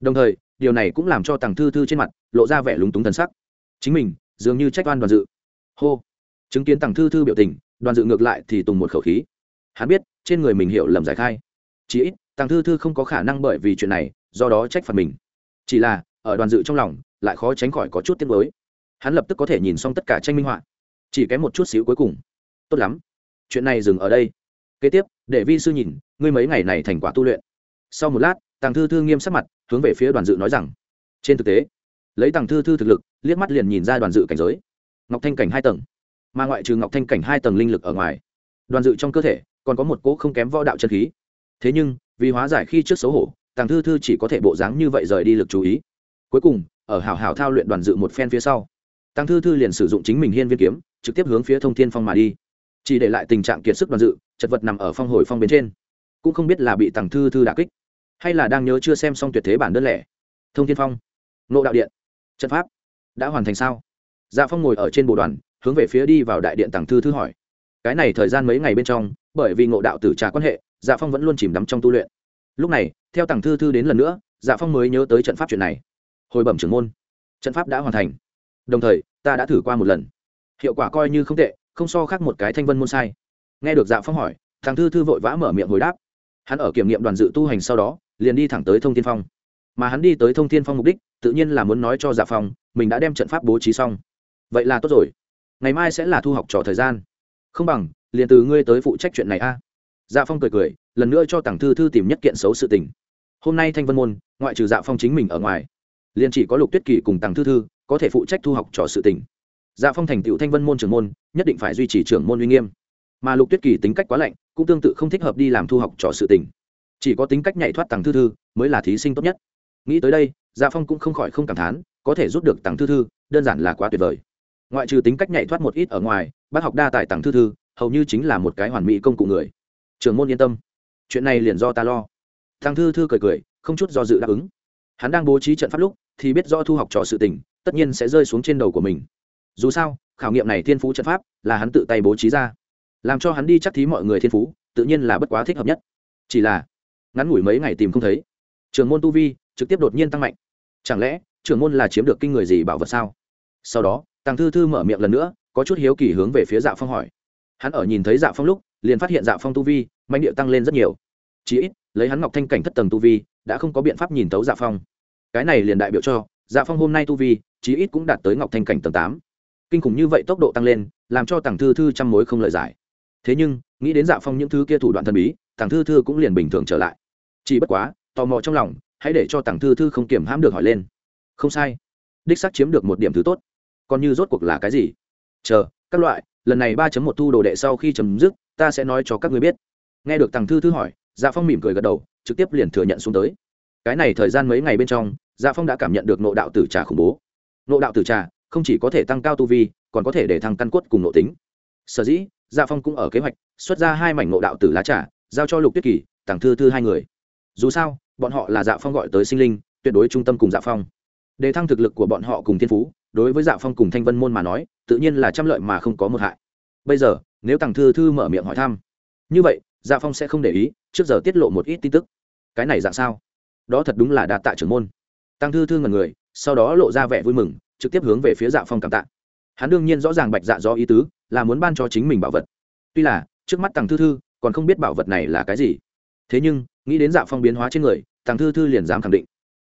Speaker 1: Đồng thời, điều này cũng làm cho tàng thư thư trên mặt lộ ra vẻ lúng túng thần sắc. Chính mình, dường như trách oan đoàn dự. Hô. Chứng kiến tàng thư thư biểu tình, đoàn dự ngược lại thì tùng một khẩu khí hắn biết, trên người mình hiểu lầm giải khai. Chỉ ít, tàng thư thư không có khả năng bởi vì chuyện này, do đó trách phạt mình. Chỉ là, ở đoàn dự trong lòng, lại khó tránh khỏi có chút tiếc mới hắn lập tức có thể nhìn xong tất cả tranh minh họa. Chỉ kém một chút xíu cuối cùng. Tốt lắm. Chuyện này dừng ở đây. Kế tiếp, để vi sư nhìn, ngươi mấy ngày này thành quả tu luyện. Sau một lát, tàng thư thư nghiêm sắc mặt, hướng về phía đoàn dự nói rằng, trên thực tế, lấy tàng thư thư thực lực, liếc mắt liền nhìn ra đoàn dự cảnh giới. Ngọc thanh cảnh hai tầng, mà ngoại trừ ngọc thanh cảnh hai tầng linh lực ở ngoài, đoàn dự trong cơ thể còn có một cỗ không kém võ đạo chân khí. Thế nhưng, vì hóa giải khi trước xấu hổ, tàng thư thư chỉ có thể bộ dáng như vậy rời đi lực chú ý. Cuối cùng, ở hảo hảo thao luyện đoàn dự một phen phía sau, tàng thư thư liền sử dụng chính mình hiên viên kiếm, trực tiếp hướng phía thông thiên phong mà đi. Chỉ để lại tình trạng kiệt sức đoàn dự, chật vật nằm ở phong hồi phong bên trên. Cũng không biết là bị tàng thư thư đà kích, hay là đang nhớ chưa xem xong tuyệt thế bản đơn lẻ. Thông thiên phong nộ đạo điện, trận pháp, đã hoàn thành sao? Dạ phong ngồi ở trên bộ đoàn, hướng về phía đi vào đại điện tàng thư thư hỏi. Cái này thời gian mấy ngày bên trong bởi vì ngộ đạo tử trà quan hệ dạ phong vẫn luôn chìm đắm trong tu luyện. Lúc này, theo tàng thư thư đến lần nữa dạ phong mới nhớ tới trận pháp chuyện này. Hồi bẩm trưởng môn, trận pháp đã hoàn thành. Đồng thời, ta đã thử qua một lần. Hiệu quả coi như không tệ, không so khác một cái thanh vân môn sai. Nghe được dạ phong hỏi thằng thư thư vội vã mở miệng hồi đáp. Hắn ở kiểm nghiệm đoàn dự tu hành sau đó, liền đi thẳng tới thông thiên phong. Mà hắn đi tới thông thiên phong mục đích, tự nhiên là muốn nói cho dạ phong, mình đã đem trận pháp bố trí xong. Vậy là tốt rồi. Ngày mai sẽ là thu học trò thời gian. Không bằng liền từ ngươi tới phụ trách chuyện này a. Dạ phong cười cười, lần nữa cho tặng thư thư tìm nhất kiện xấu sự tình. Hôm nay thanh vân môn, ngoại trừ dạ phong chính mình ở ngoài, liền chỉ có lục tuyết kỳ cùng tặng thư thư có thể phụ trách thu học trò sự tình. Dạ phong thành tựu thanh vân môn trưởng môn, nhất định phải duy trì trưởng môn uy nghiêm. Mà lục tuyết kỳ tính cách quá lạnh, cũng tương tự không thích hợp đi làm thu học trò sự tình. Chỉ có tính cách nhạy thoát tặng thư thư mới là thí sinh tốt nhất. Nghĩ tới đây dạ phong cũng không khỏi không cảm thán, có thể giúp được tặng thư thư, đơn giản là quá tuyệt vời. Ngoại trừ tính cách nhạy thoát một ít ở ngoài, bác học đa tài tặng thư thư hầu như chính là một cái hoàn mỹ công cụ người. Trường môn yên tâm. Chuyện này liền do ta lo. Thằng thư thư cười cười, không chút do dự đáp ứng. Hắn đang bố trí trận pháp lúc, thì biết do thu học trò sự tình, tất nhiên sẽ rơi xuống trên đầu của mình. Dù sao, khảo nghiệm này thiên phú trận pháp là hắn tự tay bố trí ra. Làm cho hắn đi chắc thí mọi người thiên phú, tự nhiên là bất quá thích hợp nhất. Chỉ là, ngắn ngủi mấy ngày tìm không thấy. Trường môn tu vi trực tiếp đột nhiên tăng mạnh. Chẳng lẽ, trường môn là chiếm được kinh người gì bảo vật sao? Sau đó tàng thư thư mở miệng lần nữa, có chút hiếu kỳ hướng về phía dạ phong hỏi hắn ở nhìn thấy dạ phong lúc, liền phát hiện dạ phong tu vi mạnh địa tăng lên rất nhiều. Chí ít, lấy hắn ngọc thanh cảnh thất tầng tu vi, đã không có biện pháp nhìn tấu dạ phong. Cái này liền đại biểu cho dạ phong hôm nay tu vi, chí ít cũng đạt tới ngọc thanh cảnh tầng tám. Kinh khủng như vậy tốc độ tăng lên, làm cho tàng thư thư trăm mối không lời giải. Thế nhưng, nghĩ đến dạ phong những thứ kia thủ đoạn thần bí tàng thư thư cũng liền bình thường trở lại. Chỉ bất quá, tò mò trong lòng, hãy để cho tàng thư thư không kiểm hãm được hỏi lên. Không sai. Đích xác chiếm được một điểm thứ tốt. Còn như rốt cuộc là cái gì? Chờ, các loại lần này ba một thu đồ đệ sau khi chấm dứt, ta sẽ nói cho các người biết. Nghe được tàng thư thư hỏi dạ phong mỉm cười gật đầu, trực tiếp liền thừa nhận xuống tới. Cái này thời gian mấy ngày bên trong dạ phong đã cảm nhận được nộ đạo tử trà khủng bố. Nộ đạo tử trà không chỉ có thể tăng cao tu vi, còn có thể để thăng căn cốt cùng nộ tính. Sở dĩ dạ phong cũng ở kế hoạch, xuất ra hai mảnh nộ đạo tử lá trà, giao cho lục tuyết kỳ tàng thư thư hai người. Dù sao, bọn họ là dạ phong gọi tới sinh linh, tuyệt đối trung tâm cùng dạ phong. Để thăng thực lực của bọn họ cùng thiên phú, đối với dạ phong cùng thanh vân môn mà nói tự nhiên là trăm lợi mà không có một hại. Bây giờ, nếu tàng thư thư mở miệng hỏi thăm, như vậy dạ phong sẽ không để ý, trước giờ tiết lộ một ít tin tức. Cái này dạng sao? Đó thật đúng là đạt tạ trưởng môn. Tăng thư thư ngần người, sau đó lộ ra vẻ vui mừng, trực tiếp hướng về phía dạ phong cảm tạ. Hắn đương nhiên rõ ràng bạch dạ do ý tứ, là muốn ban cho chính mình bảo vật. Tuy là, trước mắt tàng thư thư còn không biết bảo vật này là cái gì. Thế nhưng, nghĩ đến dạ phong biến hóa trên người tàng thư thư liền dám khẳng định.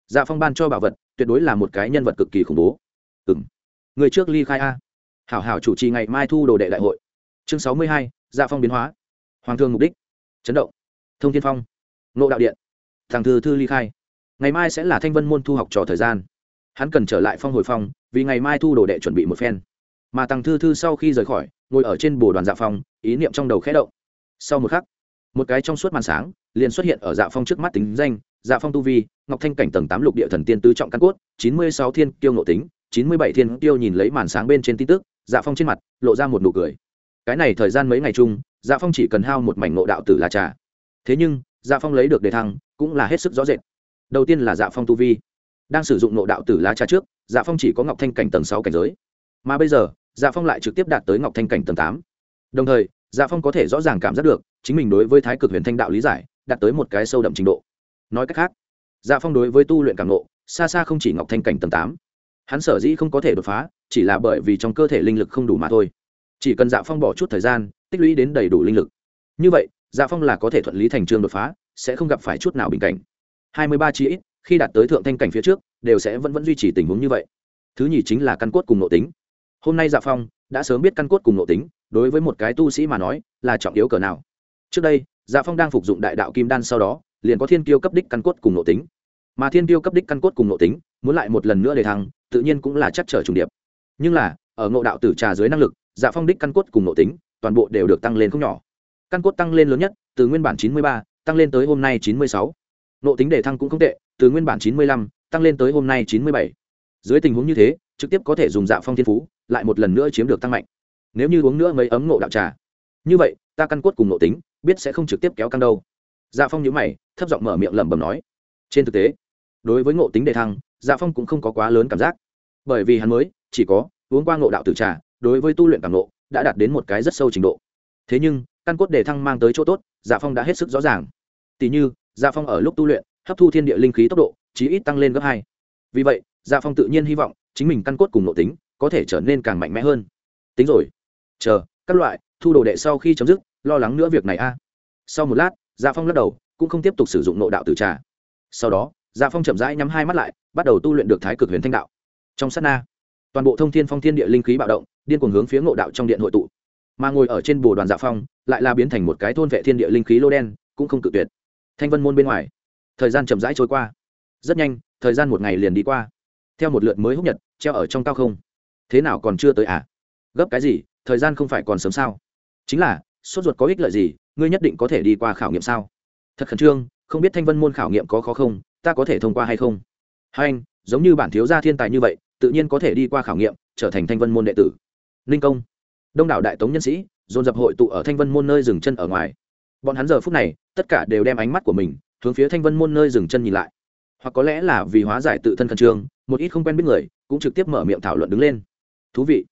Speaker 1: Dạ phong ban cho bảo vật, tuyệt đối là một cái nhân vật cực kỳ khủng bố. Ừ m người trước ly khai a hảo hảo chủ trì ngày mai thu đồ đệ đại hội. Chương sáu mươi hai dạ phong biến hóa. Hoàng thương mục đích. Chấn động. Thông thiên phong. Nộ đạo điện. Thằng thư thư ly khai. Ngày mai sẽ là thanh vân môn thu học trò thời gian. Hắn cần trở lại phong hồi phong, vì ngày mai thu đồ đệ chuẩn bị một phen. Mà tăng thư thư sau khi rời khỏi, ngồi ở trên bồ đoàn dạ phong, ý niệm trong đầu khẽ động. Sau một khắc, một cái trong suốt màn sáng, liền xuất hiện ở dạ phong trước mắt tính danh dạ phong tu vi, ngọc thanh cảnh tầng tám lục địa thần tiên tứ trọng căn cốt, chín mươi sáu thiên tiêu nộ tính, chín mươi bảy thiên tiêu nhìn lấy màn sáng bên trên tin tức dạ phong trên mặt lộ ra một nụ cười. Cái này thời gian mấy ngày chung dạ phong chỉ cần hao một mảnh nộ đạo tử là trà. Thế nhưng dạ phong lấy được đề thăng, cũng là hết sức rõ rệt. Đầu tiên là dạ phong tu vi. Đang sử dụng nộ đạo tử lá trà trước dạ phong chỉ có ngọc thanh cảnh tầng sáu cảnh giới. Mà bây giờ dạ phong lại trực tiếp đạt tới ngọc thanh cảnh tầng tám. Đồng thời dạ phong có thể rõ ràng cảm giác được, chính mình đối với thái cực huyền thanh đạo lý giải, đạt tới một cái sâu đậm trình độ. Nói cách khác dạ phong đối với tu luyện cảm nộ xa xa không chỉ ngọc thanh cảnh tầng tám hắn sở dĩ không có thể đột phá, chỉ là bởi vì trong cơ thể linh lực không đủ mà thôi. Chỉ cần dạ phong bỏ chút thời gian, tích lũy đến đầy đủ linh lực. Như vậy dạ phong là có thể thuận lý thành trường đột phá, sẽ không gặp phải chút nào bình cảnh. Hai mươi ba chi ít, khi đạt tới thượng thanh cảnh phía trước, đều sẽ vẫn vẫn duy trì tình huống như vậy. Thứ nhì chính là căn cốt cùng nội tính. Hôm nay dạ phong đã sớm biết căn cốt cùng nội tính, đối với một cái tu sĩ mà nói, là trọng yếu cỡ nào. Trước đây dạ phong đang phục dụng đại đạo kim đan sau đó, liền có thiên tiêu cấp đích căn cốt cùng nội tính. Mà thiên tiêu cấp đích căn cốt cùng nội tính, muốn lại một lần nữa để thăng tự nhiên cũng là chắc trở trùng điệp. Nhưng là, ở ngộ đạo tử trà dưới năng lực dạ phong đích căn cốt cùng nội tính, toàn bộ đều được tăng lên không nhỏ. Căn cốt tăng lên lớn nhất, từ nguyên bản chín mươi ba, tăng lên tới hôm nay chín mươi sáu. Nội tính đề thăng cũng không tệ, từ nguyên bản chín mươi lăm, tăng lên tới hôm nay chín mươi bảy. Dưới tình huống như thế, trực tiếp có thể dùng dạ phong thiên phú, lại một lần nữa chiếm được tăng mạnh. Nếu như uống nữa mấy ấm ngộ đạo trà. Như vậy, ta căn cốt cùng nội tính, biết sẽ không trực tiếp kéo căng đâu. Dạ phong nhữ mày, thấp giọng mở miệng lẩm bẩm nói. Trên thực tế, đối với ngộ tính đề thăng dạ phong cũng không có quá lớn cảm giác bởi vì hắn mới, chỉ có uống qua ngộ đạo tử trà, đối với tu luyện cảm ngộ đã đạt đến một cái rất sâu trình độ. Thế nhưng, căn cốt đề thăng mang tới chỗ tốt dạ phong đã hết sức rõ ràng. Tỉ như dạ phong ở lúc tu luyện, hấp thu thiên địa linh khí tốc độ, chí ít tăng lên gấp hai. Vì vậy dạ phong tự nhiên hy vọng chính mình căn cốt cùng nội tính có thể trở nên càng mạnh mẽ hơn. Tính rồi. Chờ, các loại, thu đồ đệ sau khi chấm dứt, lo lắng nữa việc này a. Sau một lát dạ phong lắc đầu, cũng không tiếp tục sử dụng nộ đạo tử trà. Sau đó dạ phong chậm rãi nhắm hai mắt lại, bắt đầu tu luyện được thái cực huyền thanh đạo trong sát na, toàn bộ thông thiên phong thiên địa linh khí bạo động, điên cuồng hướng phía ngộ đạo trong điện hội tụ. Mà ngồi ở trên bồ đoàn dạ phong, lại là biến thành một cái thôn vệ thiên địa linh khí lô đen, cũng không cự tuyệt. Thanh vân môn bên ngoài, thời gian chậm rãi trôi qua. Rất nhanh, thời gian một ngày liền đi qua. Theo một lượt mới húc nhật, treo ở trong cao không. Thế nào còn chưa tới à? Gấp cái gì, thời gian không phải còn sớm sao? Chính là, sốt ruột có ích lợi gì, ngươi nhất định có thể đi qua khảo nghiệm sao? Thật khẩn trương, không biết thanh vân môn khảo nghiệm có khó không, ta có thể thông qua hay không? Hai anh, giống như bản thiếu gia thiên tài như vậy tự nhiên có thể đi qua khảo nghiệm, trở thành thanh vân môn đệ tử. Ninh công, đông đảo đại tống nhân sĩ, dồn dập hội tụ ở thanh vân môn nơi dừng chân ở ngoài. Bọn hắn giờ phút này, tất cả đều đem ánh mắt của mình hướng phía thanh vân môn nơi dừng chân nhìn lại. Hoặc có lẽ là vì hóa giải tự thân khẩn trương, một ít không quen biết người cũng trực tiếp mở miệng thảo luận đứng lên. Thú vị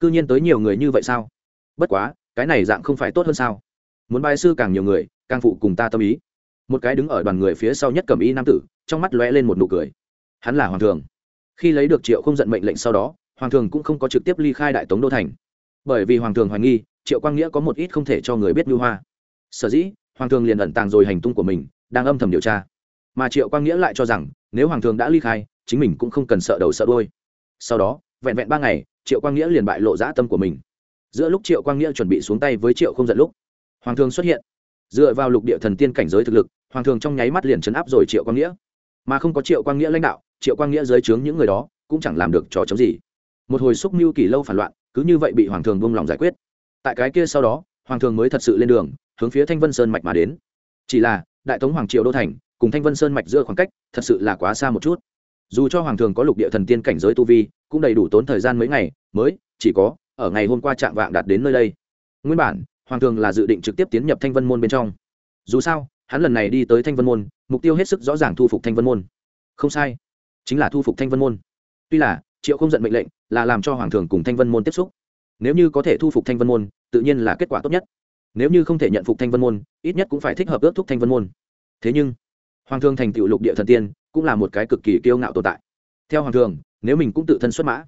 Speaker 1: c ư nhiên tới nhiều người như vậy sao? Bất quá, cái này dạng không phải tốt hơn sao? Muốn bài sư càng nhiều người, càng phụ cùng ta tâm ý. Một cái đứng ở đoàn người phía sau nhất cầm y nam tử, trong mắt lóe lên một nụ cười. Hắn là hoàng thường khi lấy được triệu không giận mệnh lệnh sau đó, hoàng thường cũng không có trực tiếp ly khai đại tống đô thành. Bởi vì hoàng thường hoài nghi, triệu quang nghĩa có một ít không thể cho người biết ngư hoa. Sở dĩ, hoàng thường liền ẩn tàng rồi hành tung của mình, đang âm thầm điều tra. Mà triệu quang nghĩa lại cho rằng, nếu hoàng thường đã ly khai, chính mình cũng không cần sợ đầu sợ đôi sau đó, vẹn vẹn ba ngày, triệu quang nghĩa liền bại lộ dã tâm của mình. Giữa lúc triệu quang nghĩa chuẩn bị xuống tay với triệu không giận lúc, hoàng thường xuất hiện. Dựa vào lục địa thần tiên cảnh giới thực lực, hoàng thường trong nháy mắt liền chấn áp rồi triệu quang nghĩa mà không có triệu quang nghĩa lãnh đạo, triệu quang nghĩa dưới trướng những người đó cũng chẳng làm được trò chống gì. Một hồi xúc mưu kỳ lâu phản loạn, cứ như vậy bị hoàng thường buông lòng giải quyết. Tại cái kia sau đó, hoàng thường mới thật sự lên đường, hướng phía thanh vân sơn mạch mà đến. Chỉ là, đại tống hoàng triệu đô thành, cùng thanh vân sơn mạch giữa khoảng cách, thật sự là quá xa một chút. Dù cho hoàng thường có lục địa thần tiên cảnh giới tu vi, cũng đầy đủ tốn thời gian mấy ngày, mới, chỉ có, ở ngày hôm qua trạng vạng đạt đến nơi đây. Nguyên bản, hoàng thường là dự định trực tiếp tiến nhập thanh vân môn bên trong. Dù sao hắn lần này đi tới thanh vân môn, mục tiêu hết sức rõ ràng thu phục thanh vân môn. Không sai, chính là thu phục thanh vân môn. Tuy là, triệu không giận mệnh lệnh là làm cho hoàng thường cùng thanh vân môn tiếp xúc. Nếu như có thể thu phục thanh vân môn, tự nhiên là kết quả tốt nhất. Nếu như không thể nhận phục thanh vân môn, ít nhất cũng phải thích hợp ước thúc thanh vân môn. Thế nhưng, hoàng thường thành tựu lục địa thần tiên cũng là một cái cực kỳ kiêu ngạo tồn tại. Theo hoàng thường nếu mình cũng tự thân xuất mã,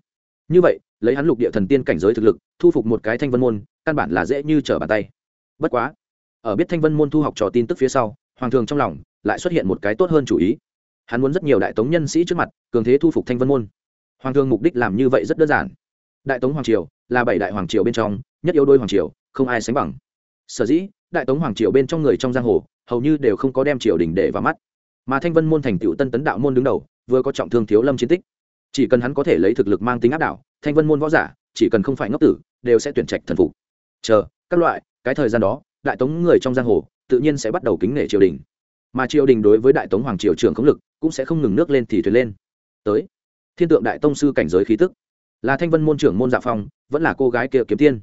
Speaker 1: như vậy, lấy hắn lục địa thần tiên cảnh giới thực lực, thu phục một cái thanh vân môn, căn bản là dễ như trở bàn tay. Bất quá ở biết thanh vân môn thu học trò tin tức phía sau, hoàng thường trong lòng lại xuất hiện một cái tốt hơn chủ ý. Hắn muốn rất nhiều đại tống nhân sĩ trước mặt, cường thế thu phục thanh vân môn. Hoàng thường mục đích làm như vậy rất đơn giản. Đại tống hoàng triều là bảy đại hoàng triều bên trong, nhất yếu đôi hoàng triều, không ai sánh bằng. Sở dĩ, đại tống hoàng triều bên trong người trong giang hồ, hầu như đều không có đem triều đình để vào mắt. Mà thanh vân môn thành tựu tân tấn đạo môn đứng đầu, vừa có trọng thương thiếu lâm chiến tích. Chỉ cần hắn có thể lấy thực lực mang tính áp đảo, thanh vân môn võ giả, chỉ cần không phải ngốc tử, đều sẽ tuyển trạch thần phục. Chờ, các loại, cái thời gian đó đại tống người trong giang hồ tự nhiên sẽ bắt đầu kính nể triều đình. Mà triều đình đối với đại tống hoàng triều trưởng khống lực cũng sẽ không ngừng nước lên thì thuyền lên. Tới, thiên tượng đại tông sư cảnh giới khí tức. Là thanh vân môn trưởng môn dạ phong, vẫn là cô gái kia kiếm tiên.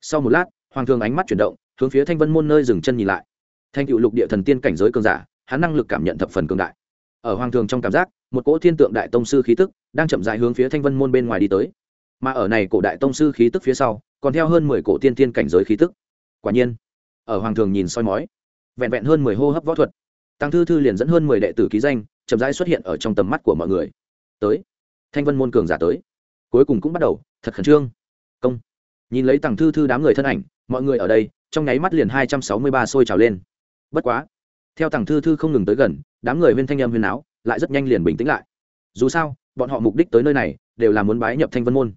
Speaker 1: Sau một lát, hoàng thường ánh mắt chuyển động, hướng phía thanh vân môn nơi dừng chân nhìn lại. Thanh cựu lục địa thần tiên cảnh giới cường giả, hắn năng lực cảm nhận thập phần cường đại. Ở hoàng thường trong cảm giác, một cỗ thiên tượng đại tông sư khí tức đang chậm dài hướng phía thanh vân môn bên ngoài đi tới. Mà ở này cổ đại tông sư khí tức phía sau, còn theo hơn mười cổ tiên tiên cảnh giới khí tức. Quả nhiên ở hoàng thường nhìn soi mói. Vẹn vẹn hơn mười hô hấp võ thuật. Tăng thư thư liền dẫn hơn mười đệ tử ký danh, chậm rãi xuất hiện ở trong tầm mắt của mọi người. Tới. Thanh vân môn cường giả tới. Cuối cùng cũng bắt đầu, thật khẩn trương. Công. Nhìn lấy tàng thư thư đám người thân ảnh, mọi người ở đây, trong nháy mắt liền hai trăm sáu mươi ba sôi trào lên. Bất quá. Theo tàng thư thư không ngừng tới gần, đám người huyên thanh em huyên áo lại rất nhanh liền bình tĩnh lại. Dù sao, bọn họ mục đích tới nơi này, đều là muốn bái nhập thanh vân môn.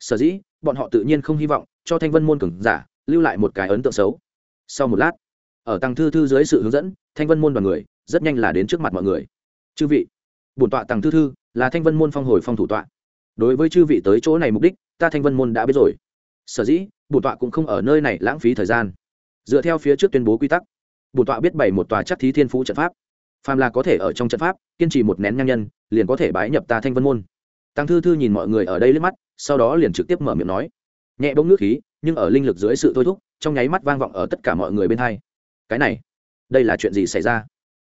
Speaker 1: Sở dĩ, bọn họ tự nhiên không hy vọng cho thanh vân môn cường giả lưu lại một cái ấn tượng xấu sau một lát, ở tăng thư thư dưới sự hướng dẫn, thanh vân môn đoàn người rất nhanh là đến trước mặt mọi người. Chư vị, bổn tọa tăng thư thư là thanh vân môn phong hồi phong thủ tọa. Đối với chư vị tới chỗ này mục đích, ta thanh vân môn đã biết rồi. Sở dĩ, bổn tọa cũng không ở nơi này lãng phí thời gian. Dựa theo phía trước tuyên bố quy tắc, bổn tọa biết bảy một tòa chắc thí thiên phú trận pháp. Phàm là có thể ở trong trận pháp, kiên trì một nén nhang nhân, liền có thể bái nhập ta thanh vân môn. Tăng thư thư nhìn mọi người ở đây lên mắt, sau đó liền trực tiếp mở miệng nói. Nhẹ bỗng nước khí, nhưng ở linh lực dưới sự thôi thúc trong nháy mắt vang vọng ở tất cả mọi người bên hai. Cái này, đây là chuyện gì xảy ra?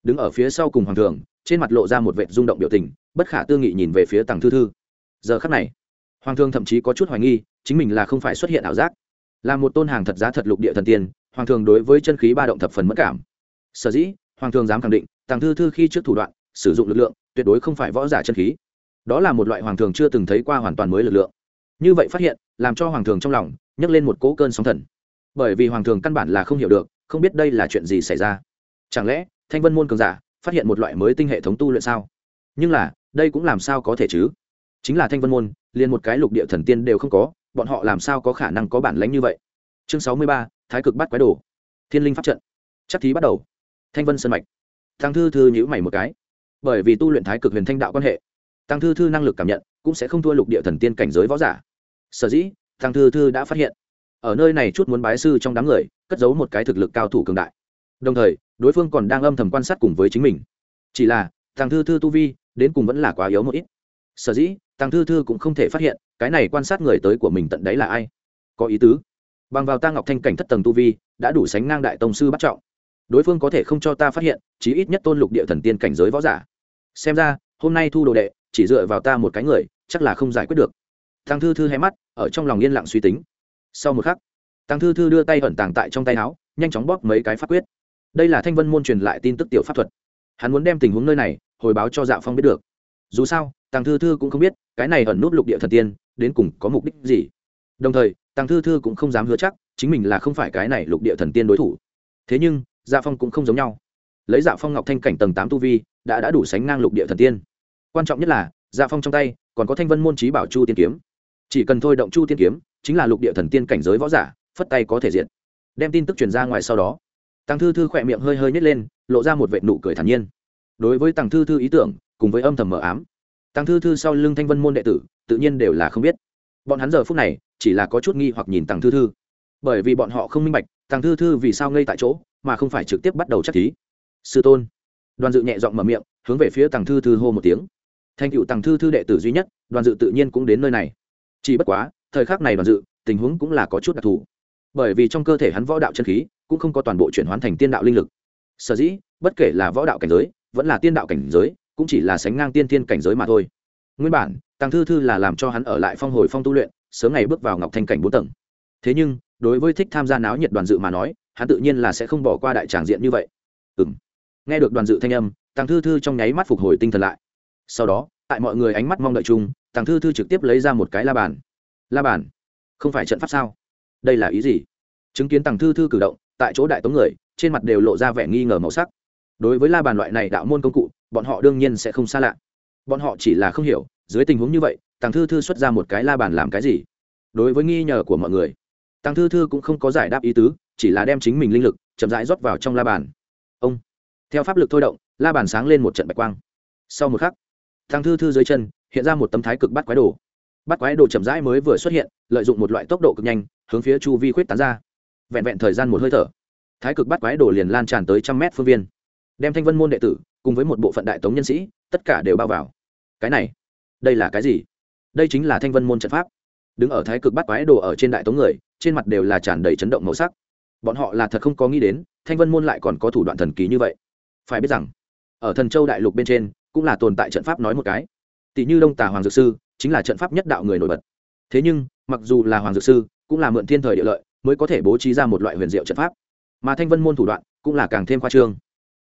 Speaker 1: Đứng ở phía sau cùng hoàng thường, trên mặt lộ ra một vệ rung động biểu tình, bất khả tư nghị nhìn về phía tàng thư thư. Giờ khắc này, hoàng thường thậm chí có chút hoài nghi, chính mình là không phải xuất hiện ảo giác. Là một tôn hàng thật giá thật lục địa thần tiên, hoàng thường đối với chân khí ba động thập phần mất cảm. Sở dĩ, hoàng thường dám khẳng định tàng thư thư khi trước thủ đoạn, sử dụng lực lượng, tuyệt đối không phải võ giả chân khí. Đó là một loại hoàng thường chưa từng thấy qua hoàn toàn mới lực lượng. Như vậy phát hiện, làm cho hoàng thường trong lòng, nhấc lên một cỗ cơn sóng thần bởi vì hoàng thường căn bản là không hiểu được, không biết đây là chuyện gì xảy ra. Chẳng lẽ, thanh vân môn cường giả phát hiện một loại mới tinh hệ thống tu luyện sao? Nhưng là, đây cũng làm sao có thể chứ? Chính là thanh vân môn, liền một cái lục địa thần tiên đều không có, bọn họ làm sao có khả năng có bản lánh như vậy? Chương sáu mươi ba, thái cực bắt quái đồ. Thiên linh pháp trận. Chắc thí bắt đầu. Thanh vân sân mạch. Tăng thư thư nhữ mày một cái. Bởi vì tu luyện thái cực huyền thanh đạo quan hệ, tăng thư thư năng lực cảm nhận cũng sẽ không thua lục địa thần tiên cảnh giới võ giả. Sở dĩ, tăng thư thư đã phát hiện ở nơi này chút muốn bái sư trong đám người, cất giấu một cái thực lực cao thủ cường đại. Đồng thời, đối phương còn đang âm thầm quan sát cùng với chính mình. Chỉ là thằng thư thư tu vi, đến cùng vẫn là quá yếu một ít. Sở dĩ thằng thư thư cũng không thể phát hiện, cái này quan sát người tới của mình tận đấy là ai. Có ý tứ. Bằng vào ta ngọc thanh cảnh thất tầng tu vi, đã đủ sánh ngang đại tông sư bắt trọng. Đối phương có thể không cho ta phát hiện, chí ít nhất tôn lục địa thần tiên cảnh giới võ giả. Xem ra, hôm nay thu đồ đệ, chỉ dựa vào ta một cái người, chắc là không giải quyết được. Thằng thư thư hay mắt, ở trong lòng yên lặng suy tính sau một khắc tăng thư thư đưa tay ẩn tàng tại trong tay áo, nhanh chóng bóp mấy cái pháp quyết. Đây là thanh vân môn truyền lại tin tức tiểu pháp thuật. Hắn muốn đem tình huống nơi này, hồi báo cho dạ phong biết được. Dù sao tăng thư thư cũng không biết, cái này ẩn nút lục địa thần tiên, đến cùng có mục đích gì. Đồng thời tăng thư thư cũng không dám hứa chắc, chính mình là không phải cái này lục địa thần tiên đối thủ. Thế nhưng dạ phong cũng không giống nhau. Lấy dạ phong ngọc thanh cảnh tầng tám tu vi, đã đã đủ sánh ngang lục địa thần tiên. Quan trọng nhất là dạ phong trong tay, còn có thanh vân môn trí bảo chu tiên kiếm chỉ cần thôi động chu tiên kiếm, chính là lục địa thần tiên cảnh giới võ giả, phất tay có thể diện đem tin tức truyền ra ngoài sau đó tăng thư thư khỏe miệng hơi hơi nhét lên, lộ ra một vệ nụ cười thản nhiên. Đối với tăng thư thư ý tưởng, cùng với âm thầm mờ ám tăng thư thư sau lưng thanh vân môn đệ tử, tự nhiên đều là không biết. Bọn hắn giờ phút này, chỉ là có chút nghi hoặc nhìn tăng thư thư. Bởi vì bọn họ không minh bạch tăng thư thư vì sao ngây tại chỗ, mà không phải trực tiếp bắt đầu chắc thí. Sư tôn. Đoàn dự nhẹ giọng mở miệng, hướng về phía tăng thư thư hô một tiếng. Thành cựu tăng thư thư đệ tử duy nhất, đoàn dự tự nhiên cũng đến nơi này chỉ bất quá, thời khắc này đoàn dự, tình huống cũng là có chút đặc thù. Bởi vì trong cơ thể hắn võ đạo chân khí cũng không có toàn bộ chuyển hóa thành tiên đạo linh lực. Sở dĩ, bất kể là võ đạo cảnh giới, vẫn là tiên đạo cảnh giới, cũng chỉ là sánh ngang tiên tiên cảnh giới mà thôi. Nguyên bản tăng thư thư là làm cho hắn ở lại phong hồi phong tu luyện, sớm ngày bước vào ngọc thanh cảnh bốn tầng. Thế nhưng, đối với thích tham gia náo nhiệt đoàn dự mà nói, hắn tự nhiên là sẽ không bỏ qua đại tràng diện như vậy. Ừ m nghe được đoàn dự thanh âm tăng thư thư trong nháy mắt phục hồi tinh thần lại. Sau đó, tại mọi người ánh mắt mong đợi chung Tàng thư thư trực tiếp lấy ra một cái la bàn. La bàn? Không phải trận pháp sao? Đây là ý gì? Chứng kiến Tàng thư thư cử động, tại chỗ đại tống người, trên mặt đều lộ ra vẻ nghi ngờ màu sắc. Đối với la bàn loại này đạo môn công cụ, bọn họ đương nhiên sẽ không xa lạ. Bọn họ chỉ là không hiểu, dưới tình huống như vậy, Tàng thư thư xuất ra một cái la bàn làm cái gì? Đối với nghi ngờ của mọi người, Tàng thư thư cũng không có giải đáp ý tứ, chỉ là đem chính mình linh lực chậm rãi rót vào trong la bàn. Ông! Theo pháp lực thôi động, la bàn sáng lên một trận bạch quang. Sau một khắc, Tàng thư thư dưới chân hiện ra một tấm thái cực bắt quái đồ. Bắt quái đồ chậm rãi mới vừa xuất hiện, lợi dụng một loại tốc độ cực nhanh, hướng phía chu vi khuyết tán ra. Vẹn vẹn thời gian một hơi thở, thái cực bắt quái đồ liền lan tràn tới trăm mét phương viên. Đem thanh vân môn đệ tử, cùng với một bộ phận đại tống nhân sĩ, tất cả đều bao vào. Cái này, đây là cái gì? Đây chính là thanh vân môn trận pháp. Đứng ở thái cực bắt quái đồ ở trên đại tống người, trên mặt đều là tràn đầy chấn động màu sắc. Bọn họ là thật không có nghĩ đến, thanh vân môn lại còn có thủ đoạn thần kỳ như vậy. Phải biết rằng, ở thần châu đại lục bên trên, cũng là tồn tại trận pháp nói một cái tỷ như đông tà hoàng dược sư, chính là trận pháp nhất đạo người nổi bật. Thế nhưng, mặc dù là hoàng dược sư, cũng là mượn thiên thời địa lợi, mới có thể bố trí ra một loại huyền diệu trận pháp. Mà thanh vân môn thủ đoạn, cũng là càng thêm khoa trương.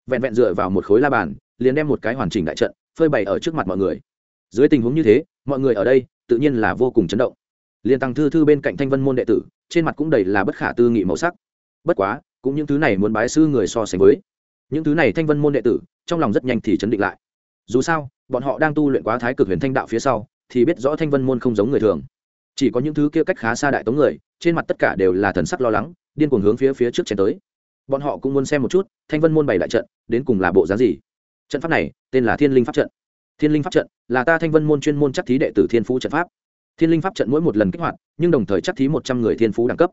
Speaker 1: Vẹn vẹn dựa vào một khối la bàn, liền đem một cái hoàn chỉnh đại trận, phơi bày ở trước mặt mọi người. Dưới tình huống như thế, mọi người ở đây, tự nhiên là vô cùng chấn động. Liền tăng thư thư bên cạnh thanh vân môn đệ tử, trên mặt cũng đầy là bất khả tư nghị màu sắc. Bất quá, cũng những thứ này muốn bái sư người so sánh với. Những thứ này thanh vân môn đệ tử, trong lòng rất nhanh thì chấn định lại dù sao, bọn họ đang tu luyện quá thái cực huyền thanh đạo phía sau, thì biết rõ thanh vân môn không giống người thường. Chỉ có những thứ kia cách khá xa đại tống người, trên mặt tất cả đều là thần sắc lo lắng, điên cuồng hướng phía phía trước chén tới. Bọn họ cũng muốn xem một chút, thanh vân môn bày đại trận, đến cùng là bộ dáng gì? Trận pháp này, tên là thiên linh pháp trận. Thiên linh pháp trận là ta thanh vân môn chuyên môn chắc thí đệ tử thiên phú trận pháp. Thiên linh pháp trận mỗi một lần kích hoạt, nhưng đồng thời chắc thí một trăm người thiên phú đẳng cấp.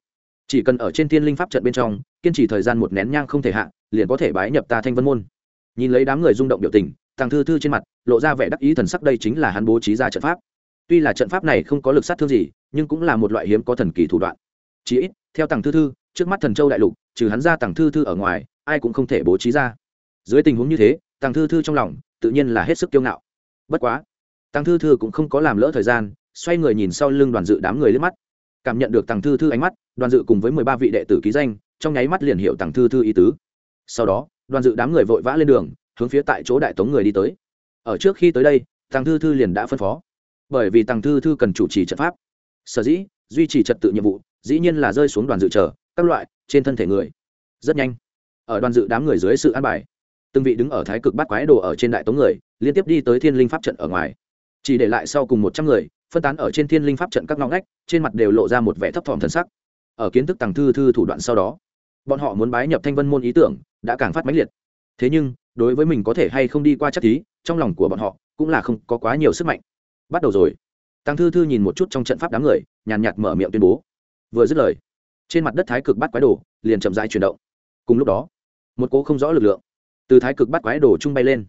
Speaker 1: Chỉ cần ở trên thiên linh pháp trận bên trong, kiên trì thời gian một nén nhang không thể hạ, liền có thể bái nhập ta thanh vân môn. Nhìn lấy đám người rung động biểu tình Tàng thư thư trên mặt, lộ ra vẻ đắc ý thần sắc đây chính là hắn bố trí ra trận pháp. Tuy là trận pháp này không có lực sát thương gì, nhưng cũng là một loại hiếm có thần kỳ thủ đoạn. Chỉ ít, theo tàng thư thư, trước mắt thần châu đại lục, trừ hắn ra tàng thư thư ở ngoài, ai cũng không thể bố trí ra. Dưới tình huống như thế, tàng thư thư trong lòng, tự nhiên là hết sức kiêu ngạo. Bất quá, tàng thư thư cũng không có làm lỡ thời gian, xoay người nhìn sau lưng đoàn dự đám người lên mắt. Cảm nhận được tàng thư thư ánh mắt, đoàn dự cùng với mười ba vị đệ tử ký danh, trong nháy mắt liền hiệu tàng thư thư ý tứ. Sau đó, đoàn dự đám người vội vã lên đường hướng phía tại chỗ đại tống người đi tới. Ở trước khi tới đây tàng thư thư liền đã phân phó. Bởi vì tàng thư thư cần chủ trì trận pháp. Sở dĩ, duy trì trật tự nhiệm vụ, dĩ nhiên là rơi xuống đoàn dự trở các loại, trên thân thể người. Rất nhanh, ở đoàn dự đám người dưới sự an bài, từng vị đứng ở thái cực bắt quái đồ ở trên đại tống người, liên tiếp đi tới thiên linh pháp trận ở ngoài. Chỉ để lại sau cùng một trăm người, phân tán ở trên thiên linh pháp trận các ngõ ngách, trên mặt đều lộ ra một vẻ thấp thỏm thần sắc. Ở kiến thức tàng thư thư thủ đoạn sau đó, bọn họ muốn bái nhập thanh vân môn ý tưởng, đã càng phát mãnh liệt thế nhưng, đối với mình có thể hay không đi qua chắc thí trong lòng của bọn họ cũng là không có quá nhiều sức mạnh. Bắt đầu rồi. Tăng thư thư nhìn một chút trong trận pháp đám người, nhàn nhạt mở miệng tuyên bố. Vừa dứt lời, trên mặt đất thái cực bắt quái đồ liền chậm rãi chuyển động. Cùng lúc đó, một cố không rõ lực lượng từ thái cực bắt quái đồ trung bay lên.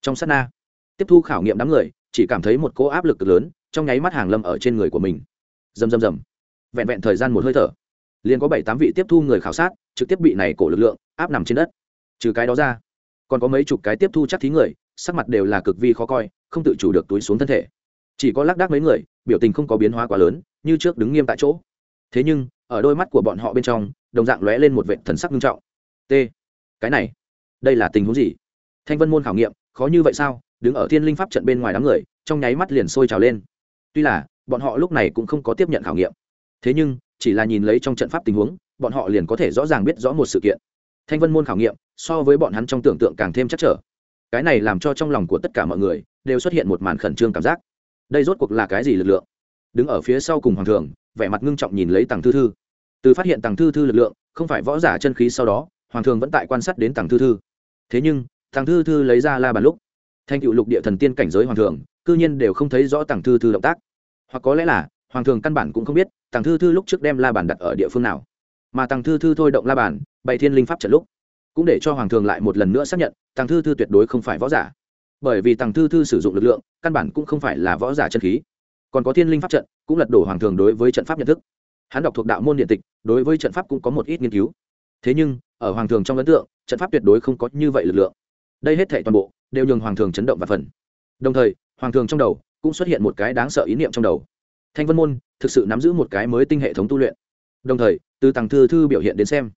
Speaker 1: Trong sát na, tiếp thu khảo nghiệm đám người, chỉ cảm thấy một cố áp lực cực lớn, trong nháy mắt hàng lâm ở trên người của mình. Rầm rầm rầm. Vẹn vẹn thời gian một hơi thở, liền có bảy tám vị tiếp thu người khảo sát trực tiếp bị này cổ lực lượng áp nằm trên đất. Trừ cái đó ra còn có mấy chục cái tiếp thu chắc thí người, sắc mặt đều là cực vi khó coi, không tự chủ được túi xuống thân thể. Chỉ có lác đác mấy người, biểu tình không có biến hóa quá lớn, như trước đứng nghiêm tại chỗ. Thế nhưng, ở đôi mắt của bọn họ bên trong, đồng dạng lóe lên một vệ thần sắc nghiêm trọng. T, cái này, đây là tình huống gì? Thanh vân môn khảo nghiệm, khó như vậy sao? Đứng ở thiên linh pháp trận bên ngoài đám người, trong nháy mắt liền sôi trào lên. Tuy là, bọn họ lúc này cũng không có tiếp nhận khảo nghiệm. Thế nhưng, chỉ là nhìn lấy trong trận pháp tình huống, bọn họ liền có thể rõ ràng biết rõ một sự kiện thanh vân môn khảo nghiệm, so với bọn hắn trong tưởng tượng càng thêm chắc trở. Cái này làm cho trong lòng của tất cả mọi người đều xuất hiện một màn khẩn trương cảm giác. Đây rốt cuộc là cái gì lực lượng? Đứng ở phía sau cùng hoàng thường, vẻ mặt ngưng trọng nhìn lấy tàng thư thư. Từ phát hiện tàng thư thư lực lượng, không phải võ giả chân khí sau đó, hoàng thường vẫn tại quan sát đến tàng thư thư. Thế nhưng tàng thư thư lấy ra la bàn lúc, thanh cựu lục địa thần tiên cảnh giới hoàng thường, cư nhiên đều không thấy rõ tàng thư thư động tác. Hoặc có lẽ là, hoàng thường căn bản cũng không biết tàng thư thư lúc trước đem la bàn đặt ở địa phương nào. Mà tàng thư thư thôi động la bàn bày thiên linh pháp trận lúc, cũng để cho hoàng thường lại một lần nữa xác nhận tàng thư thư tuyệt đối không phải võ giả. Bởi vì tàng thư thư sử dụng lực lượng, căn bản cũng không phải là võ giả chân khí. Còn có thiên linh pháp trận, cũng lật đổ hoàng thường đối với trận pháp nhận thức. Hắn đọc thuộc đạo môn điện tịch, đối với trận pháp cũng có một ít nghiên cứu. Thế nhưng, ở hoàng thường trong ấn tượng, trận pháp tuyệt đối không có như vậy lực lượng. Đây hết thệ toàn bộ, đều nhường hoàng thường chấn động và phần. Đồng thời, hoàng thường trong đầu, cũng xuất hiện một cái đáng sợ ý niệm trong đầu. Thanh vân môn, thực sự nắm giữ một cái mới tinh hệ thống tu luyện. Đồng thời, từ tàng thư thư biểu hiện đến xem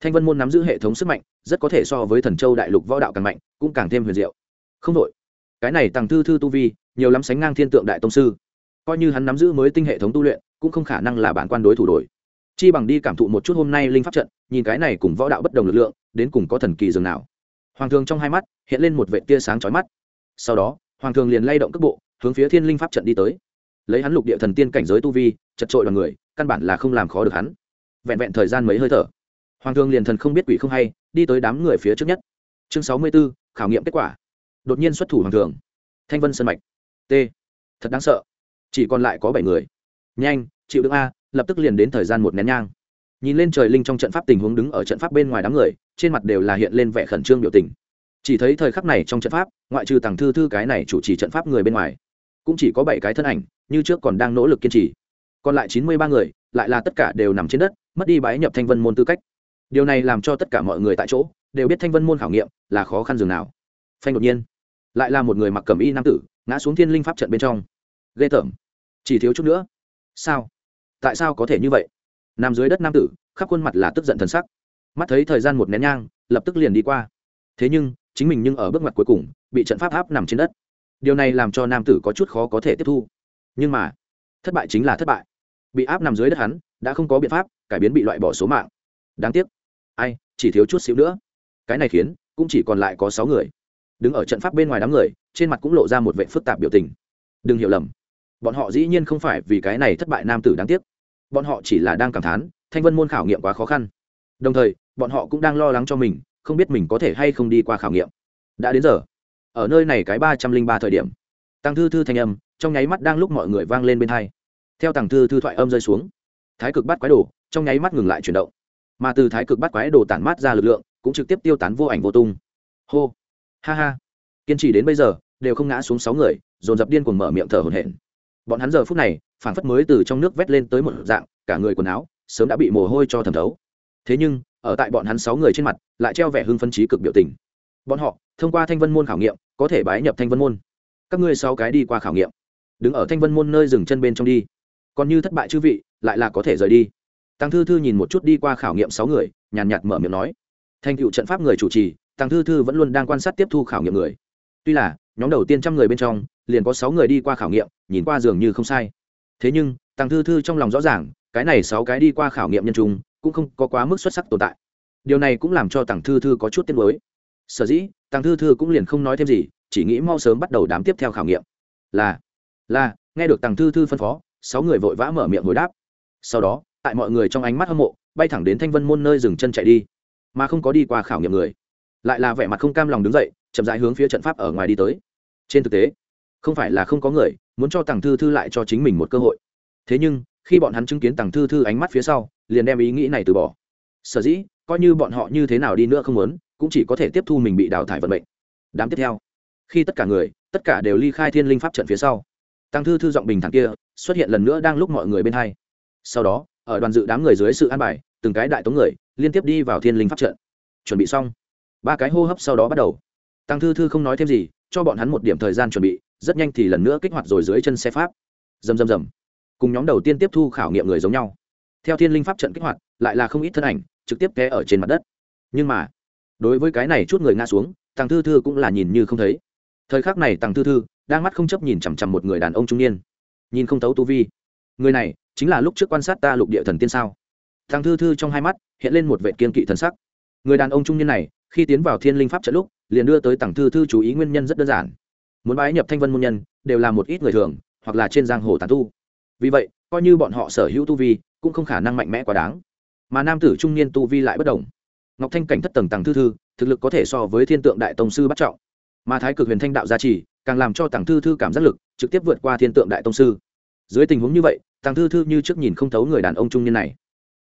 Speaker 1: thanh vân môn nắm giữ hệ thống sức mạnh, rất có thể so với thần châu đại lục võ đạo càng mạnh, cũng càng thêm huyền diệu. Không đội cái này tàng thư thư tu vi, nhiều lắm sánh ngang thiên tượng đại tông sư. Coi như hắn nắm giữ mới tinh hệ thống tu luyện, cũng không khả năng là bản quan đối thủ đổi. Chi bằng đi cảm thụ một chút hôm nay linh pháp trận, nhìn cái này cùng võ đạo bất đồng lực lượng, đến cùng có thần kỳ dường nào. Hoàng thường trong hai mắt, hiện lên một vệ tia sáng chói mắt. Sau đó, hoàng thường liền lay động cước bộ, hướng phía thiên linh pháp trận đi tới. Lấy hắn lục địa thần tiên cảnh giới tu vi, chật trội đoàn người, căn bản là không làm khó được hắn. Vẹn vẹn thời gian mấy hơi thở hoàng Thương liền thần không biết quỷ không hay, đi tới đám người phía trước nhất. Chương sáu mươi b ố khảo nghiệm kết quả. Đột nhiên xuất thủ hoàng thường thanh vân sân mạch. T. Thật đáng sợ. Chỉ còn lại có bảy người. Nhanh, chịu đựng a, lập tức liền đến thời gian một nén nhang. Nhìn lên trời linh trong trận pháp tình huống đứng ở trận pháp bên ngoài đám người, trên mặt đều là hiện lên vẻ khẩn trương biểu tình. Chỉ thấy thời khắc này trong trận pháp, ngoại trừ tàng thư thư cái này chủ trì trận pháp người bên ngoài, cũng chỉ có bảy cái thân ảnh, như trước còn đang nỗ lực kiên trì. Còn lại chín mươi ba người, lại là tất cả đều nằm trên đất, mất đi bái nhập thanh vân môn tư cách điều này làm cho tất cả mọi người tại chỗ đều biết thanh vân môn khảo nghiệm là khó khăn dường nào. Phanh đột nhiên, lại là một người mặc cầm y nam tử ngã xuống thiên linh pháp trận bên trong. Ghê tởm. Chỉ thiếu chút nữa. Sao? Tại sao có thể như vậy? Nằm dưới đất nam tử, khắp khuôn mặt là tức giận thần sắc. Mắt thấy thời gian một nén nhang, lập tức liền đi qua. Thế nhưng, chính mình nhưng ở bước ngoặt cuối cùng, bị trận pháp áp nằm trên đất. Điều này làm cho nam tử có chút khó có thể tiếp thu. Nhưng mà, thất bại chính là thất bại. Bị áp nằm dưới đất hắn, đã không có biện pháp, cải biến bị loại bỏ số mạng. Đáng tiếc ai, chỉ thiếu chút xíu nữa. Cái này khiến, cũng chỉ còn lại có sáu người. Đứng ở trận pháp bên ngoài đám người, trên mặt cũng lộ ra một vệ phức tạp biểu tình. Đừng hiểu lầm. Bọn họ dĩ nhiên không phải vì cái này thất bại nam tử đáng tiếc. Bọn họ chỉ là đang cảm thán, thanh vân môn khảo nghiệm quá khó khăn. Đồng thời, bọn họ cũng đang lo lắng cho mình, không biết mình có thể hay không đi qua khảo nghiệm. Đã đến giờ. Ở nơi này cái ba trăm linh ba thời điểm. Tăng thư thư thanh âm, trong nháy mắt đang lúc mọi người vang lên bên hai. Theo tăng thư thư thoại âm rơi xuống. Thái cực bắt quái đồ, trong nháy mắt ngừng lại chuyển động mà từ thái cực bắt quái đồ tản mát ra lực lượng, cũng trực tiếp tiêu tán vô ảnh vô tung. Hô! Ha ha! Kiên trì đến bây giờ, đều không ngã xuống sáu người, dồn dập điên cuồng mở miệng thở hổn hển. Bọn hắn giờ phút này phản phất mới từ trong nước vét lên tới một dạng, cả người quần áo, sớm đã bị mồ hôi cho thẩm thấu. Thế nhưng, ở tại bọn hắn sáu người trên mặt, lại treo vẻ hưng phân trí cực biểu tình. Bọn họ, thông qua thanh vân môn khảo nghiệm, có thể bái nhập thanh vân môn. Các ngươi sáu cái đi qua khảo nghiệm. Đứng ở thanh vân môn nơi dừng chân bên trong đi. Còn như thất bại chư vị, lại là có thể rời đi tăng thư thư nhìn một chút đi qua khảo nghiệm sáu người, nhàn nhạt mở miệng nói. Thành cựu trận pháp người chủ trì, tăng thư thư vẫn luôn đang quan sát tiếp thu khảo nghiệm người. Tuy là, nhóm đầu tiên trăm người bên trong, liền có sáu người đi qua khảo nghiệm, nhìn qua dường như không sai. Thế nhưng, tăng thư thư trong lòng rõ ràng, cái này sáu cái đi qua khảo nghiệm nhân trung, cũng không có quá mức xuất sắc tồn tại. Điều này cũng làm cho tăng thư thư có chút tiếc nuối. Sở dĩ, tăng thư thư cũng liền không nói thêm gì, chỉ nghĩ mau sớm bắt đầu đám tiếp theo khảo nghiệm. Là là, nghe được tăng thư thư phân phó, sáu người vội vã mở miệng hồi đáp. Sau đó tại mọi người trong ánh mắt hâm mộ, bay thẳng đến thanh vân môn nơi dừng chân chạy đi. Mà không có đi qua khảo nghiệm người, lại là vẻ mặt không cam lòng đứng dậy, chậm rãi hướng phía trận pháp ở ngoài đi tới. Trên thực tế, không phải là không có người muốn cho tàng thư thư lại cho chính mình một cơ hội. Thế nhưng, khi bọn hắn chứng kiến tàng thư thư ánh mắt phía sau, liền đem ý nghĩ này từ bỏ. Sở dĩ, coi như bọn họ như thế nào đi nữa không muốn, cũng chỉ có thể tiếp thu mình bị đào thải vận mệnh. Đám tiếp theo, khi tất cả người, tất cả đều ly khai thiên linh pháp trận phía sau tăng thư thư giọng bình thản kia xuất hiện lần nữa đang lúc mọi người bên hai. Sau đó ở đoàn dự đám người dưới sự an bài, từng cái đại tống người liên tiếp đi vào thiên linh pháp trận. Chuẩn bị xong, ba cái hô hấp sau đó bắt đầu. Tăng thư thư không nói thêm gì, cho bọn hắn một điểm thời gian chuẩn bị, rất nhanh thì lần nữa kích hoạt rồi dưới chân xe pháp. Dầm dầm dầm cùng nhóm đầu tiên tiếp thu khảo nghiệm người giống nhau. Theo thiên linh pháp trận kích hoạt, lại là không ít thân ảnh trực tiếp té ở trên mặt đất. Nhưng mà, đối với cái này chút người ngã xuống, tăng thư thư cũng là nhìn như không thấy. Thời khắc này tăng thư thư đang mắt không chấp nhìn chằm chằm một người đàn ông trung niên. Nhìn không thấu tu vi. Người này chính là lúc trước quan sát ta lục địa thần tiên sao? Thằng thư thư trong hai mắt hiện lên một vệ kiên kỵ thần sắc. Người đàn ông trung niên này, khi tiến vào thiên linh pháp trận lúc, liền đưa tới tặng thư thư chú ý nguyên nhân rất đơn giản. Muốn bái nhập thanh vân môn nhân, đều là một ít người thường, hoặc là trên giang hồ tàn tu. Vì vậy, coi như bọn họ sở hữu tu vi, cũng không khả năng mạnh mẽ quá đáng. Mà nam tử trung niên tu vi lại bất đồng. Ngọc thanh cảnh thất tầng tàng thư thư, thực lực có thể so với thiên tượng đại tông sư bắt trọng. Mà thái cực huyền thanh đạo gia trì, càng làm cho tàng thư thư cảm giác lực trực tiếp vượt qua thiên tượng đại tông sư. Dưới tình huống như vậy tàng thư thư như trước nhìn không thấu người đàn ông trung niên này.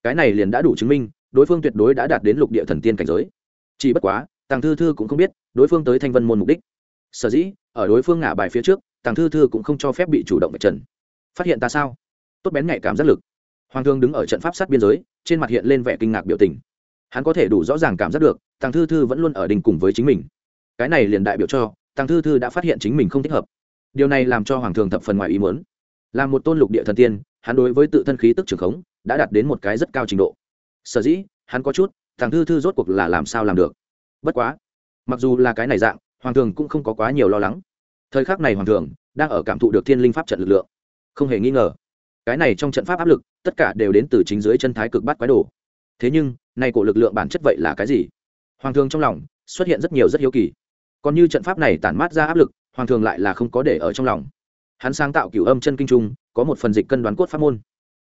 Speaker 1: Cái này liền đã đủ chứng minh, đối phương tuyệt đối đã đạt đến lục địa thần tiên cảnh giới. Chỉ bất quá, tàng thư thư cũng không biết, đối phương tới thanh vân môn mục đích. Sở dĩ, ở đối phương ngả bài phía trước, tàng thư thư cũng không cho phép bị chủ động vạch trần. Phát hiện ta sao? Tốt bén nhạy cảm giác lực. Hoàng thương đứng ở trận pháp sát biên giới, trên mặt hiện lên vẻ kinh ngạc biểu tình. Hắn có thể đủ rõ ràng cảm giác được, tàng thư thư vẫn luôn ở đình cùng với chính mình. Cái này liền đại biểu cho, tàng thư thư đã phát hiện chính mình không thích hợp. Điều này làm cho hoàng thường thập phần ngoài ý muốn. Là một tôn lục địa thần tiên hắn đối với tự thân khí tức trường khống đã đạt đến một cái rất cao trình độ. Sở dĩ, hắn có chút, thằng thư thư rốt cuộc là làm sao làm được? Bất quá, mặc dù là cái này dạng, hoàng thường cũng không có quá nhiều lo lắng. Thời khắc này hoàng thường đang ở cảm thụ được thiên linh pháp trận lực lượng. Không hề nghi ngờ, cái này trong trận pháp áp lực, tất cả đều đến từ chính dưới chân thái cực bát quái đồ. Thế nhưng nay cổ lực lượng bản chất vậy là cái gì? Hoàng thường trong lòng xuất hiện rất nhiều rất hiếu kỳ. Còn như trận pháp này tản mát ra áp lực, hoàng thường lại là không có để ở trong lòng. Hắn sáng tạo cửu âm chân kinh trung có một phần dịch cân đoán cốt pháp môn.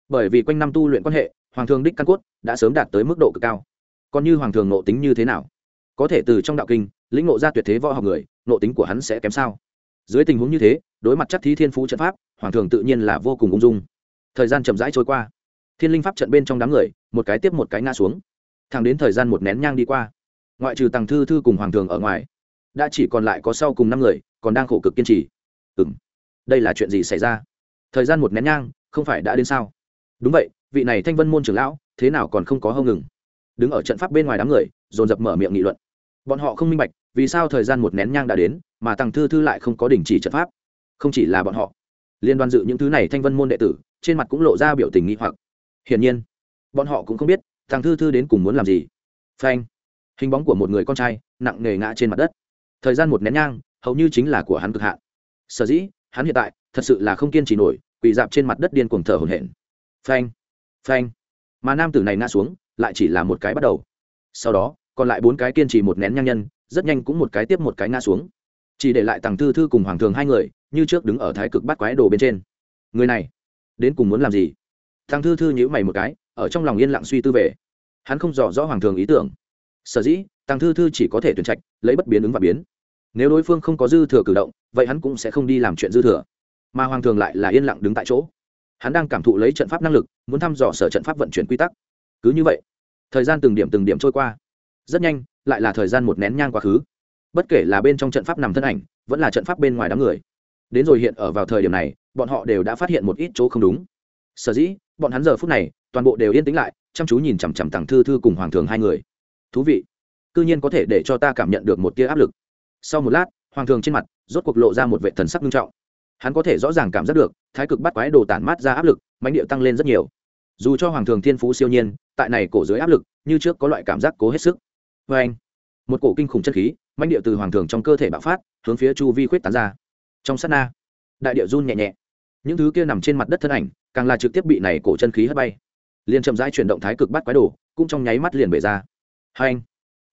Speaker 1: Bởi vì quanh năm tu luyện quan hệ, hoàng thường đích căn cốt đã sớm đạt tới mức độ cực cao. Còn như hoàng thường nộ tính như thế nào? Có thể từ trong đạo kinh, lĩnh ngộ ra tuyệt thế võ học người, nộ tính của hắn sẽ kém sao? Dưới tình huống như thế, đối mặt chắc thí thiên phú trận pháp, hoàng thường tự nhiên là vô cùng ung dung. Thời gian chậm rãi trôi qua. Thiên linh pháp trận bên trong đám người, một cái tiếp một cái ngã xuống. Thẳng đến thời gian một nén nhang đi qua, ngoại trừ tàng thư thư cùng hoàng thường ở ngoài, đã chỉ còn lại có sau cùng năm người, còn đang khổ cực kiên trì. Ừ m đây là chuyện gì xảy ra? Thời gian một nén nhang, không phải đã đến sao? Đúng vậy, vị này thanh vân môn trưởng lão, thế nào còn không có hâu ngừng? Đứng ở trận pháp bên ngoài đám người, dồn dập mở miệng nghị luận. Bọn họ không minh bạch, vì sao thời gian một nén nhang đã đến, mà tăng thư thư lại không có đình chỉ trận pháp? Không chỉ là bọn họ, liên đoàn dự những thứ này thanh vân môn đệ tử, trên mặt cũng lộ ra biểu tình nghi hoặc. Hiển nhiên, bọn họ cũng không biết, tăng thư thư đến cùng muốn làm gì. Phanh, hình bóng của một người con trai, nặng nề ngã trên mặt đất. Thời gian một nén nhang, hầu như chính là của hắn cực hạn. Sở dĩ, hắn hiện tại thật sự là không kiên trì nổi, quỳ dạp trên mặt đất điên cuồng thở hổn hển. Phanh phanh. Mà nam tử này ngã xuống, lại chỉ là một cái bắt đầu. Sau đó, còn lại bốn cái kiên trì một nén nhang nhân, rất nhanh cũng một cái tiếp một cái ngã xuống. Chỉ để lại tàng thư thư cùng hoàng thường hai người, như trước đứng ở thái cực bắt quái đồ bên trên. Người này, đến cùng muốn làm gì? Thằng thư thư nhữ mày một cái, ở trong lòng yên lặng suy tư về. Hắn không rõ rõ hoàng thường ý tưởng. Sở dĩ tăng thư thư chỉ có thể tuyển trạch, lấy bất biến ứng và biến. Nếu đối phương không có dư thừa cử động, vậy hắn cũng sẽ không đi làm chuyện dư thừa mà hoàng thường lại là yên lặng đứng tại chỗ. Hắn đang cảm thụ lấy trận pháp năng lực, muốn thăm dò sở trận pháp vận chuyển quy tắc. Cứ như vậy, thời gian từng điểm từng điểm trôi qua. Rất nhanh, lại là thời gian một nén nhang quá khứ. Bất kể là bên trong trận pháp nằm thân ảnh, vẫn là trận pháp bên ngoài đám người. Đến rồi hiện ở vào thời điểm này, bọn họ đều đã phát hiện một ít chỗ không đúng. Sở dĩ, bọn hắn giờ phút này, toàn bộ đều yên tĩnh lại, chăm chú nhìn chằm chằm tặng thư thư cùng hoàng thường hai người. Thú vị c ư nhiên có thể để cho ta cảm nhận được một tia áp lực. Sau một lát, hoàng thường trên mặt rốt cuộc lộ ra một vệ thần sắc nghiêm trọng hắn có thể rõ ràng cảm giác được, thái cực bắt quái đồ tản mát ra áp lực mánh điệu tăng lên rất nhiều. Dù cho hoàng thường thiên phú siêu nhiên, tại này cổ dưới áp lực, như trước có loại cảm giác cố hết sức. Vê anh, một cổ kinh khủng chân khí mánh điệu từ hoàng thường trong cơ thể bạo phát, hướng phía chu vi khuyết tán ra. Trong sát na, đại điệu run nhẹ nhẹ. Những thứ kia nằm trên mặt đất thân ảnh, càng là trực tiếp bị này cổ chân khí hất bay. Liền chậm rãi chuyển động thái cực bắt quái đồ, cũng trong nháy mắt liền bể ra. Hai anh,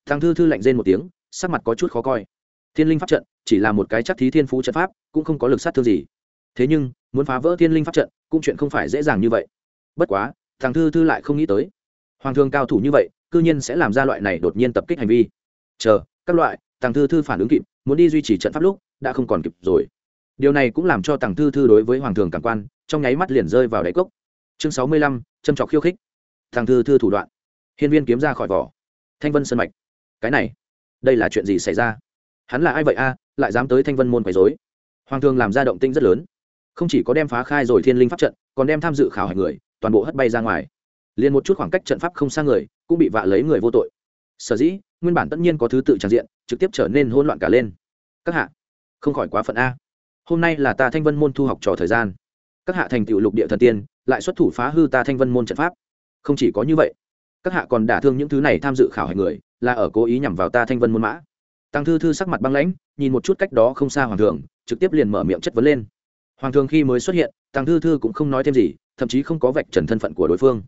Speaker 1: thằng thư thư lạnh rên một tiếng, sắc mặt có chút khó coi. Thiên linh pháp trận chỉ là một cái chắc thí thiên phú trận pháp, cũng không có lực sát thương gì. Thế nhưng, muốn phá vỡ thiên linh pháp trận, cũng chuyện không phải dễ dàng như vậy. Bất quá, thằng thư thư lại không nghĩ tới. Hoàng thương cao thủ như vậy, cư nhiên sẽ làm ra loại này đột nhiên tập kích hành vi. Chờ, các loại, thằng thư thư phản ứng kịp, muốn đi duy trì trận pháp lúc, đã không còn kịp rồi. Điều này cũng làm cho tàng thư thư đối với hoàng thường cảm quan, trong nháy mắt liền rơi vào đáy cốc. Chương sáu mươi lăm, châm trọc khiêu khích. Tàng thư thư thủ đoạn. Hiên viên kiếm ra khỏi vỏ. Thanh vân sân mạch. Cái này, đây là chuyện gì xảy ra? Hắn là ai vậy a? Lại dám tới thanh vân môn quấy dối hoàng thường làm ra động tinh rất lớn. Không chỉ có đem phá khai rồi thiên linh pháp trận, còn đem tham dự khảo hạch người, toàn bộ hất bay ra ngoài. Liền một chút khoảng cách trận pháp không xa người, cũng bị vạ lấy người vô tội. Sở dĩ, nguyên bản tất nhiên có thứ tự tràn diện, trực tiếp trở nên hỗn loạn cả lên. Các hạ, không khỏi quá phận a. Hôm nay là ta thanh vân môn thu học trò thời gian. Các hạ thành tựu lục địa thần tiên, lại xuất thủ phá hư ta thanh vân môn trận pháp. Không chỉ có như vậy, các hạ còn đả thương những thứ này tham dự khảo hạch người, là ở cố ý nhằm vào ta thanh vân môn mã tăng thư thư sắc mặt băng lãnh, nhìn một chút cách đó không xa hoàng thượng, trực tiếp liền mở miệng chất vấn lên. Hoàng thượng khi mới xuất hiện, tăng thư thư cũng không nói thêm gì, thậm chí không có vạch trần thân phận của đối phương.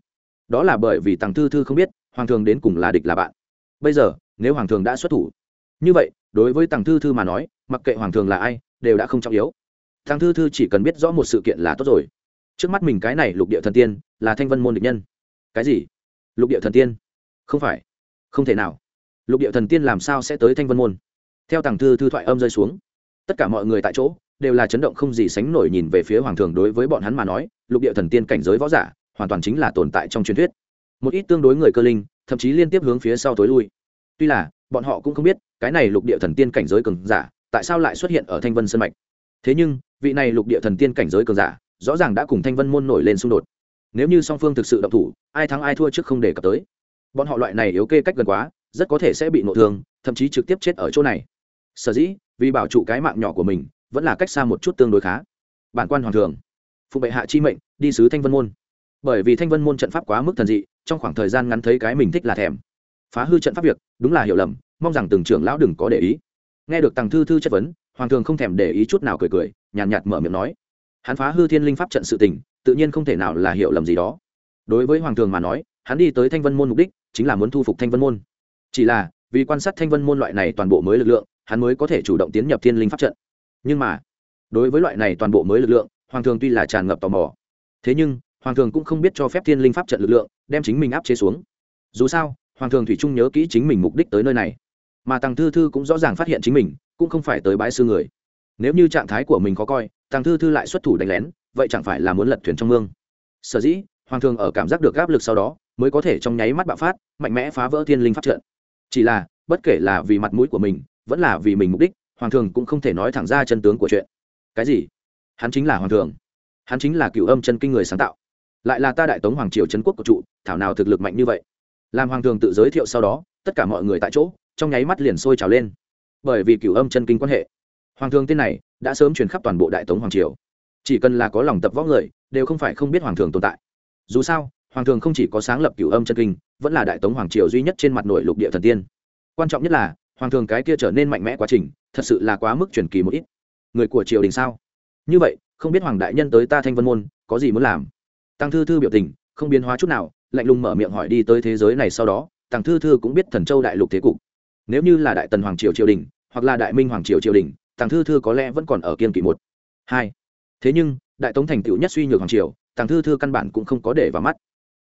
Speaker 1: Đó là bởi vì tăng thư thư không biết, hoàng thượng đến cùng là địch là bạn. Bây giờ, nếu hoàng thượng đã xuất thủ, như vậy, đối với tăng thư thư mà nói, mặc kệ hoàng thượng là ai, đều đã không trọng yếu. Tăng thư thư chỉ cần biết rõ một sự kiện là tốt rồi. Trước mắt mình cái này lục địa thần tiên, là thanh vân môn địch nhân. Cái gì? Lục địa thần tiên? Không phải. Không thể nào lục địa thần tiên làm sao sẽ tới thanh vân môn? Theo tàng thư thư thoại âm rơi xuống, tất cả mọi người tại chỗ đều là chấn động không gì sánh nổi nhìn về phía hoàng thường đối với bọn hắn mà nói, lục địa thần tiên cảnh giới võ giả, hoàn toàn chính là tồn tại trong truyền thuyết. Một ít tương đối người cơ linh, thậm chí liên tiếp hướng phía sau tối lui. Tuy là, bọn họ cũng không biết, cái này lục địa thần tiên cảnh giới cường giả, tại sao lại xuất hiện ở thanh vân sân mạch? Thế nhưng, vị này lục địa thần tiên cảnh giới cường giả, rõ ràng đã cùng thanh vân môn nổi lên xung đột. Nếu như song phương thực sự động thủ, ai thắng ai thua trước không đề cập tới. Bọn họ loại này yếu kê cách gần quá rất có thể sẽ bị nộ thương thậm chí trực tiếp chết ở chỗ này. Sở dĩ vì bảo trụ cái mạng nhỏ của mình vẫn là cách xa một chút tương đối khá. Bản quan hoàng thường. Phụ bệ hạ chi mệnh đi sứ thanh vân môn. Bởi vì thanh vân môn trận pháp quá mức thần dị trong khoảng thời gian ngắn thấy cái mình thích là thèm. Phá hư trận pháp việc đúng là hiểu lầm mong rằng từng trưởng lão đừng có để ý. Nghe được tàng thư thư chất vấn hoàng thường không thèm để ý chút nào cười cười nhàn nhạt, nhạt mở miệng nói. Hắn phá hư thiên linh pháp trận sự tình tự nhiên không thể nào là hiểu lầm gì đó. Đối với hoàng thường mà nói hắn đi tới thanh vân môn mục đích chính là muốn thu phục thanh vân môn chỉ là, vì quan sát thanh vân môn loại này toàn bộ mới lực lượng, hắn mới có thể chủ động tiến nhập thiên linh pháp trận. Nhưng mà, đối với loại này toàn bộ mới lực lượng, hoàng thường tuy là tràn ngập tò mò. Thế nhưng, hoàng thường cũng không biết cho phép thiên linh pháp trận lực lượng đem chính mình áp chế xuống. Dù sao, hoàng thường thủy trung nhớ kỹ chính mình mục đích tới nơi này. Mà tăng thư thư cũng rõ ràng phát hiện chính mình, cũng không phải tới bãi sư người. Nếu như trạng thái của mình khó coi tăng thư thư lại xuất thủ đánh lén, vậy chẳng phải là muốn lật thuyền trong mương. Sở dĩ, hoàng thường ở cảm giác được áp lực sau đó, mới có thể trong nháy mắt bạo phát, mạnh mẽ phá vỡ thiên linh pháp trận chỉ là, bất kể là vì mặt mũi của mình, vẫn là vì mình mục đích, hoàng thường cũng không thể nói thẳng ra chân tướng của chuyện. Cái gì? Hắn chính là hoàng thường. Hắn chính là cựu âm chân kinh người sáng tạo. Lại là ta đại tống hoàng triều trấn quốc của trụ, thảo nào thực lực mạnh như vậy? Làm hoàng thường tự giới thiệu sau đó, tất cả mọi người tại chỗ, trong nháy mắt liền sôi trào lên. Bởi vì cựu âm chân kinh quan hệ, hoàng thường tên này đã sớm truyền khắp toàn bộ đại tống hoàng triều. Chỉ cần là có lòng tập võ người, đều không phải không biết hoàng thường tồn tại. Dù sao, hoàng thường không chỉ có sáng lập cựu âm chân kinh vẫn là đại tống hoàng triều duy nhất trên mặt nội lục địa thần tiên. Quan trọng nhất là, hoàng thường cái kia trở nên mạnh mẽ quá trình, thật sự là quá mức truyền kỳ một ít. Người của triều đình sao? Như vậy, không biết hoàng đại nhân tới ta thanh vân môn, có gì muốn làm? Tăng thư thư biểu tình, không biến hóa chút nào, lạnh lùng mở miệng hỏi đi tới thế giới này sau đó, tăng thư thư cũng biết thần châu đại lục thế cục. Nếu như là đại tần hoàng triều triều đình, hoặc là đại minh hoàng triều triều đình, tăng thư thư có lẽ vẫn còn ở kiên kỵ một. Hai. Thế nhưng, đại tống thành tựu nhất suy nhược hoàng triều, tăng thư thư căn bản cũng không có để vào mắt.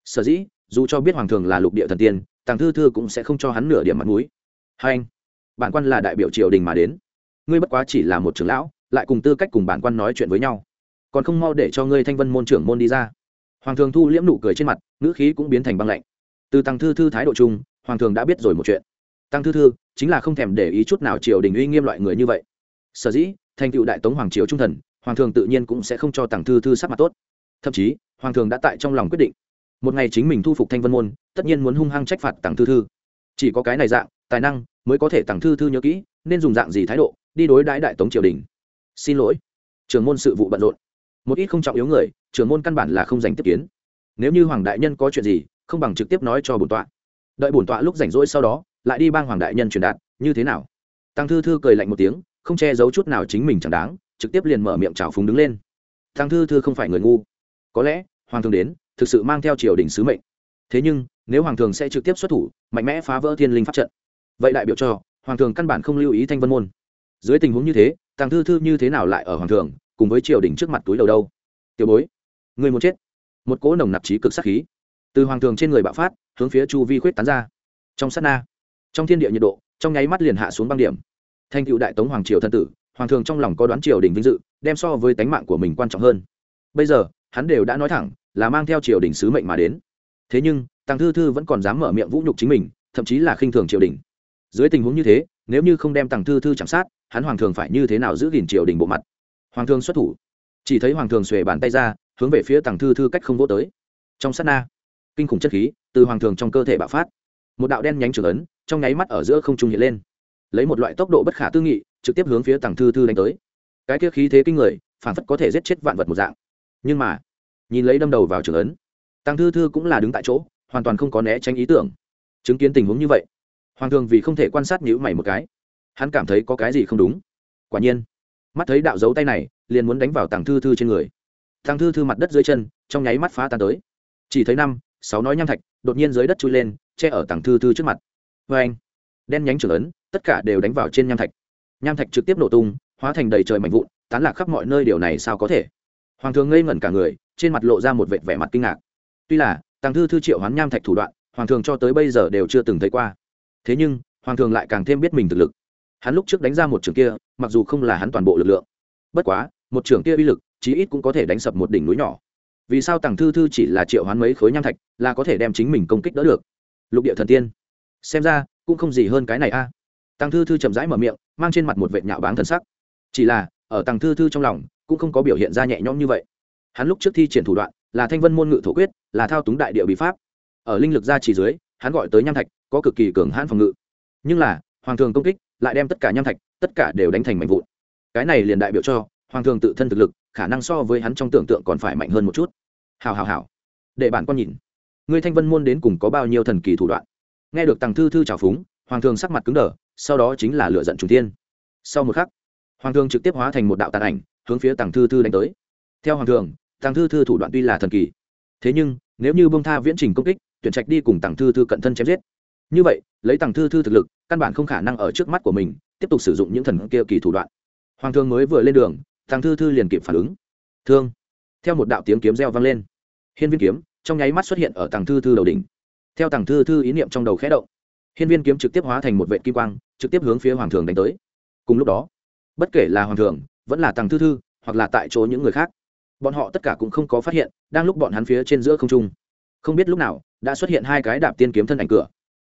Speaker 1: Sở dĩ dù cho biết hoàng thường là lục địa thần tiên tăng thư thư cũng sẽ không cho hắn nửa điểm mặt mũi. Hai anh, bản quan là đại biểu triều đình mà đến. Ngươi bất quá chỉ là một trưởng lão, lại cùng tư cách cùng bản quan nói chuyện với nhau. Còn không mau để cho ngươi thanh vân môn trưởng môn đi ra. Hoàng thường thu liễm nụ cười trên mặt, ngữ khí cũng biến thành băng lạnh. Từ tăng thư thư thái độ chung, hoàng thường đã biết rồi một chuyện. Tăng thư thư, chính là không thèm để ý chút nào triều đình uy nghiêm loại người như vậy. Sở dĩ, thành cựu đại tống hoàng triều trung thần, hoàng thường tự nhiên cũng sẽ không cho tăng thư thư sắc mặt tốt. Thậm chí, hoàng thường đã tại trong lòng quyết định một ngày chính mình thu phục thanh vân môn, tất nhiên muốn hung hăng trách phạt tăng thư thư. Chỉ có cái này dạng, tài năng, mới có thể tăng thư thư nhớ kỹ, nên dùng dạng gì thái độ, đi đối đãi đại tống triều đình. Xin lỗi. Trường môn sự vụ bận rộn. Một ít không trọng yếu người, trưởng môn căn bản là không dành tiếp kiến. Nếu như hoàng đại nhân có chuyện gì, không bằng trực tiếp nói cho bổn tọa. Đợi bổn tọa lúc rảnh rỗi sau đó, lại đi bang hoàng đại nhân truyền đạt, như thế nào? Tăng thư thư cười lạnh một tiếng, không che giấu chút nào chính mình chẳng đáng, trực tiếp liền mở miệng trào phúng đứng lên. Tăng thư thư không phải người ngu. Có lẽ, hoàng thường đến thực sự mang theo triều đình sứ mệnh. Thế nhưng, nếu hoàng thường sẽ trực tiếp xuất thủ, mạnh mẽ phá vỡ thiên linh pháp trận. Vậy đại biểu cho, hoàng thường căn bản không lưu ý thanh vân môn. Dưới tình huống như thế, tàng thư thư như thế nào lại ở hoàng thường, cùng với triều đình trước mặt túi đầu đâu? Tiểu bối người muốn chết. Một cỗ nồng nặc trí cực sắc khí. Từ hoàng thường trên người bạo phát, hướng phía chu vi khuyết tán ra. Trong sát na, trong thiên địa nhiệt độ, trong nháy mắt liền hạ xuống băng điểm. Thành cựu đại tống hoàng triều thân tử, hoàng thường trong lòng có đoán triều đình vinh dự, đem so với tánh mạng của mình quan trọng hơn. Bây giờ, hắn đều đã nói thẳng là mang theo triều đình sứ mệnh mà đến. Thế nhưng, tăng thư thư vẫn còn dám mở miệng vũ nhục chính mình, thậm chí là khinh thường triều đình. Dưới tình huống như thế, nếu như không đem tăng thư thư chạm sát, hắn hoàng thường phải như thế nào giữ gìn triều đình bộ mặt? Hoàng thường xuất thủ. Chỉ thấy hoàng thường xuề bàn tay ra, hướng về phía tăng thư thư cách không vô tới. Trong sát na, kinh khủng chất khí từ hoàng thường trong cơ thể bạo phát. Một đạo đen nhánh trưởng ấn, trong nháy mắt ở giữa không trung hiện lên. Lấy một loại tốc độ bất khả tư nghị, trực tiếp hướng phía tăng thư thư đánh tới. Cái kia khí thế kinh người, phản phất có thể giết chết vạn vật một dạng. Nhưng mà nhìn lấy đâm đầu vào trường ấn. Tăng thư thư cũng là đứng tại chỗ, hoàn toàn không có né tránh ý tưởng. Chứng kiến tình huống như vậy, hoàng thường vì không thể quan sát nhữ mày một cái. Hắn cảm thấy có cái gì không đúng. Quả nhiên, mắt thấy đạo dấu tay này, liền muốn đánh vào tàng thư thư trên người. Tàng thư thư mặt đất dưới chân, trong nháy mắt phá tan tới. Chỉ thấy năm, sáu nói nham thạch, đột nhiên dưới đất chui lên, che ở tàng thư thư trước mặt. Vê anh, đen nhánh trưởng ấn, tất cả đều đánh vào trên nham thạch. Nham thạch trực tiếp nổ tung, hóa thành đầy trời mạnh vụn, tán lạc khắp mọi nơi, điều này sao có thể? Hoàng thường ngây ngẩn cả người, trên mặt lộ ra một vệt vẻ mặt kinh ngạc. Tuy là, tàng thư thư triệu hoán nham thạch thủ đoạn, hoàng thường cho tới bây giờ đều chưa từng thấy qua. Thế nhưng, hoàng thường lại càng thêm biết mình thực lực. Hắn lúc trước đánh ra một trường kia, mặc dù không là hắn toàn bộ lực lượng, bất quá, một trường kia uy lực, chí ít cũng có thể đánh sập một đỉnh núi nhỏ. Vì sao tàng thư thư chỉ là triệu hoán mấy khối nham thạch, là có thể đem chính mình công kích đỡ được? Lục địa thần tiên. Xem ra, cũng không gì hơn cái này a. À. tàng thư thư chậm rãi mở miệng, mang trên mặt một vệ nhạo báng thần sắc. Chỉ là, ở tàng thư thư trong lòng cũng không có biểu hiện ra nhẹ nhõm như vậy. Hắn lúc trước thi triển thủ đoạn là thanh vân môn ngự thổ quyết, là thao túng đại địa bí pháp. Ở linh lực gia chỉ dưới, hắn gọi tới nham thạch, có cực kỳ cường hãn phòng ngự. Nhưng là, hoàng thường công kích lại đem tất cả nham thạch, tất cả đều đánh thành mạnh vụn. Cái này liền đại biểu cho, hoàng thường tự thân thực lực, khả năng so với hắn trong tưởng tượng còn phải mạnh hơn một chút. Hào hào hào. Để bạn con nhìn. Ngươi thanh vân môn đến cùng có bao nhiêu thần kỳ thủ đoạn? Nghe được tàng thư thư trào phúng, hoàng thường sắc mặt cứng đờ, sau đó chính là lựa giận trùng tiên sau một khắc, hoàng thường trực tiếp hóa thành một đạo tàn ảnh hướng phía tàng thư thư đánh tới. Theo hoàng thường tàng thư thư thủ đoạn tuy là thần kỳ, thế nhưng, nếu như bông tha viễn trình công kích, tuyển trạch đi cùng tàng thư thư cận thân chém giết. Như vậy, lấy tàng thư thư thực lực, căn bản không khả năng ở trước mắt của mình tiếp tục sử dụng những thần kia kỳ thủ đoạn. Hoàng thường mới vừa lên đường tàng thư thư liền kịp phản ứng. Thương. Theo một đạo tiếng kiếm reo vang lên. Hiên viên kiếm, trong nháy mắt xuất hiện ở tàng thư thư đầu đỉnh. Theo tàng thư thư ý niệm trong đầu khẽ động, hiên viên kiếm trực tiếp hóa thành một vệ kim quang, trực tiếp hướng phía hoàng thường đánh tới. Cùng lúc đó, bất kể là hoàng thường vẫn là tàng thư thư, hoặc là tại chỗ những người khác. Bọn họ tất cả cũng không có phát hiện, đang lúc bọn hắn phía trên giữa không trung. Không biết lúc nào, đã xuất hiện hai cái đạp tiên kiếm thân ảnh cửa.